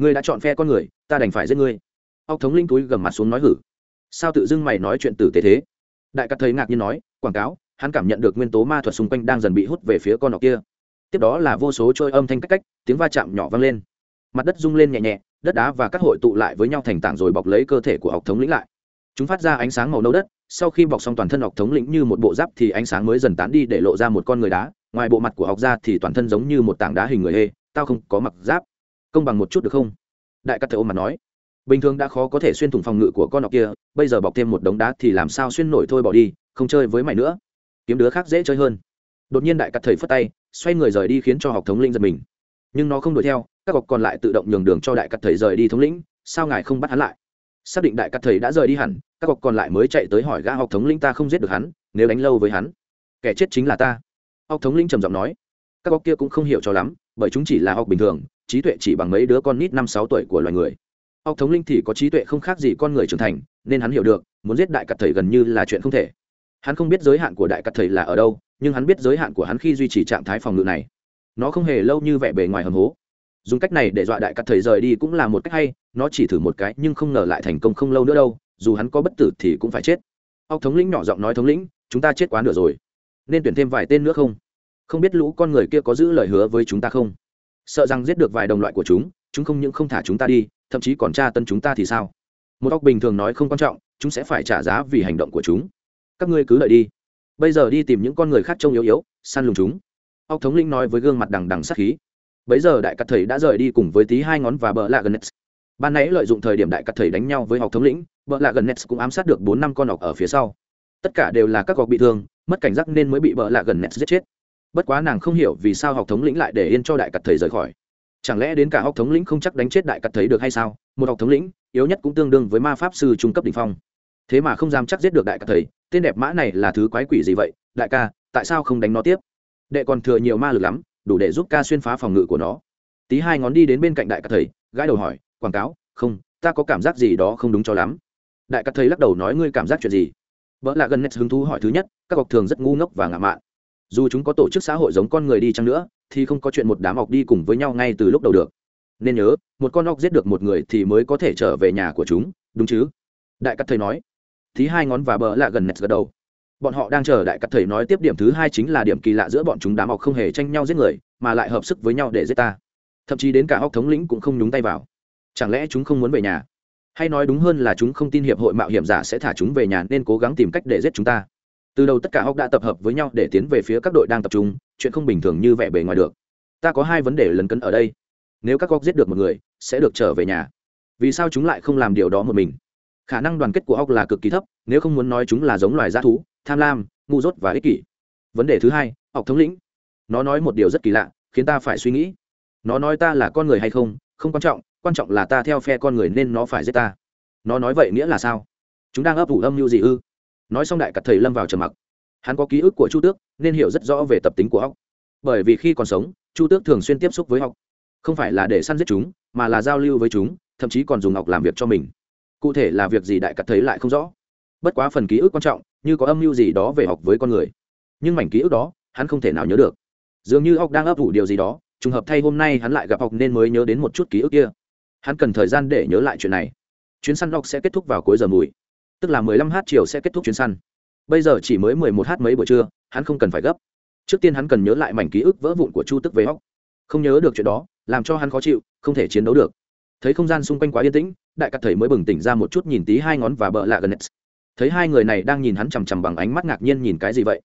A: ngươi đã chọn phe con người, ta đành phải giết ngươi. Ốc thống linh túi gầm mặt xuống nói hử. Sao tự dưng mày nói chuyện tử tế thế? Đại cắt thấy ngạc nhiên nói, quảng cáo, hắn cảm nhận được nguyên tố ma thuật xung quanh đang dần bị hút về phía con nọc kia. Tiếp đó là vô số trôi âm thanh cách cách, tiếng va chạm nhỏ vang lên. Mặt đất rung lên nhẹ nhẹ, đất đá và các hội tụ lại với nhau thành tảng rồi bọc lấy cơ thể của học thống lĩnh lại. Chúng phát ra ánh sáng màu nâu đất, sau khi bọc xong toàn thân học thống lĩnh như một bộ giáp thì ánh sáng mới dần tán đi để lộ ra một con người đá, ngoài bộ mặt của học ra thì toàn thân giống như một tảng đá hình người hê, tao không có mặc giáp công bằng một chút được không? Đại cắt thợ ôm mặt nói. Bình thường đã khó có thể xuyên thủng phòng ngự của con học kia, bây giờ bọc thêm một đống đá thì làm sao xuyên nổi thôi bỏ đi, không chơi với mày nữa. Kiếm đứa khác dễ chơi hơn. Đột nhiên đại cắt thầy phất tay, xoay người rời đi khiến cho học thống linh giật mình. Nhưng nó không đuổi theo, các học còn lại tự động nhường đường cho đại cắt thầy rời đi thống lĩnh, sao ngài không bắt hắn lại? Xác định đại cắt thầy đã rời đi hẳn, các học còn lại mới chạy tới hỏi gã học thống lĩnh ta không giết được hắn, nếu đánh lâu với hắn, kẻ chết chính là ta. Học thống lĩnh trầm giọng nói. Các học kia cũng không hiểu cho lắm, bởi chúng chỉ là học bình thường trí tuệ chỉ bằng mấy đứa con nít năm sáu tuổi của loài người. Ốc thống linh thì có trí tuệ không khác gì con người trưởng thành, nên hắn hiểu được, muốn giết đại cặt thầy gần như là chuyện không thể. Hắn không biết giới hạn của đại cặt thầy là ở đâu, nhưng hắn biết giới hạn của hắn khi duy trì trạng thái phòng ngự này. Nó không hề lâu như vẻ bề ngoài hầm hố. Dùng cách này để dọa đại cặt thầy rời đi cũng là một cách hay, nó chỉ thử một cái nhưng không ngờ lại thành công không lâu nữa đâu, dù hắn có bất tử thì cũng phải chết. Ốc thống lĩnh nhỏ giọng nói thống lĩnh, chúng ta chết quá nửa rồi. Nên tuyển thêm vài tên nữa không? Không biết lũ con người kia có giữ lời hứa với chúng ta không? Sợ rằng giết được vài đồng loại của chúng chúng không những không thả chúng ta đi, thậm chí còn tra tân chúng ta thì sao? Một óc bình thường nói không quan trọng, chúng sẽ phải trả giá vì hành động của chúng. Các ngươi cứ lợi đi. Bây giờ đi tìm những con người khác trông yếu yếu, săn lùng chúng. Óc thống linh nói với gương mặt đằng đằng sát khí. Bấy giờ đại cắt thầy đã rời đi cùng với tí hai ngón và bờ lạ gần nets ban nãy lợi dụng thời điểm đại cắt thầy đánh nhau với học thống lĩnh, bờ lạ gần nets cũng ám sát được bốn năm con ọc ở phía sau. Tất cả đều là các gọc bị thương, mất cảnh giác nên mới bị bờ lạ gần nets giết chết bất quá nàng không hiểu vì sao học thống lĩnh lại để yên cho đại cặt thầy rời khỏi. Chẳng lẽ đến cả học thống lĩnh không chắc đánh chết đại cặt thầy được hay sao? Một học thống lĩnh, yếu nhất cũng tương đương với ma pháp sư trung cấp đ ỉ n h phong. Thế mà không dám chắc giết được đại cặt thầy, tên đẹp mã này là thứ quái quỷ gì vậy? Đại ca, tại sao không đánh nó tiếp? Đệ còn thừa nhiều ma lực lắm, đủ để giúp ca xuyên phá phòng ngự của nó. Tí hai ngón đi đến bên cạnh đại cặt thầy, gãi đầu hỏi, quảng cáo, không, ta có cảm giác gì đó không đúng cho lắm. Đại cắt thầy lắc đầu nói, ngươi cảm giác chuyện gì? Vợ lạ gần nét hứng thú hỏi thứ nhất, các học thường rất ngu ngốc và ngạo mạn dù chúng có tổ chức xã hội giống con người đi chăng nữa, thì không có chuyện một đám ọc đi cùng với nhau ngay từ lúc đầu được. Nên nhớ, một con ọc giết được một người thì mới có thể trở về nhà của chúng, đúng chứ? Đại cắt thầy nói. Thí hai ngón và bờ lạ gần nẹt gật đầu. Bọn họ đang chờ đại cắt thầy nói tiếp điểm thứ hai chính là điểm kỳ lạ giữa bọn chúng đám ọc không hề tranh nhau giết người, mà lại hợp sức với nhau để giết ta. Thậm chí đến cả ọc thống lĩnh cũng không nhúng tay vào. Chẳng lẽ chúng không muốn về nhà? Hay nói đúng hơn là chúng không tin hiệp hội mạo hiểm giả sẽ thả chúng về nhà nên cố gắng tìm cách để giết chúng ta? Từ đầu tất cả hóc đã tập hợp với nhau để tiến về phía các đội đang tập trung, chuyện không bình thường như vẻ bề ngoài được. Ta có hai vấn đề lấn cấn ở đây. Nếu các hóc giết được một người, sẽ được trở về nhà. Vì sao chúng lại không làm điều đó một mình? Khả năng đoàn kết của hóc là cực kỳ thấp, nếu không muốn nói chúng là giống loài g thú, tham lam, ngu dốt và ích kỷ. Vấn đề thứ hai học thống lĩnh. Nó nói một điều rất kỳ lạ, khiến ta phải suy nghĩ. Nó nói ta là con người hay không không quan trọng quan trọng là ta theo phe con người nên nó phải giết ta. Nó nói vậy nghĩa là sao? Chúng đang ấp ủ âm mưu gì ư? Nói xong đại cặt thầy lâm vào trầm mặc. Hắn có ký ức của chu tước, nên hiểu rất rõ về tập tính của ốc bởi vì khi còn sống, chu tước thường xuyên tiếp xúc với ốc không phải là để săn giết chúng, mà là giao lưu với chúng, thậm chí còn dùng ốc làm việc cho mình. Cụ thể là việc gì đại cặt thấy lại không rõ. Bất quá phần ký ức quan trọng, như có âm mưu gì đó về học với con người. Nhưng mảnh ký ức đó, hắn không thể nào nhớ được. Dường như ốc đang ấp ủ điều gì đó, trùng hợp thay hôm nay hắn lại gặp học nên mới nhớ đến một chút ký ức kia. Hắn cần thời gian để nhớ lại chuyện này. Chuyến săn ốc sẽ kết thúc vào cuối giờ mùi tức là mười lăm h chiều sẽ kết thúc chuyến săn. Bây giờ chỉ mới mười một h mấy buổi trưa, hắn không cần phải gấp. Trước tiên hắn cần nhớ lại mảnh ký ức vỡ vụn của chu tức về hóc. không nhớ được chuyện đó, làm cho hắn khó chịu, không thể chiến đấu được. Thấy không gian xung quanh quá yên tĩnh, đại cắt thầy mới bừng tỉnh ra một chút nhìn tí hai ngón và bợ lạ gần nets thấy hai người này đang nhìn hắn chằm chằm bằng ánh mắt ngạc nhiên nhìn cái gì vậy?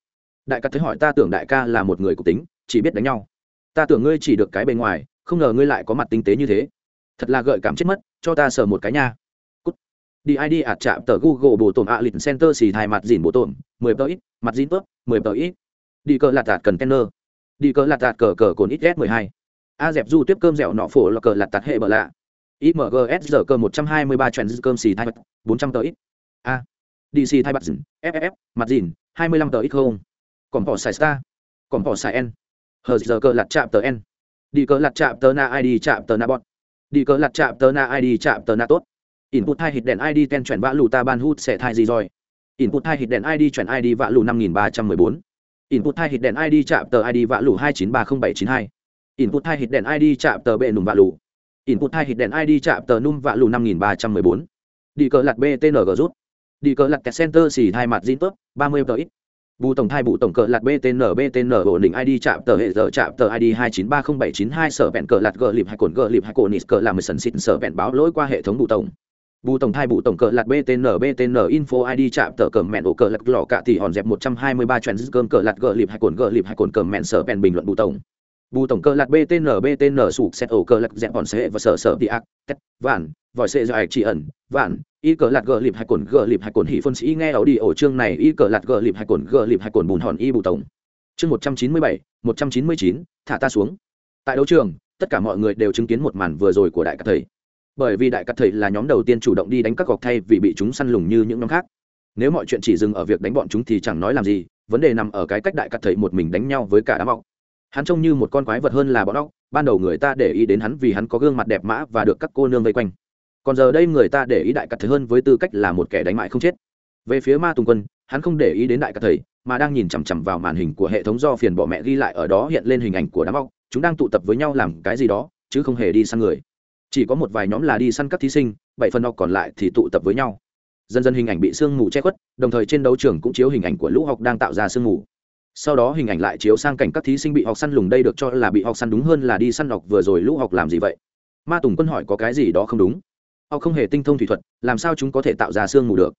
A: Đại cắt thấy hỏi, ta tưởng đại ca là một người cục tính, chỉ biết đánh nhau. Ta tưởng ngươi chỉ được cái bề ngoài, không ngờ ngươi lại có mặt tinh tế như thế. Thật là gợi cảm chết mất, cho ta sờ một cái nha đi id ạt chạm tờ google bổ tổn ạ lịch center xì thai mặt dìn bổ tổn, mười tờ ít, mặt dìn tốt, mười tờ ít. Đi cờ lạt tạt cần Kenner đi cờ lạt tạt cờ cờ cồn ít s mười hai. A dẹp du tiếp cơm dẻo nọ phổ là cờ lạt tạt hệ bờ lạ. Imgs giờ cơ một trăm hai mươi ba cơm xì thai bốn trăm tờ ít. A. Dc thai mặt dìn ff mặt dìn hai mươi lăm tờ ít không. Còn bỏ xài star. Còn bỏ xài n. Hờ giờ cơ lạt chạm tờ n. Đi cờ lạt chạm tờ na id chạm tờ na bọn đi cờ lạt chạm tờ na id chạm tờ na tốt input hai hit đèn id ten chuyển vã lù ta ban hút sẽ thai gì rồi? Input hai hit đèn id chuyển id vã lù năm nghìn ba trăm mười bốn. Input hai hit đèn id chạm tờ id vã lù hai chín ba không bảy chín hai. Input hai hit đèn id chạm tờ bệ nùng vã lù. Input hai hit đèn id chạm tờ num vạ lù năm nghìn ba trăm mười bốn. Đi cờ lặt btng rút. Đi cờ lặt kẹt center xì hai mặt zin tốt ba mươi tờ ít. Bù tổng thai bù tổng cờ lặt btn btn ổn định id chạm tờ hệ giờ, chạm tờ id hai chín ba không bảy chín hai, sở vẹn cờ lặt gờ lịp hai cồn gờ lịp hai cồn nít cờ làm mười sần xịn sở vẹn báo lỗi qua hệ thống bù tổng bù tổng thai bù tổng cờ lạt btn btn info id chạm tờ cờ mẹn ổ cờ lật lò cạ thì hòn dẹp một trăm hai mươi ba trend cơm cờ lạt gờ lịp hay cồn gờ lịp hay cồn cờ mẹn sở bèn bình luận bù tổng. Bù tổng cờ lạc btn btn sụp xét ổ cờ lạc dẹp hòn sẽ và sở sở đi ác, tét, vạn, vòi sẽ dài chỉ ẩn, vạn, y cờ lạc gờ lịp hay cồn gờ lịp hay cồn hỉ phân sĩ nghe ấu đi ổ chương này, y cờ lạc gờ lịp hay cồn gờ lịp hay cồn bùn hòn y bù tổng. Chương một trăm chín mươi bảy, một trăm chín mươi chín, thả ta xuống. Tại đấu trường, tất cả mọi người đều chứng kiến một màn vừa rồi của đại các thầy bởi vì đại cát thầy là nhóm đầu tiên chủ động đi đánh các gọc thay vì bị chúng săn lùng như những nhóm khác. Nếu mọi chuyện chỉ dừng ở việc đánh bọn chúng thì chẳng nói làm gì, vấn đề nằm ở cái cách đại cát thầy một mình đánh nhau với cả đám ọc. Hắn trông như một con quái vật hơn là bọn óc ban đầu người ta để ý đến hắn vì hắn có gương mặt đẹp mã và được các cô nương vây quanh. Còn giờ đây người ta để ý đại cắt thầy hơn với tư cách là một kẻ đánh mại không chết. Về phía ma tùng quân, hắn không để ý đến đại cắt thầy, mà đang nhìn chằm chằm vào màn hình của hệ thống do phiền bỏ mẹ ghi lại ở đó hiện lên hình ảnh của đám óc chúng đang tụ tập với nhau làm cái gì đó, chứ không hề đi sang người chỉ có một vài nhóm là đi săn các thí sinh, bảy phần học còn lại thì tụ tập với nhau. Dần dần hình ảnh bị sương mù che khuất, đồng thời trên đấu trường cũng chiếu hình ảnh của lũ học đang tạo ra sương mù. Sau đó hình ảnh lại chiếu sang cảnh các thí sinh bị học săn lùng đây được cho là bị học săn đúng hơn là đi săn học vừa rồi lũ học làm gì vậy? Ma tùng quân hỏi có cái gì đó không đúng. Họ không hề tinh thông thủy thuật, làm sao chúng có thể tạo ra sương mù được?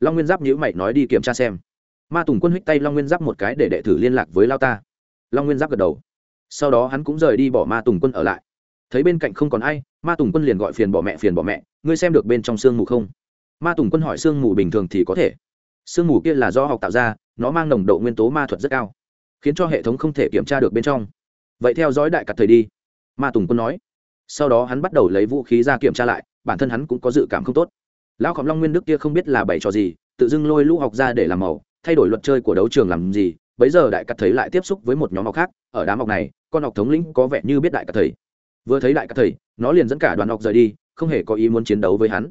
A: Long nguyên giáp nhữ mày nói đi kiểm tra xem. Ma tùng quân huých tay long nguyên giáp một cái để đệ thử liên lạc với lao ta. Long nguyên giáp gật đầu. Sau đó hắn cũng rời đi bỏ ma tùng quân ở lại thấy bên cạnh không còn ai, ma tùng quân liền gọi phiền bỏ mẹ, phiền bỏ mẹ, ngươi xem được bên trong sương mù không? Ma tùng quân hỏi, sương mù bình thường thì có thể. Sương mù kia là do học tạo ra, nó mang nồng độ nguyên tố ma thuật rất cao, khiến cho hệ thống không thể kiểm tra được bên trong. Vậy theo dõi đại cặt thời đi. Ma tùng quân nói. Sau đó hắn bắt đầu lấy vũ khí ra kiểm tra lại, bản thân hắn cũng có dự cảm không tốt. Lão khổng long nguyên đức kia không biết là bày trò gì, tự dưng lôi lũ học ra để làm màu, thay đổi luật chơi của đấu trường làm gì, bấy giờ đại cặt thấy lại tiếp xúc với một nhóm học khác, ở đám học này, con học thống lĩnh có vẻ như biết đại cặt thầy vừa thấy đại cặt thầy, nó liền dẫn cả đoàn học rời đi, không hề có ý muốn chiến đấu với hắn.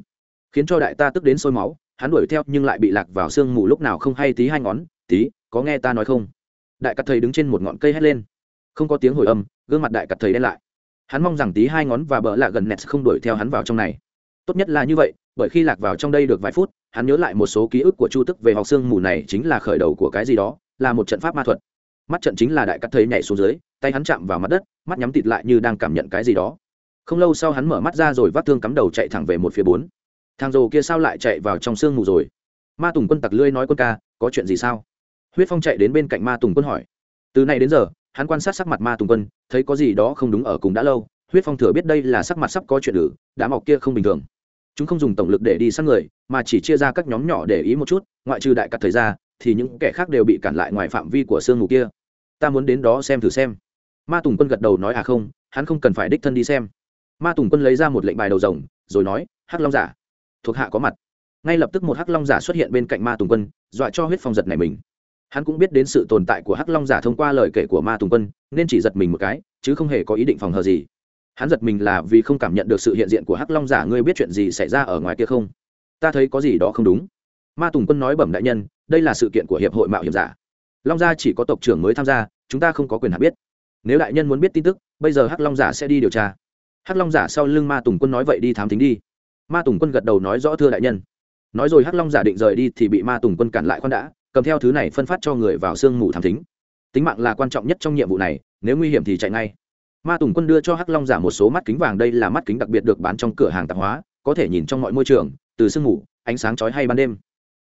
A: Khiến cho đại ta tức đến sôi máu, hắn đuổi theo nhưng lại bị lạc vào sương mù lúc nào không hay tí hai ngón, tí, có nghe ta nói không? Đại cặt thầy đứng trên một ngọn cây hét lên. Không có tiếng hồi âm, gương mặt đại cặt thầy đen lại. Hắn mong rằng tí hai ngón và bờ lạ gần nẹt không đuổi theo hắn vào trong này. Tốt nhất là như vậy, bởi khi lạc vào trong đây được vài phút, hắn nhớ lại một số ký ức của chu tức về học sương mù này chính là khởi đầu của cái gì đó, là một trận pháp ma thuật mắt trận chính là đại cắt thấy nhảy xuống dưới, tay hắn chạm vào mặt đất, mắt nhắm tịt lại như đang cảm nhận cái gì đó. Không lâu sau hắn mở mắt ra rồi vác thương cắm đầu chạy thẳng về một phía bốn. Thằng rồ kia sao lại chạy vào trong sương mù rồi? Ma tùng quân tặc lưỡi nói quân ca, có chuyện gì sao? Huyết phong chạy đến bên cạnh ma tùng quân hỏi. Từ nay đến giờ, hắn quan sát sắc mặt ma tùng quân, thấy có gì đó không đúng ở cùng đã lâu. Huyết phong thừa biết đây là sắc mặt sắp có chuyện ử, đám mọc kia không bình thường. Chúng không dùng tổng lực để đi săn người, mà chỉ chia ra các nhóm nhỏ để ý một chút, ngoại trừ đại cắt thời ra thì những kẻ khác đều bị cản lại ngoài phạm vi của sương mù kia. Ta muốn đến đó xem thử xem. Ma tùng quân gật đầu nói à không, hắn không cần phải đích thân đi xem. Ma tùng quân lấy ra một lệnh bài đầu rồng, rồi nói, hắc long giả, thuộc hạ có mặt. Ngay lập tức một hắc long giả xuất hiện bên cạnh ma tùng quân, dọa cho huyết phong giật này mình. Hắn cũng biết đến sự tồn tại của hắc long giả thông qua lời kể của ma tùng quân, nên chỉ giật mình một cái, chứ không hề có ý định phòng hờ gì. Hắn giật mình là vì không cảm nhận được sự hiện diện của hắc long giả. Ngươi biết chuyện gì xảy ra ở ngoài kia không? Ta thấy có gì đó không đúng ma tùng quân nói bẩm đại nhân, đây là sự kiện của hiệp hội mạo hiểm giả. Long gia chỉ có tộc trưởng mới tham gia, chúng ta không có quyền hạ biết. Nếu đại nhân muốn biết tin tức, bây giờ hắc long giả sẽ đi điều tra. Hắc long giả sau lưng ma tùng quân nói vậy đi thám tính đi. Ma tùng quân gật đầu nói rõ thưa đại nhân. Nói rồi hắc long giả định rời đi thì bị ma tùng quân cản lại khoan đã, cầm theo thứ này phân phát cho người vào sương mù thám tính tính mạng là quan trọng nhất trong nhiệm vụ này, nếu nguy hiểm thì chạy ngay. Ma tùng quân đưa cho hắc long giả một số mắt kính vàng, đây là mắt kính đặc biệt được bán trong cửa hàng tạp hóa, có thể nhìn trong mọi môi trường, từ sương mù, ánh sáng chói hay ban đêm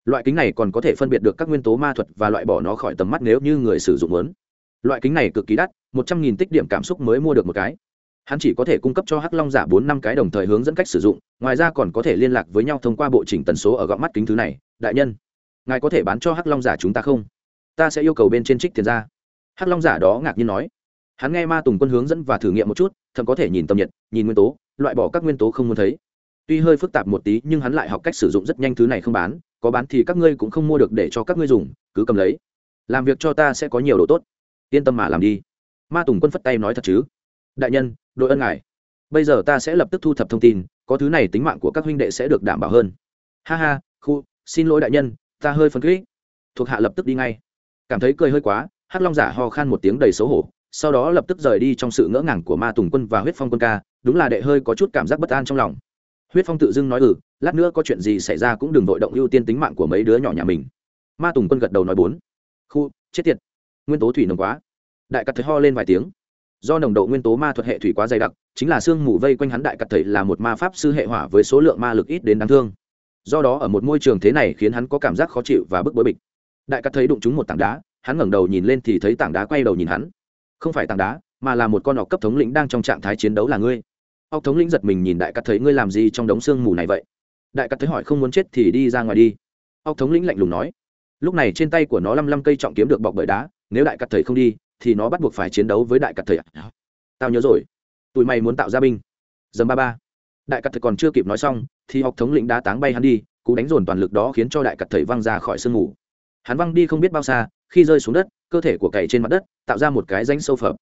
A: loại kính này còn có thể phân biệt được các nguyên tố ma thuật và loại bỏ nó khỏi tầm mắt nếu như người sử dụng lớn loại kính này cực kỳ đắt, một trăm nghìn tích điểm cảm xúc mới mua được một cái. Hắn chỉ có thể cung cấp cho hắc long giả bốn năm cái đồng thời hướng dẫn cách sử dụng, ngoài ra còn có thể liên lạc với nhau thông qua bộ chỉnh tần số ở gọng mắt kính thứ này. Đại nhân, ngài có thể bán cho hắc long giả chúng ta không? Ta sẽ yêu cầu bên trên trích tiền ra. Hắc long giả đó ngạc nhiên nói. Hắn nghe ma tùng quân hướng dẫn và thử nghiệm một chút, thậm có thể nhìn tầm nhiệt, nhìn nguyên tố, loại bỏ các nguyên tố không muốn thấy. Tuy hơi phức tạp một tí, nhưng hắn lại học cách sử dụng rất nhanh thứ này không bán có bán thì các ngươi cũng không mua được để cho các ngươi dùng, cứ cầm lấy. Làm việc cho ta sẽ có nhiều đồ tốt. Yên tâm mà làm đi. Ma tùng quân phất tay nói thật chứ. Đại nhân, đội ân ngài. Bây giờ ta sẽ lập tức thu thập thông tin, có thứ này tính mạng của các huynh đệ sẽ được đảm bảo hơn. Ha ha, khu, xin lỗi đại nhân, ta hơi phấn khích. Thuộc hạ lập tức đi ngay. Cảm thấy cười hơi quá, hắc long giả ho khan một tiếng đầy xấu hổ, sau đó lập tức rời đi trong sự ngỡ ngàng của ma tùng quân và huyết phong quân ca, đúng là đệ hơi có chút cảm giác bất an trong lòng huyết phong tự dưng nói ừ lát nữa có chuyện gì xảy ra cũng đừng vội động ưu tiên tính mạng của mấy đứa nhỏ nhà mình. Ma tùng quân gật đầu nói bốn. Khu, chết tiệt. Nguyên tố thủy nồng quá. Đại cắt thấy ho lên vài tiếng. Do nồng độ nguyên tố ma thuật hệ thủy quá dày đặc, chính là sương mù vây quanh hắn đại cắt thầy là một ma pháp sư hệ hỏa với số lượng ma lực ít đến đáng thương. Do đó ở một môi trường thế này khiến hắn có cảm giác khó chịu và bức bối bịch. Đại cắt thấy đụng trúng một tảng đá, hắn ngẩng đầu nhìn lên thì thấy tảng đá quay đầu nhìn hắn. Không phải tảng đá, mà là một con ọc cấp thống lĩnh đang trong trạng thái chiến đấu là ngươi ốc thống lĩnh giật mình nhìn đại cắt thấy ngươi làm gì trong đống sương mù này vậy? Đại cắt thấy hỏi, không muốn chết thì đi ra ngoài đi. Ốc thống lĩnh lạnh lùng nói, lúc này trên tay của nó lăm lăm cây trọng kiếm được bọc bởi đá, nếu đại cắt thầy không đi, thì nó bắt buộc phải chiến đấu với đại cắt thầy tao nhớ rồi, tụi mày muốn tạo ra binh. Dầm ba ba. Đại cắt thầy còn chưa kịp nói xong, thì học thống lĩnh đá táng bay hắn đi, cú đánh dồn toàn lực đó khiến cho đại cắt thầy văng ra khỏi sương mù. Hắn văng đi không biết bao xa, khi rơi xuống đất, cơ thể của cày trên mặt đất, tạo ra một cái rãnh sâu phập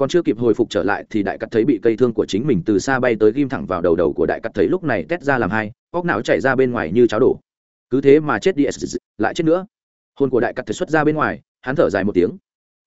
A: còn chưa kịp hồi phục trở lại thì đại cắt thấy bị cây thương của chính mình từ xa bay tới ghim thẳng vào đầu đầu của đại cắt thấy lúc này tét ra làm hai, óc não chảy ra bên ngoài như cháo đổ. Cứ thế mà chết đi lại chết nữa. Hồn của đại cắt thấy xuất ra bên ngoài, hắn thở dài một tiếng.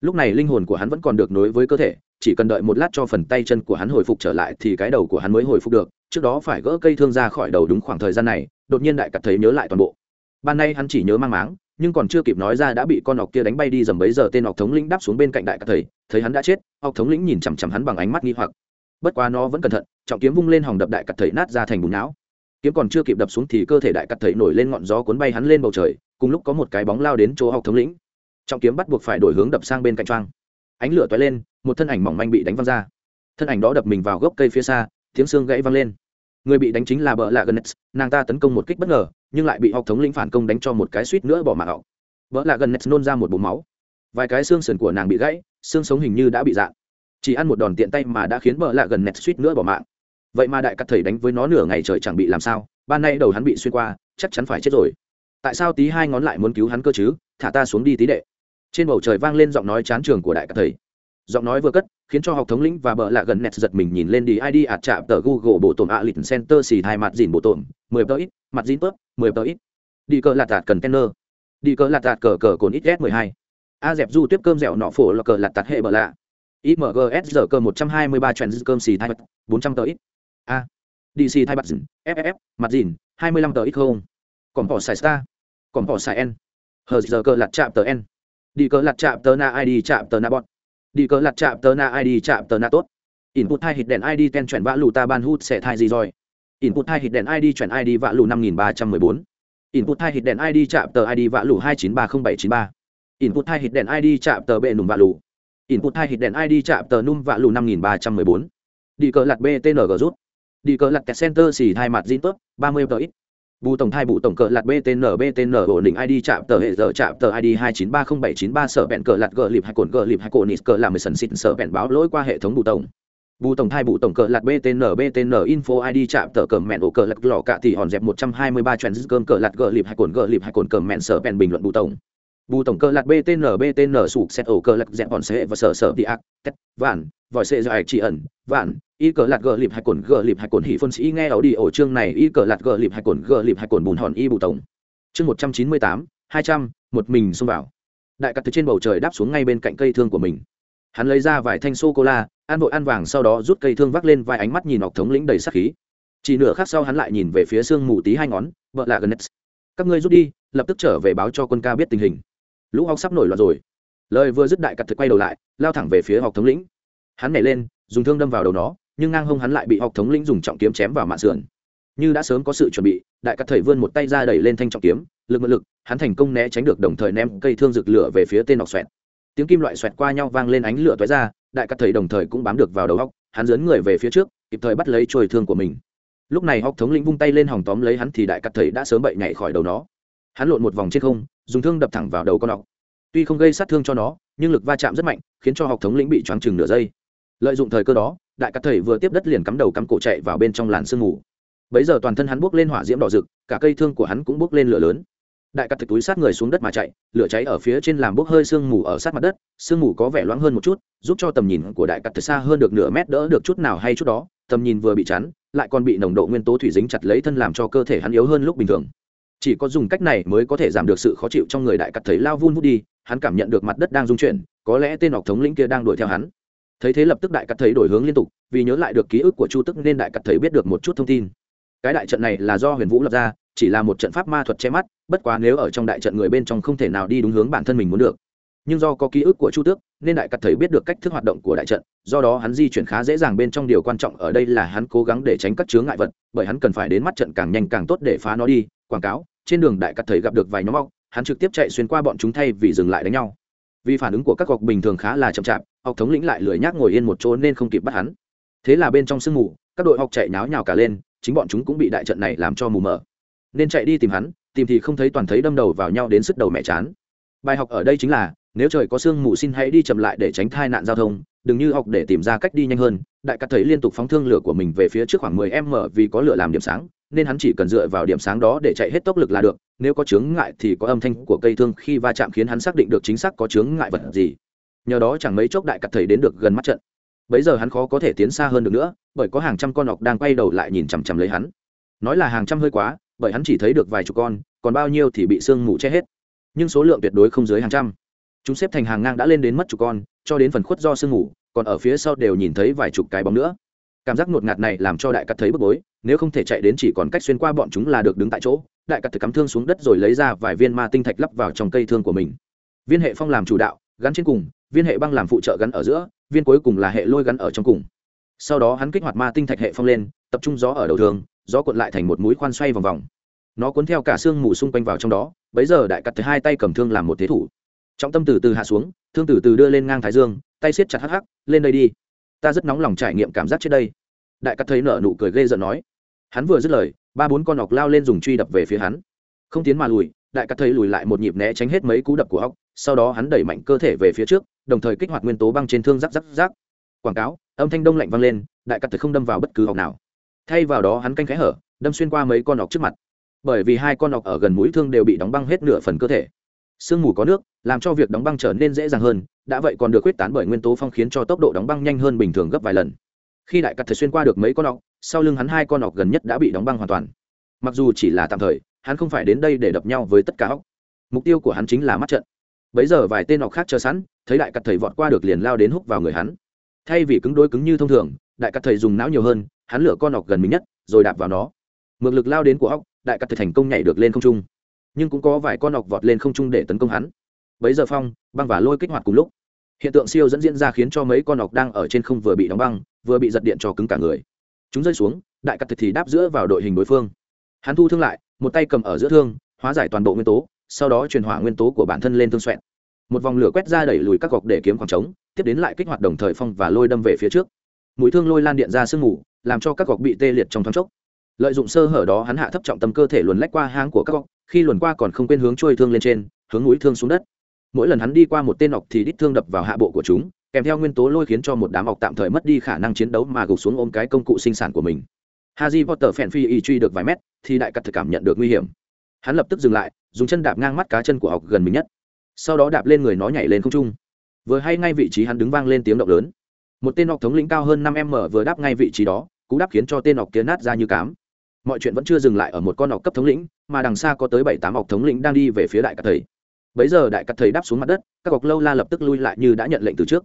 A: Lúc này linh hồn của hắn vẫn còn được nối với cơ thể, chỉ cần đợi một lát cho phần tay chân của hắn hồi phục trở lại thì cái đầu của hắn mới hồi phục được. Trước đó phải gỡ cây thương ra khỏi đầu đúng khoảng thời gian này, đột nhiên đại cắt thấy nhớ lại toàn bộ. Ban nay hắn chỉ nhớ mang máng nhưng còn chưa kịp nói ra đã bị con ọc kia đánh bay đi dầm bấy giờ tên ọc thống lĩnh đáp xuống bên cạnh đại các thầy, thấy hắn đã chết, ọc thống lĩnh nhìn chằm chằm hắn bằng ánh mắt nghi hoặc. Bất quá nó vẫn cẩn thận, trọng kiếm vung lên hòng đập đại cắt thầy nát ra thành bùn não. Kiếm còn chưa kịp đập xuống thì cơ thể đại cắt thầy nổi lên ngọn gió cuốn bay hắn lên bầu trời, cùng lúc có một cái bóng lao đến chỗ ọc thống lĩnh. Trọng kiếm bắt buộc phải đổi hướng đập sang bên cạnh trang. ánh lửa toái lên, một thân ảnh mỏng manh bị đánh văng ra. Thân ảnh đó đập mình vào gốc cây phía xa, tiếng xương gãy văng lên người bị đánh chính là bợ lạ gần nàng ta tấn công một kích bất ngờ, nhưng lại bị học thống lĩnh phản công đánh cho một cái suýt nữa bỏ mạng họng vợ lạ gần nôn ra một bụng máu. Vài cái xương sườn của nàng bị gãy, xương sống hình như đã bị dạn. Chỉ ăn một đòn tiện tay mà đã khiến vợ lạ gần nẹt suýt nữa bỏ mạng. Vậy mà đại cắt thầy đánh với nó nửa ngày trời chẳng bị làm sao, ban nay đầu hắn bị xuyên qua, chắc chắn phải chết rồi. Tại sao tí hai ngón lại muốn cứu hắn cơ chứ? Thả ta xuống đi tí đệ. Trên bầu trời vang lên giọng nói chán trường của đại cắt thầy giọng nói vừa cất, khiến cho học thống lĩnh và bợ lạ gần nẹt giật mình nhìn lên đi. Id ạt chạm tờ google bộ tổn ạ lịch center xì hai mặt dìn bộ tổn, mười tờ ít, mặt dìn tớp, mười tờ ít. Đi cờ lạt tạt cần tenner đi cờ lạt tạt cờ cờ cồn ít s mười hai. A dẹp du tiếp cơm dẻo nọ phổ là cờ lạt tạt hệ bợ lạ. Imgs giờ cờ một trăm hai mươi ba trend cơm xì hai bốn trăm tờ ít. A. Dc hai mặt dìn ff mặt dìn, hai mươi lăm tờ ít không. Còn bỏ xài star. Còn bỏ xài n. Hờ giờ cờ lạt chạm tờ n. Đi cờ lạt chạm tờ na id chạm tờ na bọt đi cờ lặt chạm tờ na id chạm tờ na tốt. Input hai hít đèn id ten chuyển vã lù ta ban hút sẽ thai gì rồi. Input hai hít đèn id chuyển id vã lù năm nghìn ba trăm mười bốn. Input hai hít đèn id chạm tờ id vã lù hai chín ba không bảy chín ba. Input hai hít đèn id chạm tờ bệ nùng vã lù. Input hai hít đèn id chạm tờ num vã lù năm nghìn ba trăm mười bốn. Đi cờ lặt btng rút. Đi cờ lặt center xì hai mặt zin tốt, ba mươi tờ ít bù tổng thai bù tổng cờ lạt btn btn ổn định id chạm tờ hệ giờ chạm tờ id hai chín ba không bảy chín ba sở bẹn cờ lạt gờ lịp hai cồn gờ lịp hai cồn nít cờ làm sần xịn sở bẹn báo lỗi qua hệ thống bù tổng. Bù tổng thai bù tổng cờ lạt btn btn info id chạm tờ cờ mẹn ổ cờ lạt lò cạ thì hòn dẹp một trăm hai mươi ba cơm cờ lạt gờ lịp hai cồn gờ lịp hai cồn cờ mẹn sở bẹn bình luận bù tổng bù tổng cơ lạt btn btn sụp xét ổ cơ lạt dẹp bọn sệ và sở sở đi ác, tét, vạn, vòi sệ dài chỉ ẩn, vạn, y cờ lạt gờ lịp hai cồn, gờ lịp hai cồn hỉ phân sĩ nghe ảo đi ổ chương này, y cờ lạt gờ lịp hai cồn, gờ lịp hai cồn bùn hòn y bù tổng. Chương một trăm chín mươi tám, hai trăm, một mình xông vào. Đại cắt từ trên bầu trời đáp xuống ngay bên cạnh cây thương của mình. Hắn lấy ra vài thanh sô cô la ăn vội ăn vàng sau đó rút cây thương vác lên vai ánh mắt nhìn ọc thống lĩnh đầy sắc khí. Chỉ nửa khác sau hắn lại nhìn về phía sương mù tí hai ngón vợ lạ gần các ngươi rút đi, lập tức trở về báo cho quân ca biết tình hình lũ học sắp nổi loạn rồi. Lời vừa dứt đại cặt thực quay đầu lại, lao thẳng về phía học thống lĩnh. Hắn nhảy lên, dùng thương đâm vào đầu nó, nhưng ngang hông hắn lại bị học thống lĩnh dùng trọng kiếm chém vào mạng sườn. Như đã sớm có sự chuẩn bị, đại cắt thầy vươn một tay ra đẩy lên thanh trọng kiếm, lực mượn lực, hắn thành công né tránh được đồng thời ném cây thương rực lửa về phía tên học xoẹt. Tiếng kim loại xoẹt qua nhau vang lên ánh lửa toái ra, đại cắt thầy đồng thời cũng bám được vào đầu hóc hắn dấn người về phía trước, kịp thời bắt lấy trôi thương của mình. Lúc này học thống lĩnh vung tay lên hòng tóm lấy hắn thì đại cắt thầy đã sớm bậy nhảy khỏi đầu nó hắn lộn một vòng trên không, dùng thương đập thẳng vào đầu con học tuy không gây sát thương cho nó, nhưng lực va chạm rất mạnh, khiến cho học thống lĩnh bị choáng chừng nửa giây. Lợi dụng thời cơ đó, đại cắt thầy vừa tiếp đất liền cắm đầu cắm cổ chạy vào bên trong làn sương mù. Bấy giờ toàn thân hắn bốc lên hỏa diễm đỏ rực, cả cây thương của hắn cũng bốc lên lửa lớn. Đại cắt thầy túi sát người xuống đất mà chạy, lửa cháy ở phía trên làm bốc hơi sương mù ở sát mặt đất, sương mù có vẻ loãng hơn một chút, giúp cho tầm nhìn của đại cắt thầy xa hơn được nửa mét đỡ được chút nào hay chút đó, tầm nhìn vừa bị chắn, lại còn bị nồng độ nguyên tố thủy dính chặt lấy thân làm cho cơ thể hắn yếu hơn lúc bình thường chỉ có dùng cách này mới có thể giảm được sự khó chịu trong người đại cắt thấy lao vun vút đi, hắn cảm nhận được mặt đất đang rung chuyển, có lẽ tên học thống lĩnh kia đang đuổi theo hắn. Thấy thế lập tức đại cắt thấy đổi hướng liên tục, vì nhớ lại được ký ức của chu tức nên đại cắt thấy biết được một chút thông tin. Cái đại trận này là do huyền vũ lập ra, chỉ là một trận pháp ma thuật che mắt, bất quá nếu ở trong đại trận người bên trong không thể nào đi đúng hướng bản thân mình muốn được. Nhưng do có ký ức của chu tước, nên đại cắt thấy biết được cách thức hoạt động của đại trận, do đó hắn di chuyển khá dễ dàng bên trong điều quan trọng ở đây là hắn cố gắng để tránh các chướng ngại vật, bởi hắn cần phải đến mắt trận càng nhanh càng tốt để phá nó đi quảng cáo, trên đường đại cắt thầy gặp được vài nhóm ọc hắn trực tiếp chạy xuyên qua bọn chúng thay vì dừng lại đánh nhau. Vì phản ứng của các cọc bình thường khá là chậm chạp học thống lĩnh lại lười nhác ngồi yên một chỗ nên không kịp bắt hắn. Thế là bên trong sương mù, các đội học chạy náo nhào cả lên, chính bọn chúng cũng bị đại trận này làm cho mù mờ. Nên chạy đi tìm hắn, tìm thì không thấy toàn thấy đâm đầu vào nhau đến sức đầu mẹ chán. Bài học ở đây chính là, nếu trời có sương mù xin hãy đi chậm lại để tránh tai nạn giao thông, đừng như học để tìm ra cách đi nhanh hơn. Đại cắt thấy liên tục phóng thương lửa của mình về phía trước khoảng 10 m vì có lửa làm điểm sáng nên hắn chỉ cần dựa vào điểm sáng đó để chạy hết tốc lực là được, nếu có chướng ngại thì có âm thanh của cây thương khi va chạm khiến hắn xác định được chính xác có chướng ngại vật gì. Nhờ đó chẳng mấy chốc đại cặp thầy đến được gần mắt trận. Bấy giờ hắn khó có thể tiến xa hơn được nữa, bởi có hàng trăm con ọc đang quay đầu lại nhìn chằm chằm lấy hắn. Nói là hàng trăm hơi quá, bởi hắn chỉ thấy được vài chục con, còn bao nhiêu thì bị sương mù che hết. Nhưng số lượng tuyệt đối không dưới hàng trăm. Chúng xếp thành hàng ngang đã lên đến mất chục con, cho đến phần khuất do sương mù, còn ở phía sau đều nhìn thấy vài chục cái bóng nữa cảm giác ngột ngạt này làm cho đại cắt thấy bức bối, nếu không thể chạy đến chỉ còn cách xuyên qua bọn chúng là được đứng tại chỗ, đại cắt thực cắm thương xuống đất rồi lấy ra vài viên ma tinh thạch lắp vào trong cây thương của mình. Viên hệ phong làm chủ đạo, gắn trên cùng, viên hệ băng làm phụ trợ gắn ở giữa, viên cuối cùng là hệ lôi gắn ở trong cùng. Sau đó hắn kích hoạt ma tinh thạch hệ phong lên, tập trung gió ở đầu thường gió cuộn lại thành một mũi khoan xoay vòng vòng. Nó cuốn theo cả xương mù xung quanh vào trong đó, bấy giờ đại cắt thấy hai tay cầm thương làm một thế thủ. Trọng tâm từ từ hạ xuống, thương từ từ đưa lên ngang thái dương, tay siết chặt hắc hắc, lên đây đi ta rất nóng lòng trải nghiệm cảm giác trước đây. Đại cắt thấy nở nụ cười ghê giận nói. Hắn vừa dứt lời, ba bốn con ọc lao lên dùng truy đập về phía hắn. Không tiến mà lùi, đại cắt thấy lùi lại một nhịp né tránh hết mấy cú đập của ọc, sau đó hắn đẩy mạnh cơ thể về phía trước, đồng thời kích hoạt nguyên tố băng trên thương rắc rắc rắc. Quảng cáo, âm thanh đông lạnh vang lên, đại cắt thấy không đâm vào bất cứ ọc nào. Thay vào đó hắn canh khẽ hở, đâm xuyên qua mấy con ọc trước mặt. Bởi vì hai con ọc ở gần mũi thương đều bị đóng băng hết nửa phần cơ thể sương mù có nước, làm cho việc đóng băng trở nên dễ dàng hơn, đã vậy còn được quyết tán bởi nguyên tố phong khiến cho tốc độ đóng băng nhanh hơn bình thường gấp vài lần. Khi đại cắt thời xuyên qua được mấy con ọc, sau lưng hắn hai con ọc gần nhất đã bị đóng băng hoàn toàn. Mặc dù chỉ là tạm thời, hắn không phải đến đây để đập nhau với tất cả ọc. Mục tiêu của hắn chính là mắt trận. Bấy giờ vài tên ọc khác chờ sẵn, thấy đại cắt thầy vọt qua được liền lao đến hút vào người hắn. Thay vì cứng đôi cứng như thông thường, đại cắt thầy dùng não nhiều hơn, hắn lửa con ọc gần mình nhất, rồi đạp vào nó. Mượn lực lao đến của ọc, đại cắt thầy thành công nhảy được lên không trung nhưng cũng có vài con ọc vọt lên không trung để tấn công hắn. Bấy giờ phong, băng và lôi kích hoạt cùng lúc. Hiện tượng siêu dẫn diễn ra khiến cho mấy con ọc đang ở trên không vừa bị đóng băng, vừa bị giật điện cho cứng cả người. Chúng rơi xuống, đại cắt thì đáp giữa vào đội hình đối phương. Hắn thu thương lại, một tay cầm ở giữa thương, hóa giải toàn bộ nguyên tố, sau đó truyền hỏa nguyên tố của bản thân lên thương xoẹn một vòng lửa quét ra đẩy lùi các gọc để kiếm khoảng trống, tiếp đến lại kích hoạt đồng thời phong và lôi đâm về phía trước. Mũi thương lôi lan điện ra sương mù, làm cho các gọc bị tê liệt trong thoáng chốc lợi dụng sơ hở đó hắn hạ thấp trọng tâm cơ thể luồn lách qua hang của các góc khi luồn qua còn không quên hướng trôi thương lên trên hướng núi thương xuống đất mỗi lần hắn đi qua một tên ọc thì đít thương đập vào hạ bộ của chúng kèm theo nguyên tố lôi khiến cho một đám ọc tạm thời mất đi khả năng chiến đấu mà gục xuống ôm cái công cụ sinh sản của mình haji Potter phèn phi y truy được vài mét, thì đại cắt thực cảm nhận được nguy hiểm. Hắn lập tức dừng lại, dùng chân đạp ngang mắt cá chân của ọc gần mình nhất. Sau đó đạp lên người nó nhảy lên không trung. Vừa hay ngay vị trí hắn đứng vang lên tiếng động lớn. Một tên ọc thống lĩnh cao hơn năm m vừa đáp ngay vị trí đó, cú đáp khiến cho tên ọc kia nát ra như cám. Mọi chuyện vẫn chưa dừng lại ở một con ọc cấp thống lĩnh, mà đằng xa có tới 7-8 ọc thống lĩnh đang đi về phía đại cát thầy. Bấy giờ đại cát thầy đáp xuống mặt đất, các ọc lâu la lập tức lui lại như đã nhận lệnh từ trước.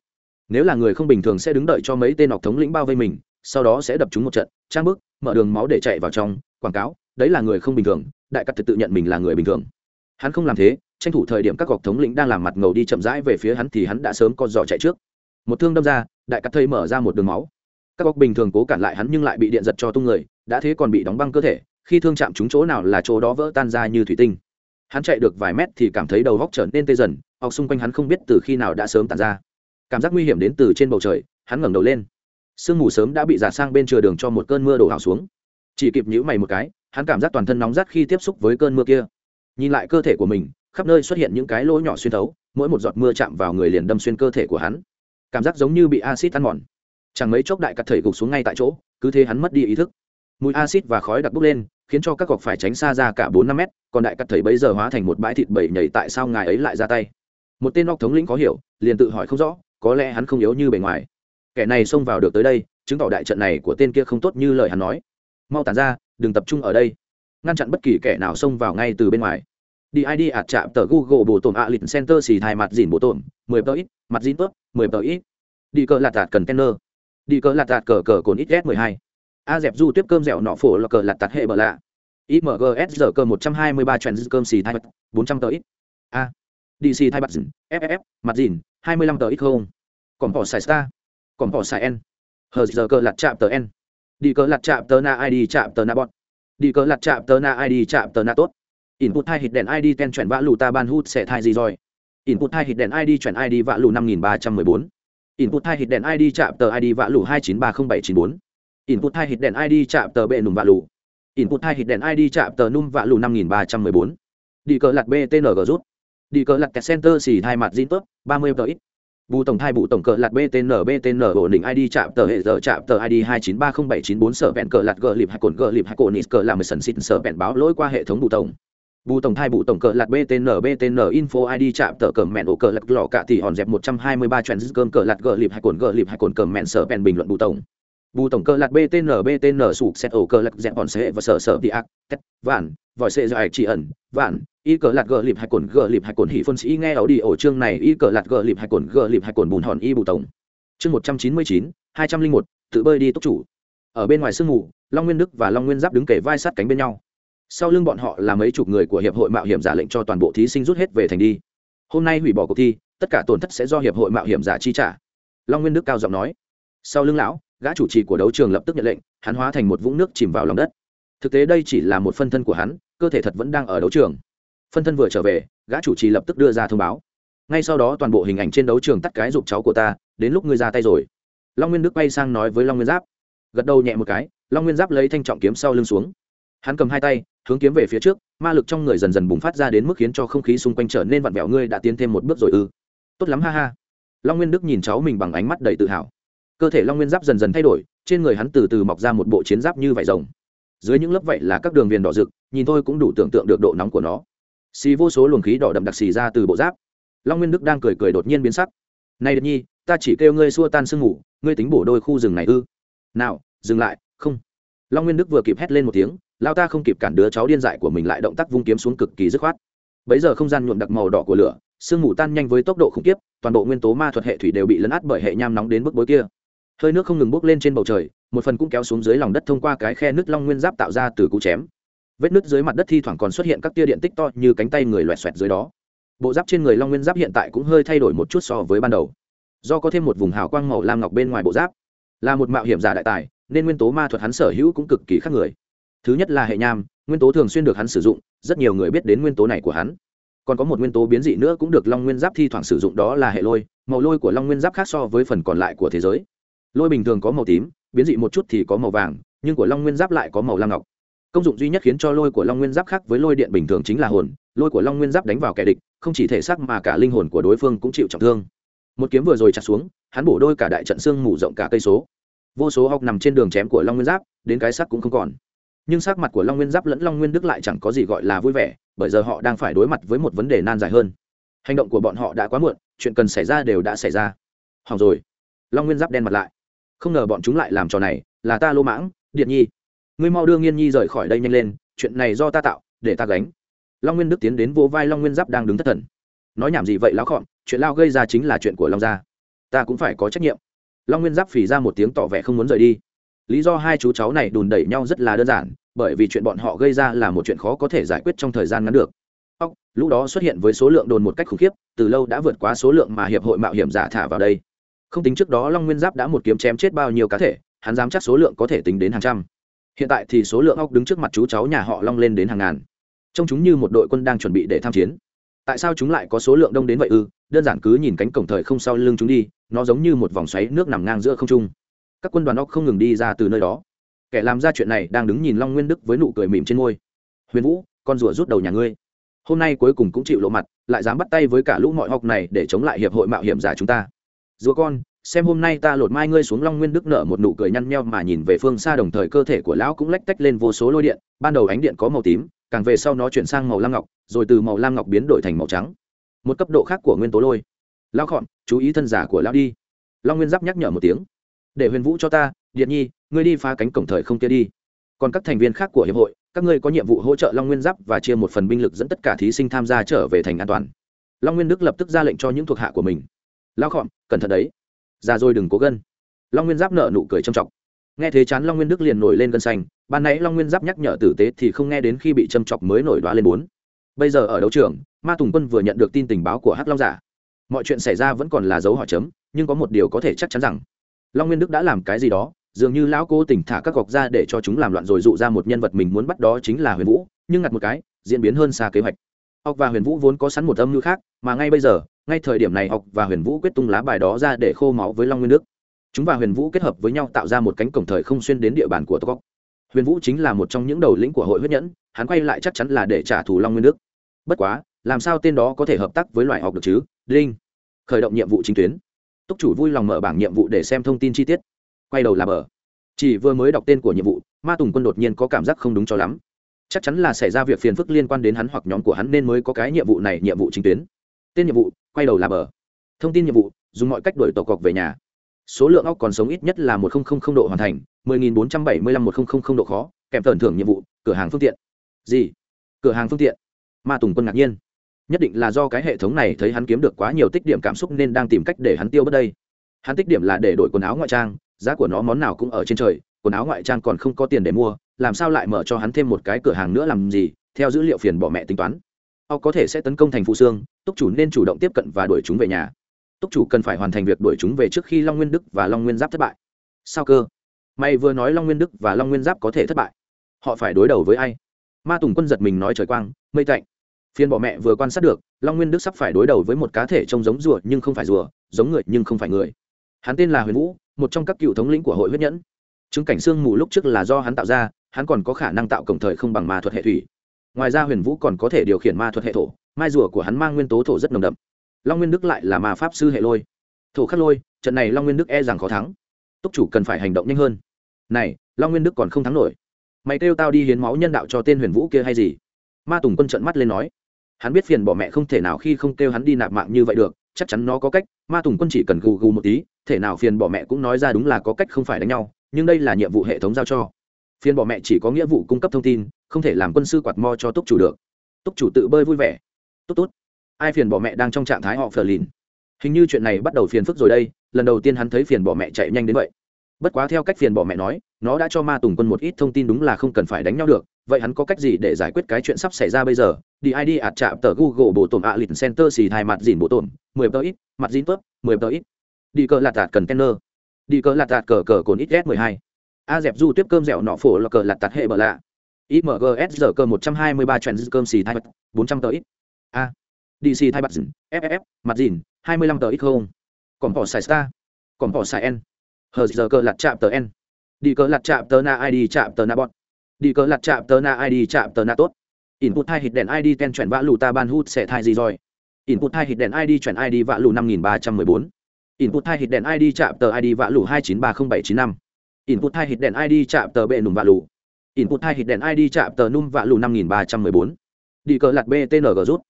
A: Nếu là người không bình thường sẽ đứng đợi cho mấy tên ọc thống lĩnh bao vây mình, sau đó sẽ đập chúng một trận, trang bức, mở đường máu để chạy vào trong quảng cáo đấy là người không bình thường đại cát thầy tự nhận mình là người bình thường hắn không làm thế tranh thủ thời điểm các ọc thống lĩnh đang làm mặt ngầu đi chậm rãi về phía hắn thì hắn đã sớm con giò chạy trước một thương đâm ra đại cát thầy mở ra một đường máu các gọc bình thường cố cản lại hắn nhưng lại bị điện giật cho tung người đã thế còn bị đóng băng cơ thể, khi thương chạm chúng chỗ nào là chỗ đó vỡ tan ra như thủy tinh. Hắn chạy được vài mét thì cảm thấy đầu góc trở nên tê dần ọc xung quanh hắn không biết từ khi nào đã sớm tàn ra. Cảm giác nguy hiểm đến từ trên bầu trời, hắn ngẩng đầu lên. Sương mù sớm đã bị giả sang bên chừa đường cho một cơn mưa đổ hào xuống. Chỉ kịp nhữ mày một cái, hắn cảm giác toàn thân nóng rát khi tiếp xúc với cơn mưa kia. Nhìn lại cơ thể của mình, khắp nơi xuất hiện những cái lỗ nhỏ xuyên thấu, mỗi một giọt mưa chạm vào người liền đâm xuyên cơ thể của hắn. Cảm giác giống như bị acid ăn mòn. Chẳng mấy chốc đại cắt thầy gục xuống ngay tại chỗ, cứ thế hắn mất đi ý thức mùi acid và khói đặc bốc lên, khiến cho các cọc phải tránh xa ra cả bốn năm mét, còn đại cắt thầy bấy giờ hóa thành một bãi thịt bầy nhảy tại sao ngài ấy lại ra tay? Một tên óc thống lĩnh khó hiểu, liền tự hỏi không rõ, có lẽ hắn không yếu như bề ngoài. Kẻ này xông vào được tới đây, chứng tỏ đại trận này của tên kia không tốt như lời hắn nói. Mau tàn ra, đừng tập trung ở đây. Ngăn chặn bất kỳ kẻ nào xông vào ngay từ bên ngoài. Đi id ạt chạm tờ google bổ tổn ạ lịch center xì thai mặt dìn bổ tổn, mười tờ ít, mặt dìn tớp mười tờ ít. Đi cờ lạt tạt cần tenner đi cờ lạt tạt cờ cờ cồn ít s mười hai a dẹp du tiếp cơm dẻo nọ phổ là cờ lạt tạt hệ bờ lạ. Imgs giờ cơ một trăm hai mươi ba trend cơm xì thai bật bốn trăm tờ ít. A. Dc thai bật dìn ff mặt dìn, hai mươi lăm tờ ít không? Còn bỏ xài star. Còn bỏ xài n. Hờ giờ cơ lặt chạm tờ n. Đi cờ lặt chạm tờ na id chạm tờ na bọt đi cờ lặt chạm tờ na id chạm tờ na tốt. Input hai hit đèn id ten chuyển vã lù ta ban hút sẽ thai gì rồi? Input hai hit đèn id chuyển id vã lù năm nghìn ba trăm mười bốn. Input hai hit đèn id chạm tờ id vã lù hai chín ba không bảy chín bốn input hai hit đèn id chạm tờ bệ nùm vạ lù. Input hai hit đèn id chạm tờ nùm vạ lù năm nghìn ba trăm mười bốn. Đi cờ lặt btng rút. Đi cờ lặt kẹt center xì hai mặt zin tốt ba mươi tờ ít. Bù tổng thai bù tổng cờ lạt btn btn ổn định id chạm tờ hệ giờ chạm tờ id hai chín ba không bảy chín bốn sở vẹn cờ lạt gờ lịp hai cồn gờ lịp hai cồn nít cờ làm sần xịn sở vẹn báo lỗi qua hệ thống bù tổng. Bù tổng thai bù tổng cờ lạt btn btn info id chạm tờ cờ mẹn ổ cờ lạt lọ cả thì hòn dẹp một trăm hai mươi ba chuyện cơm cờ lạt gờ lịp hai cồn gờ lịp hai cồn cờ mẹn sở vẹn bình luận bù tổng bù tổng cờ lạt btn btn sụp xét ổ cờ lạt dẹp bọn sệ và sở sở đi ác, tét, vạn, vòi xe dài chỉ ẩn, vạn, y cờ lạt gờ lịp hai cồn, gờ lịp hai cồn hỉ phân sĩ nghe ấu đi ổ chương này, y cờ lạt gờ lịp hai cồn, gờ lịp hai cồn bùn hòn y bù tổng. Chương một trăm chín mươi chín, hai trăm linh một, tự bơi đi túc chủ. Ở bên ngoài sương mù, long nguyên đức và long nguyên giáp đứng kể vai sát cánh bên nhau. Sau lưng bọn họ là mấy chục người của hiệp hội mạo hiểm giả lệnh cho toàn bộ thí sinh rút hết về thành đi. Hôm nay hủy bỏ cuộc thi, tất cả tổn thất sẽ do hiệp hội mạo hiểm giả chi trả. Long nguyên đức cao giọng nói. Sau lưng lão gã chủ trì của đấu trường lập tức nhận lệnh, hắn hóa thành một vũng nước chìm vào lòng đất. Thực tế đây chỉ là một phân thân của hắn, cơ thể thật vẫn đang ở đấu trường. Phân thân vừa trở về, gã chủ trì lập tức đưa ra thông báo. Ngay sau đó toàn bộ hình ảnh trên đấu trường tắt cái giục cháu của ta, đến lúc ngươi ra tay rồi. Long nguyên đức bay sang nói với long nguyên giáp. Gật đầu nhẹ một cái, long nguyên giáp lấy thanh trọng kiếm sau lưng xuống. Hắn cầm hai tay, hướng kiếm về phía trước, ma lực trong người dần dần bùng phát ra đến mức khiến cho không khí xung quanh trở nên vặn vẹo. Ngươi đã tiến thêm một bước rồi ư? Tốt lắm, ha ha. Long nguyên đức nhìn cháu mình bằng ánh mắt đầy tự hào cơ thể long nguyên giáp dần dần thay đổi, trên người hắn từ từ mọc ra một bộ chiến giáp như vải rồng. Dưới những lớp vậy là các đường viền đỏ rực, nhìn thôi cũng đủ tưởng tượng được độ nóng của nó. Xì vô số luồng khí đỏ đậm đặc xì ra từ bộ giáp. Long nguyên đức đang cười cười đột nhiên biến sắc. Này đợt nhi, ta chỉ kêu ngươi xua tan sương ngủ ngươi tính bổ đôi khu rừng này ư? Nào, dừng lại, không. Long nguyên đức vừa kịp hét lên một tiếng, lao ta không kịp cản đứa cháu điên dại của mình lại động tác vung kiếm xuống cực kỳ dứt khoát. Bấy giờ không gian nhuộm đặc màu đỏ của lửa, sương mù tan nhanh với tốc độ khủng khiếp, toàn bộ nguyên tố ma thuật hệ thủy đều bị lấn át bởi hệ nham nóng đến mức bối kia hơi nước không ngừng bốc lên trên bầu trời, một phần cũng kéo xuống dưới lòng đất thông qua cái khe nứt long nguyên giáp tạo ra từ cú chém. Vết nứt dưới mặt đất thi thoảng còn xuất hiện các tia điện tích to như cánh tay người loẹt xoẹt dưới đó. Bộ giáp trên người long nguyên giáp hiện tại cũng hơi thay đổi một chút so với ban đầu. Do có thêm một vùng hào quang màu lam ngọc bên ngoài bộ giáp. Là một mạo hiểm giả đại tài, nên nguyên tố ma thuật hắn sở hữu cũng cực kỳ khác người. Thứ nhất là hệ nham, nguyên tố thường xuyên được hắn sử dụng, rất nhiều người biết đến nguyên tố này của hắn. Còn có một nguyên tố biến dị nữa cũng được long nguyên giáp thi thoảng sử dụng đó là hệ lôi, màu lôi của long nguyên giáp khác so với phần còn lại của thế giới lôi bình thường có màu tím, biến dị một chút thì có màu vàng, nhưng của long nguyên giáp lại có màu lam ngọc. Công dụng duy nhất khiến cho lôi của long nguyên giáp khác với lôi điện bình thường chính là hồn, lôi của long nguyên giáp đánh vào kẻ địch, không chỉ thể xác mà cả linh hồn của đối phương cũng chịu trọng thương. Một kiếm vừa rồi chặt xuống, hắn bổ đôi cả đại trận xương mù rộng cả cây số. Vô số học nằm trên đường chém của long nguyên giáp, đến cái xác cũng không còn. Nhưng sắc mặt của long nguyên giáp lẫn long nguyên đức lại chẳng có gì gọi là vui vẻ, bởi giờ họ đang phải đối mặt với một vấn đề nan giải hơn. Hành động của bọn họ đã quá muộn, chuyện cần xảy ra đều đã xảy ra. Hỏng rồi. Long nguyên giáp đen mặt lại không ngờ bọn chúng lại làm trò này, là ta lô mãng, điện nhi. Ngươi mau đưa nghiên nhi rời khỏi đây nhanh lên, chuyện này do ta tạo, để ta gánh. Long nguyên đức tiến đến vỗ vai long nguyên giáp đang đứng thất thần. Nói nhảm gì vậy lão khọn chuyện lao gây ra chính là chuyện của long gia. Ta cũng phải có trách nhiệm. Long nguyên giáp phì ra một tiếng tỏ vẻ không muốn rời đi. Lý do hai chú cháu này đùn đẩy nhau rất là đơn giản, bởi vì chuyện bọn họ gây ra là một chuyện khó có thể giải quyết trong thời gian ngắn được. Ốc lúc đó xuất hiện với số lượng đồn một cách khủng khiếp, từ lâu đã vượt quá số lượng mà hiệp hội mạo hiểm giả thả vào đây không tính trước đó long nguyên giáp đã một kiếm chém chết bao nhiêu cá thể, hắn dám chắc số lượng có thể tính đến hàng trăm. Hiện tại thì số lượng óc đứng trước mặt chú cháu nhà họ long lên đến hàng ngàn. Trông chúng như một đội quân đang chuẩn bị để tham chiến. Tại sao chúng lại có số lượng đông đến vậy ư? Đơn giản cứ nhìn cánh cổng thời không sau lưng chúng đi, nó giống như một vòng xoáy nước nằm ngang giữa không trung. Các quân đoàn óc không ngừng đi ra từ nơi đó. Kẻ làm ra chuyện này đang đứng nhìn long nguyên đức với nụ cười mỉm trên môi. Huyền vũ, con rùa rút đầu nhà ngươi. Hôm nay cuối cùng cũng chịu lộ mặt, lại dám bắt tay với cả lũ mọi học này để chống lại hiệp hội mạo hiểm giả chúng ta rùa con, xem hôm nay ta lột mai ngươi xuống long nguyên đức nở một nụ cười nhăn nheo mà nhìn về phương xa đồng thời cơ thể của lão cũng lách tách lên vô số lôi điện, ban đầu ánh điện có màu tím, càng về sau nó chuyển sang màu lam ngọc, rồi từ màu lam ngọc biến đổi thành màu trắng. Một cấp độ khác của nguyên tố lôi. Lão khọn, chú ý thân giả của lão đi. Long nguyên giáp nhắc nhở một tiếng. Để huyền vũ cho ta, điện nhi, ngươi đi phá cánh cổng thời không kia đi. Còn các thành viên khác của hiệp hội, các ngươi có nhiệm vụ hỗ trợ long nguyên giáp và chia một phần binh lực dẫn tất cả thí sinh tham gia trở về thành an toàn. Long nguyên đức lập tức ra lệnh cho những thuộc hạ của mình lao khọn cẩn thận đấy. Ra rồi đừng cố gân. Long nguyên giáp nợ nụ cười châm trọng. Nghe thế chán long nguyên đức liền nổi lên gân xanh. Ban nãy long nguyên giáp nhắc nhở tử tế thì không nghe đến khi bị châm chọc mới nổi đoá lên bốn. Bây giờ ở đấu trường, ma tùng quân vừa nhận được tin tình báo của hắc long giả. Mọi chuyện xảy ra vẫn còn là dấu hỏi chấm, nhưng có một điều có thể chắc chắn rằng, long nguyên đức đã làm cái gì đó, dường như lão cố tình thả các gọc ra để cho chúng làm loạn rồi dụ ra một nhân vật mình muốn bắt đó chính là huyền vũ, nhưng ngặt một cái, diễn biến hơn xa kế hoạch. Ốc và huyền vũ vốn có sẵn một âm mưu khác, mà ngay bây giờ ngay thời điểm này học và huyền vũ quyết tung lá bài đó ra để khô máu với long nguyên đức. Chúng và huyền vũ kết hợp với nhau tạo ra một cánh cổng thời không xuyên đến địa bàn của tóc huyền vũ chính là một trong những đầu lĩnh của hội huyết nhẫn hắn quay lại chắc chắn là để trả thù long nguyên đức. Bất quá làm sao tên đó có thể hợp tác với loại học được chứ? Linh, khởi động nhiệm vụ chính tuyến. Túc chủ vui lòng mở bảng nhiệm vụ để xem thông tin chi tiết. Quay đầu là bờ. Chỉ vừa mới đọc tên của nhiệm vụ ma tùng quân đột nhiên có cảm giác không đúng cho lắm. Chắc chắn là xảy ra việc phiền phức liên quan đến hắn hoặc nhóm của hắn nên mới có cái nhiệm vụ này nhiệm vụ chính tuyến tên nhiệm vụ, quay đầu là bờ. Thông tin nhiệm vụ, dùng mọi cách đổi tổ cọc về nhà. Số lượng óc còn sống ít nhất là một độ hoàn thành 10.475 một độ khó, kèm tần thưởng nhiệm vụ, cửa hàng phương tiện. Gì? Cửa hàng phương tiện? Ma tùng quân ngạc nhiên. Nhất định là do cái hệ thống này thấy hắn kiếm được quá nhiều tích điểm cảm xúc nên đang tìm cách để hắn tiêu bớt đây. Hắn tích điểm là để đổi quần áo ngoại trang, giá của nó món nào cũng ở trên trời, quần áo ngoại trang còn không có tiền để mua, làm sao lại mở cho hắn thêm một cái cửa hàng nữa làm gì, theo dữ liệu phiền bỏ mẹ tính toán ọc có thể sẽ tấn công thành phụ xương, túc chủ nên chủ động tiếp cận và đuổi chúng về nhà. Túc chủ cần phải hoàn thành việc đuổi chúng về trước khi long nguyên đức và long nguyên giáp thất bại. Sao cơ? Mày vừa nói long nguyên đức và long nguyên giáp có thể thất bại. Họ phải đối đầu với ai? Ma tùng quân giật mình nói trời quang, mây tạnh. Phiên bỏ mẹ vừa quan sát được, long nguyên đức sắp phải đối đầu với một cá thể trông giống rùa nhưng không phải rùa, giống người nhưng không phải người. Hắn tên là huyền vũ, một trong các cựu thống lĩnh của hội huyết nhẫn. Chứng cảnh xương mù lúc trước là do hắn tạo ra, hắn còn có khả năng tạo cổng thời không bằng ma thuật hệ thủy ngoài ra huyền vũ còn có thể điều khiển ma thuật hệ thổ, mai rùa của hắn mang nguyên tố thổ rất nồng đậm. Long nguyên đức lại là ma pháp sư hệ lôi. Thổ khắc lôi, trận này long nguyên đức e rằng khó thắng. Túc chủ cần phải hành động nhanh hơn. Này, long nguyên đức còn không thắng nổi. Mày kêu tao đi hiến máu nhân đạo cho tên huyền vũ kia hay gì? Ma tùng quân trận mắt lên nói. Hắn biết phiền bỏ mẹ không thể nào khi không kêu hắn đi nạp mạng như vậy được, chắc chắn nó có cách, ma tùng quân chỉ cần gù gù một tí, thể nào phiền bỏ mẹ cũng nói ra đúng là có cách không phải đánh nhau, nhưng đây là nhiệm vụ hệ thống giao cho phiền bỏ mẹ chỉ có nghĩa vụ cung cấp thông tin, không thể làm quân sư quạt mo cho túc chủ được. Túc chủ tự bơi vui vẻ. Tốt tốt. Ai phiền bỏ mẹ đang trong trạng thái họ phờ lìn. Hình như chuyện này bắt đầu phiền phức rồi đây, lần đầu tiên hắn thấy phiền bỏ mẹ chạy nhanh đến vậy. Bất quá theo cách phiền bỏ mẹ nói, nó đã cho ma tùng quân một ít thông tin đúng là không cần phải đánh nhau được, vậy hắn có cách gì để giải quyết cái chuyện sắp xảy ra bây giờ? Đi id ạt chạm tờ google bộ tổn ạ, lịch center xì thai mặt dìn bộ tổn, mười tờ ít, mặt dìn tớp, mười tờ ít. Đi cờ lạt tạt cần tenner đi cờ lạt tạt cờ cờ cồn ít s mười hai a dẹp du tiếp cơm dẻo nọ phổ là cờ lạt tạt hệ bờ lạ. Imgs giờ cơ một trăm hai mươi ba trend cơm xì thai bật, bốn trăm tờ ít. A. Dc thai bật dìn ff mặt dìn, hai mươi lăm tờ ít không? Còn bỏ xài star. Còn bỏ xài n. Hờ giờ cơ lạt chạm tờ n. Đi cờ lặt chạm tờ na id chạm tờ na bọt. đi cờ lặt chạm tờ na id chạm tờ na tốt. Input hai hit đèn id ten chuyển vã lù ta ban hút sẽ thai gì rồi? Input hai hit đèn id chuyển id vã lù năm nghìn ba trăm mười bốn. Input hai hit đèn id chạm tờ id vã lù hai chín ba không bảy chín năm input hai hit đèn id chạm tờ bệ nùm vạ lù. Input hai hit đèn id chạm tờ num vạ lù năm nghìn ba trăm mười bốn. Đi cờ lặt btng rút.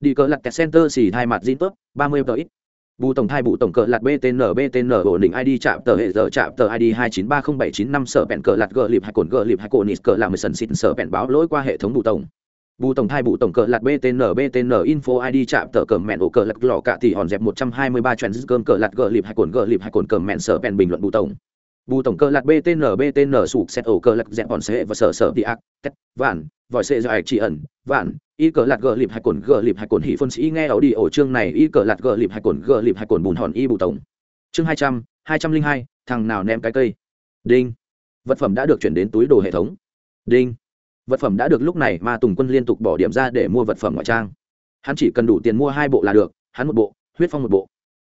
A: Đi cờ lặt center xì hai mặt zin tốt ba mươi tờ ít. Bù tổng thai bù tổng cờ lạt btn btn ổn định id chạm tờ hệ giờ chạm tờ id hai chín ba không bảy chín năm sở bẹn cờ lạt gờ lịp hai cồn gờ lịp hai cồn nít cờ làm mười sần xịn sở bẹn báo lỗi qua hệ thống bù tổng. Bù tổng thai bù tổng cờ lạt btn btn info id chạm tờ cờ mẹn ổ cờ lạt lò cạ thì hòn dẹp một trăm hai mươi ba trend cơm cờ lạt gờ lịp hai cồn gờ lịp hai cồn cờ mẹn sở bẹn bình luận bù tổng bù tổng cơ lạt btn btn sụp xét ổ cơ lạt dẹp bọn xe và sở sở đi ác, tét, vạn, vòi xe do ạch chỉ ẩn, vạn, y cờ lạt gờ lịp hay cồn, gờ lịp hay cồn hỉ phân sĩ nghe ảo đi ổ chương này, y cờ lạt gờ lịp hay cồn, gờ lịp hay cồn bùn hòn y bù tổng. Chương hai trăm hai trăm linh hai, thằng nào ném cái cây? Đinh. Vật phẩm đã được chuyển đến túi đồ hệ thống. Đinh. Vật phẩm đã được lúc này ma tùng quân liên tục bỏ điểm ra để mua vật phẩm ngoại trang. Hắn chỉ cần đủ tiền mua hai bộ là được, hắn một bộ, huyết phong một bộ.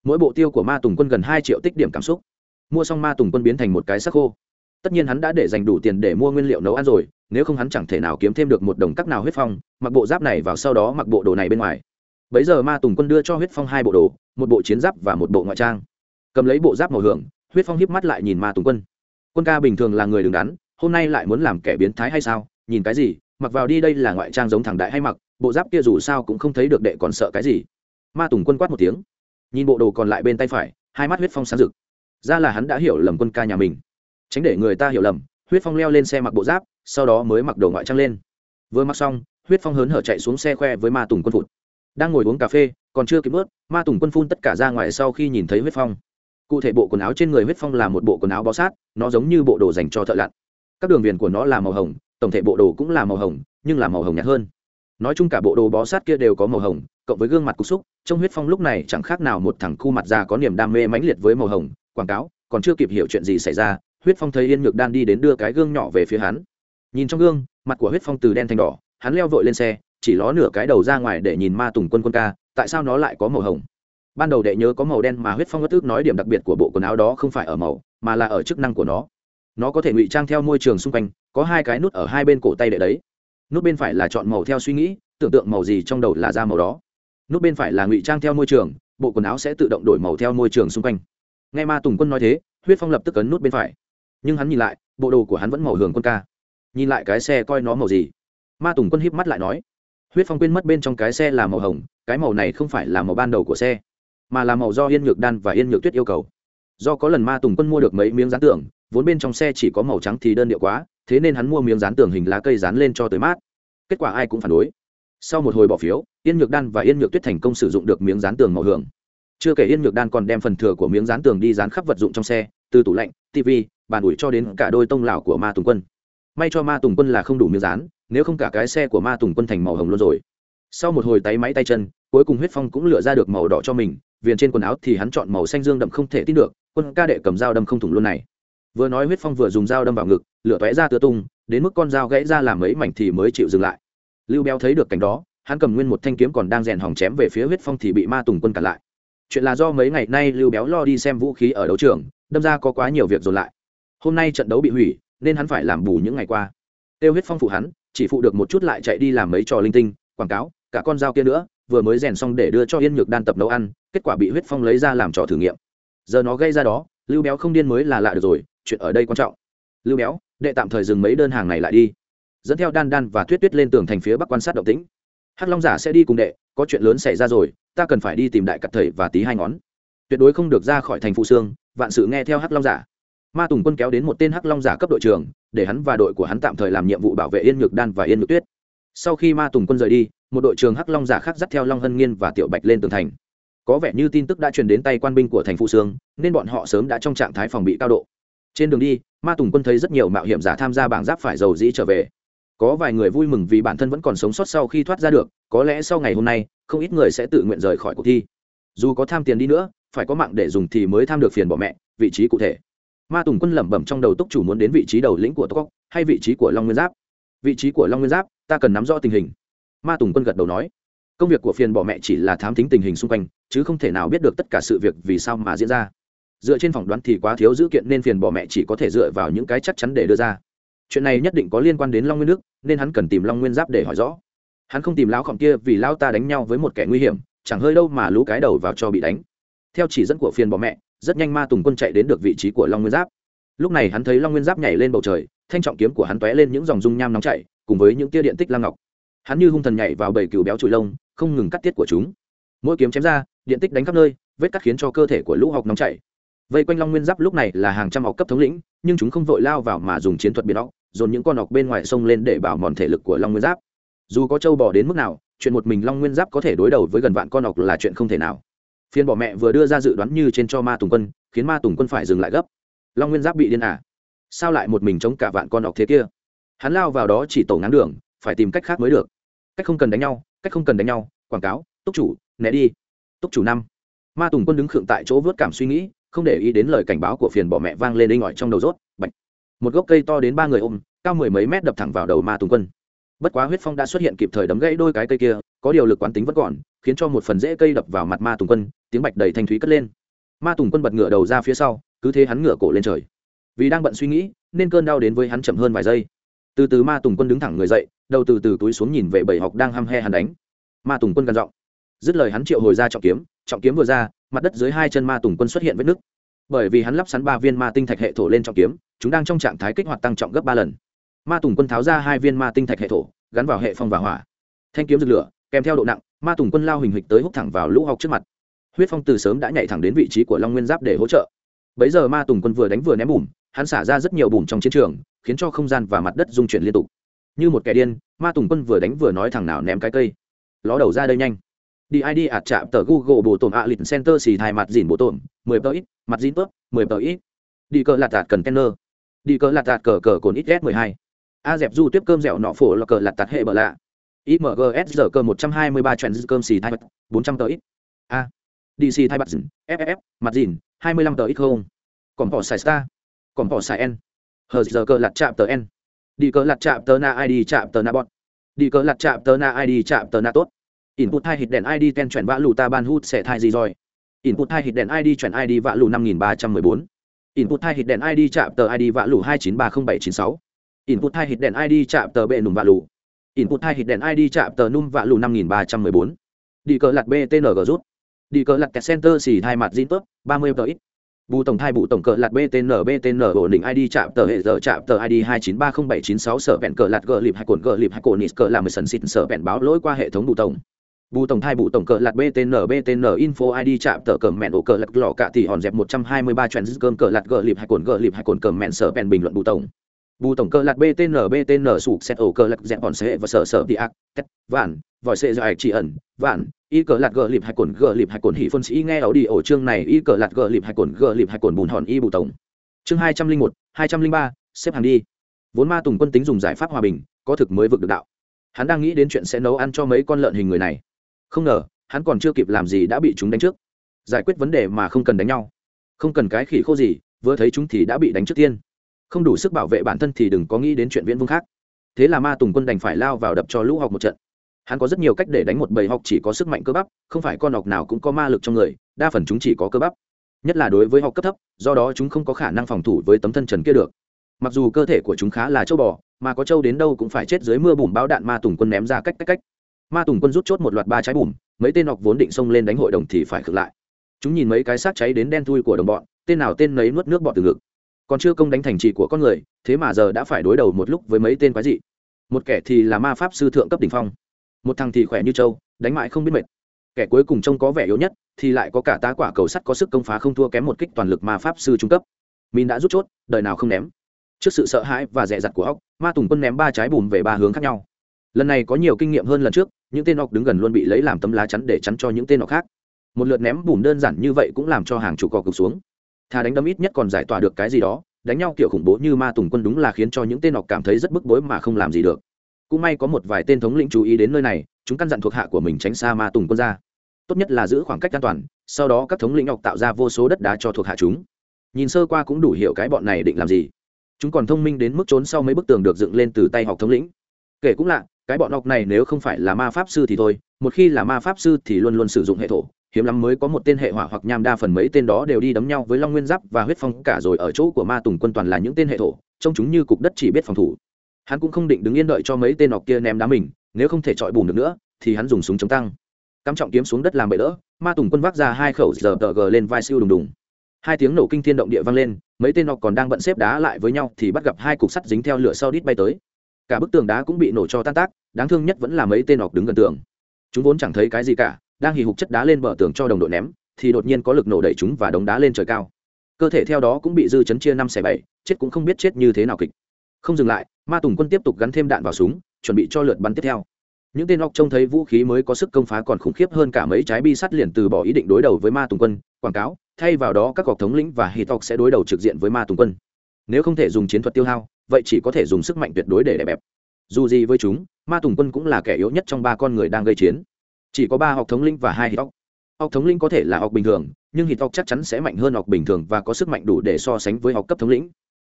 A: Mỗi bộ tiêu của ma tùng quân gần hai triệu tích điểm cảm xúc mua xong ma tùng quân biến thành một cái sắc khô. Tất nhiên hắn đã để dành đủ tiền để mua nguyên liệu nấu ăn rồi, nếu không hắn chẳng thể nào kiếm thêm được một đồng cắc nào huyết phong, mặc bộ giáp này vào sau đó mặc bộ đồ này bên ngoài. Bấy giờ ma tùng quân đưa cho huyết phong hai bộ đồ, một bộ chiến giáp và một bộ ngoại trang. Cầm lấy bộ giáp màu hưởng, huyết phong hiếp mắt lại nhìn ma tùng quân. Quân ca bình thường là người đứng đắn, hôm nay lại muốn làm kẻ biến thái hay sao? Nhìn cái gì? Mặc vào đi đây là ngoại trang giống thằng đại hay mặc, bộ giáp kia dù sao cũng không thấy được đệ còn sợ cái gì. Ma tùng quân quát một tiếng. Nhìn bộ đồ còn lại bên tay phải, hai mắt huyết phong sáng rực ra là hắn đã hiểu lầm quân ca nhà mình. Tránh để người ta hiểu lầm, huyết phong leo lên xe mặc bộ giáp, sau đó mới mặc đồ ngoại trang lên. Vừa mặc xong, huyết phong hớn hở chạy xuống xe khoe với ma tùng quân phụt. Đang ngồi uống cà phê, còn chưa kịp ướt ma tùng quân phun tất cả ra ngoài sau khi nhìn thấy huyết phong. Cụ thể bộ quần áo trên người huyết phong là một bộ quần áo bó sát, nó giống như bộ đồ dành cho thợ lặn. Các đường viền của nó là màu hồng, tổng thể bộ đồ cũng là màu hồng, nhưng là màu hồng nhạt hơn. Nói chung cả bộ đồ bó sát kia đều có màu hồng, cộng với gương mặt cục xúc trong huyết phong lúc này chẳng khác nào một thằng khu mặt già có niềm đam mê mãnh liệt với màu hồng quảng cáo, còn chưa kịp hiểu chuyện gì xảy ra, huyết phong thấy yên nhược đan đi đến đưa cái gương nhỏ về phía hắn. Nhìn trong gương, mặt của huyết phong từ đen thành đỏ, hắn leo vội lên xe, chỉ ló nửa cái đầu ra ngoài để nhìn ma tùng quân quân ca, tại sao nó lại có màu hồng? Ban đầu đệ nhớ có màu đen mà huyết phong bất tức nói điểm đặc biệt của bộ quần áo đó không phải ở màu, mà là ở chức năng của nó. Nó có thể ngụy trang theo môi trường xung quanh, có hai cái nút ở hai bên cổ tay đệ đấy. Nút bên phải là chọn màu theo suy nghĩ, tưởng tượng màu gì trong đầu là ra màu đó. Nút bên phải là ngụy trang theo môi trường, bộ quần áo sẽ tự động đổi màu theo môi trường xung quanh nghe ma tùng quân nói thế, huyết phong lập tức ấn nút bên phải. Nhưng hắn nhìn lại, bộ đồ của hắn vẫn màu hưởng quân ca. Nhìn lại cái xe coi nó màu gì? Ma tùng quân híp mắt lại nói, huyết phong quên mất bên trong cái xe là màu hồng, cái màu này không phải là màu ban đầu của xe, mà là màu do yên nhược đan và yên nhược tuyết yêu cầu. Do có lần ma tùng quân mua được mấy miếng dán tường, vốn bên trong xe chỉ có màu trắng thì đơn điệu quá, thế nên hắn mua miếng dán tường hình lá cây dán lên cho tới mát. Kết quả ai cũng phản đối. Sau một hồi bỏ phiếu, yên nhược đan và yên nhược tuyết thành công sử dụng được miếng dán tường màu hưởng chưa kể yên nhược đan còn đem phần thừa của miếng dán tường đi dán khắp vật dụng trong xe, từ tủ lạnh tv bàn ủi cho đến cả đôi tông lão của ma tùng quân. May cho ma tùng quân là không đủ miếng dán, nếu không cả cái xe của ma tùng quân thành màu hồng luôn rồi. Sau một hồi tay máy tay chân, cuối cùng huyết phong cũng lựa ra được màu đỏ cho mình, viền trên quần áo thì hắn chọn màu xanh dương đậm không thể tin được, quân ca đệ cầm dao đâm không thủng luôn này. Vừa nói huyết phong vừa dùng dao đâm vào ngực, lửa tóe ra tứa tung, đến mức con dao gãy ra làm mấy mảnh thì mới chịu dừng lại. Lưu béo thấy được cảnh đó, hắn cầm nguyên một thanh kiếm còn đang rèn hỏng chém về phía huyết phong thì bị ma tùng quân cản lại chuyện là do mấy ngày nay lưu béo lo đi xem vũ khí ở đấu trường, đâm ra có quá nhiều việc dồn lại. Hôm nay trận đấu bị hủy, nên hắn phải làm bù những ngày qua. Tiêu huyết phong phụ hắn, chỉ phụ được một chút lại chạy đi làm mấy trò linh tinh, quảng cáo, cả con dao kia nữa, vừa mới rèn xong để đưa cho yên nhược đan tập nấu ăn, kết quả bị huyết phong lấy ra làm trò thử nghiệm. Giờ nó gây ra đó, lưu béo không điên mới là lạ được rồi, chuyện ở đây quan trọng. Lưu béo, đệ tạm thời dừng mấy đơn hàng này lại đi. Dẫn theo đan đan và tuyết tuyết lên tường thành phía bắc quan sát động tĩnh. Hắc long giả sẽ đi cùng đệ, có chuyện lớn xảy ra rồi ta cần phải đi tìm đại cặt thầy và tí hai ngón. Tuyệt đối không được ra khỏi thành phụ sương vạn sự nghe theo hắc long giả. Ma tùng quân kéo đến một tên hắc long giả cấp đội trưởng, để hắn và đội của hắn tạm thời làm nhiệm vụ bảo vệ yên nhược đan và yên nhược tuyết. Sau khi ma tùng quân rời đi, một đội trưởng hắc long giả khác dắt theo long hân nghiên và tiểu bạch lên tường thành. Có vẻ như tin tức đã truyền đến tay quan binh của thành phụ sương nên bọn họ sớm đã trong trạng thái phòng bị cao độ. Trên đường đi, ma tùng quân thấy rất nhiều mạo hiểm giả tham gia bảng giáp phải giàu dĩ trở về. Có vài người vui mừng vì bản thân vẫn còn sống sót sau khi thoát ra được, có lẽ sau ngày hôm nay không ít người sẽ tự nguyện rời khỏi cuộc thi. Dù có tham tiền đi nữa, phải có mạng để dùng thì mới tham được phiền bỏ mẹ, vị trí cụ thể. Ma tùng quân lẩm bẩm trong đầu túc chủ muốn đến vị trí đầu lĩnh của tốc hay vị trí của long nguyên giáp? Vị trí của long nguyên giáp, ta cần nắm rõ tình hình. Ma tùng quân gật đầu nói. Công việc của phiền bỏ mẹ chỉ là thám thính tình hình xung quanh, chứ không thể nào biết được tất cả sự việc vì sao mà diễn ra. Dựa trên phỏng đoán thì quá thiếu dữ kiện nên phiền bỏ mẹ chỉ có thể dựa vào những cái chắc chắn để đưa ra. Chuyện này nhất định có liên quan đến long nguyên nước, nên hắn cần tìm long nguyên giáp để hỏi rõ hắn không tìm lão khổng kia vì lão ta đánh nhau với một kẻ nguy hiểm, chẳng hơi đâu mà lú cái đầu vào cho bị đánh. Theo chỉ dẫn của phiền bỏ mẹ, rất nhanh ma tùng quân chạy đến được vị trí của long nguyên giáp. Lúc này hắn thấy long nguyên giáp nhảy lên bầu trời, thanh trọng kiếm của hắn tóe lên những dòng dung nham nóng chảy, cùng với những tia điện tích lam ngọc. Hắn như hung thần nhảy vào bầy cừu béo trụi lông, không ngừng cắt tiết của chúng. Mỗi kiếm chém ra, điện tích đánh khắp nơi, vết cắt khiến cho cơ thể của lũ học nóng chảy. Vây quanh long nguyên giáp lúc này là hàng trăm học cấp thống lĩnh, nhưng chúng không vội lao vào mà dùng chiến thuật biến óc dồn những con ọc bên ngoài sông lên để bảo mòn thể lực của long nguyên giáp dù có châu bò đến mức nào, chuyện một mình long nguyên giáp có thể đối đầu với gần vạn con ọc là chuyện không thể nào. Phiên bỏ mẹ vừa đưa ra dự đoán như trên cho ma tùng quân, khiến ma tùng quân phải dừng lại gấp. Long nguyên giáp bị điên à? Sao lại một mình chống cả vạn con ọc thế kia? Hắn lao vào đó chỉ tổ ngắn đường, phải tìm cách khác mới được. Cách không cần đánh nhau, cách không cần đánh nhau, quảng cáo, túc chủ, né đi. Túc chủ năm. Ma tùng quân đứng khượng tại chỗ vớt cảm suy nghĩ, không để ý đến lời cảnh báo của phiền bỏ mẹ vang lên đinh ỏi trong đầu rốt, bạch. Một gốc cây to đến ba người ôm, cao mười mấy mét đập thẳng vào đầu ma tùng quân bất quá huyết phong đã xuất hiện kịp thời đấm gãy đôi cái cây kia, có điều lực quán tính vẫn còn, khiến cho một phần rễ cây đập vào mặt ma tùng quân, tiếng bạch đầy thanh thúy cất lên. Ma tùng quân bật ngựa đầu ra phía sau, cứ thế hắn ngựa cổ lên trời. Vì đang bận suy nghĩ, nên cơn đau đến với hắn chậm hơn vài giây. Từ từ ma tùng quân đứng thẳng người dậy, đầu từ từ túi xuống nhìn về bảy học đang hăm he hắn đánh. Ma tùng quân gần giọng. Dứt lời hắn triệu hồi ra trọng kiếm trọng kiếm vừa ra, mặt đất dưới hai chân ma tùng quân xuất hiện vết nứt. Bởi vì hắn lắp sắn ba viên ma tinh thạch hệ thổ lên trọng kiếm, chúng đang trong trạng thái kích hoạt tăng trọng gấp ba lần ma tùng quân tháo ra hai viên ma tinh thạch hệ thổ, gắn vào hệ phong và hỏa. Thanh kiếm rực lửa, kèm theo độ nặng, ma tùng quân lao hình hịch tới hút thẳng vào lũ học trước mặt. Huyết phong từ sớm đã nhảy thẳng đến vị trí của long nguyên giáp để hỗ trợ. Bấy giờ ma tùng quân vừa đánh vừa ném bùm, hắn xả ra rất nhiều bùm trong chiến trường, khiến cho không gian và mặt đất dung chuyển liên tục. Như một kẻ điên, ma tùng quân vừa đánh vừa nói thằng nào ném cái cây. Ló đầu ra đây nhanh. Đi id ạt chạm tờ google bộ tổn ạ, lịch center xì thai mặt dìn bộ tổn, mười tờ ít, mặt dìn tớp mười tờ ít. Đi cờ lạt tạt cần tenner. đi cờ lạt tạt cờ cờ cồn ít s mười hai a dẹp du tiếp cơm dẻo nọ phổ là cờ lạt tạt hệ bờ lạ. Imgs giờ cơ một trăm hai mươi ba chuyện cơm xì thai bốn trăm tờ ít. A. Dc thai bật dìn ff mặt dìn, hai mươi lăm tờ ít không? Còn bỏ xài star. Còn bỏ xài n. Hờ giờ cơ lạt chạm tờ n. Đi cờ lạt chạm tờ na id chạm tờ na bọt đi cờ lạt chạm tờ na id chạm tờ na tốt. Input hai hit đèn id ten chuyển vã lù ta ban hút sẽ thai gì rồi? Input hai hit đèn id chuyển id vã lù năm nghìn ba trăm mười bốn. Input hai hit đèn id chạm tờ id vã lù hai chín ba không bảy chín sáu input hai hit đèn id chạm tờ bệ nùm vạ lù. Input hai hit đèn id chạm tờ num vạ lù năm nghìn ba trăm mười bốn. Đi cờ lạt btng rút. Đi cờ lạt center xì hai mặt zin tốt ba mươi tờ ít. Bù tổng thai bù tổng cờ lạt btn btn ổn định id chạm tờ hệ giờ chạm tờ id hai chín ba không bảy chín sáu, sở vẹn cờ lạt gờ lịp hai cồn gờ lịp hai cồn nít cờ là mười sần xịt, sở vẹn báo lỗi qua hệ thống bù tổng. Bù tổng thai bù tổng cờ lạt btn btn info id chạm tờ cờ mẹn ổ cờ lạt lọ cả tỷ hòn dẹp một trăm hai mươi ba cơm cờ lạt gờ lịp hai cồn gờ lịp hai cồn cờ mẹn, sở vẹn bình luận bù tổng bù tổng cơ lạt btn btn sụp xét ổ cơ lạc dẹp bọn sệ và sở sở đi ác, tét, vạn, vòi sệ dài chỉ ẩn, vạn, y cờ lạt gờ lịp hai cồn, gờ lịp hai cồn hỉ phân sĩ nghe ảo đi ổ chương này, y cờ lạt gờ lịp hai cồn, gờ lịp hai cồn bùn hòn y bù tổng. Chương hai trăm linh một, hai trăm linh ba, xếp hàng đi. Vốn ma tùng quân tính dùng giải pháp hòa bình, có thực mới vực được đạo. Hắn đang nghĩ đến chuyện sẽ nấu ăn cho mấy con lợn hình người này. Không ngờ, hắn còn chưa kịp làm gì đã bị chúng đánh trước. Giải quyết vấn đề mà không cần đánh nhau. Không cần cái khỉ khô gì, vừa thấy chúng thì đã bị đánh trước tiên không đủ sức bảo vệ bản thân thì đừng có nghĩ đến chuyện viễn vương khác. Thế là ma tùng quân đành phải lao vào đập cho lũ học một trận. Hắn có rất nhiều cách để đánh một bầy học chỉ có sức mạnh cơ bắp, không phải con học nào cũng có ma lực trong người, đa phần chúng chỉ có cơ bắp. Nhất là đối với học cấp thấp, do đó chúng không có khả năng phòng thủ với tấm thân trần kia được. Mặc dù cơ thể của chúng khá là châu bò, mà có châu đến đâu cũng phải chết dưới mưa bùm bão đạn ma tùng quân ném ra cách cách cách. Ma tùng quân rút chốt một loạt ba trái bùm mấy tên học vốn định xông lên đánh hội đồng thì phải khực lại. Chúng nhìn mấy cái xác cháy đến đen thui của đồng bọn, tên nào tên nấy nuốt nước bọt từ ngực còn chưa công đánh thành trì của con người, thế mà giờ đã phải đối đầu một lúc với mấy tên quái dị. Một kẻ thì là ma pháp sư thượng cấp đ ỉ n h phong, một thằng thì khỏe như trâu, đánh mãi không biết mệt. Kẻ cuối cùng trông có vẻ yếu nhất thì lại có cả tá quả cầu sắt có sức công phá không thua kém một kích toàn lực ma pháp sư trung cấp. Min đã rút chốt, đời nào không ném. Trước sự sợ hãi và dè dặt của óc ma tùng quân ném ba trái bùm về ba hướng khác nhau. Lần này có nhiều kinh nghiệm hơn lần trước, những tên ọc đứng gần luôn bị lấy làm tấm lá chắn để chắn cho những tên ọc khác. Một lượt ném bùm đơn giản như vậy cũng làm cho hàng chục cò cực xuống thà đánh đấm ít nhất còn giải tỏa được cái gì đó, đánh nhau kiểu khủng bố như ma tùng quân đúng là khiến cho những tên ọc cảm thấy rất bức bối mà không làm gì được. Cũng may có một vài tên thống lĩnh chú ý đến nơi này, chúng căn dặn thuộc hạ của mình tránh xa ma tùng quân ra. Tốt nhất là giữ khoảng cách an toàn, sau đó các thống lĩnh ngọc tạo ra vô số đất đá cho thuộc hạ chúng. Nhìn sơ qua cũng đủ hiểu cái bọn này định làm gì. Chúng còn thông minh đến mức trốn sau mấy bức tường được dựng lên từ tay học thống lĩnh. Kể cũng lạ, cái bọn ngọc này nếu không phải là ma pháp sư thì thôi, một khi là ma pháp sư thì luôn luôn sử dụng hệ thổ hiếm lắm mới có một tên hệ hỏa hoặc nham đa phần mấy tên đó đều đi đấm nhau với long nguyên giáp và huyết phong cả rồi ở chỗ của ma tùng quân toàn là những tên hệ thổ, trông chúng như cục đất chỉ biết phòng thủ. Hắn cũng không định đứng yên đợi cho mấy tên nọc kia ném đá mình, nếu không thể chọi bùn được nữa, thì hắn dùng súng chống tăng. Cắm trọng kiếm xuống đất làm bệ đỡ ma tùng quân vác ra hai khẩu giờ tờ gờ lên vai siêu đùng đùng. Hai tiếng nổ kinh thiên động địa vang lên, mấy tên nọc còn đang bận xếp đá lại với nhau thì bắt gặp hai cục sắt dính theo lửa sau đít bay tới. Cả bức tường đá cũng bị nổ cho tan tác, đáng thương nhất vẫn là mấy tên nọc đứng gần tường. Chúng vốn chẳng thấy cái gì cả đang hì hục chất đá lên bờ tường cho đồng đội ném, thì đột nhiên có lực nổ đẩy chúng và đống đá lên trời cao. Cơ thể theo đó cũng bị dư chấn chia năm xẻ bảy, chết cũng không biết chết như thế nào kịch. Không dừng lại, ma tùng quân tiếp tục gắn thêm đạn vào súng, chuẩn bị cho lượt bắn tiếp theo. Những tên óc trông thấy vũ khí mới có sức công phá còn khủng khiếp hơn cả mấy trái bi sắt liền từ bỏ ý định đối đầu với ma tùng quân, quảng cáo, thay vào đó các cọc thống lĩnh và hì tộc sẽ đối đầu trực diện với ma tùng quân. Nếu không thể dùng chiến thuật tiêu hao, vậy chỉ có thể dùng sức mạnh tuyệt đối để đè bẹp. Dù gì với chúng, ma tùng quân cũng là kẻ yếu nhất trong ba con người đang gây chiến chỉ có ba học thống lĩnh và hai hít tộc học thống lĩnh có thể là học bình thường, nhưng hít tộc chắc chắn sẽ mạnh hơn học bình thường và có sức mạnh đủ để so sánh với học cấp thống lĩnh.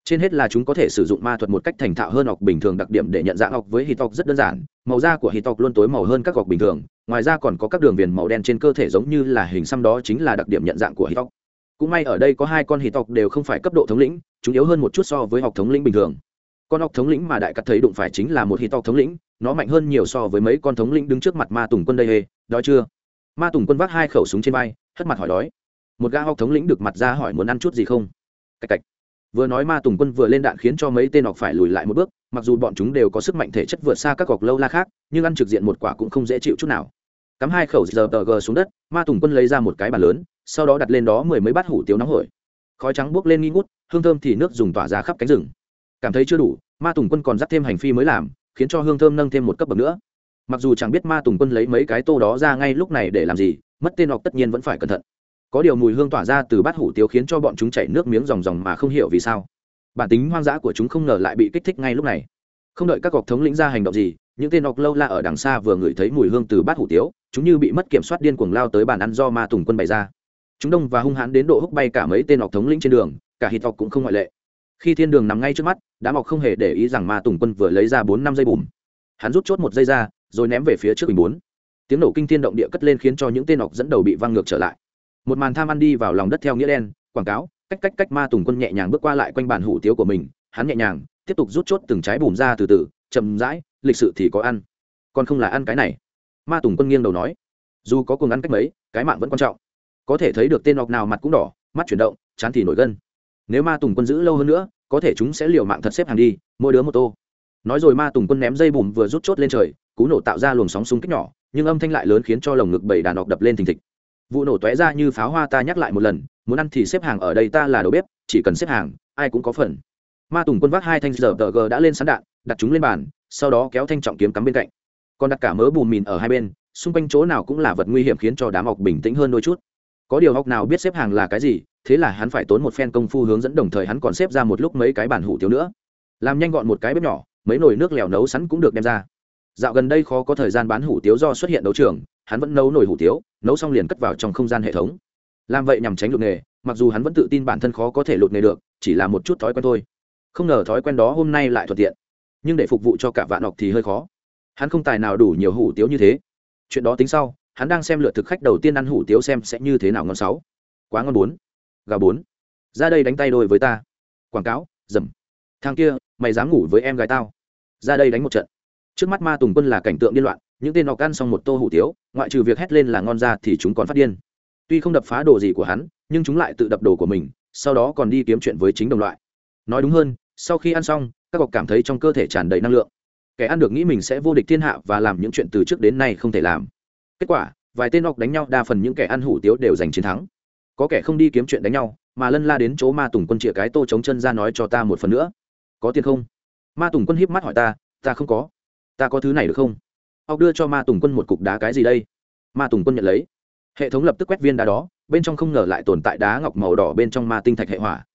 A: Trên hết là chúng có thể sử dụng ma thuật một cách thành thạo hơn học bình thường đặc điểm để nhận dạng học với hít học rất đơn giản. Màu da của hít học luôn tối màu hơn các học bình thường, ngoài ra còn có các đường viền màu đen trên cơ thể giống như là hình xăm đó chính là đặc điểm nhận dạng của hít học cũng may ở đây có hai con hít học đều không phải cấp độ thống lĩnh, chúng yếu hơn một chút so với học thống lĩnh bình thường. Con học thống lĩnh mà đại cắt thấy đụng phải chính là một hít học thống lĩnh nó mạnh hơn nhiều so với mấy con thống lĩnh đứng trước mặt ma tùng quân đây hê đói chưa? Ma tùng quân vác hai khẩu súng trên vai, hất mặt hỏi đói. Một gã học thống lĩnh được mặt ra hỏi muốn ăn chút gì không? Cạch cạch. Vừa nói ma tùng quân vừa lên đạn khiến cho mấy tên học phải lùi lại một bước, mặc dù bọn chúng đều có sức mạnh thể chất vượt xa các cọc lâu la khác, nhưng ăn trực diện một quả cũng không dễ chịu chút nào. Cắm hai khẩu giờ tờ gờ xuống đất, ma tùng quân lấy ra một cái bàn lớn, sau đó đặt lên đó mười mấy bát hủ tiếu nóng hổi. Khói trắng buốc lên nghi ngút, hương thơm thì nước dùng tỏa ra khắp cánh rừng. Cảm thấy chưa đủ, ma tùng quân còn dắt thêm hành phi mới làm khiến cho hương thơm nâng thêm một cấp bậc nữa. Mặc dù chẳng biết ma tùng quân lấy mấy cái tô đó ra ngay lúc này để làm gì, mất tên học tất nhiên vẫn phải cẩn thận. Có điều mùi hương tỏa ra từ bát hủ tiếu khiến cho bọn chúng chảy nước miếng ròng ròng mà không hiểu vì sao. Bản tính hoang dã của chúng không ngờ lại bị kích thích ngay lúc này. Không đợi các cọc thống lĩnh ra hành động gì, những tên học lâu la ở đằng xa vừa ngửi thấy mùi hương từ bát hủ tiếu, chúng như bị mất kiểm soát điên cuồng lao tới bàn ăn do ma tùng quân bày ra. Chúng đông và hung hãn đến độ húc bay cả mấy tên học thống lĩnh trên đường, cả hít ọc cũng không ngoại lệ khi thiên đường nằm ngay trước mắt, đám ọc không hề để ý rằng ma tùng quân vừa lấy ra bốn năm dây bùm. Hắn rút chốt một dây ra, rồi ném về phía trước bình bốn. Tiếng nổ kinh thiên động địa cất lên khiến cho những tên ọc dẫn đầu bị văng ngược trở lại. Một màn tham ăn đi vào lòng đất theo nghĩa đen, quảng cáo, cách cách cách ma tùng quân nhẹ nhàng bước qua lại quanh bàn hủ tiếu của mình, hắn nhẹ nhàng, tiếp tục rút chốt từng trái bùm ra từ từ, chậm rãi, lịch sự thì có ăn. Còn không là ăn cái này. Ma tùng quân nghiêng đầu nói, dù có cùng ăn cách mấy, cái mạng vẫn quan trọng. Có thể thấy được tên ngọc nào mặt cũng đỏ, mắt chuyển động, chán thì nổi gân nếu ma tùng quân giữ lâu hơn nữa, có thể chúng sẽ liều mạng thật xếp hàng đi, mỗi đứa một tô. Nói rồi ma tùng quân ném dây bùm vừa rút chốt lên trời, cú nổ tạo ra luồng sóng súng kích nhỏ, nhưng âm thanh lại lớn khiến cho lồng ngực bảy đàn đọc đập lên thình thịch. Vụ nổ tóe ra như pháo hoa ta nhắc lại một lần, muốn ăn thì xếp hàng ở đây ta là đầu bếp, chỉ cần xếp hàng, ai cũng có phần. Ma tùng quân vác hai thanh giờ tờ g đã lên sẵn đạn, đặt chúng lên bàn, sau đó kéo thanh trọng kiếm cắm bên cạnh. Còn đặt cả mớ bùn mìn ở hai bên, xung quanh chỗ nào cũng là vật nguy hiểm khiến cho đám ọc bình tĩnh hơn đôi chút. Có điều ọc nào biết xếp hàng là cái gì thế là hắn phải tốn một phen công phu hướng dẫn đồng thời hắn còn xếp ra một lúc mấy cái bàn hủ tiếu nữa. Làm nhanh gọn một cái bếp nhỏ, mấy nồi nước lèo nấu sẵn cũng được đem ra. Dạo gần đây khó có thời gian bán hủ tiếu do xuất hiện đấu trường, hắn vẫn nấu nồi hủ tiếu, nấu xong liền cất vào trong không gian hệ thống. Làm vậy nhằm tránh lụt nghề, mặc dù hắn vẫn tự tin bản thân khó có thể lụt nghề được, chỉ là một chút thói quen thôi. Không ngờ thói quen đó hôm nay lại thuận tiện. Nhưng để phục vụ cho cả vạn học thì hơi khó. Hắn không tài nào đủ nhiều hủ tiếu như thế. Chuyện đó tính sau, hắn đang xem lượt thực khách đầu tiên ăn hủ tiếu xem sẽ như thế nào ngon sáu. Quá ngon bốn gà bốn. Ra đây đánh tay đôi với ta. Quảng cáo, dầm. Thằng kia, mày dám ngủ với em gái tao. Ra đây đánh một trận. Trước mắt ma tùng quân là cảnh tượng điên loạn, những tên họ ăn xong một tô hủ tiếu, ngoại trừ việc hét lên là ngon ra thì chúng còn phát điên. Tuy không đập phá đồ gì của hắn, nhưng chúng lại tự đập đồ của mình, sau đó còn đi kiếm chuyện với chính đồng loại. Nói đúng hơn, sau khi ăn xong, các cọc cảm thấy trong cơ thể tràn đầy năng lượng. Kẻ ăn được nghĩ mình sẽ vô địch thiên hạ và làm những chuyện từ trước đến nay không thể làm. Kết quả, vài tên ọc đánh nhau đa phần những kẻ ăn hủ tiếu đều giành chiến thắng có kẻ không đi kiếm chuyện đánh nhau, mà lân la đến chỗ ma tùng quân chĩa cái tô chống chân ra nói cho ta một phần nữa. Có tiền không? Ma tùng quân híp mắt hỏi ta ta không có. Ta có thứ này được không? Ốc đưa cho ma tùng quân một cục đá cái gì đây? Ma tùng quân nhận lấy. Hệ thống lập tức quét viên đá đó, bên trong không ngờ lại tồn tại đá ngọc màu đỏ bên trong ma tinh thạch hệ hỏa.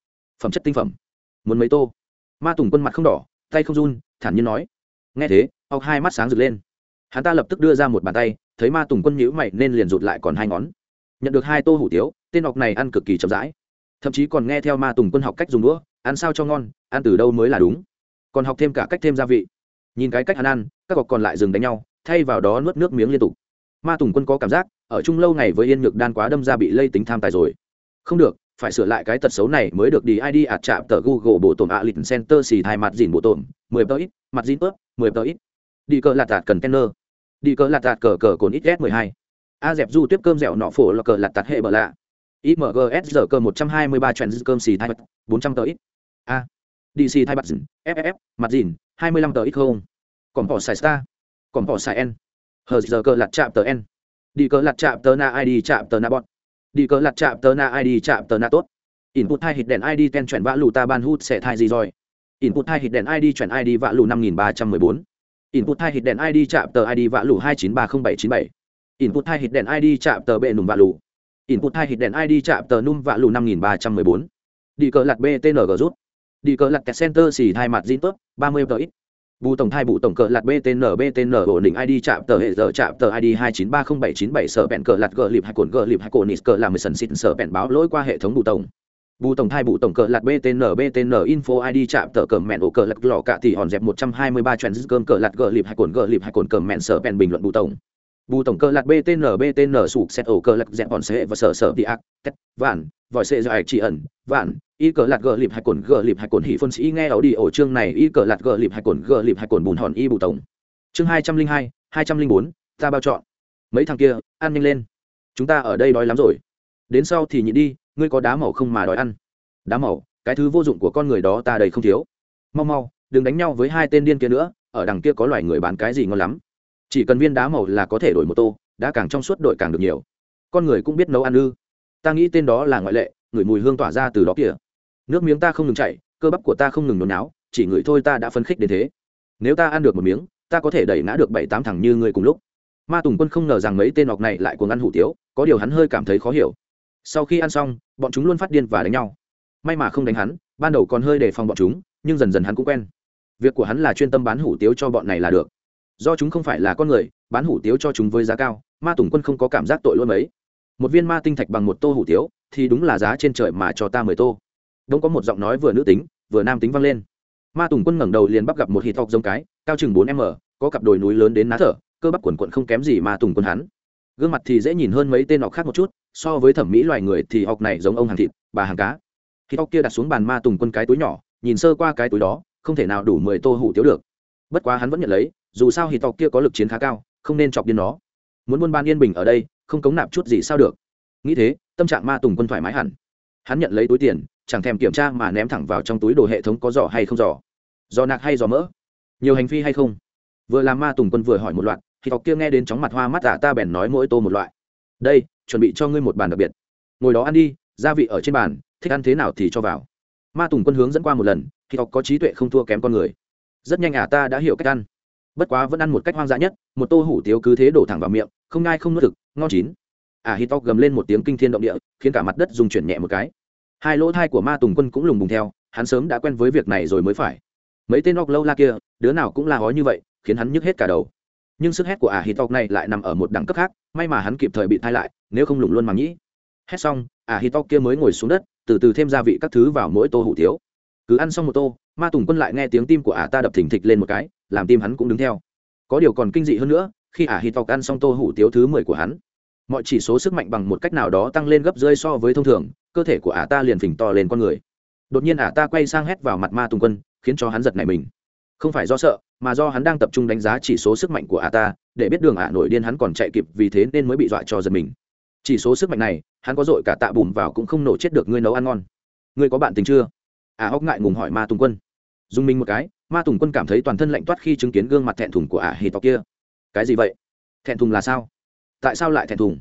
A: Phẩm chất tinh phẩm. Muốn mấy tô? Ma tùng quân mặt không đỏ, tay không run, thản nhiên nói. Nghe thế ốc hai mắt sáng rực lên. Hắn ta lập tức đưa ra một bàn tay, thấy ma tùng quân nhữ mày nên liền rụt lại còn hai ngón. Nhận được hai tô hủ tiếu tên học này ăn cực kỳ chậm rãi. Thậm chí còn nghe theo ma tùng quân học cách dùng đũa ăn sao cho ngon ăn từ đâu mới là đúng. Còn học thêm cả cách thêm gia vị. Nhìn cái cách hắn ăn các cọc còn lại dừng đánh nhau thay vào đó nuốt nước miếng liên tục. Ma tùng quân có cảm giác ở chung lâu ngày với yên nhược đan quá đâm ra bị lây tính tham tài rồi. Không được phải sửa lại cái tật xấu này mới được đi id ạt chạm tờ google bộ tổn ạ lịch center xì thai mặt dìn bộ tổn mười tờ ít mặt dìn tớp mười tờ ít. Đi cờ lạt tạt cần tenner, đi cờ lạt tạt cờ cờ cồn ít s mười hai. A dẹp du tiếp cơm dẻo nọ phổ là cờ lạt tạt hệ bờ lạ imgs giờ cơ 123 chuyển cơm xì thai bật 400 tờ ít. A. Dc thai bật dìn Fff, mặt dìn hai mươi lăm tờ ít không. Còn bỏ xài star. Còn bỏ xài n. Hờ giờ cơ lặt chạm tờ n. Đi cơ lặt chạm tờ na id chạm tờ na bọn. đi cơ lặt chạm tờ na id chạm tờ na tốt. Input hai hit đèn id ten chuyển vã lù ta ban hút sẽ thai gì rồi? Input hai hit đèn id chuyển id vã lù năm nghìn ba trăm mười bốn. Input hai hit đèn id chạm tờ id vã lù hai chín ba không bảy chín bảy. Input hai hit đèn id chạm tờ bệ nùng vã lù input hai hit đèn id chạm tờ num vạ lù năm nghìn ba trăm mười bốn. Đi cờ lạt btng rút. Đi cờ lạt kẹt center xì hai mặt zin tốt ba mươi tờ ít. Bù tổng thai bù tổng cờ lạt btn btn ổn định id chạm tờ hệ giờ chạm tờ id hai chín ba không bảy chín bảy sở bẹn cờ lạt gờ lịp hai cồn gờ lịp hai cồn nít cờ làm mười sần xịt sở bẹn báo lỗi qua hệ thống bù tổng. Bù tổng thai bù tổng cờ lạt btn btn info id chạm tờ cờ mẹn ổ cờ lạt lò cạ thì hòn dẹp một trăm hai mươi ba trend cơm cờ lạt gờ lịp hai cồn gờ lịp hai cồn cờ mẹn sở bẹn bình luận bù tổng bù tổng cơ lạt btn btn sụp xét ổ cơ lạc dẹp bọn sệ và sở sở đi ác, tét, vạn, vòi xe dài chỉ ẩn, vạn, y cờ lạt gờ lịp hai cồn, gờ lịp hai cồn hỉ phân sĩ nghe ảo đi ổ chương này, y cờ lạt gờ lịp hai cồn, gờ lịp hai cồn bùn hòn y bù tổng. Chương hai trăm linh hai hai trăm linh bốn, ta bao chọn. Mấy thằng kia, ăn nhanh lên. Chúng ta ở đây đói lắm rồi. Đến sau thì nhịn đi, ngươi có đá màu không mà đói ăn. Đá màu, cái thứ vô dụng của con người đó ta đầy không thiếu. Mau mau, đừng đánh nhau với hai tên điên kia nữa, ở đằng kia có loài người bán cái gì ngon lắm chỉ cần viên đá màu là có thể đổi một tô đã càng trong suốt đội càng được nhiều. Con người cũng biết nấu ăn ư. Ta nghĩ tên đó là ngoại lệ ngửi mùi hương tỏa ra từ đó kìa. Nước miếng ta không ngừng chạy cơ bắp của ta không ngừng nôn náo, chỉ ngửi thôi ta đã phấn khích đến thế. Nếu ta ăn được một miếng, ta có thể đẩy ngã được bảy tám thằng như ngươi cùng lúc. Ma tùng quân không ngờ rằng mấy tên ngọc này lại cuồng ăn hủ tiếu, có điều hắn hơi cảm thấy khó hiểu. Sau khi ăn xong, bọn chúng luôn phát điên và đánh nhau. May mà không đánh hắn, ban đầu còn hơi đề phòng bọn chúng, nhưng dần dần hắn cũng quen. Việc của hắn là chuyên tâm bán hủ tiếu cho bọn này là được do chúng không phải là con người, bán hủ tiếu cho chúng với giá cao, ma tùng quân không có cảm giác tội luôn mấy. Một viên ma tinh thạch bằng một tô hủ tiếu, thì đúng là giá trên trời mà cho ta mười tô. Đông có một giọng nói vừa nữ tính, vừa nam tính vang lên. Ma tùng quân ngẩng đầu liền bắt gặp một hít thọc giống cái, cao chừng bốn m có cặp đồi núi lớn đến ná thở, cơ bắp quần quận không kém gì ma tùng quân hắn. Gương mặt thì dễ nhìn hơn mấy tên họ khác một chút, so với thẩm mỹ loài người thì học này giống ông hàng thịt, bà hàng cá. Hít thọc kia đặt xuống bàn ma tùng quân cái túi nhỏ, nhìn sơ qua cái túi đó, không thể nào đủ mười tô hủ tiếu được bất quá hắn vẫn nhận lấy, dù sao hì tộc kia có lực chiến khá cao, không nên chọc điên nó. Muốn buôn ban yên bình ở đây, không cống nạp chút gì sao được. Nghĩ thế, tâm trạng ma tùng quân thoải mái hẳn. Hắn nhận lấy túi tiền, chẳng thèm kiểm tra mà ném thẳng vào trong túi đồ hệ thống có giỏ hay không giỏ. Giò nạc hay giò mỡ? Nhiều hành phi hay không? Vừa làm ma tùng quân vừa hỏi một loạt thì tộc kia nghe đến chóng mặt hoa mắt tạ ta bèn nói mỗi tô một loại. Đây, chuẩn bị cho ngươi một bàn đặc biệt. Ngồi đó ăn đi, gia vị ở trên bàn, thích ăn thế nào thì cho vào. Ma tùng quân hướng dẫn qua một lần thì tộc có trí tuệ không thua kém con người rất nhanh à ta đã hiểu cách ăn. Bất quá vẫn ăn một cách hoang dã nhất, một tô hủ tiếu cứ thế đổ thẳng vào miệng, không ngai không nuốt thực ngon chín. À hít tóc gầm lên một tiếng kinh thiên động địa, khiến cả mặt đất dùng chuyển nhẹ một cái. Hai lỗ thai của ma tùng quân cũng lùng bùng theo, hắn sớm đã quen với việc này rồi mới phải. Mấy tên óc lâu la kia, đứa nào cũng la hói như vậy, khiến hắn nhức hết cả đầu. Nhưng sức hét của ả hít tóc này lại nằm ở một đẳng cấp khác, may mà hắn kịp thời bị thai lại, nếu không lùng luôn mà nghĩ. Hét xong ả hít tóc kia mới ngồi xuống đất, từ từ thêm gia vị các thứ vào mỗi tô hủ tiếu cứ ăn xong một tô, ma tùng quân lại nghe tiếng tim của ả ta đập thình thịch lên một cái, làm tim hắn cũng đứng theo. Có điều còn kinh dị hơn nữa, khi ả hít tóc ăn xong tô hủ tiếu thứ mười của hắn, mọi chỉ số sức mạnh bằng một cách nào đó tăng lên gấp rơi so với thông thường, cơ thể của ả ta liền phình to lên con người. Đột nhiên ả ta quay sang hét vào mặt ma tùng quân, khiến cho hắn giật này mình. Không phải do sợ, mà do hắn đang tập trung đánh giá chỉ số sức mạnh của ả ta, để biết đường ả nổi điên hắn còn chạy kịp vì thế nên mới bị dọa cho giật mình. Chỉ số sức mạnh này, hắn có dội cả tạ bùm vào cũng không nổ chết được ngươi nấu ăn ngon. Ngươi có bạn tình chưa? À, ả hóc ngại ngùng hỏi ma tùng quân. Dùng mình một cái, ma tùng quân cảm thấy toàn thân lạnh toát khi chứng kiến gương mặt thẹn thùng của ả hì tóc kia. Cái gì vậy? Thẹn thùng là sao? Tại sao lại thẹn thùng?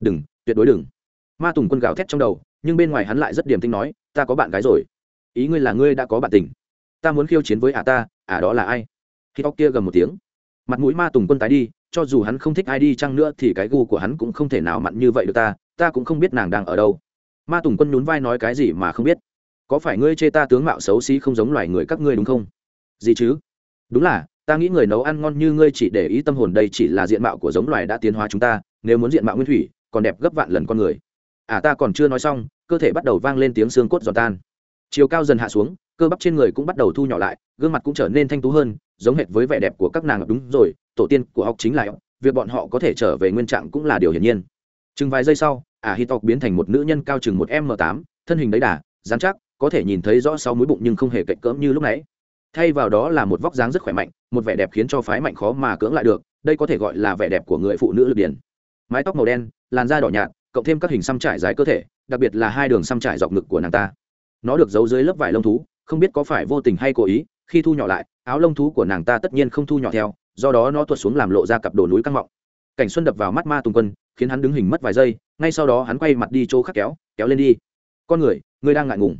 A: Đừng, tuyệt đối đừng. Ma tùng quân gào thét trong đầu, nhưng bên ngoài hắn lại rất điềm tinh nói, ta có bạn gái rồi. Ý ngươi là ngươi đã có bạn tình. Ta muốn khiêu chiến với ả ta ả đó là ai? Khi tóc kia gầm một tiếng. Mặt mũi ma tùng quân tái đi, cho dù hắn không thích ai đi chăng nữa thì cái gu của hắn cũng không thể nào mặn như vậy được ta ta cũng không biết nàng đang ở đâu. Ma tùng quân nhún vai nói cái gì mà không biết có phải ngươi chê ta tướng mạo xấu xí không giống loài người các ngươi đúng không? Gì chứ? Đúng là, ta nghĩ người nấu ăn ngon như ngươi chỉ để ý tâm hồn đây chỉ là diện mạo của giống loài đã tiến hóa chúng ta, nếu muốn diện mạo nguyên thủy, còn đẹp gấp vạn lần con người. À ta còn chưa nói xong, cơ thể bắt đầu vang lên tiếng xương cốt giòn tan. Chiều cao dần hạ xuống, cơ bắp trên người cũng bắt đầu thu nhỏ lại, gương mặt cũng trở nên thanh tú hơn, giống hệt với vẻ đẹp của các nàng đúng rồi, tổ tiên của học chính là việc bọn họ có thể trở về nguyên trạng cũng là điều hiển nhiên. Chừng vài giây sau ả hít tộc biến thành một nữ nhân cao chừng một m tám, thân hình đấy đà, dán chắc có thể nhìn thấy rõ sau mũi bụng nhưng không hề cạnh cỡm như lúc nãy. Thay vào đó là một vóc dáng rất khỏe mạnh, một vẻ đẹp khiến cho phái mạnh khó mà cưỡng lại được, đây có thể gọi là vẻ đẹp của người phụ nữ lực điển. Mái tóc màu đen, làn da đỏ nhạt, cộng thêm các hình xăm trải dài cơ thể, đặc biệt là hai đường xăm trải dọc ngực của nàng ta. Nó được giấu dưới lớp vải lông thú, không biết có phải vô tình hay cố ý, khi thu nhỏ lại, áo lông thú của nàng ta tất nhiên không thu nhỏ theo, do đó nó tuột xuống làm lộ ra cặp đồ núi căng mọng. Cảnh xuân đập vào mắt ma tùng quân, khiến hắn đứng hình mất vài giây, ngay sau đó hắn quay mặt đi chỗ khắc kéo kéo lên đi. Con người ngươi đang ngại ngùng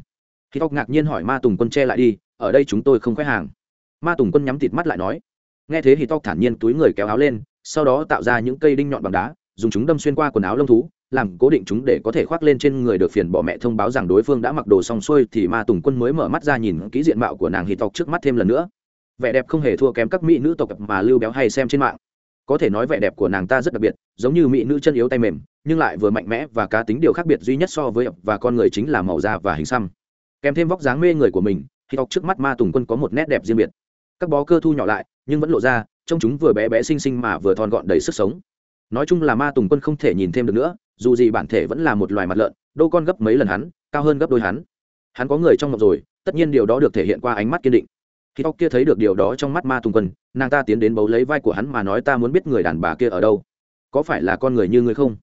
A: khi tóc ngạc nhiên hỏi ma tùng quân che lại đi, ở đây chúng tôi không khoe hàng. Ma tùng quân nhắm thịt mắt lại nói. Nghe thế thì tóc thản nhiên túi người kéo áo lên, sau đó tạo ra những cây đinh nhọn bằng đá, dùng chúng đâm xuyên qua quần áo lông thú, làm cố định chúng để có thể khoác lên trên người được phiền bỏ mẹ thông báo rằng đối phương đã mặc đồ xong xuôi thì ma tùng quân mới mở mắt ra nhìn kỹ diện mạo của nàng hì tộc trước mắt thêm lần nữa. Vẻ đẹp không hề thua kém các mỹ nữ tộc mà lưu béo hay xem trên mạng. Có thể nói vẻ đẹp của nàng ta rất đặc biệt, giống như mỹ nữ chân yếu tay mềm, nhưng lại vừa mạnh mẽ và cá tính điều khác biệt duy nhất so với và con người chính là màu da và hình xăm kèm thêm vóc dáng mê người của mình thì tộc trước mắt ma tùng quân có một nét đẹp riêng biệt. Các bó cơ thu nhỏ lại, nhưng vẫn lộ ra, trông chúng vừa bé bé xinh xinh mà vừa thon gọn đầy sức sống. Nói chung là ma tùng quân không thể nhìn thêm được nữa, dù gì bản thể vẫn là một loài mặt lợn, đô con gấp mấy lần hắn, cao hơn gấp đôi hắn. Hắn có người trong ngọc rồi, tất nhiên điều đó được thể hiện qua ánh mắt kiên định. Khi tóc kia thấy được điều đó trong mắt ma tùng quân, nàng ta tiến đến bấu lấy vai của hắn mà nói ta muốn biết người đàn bà kia ở đâu. Có phải là con người như người không?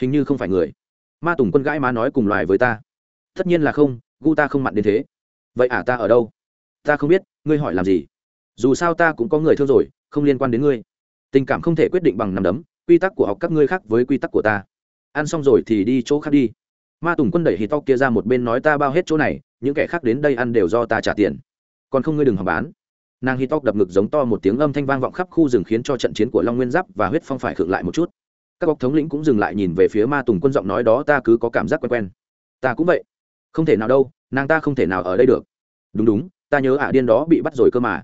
A: Hình như không phải người. Ma tùng quân gãi má nói cùng loài với ta. Tất nhiên là không gu ta không mặn đến thế. Vậy à ta ở đâu? Ta không biết, ngươi hỏi làm gì? Dù sao ta cũng có người thương rồi, không liên quan đến ngươi. Tình cảm không thể quyết định bằng nằm đấm, quy tắc của học các ngươi khác với quy tắc của ta. Ăn xong rồi thì đi chỗ khác đi. Ma tùng quân đẩy hì to kia ra một bên nói ta bao hết chỗ này, những kẻ khác đến đây ăn đều do ta trả tiền. Còn không ngươi đừng hòng bán. Nàng hì to đập ngực giống to một tiếng âm thanh vang vọng khắp khu rừng khiến cho trận chiến của long nguyên giáp và huyết phong phải khựng lại một chút. Các bọc thống lĩnh cũng dừng lại nhìn về phía ma tùng quân giọng nói đó, ta cứ có cảm giác quen quen. Ta cũng vậy không thể nào đâu, nàng ta không thể nào ở đây được. Đúng đúng, ta nhớ ả điên đó bị bắt rồi cơ mà.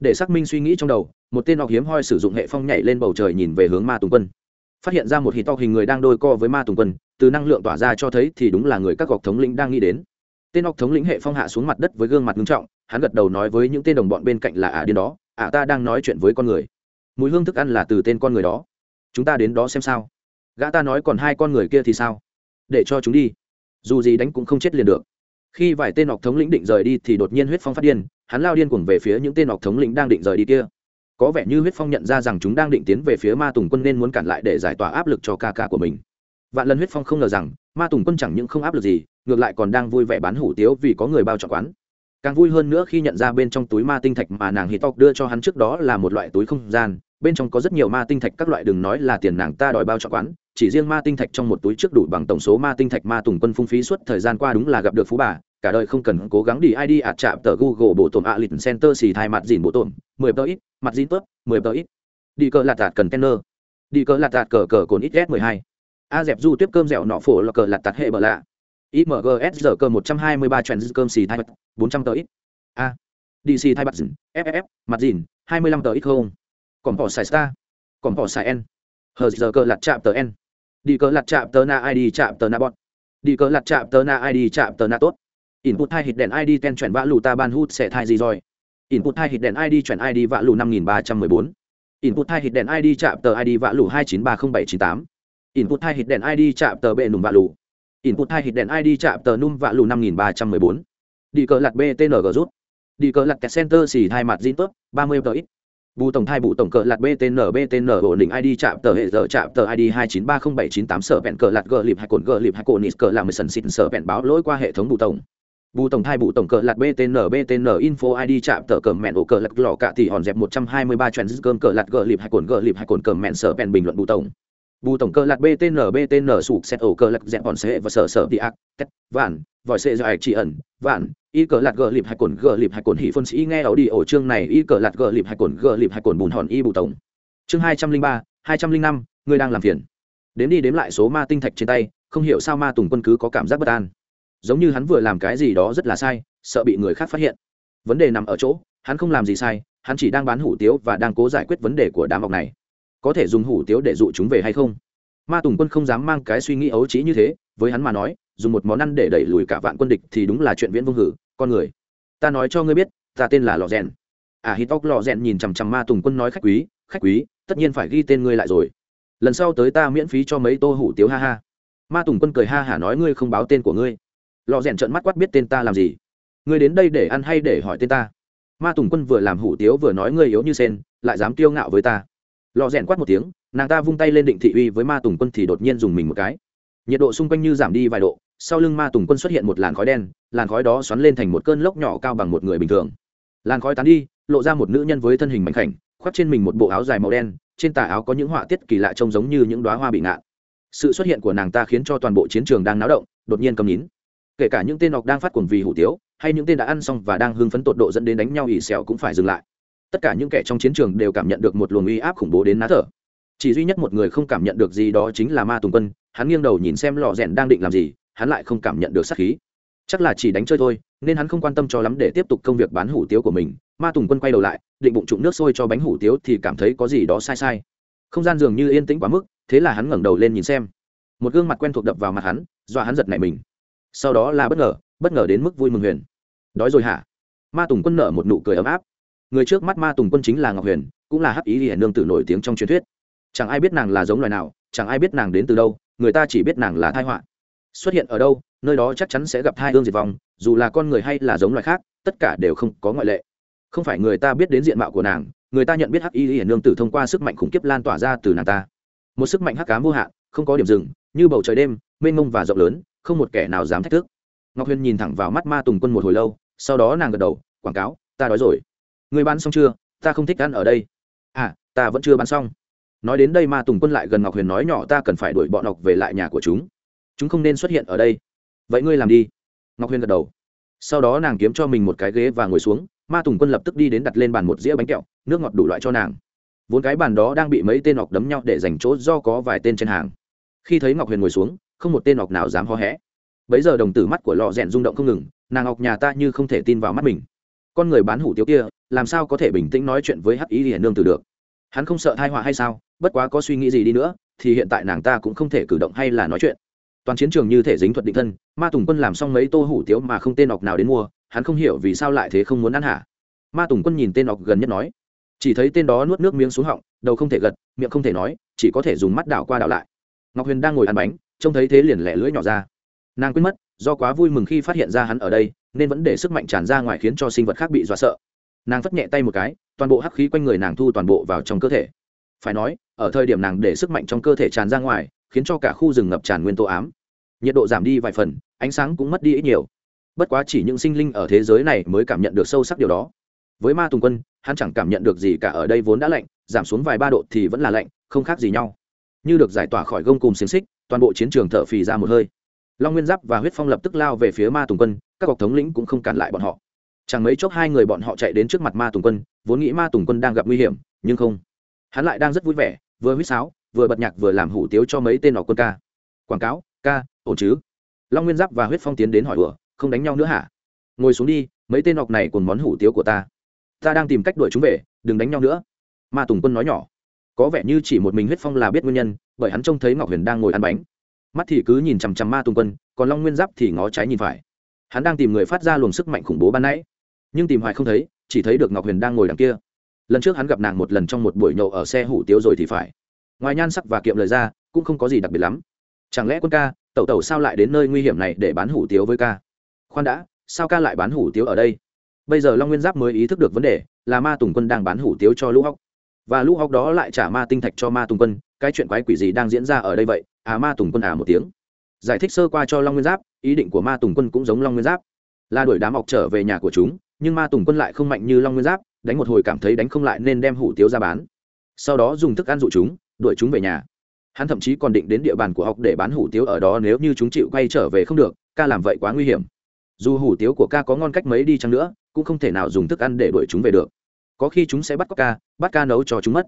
A: Để xác minh suy nghĩ trong đầu, một tên học hiếm hoi sử dụng hệ phong nhảy lên bầu trời nhìn về hướng ma tùng quân. Phát hiện ra một hít to hình người đang đôi co với ma tùng quân, từ năng lượng tỏa ra cho thấy thì đúng là người các gọc thống lĩnh đang nghĩ đến. Tên học thống lĩnh hệ phong hạ xuống mặt đất với gương mặt nghiêm trọng, hắn gật đầu nói với những tên đồng bọn bên cạnh là ả điên đó, ả ta đang nói chuyện với con người. Mùi hương thức ăn là từ tên con người đó. Chúng ta đến đó xem sao. Gã ta nói còn hai con người kia thì sao? Để cho chúng đi dù gì đánh cũng không chết liền được. Khi vài tên học thống lĩnh định rời đi thì đột nhiên huyết phong phát điên, hắn lao điên cuồng về phía những tên học thống lĩnh đang định rời đi kia. Có vẻ như huyết phong nhận ra rằng chúng đang định tiến về phía ma tùng quân nên muốn cản lại để giải tỏa áp lực cho ca ca của mình. Vạn lần huyết phong không ngờ rằng, ma tùng quân chẳng những không áp lực gì, ngược lại còn đang vui vẻ bán hủ tiếu vì có người bao chọn quán. Càng vui hơn nữa khi nhận ra bên trong túi ma tinh thạch mà nàng hít tóc đưa cho hắn trước đó là một loại túi không gian, bên trong có rất nhiều ma tinh thạch các loại đừng nói là tiền nàng ta đòi bao chọn quán chỉ riêng ma tinh thạch trong một túi trước đủ bằng tổng số ma tinh thạch ma tùng quân phung phí suốt thời gian qua đúng là gặp được phú bà, cả đời không cần cố gắng đi id ạt chạm tờ google bộ tổn ạ lịch center xì thai mặt dìn bộ tổn, mười tờ ít, mặt dìn tớp, mười tờ ít. Đi cờ lạt tạt cần tenner đi cờ lạt tạt cờ cờ cồn ít s mười hai. A dẹp du tiếp cơm dẻo nọ phổ là cờ lạt tạt hệ bờ lạ. Imgs giờ cơ một trăm hai mươi ba trend cơm xì thai mặt, bốn trăm tờ ít. A. Dc thai mặt dìn ff mặt dìn, hai mươi lăm tờ ít không. Còn bỏ xài star. Còn bỏ xài n. Hờ giờ cơ lạt chạm tờ n đi cờ lạt chạm tờ na id chạm tờ na bọn đi cờ lạt chạm tờ na id chạm tờ na tốt. Input hai hít đèn id ten chuyển vã lù ta ban hút sẽ thai gì rồi? Input hai hít đèn id chuyển id vã lù năm nghìn ba trăm mười bốn. Input hai hít đèn id chạm tờ id vã lù hai chín ba không bảy chín tám. Input hai hít đèn id chạm tờ bệ nùng vã lù. Input hai hít đèn id chạm tờ num vã lù năm nghìn ba trăm mười bốn. Đi cờ lạt btng rút. Đi cờ lạt center xì hai mặt zin tốt ba mươi tờ ít bù tổng thai bù tổng cờ lạt btn btn ổn định id chạm tờ hệ giờ, chạm tờ id hai chín ba không bảy chín tám, sở vẹn cờ lạt gờ lịp hai cồn gờ lịp hai cồn nít cờ làm mười sần Xịn, sở vẹn báo lỗi qua hệ thống bù tổng. Bù tổng thai bù tổng cờ lạt btn btn info id chạm tờ cờ mẹn ổ cờ lạt lò cạ thì hòn dẹp một trăm hai mươi ba trend cơm cờ lạt gờ lịp hai cồn gờ lịp hai cồn cờ mẹn, sở vẹn bình luận bù tổng. Bù tổng cờ lạt btn btn sụp xét ổ cờ lạt dẹp hòn xe và sở sở đi ác, tét, vạn, vòi xe dài chỉ ẩn, vạn y cờ lạt gờ lịp hai cồn, gờ lịp hai cồn hỉ phân sĩ nghe ấu đi ổ chương này, y cờ lạt gờ lịp hai cồn, gờ lịp hai cồn bùn hòn y bù tổng. Chương hai trăm linh ba, hai trăm linh năm, người đang làm phiền. Đếm đi đếm lại số ma tinh thạch trên tay, không hiểu sao ma tùng quân cứ có cảm giác bất an. Giống như hắn vừa làm cái gì đó rất là sai, sợ bị người khác phát hiện. Vấn đề nằm ở chỗ, hắn không làm gì sai, hắn chỉ đang bán hủ tiếu và đang cố giải quyết vấn đề của đám học này. Có thể dùng hủ tiếu để dụ chúng về hay không? Ma tùng quân không dám mang cái suy nghĩ ấu trí như thế, với hắn mà nói, dùng một món ăn để đẩy lùi cả vạn quân địch thì đúng là chuyện viễn vương hử con người. Ta nói cho ngươi biết, ta tên là lò rèn. À hít tóc lò rèn nhìn chằm chằm ma tùng quân nói khách quý khách quý, tất nhiên phải ghi tên ngươi lại rồi. Lần sau tới ta miễn phí cho mấy tô hủ tiếu ha ha. Ma tùng quân cười ha hả nói ngươi không báo tên của ngươi. Lò rèn trợn mắt quát biết tên ta làm gì. Ngươi đến đây để ăn hay để hỏi tên ta? Ma tùng quân vừa làm hủ tiếu vừa nói ngươi yếu như sen, lại dám kiêu ngạo với ta. Lò rèn quát một tiếng, nàng ta vung tay lên định thị uy với ma tùng quân thì đột nhiên dùng mình một cái. Nhiệt độ xung quanh như giảm đi vài độ sau lưng ma tùng quân xuất hiện một làn khói đen, làn khói đó xoắn lên thành một cơn lốc nhỏ cao bằng một người bình thường. Làn khói tán đi, lộ ra một nữ nhân với thân hình mảnh khảnh, khoác trên mình một bộ áo dài màu đen, trên tà áo có những họa tiết kỳ lạ trông giống như những đoá hoa bị ngạn. Sự xuất hiện của nàng ta khiến cho toàn bộ chiến trường đang náo động, đột nhiên cầm nín. Kể cả những tên nọc đang phát cuồng vì hủ tiếu, hay những tên đã ăn xong và đang hưng phấn tột độ dẫn đến đánh nhau ỉ xèo cũng phải dừng lại. Tất cả những kẻ trong chiến trường đều cảm nhận được một luồng uy áp khủng bố đến ná thở. Chỉ duy nhất một người không cảm nhận được gì đó chính là ma tùng quân, hắn nghiêng đầu nhìn xem lò rèn đang định làm gì hắn lại không cảm nhận được sát khí. Chắc là chỉ đánh chơi thôi, nên hắn không quan tâm cho lắm để tiếp tục công việc bán hủ tiếu của mình. Ma tùng quân quay đầu lại, định bụng trụng nước sôi cho bánh hủ tiếu thì cảm thấy có gì đó sai sai. Không gian dường như yên tĩnh quá mức, thế là hắn ngẩng đầu lên nhìn xem. Một gương mặt quen thuộc đập vào mặt hắn, dọa hắn giật nảy mình. Sau đó là bất ngờ bất ngờ đến mức vui mừng huyền. Đói rồi hả? Ma tùng quân nở một nụ cười ấm áp. Người trước mắt ma tùng quân chính là ngọc huyền, cũng là hắc ý hiển nương tử nổi tiếng trong truyền thuyết. Chẳng ai biết nàng là giống loài nào, chẳng ai biết nàng đến từ đâu, người ta chỉ biết nàng là thai họa xuất hiện ở đâu, nơi đó chắc chắn sẽ gặp thai hương diệt vong, dù là con người hay là giống loài khác, tất cả đều không có ngoại lệ. Không phải người ta biết đến diện mạo của nàng, người ta nhận biết hắc y hiển nương tử thông qua sức mạnh khủng khiếp lan tỏa ra từ nàng ta. Một sức mạnh hắc cám vô hạn, không có điểm dừng, như bầu trời đêm, mênh mông và rộng lớn, không một kẻ nào dám thách thức. Ngọc huyền nhìn thẳng vào mắt ma tùng quân một hồi lâu, sau đó nàng gật đầu, quảng cáo, ta đói rồi. Người bán xong chưa? Ta không thích ăn ở đây. À ta vẫn chưa bán xong. Nói đến đây ma tùng quân lại gần ngọc huyền nói, nhỏ, ta cần phải đuổi bọn ngọc về lại nhà của chúng chúng không nên xuất hiện ở đây. Vậy ngươi làm đi. Ngọc huyền gật đầu. Sau đó nàng kiếm cho mình một cái ghế và ngồi xuống, ma tùng quân lập tức đi đến đặt lên bàn một dĩa bánh kẹo, nước ngọt đủ loại cho nàng. Vốn cái bàn đó đang bị mấy tên ngọc đấm nhau để dành chỗ do có vài tên trên hàng. Khi thấy ngọc huyền ngồi xuống, không một tên ngọc nào dám ho hẽ bấy giờ đồng tử mắt của lò rèn rung động không ngừng, nàng ngọc nhà ta như không thể tin vào mắt mình. Con người bán hủ tiếu kia, làm sao có thể bình tĩnh nói chuyện với hắc ý hiển nương từ được? Hắn không sợ thai họa hay sao? Bất quá có suy nghĩ gì đi nữa, thì hiện tại nàng ta cũng không thể cử động hay là nói chuyện toàn chiến trường như thể dính thuật định thân, ma tùng quân làm xong mấy tô hủ tiếu mà không tên ọc nào đến mua, hắn không hiểu vì sao lại thế không muốn ăn hả? Ma tùng quân nhìn tên ọc gần nhất nói, chỉ thấy tên đó nuốt nước miếng xuống họng, đầu không thể gật, miệng không thể nói, chỉ có thể dùng mắt đảo qua đảo lại. Ngọc huyền đang ngồi ăn bánh, trông thấy thế liền lẻ lưỡi nhỏ ra. Nàng quên mất, do quá vui mừng khi phát hiện ra hắn ở đây, nên vẫn để sức mạnh tràn ra ngoài khiến cho sinh vật khác bị dọa sợ. Nàng phất nhẹ tay một cái, toàn bộ hắc khí quanh người nàng thu toàn bộ vào trong cơ thể. Phải nói, ở thời điểm nàng để sức mạnh trong cơ thể tràn ra ngoài, khiến cho cả khu rừng ngập tràn nguyên tố ám nhiệt độ giảm đi vài phần, ánh sáng cũng mất đi ít nhiều. Bất quá chỉ những sinh linh ở thế giới này mới cảm nhận được sâu sắc điều đó. Với ma tùng quân, hắn chẳng cảm nhận được gì cả ở đây vốn đã lạnh, giảm xuống vài ba độ thì vẫn là lạnh, không khác gì nhau. Như được giải tỏa khỏi gông cùng xiềng xích, toàn bộ chiến trường thở phì ra một hơi. Long nguyên giáp và huyết phong lập tức lao về phía ma tùng quân, các cọc thống lĩnh cũng không cản lại bọn họ. Chẳng mấy chốc hai người bọn họ chạy đến trước mặt ma tùng quân, vốn nghĩ ma tùng quân đang gặp nguy hiểm, nhưng không. Hắn lại đang rất vui vẻ, vừa huýt sáo, vừa bật nhạc vừa làm hủ tiếu cho mấy tên họ quân ca. Quảng cáo, ca ổn chứ? Long nguyên giáp và huyết phong tiến đến hỏi ủa không đánh nhau nữa hả? Ngồi xuống đi, mấy tên học này còn món hủ tiếu của ta. Ta đang tìm cách đuổi chúng về, đừng đánh nhau nữa. Ma tùng quân nói nhỏ. Có vẻ như chỉ một mình huyết phong là biết nguyên nhân, bởi hắn trông thấy ngọc huyền đang ngồi ăn bánh. Mắt thì cứ nhìn chằm chằm ma tùng quân, còn long nguyên giáp thì ngó trái nhìn phải. Hắn đang tìm người phát ra luồng sức mạnh khủng bố ban nãy. Nhưng tìm hoài không thấy, chỉ thấy được ngọc huyền đang ngồi đằng kia. Lần trước hắn gặp nàng một lần trong một buổi nhậu ở xe hủ tiếu rồi thì phải. Ngoài nhan sắc và kiệm lời ra, cũng không có gì đặc biệt lắm. Chẳng lẽ quân ca tẩu tẩu sao lại đến nơi nguy hiểm này để bán hủ tiếu với ca? Khoan đã, sao ca lại bán hủ tiếu ở đây? Bây giờ long nguyên giáp mới ý thức được vấn đề, là ma tùng quân đang bán hủ tiếu cho lũ hóc. Và lũ hóc đó lại trả ma tinh thạch cho ma tùng quân, cái chuyện quái quỷ gì đang diễn ra ở đây vậy? À ma tùng quân à một tiếng. Giải thích sơ qua cho long nguyên giáp, ý định của ma tùng quân cũng giống long nguyên giáp. Là đuổi đám ọc trở về nhà của chúng, nhưng ma tùng quân lại không mạnh như long nguyên giáp, đánh một hồi cảm thấy đánh không lại nên đem hủ tiếu ra bán. Sau đó dùng thức ăn dụ chúng, đuổi chúng về nhà hắn thậm chí còn định đến địa bàn của học để bán hủ tiếu ở đó nếu như chúng chịu quay trở về không được, ca làm vậy quá nguy hiểm. Dù hủ tiếu của ca có ngon cách mấy đi chăng nữa, cũng không thể nào dùng thức ăn để đuổi chúng về được. Có khi chúng sẽ bắt cóc ca, bắt ca nấu cho chúng mất.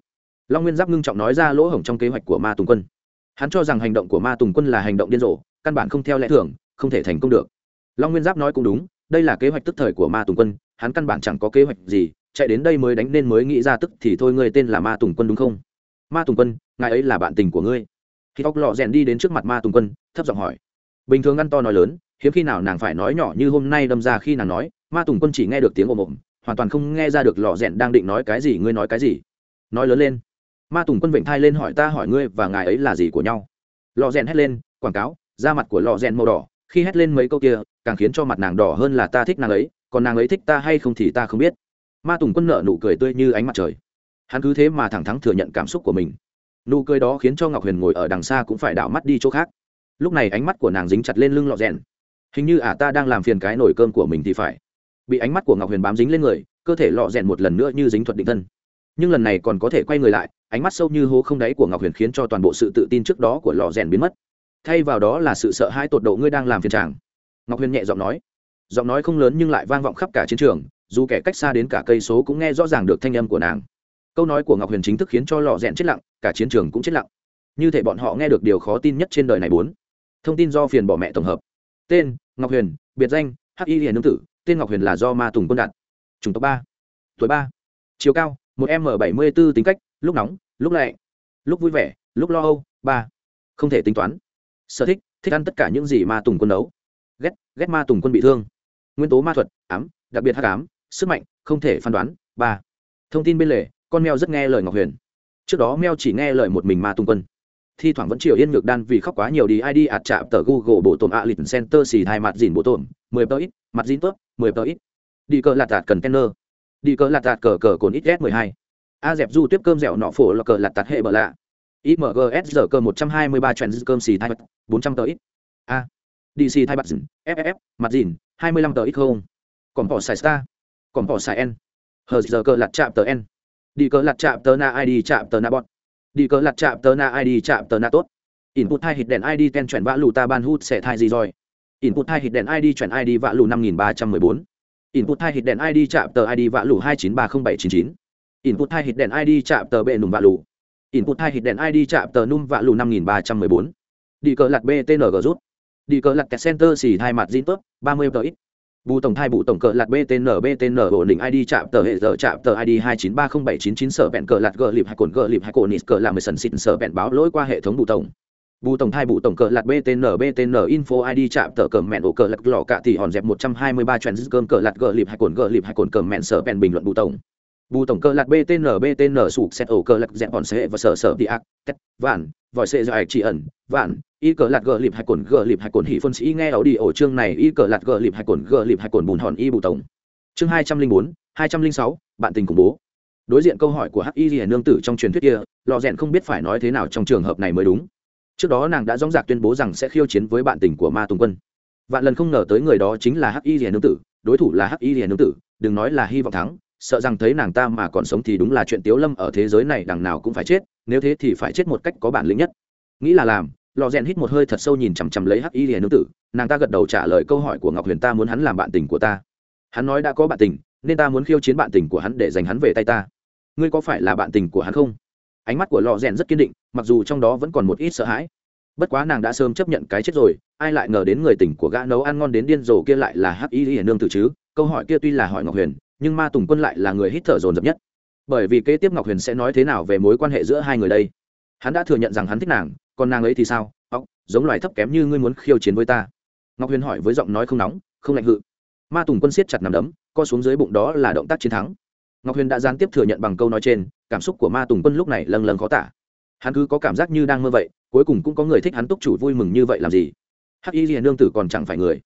A: Long nguyên giáp ngưng trọng nói ra lỗ hổng trong kế hoạch của ma tùng quân. Hắn cho rằng hành động của ma tùng quân là hành động điên rồ, căn bản không theo lẽ thường, không thể thành công được. Long nguyên giáp nói cũng đúng, đây là kế hoạch tức thời của ma tùng quân, hắn căn bản chẳng có kế hoạch gì, chạy đến đây mới đánh nên mới nghĩ ra tức thì thôi người tên là ma tùng quân đúng không? Ma tùng quân, ngài ấy là bạn tình của ngươi. Khi tóc lọ rèn đi đến trước mặt ma tùng quân, thấp giọng hỏi. Bình thường ăn to nói lớn, hiếm khi nào nàng phải nói nhỏ như hôm nay đâm ra khi nàng nói, ma tùng quân chỉ nghe được tiếng ồm ồm, hoàn toàn không nghe ra được lọ rèn đang định nói cái gì, ngươi nói cái gì? Nói lớn lên, ma tùng quân vịnh thai lên hỏi ta hỏi ngươi và ngài ấy là gì của nhau? Lọ rèn hét lên, quảng cáo, da mặt của lọ rèn màu đỏ. Khi hét lên mấy câu kia, càng khiến cho mặt nàng đỏ hơn là ta thích nàng ấy, còn nàng ấy thích ta hay không thì ta không biết. Ma tùng quân nợ nụ cười tươi như ánh mặt trời hắn cứ thế mà thẳng thắn thừa nhận cảm xúc của mình. Nụ cười đó khiến cho ngọc huyền ngồi ở đằng xa cũng phải đảo mắt đi chỗ khác. Lúc này ánh mắt của nàng dính chặt lên lưng lọ rèn. Hình như ả ta đang làm phiền cái nổi cơm của mình thì phải. Bị ánh mắt của ngọc huyền bám dính lên người, cơ thể lọ rèn một lần nữa như dính thuật định thân. Nhưng lần này còn có thể quay người lại, ánh mắt sâu như hố không đáy của ngọc huyền khiến cho toàn bộ sự tự tin trước đó của Lọ rèn biến mất. Thay vào đó là sự sợ hãi tột độ ngươi đang làm phiền chàng. Ngọc huyền nhẹ giọng nói. Giọng nói không lớn nhưng lại vang vọng khắp cả chiến trường, dù kẻ cách xa đến cả cây số cũng nghe rõ ràng được thanh âm của nàng câu nói của ngọc huyền chính thức khiến cho lò rèn chết lặng, cả chiến trường cũng chết lặng. Như thể bọn họ nghe được điều khó tin nhất trên đời này bốn. Thông tin do phiền bỏ mẹ tổng hợp. Tên, ngọc huyền, biệt danh hắc y hiền nương tử, tên ngọc huyền là do ma tùng quân đặt chủng tộc ba. Tuổi ba. Chiều cao, một m bảy mươi b ố tính cách, lúc nóng, lúc lạnh, lúc vui vẻ, lúc lo âu, ba. Không thể tính toán. Sở thích thích ăn tất cả những gì ma tùng quân nấu. Ghét ghét ma tùng quân bị thương. Nguyên tố ma thuật, ám, đặc biệt hắc ám, sức mạnh, không thể phán đoán, ba. Thông tin bên lề con mèo rất nghe lời ngọc huyền. Trước đó mèo chỉ nghe lời một mình ma tung quân. Thi thoảng vẫn chiều yên ngược đan vì khóc quá nhiều đi id ạt chạm tờ google bộ tổm a lịch center xì hai mặt dìn bộ tổm mười tờ ít, mặt dìn tớp, mười tờ ít. Đi cờ lạt tạt cần tenner đi cờ lạt tạt cờ cờ cồn ít s mười hai. A dẹp du tiếp cơm dẻo nọ phổ là cờ lạt tạt hệ bờ lạ. Imgs giờ cơ một trăm hai mươi ba chuyện cơm xì thai bốn trăm tờ ít. A. Dc thai mặt dìn ff mặt dìn, hai mươi lăm tờ ít không. Còn bỏ xài star. Còn bỏ xài n. Hờ giờ cơ lạt chạm tờ n đi cờ lạt chạm tờ na id chạm tờ na bọt, đi cờ lặt chạm tờ na id chạm tờ na tốt. Input hai hít đèn id ten chuyển vã lù ta ban hút sẽ thai gì rồi? Input hai hít đèn id chuyển id vã lù năm nghìn ba trăm mười bốn. Input hai hít đèn id chạm tờ id vã lù hai chín ba không bảy chín chín. Input hai hít đèn id chạm tờ bệ nùm vã lù. Input hai hít đèn id chạm tờ num vã lù năm nghìn ba trăm mười bốn. Đi cờ lặt btng rút. Đi cờ lặt center xì hai mặt zin tốt ba mươi tờ ít bù tổng thai bù tổng cờ lạt btn btn ổn định id chạm tờ hệ giờ chạm tờ id hai chín ba không bảy chín chín sở bẹn cờ lạt gờ lịp hai cồn gờ lịp hai cồn nít cờ làm mười sần xịn sở bẹn báo lỗi qua hệ thống bù tổng. Bù tổng thai bù tổng cờ lạt btn btn info id chạm tờ cờ mẹn ổ cờ lạt lò cả thì hòn dẹp một trăm hai mươi ba chuyện cơm cờ lạt gờ lịp hai cồn gờ lịp hai cồn cờ mẹn sở bẹn bình luận bù tổng bù tổng cơ lạc btn btn sụp xét ổ cơ lạc dẹp bọn xe và sở sở đi ác, tét, vạn, vòi xe dài chỉ ẩn, vạn, y cờ lạc gờ lịp hai cồn, gờ lịp hai cồn hỉ phân sĩ nghe ảo đi ổ chương này, y cờ lạc gờ lịp hai cồn, gờ lịp hai cồn bùn hòn y bù tổng. Chương hai trăm linh bốn, hai trăm linh sáu, bạn tình cùng bố. Đối diện câu hỏi của hắc y nương tử trong truyền thuyết kia, lò rèn không biết phải nói thế nào trong trường hợp này mới đúng. Trước đó nàng đã dóng dạc tuyên bố rằng sẽ khiêu chiến với bạn tình của ma tùng quân. Vạn lần không ngờ tới người đó chính là hắc y nương tử, đối thủ là hắc y nương tử, đừng nói là hy vọng thắng sợ rằng thấy nàng ta mà còn sống thì đúng là chuyện tiếu lâm ở thế giới này đằng nào cũng phải chết, nếu thế thì phải chết một cách có bản lĩnh nhất. Nghĩ là làm, lò rèn hít một hơi thật sâu nhìn chằm chằm lấy hắc y hiền nữ tử, nàng ta gật đầu trả lời câu hỏi của ngọc huyền ta muốn hắn làm bạn tình của ta. Hắn nói đã có bạn tình, nên ta muốn khiêu chiến bạn tình của hắn để giành hắn về tay ta. Ngươi có phải là bạn tình của hắn không? Ánh mắt của lò rèn rất kiên định, mặc dù trong đó vẫn còn một ít sợ hãi. Bất quá nàng đã sớm chấp nhận cái chết rồi, ai lại ngờ đến người tình của gã nấu ăn ngon đến điên rồ kia lại là hắc y hiền nương tử chứ? Câu hỏi kia tuy là hỏi ngọc huyền nhưng ma tùng quân lại là người hít thở dồn dập nhất. Bởi vì kế tiếp ngọc huyền sẽ nói thế nào về mối quan hệ giữa hai người đây? Hắn đã thừa nhận rằng hắn thích nàng, còn nàng ấy thì sao? Óc giống loài thấp kém như ngươi muốn khiêu chiến với ta. Ngọc huyền hỏi với giọng nói không nóng, không lạnh hự. Ma tùng quân siết chặt nằm đấm, co xuống dưới bụng đó là động tác chiến thắng. Ngọc huyền đã gián tiếp thừa nhận bằng câu nói trên, cảm xúc của ma tùng quân lúc này lâng lâng khó tả. Hắn cứ có cảm giác như đang mơ vậy, cuối cùng cũng có người thích hắn túc chủ vui mừng như vậy làm gì? Hắc y liền nương tử còn chẳng phải người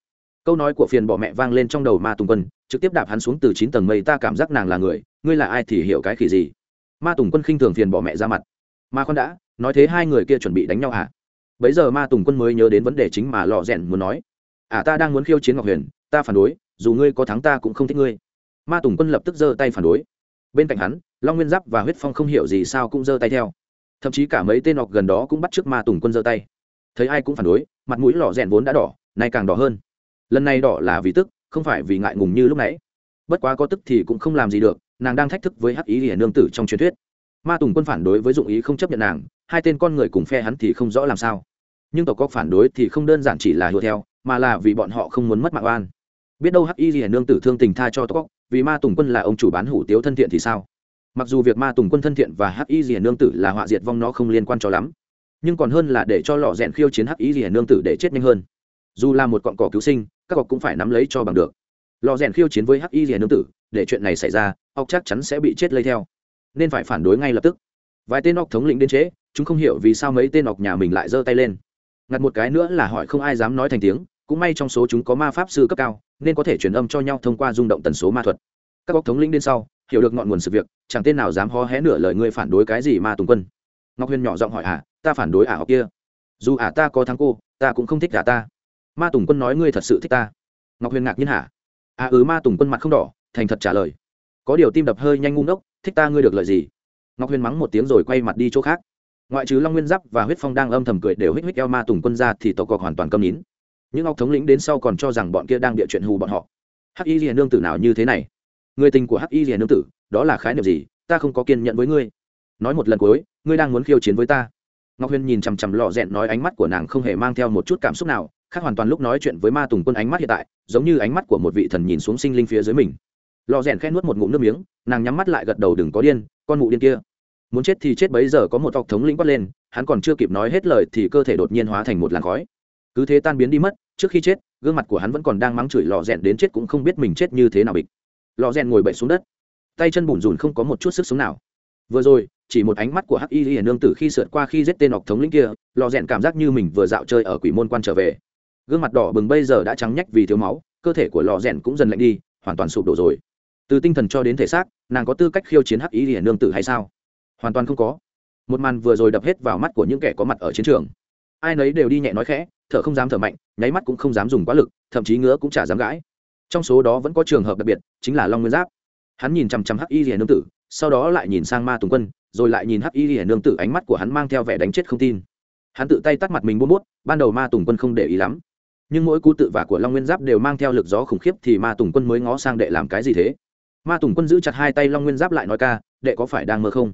A: câu nói của phiền bỏ mẹ vang lên trong đầu ma tùng quân, trực tiếp đạp hắn xuống từ chín tầng mây, ta cảm giác nàng là người, ngươi là ai thì hiểu cái khỉ gì? Ma tùng quân khinh thường phiền bỏ mẹ ra mặt. Ma con đã, nói thế hai người kia chuẩn bị đánh nhau hả? Bấy giờ ma tùng quân mới nhớ đến vấn đề chính mà lò rèn muốn nói. À ta đang muốn khiêu chiến ngọc huyền, ta phản đối, dù ngươi có thắng ta cũng không thích ngươi. Ma tùng quân lập tức giơ tay phản đối. Bên cạnh hắn, long nguyên giáp và huyết phong không hiểu gì sao cũng giơ tay theo. Thậm chí cả mấy tên ngọc gần đó cũng bắt t r ư ớ c ma tùng quân giơ tay. Thấy ai cũng phản đối, mặt mũi lò rèn vốn đã đỏ, nay càng đỏ hơn lần này đỏ là vì tức, không phải vì ngại ngùng như lúc nãy. Bất quá có tức thì cũng không làm gì được, nàng đang thách thức với hắc ý hiển nương tử trong truyền thuyết. Ma tùng quân phản đối với dụng ý không chấp nhận nàng, hai tên con người cùng phe hắn thì không rõ làm sao. Nhưng tộc có phản đối thì không đơn giản chỉ là hùa theo, mà là vì bọn họ không muốn mất mạng oan. Biết đâu hắc y hiển nương tử thương tình tha cho tộc vì ma tùng quân là ông chủ bán hủ tiếu thân thiện thì sao? Mặc dù việc ma tùng quân thân thiện và hắc y hiển nương tử là họa diệt vong nó không liên quan cho lắm, nhưng còn hơn là để cho lọ rèn khiêu chiến hắc y hiển nương tử để chết nhanh hơn dù là một cọn cỏ cứu sinh các cọc cũng phải nắm lấy cho bằng được. Lò rèn khiêu chiến với hắc y rèn nương tử để chuyện này xảy ra ọc chắc chắn sẽ bị chết lây theo. Nên phải phản đối ngay lập tức. Vài tên ọc thống lĩnh đến chế, chúng không hiểu vì sao mấy tên ọc nhà mình lại giơ tay lên. Ngặt một cái nữa là hỏi không ai dám nói thành tiếng cũng may trong số chúng có ma pháp sư cấp cao nên có thể truyền âm cho nhau thông qua rung động tần số ma thuật. Các ọc thống lĩnh đến sau hiểu được ngọn nguồn sự việc chẳng tên nào dám hó hé nửa lời ngươi phản đối cái gì ma tùng quân. Ngọc huyền nhỏ giọng hỏi à ta phản đối ả học kia. Dù ả ta có thắng cô ta cũng không thích ả ta ma tùng quân nói ngươi thật sự thích ta ngọc huyền ngạc nhiên hả à ừ ma tùng quân mặt không đỏ thành thật trả lời có điều tim đập hơi nhanh ngu ngốc thích ta ngươi được lợi gì ngọc huyền mắng một tiếng rồi quay mặt đi chỗ khác ngoại trừ long nguyên giáp và huyết phong đang âm thầm cười đều hích hích eo ma tùng quân ra thì tộc cọc hoàn toàn câm nín những ngọc thống lĩnh đến sau còn cho rằng bọn kia đang địa chuyện hù bọn họ hắc y liền nương tử nào như thế này người tình của hắc y liền nương tử đó là khái niệm gì ta không có kiên nhận với ngươi nói một lần cuối ngươi đang muốn khiêu chiến với ta ngọc huyền nhìn chằm chằm lọ rẹn nói ánh mắt của nàng không hề mang theo một chút cảm xúc nào khác hoàn toàn lúc nói chuyện với ma tùng quân ánh mắt hiện tại, giống như ánh mắt của một vị thần nhìn xuống sinh linh phía dưới mình. Lò rèn khen nuốt một ngụm nước miếng, nàng nhắm mắt lại gật đầu đừng có điên, con mụ điên kia. Muốn chết thì chết bấy giờ có một tộc thống lĩnh quát lên, hắn còn chưa kịp nói hết lời thì cơ thể đột nhiên hóa thành một làn khói. Cứ thế tan biến đi mất, trước khi chết, gương mặt của hắn vẫn còn đang mắng chửi lò rèn đến chết cũng không biết mình chết như thế nào bịch. Lò rèn ngồi bậy xuống đất. Tay chân bùn rùn không có một chút sức sống nào. Vừa rồi, chỉ một ánh mắt của hắc y hiền nương tử khi sượt qua khi giết tên ọc thống lĩnh kia, lò rèn cảm giác như mình vừa dạo chơi ở quỷ môn quan trở về gương mặt đỏ bừng bây giờ đã trắng nhách vì thiếu máu, cơ thể của lò rèn cũng dần lạnh đi, hoàn toàn sụp đổ rồi. Từ tinh thần cho đến thể xác, nàng có tư cách khiêu chiến hắc y hiển nương tử hay sao? Hoàn toàn không có. Một màn vừa rồi đập hết vào mắt của những kẻ có mặt ở chiến trường. Ai nấy đều đi nhẹ nói khẽ, thở không dám thở mạnh, nháy mắt cũng không dám dùng quá lực, thậm chí ngứa cũng chả dám gãi. Trong số đó vẫn có trường hợp đặc biệt, chính là long nguyên giáp. Hắn nhìn chằm chằm hắc y hiển nương tử, sau đó lại nhìn sang ma tùng quân, rồi lại nhìn hắc y hiển nương tử ánh mắt của hắn mang theo vẻ đánh chết không tin. Hắn tự tay tắt mặt mình buốt bút, ban đầu ma tùng quân không để ý lắm nhưng mỗi cú tự vả của long nguyên giáp đều mang theo lực gió khủng khiếp thì ma tùng quân mới ngó sang đệ làm cái gì thế? Ma tùng quân giữ chặt hai tay long nguyên giáp lại nói ca, đệ có phải đang mơ không?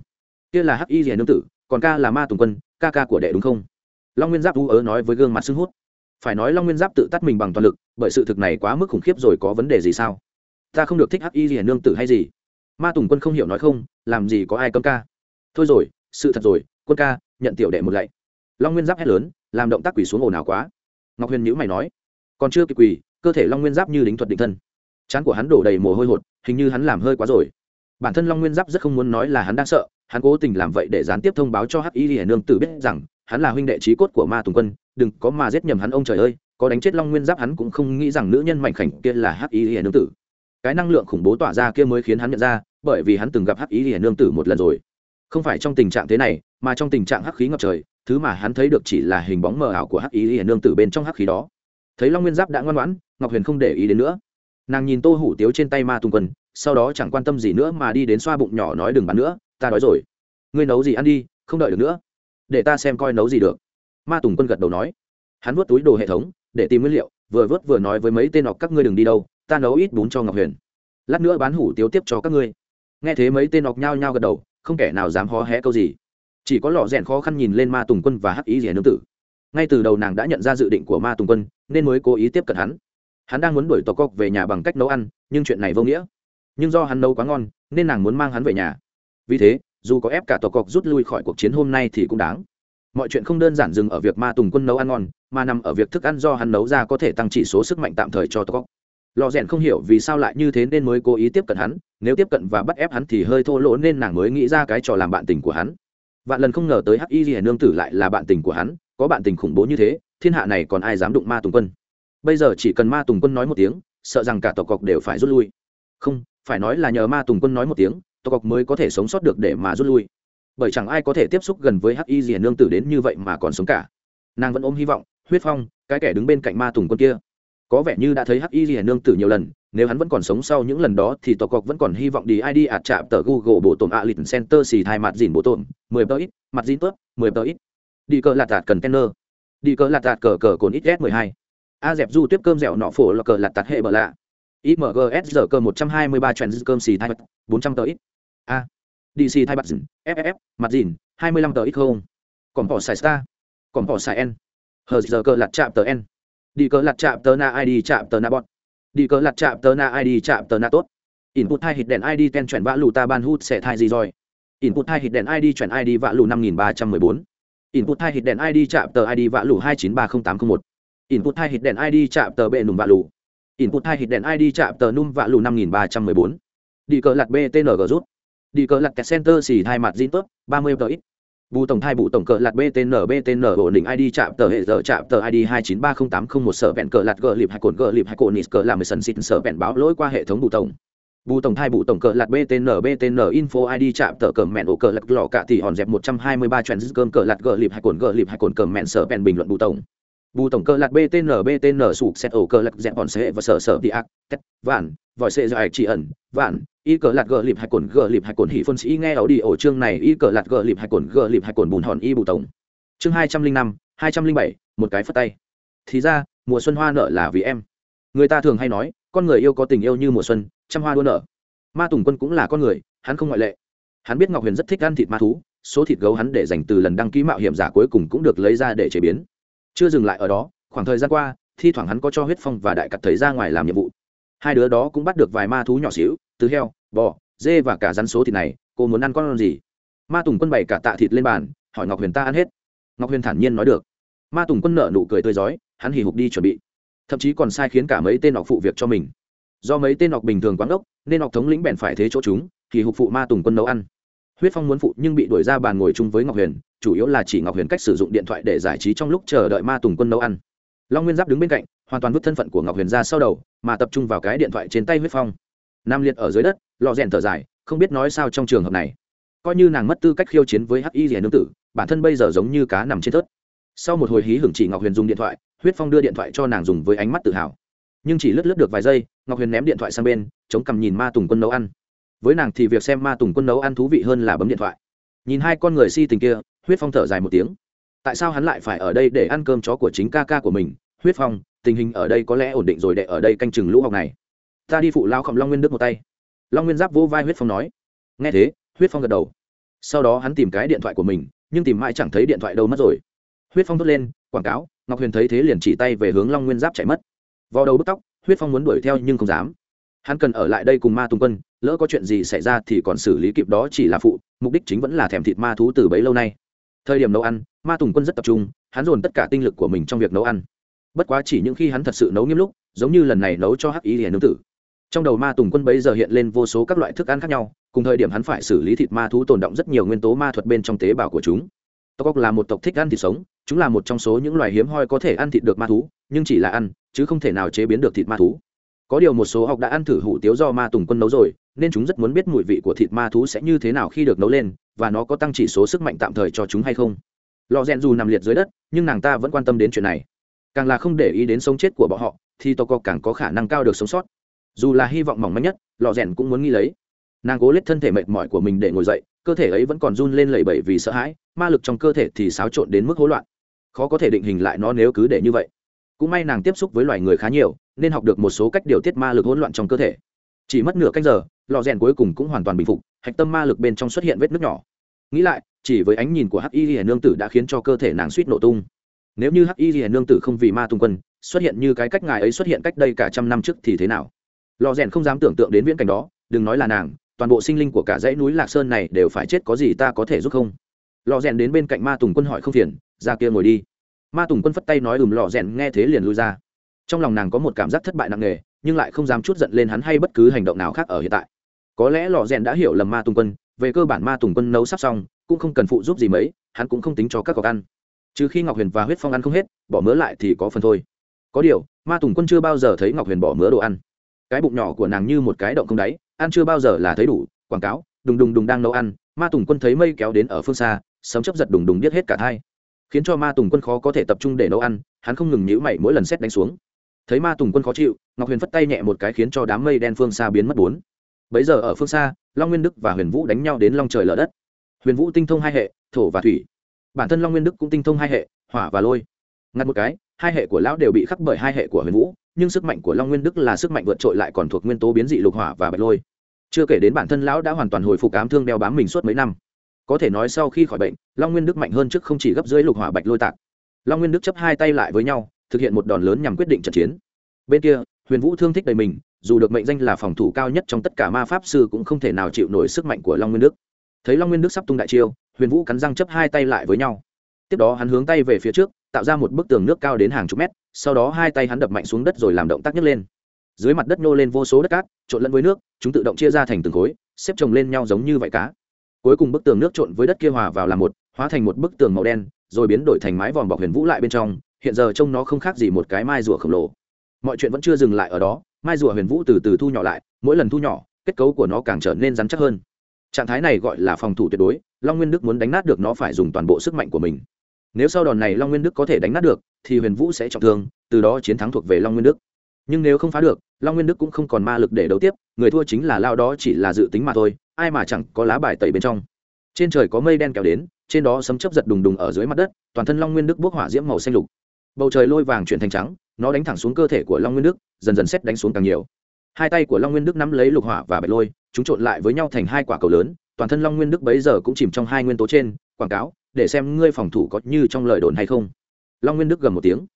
A: Kia là hắc y rìa nương tử, còn ca là ma tùng quân, ca ca của đệ đúng không? Long nguyên giáp u ớ nói với gương mặt sưng hút. Phải nói long nguyên giáp tự tắt mình bằng toàn lực, bởi sự thực này quá mức khủng khiếp rồi có vấn đề gì sao? Ta không được thích hắc y rìa nương tử hay gì? Ma tùng quân không hiểu nói không, làm gì có ai cấm ca? Thôi rồi, sự thật rồi, quân ca, nhận tiểu đệ một lạy. Long nguyên giáp hét lớn, làm động tác quỳ xuống ồn ào quá ngọc huyền nhữ mày nói, còn chưa kịp quỳ, cơ thể long nguyên giáp như đính thuật định thân. Chán của hắn đổ đầy mồ hôi hột, hình như hắn làm hơi quá rồi. Bản thân long nguyên giáp rất không muốn nói là hắn đang sợ, hắn cố tình làm vậy để gián tiếp thông báo cho hắc y hiển nương tử biết rằng, hắn là huynh đệ trí cốt của ma tùng quân, đừng có mà giết nhầm hắn ông trời ơi, có đánh chết long nguyên giáp hắn cũng không nghĩ rằng nữ nhân mạnh khảnh kia là hắc y hiển nương tử. Cái năng lượng khủng bố tỏa ra kia mới khiến hắn nhận ra, bởi vì hắn từng gặp hắc Y hiển nương tử một lần rồi. Không phải trong tình trạng thế này, mà trong tình trạng hắc khí ngập trời thứ mà hắn thấy được chỉ là hình bóng mờ ảo của hắc ý hiển nương tử bên trong hắc khí đó. Thấy long nguyên giáp đã ngoan ngoãn, ngọc huyền không để ý đến nữa. Nàng nhìn tô hủ tiếu trên tay ma tùng quân sau đó chẳng quan tâm gì nữa mà đi đến xoa bụng nhỏ nói đừng bắn nữa, ta đói rồi. Ngươi nấu gì ăn đi, không đợi được nữa. Để ta xem coi nấu gì được. Ma tùng quân gật đầu nói. Hắn vuốt túi đồ hệ thống, để tìm nguyên liệu, vừa vớt vừa nói với mấy tên học các ngươi đừng đi đâu, ta nấu ít bún cho ngọc huyền. Lát nữa bán hủ tiếu tiếp cho các ngươi. Nghe thế mấy tên ọc nhao nhao gật đầu, không kẻ nào dám hó hé câu gì chỉ có lọ rèn khó khăn nhìn lên ma tùng quân và hắc ý rẻ nương tử. Ngay từ đầu nàng đã nhận ra dự định của ma tùng quân, nên mới cố ý tiếp cận hắn. Hắn đang muốn đuổi tộc cóc về nhà bằng cách nấu ăn, nhưng chuyện này vô nghĩa. Nhưng do hắn nấu quá ngon, nên nàng muốn mang hắn về nhà. Vì thế, dù có ép cả tộc cọc rút lui khỏi cuộc chiến hôm nay thì cũng đáng. Mọi chuyện không đơn giản dừng ở việc ma tùng quân nấu ăn ngon, mà nằm ở việc thức ăn do hắn nấu ra có thể tăng chỉ số sức mạnh tạm thời cho tộc cọc lò rèn không hiểu vì sao lại như thế nên mới cố ý tiếp cận hắn, nếu tiếp cận và bắt ép hắn thì hơi thô lỗ nên nàng mới nghĩ ra cái trò làm bạn tình của hắn vạn lần không ngờ tới hắc y hiền nương tử lại là bạn tình của hắn, có bạn tình khủng bố như thế, thiên hạ này còn ai dám đụng ma tùng quân? Bây giờ chỉ cần ma tùng quân nói một tiếng, sợ rằng cả tộc cọc đều phải rút lui. Không, phải nói là nhờ ma tùng quân nói một tiếng, tộc cọc mới có thể sống sót được để mà rút lui. Bởi chẳng ai có thể tiếp xúc gần với hắc y hiền nương tử đến như vậy mà còn sống cả. Nàng vẫn ôm hy vọng, huyết phong, cái kẻ đứng bên cạnh ma tùng quân kia. Có vẻ như đã thấy hắc y hiền nương tử nhiều lần nếu hắn vẫn còn sống sau những lần đó thì tộc cọc vẫn còn hy vọng đi id ạt chạm tờ google bộ tổn ạ lịch center xì thai mặt dìn bộ tổn. Mười tờ ít, mặt dìn tớp, mười tờ ít. Đi cờ lạt tạt cần tenner đi cờ lạt tạt cờ cờ cồn ít s mười hai. A dẹp du tiếp cơm dẻo nọ phổ là cờ lạt tạt hệ bờ lạ. Imgs giờ cơ một trăm hai mươi ba trend cơm xì thai mặt, bốn trăm tờ ít. A. Dc thai mặt dìn ff mặt dìn, hai mươi lăm tờ ít không? Còn bỏ xài star. Còn bỏ xài n. Hờ giờ cờ lạt chạm tờ n. Đi cờ lạt chạm tờ na id chạm tờ na bọn đi cờ lặt chạm tờ na id chạm tờ na tốt. Input hai hit đèn id ten chuyển vã lù ta ban hút sẽ thai gì rồi? Input hai hit đèn id chuyển id vã lù năm nghìn ba trăm mười bốn. Input hai hit đèn id chạm tờ id vã lù hai chín ba không tám không một. Input hai hit đèn id chạm tờ bệ nùng vã lù. Input hai hit đèn id chạm tờ num vã lù năm nghìn ba trăm mười bốn. Đi cờ lặt btng rút. Đi cờ lặt kẹt center xì hai mặt zin tốt, ba mươi tờ ít bù tổng thai bù tổng cờ lạt btn btn ổn định id chạm tờ hệ giờ chạm tờ id hai chín ba không tám không một sở vẹn cờ lạt gờ lịp hai cồn gờ lịp hai cồn nít cờ làm sần xịn sở vẹn báo lỗi qua hệ thống bù tổng. Bù tổng thai bù tổng cờ lạt btn btn info id chạm tờ cờ mẹn ổ cờ lạt lọ cả thì hòn dẹp một trăm hai mươi ba cơm cờ lạt gờ lịp hai cồn gờ lịp hai cồn cờ mẹn sở vẹn bình luận bù tổng bù tổng cờ lạt btn btn sụp xét ổ cờ lạt dẹp bọn sệ và sở sở đi ác, tét, vạn, vòi xe dài chỉ ẩn, vạn, y cờ lạt gờ lịp hai cồn, gờ lịp hai cồn hỉ phân sĩ nghe ảo đi ổ chương này, y cờ lạt gờ lịp hai cồn, gờ lịp hai cồn bùn hòn y bù tổng. Chương hai trăm linh năm, hai trăm linh bảy, một cái phất tay. Thì ra, mùa xuân hoa nở là vì em. Người ta thường hay nói, con người yêu có tình yêu như mùa xuân, trăm hoa đua nở. Ma tùng quân cũng là con người, hắn không ngoại lệ. Hắn biết ngọc huyền rất thích ăn thịt ma thú, số thịt gấu hắn để dành từ lần đăng ký mạo hiểm giả cuối cùng cũng được lấy ra để chế biến chưa dừng lại ở đó, khoảng thời gian qua, thi thoảng hắn có cho huyết phong và đại cặp thấy ra ngoài làm nhiệm vụ. Hai đứa đó cũng bắt được vài ma thú nhỏ xíu, từ heo, bò, dê và cả rắn số thịt này, cô muốn ăn con gì? Ma tùng quân bày cả tạ thịt lên bàn, hỏi ngọc huyền ta ăn hết. Ngọc huyền thản nhiên nói được. Ma tùng quân nợ nụ cười tươi rói, hắn hì hục đi chuẩn bị. Thậm chí còn sai khiến cả mấy tên học phụ việc cho mình. Do mấy tên học bình thường quán ốc, nên học thống lĩnh bèn phải thế chỗ chúng thì hục phụ ma tùng quân nấu ăn huyết phong muốn phụ nhưng bị đuổi ra bàn ngồi chung với ngọc huyền, chủ yếu là chỉ ngọc huyền cách sử dụng điện thoại để giải trí trong lúc chờ đợi ma tùng quân nấu ăn. Long nguyên giáp đứng bên cạnh, hoàn toàn vứt thân phận của ngọc huyền ra sau đầu, mà tập trung vào cái điện thoại trên tay huyết phong. Nam liệt ở dưới đất lò rèn thở dài, không biết nói sao trong trường hợp này. Coi như nàng mất tư cách khiêu chiến với hắc y rèn nương tử, bản thân bây giờ giống như cá nằm trên thớt. Sau một hồi hí hưởng chỉ ngọc huyền dùng điện thoại, huyết phong đưa điện thoại cho nàng dùng với ánh mắt tự hào. Nhưng chỉ lướt lướt được vài giây, ngọc huyền ném điện thoại sang bên, chống cằm nhìn ma tùng quân nấu ăn với nàng thì việc xem ma tùng quân nấu ăn thú vị hơn là bấm điện thoại. Nhìn hai con người si tình kia, huyết phong thở dài một tiếng. Tại sao hắn lại phải ở đây để ăn cơm chó của chính ca ca của mình? Huyết phong, tình hình ở đây có lẽ ổn định rồi để ở đây canh chừng lũ học này. Ta đi phụ lao khổng long nguyên đức một tay. Long nguyên giáp vô vai huyết phong nói. Nghe thế, huyết phong gật đầu. Sau đó hắn tìm cái điện thoại của mình, nhưng tìm mãi chẳng thấy điện thoại đâu mất rồi. Huyết phong thốt lên, quảng cáo, ngọc huyền thấy thế liền chỉ tay về hướng long nguyên giáp chạy mất. Vào đầu bức tóc, huyết phong muốn đuổi theo nhưng không dám hắn cần ở lại đây cùng ma tùng quân, lỡ có chuyện gì xảy ra thì còn xử lý kịp đó chỉ là phụ, mục đích chính vẫn là thèm thịt ma thú từ bấy lâu nay. Thời điểm nấu ăn, ma tùng quân rất tập trung, hắn dồn tất cả tinh lực của mình trong việc nấu ăn. Bất quá chỉ những khi hắn thật sự nấu nghiêm lúc, giống như lần này nấu cho hắc ý hiền nương tử. Trong đầu ma tùng quân bấy giờ hiện lên vô số các loại thức ăn khác nhau, cùng thời điểm hắn phải xử lý thịt ma thú tồn động rất nhiều nguyên tố ma thuật bên trong tế bào của chúng. Tộc cóc là một tộc thích ăn thịt sống, chúng là một trong số những loài hiếm hoi có thể ăn thịt được ma thú, nhưng chỉ là ăn, chứ không thể nào chế biến được thịt ma thú có điều một số học đã ăn thử hủ tiếu do ma tùng quân nấu rồi, nên chúng rất muốn biết mùi vị của thịt ma thú sẽ như thế nào khi được nấu lên, và nó có tăng chỉ số sức mạnh tạm thời cho chúng hay không. Lò rèn dù nằm liệt dưới đất, nhưng nàng ta vẫn quan tâm đến chuyện này. Càng là không để ý đến sống chết của bọn họ, thì tộc cọc càng có khả năng cao được sống sót. Dù là hy vọng mỏng manh nhất, lò rèn cũng muốn nghĩ lấy. Nàng cố lết thân thể mệt mỏi của mình để ngồi dậy, cơ thể ấy vẫn còn run lên lẩy bẩy vì sợ hãi, ma lực trong cơ thể thì xáo trộn đến mức hỗn loạn. Khó có thể định hình lại nó nếu cứ để như vậy. Cũng may nàng tiếp xúc với loài người khá nhiều nên học được một số cách điều tiết ma lực hỗn loạn trong cơ thể. Chỉ mất nửa canh giờ, lò rèn cuối cùng cũng hoàn toàn bình phục, hạch tâm ma lực bên trong xuất hiện vết nước nhỏ. Nghĩ lại, chỉ với ánh nhìn của hắc y hiền nương tử đã khiến cho cơ thể nàng suýt nổ tung. Nếu như hắc y hiền nương tử không vì ma tung quân, xuất hiện như cái cách ngài ấy xuất hiện cách đây cả trăm năm trước thì thế nào? Lò rèn không dám tưởng tượng đến viễn cảnh đó, đừng nói là nàng, toàn bộ sinh linh của cả dãy núi lạc sơn này đều phải chết có gì ta có thể giúp không? Lò rèn đến bên cạnh ma tùng quân hỏi không phiền, ra kia ngồi đi. Ma tùng quân phất tay nói ùm lò rèn nghe thế liền lui ra trong lòng nàng có một cảm giác thất bại nặng nề, nhưng lại không dám chút giận lên hắn hay bất cứ hành động nào khác ở hiện tại. Có lẽ lò rèn đã hiểu lầm ma tùng quân, về cơ bản ma tùng quân nấu sắp xong, cũng không cần phụ giúp gì mấy, hắn cũng không tính cho các cọc ăn. Trừ khi ngọc huyền và huyết phong ăn không hết, bỏ mớ lại thì có phần thôi. Có điều, ma tùng quân chưa bao giờ thấy ngọc huyền bỏ mớ đồ ăn. Cái bụng nhỏ của nàng như một cái động không đáy, ăn chưa bao giờ là thấy đủ, quảng cáo, đùng đùng đùng đang nấu ăn, ma tùng quân thấy mây kéo đến ở phương xa, sấm chấp giật đùng đùng biết hết cả thai. Khiến cho ma tùng quân khó có thể tập trung để nấu ăn, hắn không ngừng nhữ mày mỗi lần xét đánh xuống thấy ma tùng quân khó chịu, ngọc huyền phất tay nhẹ một cái khiến cho đám mây đen phương xa biến mất bốn. Bấy giờ ở phương xa, long nguyên đức và huyền vũ đánh nhau đến long trời lở đất. Huyền vũ tinh thông hai hệ, thổ và thủy. Bản thân long nguyên đức cũng tinh thông hai hệ, hỏa và lôi. Ngặt một cái, hai hệ của lão đều bị khắc bởi hai hệ của huyền vũ, nhưng sức mạnh của long nguyên đức là sức mạnh vượt trội lại còn thuộc nguyên tố biến dị lục hỏa và bạch lôi. Chưa kể đến bản thân lão đã hoàn toàn hồi phục ám thương đeo bám mình suốt mấy năm. Có thể nói sau khi khỏi bệnh, long nguyên đức mạnh hơn trước không chỉ gấp dưới lục hỏa bạch lôi tạc. Long nguyên đức chấp hai tay lại với nhau thực hiện một đòn lớn nhằm quyết định trận chiến. Bên kia, huyền vũ thương thích đầy mình, dù được mệnh danh là phòng thủ cao nhất trong tất cả ma pháp sư cũng không thể nào chịu nổi sức mạnh của long nguyên đức. Thấy long nguyên đức sắp tung đại chiêu, huyền vũ cắn răng chấp hai tay lại với nhau. Tiếp đó hắn hướng tay về phía trước, tạo ra một bức tường nước cao đến hàng chục mét, sau đó hai tay hắn đập mạnh xuống đất rồi làm động tác nhấc lên. Dưới mặt đất nô lên vô số đất cát, trộn lẫn với nước, chúng tự động chia ra thành từng khối, xếp chồng lên nhau giống như vải cá. Cuối cùng bức tường nước trộn với đất kia hòa vào làm một, hóa thành một bức tường màu đen, rồi biến đổi thành mái vòm bọc huyền vũ lại bên trong hiện giờ trông nó không khác gì một cái mai rùa khổng lồ. Mọi chuyện vẫn chưa dừng lại ở đó, mai rùa huyền vũ từ từ thu nhỏ lại, mỗi lần thu nhỏ, kết cấu của nó càng trở nên rắn chắc hơn. Trạng thái này gọi là phòng thủ tuyệt đối, long nguyên đức muốn đánh nát được nó phải dùng toàn bộ sức mạnh của mình. Nếu sau đòn này long nguyên đức có thể đánh nát được, thì huyền vũ sẽ trọng thương, từ đó chiến thắng thuộc về long nguyên đức. Nhưng nếu không phá được, long nguyên đức cũng không còn ma lực để đấu tiếp, người thua chính là lao đó chỉ là dự tính mà thôi, ai mà chẳng có lá bài tẩy bên trong. Trên trời có mây đen kéo đến, trên đó sấm chấp giật đùng đùng ở dưới mặt đất, toàn thân long nguyên đức bốc hỏa diễm màu xanh lục bầu trời lôi vàng chuyển thành trắng, nó đánh thẳng xuống cơ thể của long nguyên đức, dần dần xét đánh xuống càng nhiều. Hai tay của long nguyên đức nắm lấy lục hỏa và bạch lôi, chúng trộn lại với nhau thành hai quả cầu lớn, toàn thân long nguyên đức bấy giờ cũng chìm trong hai nguyên tố trên, quảng cáo, để xem ngươi phòng thủ có như trong lời đồn hay không. Long nguyên đức gầm một tiếng.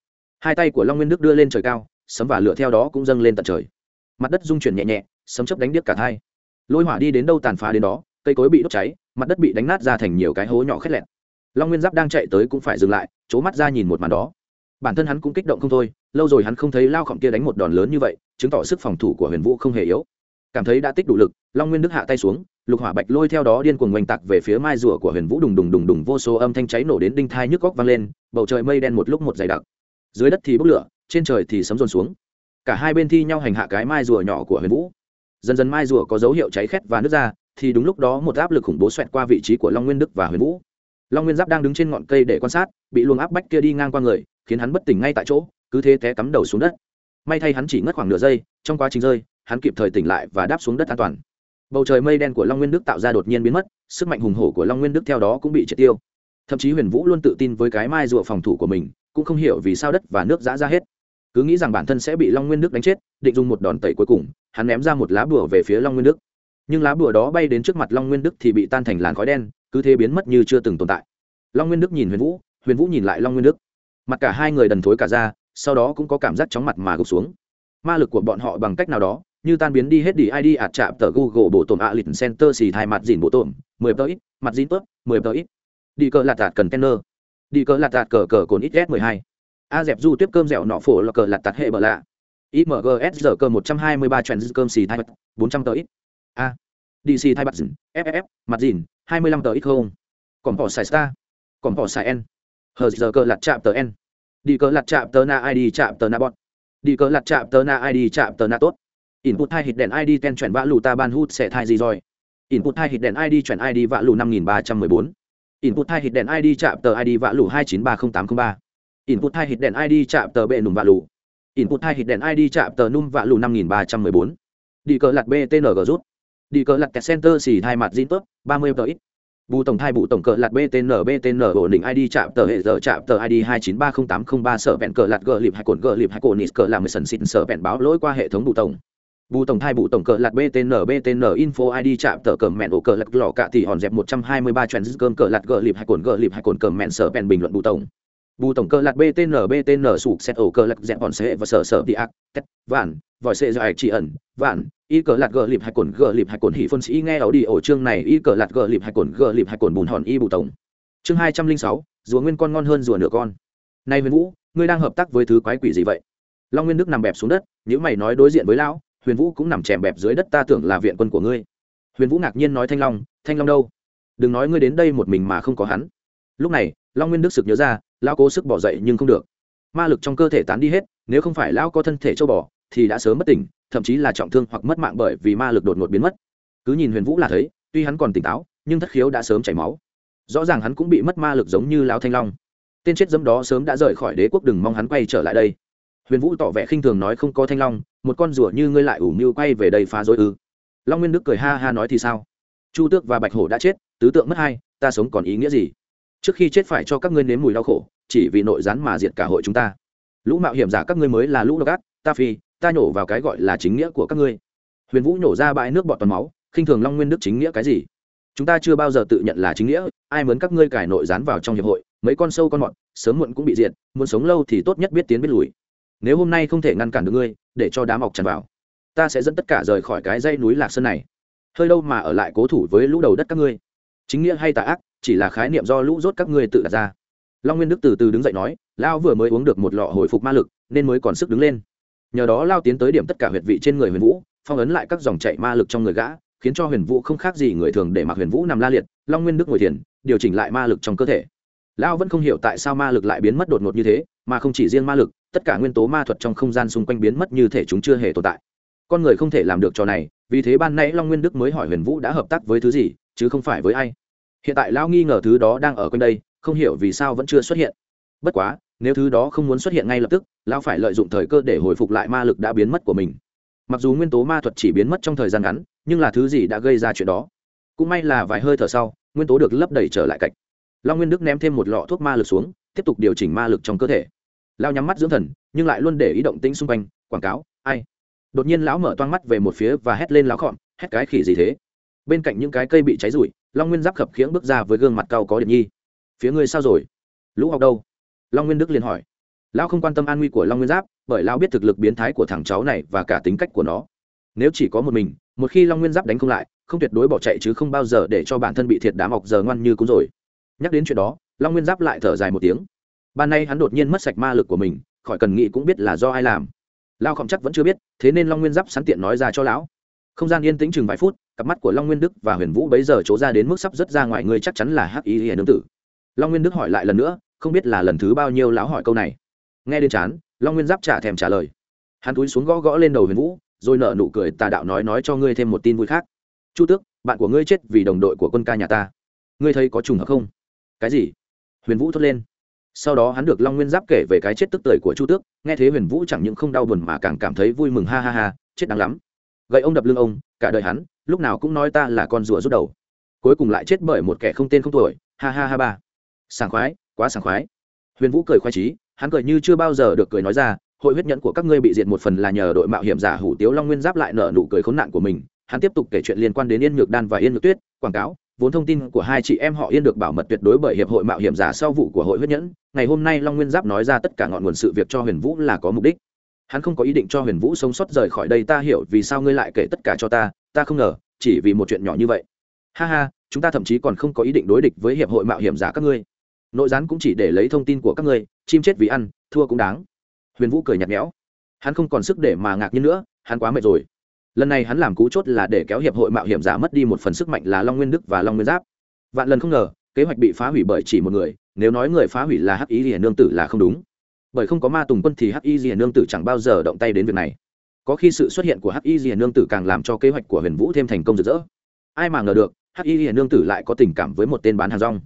A: Hai tay của long nguyên đức đưa lên trời cao, sấm và lửa theo đó cũng dâng lên tận trời. Mặt đất rung chuyển nhẹ nhẹ, sấm chấp đánh điếc cả thai lôi hỏa đi đến đâu tàn phá đến đó, cây cối bị đốt cháy, mặt đất bị đánh nát ra thành nhiều cái hố nhỏ khét lẹt. Long nguyên giáp đang chạy tới cũng phải dừng lại c mắt ra nhìn một màn đó bản thân hắn cũng kích động không thôi, lâu rồi hắn không thấy lao khổng kia đánh một đòn lớn như vậy, chứng tỏ sức phòng thủ của huyền vũ không hề yếu. Cảm thấy đã tích đủ lực, long nguyên đức hạ tay xuống, lục hỏa bạch lôi theo đó điên cuồng oanh tạc về phía mai rùa của huyền vũ đùng đùng đùng đùng vô số âm thanh cháy nổ đến đinh thai nhức góc vang lên, bầu trời mây đen một lúc một dày đặc. Dưới đất thì bốc lửa, trên trời thì sấm dồn xuống. Cả hai bên thi nhau hành hạ cái mai rùa nhỏ của huyền vũ. Dần dần mai rùa có dấu hiệu cháy khét và nứt ra, thì đúng lúc đó một áp lực khủng bố xoẹt qua vị trí của long nguyên đức và huyền vũ. Long nguyên giáp đang đứng trên ngọn cây để quan sát, bị luồng áp bách kia đi ngang qua người khiến hắn bất tỉnh ngay tại chỗ, cứ thế té cắm đầu xuống đất. May thay hắn chỉ ngất khoảng nửa giây, trong quá trình rơi, hắn kịp thời tỉnh lại và đáp xuống đất an toàn. Bầu trời mây đen của long nguyên đức tạo ra đột nhiên biến mất, sức mạnh hùng hổ của long nguyên đức theo đó cũng bị triệt tiêu. Thậm chí huyền vũ luôn tự tin với cái mai rùa phòng thủ của mình, cũng không hiểu vì sao đất và nước giã ra hết. Cứ nghĩ rằng bản thân sẽ bị long nguyên đức đánh chết, định dùng một đòn tẩy cuối cùng, hắn ném ra một lá bùa về phía long nguyên đức. Nhưng lá bùa đó bay đến trước mặt long nguyên đức thì bị tan thành làn khói đen, cứ thế biến mất như chưa từng tồn tại. Long nguyên đức nhìn huyền vũ huyền vũ nhìn lại long nguyên đức mặt cả hai người đần thối cả ra, sau đó cũng có cảm giác chóng mặt mà gục xuống. Ma lực của bọn họ bằng cách nào đó, như tan biến đi hết đi id ạt chạm tờ google bộ tổn a lịch center xì thai mặt dìn bộ tổn, mười tờ ít, mặt dìn tớp, mười tờ ít. Đi cờ lạt tạt cần tenner đi cờ lạt tạt cờ cờ cồn ít s mười hai. A dẹp du tiếp cơm dẻo nọ phổ là cờ lạt tạt hệ bờ lạ. Imgs giờ cơ một trăm hai mươi ba trend cơm xì thai bốn trăm tờ ít. A. Dc thai mặt dìn ff mặt dìn hai mươi lăm tờ ít không? Còn bỏ xài star còn bỏ xài n hờ giờ cơ lặt chạm tờ n. Đi cờ lặt chạm tờ na id chạm tờ na bot. Đi cờ lặt chạm tờ na id chạm tờ na tốt. Input hai hit đèn id ten chuyển vã lù ta ban hút sẽ thai gì rồi? Input hai hit đèn id chuyển id vã lù năm nghìn ba trăm mười bốn. Input hai hit đèn id chạm tờ id vã lù hai chín ba không tám không ba. Input hai hit đèn id chạm tờ bệ nùm vạ lù. Input hai hit đèn id chạm tờ num vạ lù năm nghìn ba trăm mười bốn. Đi cờ lặt btng rút. Đi cờ lặt kẹt center xì hai mặt zin tốt ba mươi tờ ít bù tổng thai bù tổng cờ lạt btn btn ổn định id chạm tờ hệ giờ chạm tờ id hai chín ba không tám không ba sở vẹn cờ lạt gờ lịp hai cồn gờ lịp hai cồn nít cờ làm sần xịn sở vẹn báo lỗi qua hệ thống bù tổng. Bù tổng thai bù tổng cờ lạt btn btn info id chạm tờ cờ mẹn ổ cờ lạt lò cạ thì hòn dẹp một trăm hai mươi ba trend cơm cờ lạt gờ lịp hai cồn gờ lịp hai cồn cờ mẹn sở vẹn bình luận bù tổng. Bù tổng cờ lạt btn btn sụp xét ổ cờ lạt dẹp hòn xe và sở sở đi ác, tét, vạn, vòi xe dài chỉ ẩn, vạn y cờ lạt gờ lịp hai cồn, gờ lịp hai cồn hỉ phân sĩ nghe ảo đi ổ chương này, y cờ lạt gờ lịp hai cồn, gờ lịp hai cồn bùn hòn y bù tổng. Chương hai trăm linh sáu, rùa nguyên con ngon hơn rùa nửa con. Này huyền vũ, ngươi đang hợp tác với thứ quái quỷ gì vậy? Long nguyên đức nằm bẹp xuống đất nếu mày nói đối diện với lão, huyền vũ cũng nằm chèm bẹp dưới đất, ta tưởng là viện quân của ngươi. Huyền vũ ngạc nhiên nói thanh long thanh long đâu? Đừng nói ngươi đến đây một mình mà không có hắn. Lúc này, long nguyên đức sực nhớ ra, lão cố sức bỏ dậy nhưng không được. Ma lực trong cơ thể tán đi hết, nếu không phải lão có thân thể châu bò thì đã sớm mất tỉnh, thậm chí là trọng thương hoặc mất mạng bởi vì ma lực đột ngột biến mất. Cứ nhìn huyền vũ là thấy, tuy hắn còn tỉnh táo, nhưng thất khiếu đã sớm chảy máu. Rõ ràng hắn cũng bị mất ma lực giống như lão thanh long. Tên chết dẫm đó sớm đã rời khỏi đế quốc, đừng mong hắn quay trở lại đây. Huyền vũ tỏ vẻ khinh thường nói không có thanh long, một con rủa như ngươi lại ủ mưu quay về đây phá dối ư. Long nguyên đức cười ha ha nói thì sao? Chu tước và bạch hổ đã chết, tứ tượng mất hai, ta sống còn ý nghĩa gì? Trước khi chết phải cho các ngươi nếm mùi đau khổ, chỉ vì nội gián mà diệt cả hội chúng ta. Lũ mạo hiểm giả các ngươi mới là lũ độc ác, ta phi ta nhổ vào cái gọi là chính nghĩa của các ngươi. Huyền vũ nhổ ra bãi nước bọt toàn máu, khinh thường long nguyên đức chính nghĩa cái gì? Chúng ta chưa bao giờ tự nhận là chính nghĩa, ai muốn các ngươi cải nội dán vào trong hiệp hội, mấy con sâu con mọt, sớm muộn cũng bị diệt, muốn sống lâu thì tốt nhất biết tiến biết lùi. Nếu hôm nay không thể ngăn cản được ngươi, để cho đám mọc tràn vào, ta sẽ dẫn tất cả rời khỏi cái dây núi lạc sơn này. Hơi đâu mà ở lại cố thủ với lũ đầu đất các ngươi. Chính nghĩa hay tà ác, chỉ là khái niệm do lũ rốt các ngươi tự đặt ra. Long nguyên đức từ từ đứng dậy nói, Lão vừa mới uống được một lọ hồi phục ma lực, nên mới còn sức đứng lên nhờ đó lao tiến tới điểm tất cả huyệt vị trên người huyền vũ, phong ấn lại các dòng chạy ma lực trong người gã, khiến cho huyền vũ không khác gì người thường để mặc huyền vũ nằm la liệt, long nguyên đức ngồi thiền, điều chỉnh lại ma lực trong cơ thể. Lão vẫn không hiểu tại sao ma lực lại biến mất đột ngột như thế, mà không chỉ riêng ma lực, tất cả nguyên tố ma thuật trong không gian xung quanh biến mất như thể chúng chưa hề tồn tại. Con người không thể làm được trò này, vì thế ban nãy long nguyên đức mới hỏi huyền vũ đã hợp tác với thứ gì, chứ không phải với ai. Hiện tại lão nghi ngờ thứ đó đang ở quanh đây, không hiểu vì sao vẫn chưa xuất hiện. Bất quá nếu thứ đó không muốn xuất hiện ngay lập tức, lão phải lợi dụng thời cơ để hồi phục lại ma lực đã biến mất của mình. Mặc dù nguyên tố ma thuật chỉ biến mất trong thời gian ngắn, nhưng là thứ gì đã gây ra chuyện đó? Cũng may là vài hơi thở sau, nguyên tố được lấp đầy trở lại cạch. long nguyên đức ném thêm một lọ thuốc ma lực xuống, tiếp tục điều chỉnh ma lực trong cơ thể. Lao nhắm mắt dưỡng thần, nhưng lại luôn để ý động tĩnh xung quanh, quảng cáo, ai? Đột nhiên lão mở toang mắt về một phía và hét lên lão khọn hét cái khỉ gì thế? Bên cạnh những cái cây bị cháy rụi, long nguyên giáp khập khiễng bước ra với gương mặt cao có điện nhi. Phía ngươi sao rồi? Lũ học đâu? Long nguyên đức liền hỏi. Lão không quan tâm an nguy của long nguyên giáp, bởi lão biết thực lực biến thái của thằng cháu này và cả tính cách của nó. Nếu chỉ có một mình, một khi long nguyên giáp đánh không lại, không tuyệt đối bỏ chạy chứ không bao giờ để cho bản thân bị thiệt đá mọc giờ ngoan như cũ rồi. Nhắc đến chuyện đó, long nguyên giáp lại thở dài một tiếng. Ban nay hắn đột nhiên mất sạch ma lực của mình, khỏi cần nghĩ cũng biết là do ai làm. Lao khổng chắc vẫn chưa biết, thế nên long nguyên giáp sẵn tiện nói ra cho lão. Không gian yên tĩnh chừng vài phút, cặp mắt của long nguyên đức và huyền vũ bấy giờ trố ra đến mức sắp rớt ra ngoài người chắc chắn là hắc ý hiền nương tử. Long nguyên đức hỏi lại lần nữa không biết là lần thứ bao nhiêu lão hỏi câu này. Nghe đến chán, long nguyên giáp trả thèm trả lời. Hắn túi xuống gõ gõ lên đầu huyền vũ, rồi nợ nụ cười tà đạo nói nói cho ngươi thêm một tin vui khác. Chu tước, bạn của ngươi chết vì đồng đội của quân ca nhà ta. Ngươi thấy có trùng hợp không? Cái gì? Huyền vũ thốt lên. Sau đó hắn được long nguyên giáp kể về cái chết tức tưởi của chu tước, nghe thế huyền vũ chẳng những không đau buồn mà càng cảm thấy vui mừng, ha ha ha, chết đáng lắm. Gậy ông đập lưng ông, cả đời hắn, lúc nào cũng nói ta là con rùa rút đầu. Cuối cùng lại chết bởi một kẻ không tên không tuổi, ha ha ha ba. Sảng khoái quá sảng khoái. Huyền vũ cười khoái trí hắn cười như chưa bao giờ được cười nói ra, hội huyết nhẫn của các ngươi bị diệt một phần là nhờ đội mạo hiểm giả hủ tiếu long nguyên giáp lại nở nụ cười khốn nạn của mình. Hắn tiếp tục kể chuyện liên quan đến yên nhược đan và yên nhược tuyết, quảng cáo, vốn thông tin của hai chị em họ yên được bảo mật tuyệt đối bởi hiệp hội mạo hiểm giả sau vụ của hội huyết nhẫn, ngày hôm nay long nguyên giáp nói ra tất cả ngọn nguồn sự việc cho huyền vũ là có mục đích. Hắn không có ý định cho huyền vũ sống sót rời khỏi đây, ta hiểu vì sao ngươi lại kể tất cả cho ta ta không ngờ, chỉ vì một chuyện nhỏ như vậy. Ha ha, chúng ta thậm chí còn không có ý định đối địch với hiệp hội mạo hiểm giả các ngươi nội gián cũng chỉ để lấy thông tin của các ngươi, chim chết vì ăn, thua cũng đáng. Huyền vũ cười nhạt nhẽo. Hắn không còn sức để mà ngạc nhiên nữa, hắn quá mệt rồi. Lần này hắn làm cú chốt là để kéo hiệp hội mạo hiểm giả mất đi một phần sức mạnh là long nguyên đức và long nguyên giáp. Vạn lần không ngờ, kế hoạch bị phá hủy bởi chỉ một người, nếu nói người phá hủy là hắc y Diền nương tử là không đúng. Bởi không có ma tùng quân thì hắc y Diền nương tử chẳng bao giờ động tay đến việc này. Có khi sự xuất hiện của hắc y Diền nương tử càng làm cho kế hoạch của huyền vũ thêm thành công rực rỡ. Ai mà ngờ được, hắc y Diền nương tử lại có tình cảm với một tên bán hàng rong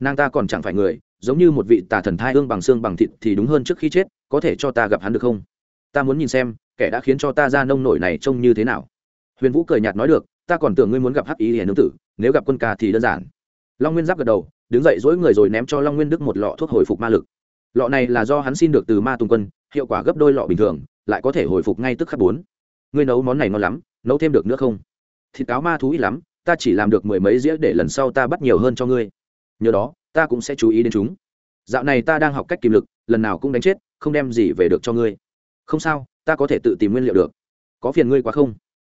A: nàng ta còn chẳng phải người, giống như một vị tà thần thai hương bằng xương bằng thịt thì đúng hơn trước khi chết, có thể cho ta gặp hắn được không? Ta muốn nhìn xem, kẻ đã khiến cho ta ra nông nổi này trông như thế nào. Huyền vũ cười nhạt nói được, ta còn tưởng ngươi muốn gặp hắc ý hiền nương tử, nếu gặp quân ca thì đơn giản. Long nguyên giáp gật đầu, đứng dậy dỗi người rồi ném cho long nguyên đức một lọ thuốc hồi phục ma lực. Lọ này là do hắn xin được từ ma tùng quân, hiệu quả gấp đôi lọ bình thường, lại có thể hồi phục ngay tức khắc bốn. Ngươi nấu món này ngon lắm, nấu thêm được nữa không? Thịt cáo ma thú ít lắm, ta chỉ làm được mười mấy dĩa để lần sau ta bắt nhiều hơn cho ngươi nhờ đó, ta cũng sẽ chú ý đến chúng. Dạo này ta đang học cách kìm lực, lần nào cũng đánh chết, không đem gì về được cho ngươi. Không sao, ta có thể tự tìm nguyên liệu được. Có phiền ngươi quá không?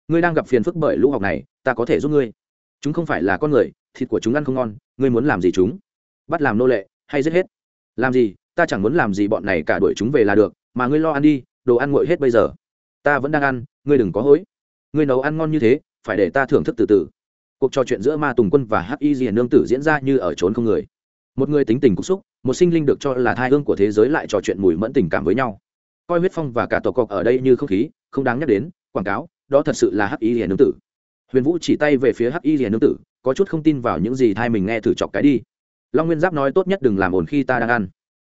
A: Ngươi đang gặp phiền phức bởi lũ học này, ta có thể giúp ngươi. Chúng không phải là con người, thịt của chúng ăn không ngon, ngươi muốn làm gì chúng? Bắt làm nô lệ, hay giết hết? Làm gì, ta chẳng muốn làm gì bọn này cả đuổi chúng về là được, mà ngươi lo ăn đi, đồ ăn nguội hết bây giờ. Ta vẫn đang ăn, ngươi đừng có hối. Ngươi nấu ăn ngon như thế, phải để ta thưởng thức từ từ cuộc trò chuyện giữa ma tùng quân và hắc y diền nương tử diễn ra như ở trốn không người. Một người tính tình cúc xúc, một sinh linh được cho là thai hương của thế giới lại trò chuyện mùi mẫn tình cảm với nhau. Coi huyết phong và cả tổ cọc ở đây như không khí, không đáng nhắc đến, quảng cáo, đó thật sự là hắc y diền nương tử. Huyền vũ chỉ tay về phía hắc y diền nương tử, có chút không tin vào những gì thai mình nghe thử chọc cái đi. Long nguyên giáp nói tốt nhất đừng làm ồn khi ta đang ăn.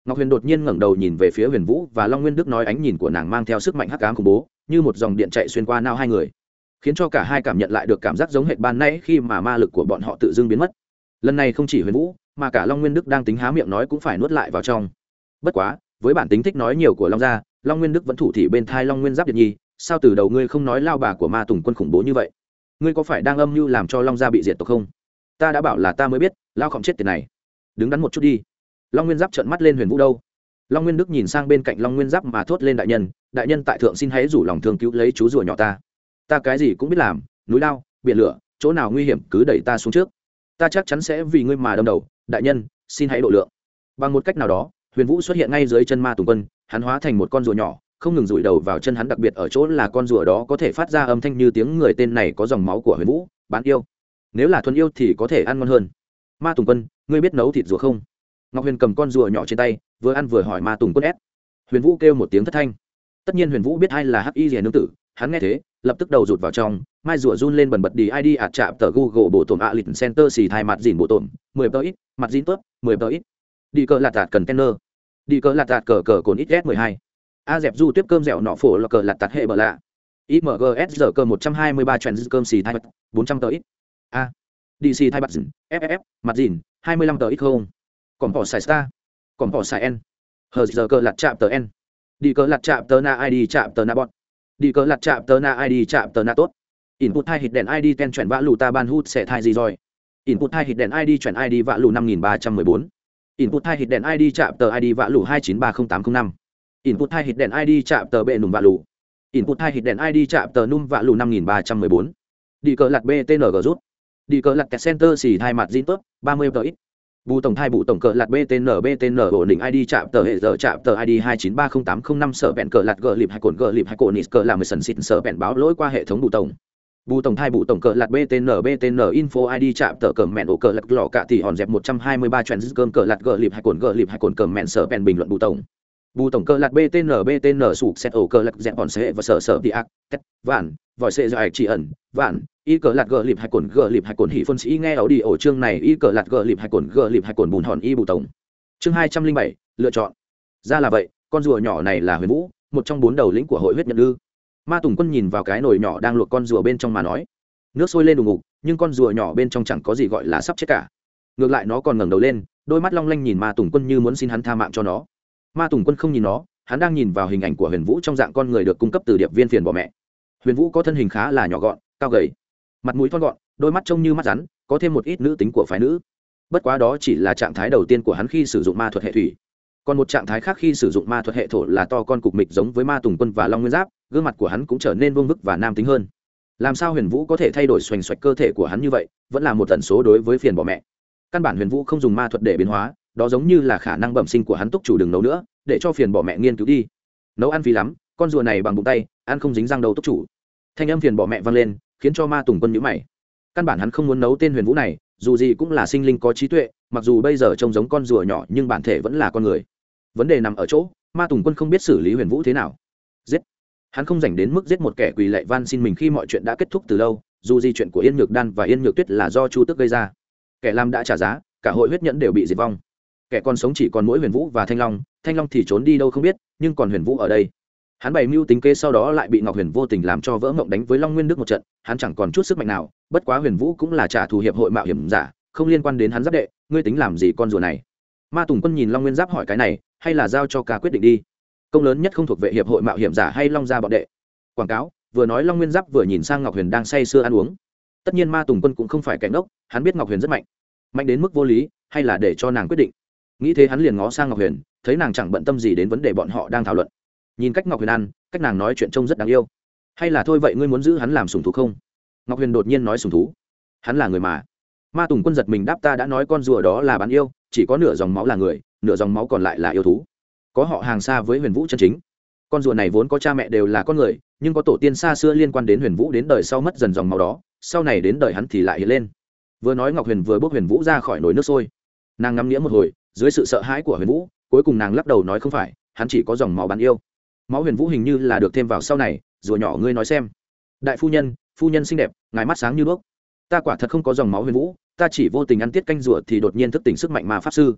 A: Ngọc huyền đột nhiên ngẩng đầu nhìn về phía huyền vũ và long nguyên đức nói ánh nhìn của nàng mang theo sức mạnh hắc cám khủng bố, như một dòng điện chạy xuyên qua nao hai người khiến cho cả hai cảm nhận lại được cảm giác giống hệt ban nãy khi mà ma lực của bọn họ tự dưng biến mất. Lần này không chỉ huyền vũ, mà cả long nguyên đức đang tính há miệng nói cũng phải nuốt lại vào trong. Bất quá, với bản tính thích nói nhiều của long gia, long nguyên đức vẫn thủ thị bên thai long nguyên giáp điện nhi, sao từ đầu ngươi không nói lao bà của ma tùng quân khủng bố như vậy? Ngươi có phải đang âm mưu làm cho long gia bị diệt tộc không? Ta đã bảo là ta mới biết, lao khổng chết tiền này. Đứng đắn một chút đi. Long nguyên giáp trợn mắt lên huyền vũ đâu? Long nguyên đức nhìn sang bên cạnh long nguyên giáp mà thốt lên đại nhân đại nhân tại thượng xin hãy rủ lòng thương cứu lấy chú rùa nhỏ ta ta cái gì cũng biết làm, núi lao, biển lửa, chỗ nào nguy hiểm cứ đẩy ta xuống trước. Ta chắc chắn sẽ vì ngươi mà đâm đầu, đại nhân, xin hãy độ lượng. Bằng một cách nào đó, huyền vũ xuất hiện ngay dưới chân ma tùng quân, hắn hóa thành một con rùa nhỏ, không ngừng rủi đầu vào chân hắn đặc biệt ở chỗ là con rùa đó có thể phát ra âm thanh như tiếng người tên này có dòng máu của huyền vũ, bán yêu. Nếu là thuần yêu thì có thể ăn ngon hơn. Ma tùng quân, ngươi biết nấu thịt rùa không? Ngọc huyền cầm con rùa nhỏ trên tay, vừa ăn vừa hỏi ma tùng quân ép. Huyền vũ kêu một tiếng thất thanh. Tất nhiên huyền vũ biết ai là hắc y rìa nương tử hắn nghe thế, lập tức đầu rụt vào trong, mai rùa run lên bần bật đi id ạt chạm tờ google bộ tổn a lịch center xì thai mặt dìn bộ tổn, mười tờ ít, mặt dìn tớp mười tờ ít. Đi cờ lạt tạt cần đi cờ lạt tạt cờ cờ cồn ít s mười hai. A dẹp du tiếp cơm dẻo nọ phổ là cờ lạt tạt hệ bờ lạ. Imgs giờ cơ một trăm hai mươi ba trend cơm xì thai mặt, bốn trăm tờ ít. A. Dc thai mặt dìn ff mặt dìn, hai mươi lăm tờ ít không? Còn bỏ xài star. Còn bỏ xài n. Hờ giờ cờ lạt chạm tờ n. Đi cờ lạt chạm tờ na id chạm tờ na bọn đi cờ lặt chạm tờ na id chạm tờ na tốt. Input hai hit đèn id ten chuyển vã lù ta ban hút sẽ thai gì rồi. Input hai hit đèn id chuyển id vã lù năm nghìn ba trăm mười bốn. Input hai hit đèn id chạm tờ id vã lù hai chín ba không tám không năm. Input hai hit đèn id chạm tờ bệ nùm vạ lù. Input hai hit đèn id chạm tờ num vạ lù năm nghìn ba trăm mười bốn. Đi cờ lặt btng rút. Đi cờ lặt center xì hai mặt zin tốt, ba mươi tờ ít bù tổng thai bù tổng cờ lạt btn btn ổn định id chạm tờ hệ giờ chạm tờ id hai chín ba không tám không năm sở bẹn cờ lạt gờ lịp hai cồn gờ lịp hai cồn nít cờ làm mười sần xịt sở bẹn báo lỗi qua hệ thống bù tổng. Bù tổng thai bù tổng cờ lạt btn btn info id chạm tờ cờ mẹn ổ cờ lạt lọ cả thì hòn dẹp một trăm hai mươi ba cơm cờ lạt gờ lịp hai cồn gờ lịp hai cồn cờ mẹn sở bẹn bình luận bù tổng bù tổng cơ lạt btn btn sụp xét ổ cơ lạt dẹp bọn xe và sở sở đi ác, tét, vạn, vòi xe ạch chỉ ẩn, vạn, y cờ lạt gờ lịp hay cồn, gờ lịp hay cồn hỉ phân sĩ nghe ảo đi ổ chương này, y cờ lạt gờ lịp hay cồn, gờ lịp hay cồn bùn hòn y bù tổng. Chương hai trăm linh bảy, lựa chọn. Ra là vậy, con rùa nhỏ này là huyền vũ, một trong bốn đầu lĩnh của hội huyết nhận ư. Ma tùng quân nhìn vào cái nồi nhỏ đang luộc con rùa bên trong mà nói. Nước sôi lên đùng ngục, nhưng con rùa nhỏ bên trong chẳng có gì gọi là sắp chết cả. Ngược lại nó còn ngẩng đầu lên, đôi mắt long lanh nhìn ma tùng quân như muốn xin hắn tha mạng cho nó ma tùng quân không nhìn nó, hắn đang nhìn vào hình ảnh của huyền vũ trong dạng con người được cung cấp từ điệp viên phiền bỏ mẹ. Huyền vũ có thân hình khá là nhỏ gọn, cao gầy, mặt mũi thon gọn, đôi mắt trông như mắt rắn, có thêm một ít nữ tính của phái nữ. Bất quá đó chỉ là trạng thái đầu tiên của hắn khi sử dụng ma thuật hệ thủy. Còn một trạng thái khác khi sử dụng ma thuật hệ thổ là to con cục mịch giống với ma tùng quân và long nguyên giáp, gương mặt của hắn cũng trở nên vương vức và nam tính hơn. Làm sao huyền vũ có thể thay đổi xoành xoạch cơ thể của hắn như vậy, vẫn là một tần số đối với phiền bỏ mẹ. Căn bản huyền vũ không dùng ma thuật để biến hóa đó giống như là khả năng bẩm sinh của hắn túc chủ đừng nấu nữa, để cho phiền bỏ mẹ nghiên cứu đi. Nấu ăn phí lắm, con rùa này bằng bụng tay, ăn không dính răng đầu túc chủ. Thanh âm phiền bỏ mẹ vang lên, khiến cho ma tùng quân nhữ mày. Căn bản hắn không muốn nấu tên huyền vũ này, dù gì cũng là sinh linh có trí tuệ, mặc dù bây giờ trông giống con rùa nhỏ nhưng bản thể vẫn là con người. Vấn đề nằm ở chỗ, ma tùng quân không biết xử lý huyền vũ thế nào. Giết. Hắn không dành đến mức giết một kẻ quỳ lệ van xin mình khi mọi chuyện đã kết thúc từ lâu, dù gì chuyện của yên nhược đan và yên nhược tuyết là do chu tức gây ra. Kẻ làm đã trả giá, cả hội huyết nhẫn đều bị diệt vong kẻ còn sống chỉ còn mỗi huyền vũ và thanh long thanh long thì trốn đi đâu không biết nhưng còn huyền vũ ở đây. Hắn bày mưu tính kế sau đó lại bị ngọc huyền vô tình làm cho vỡ mộng đánh với long nguyên đức một trận hắn chẳng còn chút sức mạnh nào bất quá huyền vũ cũng là trả thù hiệp hội mạo hiểm giả không liên quan đến hắn giáp đệ ngươi tính làm gì con rùa này? Ma tùng quân nhìn long nguyên giáp hỏi cái này hay là giao cho ca quyết định đi? Công lớn nhất không thuộc về hiệp hội mạo hiểm giả hay long gia bọn đệ? Quảng cáo vừa nói long nguyên giáp vừa nhìn sang ngọc huyền đang say sưa ăn uống. Tất nhiên ma tùng quân cũng không phải cảnh ốc, hắn biết ngọc huyền rất mạnh. Mạnh đến mức vô lý hay là để cho nàng quyết định? Nghĩ thế hắn liền ngó sang ngọc huyền, thấy nàng chẳng bận tâm gì đến vấn đề bọn họ đang thảo luận. Nhìn cách ngọc huyền ăn, cách nàng nói chuyện trông rất đáng yêu. Hay là thôi vậy ngươi muốn giữ hắn làm sùng thú không? Ngọc huyền đột nhiên nói sùng thú. Hắn là người mà. Ma tùng quân giật mình đáp ta đã nói con rùa đó là bán yêu, chỉ có nửa dòng máu là người, nửa dòng máu còn lại là yêu thú. Có họ hàng xa với huyền vũ chân chính. Con rùa này vốn có cha mẹ đều là con người, nhưng có tổ tiên xa xưa liên quan đến huyền vũ đến đời sau mất dần dòng máu đó, sau này đến đời hắn thì lại hiện lên. Vừa nói ngọc huyền vừa bước huyền vũ ra khỏi nồi nước sôi. Nàng ngắm nghĩa một hồi dưới sự sợ hãi của huyền vũ, cuối cùng nàng lắc đầu nói không phải, hắn chỉ có dòng máu bán yêu. Máu huyền vũ hình như là được thêm vào sau này, rùa nhỏ ngươi nói xem. Đại phu nhân phu nhân xinh đẹp, ngài mắt sáng như đuốc. Ta quả thật không có dòng máu huyền vũ, ta chỉ vô tình ăn tiết canh rùa thì đột nhiên thức tỉnh sức mạnh mà pháp sư.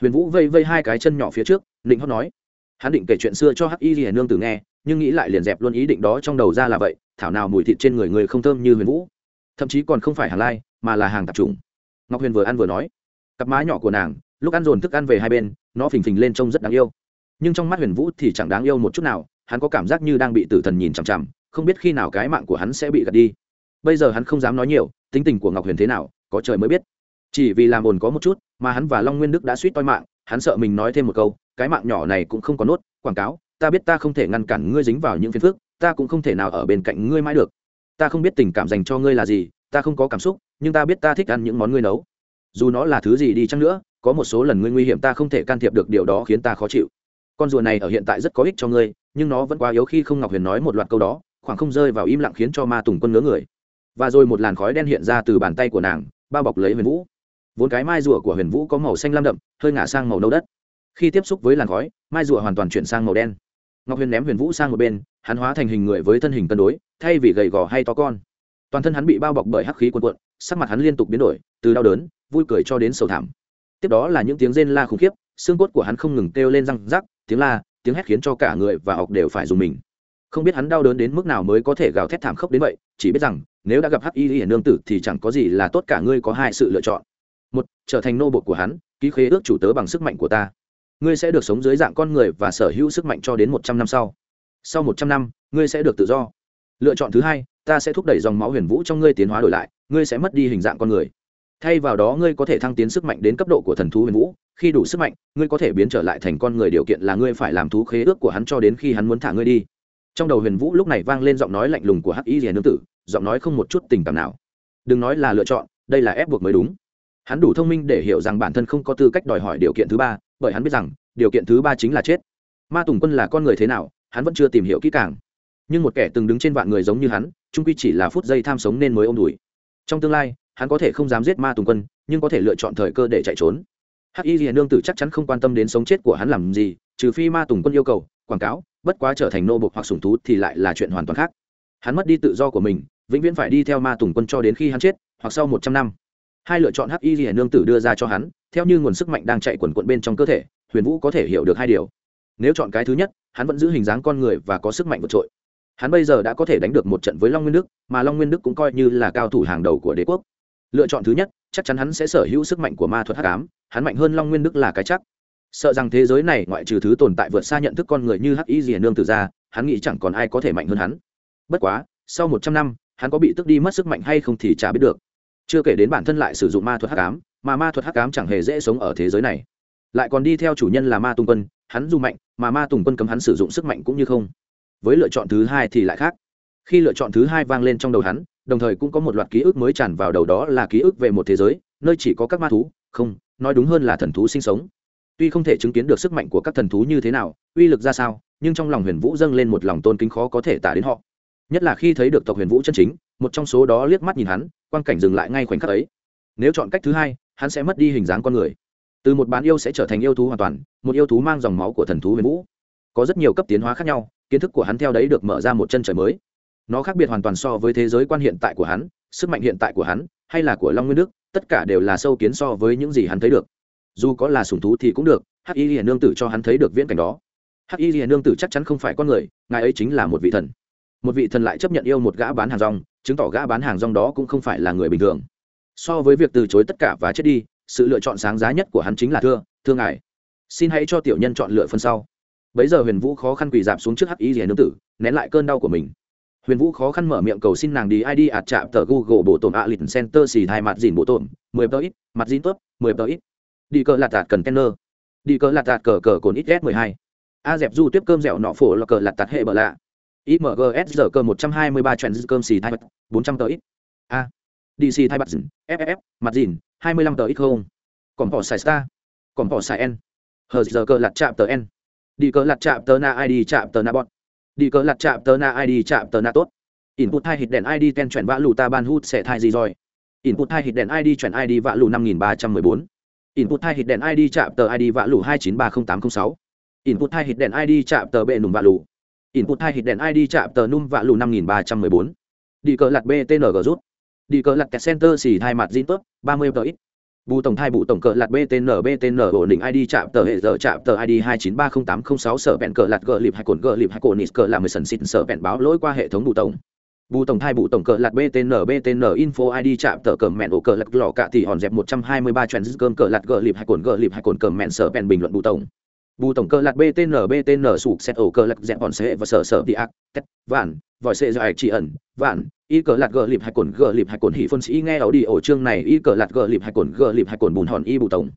A: Huyền vũ vây vây hai cái chân nhỏ phía trước định hót nói. Hắn định kể chuyện xưa cho hắc y hiền nương tử nghe, nhưng nghĩ lại liền dẹp luôn ý định đó trong đầu ra là vậy, thảo nào mùi thịt trên người người không thơm như huyền vũ. Thậm chí còn không phải hàng lai, mà là hàng tạp trùng ngọc huyền vừa ăn vừa nói. Cặp má nhỏ của nàng lúc ăn dồn thức ăn về hai bên, nó phình phình lên trông rất đáng yêu. Nhưng trong mắt huyền vũ thì chẳng đáng yêu một chút nào, hắn có cảm giác như đang bị tử thần nhìn chằm chằm, không biết khi nào cái mạng của hắn sẽ bị gạt đi. Bây giờ hắn không dám nói nhiều, tính tình của ngọc huyền thế nào, có trời mới biết. Chỉ vì làm ồn có một chút, mà hắn và long nguyên đức đã suýt toi mạng, hắn sợ mình nói thêm một câu, cái mạng nhỏ này cũng không có nốt, quảng cáo, ta biết ta không thể ngăn cản ngươi dính vào những phiền phức, ta cũng không thể nào ở bên cạnh ngươi mãi được. Ta không biết tình cảm dành cho ngươi là gì, ta không có cảm xúc, nhưng ta biết ta thích ăn những món ngươi nấu. Dù nó là thứ gì đi chăng nữa có một số lần ngươi nguy hiểm ta không thể can thiệp được điều đó khiến ta khó chịu. Con rùa này ở hiện tại rất có ích cho ngươi, nhưng nó vẫn quá yếu khi không ngọc huyền nói một loạt câu đó, khoảng không rơi vào im lặng khiến cho ma tùng quân ngớ người. Và rồi một làn khói đen hiện ra từ bàn tay của nàng, bao bọc lấy huyền vũ. Vốn cái mai rùa của huyền vũ có màu xanh lam đậm, hơi ngả sang màu nâu đất. Khi tiếp xúc với làn khói, mai rùa hoàn toàn chuyển sang màu đen. Ngọc huyền ném huyền vũ sang một bên, hắn hóa thành hình người với thân hình cân đối, thay vì gầy gò hay to con. Toàn thân hắn bị bao bọc bởi hắc khí cuồn cuộn, sắc mặt hắn liên tục biến đổi, từ đau đớn, vui cười cho đến sầu thảm tiếp đó là những tiếng rên la khủng khiếp, xương cốt của hắn không ngừng kêu lên răng rắc, tiếng la, tiếng hét khiến cho cả người và học đều phải dùng mình. Không biết hắn đau đớn đến mức nào mới có thể gào thét thảm khốc đến vậy, chỉ biết rằng, nếu đã gặp hắc y hiển nương tử thì chẳng có gì là tốt cả ngươi có hai sự lựa chọn. Một, trở thành nô bột của hắn, ký khế ước chủ tớ bằng sức mạnh của ta. Ngươi sẽ được sống dưới dạng con người và sở hữu sức mạnh cho đến một trăm năm sau. Sau một trăm năm, ngươi sẽ được tự do. Lựa chọn thứ hai, ta sẽ thúc đẩy dòng máu huyền vũ trong ngươi tiến hóa đổi lại, ngươi sẽ mất đi hình dạng con người thay vào đó ngươi có thể thăng tiến sức mạnh đến cấp độ của thần thú huyền vũ, khi đủ sức mạnh, ngươi có thể biến trở lại thành con người điều kiện là ngươi phải làm thú khế ước của hắn cho đến khi hắn muốn thả ngươi đi. Trong đầu huyền vũ lúc này vang lên giọng nói lạnh lùng của hắc y rìa nương tử, giọng nói không một chút tình cảm nào. Đừng nói là lựa chọn, đây là ép buộc mới đúng. Hắn đủ thông minh để hiểu rằng bản thân không có tư cách đòi hỏi điều kiện thứ ba, bởi hắn biết rằng, điều kiện thứ ba chính là chết. Ma tùng quân là con người thế nào, hắn vẫn chưa tìm hiểu kỹ càng. Nhưng một kẻ từng đứng trên vạn người giống như hắn, trung quy chỉ là phút giây tham sống nên mới ôm đùi trong tương lai hắn có thể không dám giết ma tùng quân, nhưng có thể lựa chọn thời cơ để chạy trốn. Hắc y rìa nương tử chắc chắn không quan tâm đến sống chết của hắn làm gì, trừ phi ma tùng quân yêu cầu, quảng cáo, bất quá trở thành nô bộc hoặc sủng thú thì lại là chuyện hoàn toàn khác. Hắn mất đi tự do của mình, vĩnh viễn phải đi theo ma tùng quân cho đến khi hắn chết, hoặc sau một trăm năm. Hai lựa chọn hắc y rìa nương tử đưa ra cho hắn, theo như nguồn sức mạnh đang chạy quần quận bên trong cơ thể, huyền vũ có thể hiểu được hai điều. Nếu chọn cái thứ nhất, hắn vẫn giữ hình dáng con người và có sức mạnh vượt trội. Hắn bây giờ đã có thể đánh được một trận với long nguyên đức, mà long nguyên đức cũng coi như là cao thủ hàng đầu của đế quốc lựa chọn thứ nhất, chắc chắn hắn sẽ sở hữu sức mạnh của ma thuật hắc ám, hắn mạnh hơn long nguyên đức là cái chắc. Sợ rằng thế giới này ngoại trừ thứ tồn tại vượt xa nhận thức con người như hắc y rìa nương từ ra, hắn nghĩ chẳng còn ai có thể mạnh hơn hắn. Bất quá, sau một trăm năm, hắn có bị tức đi mất sức mạnh hay không thì chả biết được. Chưa kể đến bản thân lại sử dụng ma thuật hắc ám, mà ma thuật hắc ám chẳng hề dễ sống ở thế giới này. Lại còn đi theo chủ nhân là ma tùng quân, hắn dù mạnh, mà ma tùng quân cấm hắn sử dụng sức mạnh cũng như không. Với lựa chọn thứ hai thì lại khác. Khi lựa chọn thứ hai vang lên trong đầu hắn đồng thời cũng có một loạt ký ức mới tràn vào đầu đó là ký ức về một thế giới, nơi chỉ có các ma thú. Không, nói đúng hơn là thần thú sinh sống. Tuy không thể chứng kiến được sức mạnh của các thần thú như thế nào, uy lực ra sao, nhưng trong lòng huyền vũ dâng lên một lòng tôn kính khó có thể tả đến họ. Nhất là khi thấy được tộc huyền vũ chân chính, một trong số đó liếc mắt nhìn hắn quan cảnh dừng lại ngay khoảnh khắc ấy. Nếu chọn cách thứ hai, hắn sẽ mất đi hình dáng con người. Từ một bán yêu sẽ trở thành yêu thú hoàn toàn, một yêu thú mang dòng máu của thần thú huyền vũ. Có rất nhiều cấp tiến hóa khác nhau, kiến thức của hắn theo đấy được mở ra một chân trời mới nó khác biệt hoàn toàn so với thế giới quan hiện tại của hắn, sức mạnh hiện tại của hắn, hay là của long nguyên đức, tất cả đều là sâu kiến so với những gì hắn thấy được. Dù có là sùng thú thì cũng được, hắc y hiền nương tử cho hắn thấy được viễn cảnh đó. Hắc y hiền nương tử chắc chắn không phải con người, ngài ấy chính là một vị thần. Một vị thần lại chấp nhận yêu một gã bán hàng rong, chứng tỏ gã bán hàng rong đó cũng không phải là người bình thường. So với việc từ chối tất cả và chết đi, sự lựa chọn sáng giá nhất của hắn chính là thưa thưa ngài. Xin hãy cho tiểu nhân chọn lựa phần sau. Bấy giờ huyền vũ khó khăn quỳ dạp xuống trước hắc y hiền nương tử, nén lại cơn đau của mình huyền vũ khó khăn mở miệng cầu xin nàng đi id ạt chạm tờ google bộ tổn ạ lịch center xì hai mặt dìn bộ tổn, mười tờ ít, mặt dìn tốt, mười tờ ít. Đi cờ lạt tạt cần đi cờ lạt tạt cờ cờ cồn ít s mười hai. A dẹp du tiếp cơm dẻo nọ phổ là cờ lạt tạt hệ bờ lạ. Imgs giờ cơ một trăm hai mươi ba trend cơm xì thai bật bốn trăm tờ ít. A. Dc thai bật dìn ff mặt dìn, hai mươi lăm tờ ít không. Còn bỏ xài star. Còn bỏ xài n. Hờ giờ cơ lạt chạm tờ n. Đi cờ lạt chạm tờ na id chạm tờ na bọt đi cờ lặt chạm tờ na id chạm tờ na tốt. Input hai hít đèn id ten chuyển vã lù ta ban hút sẽ thai gì rồi. Input hai hít đèn id chuyển id vã lù năm nghìn ba trăm mười bốn. Input hai hít đèn id chạm tờ id vã lù hai chín ba không tám không sáu. Input hai hít đèn id chạm tờ bệ nùng vã lù. Input hai hít đèn id chạm tờ num vã lù năm nghìn ba trăm mười bốn. Đi cờ lặt btng rút. Đi cờ lặt center xì hai mặt zin tốt, ba mươi tờ ít bù tổng thai bù tổng cờ lạt btn btn ổn định id chạm tờ hệ giờ, chạm tờ id hai chín ba không tám không sáu, sở bẹn cờ lạt gờ lịp hai cồn, gờ lịp hai cồn nít cờ làm mười sần xịt, sở bẹn báo lỗi qua hệ thống bù tổng. Bù tổng thai bù tổng cờ lạt btn btn info id chạm tờ cờ mẹn, ổ cờ lạt lò cạ thì hòn dẹp một trăm hai mươi ba trend cơm cờ lạt gờ lịp hai cồn, gờ lịp hai cồn, cờ mẹn, sở bẹn bình luận bù tổng bù tổng cơ lạc btn btn sụp xét ổ cơ lạc dẹp bọn xe và sở sở đi ác, tét, vạn, vòi xe dài chỉ ẩn, vạn, y cờ lạc gờ lịp hai cồn, gờ lịp hai cồn hỉ phân sĩ nghe ảo đi ổ chương này, y cờ lạc gờ lịp hai cồn, gờ lịp hai cồn bùn hòn y bù tổng.